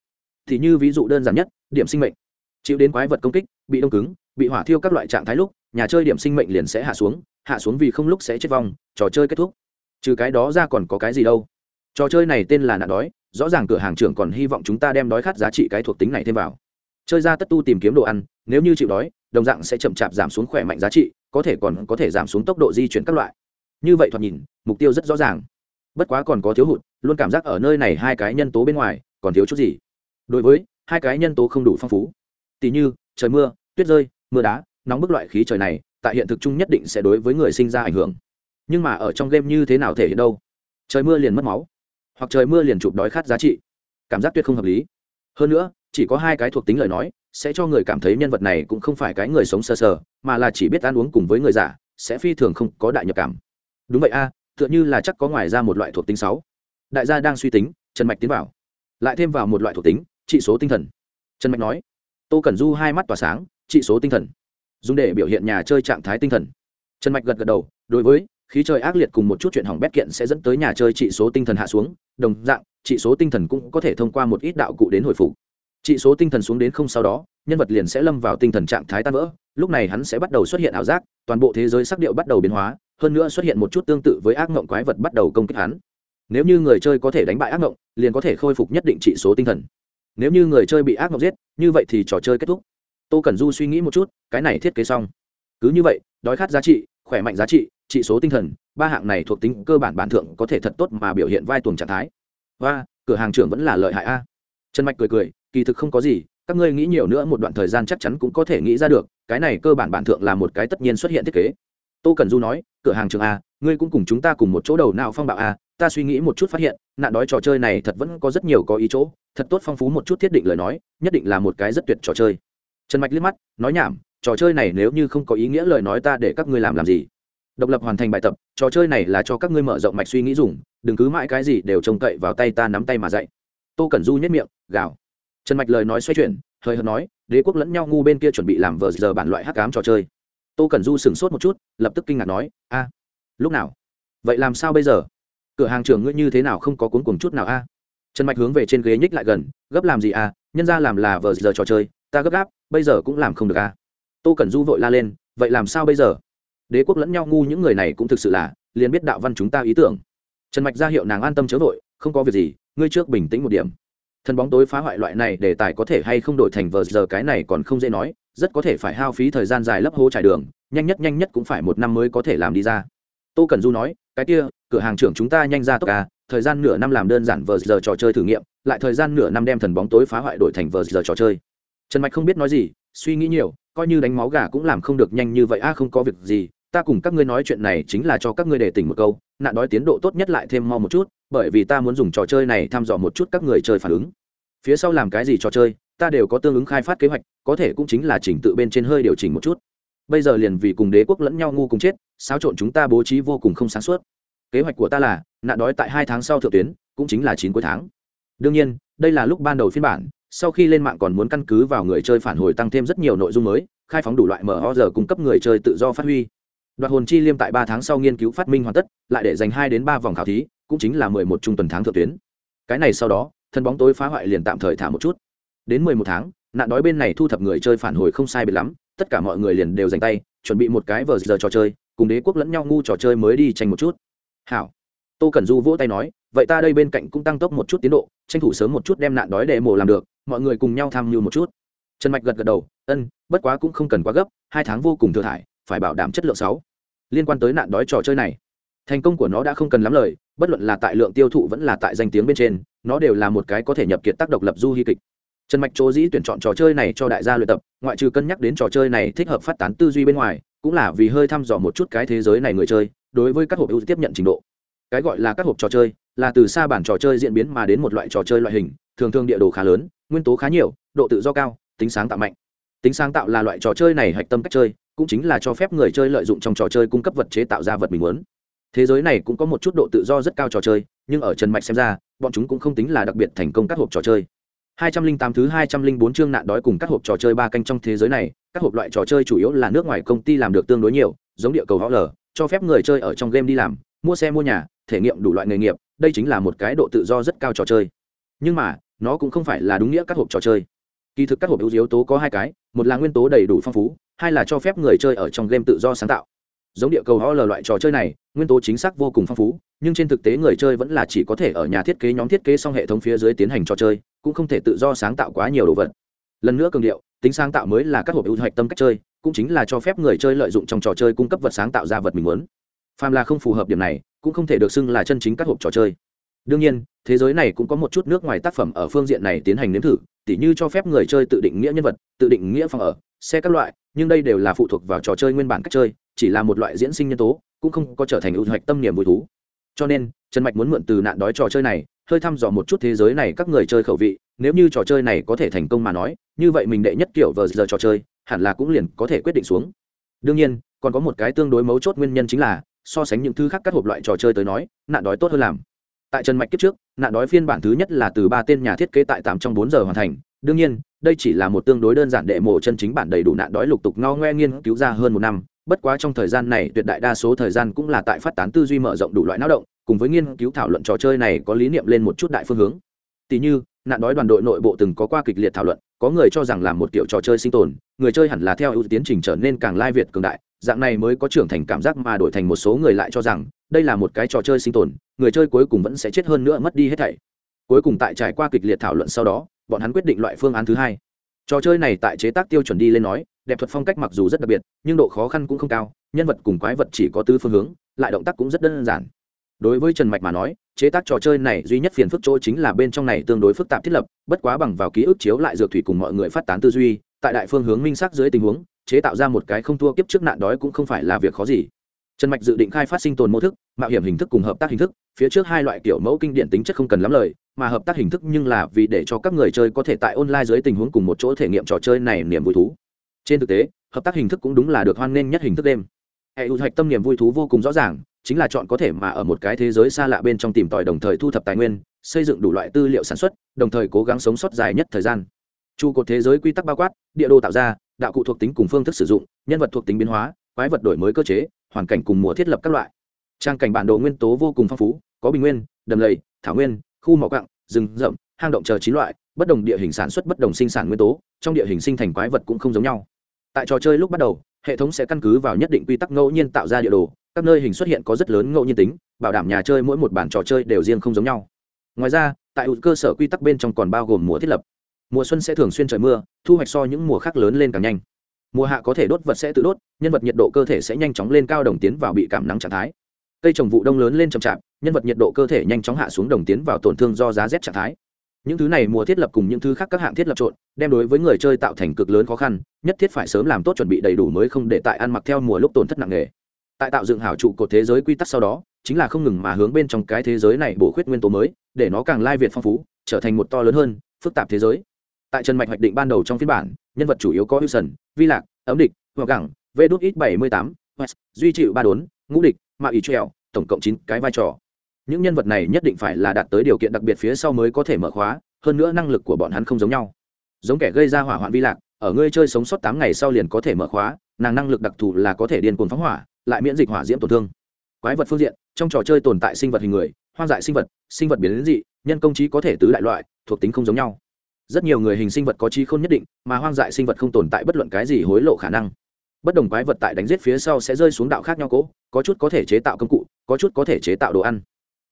Speaker 1: Thì như ví dụ đơn giản nhất điểm sinh mệnh chịu đến quái vật công kích, bị đông cứng, bị hỏa thiêu các loại trạng thái lúc, nhà chơi điểm sinh mệnh liền sẽ hạ xuống hạ xuống vì không lúc sẽ chết vong, trò chơi kết thúc. Trừ cái đó ra còn có cái gì đâu. Trò chơi này tên là nạn đói, rõ ràng cửa hàng trưởng còn hy vọng chúng ta đem đói khát giá trị cái thuộc tính này thêm vào. Chơi ra tất tu tìm kiếm đồ ăn, nếu như chịu đói, đồng dạng sẽ chậm chạp giảm xuống khỏe mạnh giá trị, có thể còn có thể giảm xuống tốc độ di chuyển các loại. Như vậy thoạt nhìn, mục tiêu rất rõ ràng. Bất quá còn có thiếu hụt, luôn cảm giác ở nơi này hai cái nhân tố bên ngoài, còn thiếu chút gì. Đối với, hai cái nhân tố không đủ phong phú tỉ như trời mưa tuyết rơi mưa đá nóng bức loại khí trời này tại hiện thực chung nhất định sẽ đối với người sinh ra ảnh hưởng. Nhưng mà ở trong game như thế nào thể hiện đâu? Trời mưa liền mất máu. Hoặc trời mưa liền chụp đói khát giá trị. Cảm giác tuyệt không hợp lý. Hơn nữa chỉ có hai cái thuộc tính lời nói sẽ cho người cảm thấy nhân vật này cũng không phải cái người sống sơ sờ, sờ mà là chỉ biết ăn uống cùng với người giả sẽ phi thường không có đại nhập cảm. Đúng vậy a tựa như là chắc có ngoài ra một loại thuộc tính sáu. Đại gia đang suy tính trần mạch tiến vào. Lại thêm vào một loại thuộc tính trị số tinh thần. Trần mạch nói tô cẩn du hai mắt tỏa sáng, trị số tinh thần. Dùng để biểu hiện nhà chơi trạng thái tinh thần. Trần mạch gật gật đầu, đối với, khí trời ác liệt cùng một chút chuyện hỏng bét kiện sẽ dẫn tới nhà chơi trị số tinh thần hạ xuống, đồng dạng, trị số tinh thần cũng có thể thông qua một ít đạo cụ đến hồi phục. Trị số tinh thần xuống đến không sau đó, nhân vật liền sẽ lâm vào tinh thần trạng thái tan vỡ, lúc này hắn sẽ bắt đầu xuất hiện ảo giác, toàn bộ thế giới sắc điệu bắt đầu biến hóa, hơn nữa xuất hiện một chút tương tự với ác mộng quái vật bắt đầu công kích hắn. Nếu như người chơi có thể đánh bại ác mộng liền có thể khôi phục nhất định trị số tinh thần nếu như người chơi bị ác mộng giết, như vậy thì trò chơi kết thúc. Tô cẩn du suy nghĩ một chút, cái này thiết kế xong. Cứ như vậy, đói khát giá trị, khỏe mạnh giá trị trị số tinh thần, ba hạng này thuộc tính cơ bản bản thượng có thể thật tốt mà biểu hiện vai tuồng trạng thái. Và cửa hàng trưởng vẫn là lợi hại a. Trần mạch cười cười, kỳ thực không có gì, các ngươi nghĩ nhiều nữa một đoạn thời gian chắc chắn cũng có thể nghĩ ra được, cái này cơ bản bản thượng là một cái tất nhiên xuất hiện thiết kế. Tô cần du nói, cửa hàng trường a, ngươi cũng cùng chúng ta cùng một chỗ đầu nào phong bạo a ta suy nghĩ một chút phát hiện, nạn đói trò chơi này thật vẫn có rất nhiều có ý chỗ, thật tốt phong phú một chút thiết định lời nói, nhất định là một cái rất tuyệt trò chơi. Trần mạch liếc mắt, nói nhảm, trò chơi này nếu như không có ý nghĩa lời nói ta để các ngươi làm làm gì? Độc lập hoàn thành bài tập, trò chơi này là cho các ngươi mở rộng mạch suy nghĩ dùng, đừng cứ mãi cái gì đều trông cậy vào tay ta nắm tay mà dạy. Tô cẩn du nhất miệng, gào. Trần mạch lời nói xoay chuyển hơi hợt nói, đế quốc lẫn nhau ngu bên kia chuẩn bị làm vờ giờ bản loại hắc cám trò chơi. Tô cẩn du sửng sốt một chút, lập tức kinh ngạc nói, a, lúc nào? Vậy làm sao bây giờ? Cửa hàng trưởng ngươi như thế nào không có cuốn cuồng chút nào a? Trần mạch hướng về trên ghế nhích lại gần, gấp làm gì a? Nhân ra làm là vờ giờ trò chơi, ta gấp gáp, bây giờ cũng làm không được a. Tô cẩn du vội la lên, vậy làm sao bây giờ? Đế quốc lẫn nhau ngu những người này cũng thực sự là, liền biết đạo văn chúng ta ý tưởng. Trần mạch ra hiệu nàng an tâm chớ vội, không có việc gì, ngươi trước bình tĩnh một điểm. Thần bóng tối phá hoại loại này để tài có thể hay không đổi thành vờ giờ cái này còn không dễ nói, rất có thể phải hao phí thời gian dài lấp hố trải đường, nhanh nhất nhanh nhất cũng phải một năm mới có thể làm đi ra. Tô cần du nói cái kia cửa hàng trưởng chúng ta nhanh ra tốc à thời gian nửa năm làm đơn giản vờ giờ trò chơi thử nghiệm lại thời gian nửa năm đem thần bóng tối phá hoại đổi thành vờ giờ trò chơi. Trần mạch không biết nói gì suy nghĩ nhiều coi như đánh máu gà cũng làm không được nhanh như vậy a à, không có việc gì ta cùng các ngươi nói chuyện này chính là cho các ngươi để tỉnh một câu nạn đói tiến độ tốt nhất lại thêm mau một chút bởi vì ta muốn dùng trò chơi này thăm dò một chút các người chơi phản ứng. Phía sau làm cái gì trò chơi ta đều có tương ứng khai phát kế hoạch có thể cũng chính là chỉnh tự bên trên hơi điều chỉnh một chút bây giờ liền vì cùng đế quốc lẫn nhau ngu cùng chết, xáo trộn chúng ta bố trí vô cùng không sáng suốt. Kế hoạch của ta là, nạn đói tại hai tháng sau thượng tuyến, cũng chính là chín cuối tháng. Đương nhiên, đây là lúc ban đầu phiên bản, sau khi lên mạng còn muốn căn cứ vào người chơi phản hồi tăng thêm rất nhiều nội dung mới, khai phóng đủ loại mở giờ cung cấp người chơi tự do phát huy. Đoạt hồn chi liêm tại ba tháng sau nghiên cứu phát minh hoàn tất, lại để dành hai đến ba vòng khảo thí, cũng chính là mười một trung tuần tháng thượng tuyến. Cái này sau đó, thân bóng tối phá hoại liền tạm thời thả một chút. Đến mười một tháng, nạn đói bên này thu thập người chơi phản hồi không sai biệt lắm tất cả mọi người liền đều dành tay, chuẩn bị một cái vờ giờ trò chơi, cùng đế quốc lẫn nhau ngu trò chơi mới đi tranh một chút. Hảo. Tô cẩn du vỗ tay nói, vậy ta đây bên cạnh cũng tăng tốc một chút tiến độ, tranh thủ sớm một chút đem nạn đói để mổ làm được, mọi người cùng nhau tham mưu một chút. Trần mạch gật gật đầu, ân, bất quá cũng không cần quá gấp, hai tháng vô cùng thừa thải, phải bảo đảm chất lượng sáu. Liên quan tới nạn đói trò chơi này, thành công của nó đã không cần lắm lời, bất luận là tại lượng tiêu thụ vẫn là tại danh tiếng bên trên, nó đều là một cái có thể nhập kiệt tác độc lập du hy kịch trần mạch chỗ dĩ tuyển chọn trò chơi này cho đại gia luyện tập, ngoại trừ cân nhắc đến trò chơi này thích hợp phát tán tư duy bên ngoài, cũng là vì hơi thăm dò một chút cái thế giới này người chơi, đối với các hộp ưu tiếp nhận trình độ. Cái gọi là các hộp trò chơi, là từ xa bản trò chơi diễn biến mà đến một loại trò chơi loại hình, thường thường địa đồ khá lớn, nguyên tố khá nhiều, độ tự do cao, tính sáng tạo mạnh. Tính sáng tạo là loại trò chơi này hạch tâm cách chơi, cũng chính là cho phép người chơi lợi dụng trong trò chơi cung cấp vật chế tạo ra vật mình muốn. Thế giới này cũng có một chút độ tự do rất cao trò chơi, nhưng ở trần mạch xem ra, bọn chúng cũng không tính là đặc biệt thành công các hộp trò chơi. 208 thứ 204 chương nạn đói cùng các hộp trò chơi ba canh trong thế giới này, các hộp loại trò chơi chủ yếu là nước ngoài công ty làm được tương đối nhiều, giống địa cầu HL, cho phép người chơi ở trong game đi làm, mua xe mua nhà, thể nghiệm đủ loại nghề nghiệp, đây chính là một cái độ tự do rất cao trò chơi. Nhưng mà, nó cũng không phải là đúng nghĩa các hộp trò chơi. Kỳ thực các hộp yếu tố có hai cái, một là nguyên tố đầy đủ phong phú, hai là cho phép người chơi ở trong game tự do sáng tạo. Giống địa cầu lờ loại trò chơi này, nguyên tố chính xác vô cùng phong phú, nhưng trên thực tế người chơi vẫn là chỉ có thể ở nhà thiết kế nhóm thiết kế xong hệ thống phía dưới tiến hành trò chơi cũng không thể tự do sáng tạo quá nhiều đồ vật. Lần nữa cường điệu tính sáng tạo mới là các hộp ưu hoạch tâm cách chơi cũng chính là cho phép người chơi lợi dụng trong trò chơi cung cấp vật sáng tạo ra vật mình muốn. Phàm là không phù hợp điểm này cũng không thể được xưng là chân chính các hộp trò chơi. Đương nhiên thế giới này cũng có một chút nước ngoài tác phẩm ở phương diện này tiến hành nếm thử tỉ như cho phép người chơi tự định nghĩa nhân vật tự định nghĩa phòng ở xe các loại nhưng đây đều là phụ thuộc vào trò chơi nguyên bản cách chơi chỉ là một loại diễn sinh nhân tố, cũng không có trở thành ưu hoạch tâm niềm vui thú. Cho nên, trần mạch muốn mượn từ nạn đói trò chơi này, hơi thăm dò một chút thế giới này các người chơi khẩu vị, nếu như trò chơi này có thể thành công mà nói, như vậy mình đệ nhất kiểu vờ giờ trò chơi, hẳn là cũng liền có thể quyết định xuống. Đương nhiên, còn có một cái tương đối mấu chốt nguyên nhân chính là, so sánh những thứ khác các hộp loại trò chơi tới nói, nạn đói tốt hơn làm. Tại trần mạch kiếp trước, nạn đói phiên bản thứ nhất là từ ba tên nhà thiết kế tại tám trong bốn giờ hoàn thành. Đương nhiên, đây chỉ là một tương đối đơn giản đệ mộ chân chính bản đầy đủ nạn đói lục tục ngao ngoe nghiên cứu ra hơn một năm bất quá trong thời gian này, tuyệt đại đa số thời gian cũng là tại phát tán tư duy mở rộng đủ loại não động, cùng với nghiên cứu thảo luận trò chơi này có lý niệm lên một chút đại phương hướng. Tỷ như, nạn đói đoàn đội nội bộ từng có qua kịch liệt thảo luận, có người cho rằng là một kiểu trò chơi sinh tồn, người chơi hẳn là theo ưu tiến trình trở nên càng lai việt cường đại, dạng này mới có trưởng thành cảm giác mà đổi thành một số người lại cho rằng, đây là một cái trò chơi sinh tồn, người chơi cuối cùng vẫn sẽ chết hơn nữa mất đi hết thảy. Cuối cùng tại trải qua kịch liệt thảo luận sau đó, bọn hắn quyết định loại phương án thứ hai trò chơi này tại chế tác tiêu chuẩn đi lên nói, đẹp thuật phong cách mặc dù rất đặc biệt, nhưng độ khó khăn cũng không cao, nhân vật cùng quái vật chỉ có tứ phương hướng, lại động tác cũng rất đơn giản. Đối với trần mạch mà nói, chế tác trò chơi này duy nhất phiền phức chỗ chính là bên trong này tương đối phức tạp thiết lập, bất quá bằng vào ký ức chiếu lại dược thủy cùng mọi người phát tán tư duy, tại đại phương hướng minh sắc dưới tình huống, chế tạo ra một cái không thua kiếp trước nạn đói cũng không phải là việc khó gì trần mạch dự định khai phát sinh tồn mô thức, mạo hiểm hình thức cùng hợp tác hình thức, phía trước hai loại kiểu mẫu kinh điển tính chất không cần lắm lời, mà hợp tác hình thức nhưng là vì để cho các người chơi có thể tại online dưới tình huống cùng một chỗ thể nghiệm trò chơi này niềm vui thú. Trên thực tế, hợp tác hình thức cũng đúng là được hoan nghênh nhất hình thức đêm. Hệ ưu hoạch tâm niềm vui thú vô cùng rõ ràng, chính là chọn có thể mà ở một cái thế giới xa lạ bên trong tìm tòi đồng thời thu thập tài nguyên, xây dựng đủ loại tư liệu sản xuất, đồng thời cố gắng sống sót dài nhất thời gian. Trụ cột thế giới quy tắc bao quát, địa đồ tạo ra, đạo cụ thuộc tính cùng phương thức sử dụng, nhân vật thuộc tính biến hóa quái vật đổi mới cơ chế, hoàn cảnh cùng mùa thiết lập các loại. Trang cảnh bản đồ nguyên tố vô cùng phong phú, có bình nguyên, đầm lầy, thảo nguyên, khu mỏ cặng rừng rậm, hang động chờ chín loại, bất đồng địa hình sản xuất bất đồng sinh sản nguyên tố, trong địa hình sinh thành quái vật cũng không giống nhau. Tại trò chơi lúc bắt đầu, hệ thống sẽ căn cứ vào nhất định quy tắc ngẫu nhiên tạo ra địa đồ, các nơi hình xuất hiện có rất lớn ngẫu nhiên tính, bảo đảm nhà chơi mỗi một bản trò chơi đều riêng không giống nhau. Ngoài ra, tại cơ sở quy tắc bên trong còn bao gồm mùa thiết lập. Mùa xuân sẽ thường xuyên trời mưa, thu hoạch so những mùa khác lớn lên càng nhanh mùa hạ có thể đốt vật sẽ tự đốt, nhân vật nhiệt độ cơ thể sẽ nhanh chóng lên cao đồng tiến vào bị cảm nắng trạng thái. Cây trồng vụ đông lớn lên chậm chạp, nhân vật nhiệt độ cơ thể nhanh chóng hạ xuống đồng tiến vào tổn thương do giá rét trạng thái. Những thứ này mùa thiết lập cùng những thứ khác các hạng thiết lập trộn, đem đối với người chơi tạo thành cực lớn khó khăn, nhất thiết phải sớm làm tốt chuẩn bị đầy đủ mới không để tại ăn mặc theo mùa lúc tổn thất nặng nề. Tại tạo dựng hảo trụ cột thế giới quy tắc sau đó, chính là không ngừng mà hướng bên trong cái thế giới này bổ khuyết nguyên tố mới, để nó càng lai việt phong phú, trở thành một to lớn hơn, phức tạp thế giới tại trần mạch hoạch định ban đầu trong phiên bản, nhân vật chủ yếu có hữu sần vi lạc, ấm địch hoặc gẳng vê đốt ít bảy mươi tám duy chịu ba đốn ngũ địch mạ ý trèo, tổng cộng chín cái vai trò. Những nhân vật này nhất định phải là đạt tới điều kiện đặc biệt phía sau mới có thể mở khóa, hơn nữa năng lực của bọn hắn không giống nhau. Giống kẻ gây ra hỏa hoạn vi lạc, ở ngươi chơi sống sót tám ngày sau liền có thể mở khóa, nàng năng lực đặc thù là có thể điên cuồng phóng hỏa, lại miễn dịch hỏa diễm tổn thương. Quái vật phương diện, trong trò chơi tồn tại sinh vật hình người, hoang dại sinh vật sinh vật biến dị, nhân công trí có thể tứ đại loại, thuộc tính không giống nhau rất nhiều người hình sinh vật có trí không nhất định, mà hoang dại sinh vật không tồn tại bất luận cái gì hối lộ khả năng. Bất đồng quái vật tại đánh giết phía sau sẽ rơi xuống đạo khác nhau cố, có chút có thể chế tạo công cụ, có chút có thể chế tạo đồ ăn.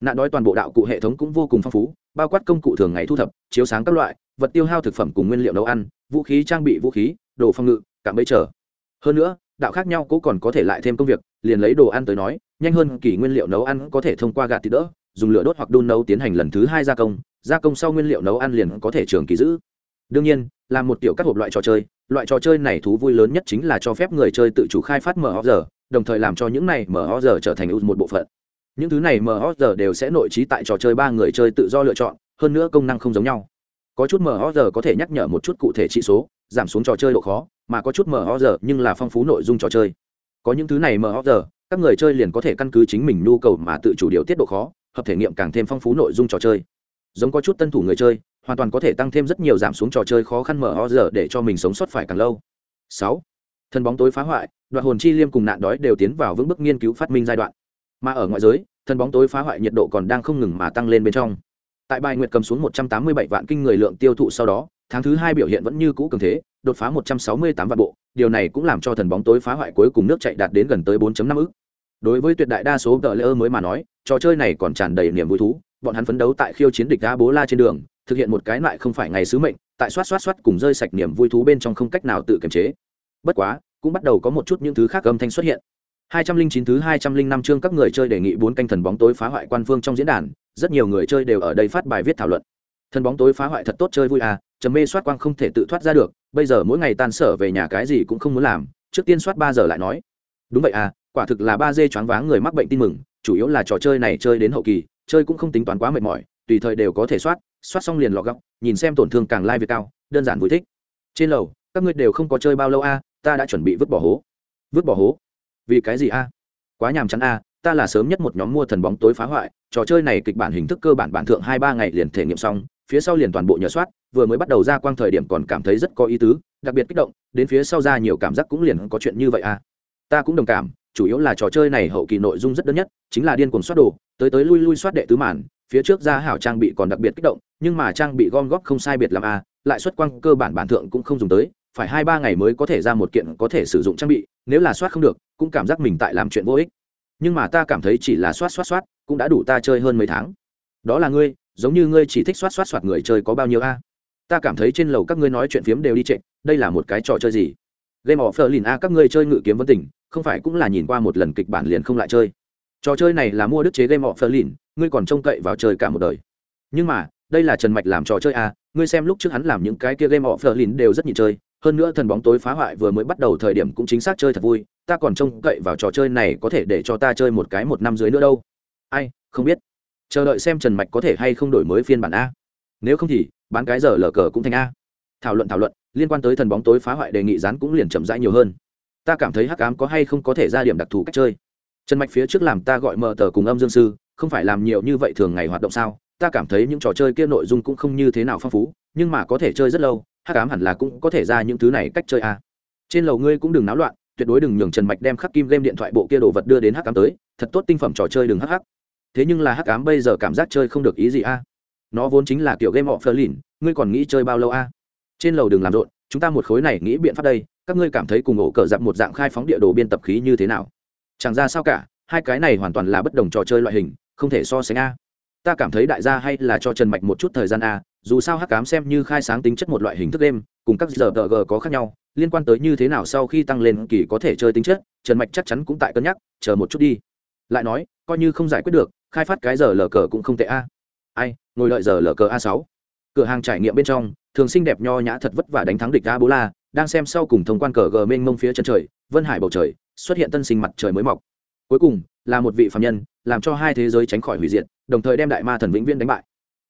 Speaker 1: Nạn đói toàn bộ đạo cụ hệ thống cũng vô cùng phong phú, bao quát công cụ thường ngày thu thập, chiếu sáng các loại, vật tiêu hao thực phẩm cùng nguyên liệu nấu ăn, vũ khí trang bị vũ khí, đồ phòng ngự, cạm bẫy trở hơn nữa, đạo khác nhau cũng còn có thể lại thêm công việc, liền lấy đồ ăn tới nói, nhanh hơn kỳ nguyên liệu nấu ăn có thể thông qua gạt thịt đỡ, dùng lửa đốt hoặc đun nấu tiến hành lần thứ hai gia công gia công sau nguyên liệu nấu ăn liền có thể trường kỳ giữ. Đương nhiên là một tiểu các hộp loại trò chơi, loại trò chơi này thú vui lớn nhất chính là cho phép người chơi tự chủ khai phát mở giờ, đồng thời làm cho những này mở giờ trở thành một bộ phận. Những thứ này mở giờ đều sẽ nội trí tại trò chơi ba người chơi tự do lựa chọn, hơn nữa công năng không giống nhau. Có chút mở giờ có thể nhắc nhở một chút cụ thể trị số, giảm xuống trò chơi độ khó, mà có chút mở giờ nhưng là phong phú nội dung trò chơi. Có những thứ này mở giờ, các người chơi liền có thể căn cứ chính mình nhu cầu mà tự chủ điều tiết độ khó, hợp thể nghiệm càng thêm phong phú nội dung trò chơi giống có chút tân thủ người chơi, hoàn toàn có thể tăng thêm rất nhiều giảm xuống trò chơi khó khăn mở o giờ để cho mình sống sót phải càng lâu. Sáu, thần bóng tối phá hoại đoạn hồn chi liêm cùng nạn đói đều tiến vào vững bước nghiên cứu phát minh giai đoạn. Mà ở ngoại giới, thần bóng tối phá hoại nhiệt độ còn đang không ngừng mà tăng lên bên trong. Tại bài nguyệt cầm xuống 187 vạn kinh người lượng tiêu thụ sau đó, tháng thứ hai biểu hiện vẫn như cũ cường thế, đột phá 168 vạn bộ, điều này cũng làm cho thần bóng tối phá hoại cuối cùng nước chạy đạt đến gần tới 4.5 ức. Đối với tuyệt đại đa số tờ lễ mới mà nói, trò chơi này còn tràn đầy niềm vui thú bọn hắn phấn đấu tại khiêu chiến địch đá bố la trên đường, thực hiện một cái lại không phải ngày sứ mệnh, tại xoát xoát xoát cùng rơi sạch niềm vui thú bên trong không cách nào tự kiềm chế. Bất quá, cũng bắt đầu có một chút những thứ khác âm thanh xuất hiện. 209 thứ 205 chương các người chơi đề nghị bốn canh thần bóng tối phá hoại quan phương trong diễn đàn, rất nhiều người chơi đều ở đây phát bài viết thảo luận. Thần bóng tối phá hoại thật tốt chơi vui à trầm mê soát quang không thể tự thoát ra được, bây giờ mỗi ngày tan sở về nhà cái gì cũng không muốn làm, trước tiên soát ba giờ lại nói. Đúng vậy à quả thực là ba dê choáng váng người mắc bệnh tin mừng, chủ yếu là trò chơi này chơi đến hậu kỳ chơi cũng không tính toán quá mệt mỏi, tùy thời đều có thể soát soát xong liền lọ góc, nhìn xem tổn thương càng lai、like、việc cao, đơn giản vui thích. Trên lầu, các ngươi đều không có chơi bao lâu a, ta đã chuẩn bị vứt bỏ hố. Vứt bỏ hố? Vì cái gì a? Quá nhàm chán a, ta là sớm nhất một nhóm mua thần bóng tối phá hoại, trò chơi này kịch bản hình thức cơ bản bản thượng hai ba ngày liền thể nghiệm xong, phía sau liền toàn bộ nhờ soát, vừa mới bắt đầu ra quang thời điểm còn cảm thấy rất có ý tứ, đặc biệt kích động, đến phía sau ra nhiều cảm giác cũng liền có chuyện như vậy a. Ta cũng đồng cảm chủ yếu là trò chơi này hậu kỳ nội dung rất đơn nhất, chính là điên cuồng soát đồ, tới tới lui lui soát đệ tứ màn, phía trước ra hảo trang bị còn đặc biệt kích động, nhưng mà trang bị gom góp không sai biệt làm a à, lại xuất quang cơ bản bản thượng cũng không dùng tới, phải hai ba ngày mới có thể ra một kiện có thể sử dụng trang bị, nếu là soát không được, cũng cảm giác mình tại làm chuyện vô ích. Nhưng mà ta cảm thấy chỉ là soát soát soát, cũng đã đủ ta chơi hơn mấy tháng. Đó là ngươi, giống như ngươi chỉ thích soát soát soát người chơi có bao nhiêu a? Ta cảm thấy trên lầu các ngươi nói chuyện phiếm đều đi trệ, đây là một cái trò chơi gì? Game of lìn a à, các ngươi chơi ngự kiếm vân tình không phải cũng là nhìn qua một lần kịch bản liền không lại chơi. Trò chơi này là mua đức chế game of lìn ngươi còn trông cậy vào chơi cả một đời. Nhưng mà, đây là trần mạch làm trò chơi à? ngươi xem lúc trước hắn làm những cái kia game of lìn đều rất nhịn chơi, hơn nữa thần bóng tối phá hoại vừa mới bắt đầu thời điểm cũng chính xác chơi thật vui, ta còn trông cậy vào trò chơi này có thể để cho ta chơi một cái một năm dưới nữa đâu. Ai, không biết. Chờ đợi xem trần mạch có thể hay không đổi mới phiên bản a. Nếu không thì, bán cái giờ lờ cờ cũng thành a. Thảo luận thảo luận, liên quan tới thần bóng tối phá hoại đề nghị rán cũng liền chậm rãi nhiều hơn ta cảm thấy hắc ám có hay không có thể ra điểm đặc thù cách chơi. Trần mạch phía trước làm ta gọi mờ tờ cùng âm dương sư, không phải làm nhiều như vậy thường ngày hoạt động sao? Ta cảm thấy những trò chơi kia nội dung cũng không như thế nào phong phú, nhưng mà có thể chơi rất lâu, hắc ám hẳn là cũng có thể ra những thứ này cách chơi a trên lầu ngươi cũng đừng náo loạn, tuyệt đối đừng nhường trần mạch đem khắc kim game điện thoại bộ kia đồ vật đưa đến hắc ám tới, thật tốt tinh phẩm trò chơi đừng hắc hắc. Thế nhưng là hắc ám bây giờ cảm giác chơi không được ý gì a nó vốn chính là kiểu game họ phơ lìn ngươi còn nghĩ chơi bao lâu a trên lầu đừng làm rộn chúng ta một khối này nghĩ biện pháp đây các ngươi cảm thấy cùng ổ cờ dặm một dạng khai phóng địa đồ biên tập khí như thế nào? Chẳng ra sao cả hai cái này hoàn toàn là bất đồng trò chơi loại hình không thể so sánh a. Ta cảm thấy đại gia hay là cho trần mạch một chút thời gian a dù sao hắc cám xem như khai sáng tính chất một loại hình thức đêm, cùng các giờ g có khác nhau liên quan tới như thế nào sau khi tăng lên kỳ có thể chơi tính chất trần mạch chắc chắn cũng tại cân nhắc chờ một chút đi. Lại nói coi như không giải quyết được khai phát cái giờ lờ cờ cũng không tệ a. Ai ngồi đợi giờ lờ cờ a sáu. Cửa hàng trải nghiệm bên trong thường xinh đẹp nho nhã thật vất vả đánh thắng địch a bố la đang xem sau cùng thông quan cờ gờ mênh mông phía chân trời, vân hải bầu trời, xuất hiện tân sinh mặt trời mới mọc. Cuối cùng, là một vị phạm nhân, làm cho hai thế giới tránh khỏi hủy diệt, đồng thời đem đại ma thần vĩnh viễn đánh bại.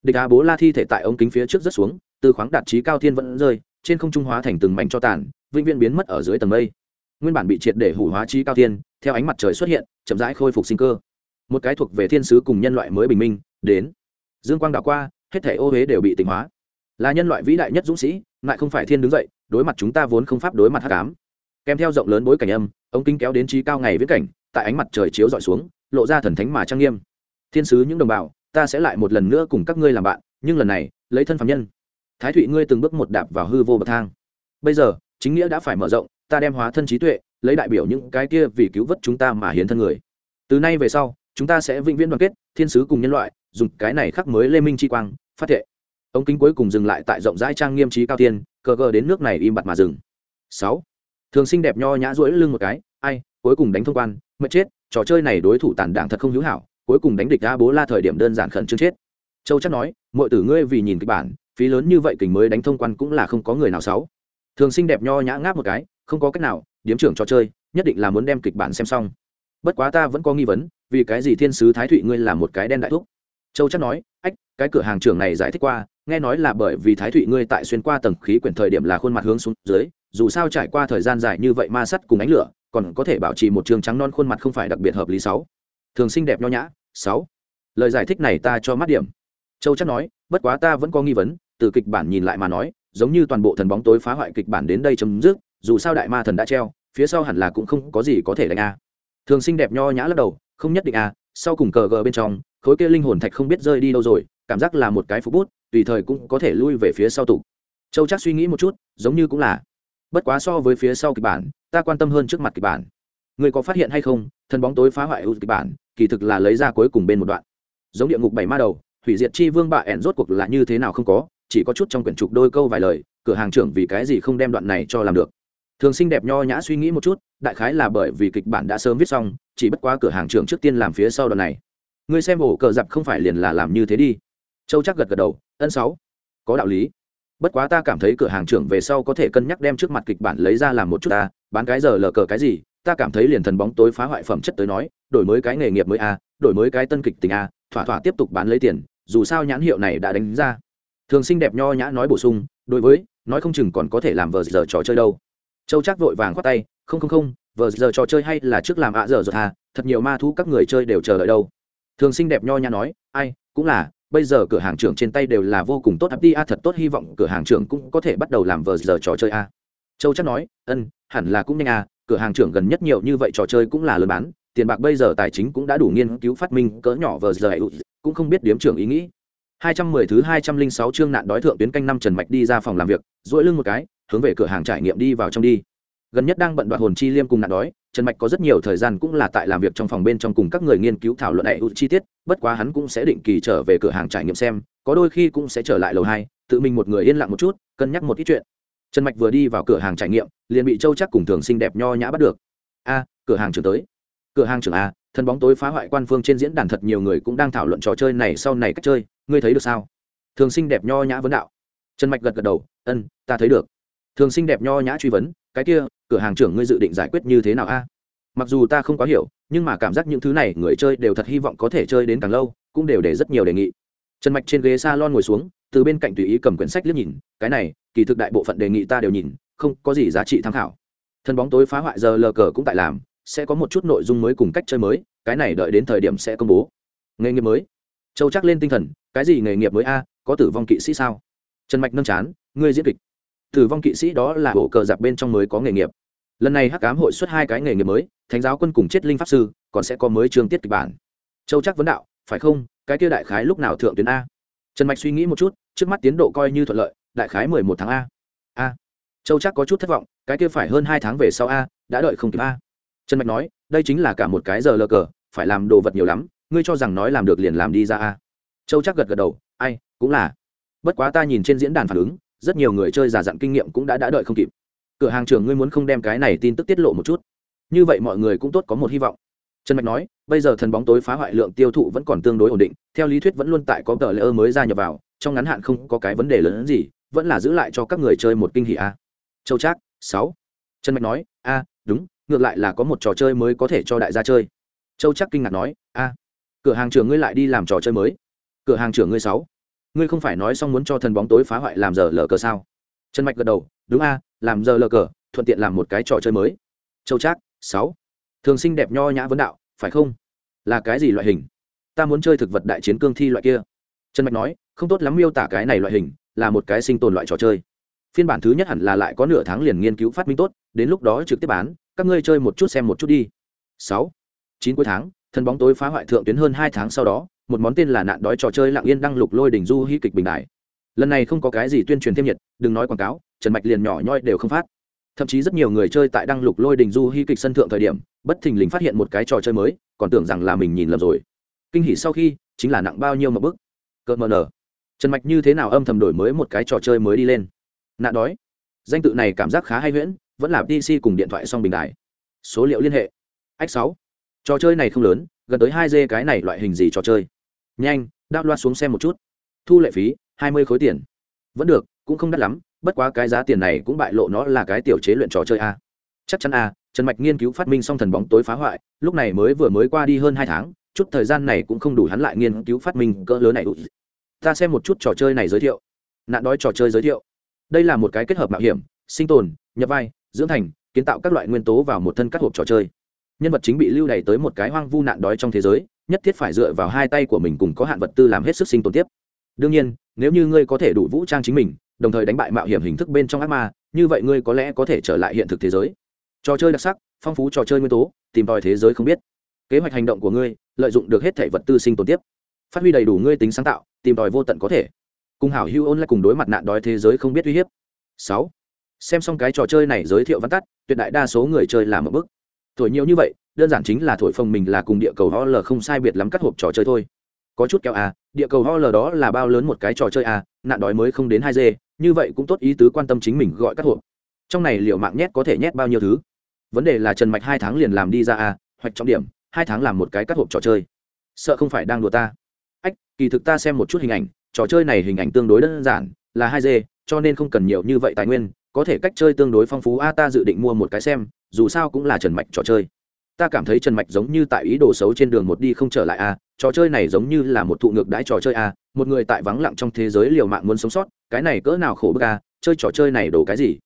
Speaker 1: Địch á bố la thi thể tại ống kính phía trước rất xuống, từ khoáng đạt trí cao thiên vẫn rơi, trên không trung hóa thành từng mảnh cho tàn, vĩnh viễn biến mất ở dưới tầng mây. Nguyên bản bị triệt để hủ hóa trí cao thiên, theo ánh mặt trời xuất hiện, chậm rãi khôi phục sinh cơ. Một cái thuộc về thiên sứ cùng nhân loại mới bình minh, đến. Dương quang đảo qua, hết thể ô huế đều bị tỉnh hóa là nhân loại vĩ đại nhất dũng sĩ lại không phải thiên đứng dậy, đối mặt chúng ta vốn không pháp đối mặt hát cám kèm theo rộng lớn bối cảnh âm ống kính kéo đến trí cao ngày viễn cảnh, tại ánh mặt trời chiếu dọi xuống, lộ ra thần thánh mà trang nghiêm. Thiên sứ những đồng bào, ta sẽ lại một lần nữa cùng các ngươi làm bạn, nhưng lần này, lấy thân phạm nhân. Thái thụy ngươi từng bước một đạp vào hư vô bậc thang. Bây giờ, chính nghĩa đã phải mở rộng, ta đem hóa thân trí tuệ, lấy đại biểu những cái kia vì cứu vớt chúng ta mà hiến thân người. Từ nay về sau, chúng ta sẽ vĩnh viễn đoàn kết, thiên sứ cùng nhân loại, dùng cái này khắc mới lê minh chi quang, phát thệ ống kính cuối cùng dừng lại tại rộng rãi trang nghiêm trí cao tiên cờ cờ đến nước này im bặt mà dừng. Sáu. Thường xinh đẹp nho nhã rỗi lưng một cái, ai, cuối cùng đánh thông quan mất chết, trò chơi này đối thủ tàn đảng thật không hữu hảo, cuối cùng đánh địch a bố la thời điểm đơn giản khẩn trương chết. Châu chắc nói mọi tử ngươi vì nhìn kịch bản, phí lớn như vậy kình mới đánh thông quan cũng là không có người nào sáu thường xinh đẹp nho nhã ngáp một cái, không có cách nào, điếm trưởng trò chơi, nhất định là muốn đem kịch bản xem xong. Bất quá ta vẫn có nghi vấn, vì cái gì thiên sứ thái thụy ngươi là một cái đen đại thúc? Châu chắc nói, ách, cái cửa hàng trưởng này giải thích qua nghe nói là bởi vì thái thụy ngươi tại xuyên qua tầng khí quyển thời điểm là khuôn mặt hướng xuống dưới, dù sao trải qua thời gian dài như vậy ma sắt cùng ánh lửa, còn có thể bảo trì một trường trắng non khuôn mặt không phải đặc biệt hợp lý sáu. Thường xinh đẹp nho nhã, sáu. Lời giải thích này ta cho mắt điểm. Châu chắc nói, bất quá ta vẫn có nghi vấn, từ kịch bản nhìn lại mà nói, giống như toàn bộ thần bóng tối phá hoại kịch bản đến đây chấm dứt, dù sao đại ma thần đã treo, phía sau hẳn là cũng không có gì có thể đánh a. Thường xinh đẹp nho nhã lắc đầu, không nhất định a, sau cùng cờ gờ bên trong, khối kia linh hồn thạch không biết rơi đi đâu rồi, cảm giác là một cái phục bút tùy thời cũng có thể lui về phía sau tụ. Châu chắc suy nghĩ một chút, giống như cũng là. Bất quá so với phía sau kịch bản, ta quan tâm hơn trước mặt kịch bản. Người có phát hiện hay không, thần bóng tối phá hoại ưu kịch bản, kỳ thực là lấy ra cuối cùng bên một đoạn. Giống địa ngục bảy ma đầu, hủy diệt chi vương bạ ẻn rốt cuộc là như thế nào không có, chỉ có chút trong quyển trục đôi câu vài lời, cửa hàng trưởng vì cái gì không đem đoạn này cho làm được. Thường xinh đẹp nho nhã suy nghĩ một chút, đại khái là bởi vì kịch bản đã sớm viết xong, chỉ bất quá cửa hàng trưởng trước tiên làm phía sau đoạn này. Ngươi xem ổ cờ dạp không phải liền là làm như thế đi châu chắc gật gật đầu, ân sáu, có đạo lý. Bất quá ta cảm thấy cửa hàng trưởng về sau có thể cân nhắc đem trước mặt kịch bản lấy ra làm một chút ta, bán cái giờ lờ cờ cái gì, ta cảm thấy liền thần bóng tối phá hoại phẩm chất tới nói, đổi mới cái nghề nghiệp mới a, đổi mới cái tân kịch tình a, thỏa thỏa tiếp tục bán lấy tiền, dù sao nhãn hiệu này đã đánh ra. Thường xinh đẹp nho nhã nói bổ sung, đối với, nói không chừng còn có thể làm vờ giờ trò chơi đâu. Châu chắc vội vàng khoát tay, không không không, vờ giờ trò chơi hay là trước làm ạ giờ rồi à thật nhiều ma thú các người chơi đều chờ đợi đâu. Thường xinh đẹp nho nhã nói, ai, cũng là bây giờ cửa hàng trưởng trên tay đều là vô cùng tốt đi a thật tốt hy vọng cửa hàng trưởng cũng có thể bắt đầu làm vờ giờ trò chơi a châu chắc nói ân hẳn là cũng nhanh a cửa hàng trưởng gần nhất nhiều như vậy trò chơi cũng là lớn bán tiền bạc bây giờ tài chính cũng đã đủ nghiên cứu phát minh cỡ nhỏ vờ giờ cũng không biết điếm trưởng ý nghĩ 210 thứ 206 chương nạn đói thượng tuyến canh năm Trần Mạch đi ra phòng làm việc, duỗi lưng một cái, hướng về cửa hàng trải nghiệm đi vào trong đi. Gần nhất đang bận đoạt hồn chi liêm cùng nạn đói, Trần Mạch có rất nhiều thời gian cũng là tại làm việc trong phòng bên trong cùng các người nghiên cứu thảo luận đại chi tiết, bất quá hắn cũng sẽ định kỳ trở về cửa hàng trải nghiệm xem, có đôi khi cũng sẽ trở lại lầu hai, tự mình một người yên lặng một chút, cân nhắc một ít chuyện. Trần Mạch vừa đi vào cửa hàng trải nghiệm, liền bị Châu Chắc cùng thường xinh đẹp nho nhã bắt được. A, cửa hàng trưởng tới. Cửa hàng trưởng a, thân bóng tối phá hoại quan phương trên diễn đàn thật nhiều người cũng đang thảo luận trò chơi này sau này cách chơi, ngươi thấy được sao thường sinh đẹp nho nhã vấn đạo trần mạch gật gật đầu ân ta thấy được thường sinh đẹp nho nhã truy vấn cái kia, cửa hàng trưởng ngươi dự định giải quyết như thế nào a? Mặc dù ta không quá hiểu, nhưng mà cảm giác những thứ này người chơi đều thật hy vọng có thể chơi đến càng lâu, cũng đều để rất nhiều đề nghị. Trần mạch trên ghế s a lon ngồi xuống, từ bên cạnh tùy ý cầm quyển sách liếc nhìn, cái này, kỳ thực đại bộ phận đề nghị ta đều nhìn, không có gì giá trị tham khảo. Thân bóng tối phá hoại giờ lờ cờ cũng tại làm, sẽ có một chút nội dung mới cùng cách chơi mới, cái này đợi đến thời điểm sẽ công bố. Nghề nghiệp mới. Châu chắc lên tinh thần, cái gì nghề nghiệp mới a, có tử vong kỵ sĩ sao? Trần mạch nâng chán, ngươi diễn kịch tử vong kỵ sĩ đó là hộ cờ giặc bên trong mới có nghề nghiệp. Lần này hắc cám hội xuất hai cái nghề nghiệp mới, thánh giáo quân cùng chết linh pháp sư, còn sẽ có mới chương tiết kịch bản. Châu chắc vấn đạo, phải không? Cái kia đại khái lúc nào thượng tuyến a? Trần mạch suy nghĩ một chút, trước mắt tiến độ coi như thuận lợi, đại khái mười một tháng a. A. Châu chắc có chút thất vọng, cái kia phải hơn hai tháng về sau a, đã đợi không kịp a. Trần mạch nói, đây chính là cả một cái giờ lờ cờ, phải làm đồ vật nhiều lắm, ngươi cho rằng nói làm được liền làm đi ra a. Châu chắc gật gật đầu, ai, cũng là. Bất quá ta nhìn trên diễn đàn phản ứng rất nhiều người chơi giả dặn kinh nghiệm cũng đã đã đợi không kịp. Cửa hàng trưởng ngươi muốn không đem cái này tin tức tiết lộ một chút. Như vậy mọi người cũng tốt có một hy vọng. Trần mạch nói, bây giờ thần bóng tối phá hoại lượng tiêu thụ vẫn còn tương đối ổn định, theo lý thuyết vẫn luôn tại có tờ lễ ơ mới ra nhập vào, trong ngắn hạn không có cái vấn đề lớn hơn gì, vẫn là giữ lại cho các người chơi một kinh hỷ a. Châu trác, sáu. Trần mạch nói, a, đúng, ngược lại là có một trò chơi mới có thể cho đại gia chơi. Châu trác kinh ngạc nói, a, cửa hàng trưởng ngươi lại đi làm trò chơi mới. Cửa hàng trưởng ngươi sáu ngươi không phải nói xong muốn cho thần bóng tối phá hoại làm giờ lờ cờ sao? Trần mạch gật đầu, đúng a, làm giờ lờ cờ, thuận tiện làm một cái trò chơi mới. Châu trác, sáu. Thường sinh đẹp nho nhã vấn đạo, phải không? Là cái gì loại hình? Ta muốn chơi thực vật đại chiến cương thi loại kia. Trần mạch nói, không tốt lắm miêu tả cái này loại hình, là một cái sinh tồn loại trò chơi. Phiên bản thứ nhất hẳn là lại có nửa tháng liền nghiên cứu phát minh tốt, đến lúc đó trực tiếp bán, các ngươi chơi một chút xem một chút đi. Sáu. Chín cuối tháng, thần bóng tối phá hoại thượng tuyến hơn hai tháng sau đó một món tên là nạn đói trò chơi lặng yên đăng lục lôi đỉnh du hí kịch bình đại. Lần này không có cái gì tuyên truyền thêm nhiệt, đừng nói quảng cáo, trần mạch liền nhỏ nhoi đều không phát. Thậm chí rất nhiều người chơi tại đăng lục lôi đình du hy kịch sân thượng thời điểm, bất thình lình phát hiện một cái trò chơi mới, còn tưởng rằng là mình nhìn lầm rồi. Kinh hỉ sau khi, chính là nặng bao nhiêu một bức. Cợt mờ nở. Trần mạch như thế nào âm thầm đổi mới một cái trò chơi mới đi lên? Nạn đói. Danh tự này cảm giác khá hay huyễn, vẫn là pc cùng điện thoại song bình đại. Số liệu liên hệ. Ách sáu. Trò chơi này không lớn, gần tới hai g cái này loại hình gì trò chơi? Nhanh, đao loa xuống xem một chút. Thu lệ phí, hai mươi khối tiền. Vẫn được, cũng không đắt lắm, bất quá cái giá tiền này cũng bại lộ nó là cái tiểu chế luyện trò chơi a. Chắc chắn a, trần mạch nghiên cứu phát minh xong thần bóng tối phá hoại, lúc này mới vừa mới qua đi hơn hai tháng, chút thời gian này cũng không đủ hắn lại nghiên cứu phát minh cỡ lớn này. Ta xem một chút trò chơi này giới thiệu. Nạn đói trò chơi giới thiệu. Đây là một cái kết hợp mạo hiểm, sinh tồn, nhập vai, dưỡng thành, kiến tạo các loại nguyên tố vào một thân các hộp trò chơi. Nhân vật chính bị lưu đày tới một cái hoang vu nạn đói trong thế giới nhất thiết phải dựa vào hai tay của mình cùng có hạn vật tư làm hết sức sinh tồn tiếp. Đương nhiên, nếu như ngươi có thể đủ vũ trang chính mình, đồng thời đánh bại mạo hiểm hình thức bên trong ác ma, như vậy ngươi có lẽ có thể trở lại hiện thực thế giới. Trò chơi đặc sắc, phong phú trò chơi nguyên tố, tìm tòi thế giới không biết. Kế hoạch hành động của ngươi, lợi dụng được hết thể vật tư sinh tồn tiếp. Phát huy đầy đủ ngươi tính sáng tạo, tìm tòi vô tận có thể. Cùng hảo hưu ôn lại cùng đối mặt nạn đói thế giới không biết uy hiếp. Sáu. Xem xong cái trò chơi này giới thiệu văn tắt, tuyệt đại đa số người chơi làm một bức tuổi nhiều như vậy đơn giản chính là thổi phồng mình là cùng địa cầu ho l không sai biệt lắm cắt hộp trò chơi thôi. Có chút kéo à địa cầu ho l đó là bao lớn một cái trò chơi à nạn đói mới không đến hai dê như vậy cũng tốt ý tứ quan tâm chính mình gọi cắt hộp. Trong này liệu mạng nhét có thể nhét bao nhiêu thứ? Vấn đề là trần mạch hai tháng liền làm đi ra à hoạch trọng điểm, hai tháng làm một cái cắt hộp trò chơi. Sợ không phải đang đùa ta. Ách, kỳ thực ta xem một chút hình ảnh, trò chơi này hình ảnh tương đối đơn giản, là hai d cho nên không cần nhiều như vậy tài nguyên, có thể cách chơi tương đối phong phú. A, ta dự định mua một cái xem, dù sao cũng là trần mạch trò chơi ta cảm thấy trần mạch giống như tại ý đồ xấu trên đường một đi không trở lại a trò chơi này giống như là một thụ ngược đãi trò chơi a một người tại vắng lặng trong thế giới liều mạng muốn sống sót, cái này cỡ nào khổ bức a chơi trò chơi này đổ cái gì?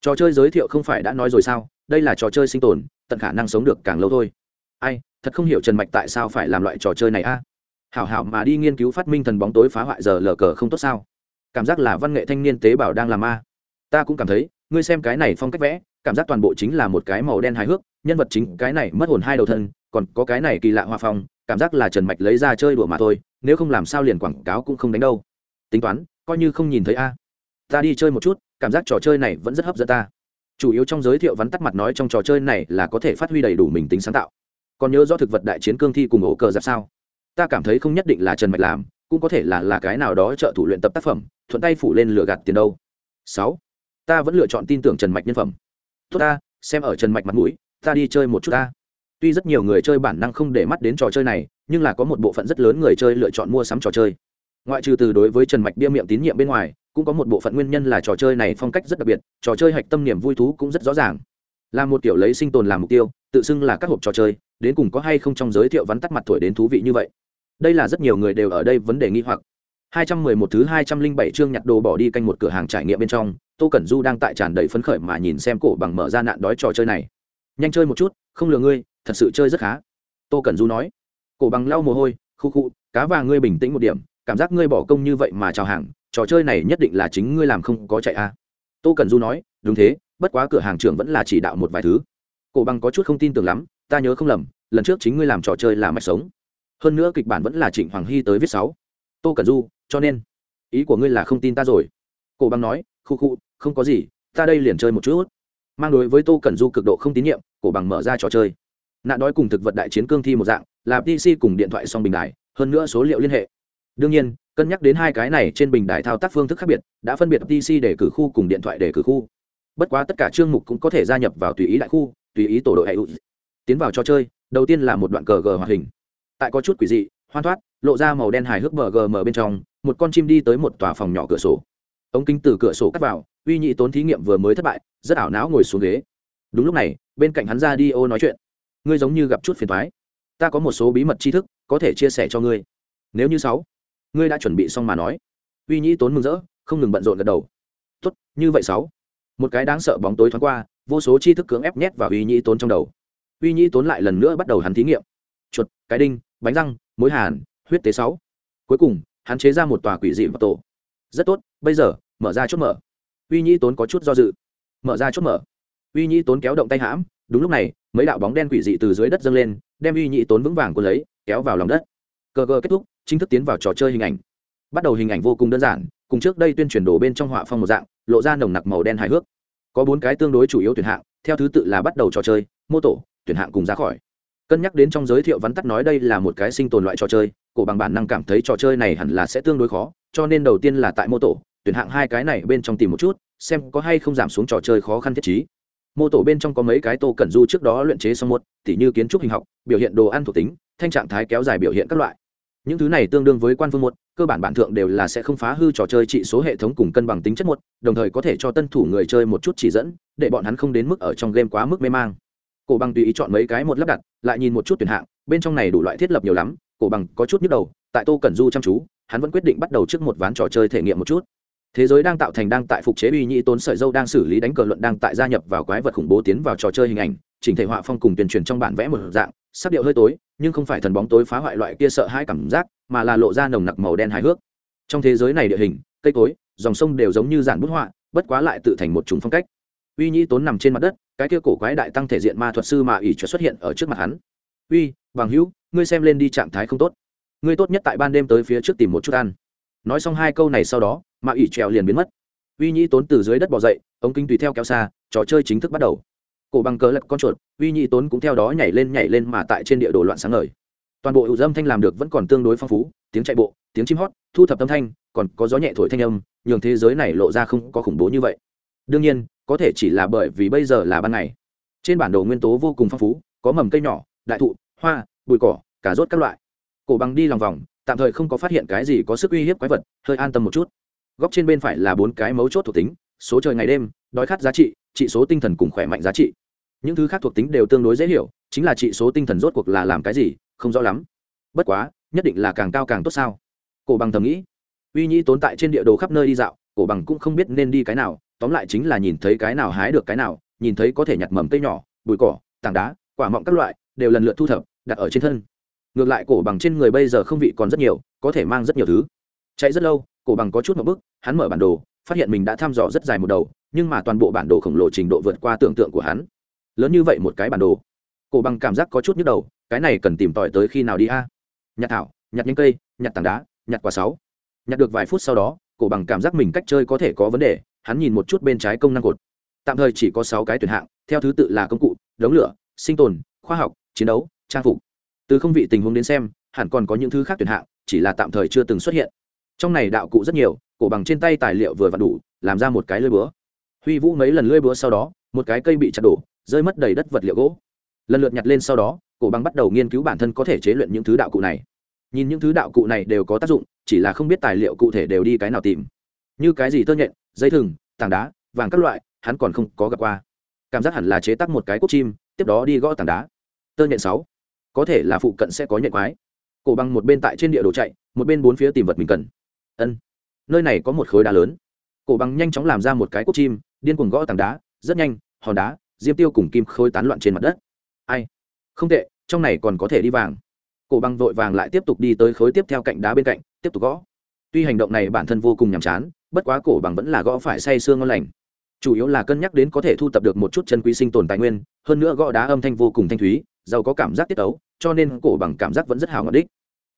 Speaker 1: Trò chơi giới thiệu không phải đã nói rồi sao, đây là trò chơi sinh tồn, tận khả năng sống được càng lâu thôi. Ai, thật không hiểu trần mạch tại sao phải làm loại trò chơi này a hảo hảo mà đi nghiên cứu phát minh thần bóng tối phá hoại giờ lờ cờ không tốt sao? Cảm giác là văn nghệ thanh niên tế bào đang làm ma ta cũng cảm thấy, ngươi xem cái này phong cách vẽ, cảm giác toàn bộ chính là một cái màu đen hài hước nhân vật chính cái này mất hồn hai đầu thân, còn có cái này kỳ lạ hoa phong, cảm giác là trần mạch lấy ra chơi đùa mà thôi, nếu không làm sao liền quảng cáo cũng không đánh đâu. Tính toán, coi như không nhìn thấy a. Ta đi chơi một chút, cảm giác trò chơi này vẫn rất hấp dẫn ta. Chủ yếu trong giới thiệu vắn tắt mặt nói trong trò chơi này là có thể phát huy đầy đủ mình tính sáng tạo. Còn nhớ do thực vật đại chiến cương thi cùng ổ cờ giáp sao? Ta cảm thấy không nhất định là trần mạch làm, cũng có thể là là cái nào đó trợ thủ luyện tập tác phẩm, thuận tay phủ lên lửa gạt tiền đâu. Sáu. Ta vẫn lựa chọn tin tưởng trần mạch nhân phẩm. Tốt ta, xem ở trần mạch mặt mũi ta đi chơi một chút ta. Tuy rất nhiều người chơi bản năng không để mắt đến trò chơi này, nhưng là có một bộ phận rất lớn người chơi lựa chọn mua sắm trò chơi. Ngoại trừ từ đối với trần mạch bia miệng tín nhiệm bên ngoài, cũng có một bộ phận nguyên nhân là trò chơi này phong cách rất đặc biệt, trò chơi hạch tâm niềm vui thú cũng rất rõ ràng. Là một kiểu lấy sinh tồn làm mục tiêu, tự xưng là các hộp trò chơi, đến cùng có hay không trong giới thiệu vắn tắt mặt thổi đến thú vị như vậy. Đây là rất nhiều người đều ở đây vấn đề nghi hoặc. 211 thứ 207 chương nhặt đồ bỏ đi canh một cửa hàng trải nghiệm bên trong, tô cẩn du đang tại tràn đầy phấn khởi mà nhìn xem cổ bằng mở ra nạn đói trò chơi này nhanh chơi một chút, không lừa ngươi, thật sự chơi rất khá. Tô cẩn du nói. Cổ bằng lau mồ hôi, khu khu, cá và ngươi bình tĩnh một điểm, cảm giác ngươi bỏ công như vậy mà chào hàng, trò chơi này nhất định là chính ngươi làm không có chạy a. À. tô cẩn du nói, đúng thế, bất quá cửa hàng trưởng vẫn là chỉ đạo một vài thứ. Cổ bằng có chút không tin tưởng lắm, ta nhớ không lầm, lần trước chính ngươi làm trò chơi là mạch sống. Hơn nữa kịch bản vẫn là trịnh hoàng hy tới viết sáu. Tô cẩn du, cho nên, ý của ngươi là không tin ta rồi. Cổ bằng nói, khu khu, không có gì, ta đây liền chơi một chút mang đối với tô cẩn du cực độ không tín nhiệm, cổ bằng mở ra trò chơi. Nạn đói cùng thực vật đại chiến cương thi một dạng, là pc cùng điện thoại song bình đài, hơn nữa số liệu liên hệ. Đương nhiên, cân nhắc đến hai cái này trên bình đài thao tác phương thức khác biệt, đã phân biệt pc để cử khu cùng điện thoại để cử khu. Bất quá tất cả chương mục cũng có thể gia nhập vào tùy ý đại khu, tùy ý tổ đội hệ tiến vào trò chơi, đầu tiên là một đoạn cờ g hoạt hình. Tại có chút quỷ dị hoan thoát, lộ ra màu đen hài hước bờ gm bên trong, một con chim đi tới một tòa phòng nhỏ cửa sổ ống kính từ cửa sổ cắt vào, uy nhị tốn thí nghiệm vừa mới thất bại, rất ảo não ngồi xuống ghế. Đúng lúc này, bên cạnh hắn ra đi ô nói chuyện. Ngươi giống như gặp chút phiền thoái ta có một số bí mật tri thức, có thể chia sẻ cho ngươi. Nếu như sáu, ngươi đã chuẩn bị xong mà nói. Uy nhị tốn mừng rỡ, không ngừng bận rộn gật đầu. Tốt, như vậy sáu. Một cái đáng sợ bóng tối thoáng qua, vô số tri thức cưỡng ép nhét vào uy nhị tốn trong đầu. Uy nhị tốn lại lần nữa bắt đầu hắn thí nghiệm. Chuột, cái đinh, bánh răng, mối hàn, huyết tế sáu. Cuối cùng, hắn chế ra một tòa quỷ dị và tổ rất tốt, bây giờ, mở ra chốt mở. Uy nhĩ tốn có chút do dự. Mở ra chốt mở. Uy nhĩ tốn kéo động tay hãm, đúng lúc này, mấy đạo bóng đen quỷ dị từ dưới đất dâng lên, đem uy nhĩ tốn vững vàng của lấy, kéo vào lòng đất. Cờ cờ kết thúc, chính thức tiến vào trò chơi hình ảnh. Bắt đầu hình ảnh vô cùng đơn giản, cùng trước đây tuyên truyền đổ bên trong họa phong một dạng, lộ ra nồng nặc màu đen hài hước. Có bốn cái tương đối chủ yếu tuyển hạng, theo thứ tự là bắt đầu trò chơi, mô tổ, tuyển hạng cùng ra khỏi. Cân nhắc đến trong giới thiệu vắn tắt nói đây là một cái sinh tồn loại trò chơi cổ bằng bản năng cảm thấy trò chơi này hẳn là sẽ tương đối khó, cho nên đầu tiên là tại mô tổ, tuyển hạng hai cái này bên trong tìm một chút, xem có hay không giảm xuống trò chơi khó khăn thiết chí mô tổ bên trong có mấy cái tô cẩn du trước đó luyện chế xong một, tỉ như kiến trúc hình học, biểu hiện đồ ăn thuộc tính, thanh trạng thái kéo dài biểu hiện các loại. Những thứ này tương đương với quan phương một, cơ bản bản thượng đều là sẽ không phá hư trò chơi trị số hệ thống cùng cân bằng tính chất một, đồng thời có thể cho tân thủ người chơi một chút chỉ dẫn, để bọn hắn không đến mức ở trong game quá mức mê mang. Cổ bằng tùy ý chọn mấy cái một lắp đặt, lại nhìn một chút tuyển hạng, bên trong này đủ loại thiết lập nhiều lắm cổ bằng có chút nhức đầu, tại tô cẩn du chăm chú, hắn vẫn quyết định bắt đầu trước một ván trò chơi thể nghiệm một chút. Thế giới đang tạo thành đang tại phục chế uy nhĩ tốn sợi dâu đang xử lý đánh cờ luận đang tại gia nhập vào quái vật khủng bố tiến vào trò chơi hình ảnh, chỉnh thể họa phong cùng tuyên truyền trong bản vẽ một dạng, sắc điệu hơi tối, nhưng không phải thần bóng tối phá hoại loại kia sợ hai cảm giác, mà là lộ ra nồng nặc màu đen hài hước. Trong thế giới này địa hình, cây cối, dòng sông đều giống như giản bút họa, bất quá lại tự thành một chúng phong cách. Uy nhĩ tốn nằm trên mặt đất, cái kia cổ quái đại tăng thể diện ma thuật sư mà ỷ chuột xuất hiện ở trước mặt hắn. Uy, bằng hữu ngươi xem lên đi trạng thái không tốt. Ngươi tốt nhất tại ban đêm tới phía trước tìm một chút ăn. Nói xong hai câu này sau đó, mà ỉ trèo liền biến mất. Uy nhĩ tốn từ dưới đất bỏ dậy, ống kinh tùy theo kéo xa, trò chơi chính thức bắt đầu. Cổ bằng cờ lật con chuột, uy nhĩ tốn cũng theo đó nhảy lên nhảy lên mà tại trên địa đồ loạn sáng ngời. Toàn bộ hữu dâm thanh làm được vẫn còn tương đối phong phú, tiếng chạy bộ, tiếng chim hót, thu thập âm thanh, còn có gió nhẹ thổi thanh âm, nhường thế giới này lộ ra không có khủng bố như vậy. Đương nhiên, có thể chỉ là bởi vì bây giờ là ban ngày. Trên bản đồ nguyên tố vô cùng phong phú, có mầm cây nhỏ, đại thụ, hoa bụi cỏ, cà rốt các loại. Cổ bằng đi lòng vòng, tạm thời không có phát hiện cái gì có sức uy hiếp quái vật, hơi an tâm một chút. Góc trên bên phải là bốn cái mấu chốt thuộc tính, số trời ngày đêm, đói khát giá trị trị số tinh thần cùng khỏe mạnh giá trị. Những thứ khác thuộc tính đều tương đối dễ hiểu, chính là trị số tinh thần rốt cuộc là làm cái gì, không rõ lắm. Bất quá, nhất định là càng cao càng tốt sao? Cổ bằng thầm nghĩ. Uy nhĩ tồn tại trên địa đồ khắp nơi đi dạo, cổ bằng cũng không biết nên đi cái nào, tóm lại chính là nhìn thấy cái nào hái được cái nào, nhìn thấy có thể nhặt mầm cây nhỏ, bụi cỏ, tảng đá, quả mọng các loại, đều lần lượt thu thập đặt ở trên thân. Ngược lại cổ bằng trên người bây giờ không vị còn rất nhiều, có thể mang rất nhiều thứ. Chạy rất lâu, cổ bằng có chút một bước, hắn mở bản đồ, phát hiện mình đã thăm dò rất dài một đầu, nhưng mà toàn bộ bản đồ khổng lồ trình độ vượt qua tưởng tượng của hắn. Lớn như vậy một cái bản đồ. Cổ bằng cảm giác có chút nhức đầu, cái này cần tìm tòi tới khi nào đi a? Nhặt thảo, nhặt những cây, nhặt tảng đá, nhặt quả sáu nhặt được vài phút sau đó, cổ bằng cảm giác mình cách chơi có thể có vấn đề, hắn nhìn một chút bên trái công năng cột. Tạm thời chỉ có sáu cái tuyển hạng, theo thứ tự là công cụ, đống lửa, sinh tồn, khoa học, chiến đấu trang phục. Từ không vị tình huống đến xem, hẳn còn có những thứ khác tuyển hạng, chỉ là tạm thời chưa từng xuất hiện. Trong này đạo cụ rất nhiều, cổ bằng trên tay tài liệu vừa vặn đủ, làm ra một cái lưỡi búa. Huy vũ mấy lần lưỡi búa sau đó, một cái cây bị chặt đổ, rơi mất đầy đất vật liệu gỗ. Lần lượt nhặt lên sau đó, cổ bằng bắt đầu nghiên cứu bản thân có thể chế luyện những thứ đạo cụ này. Nhìn những thứ đạo cụ này đều có tác dụng, chỉ là không biết tài liệu cụ thể đều đi cái nào tìm. Như cái gì tơ nhện, dây thừng, tảng đá, vàng các loại, hắn còn không có gặp qua. Cảm giác hẳn là chế tác một cái cốt chim, tiếp đó đi gõ tảng đá. Tơ nhện sáu có thể là phụ cận sẽ có nhện quái. Cổ bằng một bên tại trên địa đồ chạy, một bên bốn phía tìm vật mình cần. Ân, nơi này có một khối đá lớn. Cổ bằng nhanh chóng làm ra một cái cốc chim, điên cuồng gõ tảng đá, rất nhanh, hòn đá, diêm tiêu cùng kim khôi tán loạn trên mặt đất. Ai? Không tệ, trong này còn có thể đi vàng. Cổ bằng vội vàng lại tiếp tục đi tới khối tiếp theo cạnh đá bên cạnh, tiếp tục gõ. Tuy hành động này bản thân vô cùng nhàm chán, bất quá cổ bằng vẫn là gõ phải say sương ngon lành. Chủ yếu là cân nhắc đến có thể thu tập được một chút chân quý sinh tồn tài nguyên, hơn nữa gõ đá âm thanh vô cùng thanh thúy giàu có cảm giác tiết tấu cho nên cổ bằng cảm giác vẫn rất hào ngọt đích.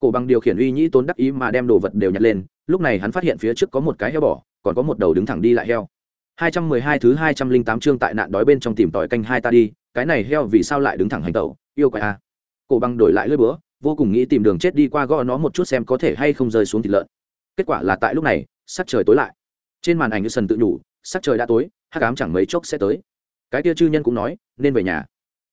Speaker 1: Cổ bằng điều khiển uy nhĩ tốn đắc ý mà đem đồ vật đều nhặt lên lúc này hắn phát hiện phía trước có một cái heo bỏ, còn có một đầu đứng thẳng đi lại heo. 212 thứ 208 chương tại nạn đói bên trong tìm tòi canh hai ta đi cái này heo vì sao lại đứng thẳng hành tẩu yêu quái a cổ bằng đổi lại lưỡi búa vô cùng nghĩ tìm đường chết đi qua gõ nó một chút xem có thể hay không rơi xuống thịt lợn. Kết quả là tại lúc này sắc trời tối lại. Trên màn ảnh như sần tự nhủ sắc trời đã tối hát cám chẳng mấy chốc sẽ tới. Cái kia chư nhân cũng nói nên về nhà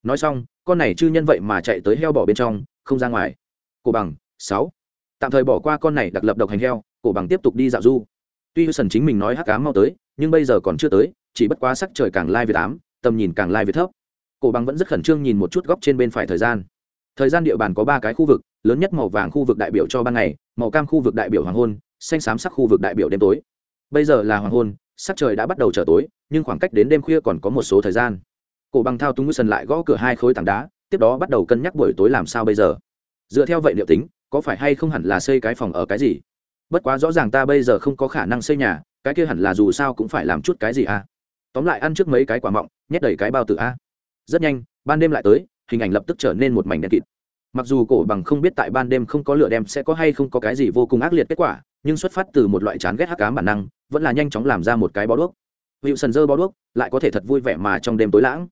Speaker 1: nói xong, con này chư nhân vậy mà chạy tới heo bỏ bên trong, không ra ngoài. Cổ bằng, sáu. Tạm thời bỏ qua con này đặc lập độc hành heo, cổ bằng tiếp tục đi dạo du. Tuy hư sần chính mình nói hắc cá mau tới, nhưng bây giờ còn chưa tới, chỉ bất quá sắc trời càng lai về ám, tầm nhìn càng lai về thấp. Cổ bằng vẫn rất khẩn trương nhìn một chút góc trên bên phải thời gian. Thời gian địa bàn có ba cái khu vực, lớn nhất màu vàng khu vực đại biểu cho ban ngày, màu cam khu vực đại biểu hoàng hôn, xanh xám sắc khu vực đại biểu đêm tối. Bây giờ là hoàng hôn, sắc trời đã bắt đầu trở tối, nhưng khoảng cách đến đêm khuya còn có một số thời gian cổ bằng thao túng ngư sần lại gõ cửa hai khối tảng đá, tiếp đó bắt đầu cân nhắc buổi tối làm sao bây giờ. Dựa theo vậy liệu tính, có phải hay không hẳn là xây cái phòng ở cái gì? Bất quá rõ ràng ta bây giờ không có khả năng xây nhà, cái kia hẳn là dù sao cũng phải làm chút cái gì à? Tóm lại ăn trước mấy cái quả mọng, nhét đầy cái bao tử a. Rất nhanh, ban đêm lại tới, hình ảnh lập tức trở nên một mảnh đen kịt. Mặc dù cổ bằng không biết tại ban đêm không có lửa đem sẽ có hay không có cái gì vô cùng ác liệt kết quả, nhưng xuất phát từ một loại chán ghét hắc cám bản năng, vẫn là nhanh chóng làm ra một cái bó đuốc. Hiệu sần dơ bó đuốc, lại có thể thật vui vẻ mà trong đêm tối lãng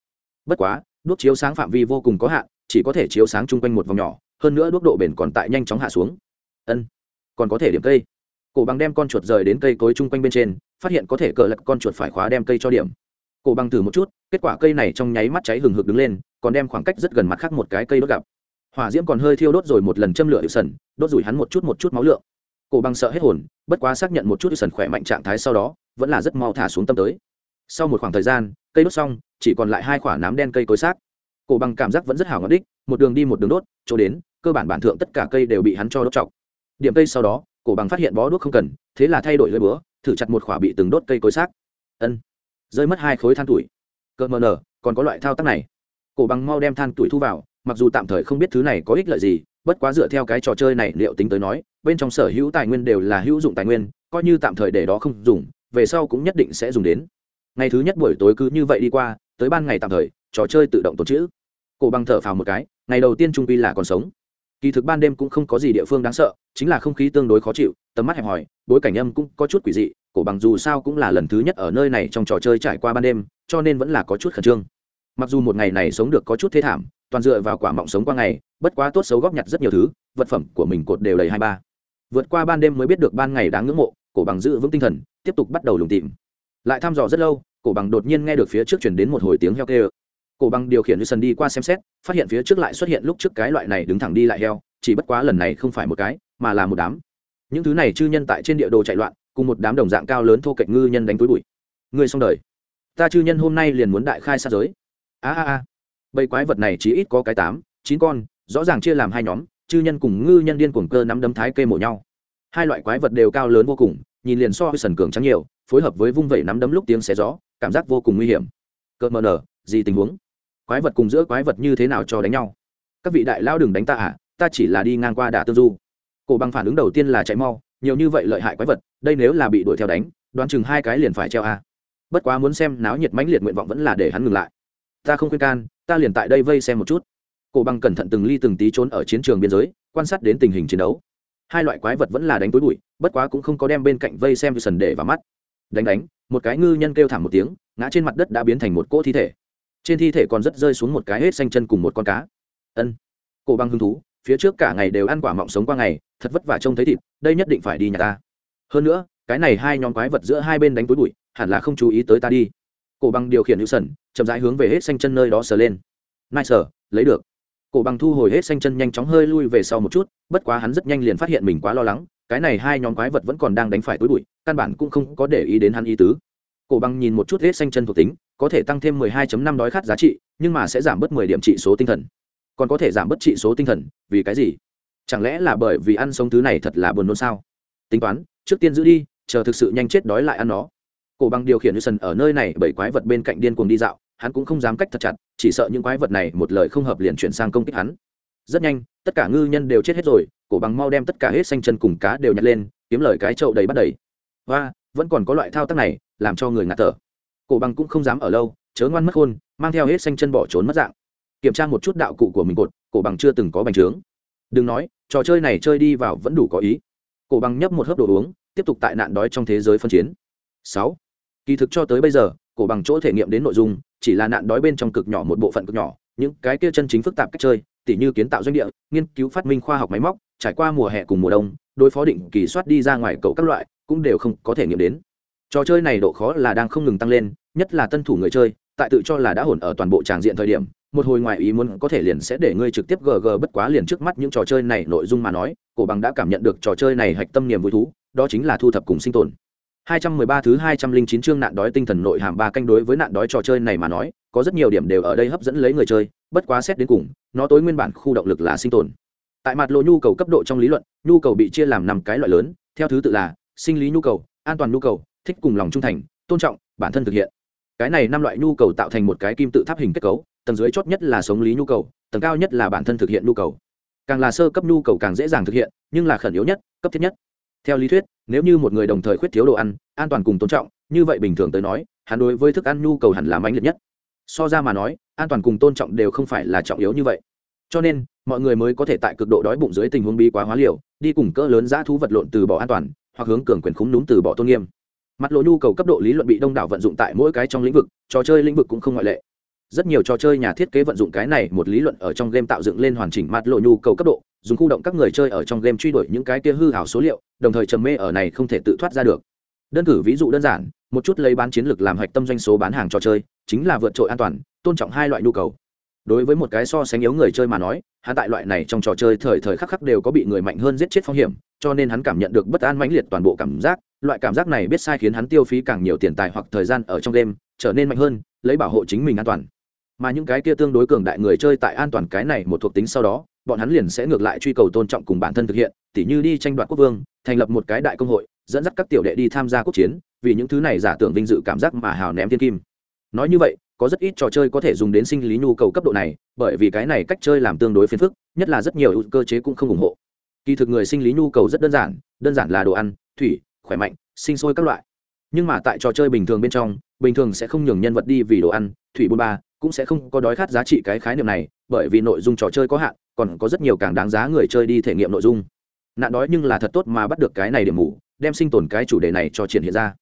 Speaker 1: bất quá, đuốc chiếu sáng phạm vi vô cùng có hạn, chỉ có thể chiếu sáng chung quanh một vòng nhỏ, hơn nữa đuốc độ bền còn tại nhanh chóng hạ xuống. Ân, còn có thể điểm cây. Cổ bằng đem con chuột rời đến cây cối chung quanh bên trên, phát hiện có thể cờ lật con chuột phải khóa đem cây cho điểm. Cổ bằng thử một chút, kết quả cây này trong nháy mắt cháy hừng hực đứng lên, còn đem khoảng cách rất gần mặt khác một cái cây đốt gặp. Hỏa diễm còn hơi thiêu đốt rồi một lần châm lửa hiệu sần, đốt rủi hắn một chút một chút máu lượng. Cổ bằng sợ hết hồn, bất quá xác nhận một chút hiệu sần khỏe mạnh trạng thái sau đó, vẫn là rất mau thả xuống tâm tới sau một khoảng thời gian, cây đốt xong, chỉ còn lại hai quả nám đen cây cối xác. Cổ bằng cảm giác vẫn rất hảo ngọt đích, một đường đi một đường đốt, chỗ đến, cơ bản bản thượng tất cả cây đều bị hắn cho đốt chọc điểm cây sau đó, cổ bằng phát hiện bó đuốc không cần, thế là thay đổi lưỡi búa, thử chặt một khỏa bị từng đốt cây cối xác. Ân, rơi mất hai khối than tuổi. Cơ mờ nở, còn có loại thao tác này. Cổ bằng mau đem than tuổi thu vào, mặc dù tạm thời không biết thứ này có ích lợi gì, bất quá dựa theo cái trò chơi này liệu tính tới nói, bên trong sở hữu tài nguyên đều là hữu dụng tài nguyên, coi như tạm thời để đó không dùng, về sau cũng nhất định sẽ dùng đến ngày thứ nhất buổi tối cứ như vậy đi qua, tới ban ngày tạm thời, trò chơi tự động tồn chữ cổ bằng thở phào một cái, ngày đầu tiên trung pi là còn sống. Kỳ thực ban đêm cũng không có gì địa phương đáng sợ, chính là không khí tương đối khó chịu, tầm mắt hẹp hòi, bối cảnh âm cũng có chút quỷ dị, cổ bằng dù sao cũng là lần thứ nhất ở nơi này trong trò chơi trải qua ban đêm, cho nên vẫn là có chút khẩn trương. Mặc dù một ngày này sống được có chút thế thảm, toàn dựa vào quả mọng sống qua ngày, bất quá tốt xấu góp nhặt rất nhiều thứ, vật phẩm của mình cột đều đầy hai ba. Vượt qua ban đêm mới biết được ban ngày đáng ngưỡng mộ, cổ bằng giữ vững tinh thần, tiếp tục bắt đầu lùng tìm. Lại thăm dò rất lâu cổ bằng đột nhiên nghe được phía trước chuyển đến một hồi tiếng heo kêu. Cổ bằng điều khiển như sân đi qua xem xét, phát hiện phía trước lại xuất hiện lúc trước cái loại này đứng thẳng đi lại heo, chỉ bất quá lần này không phải một cái, mà là một đám. Những thứ này chư nhân tại trên địa đồ chạy loạn, cùng một đám đồng dạng cao lớn thô cạnh ngư nhân đánh túi bụi. Người xong đời. Ta chư nhân hôm nay liền muốn đại khai sát giới. A a a. Bầy quái vật này chỉ ít có cái tám, chín con, rõ ràng chia làm hai nhóm, chư nhân cùng ngư nhân điên cuồng cơ nắm đấm thái kê mổ nhau. Hai loại quái vật đều cao lớn vô cùng, nhìn liền so với sần cường trắng nhiều, phối hợp với vung vẩy nắm đấm lúc tiếng xé gió cảm giác vô cùng nguy hiểm. Cợt mờ nở, gì tình huống? Quái vật cùng giữa quái vật như thế nào cho đánh nhau? Các vị đại lao đừng đánh ta à ta chỉ là đi ngang qua đà tương du. Cổ bằng phản ứng đầu tiên là chạy mau, nhiều như vậy lợi hại quái vật, đây nếu là bị đuổi theo đánh, đoán chừng hai cái liền phải treo a bất quá muốn xem náo nhiệt mãnh liệt nguyện vọng vẫn là để hắn ngừng lại. Ta không khuyên can, ta liền tại đây vây xem một chút. Cổ bằng cẩn thận từng ly từng tí trốn ở chiến trường biên giới, quan sát đến tình hình chiến đấu. Hai loại quái vật vẫn là đánh tối bụi, bất quá cũng không có đem bên cạnh vây xem sần để vào mắt. Đánh đánh một cái ngư nhân kêu thảm một tiếng, ngã trên mặt đất đã biến thành một cỗ thi thể. Trên thi thể còn rất rơi xuống một cái hết xanh chân cùng một con cá. Ân, cổ băng hứng thú, phía trước cả ngày đều ăn quả mọng sống qua ngày, thật vất vả trông thấy thịt, đây nhất định phải đi nhà ta. Hơn nữa, cái này hai nhóm quái vật giữa hai bên đánh túi bụi, hẳn là không chú ý tới ta đi. Cổ băng điều khiển hữu sần chậm rãi hướng về hết xanh chân nơi đó sờ lên. Nai sờ lấy được. Cổ bằng thu hồi hết xanh chân nhanh chóng hơi lui về sau một chút, bất quá hắn rất nhanh liền phát hiện mình quá lo lắng, cái này hai nhóm quái vật vẫn còn đang đánh phải túi bụi căn bản cũng không có để ý đến hắn ý tứ. Cổ bằng nhìn một chút hết xanh chân thuộc tính, có thể tăng thêm 12.5 đói khát giá trị, nhưng mà sẽ giảm bớt 10 điểm trị số tinh thần. Còn có thể giảm bớt trị số tinh thần, vì cái gì? Chẳng lẽ là bởi vì ăn sống thứ này thật là buồn nôn sao? Tính toán, trước tiên giữ đi, chờ thực sự nhanh chết đói lại ăn nó. Cổ bằng điều khiển như sần ở nơi này bởi quái vật bên cạnh điên cuồng đi dạo, hắn cũng không dám cách thật chặt, chỉ sợ những quái vật này một lời không hợp liền chuyển sang công kích hắn. Rất nhanh, tất cả ngư nhân đều chết hết rồi, cổ bằng mau đem tất cả hết xanh chân cùng cá đều nhặt lên, kiếm lời cái chậu đầy bắt đầy và vẫn còn có loại thao tác này, làm cho người ngạt thở. Cổ bằng cũng không dám ở lâu, chớ ngoan mất khôn mang theo hết xanh chân bỏ trốn mất dạng. Kiểm tra một chút đạo cụ của mình cột, cổ bằng chưa từng có bành trướng. Đừng nói, trò chơi này chơi đi vào vẫn đủ có ý. Cổ bằng nhấp một hớp đồ uống, tiếp tục tại nạn đói trong thế giới phân chiến. Sáu. Kỳ thực cho tới bây giờ, cổ bằng chỗ thể nghiệm đến nội dung, chỉ là nạn đói bên trong cực nhỏ một bộ phận cực nhỏ, những cái kia chân chính phức tạp cách chơi, tỉ như kiến tạo doanh địa, nghiên cứu phát minh khoa học máy móc, trải qua mùa hè cùng mùa đông, đối phó định kỳ soát đi ra ngoài cầu các loại cũng đều không có thể nghiệm đến trò chơi này độ khó là đang không ngừng tăng lên nhất là tân thủ người chơi tại tự cho là đã hồn ở toàn bộ tràng diện thời điểm một hồi ngoài ý muốn có thể liền sẽ để ngươi trực tiếp gg bất quá liền trước mắt những trò chơi này nội dung mà nói cổ bằng đã cảm nhận được trò chơi này hạch tâm niềm vui thú đó chính là thu thập cùng sinh tồn 213 thứ 209 chương nạn đói tinh thần nội hàm ba canh đối với nạn đói trò chơi này mà nói, có rất nhiều điểm đều ở đây hấp dẫn lấy người chơi, bất quá xét đến cùng, nó tối nguyên bản khu động lực là sinh tồn. Tại mặt lộ nhu cầu cấp độ trong lý luận, nhu cầu bị chia làm năm cái loại lớn, theo thứ tự là sinh lý nhu cầu, an toàn nhu cầu, thích cùng lòng trung thành, tôn trọng, bản thân thực hiện. Cái này năm loại nhu cầu tạo thành một cái kim tự tháp hình kết cấu, tầng dưới chót nhất là sống lý nhu cầu, tầng cao nhất là bản thân thực hiện nhu cầu. Càng là sơ cấp nhu cầu càng dễ dàng thực hiện, nhưng là khẩn yếu nhất, cấp thiết nhất theo lý thuyết nếu như một người đồng thời khuyết thiếu đồ ăn an toàn cùng tôn trọng như vậy bình thường tới nói hắn đối với thức ăn nhu cầu hẳn là mãnh liệt nhất so ra mà nói an toàn cùng tôn trọng đều không phải là trọng yếu như vậy cho nên mọi người mới có thể tại cực độ đói bụng dưới tình huống bi quá hóa liều đi cùng cỡ lớn giã thú vật lộn từ bỏ an toàn hoặc hướng cường quyền khúng núm từ bỏ tôn nghiêm. Mặt lộ nhu cầu cấp độ lý luận bị đông đảo vận dụng tại mỗi cái trong lĩnh vực, trò chơi lĩnh vực cũng không ngoại lệ. Rất nhiều trò chơi nhà thiết kế vận dụng cái này một lý luận ở trong game tạo dựng lên hoàn chỉnh mặt lộ nhu cầu cấp độ, dùng khu động các người chơi ở trong game truy đuổi những cái kia hư hảo số liệu, đồng thời trầm mê ở này không thể tự thoát ra được. Đơn cử ví dụ đơn giản, một chút lấy bán chiến lược làm hạch tâm doanh số bán hàng trò chơi, chính là vượt trội an toàn, tôn trọng hai loại nhu cầu đối với một cái so sánh yếu người chơi mà nói, hắn tại loại này trong trò chơi thời thời khắc khắc đều có bị người mạnh hơn giết chết phong hiểm, cho nên hắn cảm nhận được bất an mãnh liệt toàn bộ cảm giác, loại cảm giác này biết sai khiến hắn tiêu phí càng nhiều tiền tài hoặc thời gian ở trong game, trở nên mạnh hơn, lấy bảo hộ chính mình an toàn. Mà những cái kia tương đối cường đại người chơi tại an toàn cái này một thuộc tính sau đó, bọn hắn liền sẽ ngược lại truy cầu tôn trọng cùng bản thân thực hiện, tỉ như đi tranh đoạt quốc vương, thành lập một cái đại công hội, dẫn dắt các tiểu đệ đi tham gia quốc chiến, vì những thứ này giả tưởng vinh dự cảm giác mà hào ném thiên kim. Nói như vậy có rất ít trò chơi có thể dùng đến sinh lý nhu cầu cấp độ này, bởi vì cái này cách chơi làm tương đối phiền phức, nhất là rất nhiều cơ chế cũng không ủng hộ. Kỳ thực người sinh lý nhu cầu rất đơn giản đơn giản là đồ ăn, thủy, khỏe mạnh, sinh sôi các loại. Nhưng mà tại trò chơi bình thường bên trong, bình thường sẽ không nhường nhân vật đi vì đồ ăn, thủy bôn ba, cũng sẽ không có đói khát giá trị cái khái niệm này, bởi vì nội dung trò chơi có hạn, còn có rất nhiều càng đáng giá người chơi đi thể nghiệm nội dung. Nạn đói nhưng là thật tốt mà bắt được cái này điểm mù, đem sinh tồn cái chủ đề này cho triển hiện ra.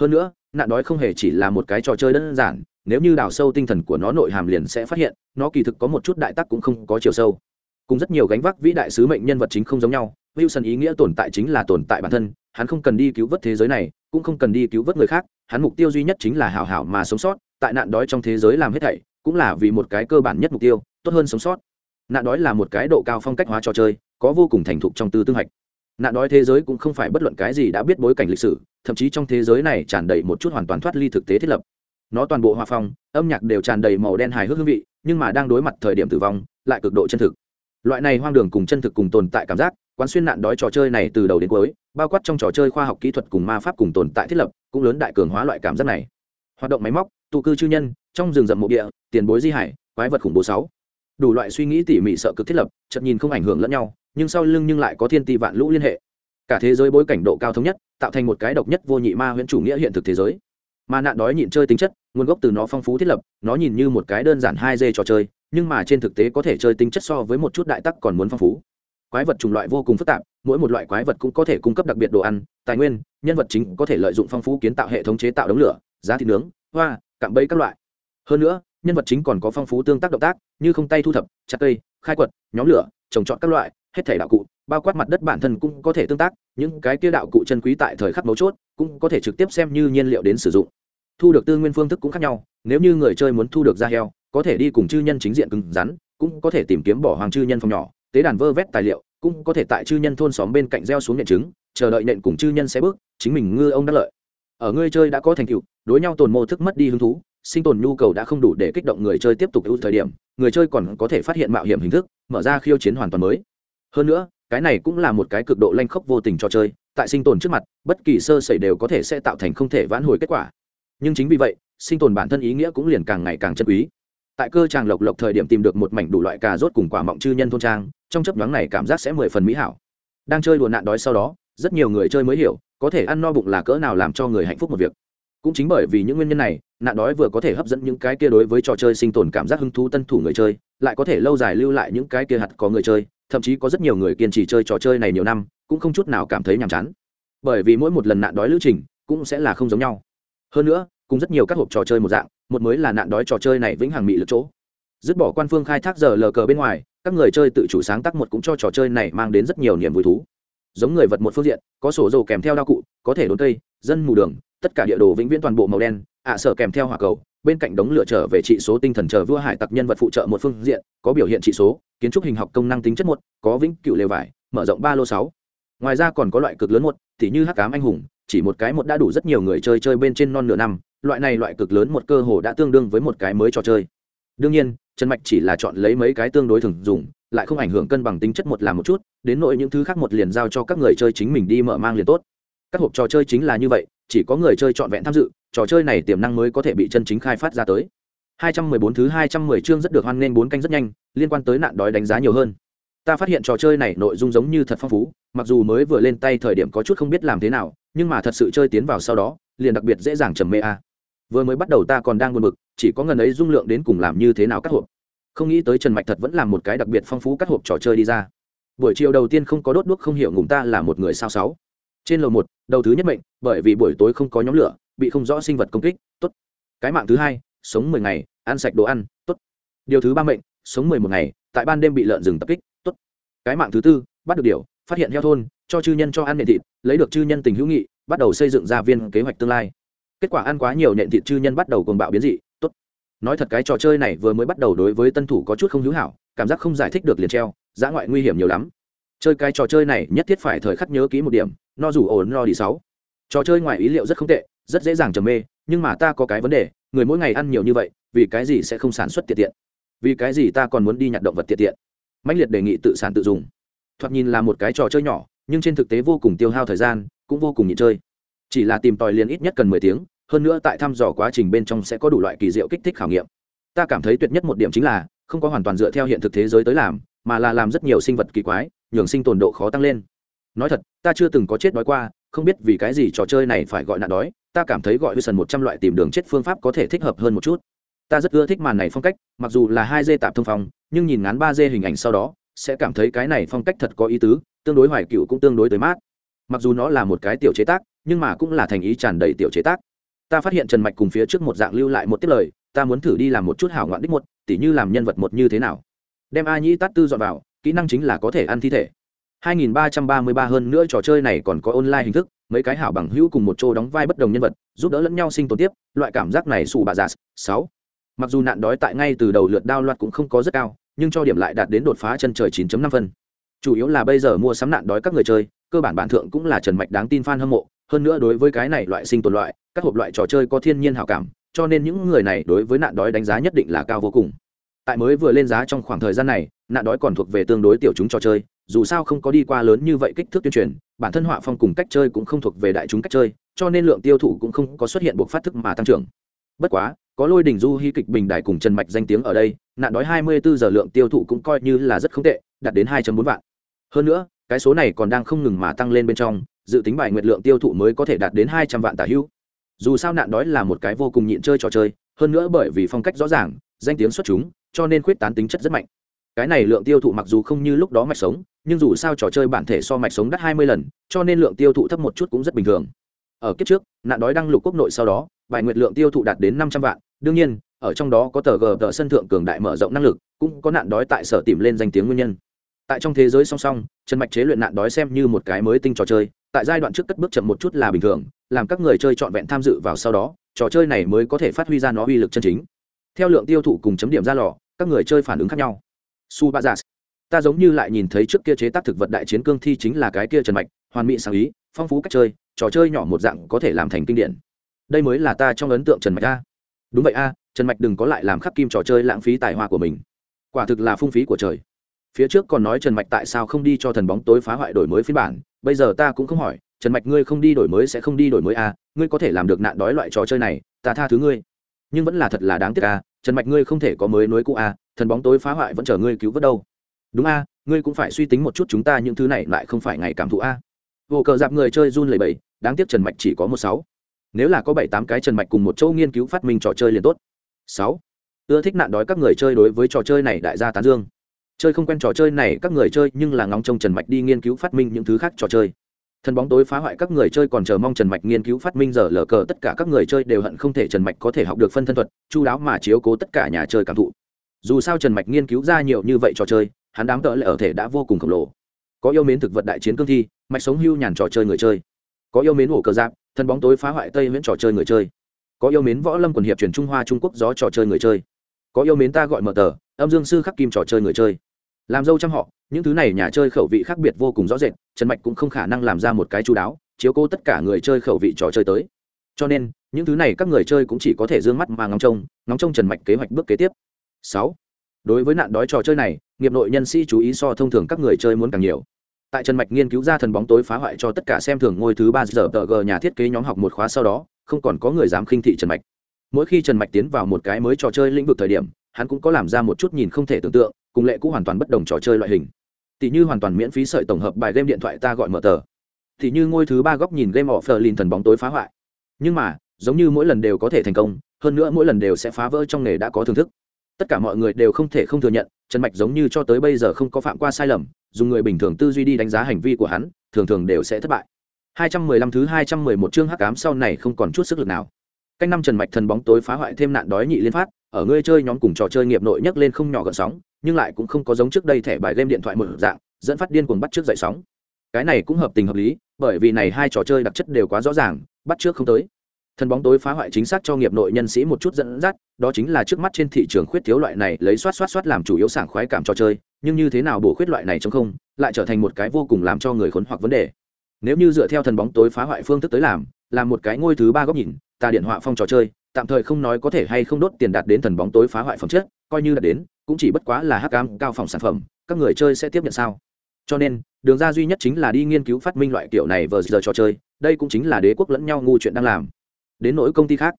Speaker 1: Hơn nữa, nạn đói không hề chỉ là một cái trò chơi đơn giản nếu như đào sâu tinh thần của nó nội hàm liền sẽ phát hiện, nó kỳ thực có một chút đại tắc cũng không có chiều sâu. Cùng rất nhiều gánh vác vĩ đại sứ mệnh nhân vật chính không giống nhau, wilson ý nghĩa tồn tại chính là tồn tại bản thân, hắn không cần đi cứu vớt thế giới này, cũng không cần đi cứu vớt người khác, hắn mục tiêu duy nhất chính là hảo hảo mà sống sót, tại nạn đói trong thế giới làm hết thảy, cũng là vì một cái cơ bản nhất mục tiêu, tốt hơn sống sót. Nạn đói là một cái độ cao phong cách hóa trò chơi, có vô cùng thành thục trong tư tương hạch. Nạn đói thế giới cũng không phải bất luận cái gì đã biết bối cảnh lịch sử, thậm chí trong thế giới này tràn đầy một chút hoàn toàn thoát ly thực tế thiết lập nó toàn bộ hòa phong, âm nhạc đều tràn đầy màu đen hài hước hương vị, nhưng mà đang đối mặt thời điểm tử vong, lại cực độ chân thực. Loại này hoang đường cùng chân thực cùng tồn tại cảm giác, quán xuyên nạn đói trò chơi này từ đầu đến cuối, bao quát trong trò chơi khoa học kỹ thuật cùng ma pháp cùng tồn tại thiết lập, cũng lớn đại cường hóa loại cảm giác này. Hoạt động máy móc, tụ cư chư nhân, trong rừng rậm mộ địa, tiền bối di hải, quái vật khủng bố sáu. Đủ loại suy nghĩ tỉ mỉ sợ cực thiết lập chậm nhìn không ảnh hưởng lẫn nhau, nhưng sau lưng nhưng lại có thiên ti vạn lũ liên hệ. Cả thế giới bối cảnh độ cao thống nhất, tạo thành một cái độc nhất vô nhị ma huyễn chủ nghĩa hiện thực thế giới. Mà nạn đói nhịn chơi tính chất nguồn gốc từ nó phong phú thiết lập, nó nhìn như một cái đơn giản hai d trò chơi, nhưng mà trên thực tế có thể chơi tính chất so với một chút đại tắc còn muốn phong phú. Quái vật chủng loại vô cùng phức tạp, mỗi một loại quái vật cũng có thể cung cấp đặc biệt đồ ăn, tài nguyên, nhân vật chính có thể lợi dụng phong phú kiến tạo hệ thống chế tạo đống lửa, giá thịt nướng, hoa, cạm bẫy các loại. Hơn nữa, nhân vật chính còn có phong phú tương tác động tác, như không tay thu thập, chặt cây, khai quật, nhóm lửa, trồng trọt các loại, hết thể đạo cụ, bao quát mặt đất bản thân cũng có thể tương tác, những cái kia đạo cụ chân quý tại thời khắc mấu chốt, cũng có thể trực tiếp xem như nhiên liệu đến sử dụng thu được tư nguyên phương thức cũng khác nhau, nếu như người chơi muốn thu được da heo, có thể đi cùng chư nhân chính diện cứng rắn, cũng có thể tìm kiếm bỏ hoàng chư nhân phòng nhỏ, tế đàn vơ vét tài liệu, cũng có thể tại chư nhân thôn xóm bên cạnh gieo xuống nhận trứng, chờ đợi nện cùng chư nhân sẽ bước, chính mình ngư ông đắc lợi. Ở ngươi chơi đã có thành tựu, đối nhau tồn mô thức mất đi hứng thú, sinh tồn nhu cầu đã không đủ để kích động người chơi tiếp tục ưu thời điểm, người chơi còn có thể phát hiện mạo hiểm hình thức, mở ra khiêu chiến hoàn toàn mới. Hơn nữa, cái này cũng là một cái cực độ lanh khốc vô tình cho chơi, tại sinh tồn trước mặt, bất kỳ sơ sẩy đều có thể sẽ tạo thành không thể vãn hồi kết quả nhưng chính vì vậy, sinh tồn bản thân ý nghĩa cũng liền càng ngày càng chân quý. Tại cơ tràng lộc lộc thời điểm tìm được một mảnh đủ loại cà rốt cùng quả mọng chư nhân thôn trang, trong chấp nhoáng này cảm giác sẽ mười phần mỹ hảo. Đang chơi đùa nạn đói sau đó, rất nhiều người chơi mới hiểu, có thể ăn no bụng là cỡ nào làm cho người hạnh phúc một việc. Cũng chính bởi vì những nguyên nhân này, nạn đói vừa có thể hấp dẫn những cái kia đối với trò chơi sinh tồn cảm giác hứng thú tân thủ người chơi, lại có thể lâu dài lưu lại những cái kia hạt có người chơi, thậm chí có rất nhiều người kiên trì chơi trò chơi này nhiều năm, cũng không chút nào cảm thấy nhàm chán. Bởi vì mỗi một lần nạn đói lữ trình, cũng sẽ là không giống nhau hơn nữa, cùng rất nhiều các hộp trò chơi một dạng, một mới là nạn đói trò chơi này vĩnh hằng mị lực chỗ. Dứt bỏ quan phương khai thác giờ lờ cờ bên ngoài, các người chơi tự chủ sáng tác một cũng cho trò chơi này mang đến rất nhiều niềm vui thú. Giống người vật một phương diện, có sổ dầu kèm theo đao cụ, có thể đốn cây, dân mù đường, tất cả địa đồ vĩnh viễn toàn bộ màu đen, ạ sở kèm theo hỏa cầu, bên cạnh đống lửa trở về trị số tinh thần chờ vua hải tặc nhân vật phụ trợ một phương diện, có biểu hiện trị số, kiến trúc hình học công năng tính chất một, có vĩnh cựu lều vải, mở rộng ba lô sáu. Ngoài ra còn có loại cực lớn một thì như hắc cám anh hùng chỉ một cái một đã đủ rất nhiều người chơi chơi bên trên non nửa năm, loại này loại cực lớn một cơ hồ đã tương đương với một cái mới trò chơi. Đương nhiên, trần mạch chỉ là chọn lấy mấy cái tương đối thường dùng, lại không ảnh hưởng cân bằng tính chất một làm một chút, đến nội những thứ khác một liền giao cho các người chơi chính mình đi mở mang liền tốt. Các hộp trò chơi chính là như vậy, chỉ có người chơi trọn vẹn tham dự, trò chơi này tiềm năng mới có thể bị chân chính khai phát ra tới. 214 thứ 210 chương rất được hoan nghênh bốn canh rất nhanh, liên quan tới nạn đói đánh giá nhiều hơn. Ta phát hiện trò chơi này nội dung giống như thật phong phú, mặc dù mới vừa lên tay thời điểm có chút không biết làm thế nào nhưng mà thật sự chơi tiến vào sau đó, liền đặc biệt dễ dàng trầm mê a. Vừa mới bắt đầu ta còn đang buồn bực, chỉ có ngần ấy dung lượng đến cùng làm như thế nào cắt hộp. Không nghĩ tới trần mạch thật vẫn là một cái đặc biệt phong phú cắt hộp trò chơi đi ra. Buổi chiều đầu tiên không có đốt đuốc không hiểu ngùng ta là một người sao sáu. Trên lầu một, đầu thứ nhất mệnh, bởi vì buổi tối không có nhóm lửa, bị không rõ sinh vật công kích, tốt. Cái mạng thứ hai, sống mười ngày, ăn sạch đồ ăn, tốt. Điều thứ ba mệnh, sống mười một ngày, tại ban đêm bị lợn rừng tập kích, tốt. Cái mạng thứ tư, bắt được điều phát hiện heo thôn, cho chư nhân cho ăn nện thịt, lấy được chư nhân tình hữu nghị, bắt đầu xây dựng ra viên kế hoạch tương lai. Kết quả ăn quá nhiều nện thịt chư nhân bắt đầu cuồng bạo biến dị, tốt. Nói thật cái trò chơi này vừa mới bắt đầu đối với tân thủ có chút không hữu hảo, cảm giác không giải thích được liền treo giã ngoại nguy hiểm nhiều lắm. Chơi cái trò chơi này nhất thiết phải thời khắc nhớ kỹ một điểm, no rủ ổn no đi sáu. Trò chơi ngoài ý liệu rất không tệ, rất dễ dàng trầm mê, nhưng mà ta có cái vấn đề, người mỗi ngày ăn nhiều như vậy, vì cái gì sẽ không sản xuất tiện tiện? Vì cái gì ta còn muốn đi nhặt động vật tiện tiện? Mạnh liệt đề nghị tự sản tự dùng thoạt nhìn là một cái trò chơi nhỏ, nhưng trên thực tế vô cùng tiêu hao thời gian, cũng vô cùng nhịn chơi. Chỉ là tìm tòi liền ít nhất cần mười tiếng, hơn nữa tại thăm dò quá trình bên trong sẽ có đủ loại kỳ diệu kích thích khảo nghiệm. Ta cảm thấy tuyệt nhất một điểm chính là, không có hoàn toàn dựa theo hiện thực thế giới tới làm, mà là làm rất nhiều sinh vật kỳ quái, nhường sinh tồn độ khó tăng lên. Nói thật, ta chưa từng có chết đói qua, không biết vì cái gì trò chơi này phải gọi nạn đói, ta cảm thấy gọi sần một trăm loại tìm đường chết phương pháp có thể thích hợp hơn một chút. Ta rất ưa thích màn này phong cách, mặc dù là hai d tạp thông phong, nhưng nhìn ngắn ba d hình ảnh sau đó sẽ cảm thấy cái này phong cách thật có ý tứ, tương đối hoài cựu cũng tương đối tới mát. Mặc dù nó là một cái tiểu chế tác, nhưng mà cũng là thành ý tràn đầy tiểu chế tác. Ta phát hiện trần mạch cùng phía trước một dạng lưu lại một tiết lời, ta muốn thử đi làm một chút hảo ngoạn đích một, tỉ như làm nhân vật một như thế nào. Đem a nhĩ tát tư dọn vào, kỹ năng chính là có thể ăn thi thể. 2333 hơn nữa trò chơi này còn có online hình thức, mấy cái hảo bằng hữu cùng một chỗ đóng vai bất đồng nhân vật, giúp đỡ lẫn nhau sinh tồn tiếp, loại cảm giác này sụ bà giả, sáu. Mặc dù nạn đói tại ngay từ đầu lượt đao loạt cũng không có rất cao nhưng cho điểm lại đạt đến đột phá chân trời 9.5 phân. Chủ yếu là bây giờ mua sắm nạn đói các người chơi, cơ bản bản thượng cũng là trần mạch đáng tin fan hâm mộ. Hơn nữa đối với cái này loại sinh tồn loại, các hộp loại trò chơi có thiên nhiên hảo cảm, cho nên những người này đối với nạn đói đánh giá nhất định là cao vô cùng. Tại mới vừa lên giá trong khoảng thời gian này, nạn đói còn thuộc về tương đối tiểu chúng trò chơi, dù sao không có đi qua lớn như vậy kích thước tuyên truyền, bản thân họa phong cùng cách chơi cũng không thuộc về đại chúng cách chơi, cho nên lượng tiêu thụ cũng không có xuất hiện buộc phát thức mà tăng trưởng. Bất quá có lôi đình du hy kịch bình đài cùng trần mạch danh tiếng ở đây, nạn đói 24 giờ lượng tiêu thụ cũng coi như là rất không tệ, đạt đến 2.4 vạn. Hơn nữa, cái số này còn đang không ngừng mà tăng lên bên trong, dự tính bài nguyệt lượng tiêu thụ mới có thể đạt đến 200 vạn tả hữu dù sao nạn đói là một cái vô cùng nhịn chơi trò chơi, hơn nữa bởi vì phong cách rõ ràng, danh tiếng xuất chúng, cho nên khuyết tán tính chất rất mạnh. Cái này lượng tiêu thụ mặc dù không như lúc đó mạch sống, nhưng dù sao trò chơi bản thể so mạch sống đắt hai mươi lần, cho nên lượng tiêu thụ thấp một chút cũng rất bình thường. Ở kiếp trước, nạn đói đăng lục quốc nội sau đó, bài nguyệt lượng tiêu thụ đạt đến năm trăm vạn đương nhiên, ở trong đó có tờ gờ tờ sân thượng cường đại mở rộng năng lực, cũng có nạn đói tại sở tìm lên danh tiếng nguyên nhân. Tại trong thế giới song song, trần mạch chế luyện nạn đói xem như một cái mới tinh trò chơi, tại giai đoạn trước cất bước chậm một chút là bình thường, làm các người chơi trọn vẹn tham dự vào sau đó, trò chơi này mới có thể phát huy ra nó uy lực chân chính. Theo lượng tiêu thụ cùng chấm điểm ra lò, các người chơi phản ứng khác nhau. Su ba giả ta giống như lại nhìn thấy trước kia chế tác thực vật đại chiến cương thi chính là cái kia trần mạch, hoàn mỹ sáng ý, phong phú cách chơi, trò chơi nhỏ một dạng có thể làm thành kinh điển. Đây mới là ta trong ấn tượng trần mạch ta đúng vậy a, trần mạch đừng có lại làm khắc kim trò chơi lãng phí tài hoa của mình. Quả thực là phung phí của trời. Phía trước còn nói trần mạch tại sao không đi cho thần bóng tối phá hoại đổi mới phiên bản, bây giờ ta cũng không hỏi, trần mạch ngươi không đi đổi mới sẽ không đi đổi mới a, ngươi có thể làm được nạn đói loại trò chơi này, ta tha thứ ngươi. Nhưng vẫn là thật là đáng tiếc a, trần mạch ngươi không thể có mới nối cũ a, thần bóng tối phá hoại vẫn chờ ngươi cứu vớt đâu. Đúng a, ngươi cũng phải suy tính một chút chúng ta những thứ này lại không phải ngày cảm thụ a. Vô cờ dạp người chơi run lầy bầy đáng tiếc trần mạch chỉ có một sáu nếu là có bảy tám cái trần mạch cùng một châu nghiên cứu phát minh trò chơi liền tốt. Sáu. Ưa thích nạn đói các người chơi đối với trò chơi này đại gia tán dương. Chơi không quen trò chơi này các người chơi nhưng là ngóng trông trần mạch đi nghiên cứu phát minh những thứ khác trò chơi. Thần bóng tối phá hoại các người chơi còn chờ mong trần mạch nghiên cứu phát minh giờ lờ cờ tất cả các người chơi đều hận không thể trần mạch có thể học được phân thân thuật, chu đáo mà chiếu cố tất cả nhà chơi cảm thụ. Dù sao trần mạch nghiên cứu ra nhiều như vậy trò chơi, hắn đám tợ lại ở thể đã vô cùng khổng lồ. Có yêu mến thực vật đại chiến cương thi, mạch sống hưu nhàn trò chơi người chơi. Có yêu mến ổ cờ giáp thần bóng tối phá hoại tây miễn trò chơi người chơi. Có yêu mến võ lâm quần hiệp truyền trung hoa trung quốc gió trò chơi người chơi. Có yêu mến ta gọi mở tờ, âm dương sư khắc kim trò chơi người chơi. Làm dâu trăm họ, những thứ này nhà chơi khẩu vị khác biệt vô cùng rõ rệt, trần mạch cũng không khả năng làm ra một cái chú đáo, chiếu cố tất cả người chơi khẩu vị trò chơi tới. Cho nên, những thứ này các người chơi cũng chỉ có thể d ư ơ n g mắt mà ngóng trông ngóng trông trần mạch kế hoạch bước kế tiếp. Sáu. Đối với nạn đói trò chơi này, nghiệp nội nhân sĩ chú ý so thông thường các người chơi muốn càng nhiều tại trần mạch nghiên cứu ra thần bóng tối phá hoại cho tất cả xem thường ngôi thứ ba giờ tờ g nhà thiết kế nhóm học một khóa sau đó, không còn có người dám khinh thị trần mạch. Mỗi khi trần mạch tiến vào một cái mới trò chơi lĩnh vực thời điểm, hắn cũng có làm ra một chút nhìn không thể tưởng tượng, cùng lệ cũ hoàn toàn bất đồng trò chơi loại hình. Tỷ như hoàn toàn miễn phí sợi tổng hợp bài game điện thoại ta gọi mở tờ. Tỷ như ngôi thứ ba góc nhìn game of lin thần bóng tối phá hoại. Nhưng mà, giống như mỗi lần đều có thể thành công, hơn nữa mỗi lần đều sẽ phá vỡ trong nghề đã có thưởng thức. Tất cả mọi người đều không thể không thừa nhận, trần mạch giống như cho tới bây giờ không có phạm qua sai lầm dùng người bình thường tư duy đi đánh giá hành vi của hắn, thường thường đều sẽ thất bại. 215 thứ 211 chương hắc ám sau này không còn chút sức lực nào. Cách năm trần mạch thần bóng tối phá hoại thêm nạn đói nhị liên phát, ở ngươi chơi nhóm cùng trò chơi nghiệp nội nhấc lên không nhỏ gợn sóng, nhưng lại cũng không có giống trước đây thẻ bài game điện thoại mở dạng, dẫn phát điên cuồng bắt trước dậy sóng. Cái này cũng hợp tình hợp lý, bởi vì này hai trò chơi đặc chất đều quá rõ ràng, bắt trước không tới. Thần bóng tối phá hoại chính xác cho nghiệp nội nhân sĩ một chút dẫn dắt, đó chính là trước mắt trên thị trường khuyết thiếu loại này lấy soát soát soát làm chủ yếu sảng khoái cảm trò chơi nhưng như thế nào bổ khuyết loại này trong không, lại trở thành một cái vô cùng làm cho người khốn hoặc vấn đề. Nếu như dựa theo thần bóng tối phá hoại phương thức tới làm làm một cái ngôi thứ ba góc nhìn, ta điện họa phong trò chơi, tạm thời không nói có thể hay không đốt tiền đạt đến thần bóng tối phá hoại phẩm chất, coi như đạt đến, cũng chỉ bất quá là hắc cam cao phòng sản phẩm, các người chơi sẽ tiếp nhận sao? Cho nên, đường ra duy nhất chính là đi nghiên cứu phát minh loại kiểu này vờ giờ trò chơi, đây cũng chính là đế quốc lẫn nhau ngu chuyện đang làm. Đến nỗi công ty khác,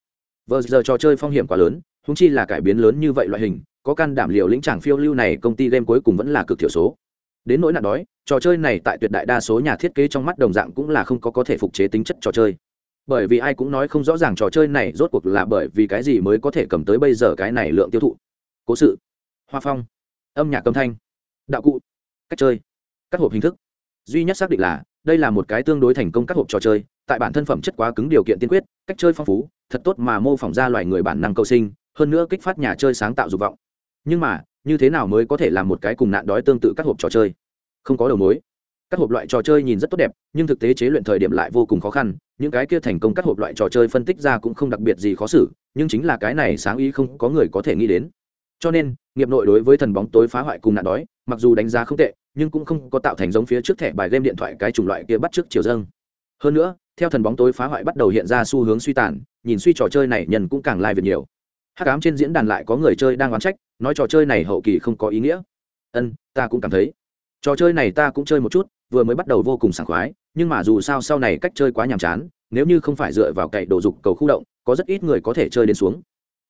Speaker 1: vờ giờ trò chơi phong hiểm quá lớn húng chi là cải biến lớn như vậy loại hình có căn đảm liệu lĩnh tràng phiêu lưu này, công ty game cuối cùng vẫn là cực thiểu số. Đến nỗi nạn đói, trò chơi này tại tuyệt đại đa số nhà thiết kế trong mắt đồng dạng cũng là không có có thể phục chế tính chất trò chơi. Bởi vì ai cũng nói không rõ ràng trò chơi này rốt cuộc là bởi vì cái gì mới có thể cầm tới bây giờ cái này lượng tiêu thụ. Cố sự. Hoa phong. Âm nhạc âm thanh. Đạo cụ. Cách chơi. Các hộp hình thức. Duy nhất xác định là, đây là một cái tương đối thành công các hộp trò chơi, tại bản thân phẩm chất quá cứng điều kiện tiên quyết, cách chơi phong phú, thật tốt mà mô phỏng ra loài người bản năng cầu sinh, hơn nữa kích phát nhà chơi sáng tạo dục vọng nhưng mà, như thế nào mới có thể làm một cái cùng nạn đói tương tự các hộp trò chơi? Không có đầu mối. Các hộp loại trò chơi nhìn rất tốt đẹp, nhưng thực tế chế luyện thời điểm lại vô cùng khó khăn. Những cái kia thành công các hộp loại trò chơi phân tích ra cũng không đặc biệt gì khó xử, nhưng chính là cái này sáng ý không có người có thể nghĩ đến. Cho nên, nghiệp nội đối với thần bóng tối phá hoại cùng nạn đói, mặc dù đánh giá không tệ, nhưng cũng không có tạo thành giống phía trước thẻ bài game điện thoại cái chủng loại kia bắt trước chiều dâng. Hơn nữa, theo thần bóng tối phá hoại bắt đầu hiện ra xu hướng suy tàn, nhìn suy trò chơi này nhân cũng càng lai việc nhiều hắc ám trên diễn đàn lại có người chơi đang oán trách, nói trò chơi này hậu kỳ không có ý nghĩa. Ân, ta cũng cảm thấy. Trò chơi này ta cũng chơi một chút, vừa mới bắt đầu vô cùng sảng khoái, nhưng mà dù sao sau này cách chơi quá nhàm chán, nếu như không phải dựa vào cậy đồ dục cầu khu động, có rất ít người có thể chơi đến xuống.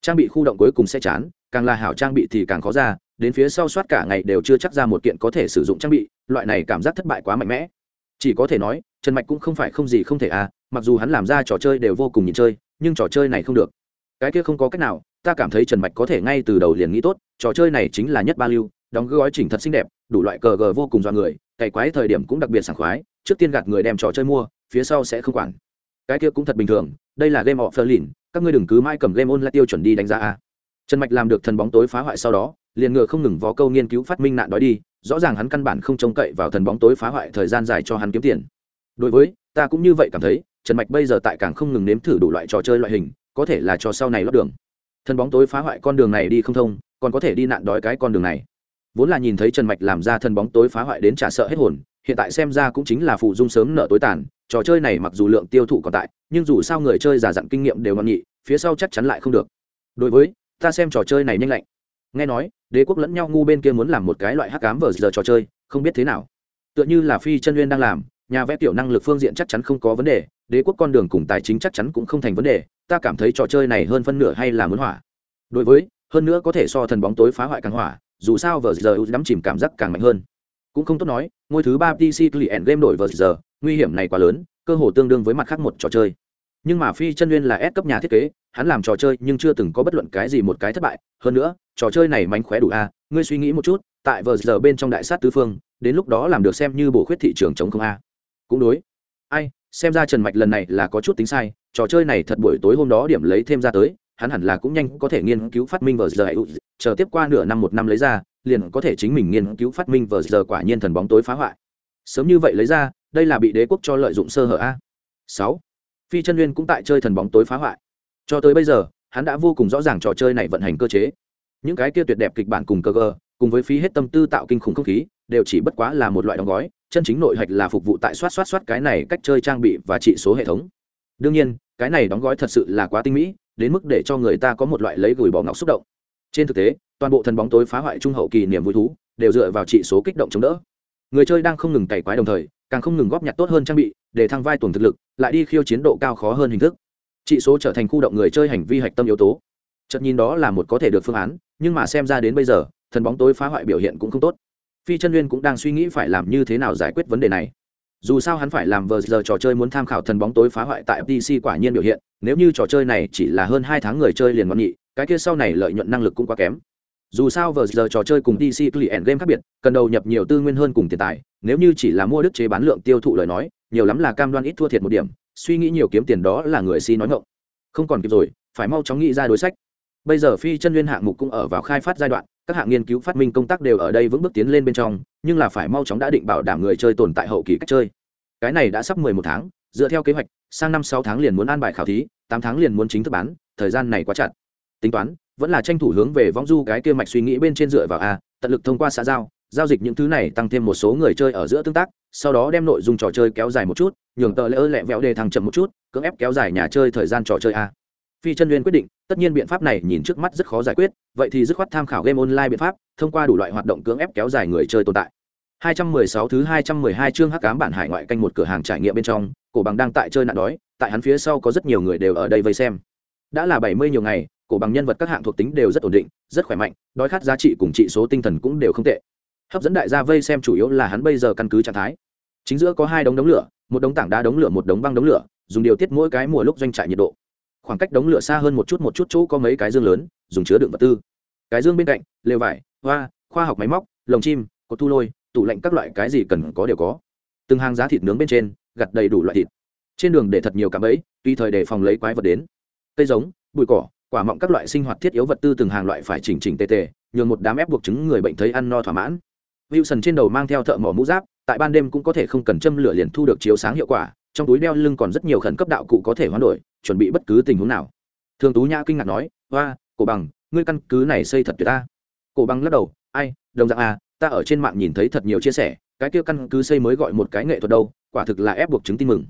Speaker 1: Trang bị khu động cuối cùng sẽ chán, càng là hảo trang bị thì càng khó ra, đến phía sau soát cả ngày đều chưa chắc ra một kiện có thể sử dụng trang bị, loại này cảm giác thất bại quá mạnh mẽ. Chỉ có thể nói, trần mạch cũng không phải không gì không thể à mặc dù hắn làm ra trò chơi đều vô cùng nhìn chơi, nhưng trò chơi này không được. Cái kia không có cách nào ta cảm thấy trần mạch có thể ngay từ đầu liền nghĩ tốt, trò chơi này chính là nhất ba lưu, đóng gói chỉnh thật xinh đẹp, đủ loại cờ gờ vô cùng do người, cày quái thời điểm cũng đặc biệt sảng khoái, trước tiên gạt người đem trò chơi mua, phía sau sẽ không quản. Cái kia cũng thật bình thường, đây là game of lìn, các ngươi đừng cứ mãi cầm game online tiêu chuẩn đi đánh giá a. Trần mạch làm được thần bóng tối phá hoại sau đó, liền ngựa không ngừng vó câu nghiên cứu phát minh nạn đói đi, rõ ràng hắn căn bản không trông cậy vào thần bóng tối phá hoại thời gian dài cho hắn kiếm tiền. Đối với, ta cũng như vậy cảm thấy, trần mạch bây giờ tại càng không ngừng nếm thử đủ loại trò chơi loại hình, có thể là cho sau này lót đường thần bóng tối phá hoại con đường này đi không thông, còn có thể đi nạn đói cái con đường này. Vốn là nhìn thấy trần mạch làm ra thần bóng tối phá hoại đến trả sợ hết hồn, hiện tại xem ra cũng chính là phụ dung sớm nợ tối tàn, trò chơi này mặc dù lượng tiêu thụ còn tại, nhưng dù sao người chơi giả dặn kinh nghiệm đều ngon nhị, phía sau chắc chắn lại không được. Đối với, ta xem trò chơi này nhanh lạnh. Nghe nói, đế quốc lẫn nhau ngu bên kia muốn làm một cái loại hắc cám vờ giờ trò chơi, không biết thế nào. Tựa như là phi chân uyên đang làm nhà vẽ tiểu năng lực phương diện chắc chắn không có vấn đề, đế quốc con đường cùng tài chính chắc chắn cũng không thành vấn đề, ta cảm thấy trò chơi này hơn phân nửa hay là muốn hỏa. Đối với, hơn nữa có thể so thần bóng tối phá hoại càng hỏa, dù sao vờ giờ đắm chìm cảm giác càng mạnh hơn. Cũng không tốt nói, ngôi thứ ba pc client game đổi vờ giờ, nguy hiểm này quá lớn, cơ hồ tương đương với mặt khác một trò chơi. Nhưng mà phi chân nguyên là S cấp nhà thiết kế, hắn làm trò chơi nhưng chưa từng có bất luận cái gì một cái thất bại. Hơn nữa, trò chơi này mánh khóe đủ a, ngươi suy nghĩ một chút, tại vờ giờ bên trong đại sát tứ phương, đến lúc đó làm được xem như bổ khuyết thị trường chống không a cũng đối. Ai, xem ra trần mạch lần này là có chút tính sai, trò chơi này thật buổi tối hôm đó điểm lấy thêm ra tới, hắn hẳn là cũng nhanh có thể nghiên cứu phát minh vờ giờ chờ tiếp qua nửa năm một năm lấy ra, liền có thể chính mình nghiên cứu phát minh vờ giờ quả nhiên thần bóng tối phá hoại. Sớm như vậy lấy ra, đây là bị đế quốc cho lợi dụng sơ hở a. Sáu, phi chân nguyên cũng tại chơi thần bóng tối phá hoại. Cho tới bây giờ, hắn đã vô cùng rõ ràng trò chơi này vận hành cơ chế. Những cái kia tuyệt đẹp kịch bản cùng cơ cơ cùng với phí hết tâm tư tạo kinh khủng không khí, đều chỉ bất quá là một loại đóng gói chân chính nội hạch là phục vụ tại soát soát soát cái này cách chơi trang bị và trị số hệ thống. Đương nhiên, cái này đóng gói thật sự là quá tinh mỹ, đến mức để cho người ta có một loại lấy gửi bỏ ngọc xúc động. Trên thực tế, toàn bộ thần bóng tối phá hoại trung hậu kỳ niềm vui thú đều dựa vào trị số kích động chống đỡ. Người chơi đang không ngừng cày quái đồng thời, càng không ngừng góp nhặt tốt hơn trang bị, để thăng vai tuần thực lực, lại đi khiêu chiến độ cao khó hơn hình thức. Trị số trở thành khu động người chơi hành vi hạch tâm yếu tố. Chợt nhìn đó là một có thể được phương án, nhưng mà xem ra đến bây giờ, thần bóng tối phá hoại biểu hiện cũng không tốt phi chân nguyên cũng đang suy nghĩ phải làm như thế nào giải quyết vấn đề này. Dù sao hắn phải làm vờ giờ trò chơi muốn tham khảo thần bóng tối phá hoại tại pc quả nhiên biểu hiện, nếu như trò chơi này chỉ là hơn hai tháng người chơi liền ngon nghị cái kia sau này lợi nhuận năng lực cũng quá kém. Dù sao vờ giờ trò chơi cùng pc client game khác biệt, cần đầu nhập nhiều tư nguyên hơn cùng tiền tài, nếu như chỉ là mua đức chế bán lượng tiêu thụ lời nói, nhiều lắm là cam đoan ít thua thiệt một điểm, suy nghĩ nhiều kiếm tiền đó là người si nói ngộng không còn kịp rồi, phải mau chóng nghĩ ra đối sách bây giờ phi chân liên hạng mục cũng ở vào khai phát giai đoạn, các hạng nghiên cứu phát minh công tác đều ở đây vững bước tiến lên bên trong, nhưng là phải mau chóng đã định bảo đảm người chơi tồn tại hậu kỳ cách chơi. Cái này đã sắp mười một tháng, dựa theo kế hoạch, sang năm sáu tháng liền muốn an bài khảo thí, tám tháng liền muốn chính thức bán, thời gian này quá chặt. Tính toán, vẫn là tranh thủ hướng về vong du cái kia mạch suy nghĩ bên trên dựa vào a, tận lực thông qua xã giao giao dịch những thứ này tăng thêm một số người chơi ở giữa tương tác, sau đó đem nội dung trò chơi kéo dài một chút, nhường tờ lỡ lẹ vẹo đề thăng chậm một chút, cưỡng ép kéo dài nhà chơi thời gian trò chơi a phi chân nguyên quyết định, tất nhiên biện pháp này nhìn trước mắt rất khó giải quyết, vậy thì dứt khoát tham khảo game online biện pháp, thông qua đủ loại hoạt động cưỡng ép kéo dài người chơi tồn tại. 216 thứ 212 chương hắc ám bản hải ngoại canh một cửa hàng trải nghiệm bên trong, cổ bằng đang tại chơi nạn đói, tại hắn phía sau có rất nhiều người đều ở đây vây xem. Đã là 70 nhiều ngày, cổ bằng nhân vật các hạng thuộc tính đều rất ổn định, rất khỏe mạnh, đói khát giá trị cùng trị số tinh thần cũng đều không tệ. Hấp dẫn đại gia vây xem chủ yếu là hắn bây giờ căn cứ trạng thái. Chính giữa có hai đống đống lửa, một đống tảng đá đống lửa, một đống băng đống lửa, dùng điều tiết mỗi cái mùa lúc doanh trại nhiệt độ khoảng cách đống lửa xa hơn một chút một chút chỗ có mấy cái dương lớn dùng chứa đựng vật tư. Cái dương bên cạnh lều vải hoa khoa học máy móc lồng chim cột thu lôi tủ lạnh các loại cái gì cần có đều có. Từng hàng giá thịt nướng bên trên gặt đầy đủ loại thịt. Trên đường để thật nhiều cạm bẫy tùy thời để phòng lấy quái vật đến. Cây giống bụi cỏ quả mọng các loại sinh hoạt thiết yếu vật tư từng hàng loại phải chỉnh chỉnh tề tề nhường một đám ép buộc chứng người bệnh thấy ăn no thỏa mãn. Wilson trên đầu mang theo thợ mỏ mũ giáp, tại ban đêm cũng có thể không cần châm lửa liền thu được chiếu sáng hiệu quả, trong túi đeo lưng còn rất nhiều khẩn cấp đạo cụ có thể hoán đổi, chuẩn bị bất cứ tình huống nào. Thường Tú Nhã kinh ngạc nói, hoa cổ bằng, ngươi căn cứ này xây thật tuyệt ta." Cổ bằng lắc đầu, "Ai, đồng dạng à, ta ở trên mạng nhìn thấy thật nhiều chia sẻ, cái kia căn cứ xây mới gọi một cái nghệ thuật đâu, quả thực là ép buộc chứng tin mừng.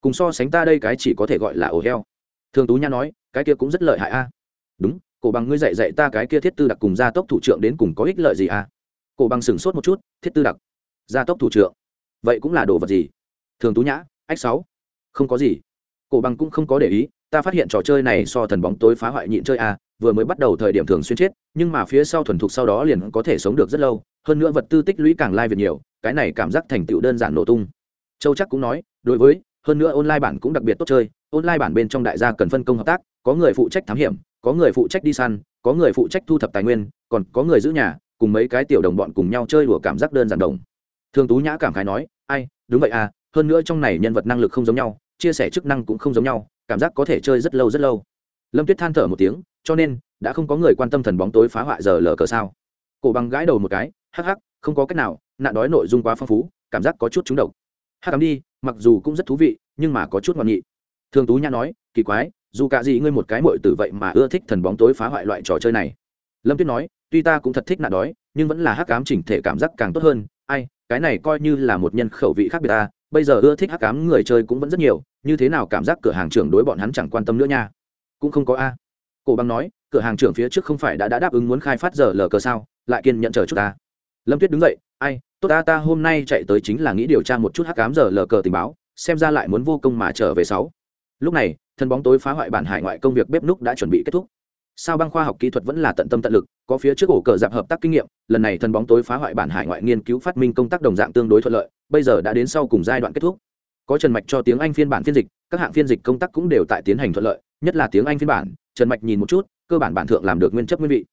Speaker 1: Cùng so sánh ta đây cái chỉ có thể gọi là ổ heo." Thường Tú Nhã nói, "Cái kia cũng rất lợi hại a." "Đúng, cổ bằng ngươi dạy dạy ta cái kia thiết tư đặc cùng gia tốc thủ trưởng đến cùng có ích lợi gì à?" cổ bằng sửng sốt một chút thiết tư đặc gia tốc thủ trưởng vậy cũng là đồ vật gì thường tú nhã ách sáu. Không có gì. Cổ bằng cũng không có để ý, ta phát hiện trò chơi này so thần bóng tối phá hoại nhịn chơi a vừa mới bắt đầu thời điểm thường xuyên chết, nhưng mà phía sau thuần thục sau đó liền có thể sống được rất lâu, hơn nữa vật tư tích lũy càng lai việt nhiều, cái này cảm giác thành tựu đơn giản nổ tung. Châu chắc cũng nói, đối với, hơn nữa online bản cũng đặc biệt tốt chơi, online bản bên trong đại gia cần phân công hợp tác, có người phụ trách thám hiểm, có người phụ trách đi săn, có người phụ trách thu thập tài nguyên, còn có người giữ nhà, cùng mấy cái tiểu đồng bọn cùng nhau chơi đùa cảm giác đơn giản đồng. Thường tú nhã cảm khái nói, ai, đúng vậy à hơn nữa trong này nhân vật năng lực không giống nhau, chia sẻ chức năng cũng không giống nhau, cảm giác có thể chơi rất lâu rất lâu. Lâm tuyết than thở một tiếng, cho nên, đã không có người quan tâm thần bóng tối phá hoại giờ lờ cờ sao. Cổ bằng gãi đầu một cái, hắc hắc, không có cách nào, nạn đói nội dung quá phong phú, cảm giác có chút trúng độc. Hắc cắm đi, mặc dù cũng rất thú vị, nhưng mà có chút ngoạn nghị thường tú nhã nói, kỳ quái, dù cả gì ngươi một cái mội tử vậy mà ưa thích thần bóng tối phá hoại loại trò chơi này. Lâm tuyết nói, tuy ta cũng thật thích nạn đói, nhưng vẫn là hắc cám chỉnh thể cảm giác càng tốt hơn. Ai, cái này coi như là một nhân khẩu vị khác biệt ta bây giờ ưa thích hắc cám người chơi cũng vẫn rất nhiều như thế nào cảm giác cửa hàng trưởng đối bọn hắn chẳng quan tâm nữa nha. Cũng không có a. Cổ băng nói cửa hàng trưởng phía trước không phải đã, đã đáp ứng muốn khai phát giờ lờ cờ sao lại kiên nhận chờ chúng ta. Lâm tuyết đứng dậy ai tốt ta ta hôm nay chạy tới chính là nghĩ điều tra một chút hắc cám giờ lờ cờ tình báo xem ra lại muốn vô công mà trở về sáu. Lúc này thân bóng tối phá hoại bản hải ngoại công việc bếp núc đã chuẩn bị kết thúc sao băng khoa học kỹ thuật vẫn là tận tâm tận lực, có phía trước ổ cờ dạp hợp tác kinh nghiệm, lần này thần bóng tối phá hoại bản hải ngoại nghiên cứu phát minh công tác đồng dạng tương đối thuận lợi, bây giờ đã đến sau cùng giai đoạn kết thúc. Có trần mạch cho tiếng anh phiên bản phiên dịch, các hạng phiên dịch công tác cũng đều tại tiến hành thuận lợi, nhất là tiếng anh phiên bản, trần mạch nhìn một chút, cơ bản bản thượng làm được nguyên chấp nguyên vị.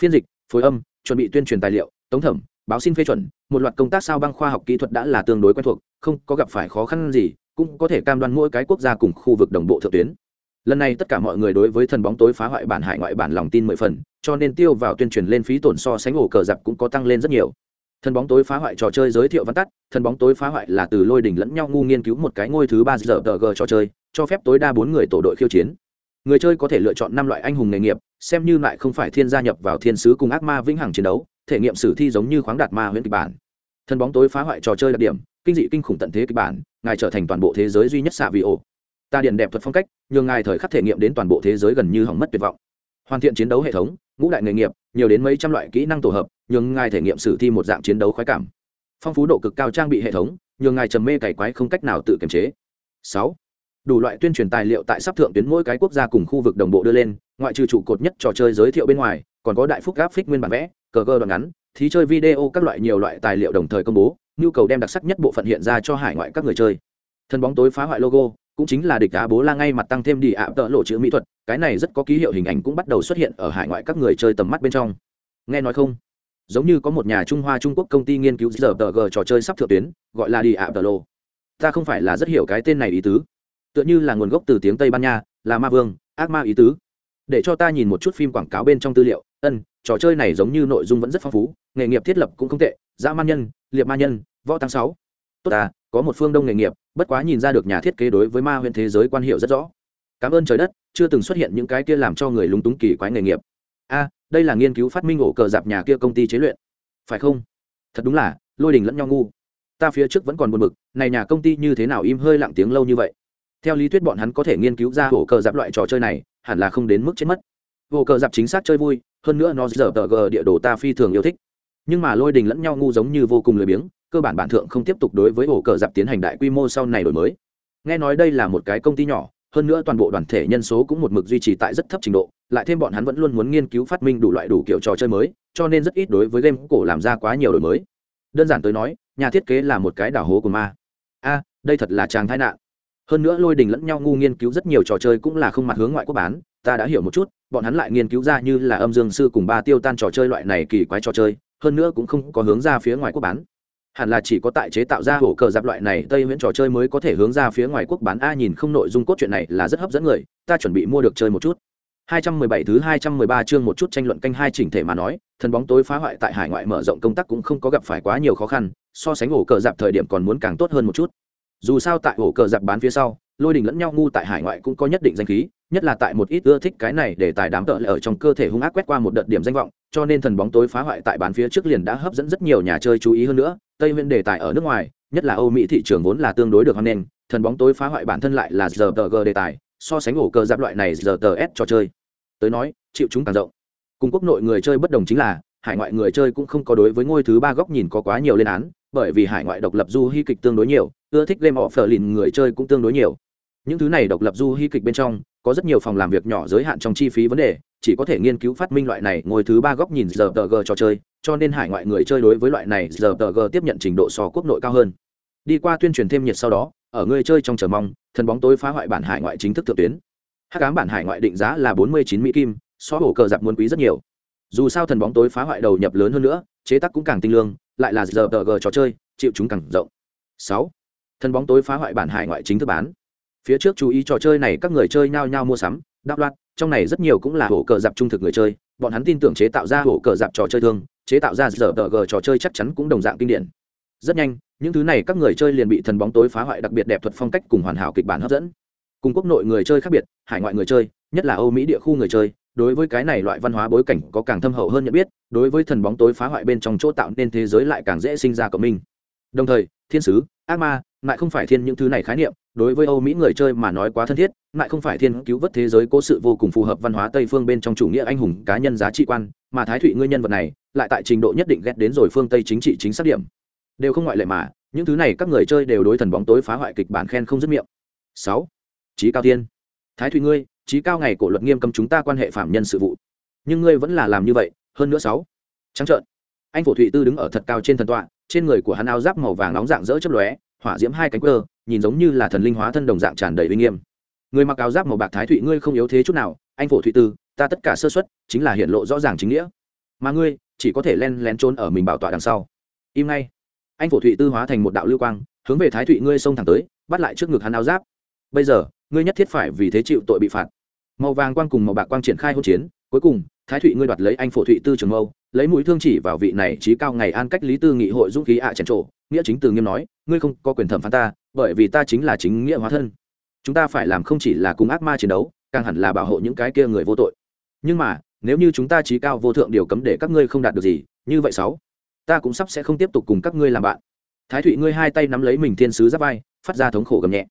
Speaker 1: Phiên dịch, phối âm, chuẩn bị tuyên truyền tài liệu, tống thẩm, báo xin phê chuẩn, một loạt công tác sao băng khoa học kỹ thuật đã là tương đối quen thuộc, không có gặp phải khó khăn gì, cũng có thể cam đoan mỗi cái quốc gia cùng khu vực đồng bộ thượng tuyến lần này tất cả mọi người đối với thần bóng tối phá hoại bản hải ngoại bản lòng tin mười phần, cho nên tiêu vào tuyên truyền lên phí tổn so sánh ổ cờ giặc cũng có tăng lên rất nhiều. Thần bóng tối phá hoại trò chơi giới thiệu văn tắt, thần bóng tối phá hoại là từ lôi đỉnh lẫn nhau ngu nghiên cứu một cái ngôi thứ ba giờ tờ g trò chơi, cho phép tối đa bốn người tổ đội khiêu chiến. Người chơi có thể lựa chọn năm loại anh hùng nghề nghiệp, xem như lại không phải thiên gia nhập vào thiên sứ cùng ác ma vĩnh hằng chiến đấu, thể nghiệm sử thi giống như khoáng đạt ma huyện kịch bản. Thần bóng tối phá hoại trò chơi đặc điểm, kinh dị kinh khủng tận thế kịch bản, ngài trở thành toàn bộ thế giới duy nhất xạ vị ổ ta điện đẹp thuật phong cách, nhường ngài thời khắc thể nghiệm đến toàn bộ thế giới gần như hỏng mất tuyệt vọng. Hoàn thiện chiến đấu hệ thống, ngũ đại nghề nghiệp, nhiều đến mấy trăm loại kỹ năng tổ hợp, nhường ngài thể nghiệm sử thi một dạng chiến đấu khoái cảm. Phong phú độ cực cao trang bị hệ thống, nhường ngài trầm mê cày quái không cách nào tự kiềm chế. Sáu, đủ loại tuyên truyền tài liệu tại sắp thượng tuyến mỗi cái quốc gia cùng khu vực đồng bộ đưa lên, ngoại trừ trụ cột nhất trò chơi giới thiệu bên ngoài, còn có đại phúc gáp phích nguyên bản vẽ, cờ gơ đoạn ngắn, thí chơi video các loại nhiều loại tài liệu đồng thời công bố, nhu cầu đem đặc sắc nhất bộ phận hiện ra cho hải ngoại các người chơi. Thân bóng tối phá hoại logo cũng chính là địch á bố la ngay mặt tăng thêm đi ạ tợ lộ chữ mỹ thuật, cái này rất có ký hiệu hình ảnh cũng bắt đầu xuất hiện ở hải ngoại các người chơi tầm mắt bên trong. Nghe nói không? Giống như có một nhà trung hoa trung quốc công ty nghiên cứu giờ tờ g trò chơi sắp thượng tuyến, gọi là đi ạ tờ lộ. Ta không phải là rất hiểu cái tên này ý tứ. Tựa như là nguồn gốc từ tiếng tây ban nha, là ma vương, ác ma ý tứ. Để cho ta nhìn một chút phim quảng cáo bên trong tư liệu, ân, trò chơi này giống như nội dung vẫn rất phong phú, nghề nghiệp thiết lập cũng không tệ, dã man nhân, liệt ma nhân, võ tăng sáu. Tốt à có một phương đông nghề nghiệp bất quá nhìn ra được nhà thiết kế đối với ma huyễn thế giới quan hiệu rất rõ. Cảm ơn trời đất, chưa từng xuất hiện những cái kia làm cho người lúng túng kỳ quái nghề nghiệp. A, đây là nghiên cứu phát minh ổ cờ dạp nhà kia công ty chế luyện. Phải không? Thật đúng là, lôi đình lẫn nhau ngu. Ta phía trước vẫn còn buồn bực, này nhà công ty như thế nào im hơi lặng tiếng lâu như vậy? Theo lý thuyết bọn hắn có thể nghiên cứu ra ổ cờ dạp loại trò chơi này, hẳn là không đến mức chết mất. Ổ cờ dạp chính xác chơi vui, hơn nữa nó giờ tờ gờ địa đồ ta phi thường yêu thích. Nhưng mà lôi đình lẫn nhau ngu giống như vô cùng lười biếng cơ bản bản thượng không tiếp tục đối với ổ cờ dạp tiến hành đại quy mô sau này đổi mới. Nghe nói đây là một cái công ty nhỏ, hơn nữa toàn bộ đoàn thể nhân số cũng một mực duy trì tại rất thấp trình độ, lại thêm bọn hắn vẫn luôn muốn nghiên cứu phát minh đủ loại đủ kiểu trò chơi mới, cho nên rất ít đối với game cổ làm ra quá nhiều đổi mới. Đơn giản tới nói, nhà thiết kế là một cái đảo hố của ma. A, đây thật là tràng thái nạn. Hơn nữa lôi đình lẫn nhau ngu nghiên cứu rất nhiều trò chơi cũng là không mặt hướng ngoại quốc bán, ta đã hiểu một chút, bọn hắn lại nghiên cứu ra như là âm dương sư cùng ba tiêu tan trò chơi loại này kỳ quái trò chơi, hơn nữa cũng không có hướng ra phía ngoài quốc bán hẳn là chỉ có tại chế tạo ra hổ cờ giáp loại này tây miễn trò chơi mới có thể hướng ra phía ngoài quốc bán a nhìn không nội dung cốt truyện này là rất hấp dẫn người ta chuẩn bị mua được chơi một chút 217 thứ 213 chương một chút tranh luận canh hai chỉnh thể mà nói, thần bóng tối phá hoại tại hải ngoại mở rộng công tác cũng không có gặp phải quá nhiều khó khăn, so sánh ổ cờ dạp thời điểm còn muốn càng tốt hơn một chút. Dù sao tại ổ cờ dạp bán phía sau, lôi đình lẫn nhau ngu tại hải ngoại cũng có nhất định danh khí, nhất là tại một ít ưa thích cái này để tài đám tợ ở trong cơ thể hung ác quét qua một đợt điểm danh vọng, cho nên thần bóng tối phá hoại tại bán phía trước liền đã hấp dẫn rất nhiều nhà chơi chú ý hơn nữa, Tây Nguyên đề tài ở nước ngoài, nhất là Âu Mỹ thị trường vốn là tương đối được hoan nghênh, thần bóng tối phá hoại bản thân lại là giờ tờ g đề tài, so sánh ổ cơ giáp loại này giờ tờ s cho chơi. Tới nói chịu chúng càng rộng. Cùng quốc nội người chơi bất đồng chính là hải ngoại người chơi cũng không có đối với ngôi thứ ba góc nhìn có quá nhiều lên án bởi vì hải ngoại độc lập du hy kịch tương đối nhiều ưa thích game offer lìn người chơi cũng tương đối nhiều. Những thứ này độc lập du hy kịch bên trong có rất nhiều phòng làm việc nhỏ giới hạn trong chi phí vấn đề, chỉ có thể nghiên cứu phát minh loại này ngôi thứ ba góc nhìn giờ tờ g trò chơi, cho nên hải ngoại người chơi đối với loại này giờ tờ g tiếp nhận trình độ so quốc nội cao hơn. Đi qua tuyên truyền thêm nhiệt sau đó, ở người chơi trong chờ mong, thần bóng tối phá hoại bản hải ngoại chính thức thượng tuyến. Hắc ám bản hải ngoại định giá là bốn mươi chín mỹ kim, so hổ cờ giặc muôn quý rất nhiều. Dù sao thần bóng tối phá hoại đầu nhập lớn hơn nữa, chế tác cũng càng tinh lương, lại là giờ tờ g trò chơi, chịu chúng càng rộng. Sáu, thần bóng tối phá hoại bản hải ngoại chính thức bán phía trước chú ý trò chơi này các người chơi nhao nhao mua sắm, đáp loạt, trong này rất nhiều cũng là hổ cờ dạp trung thực người chơi, bọn hắn tin tưởng chế tạo ra hổ cờ dạp trò chơi thương chế tạo ra giờ tờ g trò chơi chắc chắn cũng đồng dạng kinh điển. Rất nhanh, những thứ này các người chơi liền bị thần bóng tối phá hoại đặc biệt đẹp thuật phong cách cùng hoàn hảo kịch bản hấp dẫn. Cùng quốc nội người chơi khác biệt, hải ngoại người chơi, nhất là âu mỹ địa khu người chơi, đối với cái này loại văn hóa bối cảnh có càng thâm hậu hơn nhận biết, đối với thần bóng tối phá hoại bên trong chỗ tạo nên thế giới lại càng dễ sinh ra cộng minh. Đồng thời, thiên sứ, ác ma, lại không phải thiên những thứ này khái niệm đối với âu mỹ người chơi mà nói quá thân thiết, lại không phải thiên cứu vớt thế giới cố sự vô cùng phù hợp văn hóa tây phương bên trong chủ nghĩa anh hùng cá nhân giá trị quan, mà thái thụy ngươi nhân vật này, lại tại trình độ nhất định ghét đến rồi phương tây chính trị chính xác điểm. Đều không ngoại lệ mà, những thứ này các người chơi đều đối thần bóng tối phá hoại kịch bản khen không dứt miệng. Sáu trí cao thiên. Thái thụy ngươi trí cao ngày cổ luật nghiêm cấm chúng ta quan hệ phạm nhân sự vụ. Nhưng ngươi vẫn là làm như vậy, hơn nữa sáu, trắng trợn. Anh phổ thụy tư đứng ở thật cao trên thần tọa, trên người của hắn áo giáp màu vàng nóng dạng dỡ chớp lóe hỏa diễm hai cánh cơ, nhìn giống như là thần linh hóa thân đồng dạng tràn đầy uy nghiêm. Người mặc áo giáp màu bạc thái thụy ngươi không yếu thế chút nào, anh phổ thụy tư, ta tất cả sơ xuất chính là hiện lộ rõ ràng chính nghĩa. Mà ngươi, chỉ có thể len lén trốn ở mình bảo tọa đằng sau. Im ngay. Anh phổ thụy tư hóa thành một đạo lưu quang, hướng về thái thụy ngươi xông thẳng tới, bắt lại trước ngực hắn áo giáp. Bây giờ, ngươi nhất thiết phải vì thế chịu tội bị phạt. Màu vàng quang cùng màu bạc quang triển khai hỗn chiến, cuối cùng, thái thụy ngươi đoạt lấy anh phổ thụy tư trường mâu, lấy mũi thương chỉ vào vị này trí cao ngày an cách lý tư nghị hội dũng khí ạ à trần trộ nghĩa chính từ nghiêm nói, ngươi không có quyền thẩm phán ta, bởi vì ta chính là chính nghĩa hóa thân. Chúng ta phải làm không chỉ là cùng ác ma chiến đấu, càng hẳn là bảo hộ những cái kia người vô tội. Nhưng mà, nếu như chúng ta trí cao vô thượng điều cấm để các ngươi không đạt được gì, như vậy sáu, ta cũng sắp sẽ không tiếp tục cùng các ngươi làm bạn. Thái thụy ngươi hai tay nắm lấy mình thiên sứ giáp vai, phát ra thống khổ gầm nhẹ.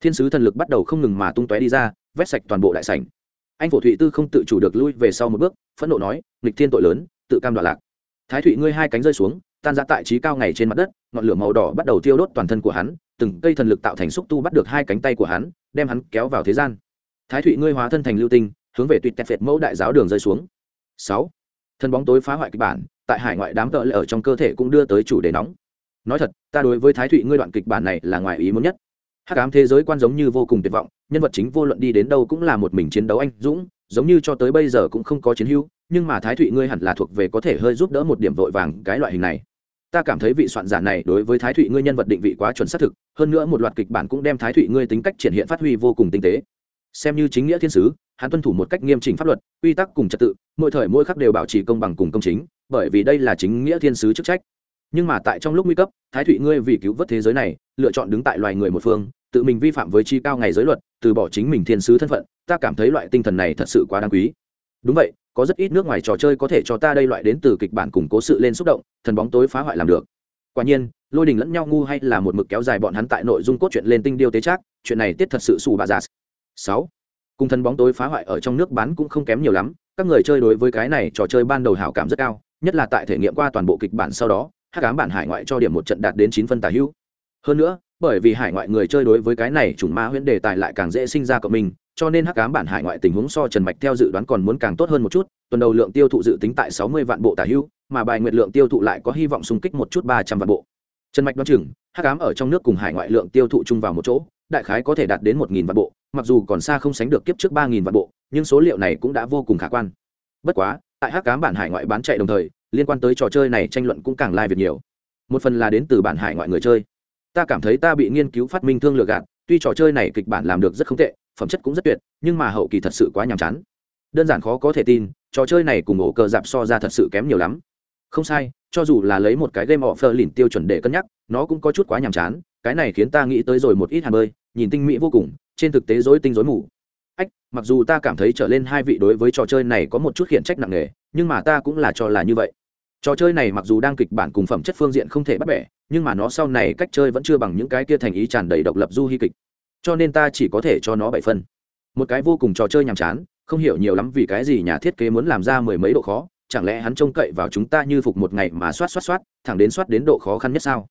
Speaker 1: Thiên sứ thần lực bắt đầu không ngừng mà tung tóe đi ra, vét sạch toàn bộ đại sảnh. Anh phổ thụy tư không tự chủ được lui về sau một bước, phẫn nộ nói, nghịch thiên tội lớn, tự cam đoạn lạc. Thái thụy ngươi hai cánh rơi xuống tan ra tại trí cao ngày trên mặt đất, ngọn lửa màu đỏ bắt đầu tiêu đốt toàn thân của hắn, từng cây thần lực tạo thành xúc tu bắt được hai cánh tay của hắn, đem hắn kéo vào thế gian. Thái thụy ngươi hóa thân thành lưu tinh, hướng về tuyệt tẹt phệt mẫu đại giáo đường rơi xuống. Sáu. Thân bóng tối phá hoại kịch bản, tại hải ngoại đám cỡ lệ ở trong cơ thể cũng đưa tới chủ đề nóng. Nói thật, ta đối với thái thụy ngươi đoạn kịch bản này là ngoài ý muốn nhất. Hắc ám thế giới quan giống như vô cùng tuyệt vọng, nhân vật chính vô luận đi đến đâu cũng là một mình chiến đấu anh dũng, giống như cho tới bây giờ cũng không có chiến hữu, nhưng mà thái thụy ngươi hẳn là thuộc về có thể hơi giúp đỡ một điểm vội vàng cái loại hình này ta cảm thấy vị soạn giả này đối với thái thụy ngươi nhân vật định vị quá chuẩn xác thực, hơn nữa một loạt kịch bản cũng đem thái thụy ngươi tính cách triển hiện phát huy vô cùng tinh tế. Xem như chính nghĩa thiên sứ, hắn tuân thủ một cách nghiêm chỉnh pháp luật, quy tắc cùng trật tự, mỗi thời mỗi khắc đều bảo trì công bằng cùng công chính, bởi vì đây là chính nghĩa thiên sứ chức trách. Nhưng mà tại trong lúc nguy cấp, thái thụy ngươi vì cứu vớt thế giới này, lựa chọn đứng tại loài người một phương, tự mình vi phạm với chi cao ngày giới luật, từ bỏ chính mình thiên sứ thân phận, ta cảm thấy loại tinh thần này thật sự quá đáng quý. Đúng vậy có rất ít nước ngoài trò chơi có thể cho ta đây loại đến từ kịch bản củng cố sự lên xúc động, thần bóng tối phá hoại làm được. Quả nhiên, lôi đình lẫn nhau ngu hay là một mực kéo dài bọn hắn tại nội dung cốt truyện lên tinh điêu tế trác, chuyện này tiết thật sự xù bà giả sáu, cùng thần bóng tối phá hoại ở trong nước bán cũng không kém nhiều lắm, các người chơi đối với cái này trò chơi ban đầu hảo cảm rất cao, nhất là tại thể nghiệm qua toàn bộ kịch bản sau đó hát cám bản hải ngoại cho điểm một trận đạt đến chín phân tả hữu. Hơn nữa, bởi vì hải ngoại người chơi đối với cái này chủng ma huyễn đề tài lại càng dễ sinh ra cộng mình cho nên hắc ám bản hải ngoại tình huống so trần mạch theo dự đoán còn muốn càng tốt hơn một chút, tuần đầu lượng tiêu thụ dự tính tại sáu mươi vạn bộ tả hưu, mà bài nguyện lượng tiêu thụ lại có hy vọng xung kích một chút ba trăm vạn bộ. Trần mạch đoán chừng, hắc ám ở trong nước cùng hải ngoại lượng tiêu thụ chung vào một chỗ, đại khái có thể đạt đến một nghìn vạn bộ, mặc dù còn xa không sánh được kiếp trước ba nghìn vạn bộ, nhưng số liệu này cũng đã vô cùng khả quan. Bất quá, tại hắc ám bản hải ngoại bán chạy đồng thời, liên quan tới trò chơi này tranh luận cũng càng lai việc nhiều. Một phần là đến từ bản hải ngoại người chơi. Ta cảm thấy ta bị nghiên cứu phát minh thương lừa gạt tuy trò chơi này kịch bản làm được rất không tệ, phẩm chất cũng rất tuyệt, nhưng mà hậu kỳ thật sự quá nhàm chán. Đơn giản khó có thể tin, trò chơi này cùng ổ cờ dạp so ra thật sự kém nhiều lắm. Không sai, cho dù là lấy một cái game offer lìn tiêu chuẩn để cân nhắc, nó cũng có chút quá nhàm chán, cái này khiến ta nghĩ tới rồi một ít hàn bơi nhìn tinh mỹ vô cùng, trên thực tế dối tinh dối mù. Ách, mặc dù ta cảm thấy trở lên hai vị đối với trò chơi này có một chút khiển trách nặng nề, nhưng mà ta cũng là cho là như vậy. Trò chơi này mặc dù đang kịch bản cùng phẩm chất phương diện không thể bắt bẻ nhưng mà nó sau này cách chơi vẫn chưa bằng những cái kia thành ý tràn đầy độc lập du hy kịch. Cho nên ta chỉ có thể cho nó bảy phân. Một cái vô cùng trò chơi nhàm chán, không hiểu nhiều lắm vì cái gì nhà thiết kế muốn làm ra mười mấy độ khó, chẳng lẽ hắn trông cậy vào chúng ta như phục một ngày mà soát soát soát thẳng đến soát đến độ khó khăn nhất sao?